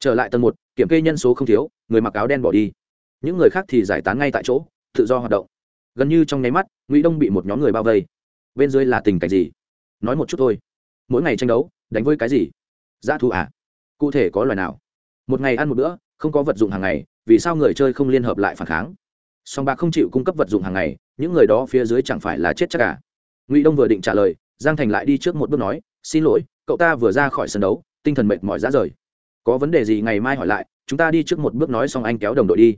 Trở lại tầng một, kiểm kê nhân số không thiếu, người mặc áo đen bỏ đi những người khác thì giải tán ngay tại chỗ, tự do hoạt động. Gần như trong nháy mắt, ngụy đông bị một nhóm người bao vây. Bên dưới là tình cảnh gì? Nói một chút thôi. Mỗi ngày tranh đấu, đánh với cái gì? Dã thú à? Cụ thể có loài nào? Một ngày ăn một bữa, không có vật dụng hàng ngày, vì sao người chơi không liên hợp lại phản kháng? Song bạc không chịu cung cấp vật dụng hàng ngày, những người đó phía dưới chẳng phải là chết chắc cả ngụy đông vừa định trả lời, giang thành lại đi trước một bước nói, xin lỗi, cậu ta vừa ra khỏi sân đấu, tinh thần mệt mỏi ra rời. Có vấn đề gì ngày mai hỏi lại, chúng ta đi trước một bước nói xong anh kéo đồng đội đi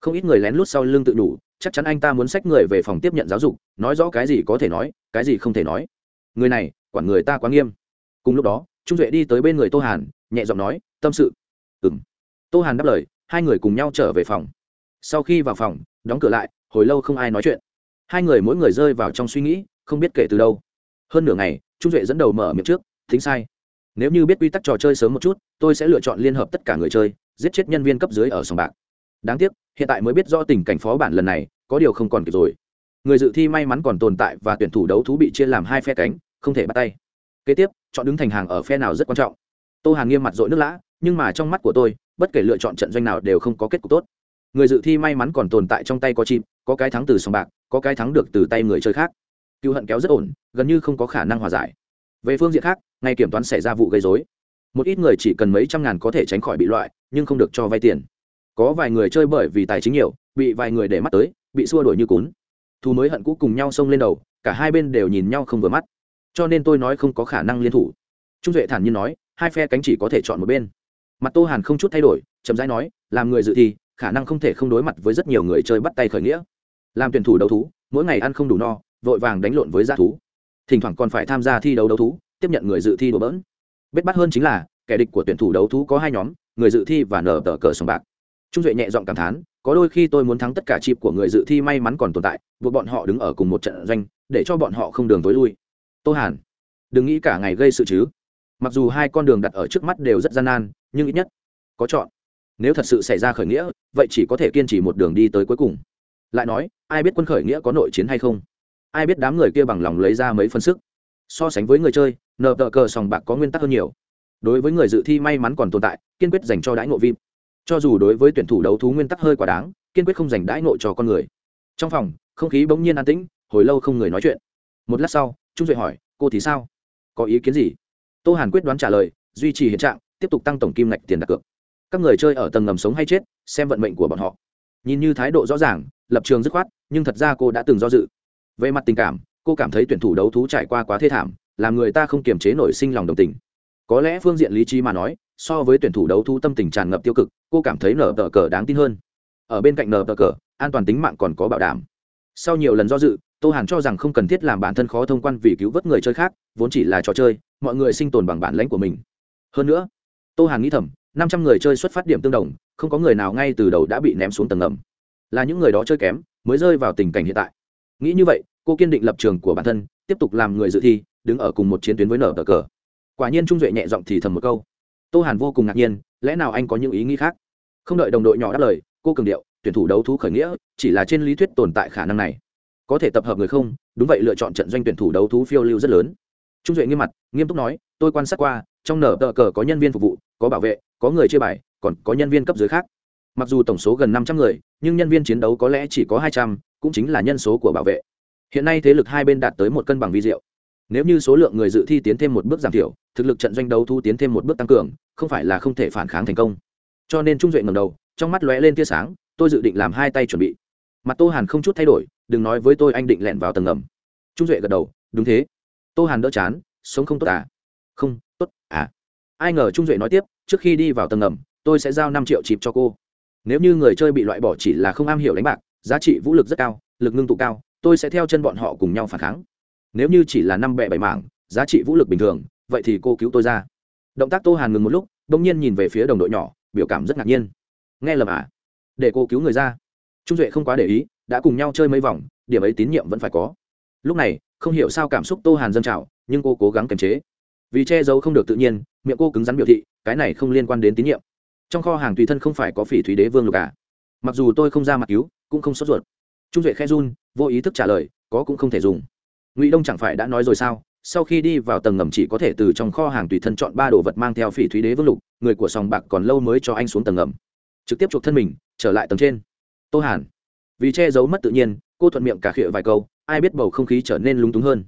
không ít người lén lút sau lưng tự đủ chắc chắn anh ta muốn xách người về phòng tiếp nhận giáo dục, nói rõ cái gì có thể nói, cái gì không thể nói. Người này, quản người ta quá nghiêm. Cùng lúc đó, trung duệ đi tới bên người tô hàn, nhẹ giọng nói, tâm sự. Ừng tô hàn đáp lời, hai người cùng nhau trở về phòng. Sau khi vào phòng, đóng cửa lại, hồi lâu không ai nói chuyện. Hai người mỗi người rơi vào trong suy nghĩ, không biết kể từ đâu. Hơn nửa ngày, trung duệ dẫn đầu mở miệng trước, thính sai. Nếu như biết quy tắc trò chơi sớm một chút, tôi sẽ lựa chọn liên hợp tất cả người chơi, giết chết nhân viên cấp dưới ở sòng bạc đáng tiếc, hiện tại mới biết do tình cảnh phó bản lần này, có điều không còn kịp rồi. Người dự thi may mắn còn tồn tại và tuyển thủ đấu thú bị chia làm hai phe cánh, không thể bắt tay. Kế tiếp, chọn đứng thành hàng ở phe nào rất quan trọng. Tô hàng nghiêm mặt dội nước lã, nhưng mà trong mắt của tôi, bất kể lựa chọn trận doanh nào đều không có kết cục tốt. Người dự thi may mắn còn tồn tại trong tay có chim, có cái thắng từ sòng bạc, có cái thắng được từ tay người chơi khác. Cựu hận kéo rất ổn, gần như không có khả năng hòa giải. Về phương diện khác ngày kiểm toán xảy ra vụ gây dối một ít người chỉ cần mấy trăm ngàn có thể tránh khỏi bị loại, nhưng không được cho vay tiền có vài người chơi bởi vì tài chính nhiều, bị vài người để mắt tới, bị xua đuổi như cún. Thù mới hận cũ cùng nhau xông lên đầu, cả hai bên đều nhìn nhau không vừa mắt. Cho nên tôi nói không có khả năng liên thủ. Trung duệ thản nhiên nói, hai phe cánh chỉ có thể chọn một bên. Mặt tô hàn không chút thay đổi, chậm rãi nói, làm người dự thi, khả năng không thể không đối mặt với rất nhiều người chơi bắt tay khởi nghĩa. Làm tuyển thủ đấu thú, mỗi ngày ăn không đủ no, vội vàng đánh lộn với g thú. Thỉnh thoảng còn phải tham gia thi đấu đấu thú, tiếp nhận người dự thi đổ bỡn. Bết bắt hơn chính là, kẻ địch của tuyển thủ đấu thú có hai nhóm, người dự thi và nở tờ cờ sòng bạc trung duệ nhẹ giọng cảm thán, có đôi khi tôi muốn thắng tất cả chịp của người dự thi may mắn còn tồn tại, buộc bọn họ đứng ở cùng một trận doanh, để cho bọn họ không đường tối lui. Tô hàn, đừng nghĩ cả ngày gây sự chứ. Mặc dù hai con đường đặt ở trước mắt đều rất gian nan, nhưng ít nhất có chọn. Nếu thật sự xảy ra khởi nghĩa, vậy chỉ có thể kiên trì một đường đi tới cuối cùng. Lại nói, ai biết quân khởi nghĩa có nội chiến hay không? Ai biết đám người kia bằng lòng lấy ra mấy phân sức? So sánh với người chơi nợ tờ cờ sòng bạc có nguyên tắc hơn nhiều. Đối với người dự thi may mắn còn tồn tại, kiên quyết dành cho đãi ngộ vip cho dù đối với tuyển thủ đấu thú nguyên tắc hơi quá đáng, kiên quyết không dành đãi nội cho con người. Trong phòng, không khí bỗng nhiên an tĩnh, hồi lâu không người nói chuyện. Một lát sau, trung duệ hỏi, cô thì sao? Có ý kiến gì? Tô hàn quyết đoán trả lời, duy trì hiện trạng, tiếp tục tăng tổng kim ngạch tiền đặt cược. Các người chơi ở tầng ngầm sống hay chết, xem vận mệnh của bọn họ. Nhìn như thái độ rõ ràng, lập trường dứt khoát, nhưng thật ra cô đã từng do dự. Về mặt tình cảm, cô cảm thấy tuyển thủ đấu thú trải qua quá thê thảm, làm người ta không kiềm chế nổi sinh lòng đồng tình. Có lẽ phương diện lý trí mà nói so với tuyển thủ đấu thu tâm tình tràn ngập tiêu cực, cô cảm thấy nở tờ cờ đáng tin hơn. Ở bên cạnh nở tờ cờ, an toàn tính mạng còn có bảo đảm. Sau nhiều lần do dự, tô hàn cho rằng không cần thiết làm bản thân khó thông quan vì cứu vớt người chơi khác, vốn chỉ là trò chơi, mọi người sinh tồn bằng bản lãnh của mình. Hơn nữa, tô hàn nghĩ thầm, năm trăm người chơi xuất phát điểm tương đồng, không có người nào ngay từ đầu đã bị ném xuống tầng ngầm. Là những người đó chơi kém, mới rơi vào tình cảnh hiện tại. Nghĩ như vậy, cô kiên định lập trường của bản thân, tiếp tục làm người dự thi, đứng ở cùng một chiến tuyến với nở tờ cờ. Quả nhiên trung duệ nhẹ giọng thì thầm một câu tô hàn vô cùng ngạc nhiên, lẽ nào anh có những ý nghĩ khác? Không đợi đồng đội nhỏ đáp lời, cô cường điệu, tuyển thủ đấu thú khởi nghĩa, chỉ là trên lý thuyết tồn tại khả năng này. Có thể tập hợp người không? Đúng vậy, lựa chọn trận doanh tuyển thủ đấu thú phiêu lưu rất lớn. Trung duệ nghiêm mặt, nghiêm túc nói, tôi quan sát qua, trong nở tờ cờ có nhân viên phục vụ, có bảo vệ, có người chia bài, còn có nhân viên cấp dưới khác. Mặc dù tổng số gần năm trăm người, nhưng nhân viên chiến đấu có lẽ chỉ có hai trăm, cũng chính là nhân số của bảo vệ. Hiện nay thế lực hai bên đạt tới một cân bằng vi diệu nếu như số lượng người dự thi tiến thêm một bước giảm thiểu, thực lực trận doanh đấu thu tiến thêm một bước tăng cường, không phải là không thể phản kháng thành công. Cho nên trung duệ ngầm đầu, trong mắt lóe lên tia sáng, tôi dự định làm hai tay chuẩn bị. Mặt tô hàn không chút thay đổi, đừng nói với tôi anh định lẹn vào tầng ngầm. Trung duệ gật đầu, đúng thế. Tô hàn đỡ chán, sống không tốt à? Không, tốt à? Ai ngờ trung duệ nói tiếp, trước khi đi vào tầng ngầm, tôi sẽ giao năm triệu chịp cho cô. Nếu như người chơi bị loại bỏ chỉ là không am hiểu đánh bạc, giá trị vũ lực rất cao, lực ngưng tụ cao, tôi sẽ theo chân bọn họ cùng nhau phản kháng nếu như chỉ là năm bẹ bảy mảng, giá trị vũ lực bình thường, vậy thì cô cứu tôi ra. Động tác tô hàn ngừng một lúc đ ỗ n g nhiên nhìn về phía đồng đội nhỏ, biểu cảm rất ngạc nhiên. Nghe lầm à? Để cô cứu người ra. Trung duệ không quá để ý, đã cùng nhau chơi mấy vòng, điểm ấy tín nhiệm vẫn phải có. Lúc này, không hiểu sao cảm xúc tô hàn dâng trào, nhưng cô cố gắng kiềm chế. Vì che giấu không được tự nhiên, miệng cô cứng rắn biểu thị, cái này không liên quan đến tín nhiệm. Trong kho hàng tùy thân không phải có phỉ thúy đế vương lục à? Mặc dù tôi không ra mặt cứu, cũng không sốt ruột. Trung duệ khe run, vô ý thức trả lời, có cũng không thể dùng ngụy đông chẳng phải đã nói rồi sao? Sau khi đi vào tầng ngầm chỉ có thể từ trong kho hàng tùy thân chọn ba đồ vật mang theo phỉ thúy đế vương lục, người của sòng bạc còn lâu mới cho anh xuống tầng ngầm. Trực tiếp chuộc thân mình, trở lại tầng trên. Tô hàn. Vì che giấu mất tự nhiên, cô thuận miệng cả khịa vài câu, ai biết bầu không khí trở nên lúng túng hơn.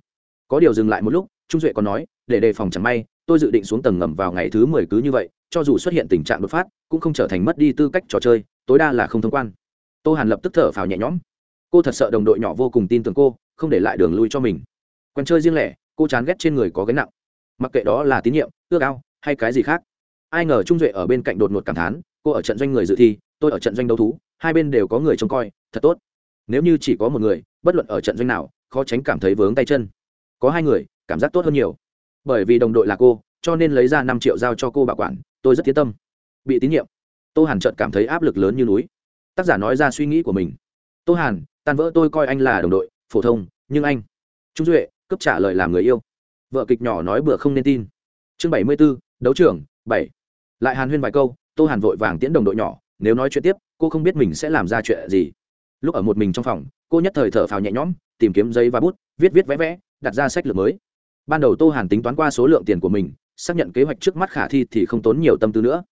Có điều dừng lại một lúc, trung duệ còn nói, để đề phòng chẳng may, tôi dự định xuống tầng ngầm vào ngày thứ mười cứ như vậy, cho dù xuất hiện tình trạng đột phát, cũng không trở thành mất đi tư cách trò chơi, tối đa là không thông quan. Tô hàn lập tức thở phào nhẹ nhõm cô thật sợ đồng đội nhỏ vô cùng tin tưởng cô, không để lại đường lui cho mình. Quen chơi riêng lẻ, cô chán ghét trên người có gánh nặng. Mặc kệ đó là tín nhiệm, ước ao, hay cái gì khác. Ai ngờ trung duệ ở bên cạnh đột ngột cảm thán, cô ở trận doanh người dự thi, tôi ở trận doanh đấu thú, hai bên đều có người trông coi, thật tốt. Nếu như chỉ có một người, bất luận ở trận doanh nào, khó tránh cảm thấy vướng tay chân. Có hai người, cảm giác tốt hơn nhiều. Bởi vì đồng đội là cô, cho nên lấy ra năm triệu giao cho cô bảo quản, tôi rất tiến tâm. Bị tín nhiệm, tô hàn trợt cảm thấy áp lực lớn như núi. Tác giả nói ra suy nghĩ của mình. Tô hàn tan vỡ tôi coi anh là đồng đội, phổ thông, nhưng anh, trung duệ cấp trả lời làm người yêu. Vợ kịch nhỏ nói bữa không nên tin. Chương bảy mươi b ố đấu trưởng bảy. Lại hàn huyên vài câu, tô hàn vội vàng tiễn đồng đội nhỏ, nếu nói chuyện tiếp, cô không biết mình sẽ làm ra chuyện gì. Lúc ở một mình trong phòng, cô nhất thời thở phào nhẹ nhõm, tìm kiếm giấy và bút, viết viết vẽ vẽ, đặt ra sách lược mới. Ban đầu tô hàn tính toán qua số lượng tiền của mình, xác nhận kế hoạch trước mắt khả thi thì không tốn nhiều tâm tư nữa.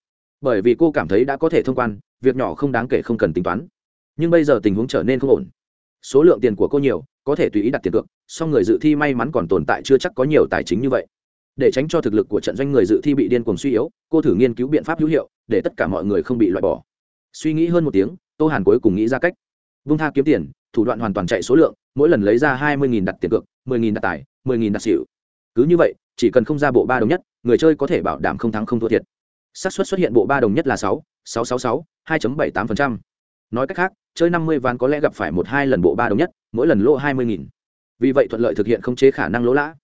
Bởi vì cô cảm thấy đã có thể thông quan, việc nhỏ không đáng kể không cần tính toán. Nhưng bây giờ tình huống trở nên không ổn số lượng tiền của cô nhiều, có thể tùy ý đặt tiền cược, song người dự thi may mắn còn tồn tại chưa chắc có nhiều tài chính như vậy. Để tránh cho thực lực của trận doanh người dự thi bị điên cuồng suy yếu, cô thử nghiên cứu biện pháp hữu hiệu, để tất cả mọi người không bị loại bỏ. Suy nghĩ hơn một tiếng, tô hàn cuối cùng nghĩ ra cách. Vung tha kiếm tiền, thủ đoạn hoàn toàn chạy số lượng, mỗi lần lấy ra hai mươi đặt tiền cược, mười nghìn đặt tài, mười nghìn đặt xỉu. Cứ như vậy, chỉ cần không ra bộ ba đồng nhất, người chơi có thể bảo đảm không thắng không thua thiệt. Xác suất xuất hiện bộ ba đồng nhất là sáu sáu sáu sáu, hai bảy tám nói cách khác, chơi năm mươi ván có lẽ gặp phải một hai lần bộ ba đồng nhất, mỗi lần lỗ hai mươi nghìn. Vì vậy thuận lợi thực hiện không chế khả năng lỗ lã.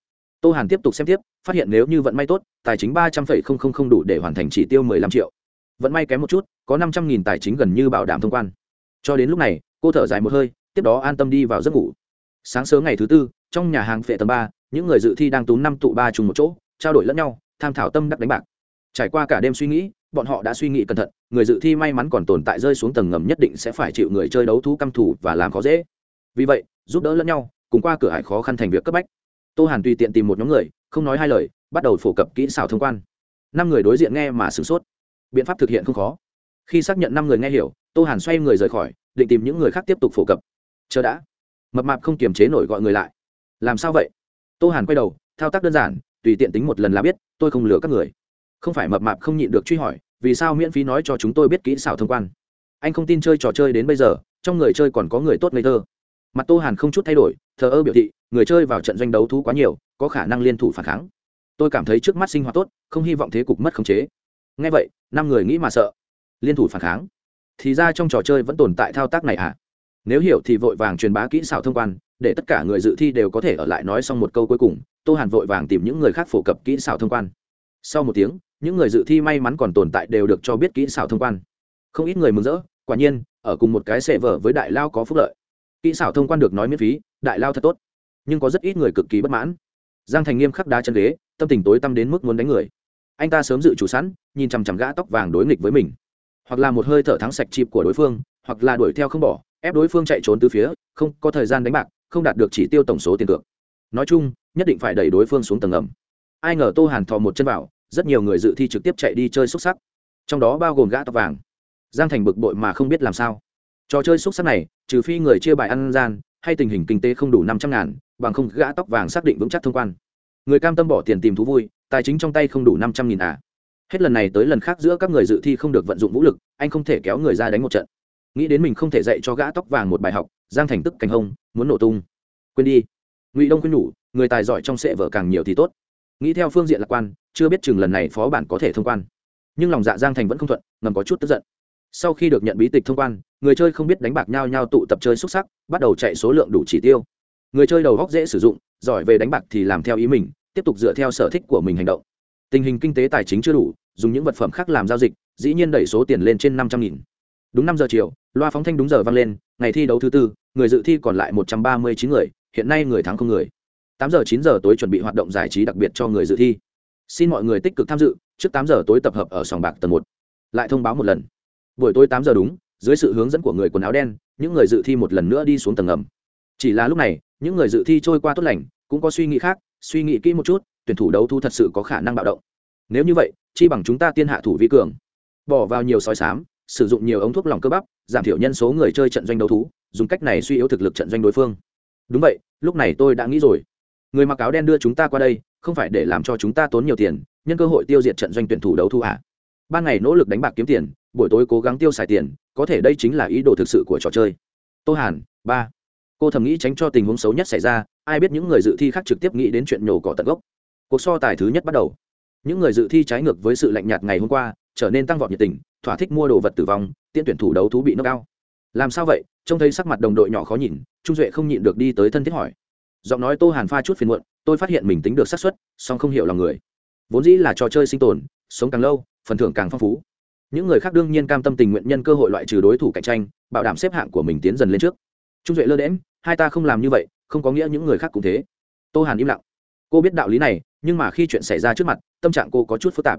Tô hàn tiếp tục xem tiếp, phát hiện nếu như vận may tốt, tài chính ba trăm linh không đủ để hoàn thành chỉ tiêu mười lăm triệu. Vận may kém một chút, có năm trăm nghìn tài chính gần như bảo đảm thông quan. Cho đến lúc này, cô thở dài một hơi, tiếp đó an tâm đi vào giấc ngủ. Sáng sớm ngày thứ tư, trong nhà hàng phệ tầng ba, những người dự thi đang túm năm tụ ba chung một chỗ, trao đổi lẫn nhau, tham thảo tâm đắc đánh bạc. Trải qua cả đêm suy nghĩ bọn họ đã suy nghĩ cẩn thận, người dự thi may mắn còn tồn tại rơi xuống tầng ngầm nhất định sẽ phải chịu người chơi đấu thú căm thủ và làm khó dễ. Vì vậy, giúp đỡ lẫn nhau, cùng qua cửa hải khó khăn thành việc cấp bách. Tô hàn tùy tiện tìm một nhóm người, không nói hai lời, bắt đầu phổ cập kỹ xảo thông quan. Năm người đối diện nghe mà sửng sốt. Biện pháp thực hiện không khó. Khi xác nhận năm người nghe hiểu, tô hàn xoay người rời khỏi, định tìm những người khác tiếp tục phổ cập. Chờ đã. Mập mạp không kiềm chế nổi gọi người lại. Làm sao vậy? Tô hàn quay đầu, thao tác đơn giản, tùy tiện tính một lần là biết, tôi không lừa các người. Không phải mập mạp không nhịn được truy hỏi vì sao miễn phí nói cho chúng tôi biết kỹ xảo thông quan? Anh không tin chơi trò chơi đến bây giờ, trong người chơi còn có người tốt ngây thơ. Mặt tô hàn không chút thay đổi, thờ ơ biểu thị, người chơi vào trận doanh đấu thú quá nhiều, có khả năng liên thủ phản kháng. Tôi cảm thấy trước mắt sinh hoạt tốt, không hy vọng thế cục mất khống chế. Ngay vậy, năm người nghĩ mà sợ. Liên thủ phản kháng? Thì ra trong trò chơi vẫn tồn tại thao tác này à nếu hiểu thì vội vàng truyền bá kỹ xảo thông quan, để tất cả người dự thi đều có thể ở lại nói xong một câu cuối cùng. Tô hàn vội vàng tìm những người khác phổ cập kỹ xảo thông quan. Sau một tiếng những người dự thi may mắn còn tồn tại đều được cho biết kỹ xảo thông quan. Không ít người mừng rỡ, quả nhiên, ở cùng một cái xệ vở với đại lao có phúc lợi. Kỹ xảo thông quan được nói miễn phí, đại lao thật tốt. Nhưng có rất ít người cực kỳ bất mãn. Giang thành nghiêm khắc đá chân ghế, tâm tình tối tăm đến mức muốn đánh người. Anh ta sớm dự chủ sẵn, nhìn chằm chằm gã tóc vàng đối nghịch với mình. Hoặc là một hơi thở thắng sạch chịp của đối phương, hoặc là đuổi theo không bỏ, ép đối phương chạy trốn từ phía, không có thời gian đánh bạc, không đạt được chỉ tiêu tổng số tiền cược. Nói chung, nhất định phải đẩy đối phương xuống tầng ngầm. Ai ngờ tô hàn thò một chân vào rất nhiều người dự thi trực tiếp chạy đi chơi xúc sắc. Trong đó bao gồm gã tóc vàng. Giang thành bực bội mà không biết làm sao. Trò chơi xúc sắc này, trừ phi người chia bài ăn gian, hay tình hình kinh tế không đủ năm trăm ngàn, bằng không gã tóc vàng xác định vững chắc thông quan. Người cam tâm bỏ tiền tìm thú vui, tài chính trong tay không đủ năm trăm nghìn à. Hết lần này tới lần khác giữa các người dự thi không được vận dụng vũ lực, anh không thể kéo người ra đánh một trận. Nghĩ đến mình không thể dạy cho gã tóc vàng một bài học, giang thành tức cành hông, muốn nổ tung. Quên đi. Ngụy đông khuyên nhủ, người tài giỏi trong sệ vợ càng nhiều thì tốt nghĩ theo phương diện lạc quan, chưa biết chừng lần này phó bản có thể thông quan. Nhưng lòng dạ giang thành vẫn không thuận, ngầm có chút tức giận. Sau khi được nhận bí tịch thông quan, người chơi không biết đánh bạc nhau nhau tụ tập chơi xúc sắc, bắt đầu chạy số lượng đủ chỉ tiêu. Người chơi đầu góc dễ sử dụng, giỏi về đánh bạc thì làm theo ý mình, tiếp tục dựa theo sở thích của mình hành động. Tình hình kinh tế tài chính chưa đủ, dùng những vật phẩm khác làm giao dịch, dĩ nhiên đẩy số tiền lên trên năm trăm nghìn. Đúng năm giờ chiều, loa phóng thanh đúng giờ vang lên, ngày thi đấu thứ tư, người dự thi còn lại một trăm ba mươi chín người, hiện nay người thắng không người tám giờ, chín giờ tối chuẩn bị hoạt động giải trí đặc biệt cho người dự thi. Xin mọi người tích cực tham dự, trước tám giờ tối tập hợp ở sòng bạc tầng một. Lại thông báo một lần. Buổi tối tám giờ đúng, dưới sự hướng dẫn của người quần áo đen, những người dự thi một lần nữa đi xuống tầng ngầm. Chỉ là lúc này, những người dự thi trôi qua tốt lành, cũng có suy nghĩ khác, suy nghĩ kỹ một chút, tuyển thủ đấu thu thật sự có khả năng bạo động. Nếu như vậy, chi bằng chúng ta tiên hạ thủ vi cường. Bỏ vào nhiều sói sám sử dụng nhiều ống thuốc lỏng cơ bắp, giảm thiểu nhân số người chơi trận doanh đấu thú, dùng cách này suy yếu thực lực trận doanh đối phương. Đúng vậy, lúc này tôi đã nghĩ rồi người mặc áo đen đưa chúng ta qua đây, không phải để làm cho chúng ta tốn nhiều tiền, nhân cơ hội tiêu diệt trận doanh tuyển thủ đấu thu ạ à. ban ngày nỗ lực đánh bạc kiếm tiền, buổi tối cố gắng tiêu xài tiền, có thể đây chính là ý đồ thực sự của trò chơi. Tô hàn, ba. Cô thầm nghĩ tránh cho tình huống xấu nhất xảy ra, ai biết những người dự thi khác trực tiếp nghĩ đến chuyện nhổ cỏ tận gốc. Cuộc so tài thứ nhất bắt đầu. Những người dự thi trái ngược với sự lạnh nhạt ngày hôm qua, trở nên tăng vọt nhiệt tình, thỏa thích mua đồ vật tử vong, tiễn tuyển thủ đấu thú bị nâng cao làm sao vậy? Trông thấy sắc mặt đồng đội nhỏ khó nhìn, trung duệ không nhịn được đi tới thân thiết hỏi giọng nói tô hàn pha chút phiền muộn, tôi phát hiện mình tính được xác suất, song không hiểu lòng người. Vốn dĩ là trò chơi sinh tồn, sống càng lâu, phần thưởng càng phong phú. Những người khác đương nhiên cam tâm tình nguyện nhân cơ hội loại trừ đối thủ cạnh tranh, bảo đảm xếp hạng của mình tiến dần lên trước. Trung duệ lơ đễm hai ta không làm như vậy, không có nghĩa những người khác cũng thế. Tô hàn im lặng. Cô biết đạo lý này, nhưng mà khi chuyện xảy ra trước mặt, tâm trạng cô có chút phức tạp.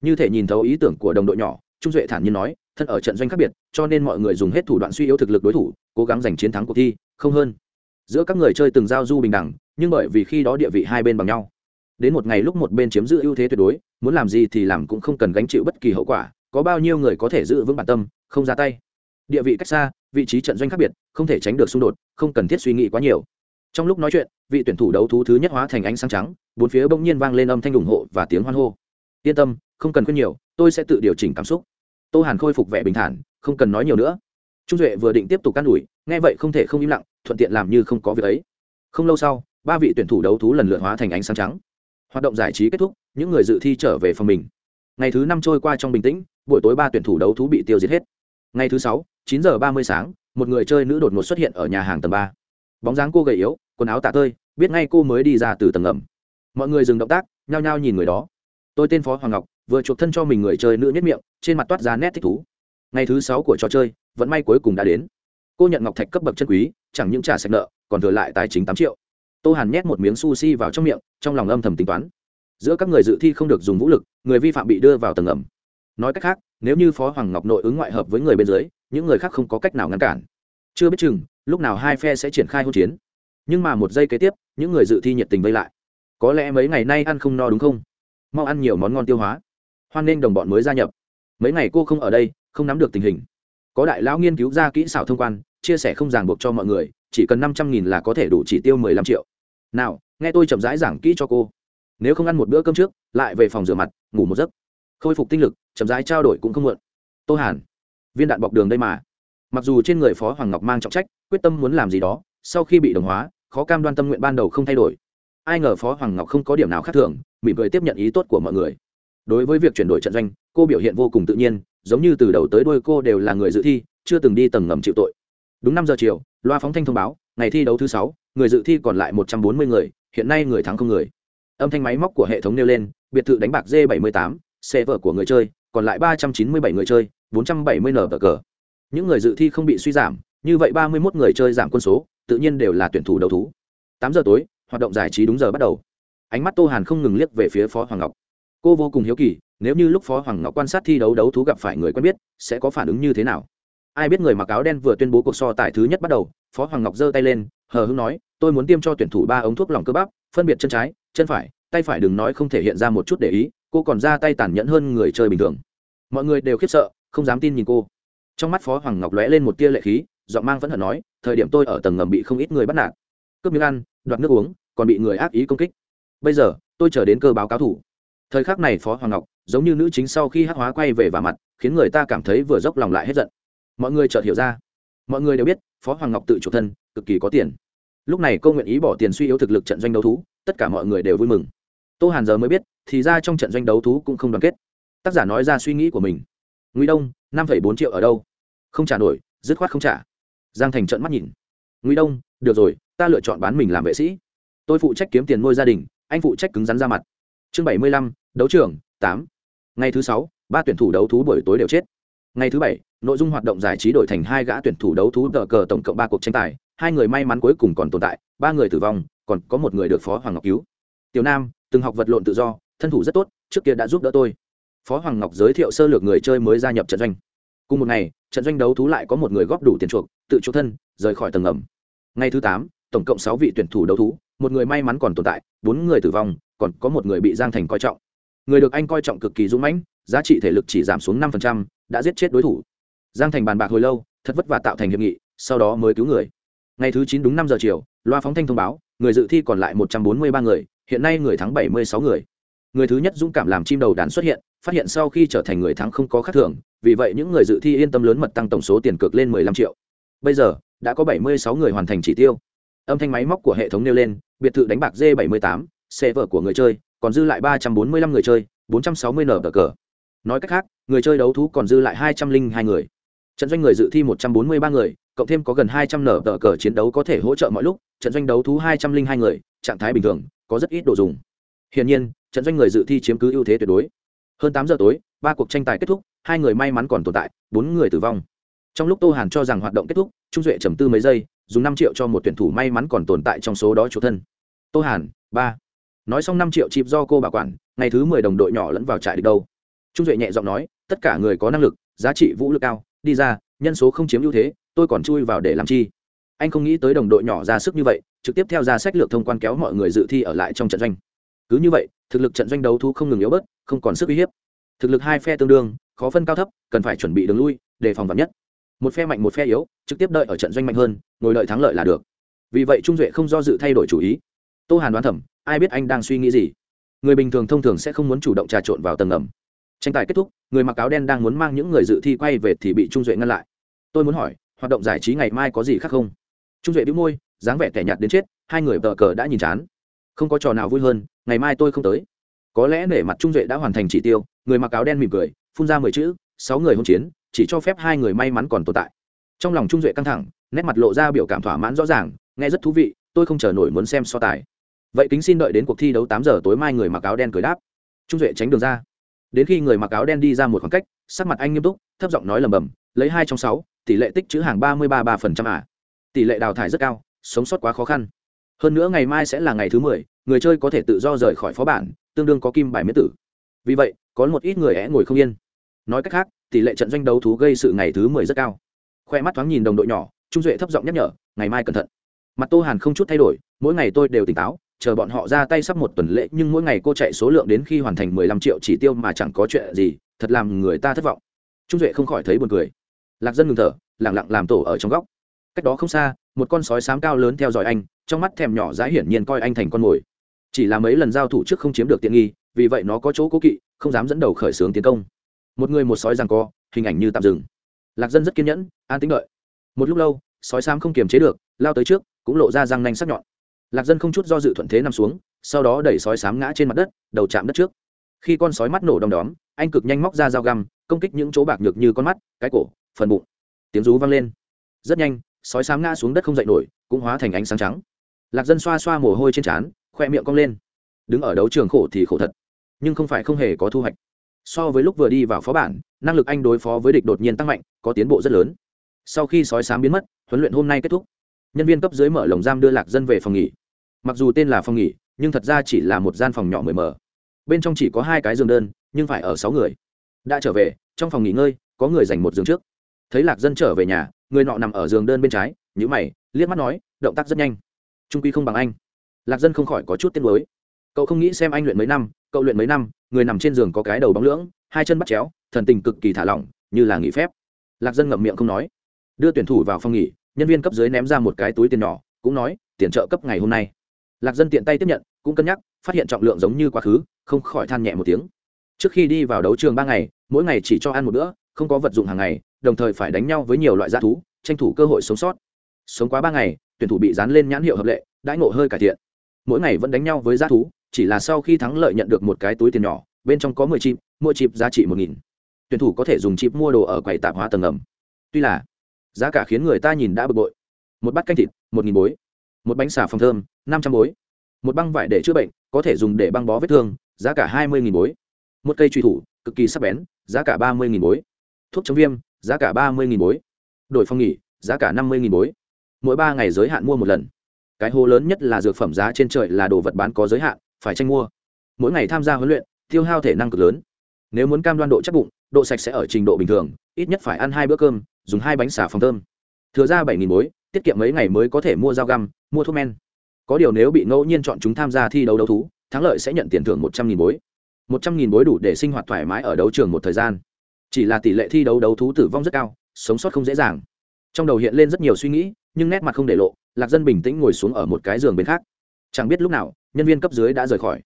Như thể nhìn thấu ý tưởng của đồng đội nhỏ, trung duệ thản nhiên nói, thân ở trận doanh khác biệt, cho nên mọi người dùng hết thủ đoạn suy yếu thực lực đối thủ, cố gắng giành chiến thắng cuộc thi, không hơn giữa các người chơi từng giao du bình đẳng, nhưng bởi vì khi đó địa vị hai bên bằng nhau. Đến một ngày lúc một bên chiếm giữ ưu thế tuyệt đối, muốn làm gì thì làm cũng không cần gánh chịu bất kỳ hậu quả, có bao nhiêu người có thể giữ vững bản tâm, không ra tay. Địa vị cách xa, vị trí trận doanh khác biệt, không thể tránh được xung đột, không cần thiết suy nghĩ quá nhiều. Trong lúc nói chuyện, vị tuyển thủ đấu thú thứ nhất hóa thành ánh sáng trắng, bốn phía bỗng nhiên vang lên âm thanh ủng hộ và tiếng hoan hô. Yên tâm, không cần khuyên nhiều, tôi sẽ tự điều chỉnh cảm xúc. Tô hàn khôi phục vẻ bình thản, không cần nói nhiều nữa. Trung duệ vừa định tiếp tục can ủi, nghe vậy không thể không im lặng thuận tiện làm như không có việc ấy. Không lâu sau, ba vị tuyển thủ đấu thú lần lượt hóa thành ánh sáng trắng. Hoạt động giải trí kết thúc, những người dự thi trở về phòng mình. Ngày thứ năm trôi qua trong bình tĩnh, buổi tối ba tuyển thủ đấu thú bị tiêu diệt hết. Ngày thứ sáu, chín giờ ba mươi sáng, một người chơi nữ đột ngột xuất hiện ở nhà hàng tầng ba. Bóng dáng cô gầy yếu, quần áo tạ tơi, biết ngay cô mới đi ra từ tầng ngầm. Mọi người dừng động tác, nhao nhao nhìn người đó. Tôi tên phó hoàng ngọc, vừa chuộc thân cho mình người chơi nữ nhất miệng, trên mặt toát ra nét thích thú. Ngày thứ sáu của trò chơi vẫn may cuối cùng đã đến cô nhận ngọc thạch cấp bậc chân quý, chẳng những trả sạch nợ, còn thừa lại tài chính tám triệu. Tô hàn nhét một miếng sushi vào trong miệng, trong lòng âm thầm tính toán. Giữa các người dự thi không được dùng vũ lực, người vi phạm bị đưa vào tầng ẩm. Nói cách khác, nếu như phó hoàng ngọc nội ứng ngoại hợp với người bên dưới, những người khác không có cách nào ngăn cản. Chưa biết chừng, lúc nào hai phe sẽ triển khai hỗn chiến. Nhưng mà một giây kế tiếp, những người dự thi nhiệt tình vây lại. Có lẽ mấy ngày nay ăn không no đúng không? Mau ăn nhiều món ngon tiêu hóa. Hoan nghênh đồng bọn mới gia nhập. Mấy ngày cô không ở đây, không nắm được tình hình có đại lão nghiên cứu ra kỹ xảo thông quan, chia sẻ không ràng buộc cho mọi người, chỉ cần năm trăm nghìn là có thể đủ chỉ tiêu mười lăm triệu. Nào, nghe tôi chậm rãi giảng kỹ cho cô. Nếu không ăn một bữa cơm trước, lại về phòng rửa mặt, ngủ một giấc. Khôi phục tinh lực, chậm rãi trao đổi cũng không muộn. Tô hàn, viên đạn bọc đường đây mà. Mặc dù trên người phó hoàng ngọc mang trọng trách, quyết tâm muốn làm gì đó, sau khi bị đồng hóa, khó cam đoan tâm nguyện ban đầu không thay đổi. Ai ngờ phó hoàng ngọc không có điểm nào khác thường, mỉm cười tiếp nhận ý tốt của mọi người. Đối với việc chuyển đổi trận doanh, cô biểu hiện vô cùng tự nhiên giống như từ đầu tới đôi cô đều là người dự thi, chưa từng đi tầng ngầm chịu tội. Đúng năm giờ chiều, loa phóng thanh thông báo, ngày thi đấu thứ sáu, người dự thi còn lại một trăm bốn mươi người, hiện nay người thắng không người. Âm thanh máy móc của hệ thống nêu lên, biệt thự đánh bạc d bảy mươi tám, xe vở của người chơi, còn lại ba trăm chín mươi bảy người chơi, bốn trăm bảy mươi nở cờ những người dự thi không bị suy giảm, như vậy ba mươi một người chơi giảm quân số, tự nhiên đều là tuyển thủ đầu thú. Tám giờ tối, hoạt động giải trí đúng giờ bắt đầu. Ánh mắt tô hàn không ngừng liếc về phía phó hoàng ngọc. Cô vô cùng hiếu kỳ nếu như lúc phó hoàng ngọc quan sát thi đấu đấu thú gặp phải người quen biết, sẽ có phản ứng như thế nào? Ai biết người mặc áo đen vừa tuyên bố cuộc so tài thứ nhất bắt đầu, phó hoàng ngọc giơ tay lên, hờ hưng nói, tôi muốn tiêm cho tuyển thủ ba ống thuốc lòng cơ bắp, phân biệt chân trái, chân phải, tay phải đừng nói không thể hiện ra một chút để ý, cô còn ra tay tàn nhẫn hơn người chơi bình thường. Mọi người đều khiếp sợ, không dám tin nhìn cô. Trong mắt phó hoàng ngọc lóe lên một tia lệ khí, giọng mang vẫn hận nói, thời điểm tôi ở tầng ngầm bị không ít người bắt nạt. Cướp miếng ăn, đoạt nước uống, còn bị người ác ý công kích. Bây giờ, tôi chờ đến cơ báo cáo thủ thời khắc này phó hoàng ngọc, giống như nữ chính sau khi hắc hóa quay về và mặt, khiến người ta cảm thấy vừa dốc lòng lại hết giận. Mọi người chợt hiểu ra. Mọi người đều biết, phó hoàng ngọc tự chủ thân, cực kỳ có tiền. Lúc này cô nguyện ý bỏ tiền suy yếu thực lực trận doanh đấu thú, tất cả mọi người đều vui mừng. Tô hàn giờ mới biết, thì ra trong trận doanh đấu thú cũng không đoàn kết. Tác giả nói ra suy nghĩ của mình. Nguy đông, năm bốn triệu ở đâu? Không trả nổi, dứt khoát không trả. Giang thành trận mắt nhìn. Nguy đông, được rồi, ta lựa chọn bán mình làm vệ sĩ. Tôi phụ trách kiếm tiền nuôi gia đình, anh phụ trách cứng rắn ra mặt chương bảy mươi lăm, đấu trường, tám. Ngày thứ sáu, ba tuyển thủ đấu thú buổi tối đều chết. Ngày thứ bảy, nội dung hoạt động giải trí đổi thành hai gã tuyển thủ đấu thú tờ cờ tổng cộng ba cuộc tranh tài. Hai người may mắn cuối cùng còn tồn tại, ba người tử vong, còn có một người được phó hoàng ngọc cứu. Tiểu nam, từng học vật lộn tự do, thân thủ rất tốt, trước kia đã giúp đỡ tôi. Phó hoàng ngọc giới thiệu sơ lược người chơi mới gia nhập trận doanh. Cùng một ngày, trận doanh đấu thú lại có một người góp đủ tiền chuộc, tự chuộc thân, rời khỏi tầng ngầm. Ngày thứ tám, tổng cộng sáu vị tuyển thủ đấu thú, một người may mắn còn tồn tại, bốn người tử vong còn có một người bị giang thành coi trọng. Người được anh coi trọng cực kỳ dũng mãnh, giá trị thể lực chỉ giảm xuống năm đã giết chết đối thủ. Giang thành bàn bạc hồi lâu, thật vất vả tạo thành hiệp nghị, sau đó mới cứu người. Ngày thứ chín đúng năm giờ chiều, loa phóng thanh thông báo, người dự thi còn lại một trăm bốn mươi ba người, hiện nay người thắng bảy mươi sáu người. Người thứ nhất dũng cảm làm chim đầu đàn xuất hiện, phát hiện sau khi trở thành người thắng không có khác thường, vì vậy những người dự thi yên tâm lớn mật tăng tổng số tiền cược lên mười lăm triệu. Bây giờ, đã có bảy mươi sáu người hoàn thành chỉ tiêu. Âm thanh máy móc của hệ thống nêu lên, biệt thự đánh bạc d bảy mươi tám xe vở của người chơi, còn dư lại ba trăm bốn mươi lăm người chơi, bốn trăm sáu mươi nở cờ. Nói cách khác, người chơi đấu thú còn dư lại hai trăm linh hai người. Trận doanh người dự thi một trăm bốn mươi ba người, cộng thêm có gần hai trăm nở tờ cờ chiến đấu có thể hỗ trợ mọi lúc, trận doanh đấu thú hai trăm linh hai người, trạng thái bình thường, có rất ít đồ dùng. Hiển nhiên, trận doanh người dự thi chiếm cứ ưu thế tuyệt đối. Hơn tám giờ tối, ba cuộc tranh tài kết thúc, hai người may mắn còn tồn tại, bốn người tử vong. Trong lúc tô hàn cho rằng hoạt động kết thúc, trung duệ trầm tư mấy giây, dùng năm triệu cho một tuyển thủ may mắn còn tồn tại trong số đó chủ thân. Tô hàn, ba nói xong năm triệu chịp do cô bảo quản, ngày thứ mười đồng đội nhỏ lẫn vào trại địch đâu. Trung duệ nhẹ giọng nói, tất cả người có năng lực, giá trị vũ lực cao, đi ra, nhân số không chiếm ưu thế, tôi còn chui vào để làm chi? Anh không nghĩ tới đồng đội nhỏ ra sức như vậy, trực tiếp theo ra sách lược thông quan kéo mọi người dự thi ở lại trong trận doanh. Cứ như vậy, thực lực trận doanh đấu thu không ngừng yếu bớt, không còn sức uy hiếp. Thực lực hai phe tương đương, khó phân cao thấp, cần phải chuẩn bị đường lui, đề phòng vật nhất. Một phe mạnh một phe yếu, trực tiếp đợi ở trận doanh mạnh hơn, ngồi đợi thắng lợi là được. Vì vậy trung duệ không do dự thay đổi chủ ý. Tô hàn đoán thẩm ai biết anh đang suy nghĩ gì? Người bình thường thông thường sẽ không muốn chủ động trà trộn vào tầng ngầm. Tranh tài kết thúc, người mặc áo đen đang muốn mang những người dự thi quay về thì bị trung duệ ngăn lại. Tôi muốn hỏi, hoạt động giải trí ngày mai có gì khác không? Trung duệ đĩu môi, dáng vẻ kẻ nhạt đến chết, hai người tờ cờ đã nhìn chán. Không có trò nào vui hơn, ngày mai tôi không tới. Có lẽ nể mặt trung duệ đã hoàn thành chỉ tiêu, người mặc áo đen mỉm cười, phun ra mười chữ, sáu người hôn chiến, chỉ cho phép hai người may mắn còn tồn tại. Trong lòng trung duệ căng thẳng, nét mặt lộ ra biểu cảm thỏa mãn rõ ràng, nghe rất thú vị, tôi không chờ nổi muốn xem so tài vậy kính xin đợi đến cuộc thi đấu tám giờ tối mai người mặc áo đen cười đáp. Trung duệ tránh đường ra. Đến khi người mặc áo đen đi ra một khoảng cách, sắc mặt anh nghiêm túc, thấp giọng nói lầm bầm lấy hai trong sáu, tỷ lệ tích chữ hàng ba mươi ba ba phần trăm à tỷ lệ đào thải rất cao, sống sót quá khó khăn. Hơn nữa ngày mai sẽ là ngày thứ mười, người chơi có thể tự do rời khỏi phó bản, tương đương có kim bài miễn tử. Vì vậy, có một ít người é ngồi không yên. Nói cách khác, tỷ lệ trận doanh đấu thú gây sự ngày thứ mười rất cao. Khoe mắt thoáng nhìn đồng đội nhỏ, trung duệ thấp giọng nhắc nhở, ngày mai cẩn thận. Mặt tô hàn không chút thay đổi, mỗi ngày tôi đều tỉnh táo chờ bọn họ ra tay sắp một tuần lễ, nhưng mỗi ngày cô chạy số lượng đến khi hoàn thành mười lăm triệu chỉ tiêu mà chẳng có chuyện gì, thật làm người ta thất vọng. Trung duệ không khỏi thấy buồn cười. Lạc dân ngừng thở lẳng lặng làm tổ ở trong góc. Cách đó không xa, một con sói sám cao lớn theo dõi anh, trong mắt thèm nhỏ dãi hiển nhiên coi anh thành con mồi. Chỉ là mấy lần giao thủ trước không chiếm được tiện nghi, vì vậy nó có chỗ cố kỵ, không dám dẫn đầu khởi xướng tiến công. Một người một sói rằng co, hình ảnh như tạm dừng. Lạc dân rất kiên nhẫn, an tính đợi. Một lúc lâu, sói xám không kiềm chế được, lao tới trước, cũng lộ ra răng nanh sắc nhọn lạc dân không chút do dự thuận thế nằm xuống, sau đó đẩy sói sám ngã trên mặt đất, đầu chạm đất trước. Khi con sói mắt nổ đom đóm, anh cực nhanh móc ra dao găm, công kích những chỗ bạc nhược như con mắt, cái cổ, phần bụng. Tiếng rú vang lên. Rất nhanh, sói sám ngã xuống đất không dậy nổi, cũng hóa thành ánh sáng trắng. Lạc dân xoa xoa mồ hôi trên trán, khoe miệng cong lên. Đứng ở đấu trường khổ thì khổ thật, nhưng không phải không hề có thu hoạch. So với lúc vừa đi vào phó bản, năng lực anh đối phó với địch đột nhiên tăng mạnh, có tiến bộ rất lớn. Sau khi sói sám biến mất, huấn luyện hôm nay kết thúc. Nhân viên cấp dưới mở lồng giam đưa lạc dân về phòng nghỉ mặc dù tên là phòng nghỉ, nhưng thật ra chỉ là một gian phòng nhỏ mười mờ. Bên trong chỉ có hai cái giường đơn, nhưng phải ở sáu người. Đã trở về, trong phòng nghỉ ngơi, có người dành một giường trước. Thấy lạc dân trở về nhà, người nọ nằm ở giường đơn bên trái nhữ mày, liếc mắt nói, động tác rất nhanh. Trung quy không bằng anh. Lạc dân không khỏi có chút tiếc lối cậu không nghĩ xem anh luyện mấy năm, cậu luyện mấy năm, người nằm trên giường có cái đầu bóng lưỡng, hai chân bắt chéo, thần tình cực kỳ thả lỏng, như là nghỉ phép. Lạc dân ngậm miệng không nói. Đưa tuyển thủ vào phòng nghỉ, nhân viên cấp dưới ném ra một cái túi tiền nhỏ, cũng nói, tiền trợ cấp ngày hôm nay lạc dân tiện tay tiếp nhận, cũng cân nhắc, phát hiện trọng lượng giống như quá khứ, không khỏi than nhẹ một tiếng. Trước khi đi vào đấu trường ba ngày, mỗi ngày chỉ cho ăn một bữa, không có vật dụng hàng ngày, đồng thời phải đánh nhau với nhiều loại g thú, tranh thủ cơ hội sống sót. Sống quá ba ngày, tuyển thủ bị dán lên nhãn hiệu hợp lệ, đãi ngộ hơi cải thiện. Mỗi ngày vẫn đánh nhau với g thú, chỉ là sau khi thắng lợi nhận được một cái túi tiền nhỏ, bên trong có mười chip, mỗi chip giá trị một nghìn. Tuyển thủ có thể dùng chip mua đồ ở quầy tạp hóa tầng ngầm. Tuy là giá cả khiến người ta nhìn đã bực bội. Một bát canh thịt, một nghìn bối một bánh xà phòng thơm, năm trăm bối một băng vải để chữa bệnh, có thể dùng để băng bó vết thương, giá cả hai mươi nghìn bối một cây truy thủ, cực kỳ sắc bén, giá cả ba mươi nghìn bối thuốc chống viêm, giá cả ba mươi nghìn bối đổi phong nghỉ, giá cả năm mươi nghìn bối mỗi ba ngày giới hạn mua một lần. Cái hô lớn nhất là dược phẩm giá trên trời là đồ vật bán có giới hạn, phải tranh mua? Mỗi ngày tham gia huấn luyện, tiêu hao thể năng cực lớn. Nếu muốn cam đoan độ chắc bụng, độ sạch sẽ ở trình độ bình thường, ít nhất phải ăn hai bữa cơm, dùng hai bánh xà phòng thơm. Thừa ra bảy nghìn bối tiết kiệm mấy ngày mới có thể mua dao găm, mua thuốc men. Có điều nếu bị ngẫu nhiên chọn chúng tham gia thi đấu đấu thú, thắng lợi sẽ nhận tiền thưởng một trăm nghìn bối. một trăm nghìn bối đủ để sinh hoạt thoải mái ở đấu trường một thời gian. Chỉ là tỷ lệ thi đấu đấu thú tử vong rất cao, sống sót không dễ dàng. Trong đầu hiện lên rất nhiều suy nghĩ, nhưng nét mặt không để lộ, lạc dân bình tĩnh ngồi xuống ở một cái giường bên khác. Chẳng biết lúc nào, nhân viên cấp dưới đã rời khỏi.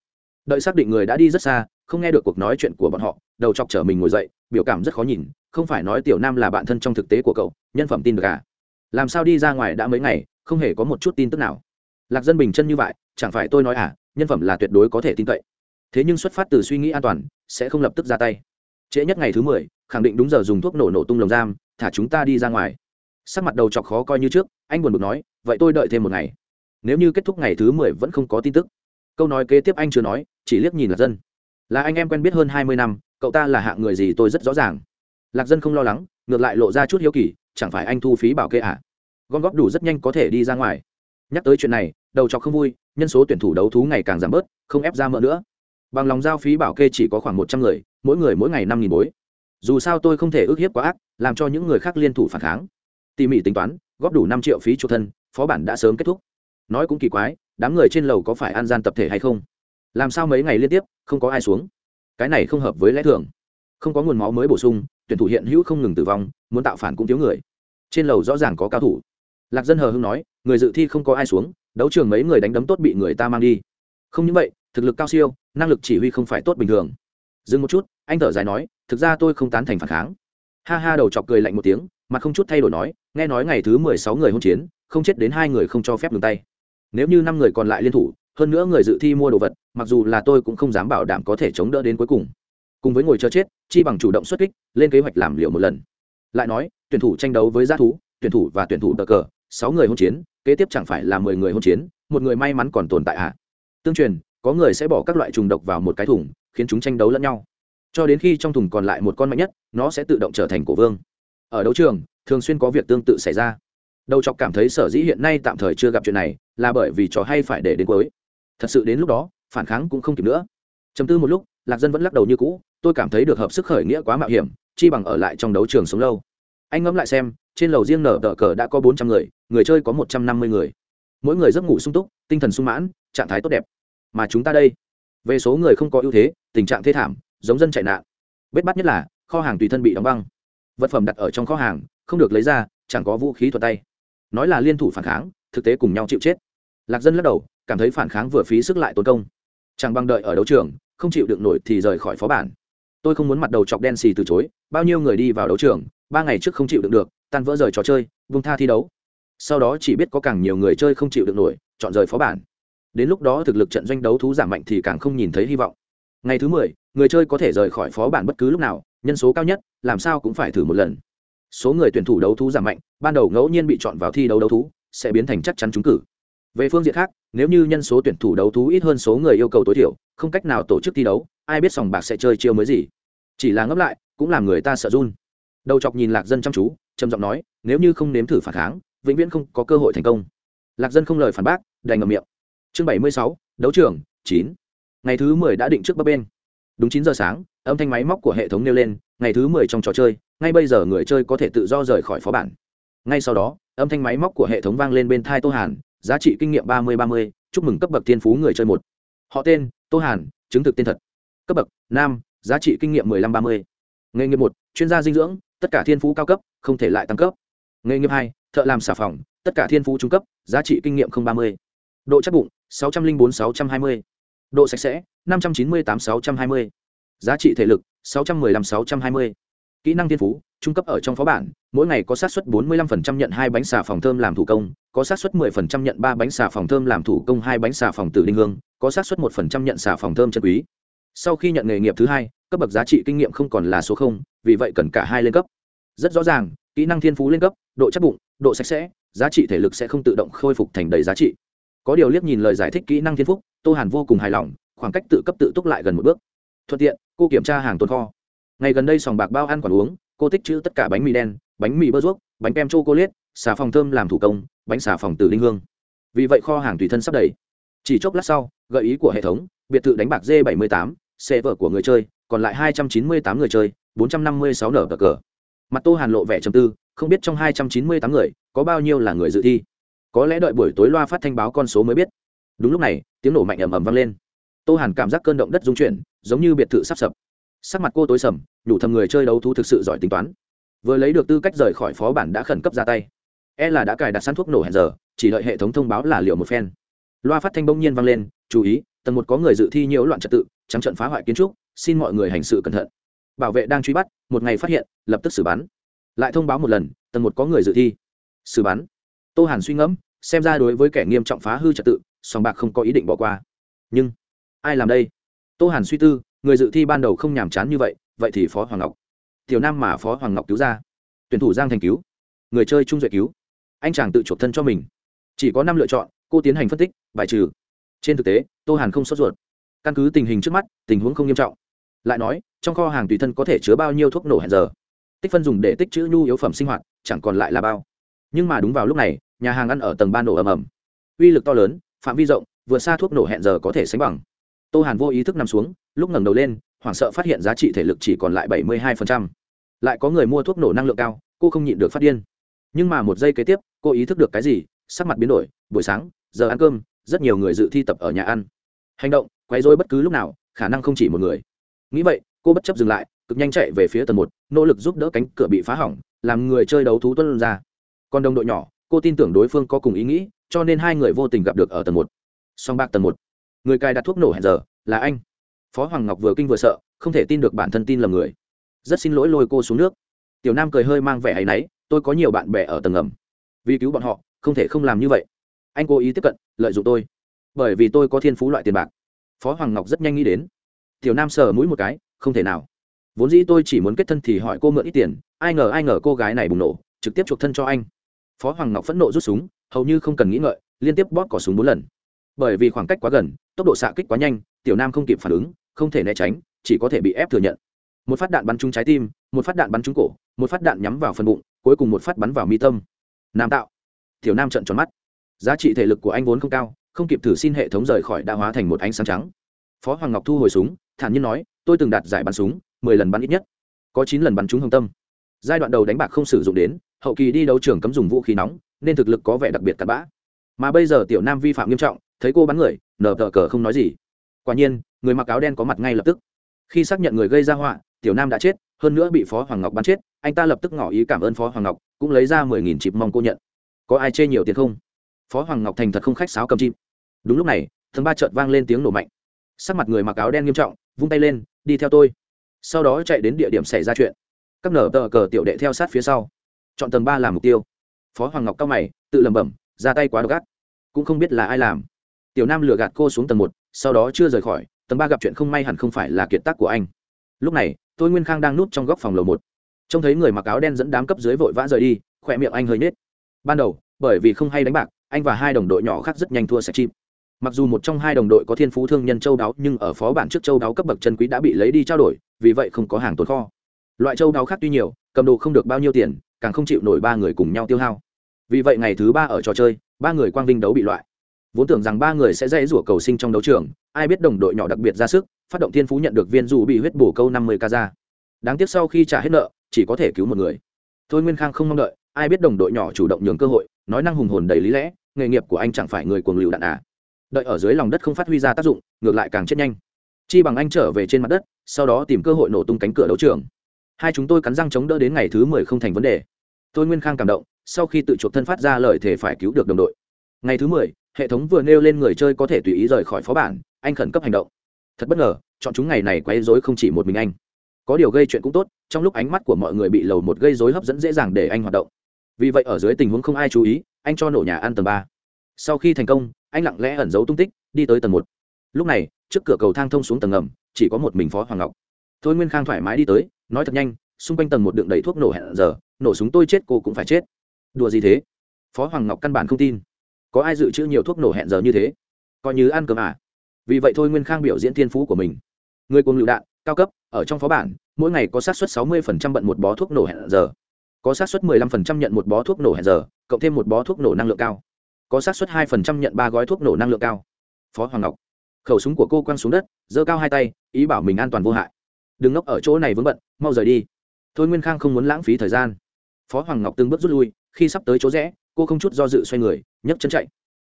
Đợi xác định người đã đi rất xa, không nghe được cuộc nói chuyện của bọn họ, đầu chọc trở mình ngồi dậy, biểu cảm rất khó nhìn, không phải nói tiểu nam là bạn thân trong thực tế của cậu, nhân phẩm tin được à? Làm sao đi ra ngoài đã mấy ngày, không hề có một chút tin tức nào. Lạc dân bình chân như vậy, chẳng phải tôi nói à nhân phẩm là tuyệt đối có thể tin cậy. Thế nhưng xuất phát từ suy nghĩ an toàn, sẽ không lập tức ra tay. Trễ nhất ngày thứ mười, khẳng định đúng giờ dùng thuốc nổ nổ tung lồng giam, thả chúng ta đi ra ngoài. Sắc mặt đầu chọc khó coi như trước, anh buồn bực nói, vậy tôi đợi thêm một ngày. Nếu như kết thúc ngày thứ mười vẫn không có tin tức. Câu nói kế tiếp anh chưa nói, chỉ liếc nhìn lạc dân. Là anh em quen biết hơn hai mươi năm, cậu ta là hạng người gì tôi rất rõ ràng. Lạc dân không lo lắng, ngược lại lộ ra chút hiếu kỳ chẳng phải anh thu phí bảo kê à? Gom góp đủ rất nhanh có thể đi ra ngoài. Nhắc tới chuyện này, đầu chọc không vui, nhân số tuyển thủ đấu thú ngày càng giảm bớt, không ép ra mỡ nữa. Bằng lòng giao phí bảo kê chỉ có khoảng một trăm người, mỗi người mỗi ngày năm nghìn bối. Dù sao tôi không thể ước hiếp quá ác, làm cho những người khác liên thủ phản kháng. Tỉ mỉ tính toán, góp đủ năm triệu phí chuộc thân, phó bản đã sớm kết thúc. Nói cũng kỳ quái, đám người trên lầu có phải ăn gian tập thể hay không? Làm sao mấy ngày liên tiếp, không có ai xuống? Cái này không hợp với lẽ thường không có nguồn máu mới bổ sung, tuyển thủ hiện hữu không ngừng tử vong, muốn tạo phản cũng thiếu người. Trên lầu rõ ràng có cao thủ. Lạc dân hờ hưng nói, người dự thi không có ai xuống, đấu trường mấy người đánh đấm tốt bị người ta mang đi. Không những vậy, thực lực cao siêu, năng lực chỉ huy không phải tốt bình thường. Dừng một chút, anh thở dài nói, thực ra tôi không tán thành phản kháng. Ha ha, đầu chọc cười lạnh một tiếng mà không chút thay đổi nói, nghe nói ngày thứ mười sáu người hôn chiến, không chết đến hai người không cho phép ngừng tay. Nếu như năm người còn lại liên thủ, hơn nữa người dự thi mua đồ vật, mặc dù là tôi cũng không dám bảo đảm có thể chống đỡ đến cuối cùng cùng với ngồi chờ chết, chi bằng chủ động xuất kích, lên kế hoạch làm liệu một lần. Lại nói, tuyển thủ tranh đấu với g thú, tuyển thủ và tuyển thủ tờ cờ, sáu người hôn chiến, kế tiếp chẳng phải là mười người hôn chiến, một người may mắn còn tồn tại ạ. À. tương truyền, có người sẽ bỏ các loại trùng độc vào một cái thùng, khiến chúng tranh đấu lẫn nhau. Cho đến khi trong thùng còn lại một con mạnh nhất, nó sẽ tự động trở thành cổ vương. Ở đấu trường, thường xuyên có việc tương tự xảy ra. Đầu chọc cảm thấy sở dĩ hiện nay tạm thời chưa gặp chuyện này, là bởi vì trò hay phải để đến cuối. Thật sự đến lúc đó, phản kháng cũng không kịp nữa. Chấm tư một lúc, lạc dân vẫn lắc đầu như cũ tôi cảm thấy được hợp sức khởi nghĩa quá mạo hiểm, chi bằng ở lại trong đấu trường sống lâu. Anh ngẫm lại xem, trên lầu riêng nở tờ cờ đã có bốn trăm người người chơi có một trăm năm mươi người. Mỗi người giấc ngủ sung túc, tinh thần sung mãn, trạng thái tốt đẹp. Mà chúng ta đây, về số người không có ưu thế, tình trạng thê thảm, giống dân chạy nạn. Bết bắt nhất là, kho hàng tùy thân bị đóng băng. Vật phẩm đặt ở trong kho hàng, không được lấy ra, chẳng có vũ khí thuật tay. Nói là liên thủ phản kháng, thực tế cùng nhau chịu chết. Lạc dân lắc đầu, cảm thấy phản kháng vừa phí sức lại tốn công. Chẳng bằng đợi ở đấu trường, không chịu được nổi thì rời khỏi phó bản tôi không muốn mặt đầu chọc đen xì từ chối, bao nhiêu người đi vào đấu trường, ba ngày trước không chịu được được, tan vỡ rời trò chơi, vung tha thi đấu. Sau đó chỉ biết có càng nhiều người chơi không chịu được nổi, chọn rời phó bản. Đến lúc đó thực lực trận doanh đấu thú giảm mạnh thì càng không nhìn thấy hy vọng. Ngày thứ mười, người chơi có thể rời khỏi phó bản bất cứ lúc nào, nhân số cao nhất, làm sao cũng phải thử một lần. Số người tuyển thủ đấu thú giảm mạnh, ban đầu ngẫu nhiên bị chọn vào thi đấu đấu thú, sẽ biến thành chắc chắn trúng cử. Về phương diện khác, nếu như nhân số tuyển thủ đấu thú ít hơn số người yêu cầu tối thiểu, không cách nào tổ chức thi đấu ai biết sòng bạc sẽ chơi chiêu mới gì. Chỉ là ngấp lại, cũng làm người ta sợ run. Đầu chọc nhìn lạc dân chăm chú, trầm giọng nói, nếu như không nếm thử phản kháng, vĩnh viễn không có cơ hội thành công. Lạc dân không lời phản bác, đành ngậm miệng. Chương bảy mươi sáu, đấu trường, chín. Ngày thứ mười đã định trước bấp bên đúng chín giờ sáng, âm thanh máy móc của hệ thống nêu lên, ngày thứ mười trong trò chơi, ngay bây giờ người chơi có thể tự do rời khỏi phó bản. Ngay sau đó, âm thanh máy móc của hệ thống vang lên bên thai tô hàn, giá trị kinh nghiệm ba mươi ba mươi, chúc mừng cấp bậc thiên phú người chơi một. Họ tên, tô hàn, chứng thực tên thật cấp bậc, nam, giá trị kinh nghiệm mười lăm ba mươi. Nghề nghiệp một, chuyên gia dinh dưỡng, tất cả thiên phú cao cấp, không thể lại tăng cấp. Nghề nghiệp hai, thợ làm xà phòng, tất cả thiên phú trung cấp, giá trị kinh nghiệm không ba mươi. Độ chắc bụng, sáu trăm linh bốn sáu trăm hai mươi. Độ sạch sẽ, năm trăm chín mươi tám sáu trăm hai mươi. Giá trị thể lực, sáu trăm mười lăm sáu trăm hai mươi. Kỹ năng thiên phú, trung cấp ở trong phó bản, mỗi ngày có sát suất 45% nhận hai bánh xà phòng thơm làm thủ công, có sát suất 10% nhận ba bánh xà phòng thơm làm thủ công, hai bánh xà phòng tử linh hương, có sát suất 1% nhận xà phòng thơm chân quý sau khi nhận nghề nghiệp thứ hai, cấp bậc giá trị kinh nghiệm không còn là số không, vì vậy cần cả hai lên cấp. Rất rõ ràng, kỹ năng thiên phú lên cấp, độ chắc bụng, độ sạch sẽ, giá trị thể lực sẽ không tự động khôi phục thành đầy giá trị. Có điều liếc nhìn lời giải thích kỹ năng thiên phúc, tô hàn vô cùng hài lòng, khoảng cách tự cấp tự túc lại gần một bước. Thuận tiện, cô kiểm tra hàng tồn kho. Ngày gần đây sòng bạc bao ăn còn uống, cô tích chữ tất cả bánh mì đen, bánh mì bơ ruốc, bánh kem chocolate cô liết xà phòng thơm làm thủ công, bánh xà phòng từ linh hương. Vì vậy kho hàng tùy thân sắp đầy. Chỉ chốc lát sau, gợi ý của hệ thống, biệt thự đánh bạc d 78 xe vợ của người chơi, còn lại 298 người chơi 456 nở cờ cờ. Mặt tô hàn lộ vẻ trầm tư, không biết trong 298 người, có bao nhiêu là người dự thi. Có lẽ đợi buổi tối loa phát thanh báo con số mới biết. Đúng lúc này, tiếng nổ mạnh ầm ầm vang lên. Tô hàn cảm giác cơn động đất rung chuyển, giống như biệt thự sắp sập. Sắc mặt cô tối sầm, nhủ thầm người chơi đấu thú thực sự giỏi tính toán. Vừa lấy được tư cách rời khỏi phó bản đã khẩn cấp ra tay. E là đã cài đặt sẵn thuốc nổ hẹn giờ, chỉ đợi hệ thống thông báo là liệu một phen. Loa phát thanh bỗng nhiên vang lên, chú ý, tầng một có người dự thi nhiễu loạn trật tự trắng trận phá hoại kiến trúc, xin mọi người hành sự cẩn thận. Bảo vệ đang truy bắt, một ngày phát hiện, lập tức xử bắn. Lại thông báo một lần, tầng một có người dự thi. Xử bắn. Tô hàn suy ngẫm, xem ra đối với kẻ nghiêm trọng phá hư trật tự sòng bạc không có ý định bỏ qua. Nhưng, ai làm đây? Tô hàn suy tư, người dự thi ban đầu không nhàm chán như vậy vậy thì phó hoàng ngọc. Tiểu nam mà phó hoàng ngọc cứu ra. Tuyển thủ giang thành cứu. Người chơi trung duệ cứu. Anh chàng tự chuộc thân cho mình. Chỉ có năm lựa chọn, cô tiến hành phân tích, bài trừ. Trên thực tế, tô hàn không sốt ruột căn cứ tình hình trước mắt, tình huống không nghiêm trọng. Lại nói, trong kho hàng tùy thân có thể chứa bao nhiêu thuốc nổ hẹn giờ? Tích phân dùng để tích chữ nhu yếu phẩm sinh hoạt, chẳng còn lại là bao. Nhưng mà đúng vào lúc này, nhà hàng ăn ở tầng ba nổ ầm ầm. Uy lực to lớn, phạm vi rộng vượt xa thuốc nổ hẹn giờ có thể sánh bằng. Tô hàn vô ý thức nằm xuống, lúc ngẩng đầu lên, hoảng sợ phát hiện giá trị thể lực chỉ còn lại bảy mươi hai lại có người mua thuốc nổ năng lượng cao, cô không nhịn được phát điên. Nhưng mà một giây kế tiếp, cô ý thức được cái gì, sắc mặt biến đổi, buổi sáng, giờ ăn cơm, rất nhiều người dự thi tập ở nhà ăn. Hành động quấy rối bất cứ lúc nào, khả năng không chỉ một người. Nghĩ vậy, cô bất chấp dừng lại, cực nhanh chạy về phía tầng một, nỗ lực giúp đỡ cánh cửa bị phá hỏng, làm người chơi đấu thú tuân ra. Còn đồng đội nhỏ, cô tin tưởng đối phương có cùng ý nghĩ, cho nên hai người vô tình gặp được ở tầng một. Song bạc tầng một. Người cài đặt thuốc nổ hẹn giờ, là anh. Phó hoàng ngọc vừa kinh vừa sợ, không thể tin được bản thân tin lầm người. Rất xin lỗi lôi cô xuống nước. Tiểu nam cười hơi mang vẻ hay náy, tôi có nhiều bạn bè ở tầng ngầm. Vì cứu bọn họ, không thể không làm như vậy. Anh cố ý tiếp cận, lợi dụng tôi. Bởi vì tôi có thiên phú loại tiền bạc phó hoàng ngọc rất nhanh nghĩ đến. Tiểu nam sờ mũi một cái, không thể nào. Vốn dĩ tôi chỉ muốn kết thân thì hỏi cô mượn ít tiền, ai ngờ ai ngờ cô gái này bùng nổ, trực tiếp chuộc thân cho anh. Phó hoàng ngọc phẫn nộ rút súng, hầu như không cần nghĩ ngợi, liên tiếp bóp cỏ súng bốn lần. Bởi vì khoảng cách quá gần, tốc độ xạ kích quá nhanh, tiểu nam không kịp phản ứng, không thể né tránh, chỉ có thể bị ép thừa nhận. Một phát đạn bắn trúng trái tim, một phát đạn bắn trúng cổ, một phát đạn nhắm vào phần bụng, cuối cùng một phát bắn vào mi tâm. Nam tạo. Tiểu nam trận tròn mắt. Giá trị thể lực của anh vốn không cao không kịp thử xin hệ thống rời khỏi đã hóa thành một ánh sáng trắng. Phó hoàng ngọc thu hồi súng, thản nhiên nói, tôi từng đạt giải bắn súng, mười lần bắn ít nhất. Có chín lần bắn trúng hồng tâm. Giai đoạn đầu đánh bạc không sử dụng đến, hậu kỳ đi đấu trường cấm dùng vũ khí nóng, nên thực lực có vẻ đặc biệt cặn bã. Mà bây giờ tiểu nam vi phạm nghiêm trọng, thấy cô bắn người, nở tờ cờ không nói gì. Quả nhiên, người mặc áo đen có mặt ngay lập tức. Khi xác nhận người gây ra họa, tiểu nam đã chết, hơn nữa bị phó hoàng ngọc bắn chết, anh ta lập tức ngỏ ý cảm ơn phó hoàng ngọc, cũng lấy ra mười nghìn chịp mong cô nhận. Có ai chê nhiều tiền không? Phó hoàng ngọc thành thật không khách sáo cầm chim đúng lúc này tầng ba chợt vang lên tiếng nổ mạnh sắc mặt người mặc áo đen nghiêm trọng vung tay lên đi theo tôi sau đó chạy đến địa điểm xảy ra chuyện các nở tờ cờ tiểu đệ theo sát phía sau chọn tầng ba làm mục tiêu phó hoàng ngọc cao mày tự lẩm bẩm ra tay quá độc gắt, cũng không biết là ai làm tiểu nam lừa gạt cô xuống tầng một sau đó chưa rời khỏi tầng ba gặp chuyện không may hẳn không phải là kiệt tác của anh lúc này tôi nguyên khang đang núp trong góc phòng lầu một trông thấy người mặc áo đen dẫn đám cấp dưới vội vã rời đi khỏe miệng anh hơi nết ban đầu bởi vì không hay đánh bạc anh và hai đồng đội nhỏ khác rất nhanh thua sạch chim. Mặc dù một trong hai đồng đội có thiên phú thương nhân châu đáo, nhưng ở phó bản trước châu đáo cấp bậc chân quý đã bị lấy đi trao đổi, vì vậy không có hàng tồn kho. Loại châu đáo khác tuy nhiều, cầm đồ không được bao nhiêu tiền, càng không chịu nổi ba người cùng nhau tiêu hao. Vì vậy ngày thứ ba ở trò chơi, ba người quang vinh đấu bị loại. Vốn tưởng rằng ba người sẽ dễ rủa cầu sinh trong đấu trường, ai biết đồng đội nhỏ đặc biệt ra sức, phát động thiên phú nhận được viên dù bị huyết bổ câu năm mươi k ra. Đáng tiếc sau khi trả hết nợ, chỉ có thể cứu một người. Thôi nguyên khang không mong đợi, ai biết đồng đội nhỏ chủ động nhường cơ hội, nói năng hùng hồn đầy lý lẽ nghề nghiệp của anh chẳng phải người cuồng lựu đạn à. Đợi ở dưới lòng đất không phát huy ra tác dụng, ngược lại càng chết nhanh. Chi bằng anh trở về trên mặt đất, sau đó tìm cơ hội nổ tung cánh cửa đấu trường. Hai chúng tôi cắn răng chống đỡ đến ngày thứ mười không thành vấn đề. Tôi nguyên khang cảm động, sau khi tự chuộc thân phát ra lời thể phải cứu được đồng đội. Ngày thứ mười, hệ thống vừa nêu lên người chơi có thể tùy ý rời khỏi phó bản, anh khẩn cấp hành động. Thật bất ngờ, chọn chúng ngày này quấy rối không chỉ một mình anh. Có điều gây chuyện cũng tốt, trong lúc ánh mắt của mọi người bị lầu một gây rối hấp dẫn dễ dàng để anh hoạt động vì vậy ở dưới tình huống không ai chú ý, anh cho nổ nhà ăn tầng ba. Sau khi thành công, anh lặng lẽ ẩn giấu tung tích, đi tới tầng một. Lúc này, trước cửa cầu thang thông xuống tầng ngầm, chỉ có một mình phó hoàng ngọc. Thôi nguyên khang thoải mái đi tới, nói thật nhanh, xung quanh tầng một đựng đầy thuốc nổ hẹn giờ, nổ súng tôi chết cô cũng phải chết. Đùa gì thế? Phó hoàng ngọc căn bản không tin. Có ai dự trữ nhiều thuốc nổ hẹn giờ như thế? Coi như ăn cơm à? Vì vậy thôi nguyên khang biểu diễn thiên phú của mình. Người cùng lựu đạn, cao cấp, ở trong phó bản, mỗi ngày có sát suất sáu mươi bận một bó thuốc nổ hẹn giờ có xác suất 15% nhận một bó thuốc nổ hẹn giờ, cộng thêm một bó thuốc nổ năng lượng cao. Có xác suất 2% nhận ba gói thuốc nổ năng lượng cao. Phó hoàng ngọc, khẩu súng của cô quăng xuống đất, giơ cao hai tay, ý bảo mình an toàn vô hại. Đừng ngốc ở chỗ này vướng bận, mau rời đi. Thôi nguyên khang không muốn lãng phí thời gian. Phó hoàng ngọc từng bước rút lui, khi sắp tới chỗ rẽ, cô không chút do dự xoay người, nhấc chân chạy.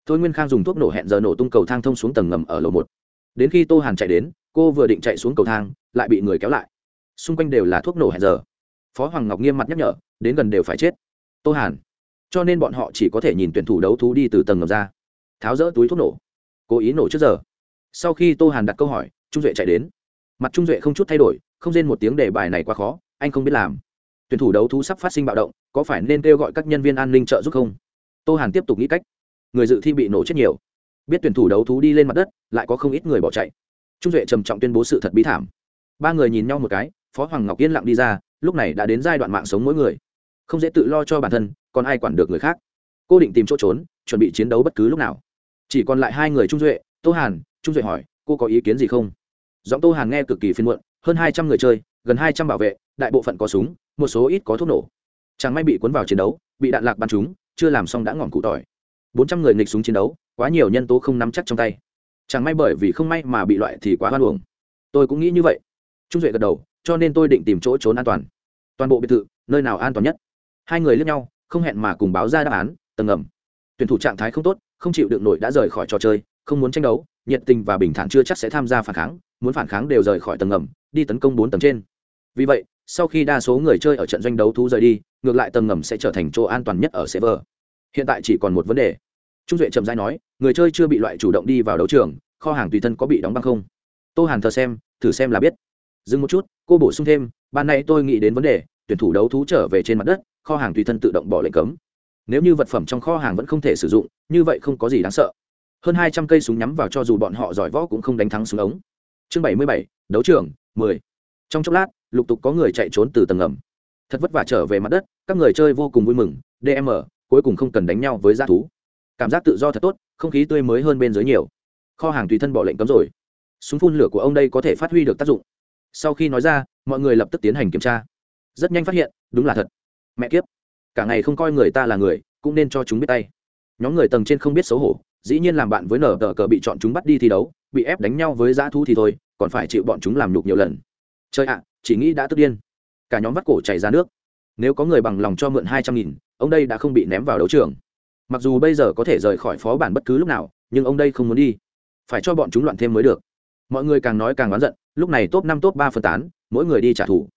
Thôi nguyên khang dùng thuốc nổ hẹn giờ nổ tung cầu thang thông xuống tầng ngầm ở lầu một. Đến khi tô hàn chạy đến, cô vừa định chạy xuống cầu thang, lại bị người kéo lại. Xung quanh đều là thuốc nổ hẹn giờ. Phó hoàng ngọc nghiêm mặt nhắc nhở đến gần đều phải chết. Tô hàn. Cho nên bọn họ chỉ có thể nhìn tuyển thủ đấu thú đi từ tầng ngầm ra. Tháo rỡ túi thuốc nổ. Cố ý nổ trước giờ. Sau khi tô hàn đặt câu hỏi, trung duệ chạy đến. Mặt trung duệ không chút thay đổi, không rên một tiếng đề bài này quá khó, anh không biết làm. Tuyển thủ đấu thú sắp phát sinh bạo động, có phải nên kêu gọi các nhân viên an ninh trợ giúp không? Tô hàn tiếp tục nghĩ cách. Người dự thi bị nổ chết nhiều. Biết tuyển thủ đấu thú đi lên mặt đất, lại có không ít người bỏ chạy. Trung duệ trầm trọng tuyên bố sự thật bí thảm. Ba người nhìn nhau một cái, phó hoàng ngọc yên lặng đi ra, lúc này đã đến giai đoạn mạng sống mỗi người không dễ tự lo cho bản thân, còn ai quản được người khác. Cô định tìm chỗ trốn, chuẩn bị chiến đấu bất cứ lúc nào. Chỉ còn lại hai người trung duệ, tô hàn, trung duệ hỏi, cô có ý kiến gì không? Giọng tô hàn nghe cực kỳ phiên muộn, hơn hai trăm người chơi, gần hai trăm bảo vệ, đại bộ phận có súng, một số ít có thuốc nổ. Chẳng may bị cuốn vào chiến đấu, bị đạn lạc bắn chúng chưa làm xong đã ngọn cụ tỏi. Bốn trăm người nghịch súng chiến đấu, quá nhiều nhân tố không nắm chắc trong tay. Chẳng may bởi vì không may mà bị loại thì quá hoan uổng. Tôi cũng nghĩ như vậy. Trung duệ gật đầu, cho nên tôi định tìm chỗ trốn an toàn. Toàn bộ biệt thự, nơi nào an toàn nhất? Hai người lướt nhau, không hẹn mà cùng báo ra đáp án, tầng ngầm. Tuyển thủ trạng thái không tốt, không chịu đựng nổi đã rời khỏi trò chơi, không muốn tranh đấu, nhiệt tình và bình thản chưa chắc sẽ tham gia phản kháng, muốn phản kháng đều rời khỏi tầng ngầm, đi tấn công bốn tầng trên. Vì vậy, sau khi đa số người chơi ở trận doanh đấu thú rời đi, ngược lại tầng ngầm sẽ trở thành chỗ an toàn nhất ở server. Hiện tại chỉ còn một vấn đề. Trung duệ trầm dai nói, người chơi chưa bị loại chủ động đi vào đấu trường, kho hàng tùy thân có bị đóng băng không? Tô hàn thờ xem, thử xem là biết. Dừng một chút, cô bổ sung thêm, ban nay tôi nghĩ đến vấn đề, tuyển thủ đấu thú trở về trên mặt đất kho hàng tùy thân tự động bỏ lệnh cấm. Nếu như vật phẩm trong kho hàng vẫn không thể sử dụng, như vậy không có gì đáng sợ. Hơn hai trăm cây súng nhắm vào cho dù bọn họ giỏi võ cũng không đánh thắng súng ống. Chương bảy mươi bảy, đấu trường, mười. Trong chốc lát, lục tục có người chạy trốn từ tầng ngầm. Thật vất vả trở về mặt đất, các người chơi vô cùng vui mừng dm cuối cùng không cần đánh nhau với g thú. Cảm giác tự do thật tốt, không khí tươi mới hơn bên dưới nhiều. Kho hàng tùy thân bỏ lệnh cấm rồi. Súng phun lửa của ông đây có thể phát huy được tác dụng. Sau khi nói ra, mọi người lập tức tiến hành kiểm tra. Rất nhanh phát hiện, đúng là thật mẹ kiếp, cả ngày không coi người ta là người, cũng nên cho chúng biết tay. Nhóm người tầng trên không biết xấu hổ, dĩ nhiên làm bạn với nở tờ cờ bị chọn chúng bắt đi thi đấu, bị ép đánh nhau với dã thu thì thôi, còn phải chịu bọn chúng làm nhục nhiều lần. Chơi ạ, chỉ nghĩ đã tức điên. Cả nhóm vắt cổ chảy ra nước. Nếu có người bằng lòng cho mượn hai trăm nghìn, ông đây đã không bị ném vào đấu trường. Mặc dù bây giờ có thể rời khỏi phó bản bất cứ lúc nào, nhưng ông đây không muốn đi. Phải cho bọn chúng loạn thêm mới được. Mọi người càng nói càng oán giận, lúc này top năm, top ba phân tán, mỗi người đi trả thù.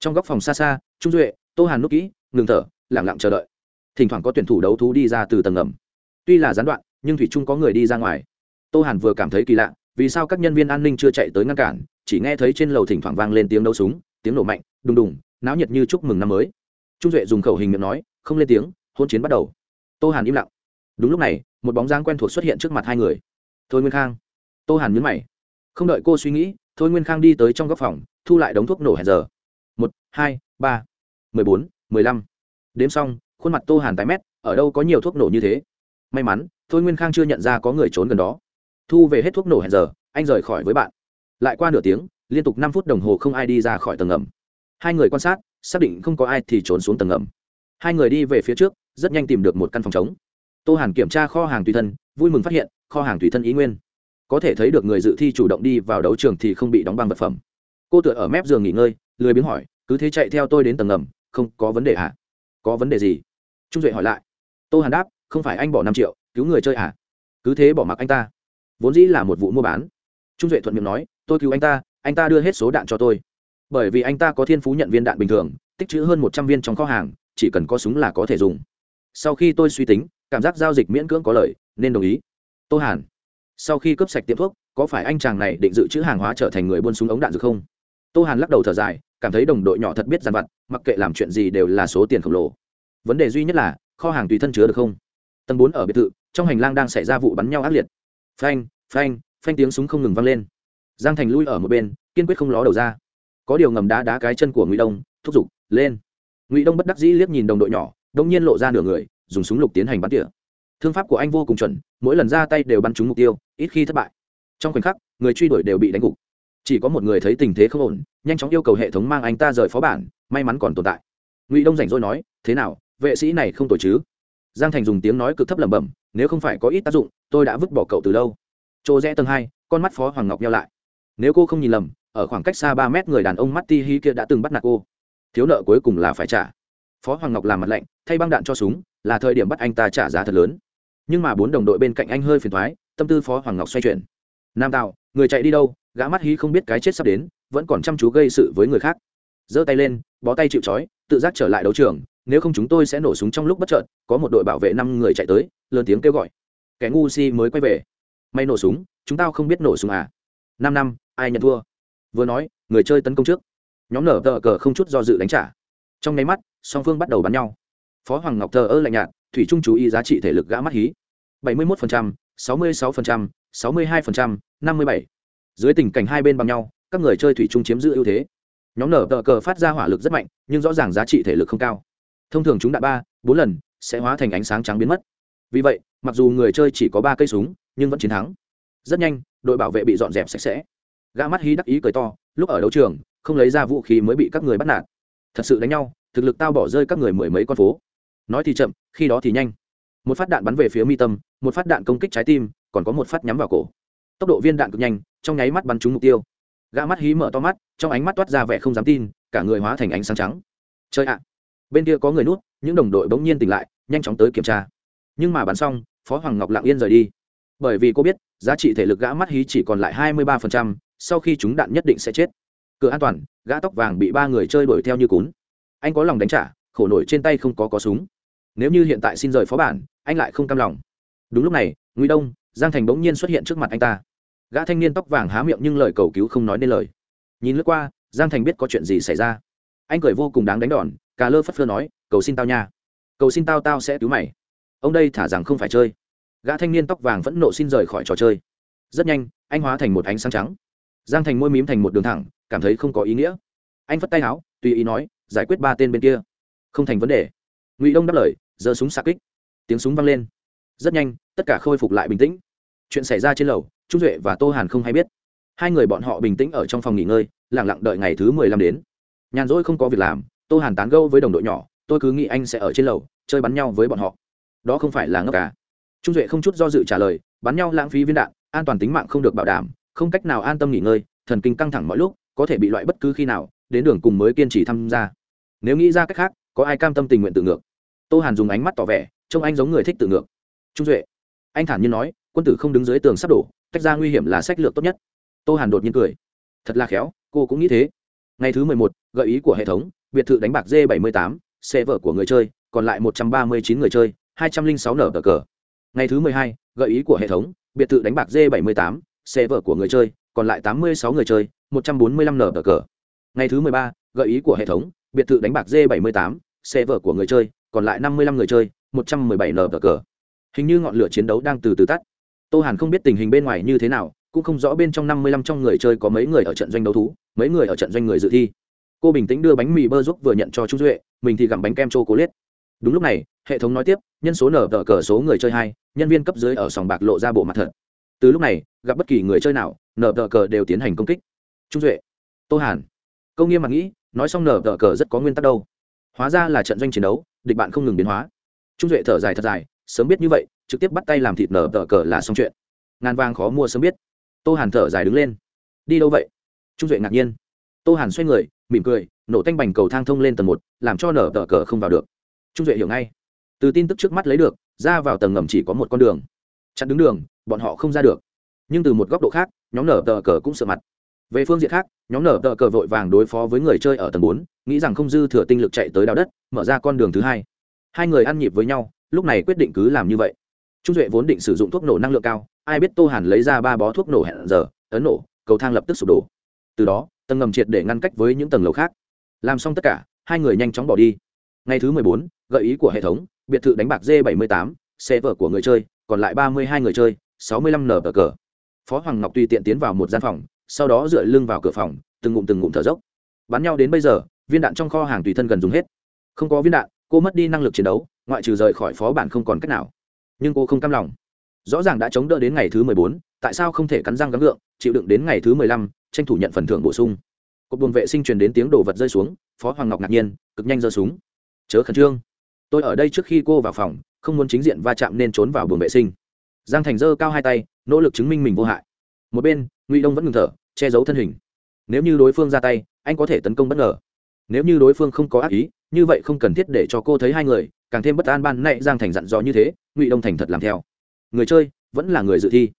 Trong góc phòng xa xa, trung duệ tô hàn nút kỹ, ngừng thở, lẳng lặng chờ đợi. Thỉnh thoảng có tuyển thủ đấu thú đi ra từ tầng ngầm. Tuy là gián đoạn, nhưng thủy trung có người đi ra ngoài. Tô hàn vừa cảm thấy kỳ lạ, vì sao các nhân viên an ninh chưa chạy tới ngăn cản, chỉ nghe thấy trên lầu thỉnh thoảng vang lên tiếng đấu súng, tiếng nổ mạnh, đùng đùng, náo nhiệt như chúc mừng năm mới. Trung duệ dùng khẩu hình miệng nói, không lên tiếng, hôn chiến bắt đầu. Tô hàn im lặng. Đúng lúc này, một bóng dáng quen thuộc xuất hiện trước mặt hai người. Thôi nguyên khang. Tô hàn nhấn mày. Không đợi cô suy nghĩ, thôi nguyên khang đi tới trong góc phòng, thu lại đống thuốc nổ hẹn giờ. Một, hai, ba mười bốn, mười lăm. Đếm xong, khuôn mặt tô hàn tái mét, ở đâu có nhiều thuốc nổ như thế? May mắn, thôi nguyên khang chưa nhận ra có người trốn gần đó. Thu về hết thuốc nổ hẹn giờ, anh rời khỏi với bạn. Lại qua nửa tiếng, liên tục năm phút đồng hồ không ai đi ra khỏi tầng ngầm. Hai người quan sát, xác định không có ai thì trốn xuống tầng ngầm. Hai người đi về phía trước, rất nhanh tìm được một căn phòng trống. Tô hàn kiểm tra kho hàng tùy thân, vui mừng phát hiện, kho hàng tùy thân ý nguyên. Có thể thấy được người dự thi chủ động đi vào đấu trường thì không bị đóng băng vật phẩm. Cô tựa ở mép giường nghỉ ngơi, lười biếng hỏi, cứ thế chạy theo tôi đến tầng ngầm không có vấn đề à? Có vấn đề gì? Trung duệ hỏi lại. Tô hàn đáp, không phải anh bỏ năm triệu, cứu người chơi à? Cứ thế bỏ mặc anh ta. Vốn dĩ là một vụ mua bán. Trung duệ thuận miệng nói, tôi cứu anh ta anh ta đưa hết số đạn cho tôi. Bởi vì anh ta có thiên phú nhận viên đạn bình thường, tích chữ hơn một trăm viên trong kho hàng, chỉ cần có súng là có thể dùng. Sau khi tôi suy tính, cảm giác giao dịch miễn cưỡng có lợi, nên đồng ý. Tô hàn, sau khi cướp sạch tiệm thuốc, có phải anh chàng này định dự trữ hàng hóa trở thành người buôn súng ống đạn dược không? Tô hàn lắc đầu thở dài cảm thấy đồng đội nhỏ thật biết dằn vặt, mặc kệ làm chuyện gì đều là số tiền khổng lồ. Vấn đề duy nhất là, kho hàng tùy thân chứa được không? Tầng bốn ở biệt thự, trong hành lang đang xảy ra vụ bắn nhau ác liệt. Phanh phanh phanh tiếng súng không ngừng vang lên. Giang thành lui ở một bên, kiên quyết không ló đầu ra. Có điều ngầm đá đá cái chân của ngụy đông, thúc giục, lên. Ngụy đông bất đắc dĩ liếc nhìn đồng đội nhỏ, đông nhiên lộ ra nửa người, dùng súng lục tiến hành bắn tỉa. Thương pháp của anh vô cùng chuẩn, mỗi lần ra tay đều bắn trúng mục tiêu, ít khi thất bại. Trong khoảnh khắc, người truy đuổi đều bị đánh gục chỉ có một người thấy tình thế không ổn, nhanh chóng yêu cầu hệ thống mang anh ta rời phó bản, may mắn còn tồn tại. Ngụy đông rảnh rỗi nói, thế nào, vệ sĩ này không tội chứ? Giang thành dùng tiếng nói cực thấp lẩm bẩm, nếu không phải có ít tác dụng, tôi đã vứt bỏ cậu từ lâu. Chỗ rẽ tầng hai, con mắt phó hoàng ngọc nhau lại. Nếu cô không nhìn lầm, ở khoảng cách xa ba mét người đàn ông mắt ti hi kia đã từng bắt nạt cô. Thiếu nợ cuối cùng là phải trả. Phó hoàng ngọc làm mặt lạnh, thay băng đạn cho súng, là thời điểm bắt anh ta trả giá thật lớn. Nhưng mà bốn đồng đội bên cạnh anh hơi phiền thoái, tâm tư phó hoàng ngọc xoay chuyển. Nam tạo người chạy đi đâu? Gã mắt hí không biết cái chết sắp đến vẫn còn chăm chú gây sự với người khác. Giơ tay lên bó tay chịu trói tự giác trở lại đấu trường nếu không chúng tôi sẽ nổ súng trong lúc bất chợt có một đội bảo vệ năm người chạy tới lớn tiếng kêu gọi. Kẻ ngu si mới quay về. May nổ súng chúng tao không biết nổ súng à. Năm năm ai nhận thua? Vừa nói người chơi tấn công trước. Nhóm nở tờ cờ không chút do dự đánh trả. Trong nháy mắt song phương bắt đầu bắn nhau. Phó hoàng ngọc thờ ơ lạnh nhạt thủy trung chú ý giá trị thể lực gã mắt hí. 71%, 66%, 62%, 57 dưới tình cảnh hai bên bằng nhau, các người chơi thủy chung chiếm giữ ưu thế. Nhóm nở tờ cờ phát ra hỏa lực rất mạnh, nhưng rõ ràng giá trị thể lực không cao. Thông thường chúng đã ba, bốn lần sẽ hóa thành ánh sáng trắng biến mất. Vì vậy, mặc dù người chơi chỉ có ba cây súng, nhưng vẫn chiến thắng. Rất nhanh, đội bảo vệ bị dọn dẹp sạch sẽ. Gã mắt hí đắc ý cười to, lúc ở đấu trường, không lấy ra vũ khí mới bị các người bắt nạt. Thật sự đánh nhau, thực lực tao bỏ rơi các người mười mấy con phố. Nói thì chậm, khi đó thì nhanh. Một phát đạn bắn về phía mi tâm, một phát đạn công kích trái tim, còn có một phát nhắm vào cổ tốc độ viên đạn cực nhanh, trong nháy mắt bắn trúng mục tiêu. Gã mắt hí mở to mắt, trong ánh mắt toát ra vẻ không dám tin, cả người hóa thành ánh sáng trắng. Chơi ạ! Bên kia có người nút những đồng đội bỗng nhiên tỉnh lại, nhanh chóng tới kiểm tra. Nhưng mà bắn xong, phó hoàng ngọc lặng yên rời đi. Bởi vì cô biết, giá trị thể lực gã mắt hí chỉ còn lại hai mươi ba sau khi chúng đạn nhất định sẽ chết. Cửa an toàn, gã tóc vàng bị ba người chơi đuổi theo như cún. Anh có lòng đánh trả, khổ nổi trên tay không có có súng. Nếu như hiện tại xin rời phó bản, anh lại không cam lòng. Đúng lúc này nguy đông, giang thành bỗng nhiên xuất hiện trước mặt anh ta gã thanh niên tóc vàng há miệng nhưng lời cầu cứu không nói nên lời. Nhìn lướt qua, giang thành biết có chuyện gì xảy ra. Anh cười vô cùng đáng đánh đòn, cà lơ phất phơ nói, cầu xin tao nha. Cầu xin tao tao sẽ cứu mày. Ông đây thả rằng không phải chơi. Gã thanh niên tóc vàng vẫn nộ xin rời khỏi trò chơi. Rất nhanh, anh hóa thành một ánh sáng trắng. Giang thành môi mím thành một đường thẳng, cảm thấy không có ý nghĩa. Anh phất tay áo, tùy ý nói, giải quyết ba tên bên kia. Không thành vấn đề. Ngụy đông đáp lời, giơ súng xạ kích. Tiếng súng vang lên. Rất nhanh, tất cả khôi phục lại bình tĩnh chuyện xảy ra trên lầu, trung duệ và tô hàn không hay biết. Hai người bọn họ bình tĩnh ở trong phòng nghỉ ngơi lẳng lặng đợi ngày thứ mười lăm đến. Nhàn rỗi không có việc làm, tô hàn tán gâu với đồng đội nhỏ, tôi cứ nghĩ anh sẽ ở trên lầu, chơi bắn nhau với bọn họ. Đó không phải là ngốc cả trung duệ không chút do dự trả lời, bắn nhau lãng phí viên đạn, an toàn tính mạng không được bảo đảm, không cách nào an tâm nghỉ ngơi, thần kinh căng thẳng mọi lúc, có thể bị loại bất cứ khi nào, đến đường cùng mới kiên trì tham gia. Nếu nghĩ ra cách khác, có ai cam tâm tình nguyện tự ngược? Tô hàn dùng ánh mắt tỏ vẻ, trông anh giống người thích tự ngược. Trung duệ, anh thản nhiên nói quân tử không đứng dưới tường sắp đổ, tách ra nguy hiểm là sách lược tốt nhất. Tô hàn đột nhiên cười. Thật là khéo, cô cũng nghĩ thế. Ngày thứ mười một, gợi ý của hệ thống, biệt thự đánh bạc d bảy mươi tám, xe vợ của người chơi, còn lại một trăm ba mươi chín người chơi, hai trăm linh sáu nở cờ cờ. Ngày thứ mười hai, gợi ý của hệ thống, biệt thự đánh bạc d bảy mươi tám, xe vợ của người chơi, còn lại tám mươi sáu người chơi, một trăm bốn mươi lăm nở cờ cờ. Ngày thứ mười ba, gợi ý của hệ thống, biệt thự đánh bạc d bảy mươi tám, xe vợ của người chơi, còn lại năm mươi lăm người chơi, một trăm mười bảy nở cờ. Hình như ngọn lửa chiến đấu đang từ từ tắt tô hàn không biết tình hình bên ngoài như thế nào, cũng không rõ bên trong năm mươi lăm trong người chơi có mấy người ở trận doanh đấu thú, mấy người ở trận doanh người dự thi. Cô bình tĩnh đưa bánh mì bơ giúp vừa nhận cho trung duệ, mình thì gặm bánh kem chô cố lết đúng lúc này, hệ thống nói tiếp, nhân số nở tờ cờ số người chơi hai, nhân viên cấp dưới ở sòng bạc lộ ra bộ mặt thật. Từ lúc này, gặp bất kỳ người chơi nào, nở tờ cờ đều tiến hành công kích. Trung duệ, tô hàn. Câu nghiêm mặt nghĩ, nói xong nở tờ cờ rất có nguyên tắc đâu. Hóa ra là trận doanh chiến đấu, địch bạn không ngừng biến hóa. Trung duệ thở dài thật dài, sớm biết như vậy trực tiếp bắt tay làm thịt nở tờ cờ là xong chuyện. Ngàn vàng khó mua sớm biết. Tô hàn thở dài đứng lên. Đi đâu vậy? Trung duệ ngạc nhiên. Tô hàn xoay người, mỉm cười, nổ tanh bành cầu thang thông lên tầng một, làm cho nở tờ cờ không vào được. Trung duệ hiểu ngay. Từ tin tức trước mắt lấy được, ra vào tầng ngầm chỉ có một con đường. Chặn đứng đường, bọn họ không ra được. Nhưng từ một góc độ khác, nhóm nở tờ cờ cũng sợ mặt. Về phương diện khác, nhóm nở tờ cờ vội vàng đối phó với người chơi ở tầng bốn, nghĩ rằng không dư thừa tinh lực chạy tới đào đất, mở ra con đường thứ hai. Hai người ăn nhịp với nhau, lúc này quyết định cứ làm như vậy trung duệ vốn định sử dụng thuốc nổ năng lượng cao, ai biết tô hàn lấy ra ba bó thuốc nổ hẹn giờ, ấn nổ, cầu thang lập tức sụp đổ. Từ đó, tầng ngầm triệt để ngăn cách với những tầng lầu khác. Làm xong tất cả, hai người nhanh chóng bỏ đi. Ngày thứ mười bốn, gợi ý của hệ thống, biệt thự đánh bạc d bảy mươi tám, xe vợ của người chơi, còn lại ba mươi hai người chơi, sáu mươi lăm nở bờ cờ. Phó hoàng ngọc tùy tiện tiến vào một gian phòng, sau đó dựa lưng vào cửa phòng, từng ngụm từng ngụm thở dốc. Bắn nhau đến bây giờ, viên đạn trong kho hàng tùy thân gần dùng hết. Không có viên đạn, cô mất đi năng lực chiến đấu, ngoại trừ rời khỏi phó bản không còn cách nào nhưng cô không cam lòng. Rõ ràng đã chống đỡ đến ngày thứ mười bốn, tại sao không thể cắn răng gắng gượng, chịu đựng đến ngày thứ mười lăm, tranh thủ nhận phần thưởng bổ sung. Cột buồng vệ sinh truyền đến tiếng đồ vật rơi xuống, phó hoàng ngọc ngạc nhiên, cực nhanh giơ súng. Chớ khẩn trương. Tôi ở đây trước khi cô vào phòng, không muốn chính diện va chạm nên trốn vào buồng vệ sinh. Giang thành giơ cao hai tay, nỗ lực chứng minh mình vô hại. Một bên, ngụy đông vẫn ngừng thở, che giấu thân hình. Nếu như đối phương ra tay, anh có thể tấn công bất ngờ. Nếu như đối phương không có ác ý, như vậy không cần thiết để cho cô thấy hai người càng thêm bất an ban nãy giang thành dặn dò như thế, ngụy đông thành thật làm theo. Người chơi, vẫn là người dự thi.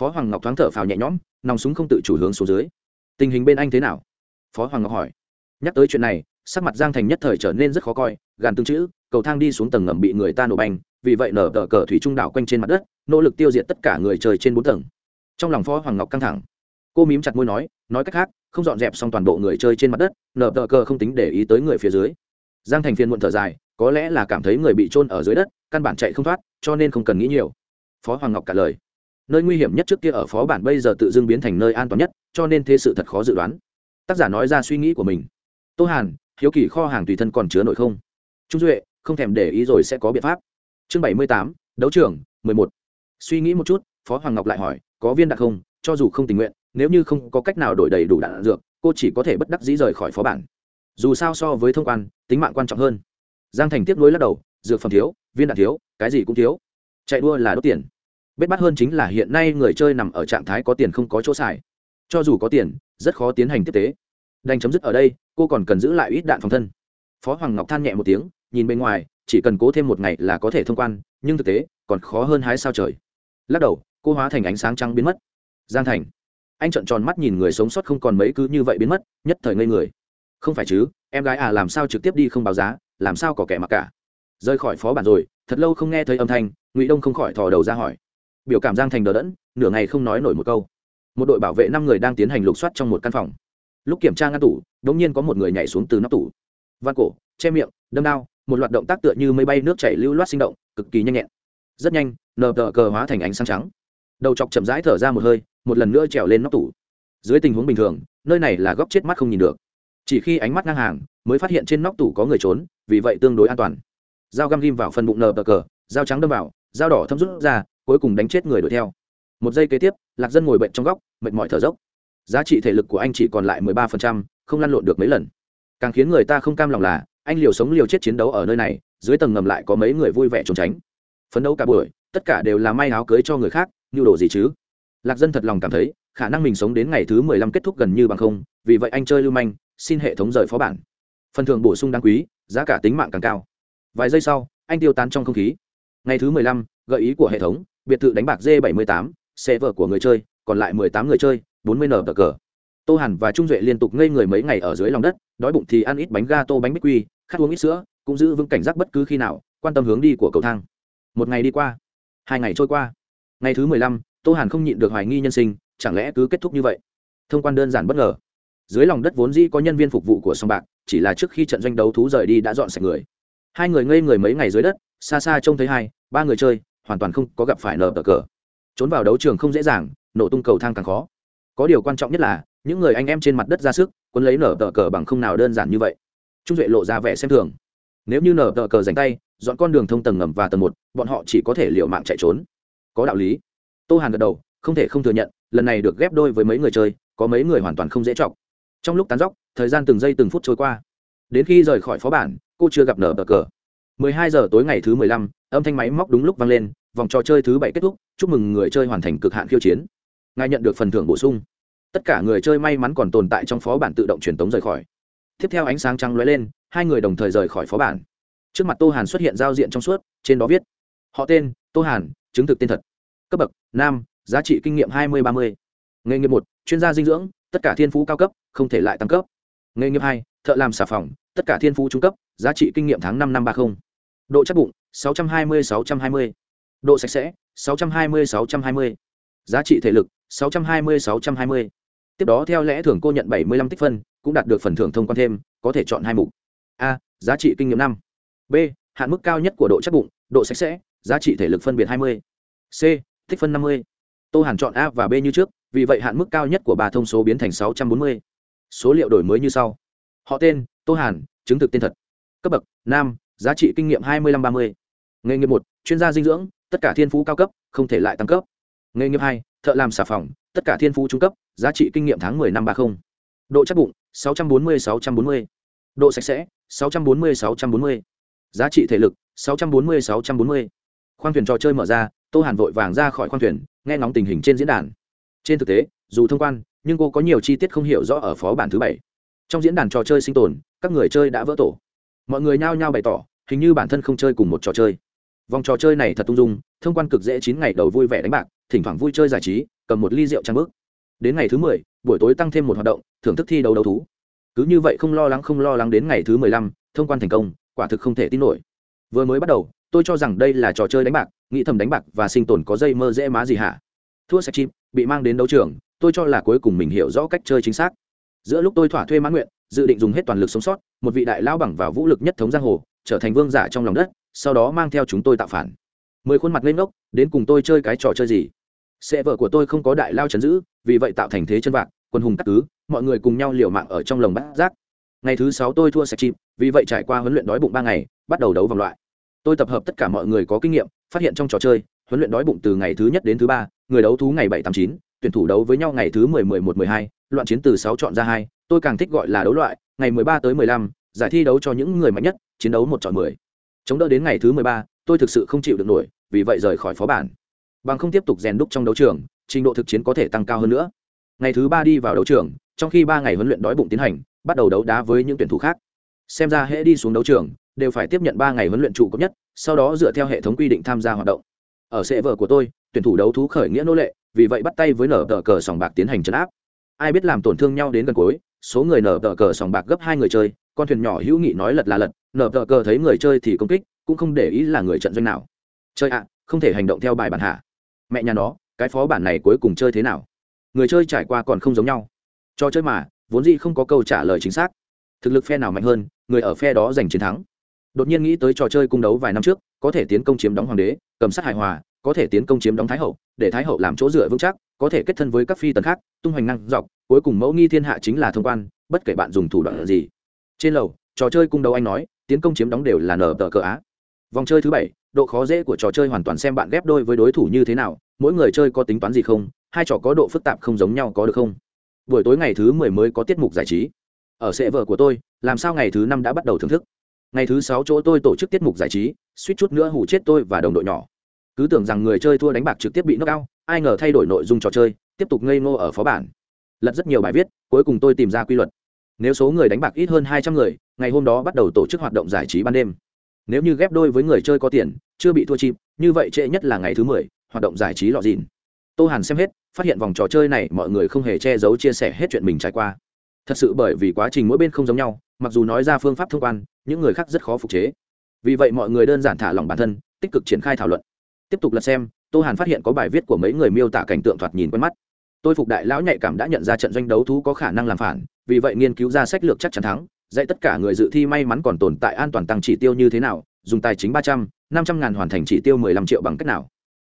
Phó hoàng ngọc thoáng thở phào nhẹ nhõm, nòng súng không tự chủ hướng xuống dưới. Tình hình bên anh thế nào? Phó hoàng ngọc hỏi. Nhắc tới chuyện này, sắc mặt giang thành nhất thời trở nên rất khó coi, gàn tương chữ, cầu thang đi xuống tầng ngầm bị người ta nổ bành, vì vậy nở tờ cờ thủy trung đảo quanh trên mặt đất, nỗ lực tiêu diệt tất cả người chơi trên bốn tầng. Trong lòng phó hoàng ngọc căng thẳng. Cô mím chặt môi nói nói cách khác, không dọn dẹp xong toàn bộ người chơi trên mặt đất, nở tờ cờ không tính để ý tới người phía dưới. Giang thành phiên muộn thở dài có lẽ là cảm thấy người bị trôn ở dưới đất, căn bản chạy không thoát, cho nên không cần nghĩ nhiều. Phó hoàng ngọc cả lời. Nơi nguy hiểm nhất trước kia ở phó bản bây giờ tự dưng biến thành nơi an toàn nhất, cho nên thế sự thật khó dự đoán. Tác giả nói ra suy nghĩ của mình. Tô hàn, hiếu kỳ kho hàng tùy thân còn chứa nội không? Trung duệ, không thèm để ý rồi sẽ có biện pháp. Chương bảy mươi tám, đấu trưởng mười một. Suy nghĩ một chút, phó hoàng ngọc lại hỏi, có viên đạn không? Cho dù không tình nguyện, nếu như không có cách nào đổi đầy đủ đạn dược, cô chỉ có thể bất đắc dĩ rời khỏi phó bản. Dù sao so với thông quan, tính mạng quan trọng hơn giang thành tiếp nối lắc đầu, dược phẩm thiếu, viên đạn thiếu, cái gì cũng thiếu. Chạy đua là đốt tiền. Bết bắt hơn chính là hiện nay người chơi nằm ở trạng thái có tiền không có chỗ xài. Cho dù có tiền, rất khó tiến hành tiếp tế. Đành chấm dứt ở đây, cô còn cần giữ lại ít đạn phòng thân. Phó hoàng ngọc than nhẹ một tiếng, nhìn bên ngoài, chỉ cần cố thêm một ngày là có thể thông quan, nhưng thực tế, còn khó hơn hái sao trời. Lắc đầu, cô hóa thành ánh sáng trắng biến mất. Giang thành. Anh trợn tròn mắt nhìn người sống sót không còn mấy cứ như vậy biến mất, nhất thời ngây người. Không phải chứ, em gái à làm sao trực tiếp đi không báo giá? Làm sao có kẻ mặc cả? Rời khỏi phó bản rồi, thật lâu không nghe thấy âm thanh, ngụy đông không khỏi thò đầu ra hỏi. Biểu cảm giang thành đờ đẫn, nửa ngày không nói nổi một câu. Một đội bảo vệ năm người đang tiến hành lục soát trong một căn phòng. Lúc kiểm tra ngăn tủ đ ỗ n g nhiên có một người nhảy xuống từ nóc tủ. Văn cổ, che miệng, đâm đao, một loạt động tác tựa như mây bay nước chảy lưu loát sinh động, cực kỳ nhanh nhẹn. Rất nhanh, nờ tờ cờ hóa thành ánh sáng trắng. Đầu chọc chậm rãi thở ra một hơi, một lần nữa trèo lên nóc tủ. Dưới tình huống bình thường, nơi này là góc chết mắt không nhìn được. Chỉ khi ánh mắt ngang hàng, mới phát hiện trên nóc tủ có người trốn vì vậy tương đối an toàn. Dao găm ghim vào phần bụng nờ bờ cờ, dao trắng đâm vào, dao đỏ thâm rút ra, cuối cùng đánh chết người đuổi theo. Một giây kế tiếp, lạc dân ngồi bệnh trong góc, mệt mỏi thở dốc. Giá trị thể lực của anh chỉ còn lại mười ba phần trăm, không lăn lộn được mấy lần. Càng khiến người ta không cam lòng là, anh liều sống liều chết chiến đấu ở nơi này, dưới tầng ngầm lại có mấy người vui vẻ trốn tránh. Phấn đấu cả buổi, tất cả đều là may áo cưới cho người khác, nhu đồ gì chứ? Lạc dân thật lòng cảm thấy, khả năng mình sống đến ngày thứ mười lăm kết thúc gần như bằng không, vì vậy anh chơi lưu manh, xin hệ thống rời phó bản. Phần thưởng bổ sung đáng quý giá cả tính mạng càng cao. Vài giây sau, anh tiêu tán trong không khí. Ngày thứ mười lăm, gợi ý của hệ thống, biệt thự đánh bạc d 78 xe vợ của người chơi, còn lại 18 người chơi 40 nở cờ. Tô hàn và trung duệ liên tục ngây người mấy ngày ở dưới lòng đất, đói bụng thì ăn ít bánh ga tô bánh bích quy, khát uống ít sữa, cũng giữ vững cảnh giác bất cứ khi nào, quan tâm hướng đi của cầu thang. Một ngày đi qua, hai ngày trôi qua. Ngày thứ mười lăm, tô hàn không nhịn được hoài nghi nhân sinh, chẳng lẽ cứ kết thúc như vậy? Thông quan đơn giản bất ngờ dưới lòng đất vốn dĩ có nhân viên phục vụ của sông bạc, chỉ là trước khi trận doanh đấu thú rời đi đã dọn sạch người. Hai người ngây người mấy ngày dưới đất, xa xa trông thấy hai, ba người chơi, hoàn toàn không có gặp phải nở tờ cờ. Trốn vào đấu trường không dễ dàng, nổ tung cầu thang càng khó. Có điều quan trọng nhất là, những người anh em trên mặt đất ra sức quân lấy nở tờ cờ bằng không nào đơn giản như vậy. Trung duệ lộ ra vẻ xem thường. Nếu như nở tờ cờ dành tay, dọn con đường thông tầng ngầm và tầng một, bọn họ chỉ có thể liệu mạng chạy trốn. Có đạo lý. Tô hàn gật đầu, không thể không thừa nhận, lần này được ghép đôi với mấy người chơi, có mấy người hoàn toàn không dễ chọc trong lúc tán dóc thời gian từng giây từng phút trôi qua. Đến khi rời khỏi phó bản cô chưa gặp nở bờ cờ. 12 giờ tối ngày thứ 15, âm thanh máy móc đúng lúc vang lên vòng trò chơi thứ bảy kết thúc chúc mừng người chơi hoàn thành cực hạn khiêu chiến. Ngài nhận được phần thưởng bổ sung. Tất cả người chơi may mắn còn tồn tại trong phó bản tự động truyền tống rời khỏi. Tiếp theo ánh sáng trắng lóe lên hai người đồng thời rời khỏi phó bản. Trước mặt tô hàn xuất hiện giao diện trong suốt trên đó viết họ tên tô hàn chứng thực tên thật. Cấp bậc nam giá trị kinh nghiệm hai mươi ba mươi. Nghề nghiệp một chuyên gia dinh dưỡng tất cả thiên phú cao cấp không thể lại tăng cấp nghề nghiệp hai, thợ làm xà phòng, tất cả thiên phú trung cấp, giá trị kinh nghiệm tháng năm năm ba mươi độ chắc bụng, sáu trăm hai mươi, sáu trăm hai mươi độ sạch sẽ 620-620. giá trị thể lực 620-620. tiếp đó theo lẽ thường cô nhận 75 tích phân, cũng đạt được phần thưởng thông quan thêm, có thể chọn hai mục a, giá trị kinh nghiệm năm b, hạn mức cao nhất của độ chắc bụng, độ sạch sẽ, giá trị thể lực phân biệt 20. c, tích phân 50. tô hàn chọn a và b như trước, vì vậy hạn mức cao nhất của ba thông số biến thành 640 số liệu đổi mới như sau. Họ tên, tô hàn, chứng thực tên thật. Cấp bậc, nam, giá trị kinh nghiệm 25-30. nghề nghiệp một, chuyên gia dinh dưỡng, tất cả thiên phú cao cấp, không thể lại tăng cấp. Nghề nghiệp hai, thợ làm xà phòng, tất cả thiên phú trung cấp, giá trị kinh nghiệm tháng mười năm ba mươi độ chắc bụng, sáu trăm bốn mươi, sáu trăm bốn mươi. Độ sạch sẽ, sáu trăm bốn mươi, sáu trăm bốn mươi. Giá trị thể lực, sáu trăm bốn mươi, sáu trăm bốn mươi. Khoang thuyền trò chơi mở ra, tô hàn vội vàng ra khỏi khoang thuyền, nghe ngóng tình hình trên diễn đàn. Trên thực tế dù thông quan, nhưng cô có nhiều chi tiết không hiểu rõ ở phó bản thứ bảy. Trong diễn đàn trò chơi sinh tồn, các người chơi đã vỡ tổ. Mọi người nhao nhao bày tỏ, hình như bản thân không chơi cùng một trò chơi. Vòng trò chơi này thật tung dung, thông quan cực dễ chín ngày đầu vui vẻ đánh bạc, thỉnh thoảng vui chơi giải trí, cầm một ly rượu trang bước. Đến ngày thứ mười, buổi tối tăng thêm một hoạt động, thưởng thức thi đấu đấu thú. Cứ như vậy không lo lắng, không lo lắng đến ngày thứ mười lăm, thông quan thành công, quả thực không thể tin nổi. Vừa mới bắt đầu, tôi cho rằng đây là trò chơi đánh bạc, nghĩ thầm đánh bạc và sinh tồn có dây mơ dễ má gì hả? Thua sạch chim, bị mang đến đấu trường tôi cho là cuối cùng mình hiểu rõ cách chơi chính xác. Giữa lúc tôi thỏa thuê mãn nguyện, dự định dùng hết toàn lực sống sót, một vị đại lao bằng vào vũ lực nhất thống giang hồ, trở thành vương giả trong lòng đất, sau đó mang theo chúng tôi tạo phản. Mười khuôn mặt lên ngốc, đến cùng tôi chơi cái trò chơi gì? Xe vợ của tôi không có đại lao chấn giữ, vì vậy tạo thành thế chân vạc, quân hùng cắt cứ mọi người cùng nhau liều mạng ở trong lồng bát giác ngày thứ sáu tôi thua sạch chim vì vậy trải qua huấn luyện đói bụng ba ngày, bắt đầu đấu vòng loại. Tôi tập hợp tất cả mọi người có kinh nghiệm, phát hiện trong trò chơi, huấn luyện đói bụng từ ngày thứ nhất đến thứ ba, người đấu thú ngày bảy tám chín tuyển thủ đấu với nhau ngày thứ mười mười một mười hai, loạn chiến từ sáu chọn ra hai, tôi càng thích gọi là đấu loại, ngày mười ba tới mười lăm, giải thi đấu cho những người mạnh nhất, chiến đấu một chọn mười. Chống đỡ đến ngày thứ mười ba, tôi thực sự không chịu được nổi, vì vậy rời khỏi phó bản. Bằng không tiếp tục rèn đúc trong đấu trường, trình độ thực chiến có thể tăng cao hơn nữa. Ngày thứ ba đi vào đấu trường, trong khi ba ngày huấn luyện đói bụng tiến hành, bắt đầu đấu đá với những tuyển thủ khác. Xem ra hễ đi xuống đấu trường, đều phải tiếp nhận ba ngày huấn luyện trụ cấp nhất, sau đó dựa theo hệ thống quy định tham gia hoạt động. Ở server vở của tôi, tuyển thủ đấu thú khởi nghĩa nô lệ vì vậy bắt tay với nở tờ cờ sòng bạc tiến hành chấn áp. Ai biết làm tổn thương nhau đến gần cuối, số người nở tờ cờ sòng bạc gấp hai người chơi, con thuyền nhỏ hữu nghị nói lật là lật, nở tờ cờ thấy người chơi thì công kích, cũng không để ý là người trận doanh nào. Chơi ạ, không thể hành động theo bài bản hạ mẹ nhà nó, cái phó bản này cuối cùng chơi thế nào? Người chơi trải qua còn không giống nhau. Trò chơi mà, vốn dĩ không có câu trả lời chính xác. Thực lực phe nào mạnh hơn, người ở phe đó giành chiến thắng. Đột nhiên nghĩ tới trò chơi cung đấu vài năm trước, có thể tiến công chiếm đóng hoàng đế, cầm sát hài hòa có thể tiến công chiếm đóng thái hậu, để thái hậu làm chỗ dựa vững chắc, có thể kết thân với các phi tần khác, tung hoành năng dọc, cuối cùng mẫu nghi thiên hạ chính là thông quan, bất kể bạn dùng thủ đoạn gì. Trên lầu, trò chơi cung đấu anh nói, tiến công chiếm đóng đều là nở tờ cờ á. Vòng chơi thứ bảy, độ khó dễ của trò chơi hoàn toàn xem bạn ghép đôi với đối thủ như thế nào, mỗi người chơi có tính toán gì không, hai trò có độ phức tạp không giống nhau có được không? Buổi tối ngày thứ mười mới có tiết mục giải trí. Ở sệ vợ của tôi, làm sao ngày thứ năm đã bắt đầu thưởng thức? Ngày thứ sáu chỗ tôi tổ chức tiết mục giải trí, suýt chút nữa hủ chết tôi và đồng đội nhỏ cứ tưởng rằng người chơi thua đánh bạc trực tiếp bị knock out, ai ngờ thay đổi nội dung trò chơi, tiếp tục ngây ngô ở phó bản. Lật rất nhiều bài viết, cuối cùng tôi tìm ra quy luật. Nếu số người đánh bạc ít hơn hai trăm người, ngày hôm đó bắt đầu tổ chức hoạt động giải trí ban đêm. Nếu như ghép đôi với người chơi có tiền, chưa bị thua chim như vậy trễ nhất là ngày thứ mười, hoạt động giải trí lọ dìn tô hàn xem hết, phát hiện vòng trò chơi này mọi người không hề che giấu chia sẻ hết chuyện mình trải qua. Thật sự bởi vì quá trình mỗi bên không giống nhau, mặc dù nói ra phương pháp thông quan, những người khác rất khó phục chế. Vì vậy mọi người đơn giản thả lòng bản thân, tích cực triển khai thảo luận tiếp tục lật xem, tô hàn phát hiện có bài viết của mấy người miêu tả cảnh tượng thoạt nhìn quen mắt. Tôi phục đại lão nhạy cảm đã nhận ra trận doanh đấu thú có khả năng làm phản, vì vậy nghiên cứu ra sách lược chắc chắn thắng, dạy tất cả người dự thi may mắn còn tồn tại an toàn tăng chỉ tiêu như thế nào, dùng tài chính ba trăm, năm trăm ngàn hoàn thành chỉ tiêu mười lăm triệu bằng cách nào.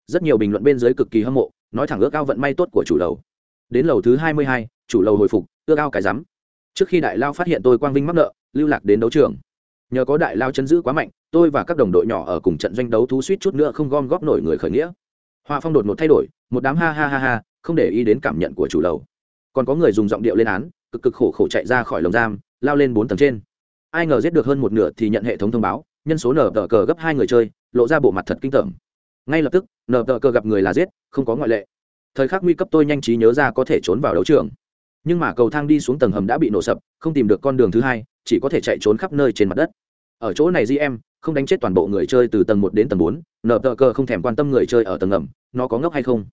Rất nhiều bình luận bên dưới cực kỳ hâm mộ, nói thẳng ước ao vận may tốt của chủ lầu. Đến lầu thứ hai mươi hai, chủ lầu hồi phục, ước ao cái rắm. Trước khi đại lao phát hiện tôi quang vinh mắc nợ, lưu lạc đến đấu trường nhờ có đại lao chân giữ quá mạnh, tôi và các đồng đội nhỏ ở cùng trận doanh đấu thú suýt chút nữa không gom góp nổi người khởi nghĩa. Hoa phong đột một thay đổi, một đám ha ha ha ha, không để ý đến cảm nhận của chủ lầu. Còn có người dùng giọng điệu lên án, cực cực khổ khổ chạy ra khỏi lồng giam, lao lên bốn tầng trên. Ai ngờ giết được hơn một nửa thì nhận hệ thống thông báo, nhân số nở tờ cờ gấp hai người chơi, lộ ra bộ mặt thật kinh tởm. Ngay lập tức, nở tờ cờ gặp người là giết, không có ngoại lệ. Thời khắc nguy cấp tôi nhanh trí nhớ ra có thể trốn vào đấu trường. Nhưng mà cầu thang đi xuống tầng hầm đã bị nổ sập, không tìm được con đường thứ hai chỉ có thể chạy trốn khắp nơi trên mặt đất. Ở chỗ này gm không đánh chết toàn bộ người chơi từ tầng một đến tầng bốn nợ tờ cờ không thèm quan tâm người chơi ở tầng ngầm, nó có ngốc hay không?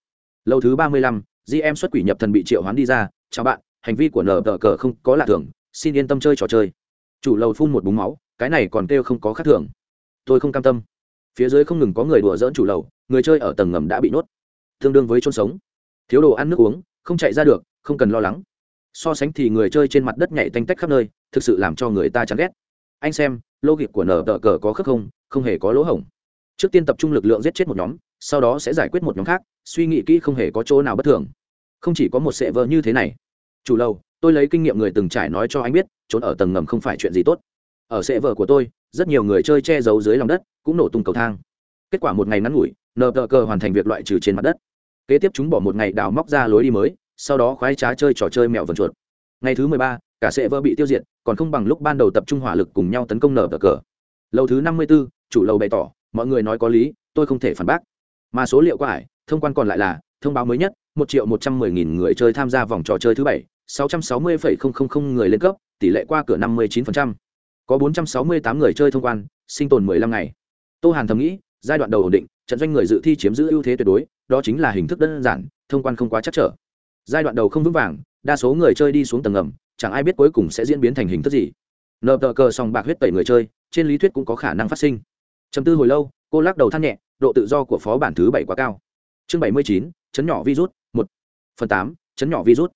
Lâu thứ ba mươi lăm gm xuất quỷ nhập thần bị triệu hoán đi ra, chào bạn, hành vi của nợ tờ cờ không có lạ thường, xin yên tâm chơi trò chơi. Chủ lầu phun một búng máu, cái này còn kêu không có khác thường. Tôi không cam tâm. Phía dưới không ngừng có người đùa dỡn chủ lầu, người chơi ở tầng ngầm đã bị nuốt tương đương với chôn sống. Thiếu đồ ăn nước uống, không chạy ra được, không cần lo lắng so sánh thì người chơi trên mặt đất nhảy tanh tách khắp nơi, thực sự làm cho người ta chán ghét. Anh xem, lô kịp của nở tờ cờ có khớp không? Không hề có lỗ hổng. Trước tiên tập trung lực lượng giết chết một nhóm, sau đó sẽ giải quyết một nhóm khác, suy nghĩ kỹ không hề có chỗ nào bất thường. Không chỉ có một sệ vợ như thế này. Chủ lâu, tôi lấy kinh nghiệm người từng trải nói cho anh biết, trốn ở tầng ngầm không phải chuyện gì tốt. Ở sệ vợ của tôi, rất nhiều người chơi che giấu dưới lòng đất, cũng nổ tung cầu thang. Kết quả một ngày ngắn ngủi, nờ tờ cờ hoàn thành việc loại trừ trên mặt đất. Kế tiếp chúng bỏ một ngày đào móc ra lối đi mới sau đó khoái trá chơi trò chơi mẹo vần chuột. Ngày thứ mười ba, cả sệ vỡ bị tiêu diệt, còn không bằng lúc ban đầu tập trung hỏa lực cùng nhau tấn công nở tờ cờ. Lầu thứ năm mươi b ố chủ lầu bày tỏ, mọi người nói có lý, tôi không thể phản bác. Mà số liệu qua hải thông quan còn lại là, thông báo mới nhất, một triệu một trăm mười nghìn người chơi tham gia vòng trò chơi thứ bảy, sáu trăm sáu mươi phẩy không không không người lên cấp, tỷ lệ qua cửa năm mươi chín phần trăm. Có bốn trăm sáu mươi tám người chơi thông quan, sinh tồn mười lăm ngày. Tô hàn thầm nghĩ, giai đoạn đầu ổn định, trận doanh người dự thi chiếm giữ ưu thế tuyệt đối, đó chính là hình thức đơn giản, thông quan không quá chắc trở giai đoạn đầu không vững vàng, đa số người chơi đi xuống tầng ngầm, chẳng ai biết cuối cùng sẽ diễn biến thành hình thức gì. Nợ tờ cờ sòng bạc huyết tẩy người chơi, trên lý thuyết cũng có khả năng phát sinh. Chấm tư hồi lâu, cô lắc đầu than nhẹ, độ tự do của phó bản thứ bảy quá cao. Chương bảy mươi chín, chấn nhỏ virus, một. Phần tám, chấn nhỏ virus.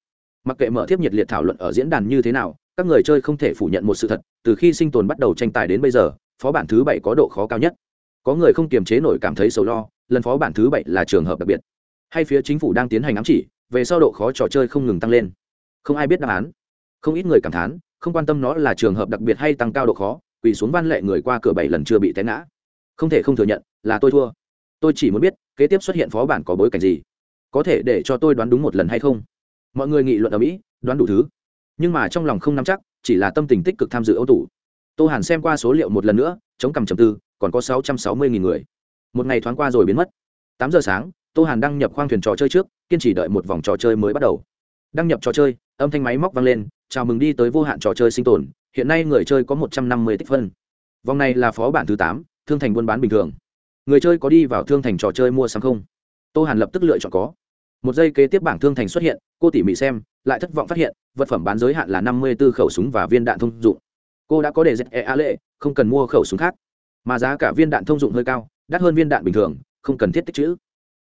Mặc kệ mở tiếp nhiệt liệt thảo luận ở diễn đàn như thế nào, các người chơi không thể phủ nhận một sự thật, từ khi sinh tồn bắt đầu tranh tài đến bây giờ, phó bản thứ bảy có độ khó cao nhất. Có người không kiềm chế nổi cảm thấy sầu lo, lần phó bản thứ bảy là trường hợp đặc biệt. Hay phía chính phủ đang tiến hành ám chỉ về sau độ khó trò chơi không ngừng tăng lên. Không ai biết đáp án. Không ít người cảm thán, không quan tâm nó là trường hợp đặc biệt hay tăng cao độ khó, quỳ xuống văn lệ người qua cửa bảy lần chưa bị té ngã. Không thể không thừa nhận, là tôi thua. Tôi chỉ muốn biết, kế tiếp xuất hiện phó bản có bối cảnh gì? Có thể để cho tôi đoán đúng một lần hay không? Mọi người nghị luận ở mỹ, đoán đủ thứ. Nhưng mà trong lòng không nắm chắc, chỉ là tâm tình tích cực tham dự ấu tủ. Tô hàn xem qua số liệu một lần nữa, chống cằm trầm tư, còn có sáu trăm sáu mươi nghìn người. Một ngày thoáng qua rồi biến mất. Tám giờ sáng tô hàn đăng nhập khoang thuyền trò chơi trước, kiên trì đợi một vòng trò chơi mới bắt đầu. Đăng nhập trò chơi, âm thanh máy móc vang lên, chào mừng đi tới vô hạn trò chơi sinh tồn, hiện nay người chơi có một trăm năm mươi tích phân. Vòng này là phó bản thứ tám, thương thành buôn bán bình thường. Người chơi có đi vào thương thành trò chơi mua sắm không? Tô hàn lập tức lựa chọn có. Một giây kế tiếp bảng thương thành xuất hiện, cô tỉ mỉ xem, lại thất vọng phát hiện, vật phẩm bán giới hạn là năm mươi b ố khẩu súng và viên đạn thông dụng. Cô đã có đề dẹp e a lệ, không cần mua khẩu súng khác. Mà giá cả viên đạn thông dụng hơi cao, đắt hơn viên đạn bình thường, không cần thiết tích chữ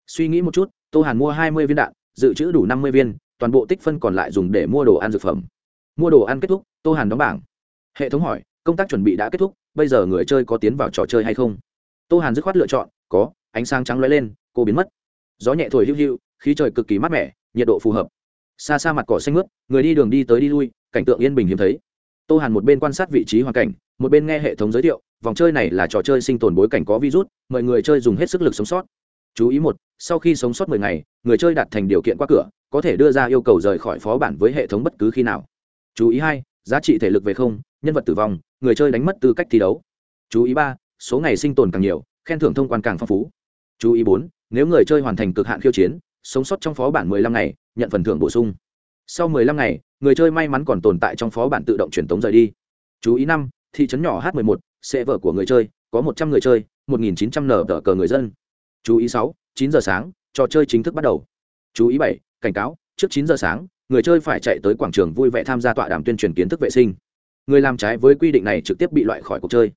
suy nghĩ một chút, tô hàn mua hai mươi viên đạn, dự trữ đủ năm mươi viên, toàn bộ tích phân còn lại dùng để mua đồ ăn dược phẩm. Mua đồ ăn kết thúc, tô hàn đóng bảng. Hệ thống hỏi, công tác chuẩn bị đã kết thúc, bây giờ người chơi có tiến vào trò chơi hay không? Tô hàn dứt khoát lựa chọn, có, ánh sáng trắng lóe lên, cô biến mất. Gió nhẹ thổi hữu hữu khí trời cực kỳ mát mẻ, nhiệt độ phù hợp. Xa xa mặt cỏ xanh mướt, người đi đường đi tới đi lui, cảnh tượng yên bình hiếm thấy. Tô hàn một bên quan sát vị trí hoàn cảnh, một bên nghe hệ thống giới thiệu, vòng chơi này là trò chơi sinh tồn bối cảnh có virus, mời người chơi dùng hết sức lực sống sót chú ý một, sau khi sống sót 10 ngày, người chơi đạt thành điều kiện qua cửa, có thể đưa ra yêu cầu rời khỏi phó bản với hệ thống bất cứ khi nào. Chú ý hai, giá trị thể lực về không, nhân vật tử vong, người chơi đánh mất tư cách thi đấu. Chú ý ba, số ngày sinh tồn càng nhiều, khen thưởng thông quan càng phong phú. Chú ý bốn, nếu người chơi hoàn thành cực hạn khiêu chiến, sống sót trong phó bản 15 ngày, nhận phần thưởng bổ sung. Sau 15 ngày, người chơi may mắn còn tồn tại trong phó bản tự động truyền tống rời đi. Chú ý năm, thị trấn nhỏ h 11 sẽ vợ của người chơi, có 100 người chơi 1.900 nở tờ cờ người dân chú ý sáu, chín giờ sáng, trò chơi chính thức bắt đầu. Chú ý bảy, cảnh cáo, trước chín giờ sáng, người chơi phải chạy tới quảng trường vui vẻ tham gia tọa đàm tuyên truyền kiến thức vệ sinh. Người làm trái với quy định này trực tiếp bị loại khỏi cuộc chơi.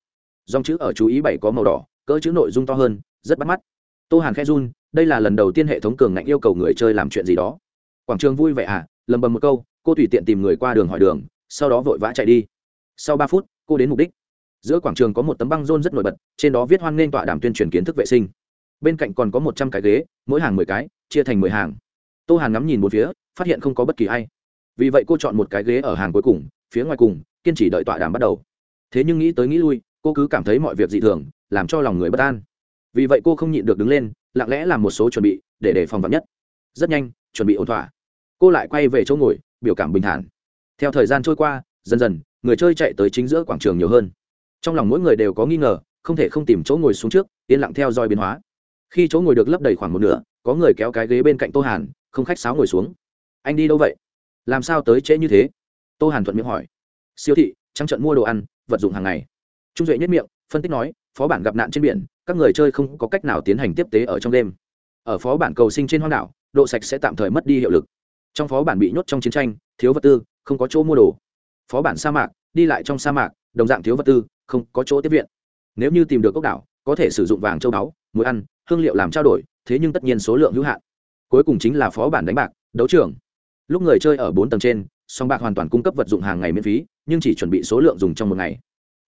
Dòng chữ ở chú ý bảy có màu đỏ, cỡ chữ nội dung to hơn, rất bắt mắt. Tô hàn khe run, đây là lần đầu tiên hệ thống cường ngạnh yêu cầu người chơi làm chuyện gì đó. Quảng trường vui vẻ à lầm bầm một câu, cô tùy tiện tìm người qua đường hỏi đường, sau đó vội vã chạy đi. Sau ba phút, cô đến mục đích. Giữa quảng trường có một tấm băng rôn rất nổi bật, trên đó viết hoan nghênh tọa đàm tuyên truyền kiến thức vệ sinh bên cạnh còn có một trăm cái ghế, mỗi hàng mười cái, chia thành mười hàng. Tô hàn ngắm nhìn một phía, phát hiện không có bất kỳ ai. Vì vậy cô chọn một cái ghế ở hàng cuối cùng, phía ngoài cùng, kiên trì đợi tọa đàm bắt đầu. Thế nhưng nghĩ tới nghĩ lui, cô cứ cảm thấy mọi việc dị thường, làm cho lòng người bất an. Vì vậy cô không nhịn được đứng lên, lặng lẽ làm một số chuẩn bị, để đề phòng vắn nhất. Rất nhanh, chuẩn bị ổn thỏa. Cô lại quay về chỗ ngồi, biểu cảm bình thản. Theo thời gian trôi qua, dần dần, người chơi chạy tới chính giữa quảng trường nhiều hơn. Trong lòng mỗi người đều có nghi ngờ, không thể không tìm chỗ ngồi xuống trước, yên lặng theo dõi biến hóa khi chỗ ngồi được lấp đầy khoảng một nửa, có người kéo cái ghế bên cạnh tô hàn, không khách sáo ngồi xuống. Anh đi đâu vậy? Làm sao tới trễ như thế? Tô hàn thuận miệng hỏi. Siêu thị, trắng trận mua đồ ăn, vật dụng hàng ngày. Trung duệ nhất miệng, phân tích nói, phó bản gặp nạn trên biển, các người chơi không có cách nào tiến hành tiếp tế ở trong đêm. Ở phó bản cầu sinh trên hoang đảo, độ sạch sẽ tạm thời mất đi hiệu lực. Trong phó bản bị nhốt trong chiến tranh, thiếu vật tư, không có chỗ mua đồ. Phó bản sa mạc, đi lại trong sa mạc, đồng dạng thiếu vật tư, không có chỗ tiếp viện. Nếu như tìm được ốc đảo, có thể sử dụng vàng châu báu, muối ăn hương liệu làm trao đổi, thế nhưng tất nhiên số lượng hữu hạn. Cuối cùng chính là phó bản đánh bạc, đấu trường. Lúc người chơi ở bốn tầng trên, song bạc hoàn toàn cung cấp vật dụng hàng ngày miễn phí, nhưng chỉ chuẩn bị số lượng dùng trong một ngày.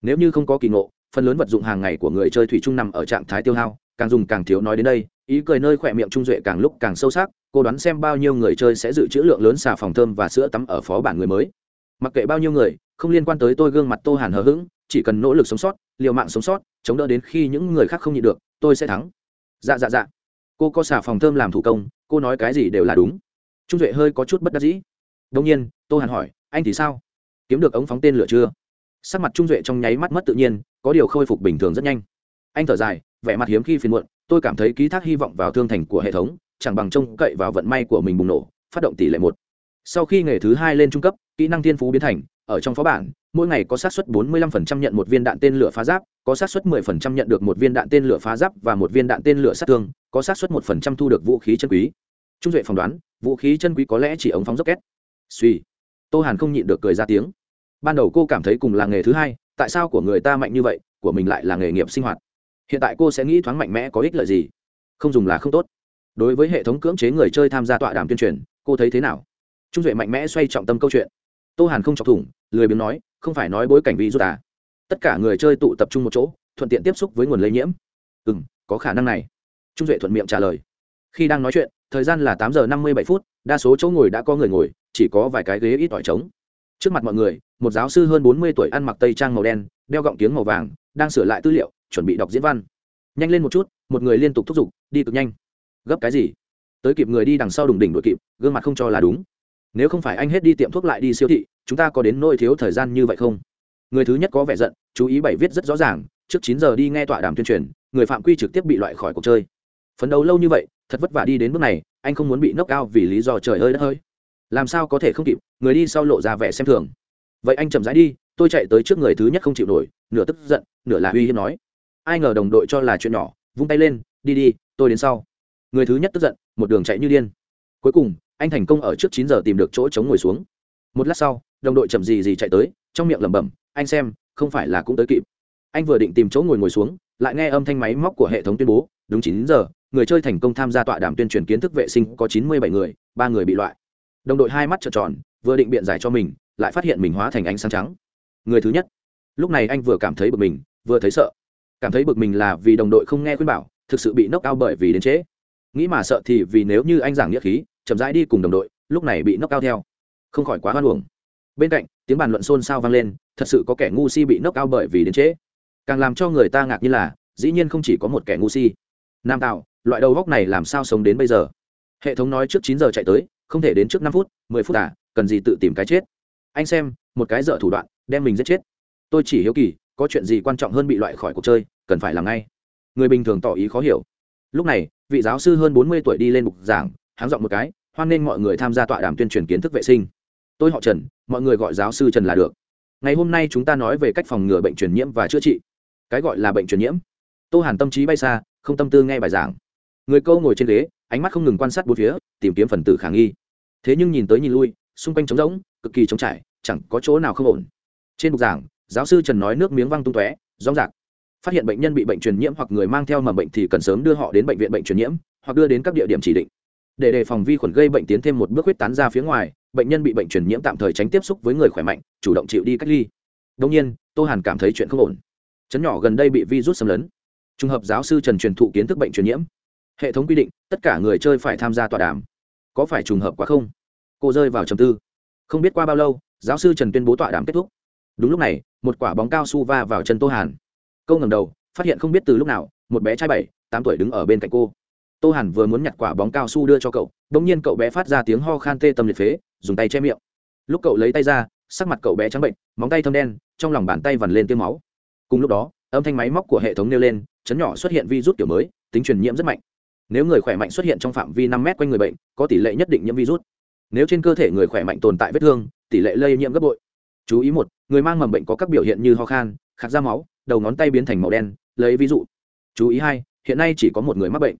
Nếu như không có kỳ ngộ, phần lớn vật dụng hàng ngày của người chơi thủy chung nằm ở trạng thái tiêu hao, càng dùng càng thiếu nói đến đây, ý cười nơi khỏe miệng trung duệ càng lúc càng sâu sắc, cô đoán xem bao nhiêu người chơi sẽ dự trữ lượng lớn xà phòng thơm và sữa tắm ở phó bản người mới. Mặc kệ bao nhiêu người, không liên quan tới tôi gương mặt tô hàn hờ hững, chỉ cần nỗ lực sống sót, liều mạng sống sót, chống đỡ đến khi những người khác không nhịn được, tôi sẽ thắng dạ dạ dạ. Cô có xà phòng thơm làm thủ công, cô nói cái gì đều là đúng. Trung duệ hơi có chút bất đắc dĩ. Đông nhiên, tô hàn hỏi, anh thì sao? Kiếm được ống phóng tên lửa chưa? Sắc mặt trung duệ trong nháy mắt mất tự nhiên, có điều khôi phục bình thường rất nhanh. Anh thở dài, vẻ mặt hiếm khi phiền muộn, tôi cảm thấy ký thác hy vọng vào thương thành của hệ thống, chẳng bằng trông cậy vào vận may của mình bùng nổ, phát động tỷ lệ một. Sau khi nghề thứ hai lên trung cấp kỹ năng thiên phú biến thành, ở trong phó bản, mỗi ngày có xác suất 45% nhận một viên đạn tên lửa phá giáp, có xác suất 10% nhận được một viên đạn tên lửa phá giáp và một viên đạn tên lửa sát thương, có xác suất 1% thu được vũ khí chân quý. Trung duệ phỏng đoán, vũ khí chân quý có lẽ chỉ ống phóng rocket suy. Tô hàn không nhịn được cười ra tiếng. Ban đầu cô cảm thấy cùng là nghề thứ hai, tại sao của người ta mạnh như vậy, của mình lại là nghề nghiệp sinh hoạt? Hiện tại cô sẽ nghĩ thoáng mạnh mẽ có ích lợi gì? Không dùng là không tốt. Đối với hệ thống cưỡng chế người chơi tham gia tọa đàm tuyên truyền, cô thấy thế nào? Trung duệ mạnh mẽ xoay trọng tâm câu chuyện tô hàn không chọc thủng, lười biếng nói, không phải nói bối cảnh vi rút à? Tất cả người chơi tụ tập trung một chỗ, thuận tiện tiếp xúc với nguồn lây nhiễm. Ừ m có khả năng này. Trung duệ thuận miệng trả lời. Khi đang nói chuyện, thời gian là tám giờ năm mươi bảy phút, đa số chỗ ngồi đã có người ngồi, chỉ có vài cái ghế ít ỏi trống. Trước mặt mọi người, một giáo sư hơn bốn mươi tuổi ăn mặc tây trang màu đen, đeo gọng tiếng màu vàng, đang sửa lại tư liệu, chuẩn bị đọc diễn văn. Nhanh lên một chút, một người liên tục thúc giục, đi cực nhanh. Gấp cái gì? Tới kịp người đi đằng sau đùng đỉnh đội kịp, gương mặt không cho là đúng nếu không phải anh hết đi tiệm thuốc lại đi siêu thị, chúng ta có đến nỗi thiếu thời gian như vậy không? Người thứ nhất có vẻ giận, chú ý bảy viết rất rõ ràng, trước chín giờ đi nghe tọa đàm tuyên truyền, người phạm quy trực tiếp bị loại khỏi cuộc chơi. Phấn đấu lâu như vậy, thật vất vả đi đến bước này, anh không muốn bị nốc cao vì lý do trời ơi đất ơi. Làm sao có thể không kịp, người đi sau lộ ra vẻ xem thường. Vậy anh chậm rãi đi, tôi chạy tới trước người thứ nhất không chịu nổi, nửa tức giận, nửa là uy hiếp nói. Ai ngờ đồng đội cho là chuyện nhỏ, vung tay lên, đi đi, tôi đến sau. Người thứ nhất tức giận, một đường chạy như điên. Cuối cùng anh thành công ở trước chín giờ tìm được chỗ chống ngồi xuống. Một lát sau, đồng đội chậm gì gì chạy tới, trong miệng lẩm bẩm, anh xem, không phải là cũng tới kịp. Anh vừa định tìm chỗ ngồi ngồi xuống, lại nghe âm thanh máy móc của hệ thống tuyên bố, đúng chín giờ, người chơi thành công tham gia tọa đàm tuyên truyền kiến thức vệ sinh có chín mươi bảy người, ba người bị loại. Đồng đội hai mắt trợn tròn, vừa định biện giải cho mình, lại phát hiện mình hóa thành ánh sáng trắng. Người thứ nhất. Lúc này anh vừa cảm thấy bực mình, vừa thấy sợ. Cảm thấy bực mình là vì đồng đội không nghe khuyên bảo, thực sự bị nốc cao bởi vì đến trễ. Nghĩ mà sợ thì vì nếu như anh giảng nghĩa khí chậm rãi đi cùng đồng đội, lúc này bị nóc cao theo. Không khỏi quá hoan hưởng bên cạnh, tiếng bàn luận xôn xao vang lên, thật sự có kẻ ngu si bị nóc cao bởi vì đến trễ. Càng làm cho người ta ngạc như là, dĩ nhiên không chỉ có một kẻ ngu si. Nam tạo loại đầu góc này làm sao sống đến bây giờ? Hệ thống nói trước chín giờ chạy tới, không thể đến trước năm phút, mười phút à cần gì tự tìm cái chết. Anh xem, một cái dở thủ đoạn, đem mình giết chết. Tôi chỉ hiếu kỳ, có chuyện gì quan trọng hơn bị loại khỏi cuộc chơi, cần phải làm ngay. Người bình thường tỏ ý khó hiểu. Lúc này, vị giáo sư hơn bốn mươi tuổi đi lên bục giảng háng dọn một cái, hoan nghênh mọi người tham gia tọa đàm tuyên truyền kiến thức vệ sinh. Tôi họ trần, mọi người gọi giáo sư trần là được. Ngày hôm nay chúng ta nói về cách phòng ngừa bệnh truyền nhiễm và chữa trị. Cái gọi là bệnh truyền nhiễm. Tô hàn tâm trí bay xa, không tâm tư nghe bài giảng. Người câu ngồi trên ghế, ánh mắt không ngừng quan sát bốn phía, tìm kiếm phần tử khả nghi. Thế nhưng nhìn tới nhìn lui, xung quanh trống rỗng, cực kỳ trống trải, chẳng có chỗ nào không ổn. Trên bục giảng, giáo sư trần nói nước miếng văng tung tóe, rong rạc. Phát hiện bệnh nhân bị bệnh truyền nhiễm hoặc người mang theo mầm bệnh thì cần sớm đưa họ đến bệnh viện bệnh truyền nhiễm, hoặc đưa đến các địa điểm chỉ định để đề phòng vi khuẩn gây bệnh tiến thêm một bước huyết tán ra phía ngoài, bệnh nhân bị bệnh truyền nhiễm tạm thời tránh tiếp xúc với người khỏe mạnh, chủ động chịu đi cách ly. Đông nhiên, tô hàn cảm thấy chuyện không ổn. Chấn nhỏ gần đây bị virus xâm lấn. Trùng hợp giáo sư trần truyền thụ kiến thức bệnh truyền nhiễm. Hệ thống quy định, tất cả người chơi phải tham gia tọa đàm. Có phải trùng hợp quá không? Cô rơi vào trầm tư. Không biết qua bao lâu, giáo sư trần tuyên bố tọa đàm kết thúc. Đúng lúc này, một quả bóng cao su va vào chân tô hàn. Câu ngầm đầu, phát hiện không biết từ lúc nào, một bé trai bảy, tám tuổi đứng ở bên cạnh cô tô hàn vừa muốn nhặt quả bóng cao su đưa cho cậu đ ỗ n g nhiên cậu bé phát ra tiếng ho khan tê tâm liệt phế, dùng tay che miệng. Lúc cậu lấy tay ra, sắc mặt cậu bé trắng bệnh, móng tay thâm đen, trong lòng bàn tay vằn lên tiêu máu. Cùng lúc đó, âm thanh máy móc của hệ thống nêu lên, chấn nhỏ xuất hiện virus kiểu mới, tính truyền nhiễm rất mạnh. Nếu người khỏe mạnh xuất hiện trong phạm vi năm mét quanh người bệnh, có tỷ lệ nhất định nhiễm virus. Nếu trên cơ thể người khỏe mạnh tồn tại vết thương, tỷ lệ lây nhiễm gấp bội. Chú ý một, người mang mầm bệnh có các biểu hiện như ho khan, khạc ra máu, đầu ngón tay biến thành màu đen, lấy ví dụ. Chú ý hai, hiện nay chỉ có một người mắc bệnh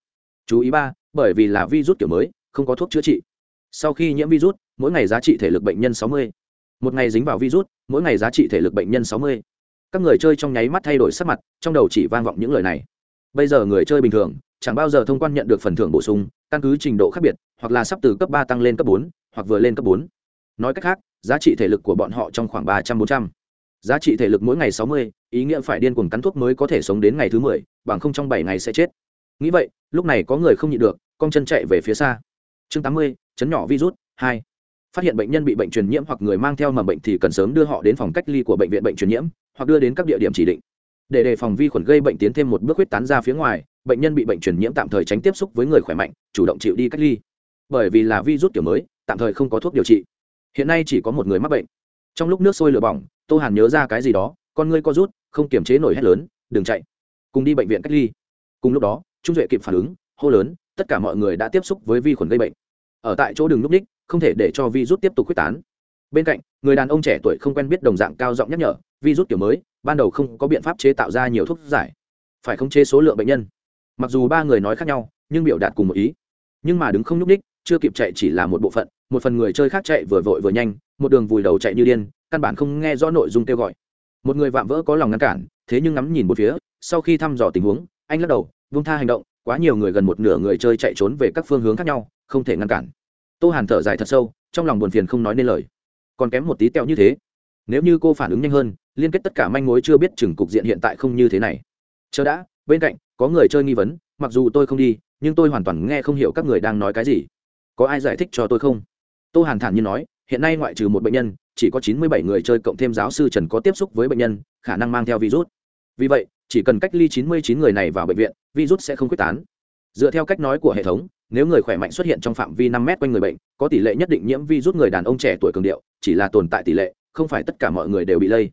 chú ý ba, bởi vì là virus kiểu mới, không có thuốc chữa trị. Sau khi nhiễm virus, mỗi ngày giá trị thể lực bệnh nhân sáu mươi. Một ngày dính vào virus, mỗi ngày giá trị thể lực bệnh nhân sáu mươi. Các người chơi trong nháy mắt thay đổi sắc mặt, trong đầu chỉ vang vọng những lời này. Bây giờ người chơi bình thường, chẳng bao giờ thông quan nhận được phần thưởng bổ sung, căn cứ trình độ khác biệt, hoặc là sắp từ cấp ba tăng lên cấp bốn, hoặc vừa lên cấp bốn. Nói cách khác, giá trị thể lực của bọn họ trong khoảng ba trăm bốn trăm. Giá trị thể lực mỗi ngày sáu mươi, ý nghĩa phải điên cuồng cắn thuốc mới có thể sống đến ngày thứ mười, bằng không trong bảy ngày sẽ chết nghĩ vậy, lúc này có người không nhịn được con chân chạy về phía xa. Chương tám mươi, chấn nhỏ virus hai. Phát hiện bệnh nhân bị bệnh truyền nhiễm hoặc người mang theo mầm bệnh thì cần sớm đưa họ đến phòng cách ly của bệnh viện bệnh truyền nhiễm, hoặc đưa đến các địa điểm chỉ định. Để đề phòng vi khuẩn gây bệnh tiến thêm một bước huyết tán ra phía ngoài, bệnh nhân bị bệnh truyền nhiễm tạm thời tránh tiếp xúc với người khỏe mạnh, chủ động chịu đi cách ly. Bởi vì là virus kiểu mới, tạm thời không có thuốc điều trị. Hiện nay chỉ có một người mắc bệnh. Trong lúc nước sôi lửa bỏng, tô hàn nhớ ra cái gì đó, con ngươi co rút, không kiềm chế nổi hét lớn, đừng chạy. Cùng đi bệnh viện cách ly. Cùng lúc đó trung duệ kịp phản ứng, hô lớn, tất cả mọi người đã tiếp xúc với vi khuẩn gây bệnh. Ở tại chỗ đường núp ních, không thể để cho virus tiếp tục quyết tán. Bên cạnh, người đàn ông trẻ tuổi không quen biết đồng dạng cao giọng nhắc nhở, virus kiểu mới, ban đầu không có biện pháp chế tạo ra nhiều thuốc giải, phải khống chế số lượng bệnh nhân. Mặc dù ba người nói khác nhau, nhưng biểu đạt cùng một ý. Nhưng mà đứng không nhúc ních, chưa kịp chạy chỉ là một bộ phận, một phần người chơi khác chạy vừa vội vừa nhanh, một đường vùi đầu chạy như điên, căn bản không nghe rõ nội dung kêu gọi. Một người vạm vỡ có lòng ngăn cản, thế nhưng ngắm nhìn một phía, sau khi thăm dò tình huống, anh lắc đầu vung tha hành động, quá nhiều người gần một nửa người chơi chạy trốn về các phương hướng khác nhau, không thể ngăn cản. Tô hàn thở dài thật sâu, trong lòng buồn phiền không nói nên lời. Còn kém một tí teo như thế. Nếu như cô phản ứng nhanh hơn, liên kết tất cả manh mối chưa biết chừng cục diện hiện tại không như thế này. Chờ đã, bên cạnh, có người chơi nghi vấn, mặc dù tôi không đi, nhưng tôi hoàn toàn nghe không hiểu các người đang nói cái gì. Có ai giải thích cho tôi không? Tô hàn thản như nói, hiện nay ngoại trừ một bệnh nhân, chỉ có chín mươi bảy người chơi cộng thêm giáo sư trần có tiếp xúc với bệnh nhân, khả năng mang theo virus. Vì vậy chỉ cần cách ly chín mươi chín người này vào bệnh viện, virus sẽ không quyết tán. Dựa theo cách nói của hệ thống, nếu người khỏe mạnh xuất hiện trong phạm vi 5 mét quanh người bệnh, có tỷ lệ nhất định nhiễm virus người đàn ông trẻ tuổi cường điệu, chỉ là tồn tại tỷ lệ, không phải tất cả mọi người đều bị lây.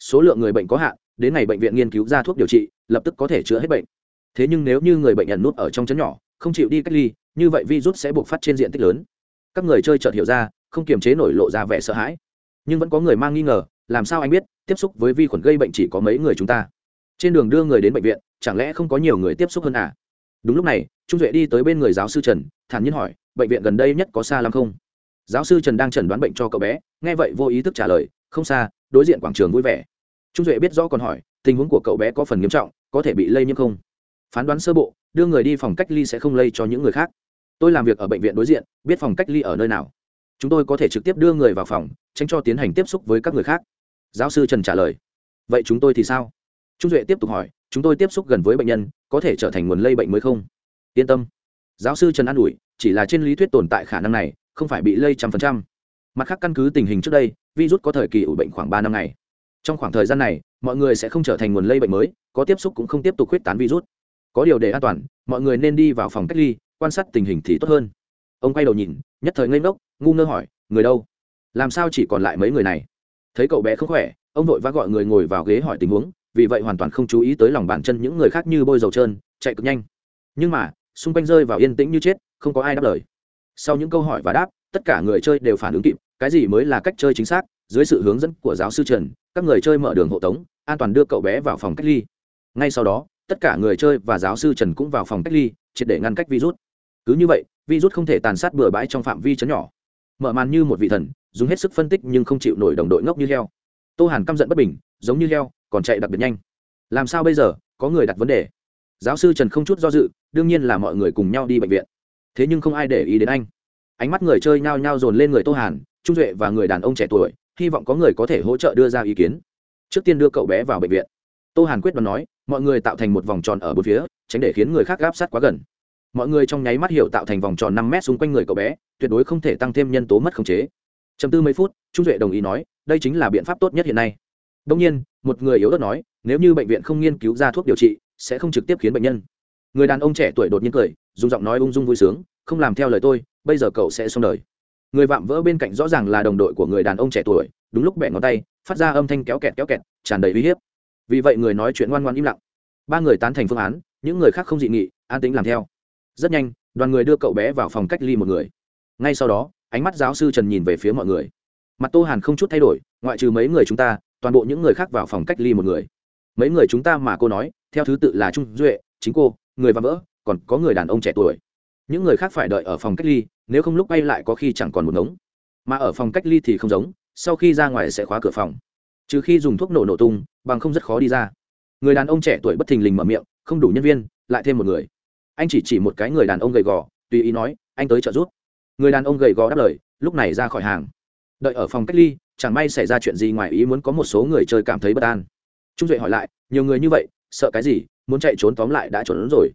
Số lượng người bệnh có hạn, đến ngày bệnh viện nghiên cứu ra thuốc điều trị, lập tức có thể chữa hết bệnh. Thế nhưng nếu như người bệnh nhận nút ở trong chấn nhỏ, không chịu đi cách ly, như vậy virus sẽ bộc phát trên diện tích lớn. Các người chơi chợt hiểu ra, không kiềm chế nổi lộ ra vẻ sợ hãi. Nhưng vẫn có người mang nghi ngờ, làm sao anh biết tiếp xúc với vi khuẩn gây bệnh chỉ có mấy người chúng ta? Trên đường đưa người đến bệnh viện, chẳng lẽ không có nhiều người tiếp xúc hơn à? Đúng lúc này, trung duệ đi tới bên người giáo sư trần, thản nhiên hỏi, bệnh viện gần đây nhất có xa lắm không? Giáo sư trần đang chẩn đoán bệnh cho cậu bé, nghe vậy vô ý thức trả lời, không xa, đối diện quảng trường vui vẻ. Trung duệ biết rõ còn hỏi, tình huống của cậu bé có phần nghiêm trọng, có thể bị lây nhiễm không? Phán đoán sơ bộ, đưa người đi phòng cách ly sẽ không lây cho những người khác. Tôi làm việc ở bệnh viện đối diện, biết phòng cách ly ở nơi nào. Chúng tôi có thể trực tiếp đưa người vào phòng, tránh cho tiến hành tiếp xúc với các người khác. Giáo sư trần trả lời, vậy chúng tôi thì sao? Trung duệ tiếp tục hỏi, chúng tôi tiếp xúc gần với bệnh nhân, có thể trở thành nguồn lây bệnh mới không? Yên tâm. Giáo sư trần an ủi, chỉ là trên lý thuyết tồn tại khả năng này, không phải bị lây trăm phần trăm. Mặt khác căn cứ tình hình trước đây, virus có thời kỳ ủ bệnh khoảng ba năm ngày. Trong khoảng thời gian này, mọi người sẽ không trở thành nguồn lây bệnh mới, có tiếp xúc cũng không tiếp tục huyết tán virus. Có điều để an toàn, mọi người nên đi vào phòng cách ly, quan sát tình hình thì tốt hơn. Ông quay đầu nhìn, nhất thời ngây ngốc, ngu ngơ hỏi, người đâu? Làm sao chỉ còn lại mấy người này? Thấy cậu bé không khỏe, ông vội vã gọi người ngồi vào ghế hỏi tình huống vì vậy hoàn toàn không chú ý tới lòng bàn chân những người khác như bôi dầu trơn, chạy cực nhanh. Nhưng mà, xung quanh rơi vào yên tĩnh như chết, không có ai đáp lời. Sau những câu hỏi và đáp, tất cả người chơi đều phản ứng kịp, cái gì mới là cách chơi chính xác, dưới sự hướng dẫn của giáo sư trần, các người chơi mở đường hộ tống, an toàn đưa cậu bé vào phòng cách ly. Ngay sau đó, tất cả người chơi và giáo sư trần cũng vào phòng cách ly, triệt để ngăn cách virus. Cứ như vậy, virus không thể tàn sát bừa bãi trong phạm vi chấn nhỏ. Mở màn như một vị thần, dùng hết sức phân tích nhưng không chịu nổi đồng đội ngốc như heo. Tô hàn căm giận bất bình, giống như heo còn chạy đặc biệt nhanh. Làm sao bây giờ? Có người đặt vấn đề. Giáo sư trần không chút do dự, đương nhiên là mọi người cùng nhau đi bệnh viện. Thế nhưng không ai để ý đến anh. Ánh mắt người chơi nhao nhao dồn lên người tô hàn, trung duệ và người đàn ông trẻ tuổi, hy vọng có người có thể hỗ trợ đưa ra ý kiến. Trước tiên đưa cậu bé vào bệnh viện. Tô hàn quyết đoán nói, mọi người tạo thành một vòng tròn ở bốn phía, tránh để khiến người khác gáp sát quá gần. Mọi người trong nháy mắt hiểu tạo thành vòng tròn năm mét xung quanh người cậu bé, tuyệt đối không thể tăng thêm nhân tố mất khống chế. Chấm tư mấy phút, trung duệ đồng ý nói, đây chính là biện pháp tốt nhất hiện nay. Đông nhiên một người yếu ớt nói, nếu như bệnh viện không nghiên cứu ra thuốc điều trị, sẽ không trực tiếp khiến bệnh nhân. Người đàn ông trẻ tuổi đột nhiên cười, dùng giọng nói ung dung vui sướng, không làm theo lời tôi, bây giờ cậu sẽ xong đời. Người vạm vỡ bên cạnh rõ ràng là đồng đội của người đàn ông trẻ tuổi, đúng lúc bẻ ngón tay, phát ra âm thanh kéo kẹt kéo kẹt, tràn đầy uy hiếp. Vì vậy người nói chuyện ngoan ngoan im lặng. Ba người tán thành phương án, những người khác không dị nghị, an tính làm theo. Rất nhanh, đoàn người đưa cậu bé vào phòng cách ly một người. Ngay sau đó, ánh mắt giáo sư trần nhìn về phía mọi người. Mặt tô hàn không chút thay đổi, ngoại trừ mấy người chúng ta toàn bộ những người khác vào phòng cách ly một người. Mấy người chúng ta mà cô nói, theo thứ tự là trung duệ, chính cô, người và vỡ còn có người đàn ông trẻ tuổi. Những người khác phải đợi ở phòng cách ly, nếu không lúc bay lại có khi chẳng còn một ngống. Mà ở phòng cách ly thì không giống, sau khi ra ngoài sẽ khóa cửa phòng. Trừ khi dùng thuốc nổ nổ tung, bằng không rất khó đi ra. Người đàn ông trẻ tuổi bất thình lình mở miệng, không đủ nhân viên, lại thêm một người. Anh chỉ chỉ một cái người đàn ông gầy gò, tùy ý nói, anh tới trợ giúp. Người đàn ông gầy gò đáp lời, lúc này ra khỏi hàng đợi ở phòng cách ly, chẳng may xảy ra chuyện gì ngoài ý muốn có một số người chơi cảm thấy bất an. Trung duệ hỏi lại, nhiều người như vậy, sợ cái gì? Muốn chạy trốn tóm lại đã trốn rồi.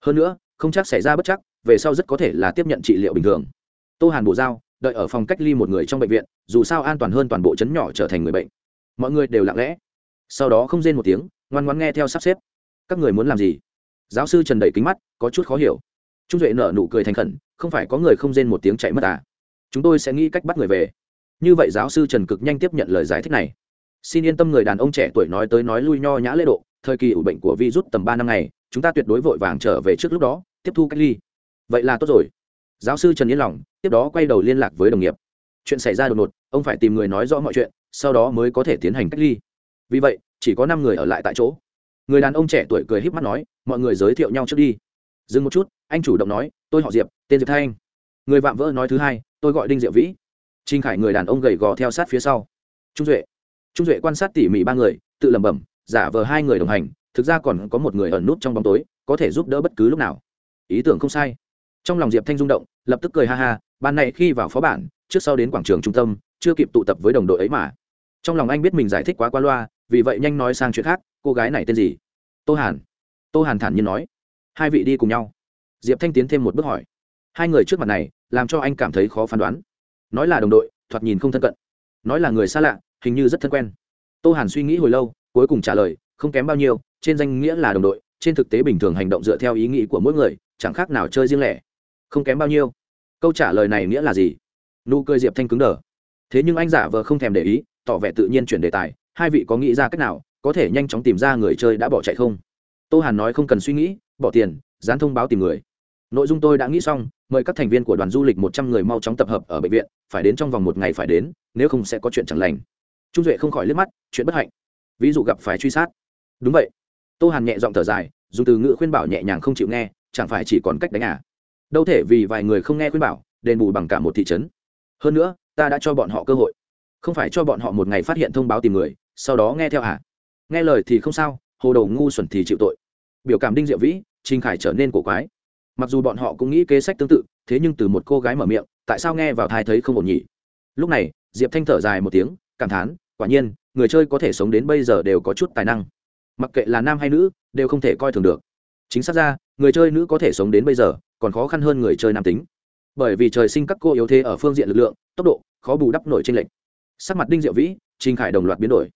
Hơn nữa, không chắc xảy ra bất chắc, về sau rất có thể là tiếp nhận trị liệu bình thường. Tô hàn bộ giao, đợi ở phòng cách ly một người trong bệnh viện, dù sao an toàn hơn toàn bộ chấn nhỏ trở thành người bệnh. Mọi người đều lặng lẽ. Sau đó không rên một tiếng, ngoan ngoan nghe theo sắp xếp. Các người muốn làm gì? Giáo sư trần đẩy kính mắt, có chút khó hiểu. Trung duệ nở nụ cười thành khẩn, không phải có người không rên một tiếng chạy mất à? Chúng tôi sẽ nghĩ cách bắt người về như vậy giáo sư trần cực nhanh tiếp nhận lời giải thích này. Xin yên tâm người đàn ông trẻ tuổi nói tới nói lui nho nhã lễ độ, thời kỳ ủ bệnh của virus tầm ba năm ngày chúng ta tuyệt đối vội vàng trở về trước lúc đó, tiếp thu cách ly. Vậy là tốt rồi. Giáo sư trần yên lòng, tiếp đó quay đầu liên lạc với đồng nghiệp. Chuyện xảy ra đột ngột, ông phải tìm người nói rõ mọi chuyện, sau đó mới có thể tiến hành cách ly. Vì vậy, chỉ có năm người ở lại tại chỗ. Người đàn ông trẻ tuổi cười híp mắt nói, mọi người giới thiệu nhau trước đi. Dừng một chút, anh chủ động nói, tôi họ diệp, tên diệp thanh. Người vạm vỡ nói thứ hai, tôi gọi đinh diệu vĩ trinh khải người đàn ông gầy gò theo sát phía sau. Trung duệ. Trung duệ quan sát tỉ mỉ ba người, tự lẩm bẩm, giả vờ hai người đồng hành, thực ra còn có một người ẩn nút trong bóng tối, có thể giúp đỡ bất cứ lúc nào. Ý tưởng không sai. Trong lòng diệp thanh rung động, lập tức cười ha ha, ban này khi vào phó bản, trước sau đến quảng trường trung tâm, chưa kịp tụ tập với đồng đội ấy mà. Trong lòng anh biết mình giải thích quá qua loa, vì vậy nhanh nói sang chuyện khác, cô gái này tên gì? Tô hàn. Tô hàn thản nhiên nói. Hai vị đi cùng nhau. Diệp thanh tiến thêm một bước hỏi. Hai người trước mặt này, làm cho anh cảm thấy khó phán đoán nói là đồng đội, thoạt nhìn không thân cận. Nói là người xa lạ, hình như rất thân quen. Tô hàn suy nghĩ hồi lâu, cuối cùng trả lời, không kém bao nhiêu, trên danh nghĩa là đồng đội, trên thực tế bình thường hành động dựa theo ý nghĩ của mỗi người, chẳng khác nào chơi riêng lẻ. Không kém bao nhiêu. Câu trả lời này nghĩa là gì? Nụ cười diệp thanh cứng đờ. Thế nhưng anh giả vờ không thèm để ý, tỏ vẻ tự nhiên chuyển đề tài, hai vị có nghĩ ra cách nào, có thể nhanh chóng tìm ra người chơi đã bỏ chạy không? Tô hàn nói không cần suy nghĩ, bỏ tiền, dán thông báo tìm người nội dung tôi đã nghĩ xong, mời các thành viên của đoàn du lịch một trăm người mau chóng tập hợp ở bệnh viện, phải đến trong vòng một ngày phải đến, nếu không sẽ có chuyện chẳng lành. Trung duệ không khỏi liếc mắt, chuyện bất hạnh. Ví dụ gặp phải truy sát. Đúng vậy. Tô hàn nhẹ giọng thở dài, dùng từ ngữ khuyên bảo nhẹ nhàng không chịu nghe, chẳng phải chỉ còn cách đánh à. Đâu thể vì vài người không nghe khuyên bảo, đền bù bằng cả một thị trấn. Hơn nữa, ta đã cho bọn họ cơ hội. Không phải cho bọn họ một ngày phát hiện thông báo tìm người, sau đó nghe theo à. Nghe lời thì không sao, hồ đầu ngu xuẩn thì chịu tội. Biểu cảm đinh diệu vĩ, trình khải trở nên cổ quái mặc dù bọn họ cũng nghĩ kế sách tương tự, thế nhưng từ một cô gái mở miệng, tại sao nghe vào thai thấy không ổn nhỉ? Lúc này, diệp thanh thở dài một tiếng, cảm thán, quả nhiên, người chơi có thể sống đến bây giờ đều có chút tài năng. Mặc kệ là nam hay nữ, đều không thể coi thường được. Chính xác ra, người chơi nữ có thể sống đến bây giờ, còn khó khăn hơn người chơi nam tính. Bởi vì trời sinh các cô yếu thế ở phương diện lực lượng, tốc độ, khó bù đắp nổi trên lệch. Sắc mặt đinh diệu vĩ, trình khải đồng loạt biến đổi.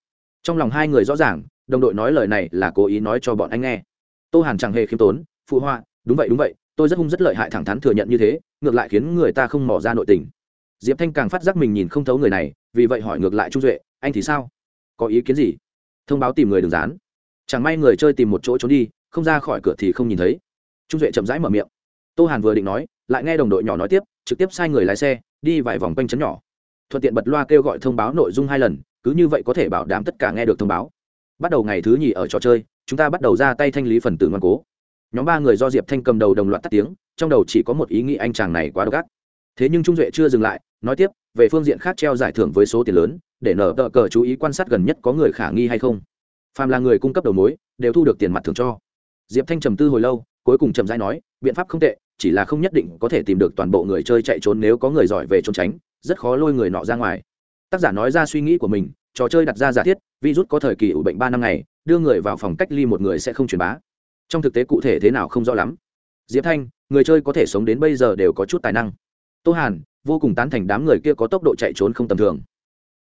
Trong lòng hai người rõ ràng, đồng đội nói lời này là cố ý nói cho bọn anh nghe. Tô hàn chẳng hề khiêm tốn, phụ họa, đúng vậy đúng vậy tôi rất hung rất lợi hại thẳng thắn thừa nhận như thế, ngược lại khiến người ta không mỏ ra nội tình. Diệp thanh càng phát giác mình nhìn không thấu người này, vì vậy hỏi ngược lại trung duệ, anh thì sao? Có ý kiến gì? Thông báo tìm người đừng dán. Chẳng may người chơi tìm một chỗ trốn đi, không ra khỏi cửa thì không nhìn thấy. Trung duệ chậm rãi mở miệng. Tô hàn vừa định nói, lại nghe đồng đội nhỏ nói tiếp, trực tiếp sai người lái xe, đi vài vòng quanh chấn nhỏ. Thuận tiện bật loa kêu gọi thông báo nội dung hai lần, cứ như vậy có thể bảo đảm tất cả nghe được thông báo. Bắt đầu ngày thứ nhì ở trò chơi, chúng ta bắt đầu ra tay thanh lý phần tử ngoan cố nhóm ba người do diệp thanh cầm đầu đồng loạt tắt tiếng, trong đầu chỉ có một ý nghĩ anh chàng này quá độc ác. Thế nhưng trung duệ chưa dừng lại, nói tiếp, về phương diện khác treo giải thưởng với số tiền lớn, để nở tờ cờ chú ý quan sát gần nhất có người khả nghi hay không. Phàm là người cung cấp đầu mối, đều thu được tiền mặt thưởng cho. Diệp thanh trầm tư hồi lâu, cuối cùng trầm dai nói, biện pháp không tệ, chỉ là không nhất định có thể tìm được toàn bộ người chơi chạy trốn nếu có người giỏi về trốn tránh, rất khó lôi người nọ ra ngoài. Tác giả nói ra suy nghĩ của mình, trò chơi đặt ra giả thiết, virus có thời kỳ ủ bệnh ba năm ngày, đưa người vào phòng cách ly một người sẽ không truyền bá trong thực tế cụ thể thế nào không rõ lắm. Diệp thanh, người chơi có thể sống đến bây giờ đều có chút tài năng. Tô hàn, vô cùng tán thành đám người kia có tốc độ chạy trốn không tầm thường.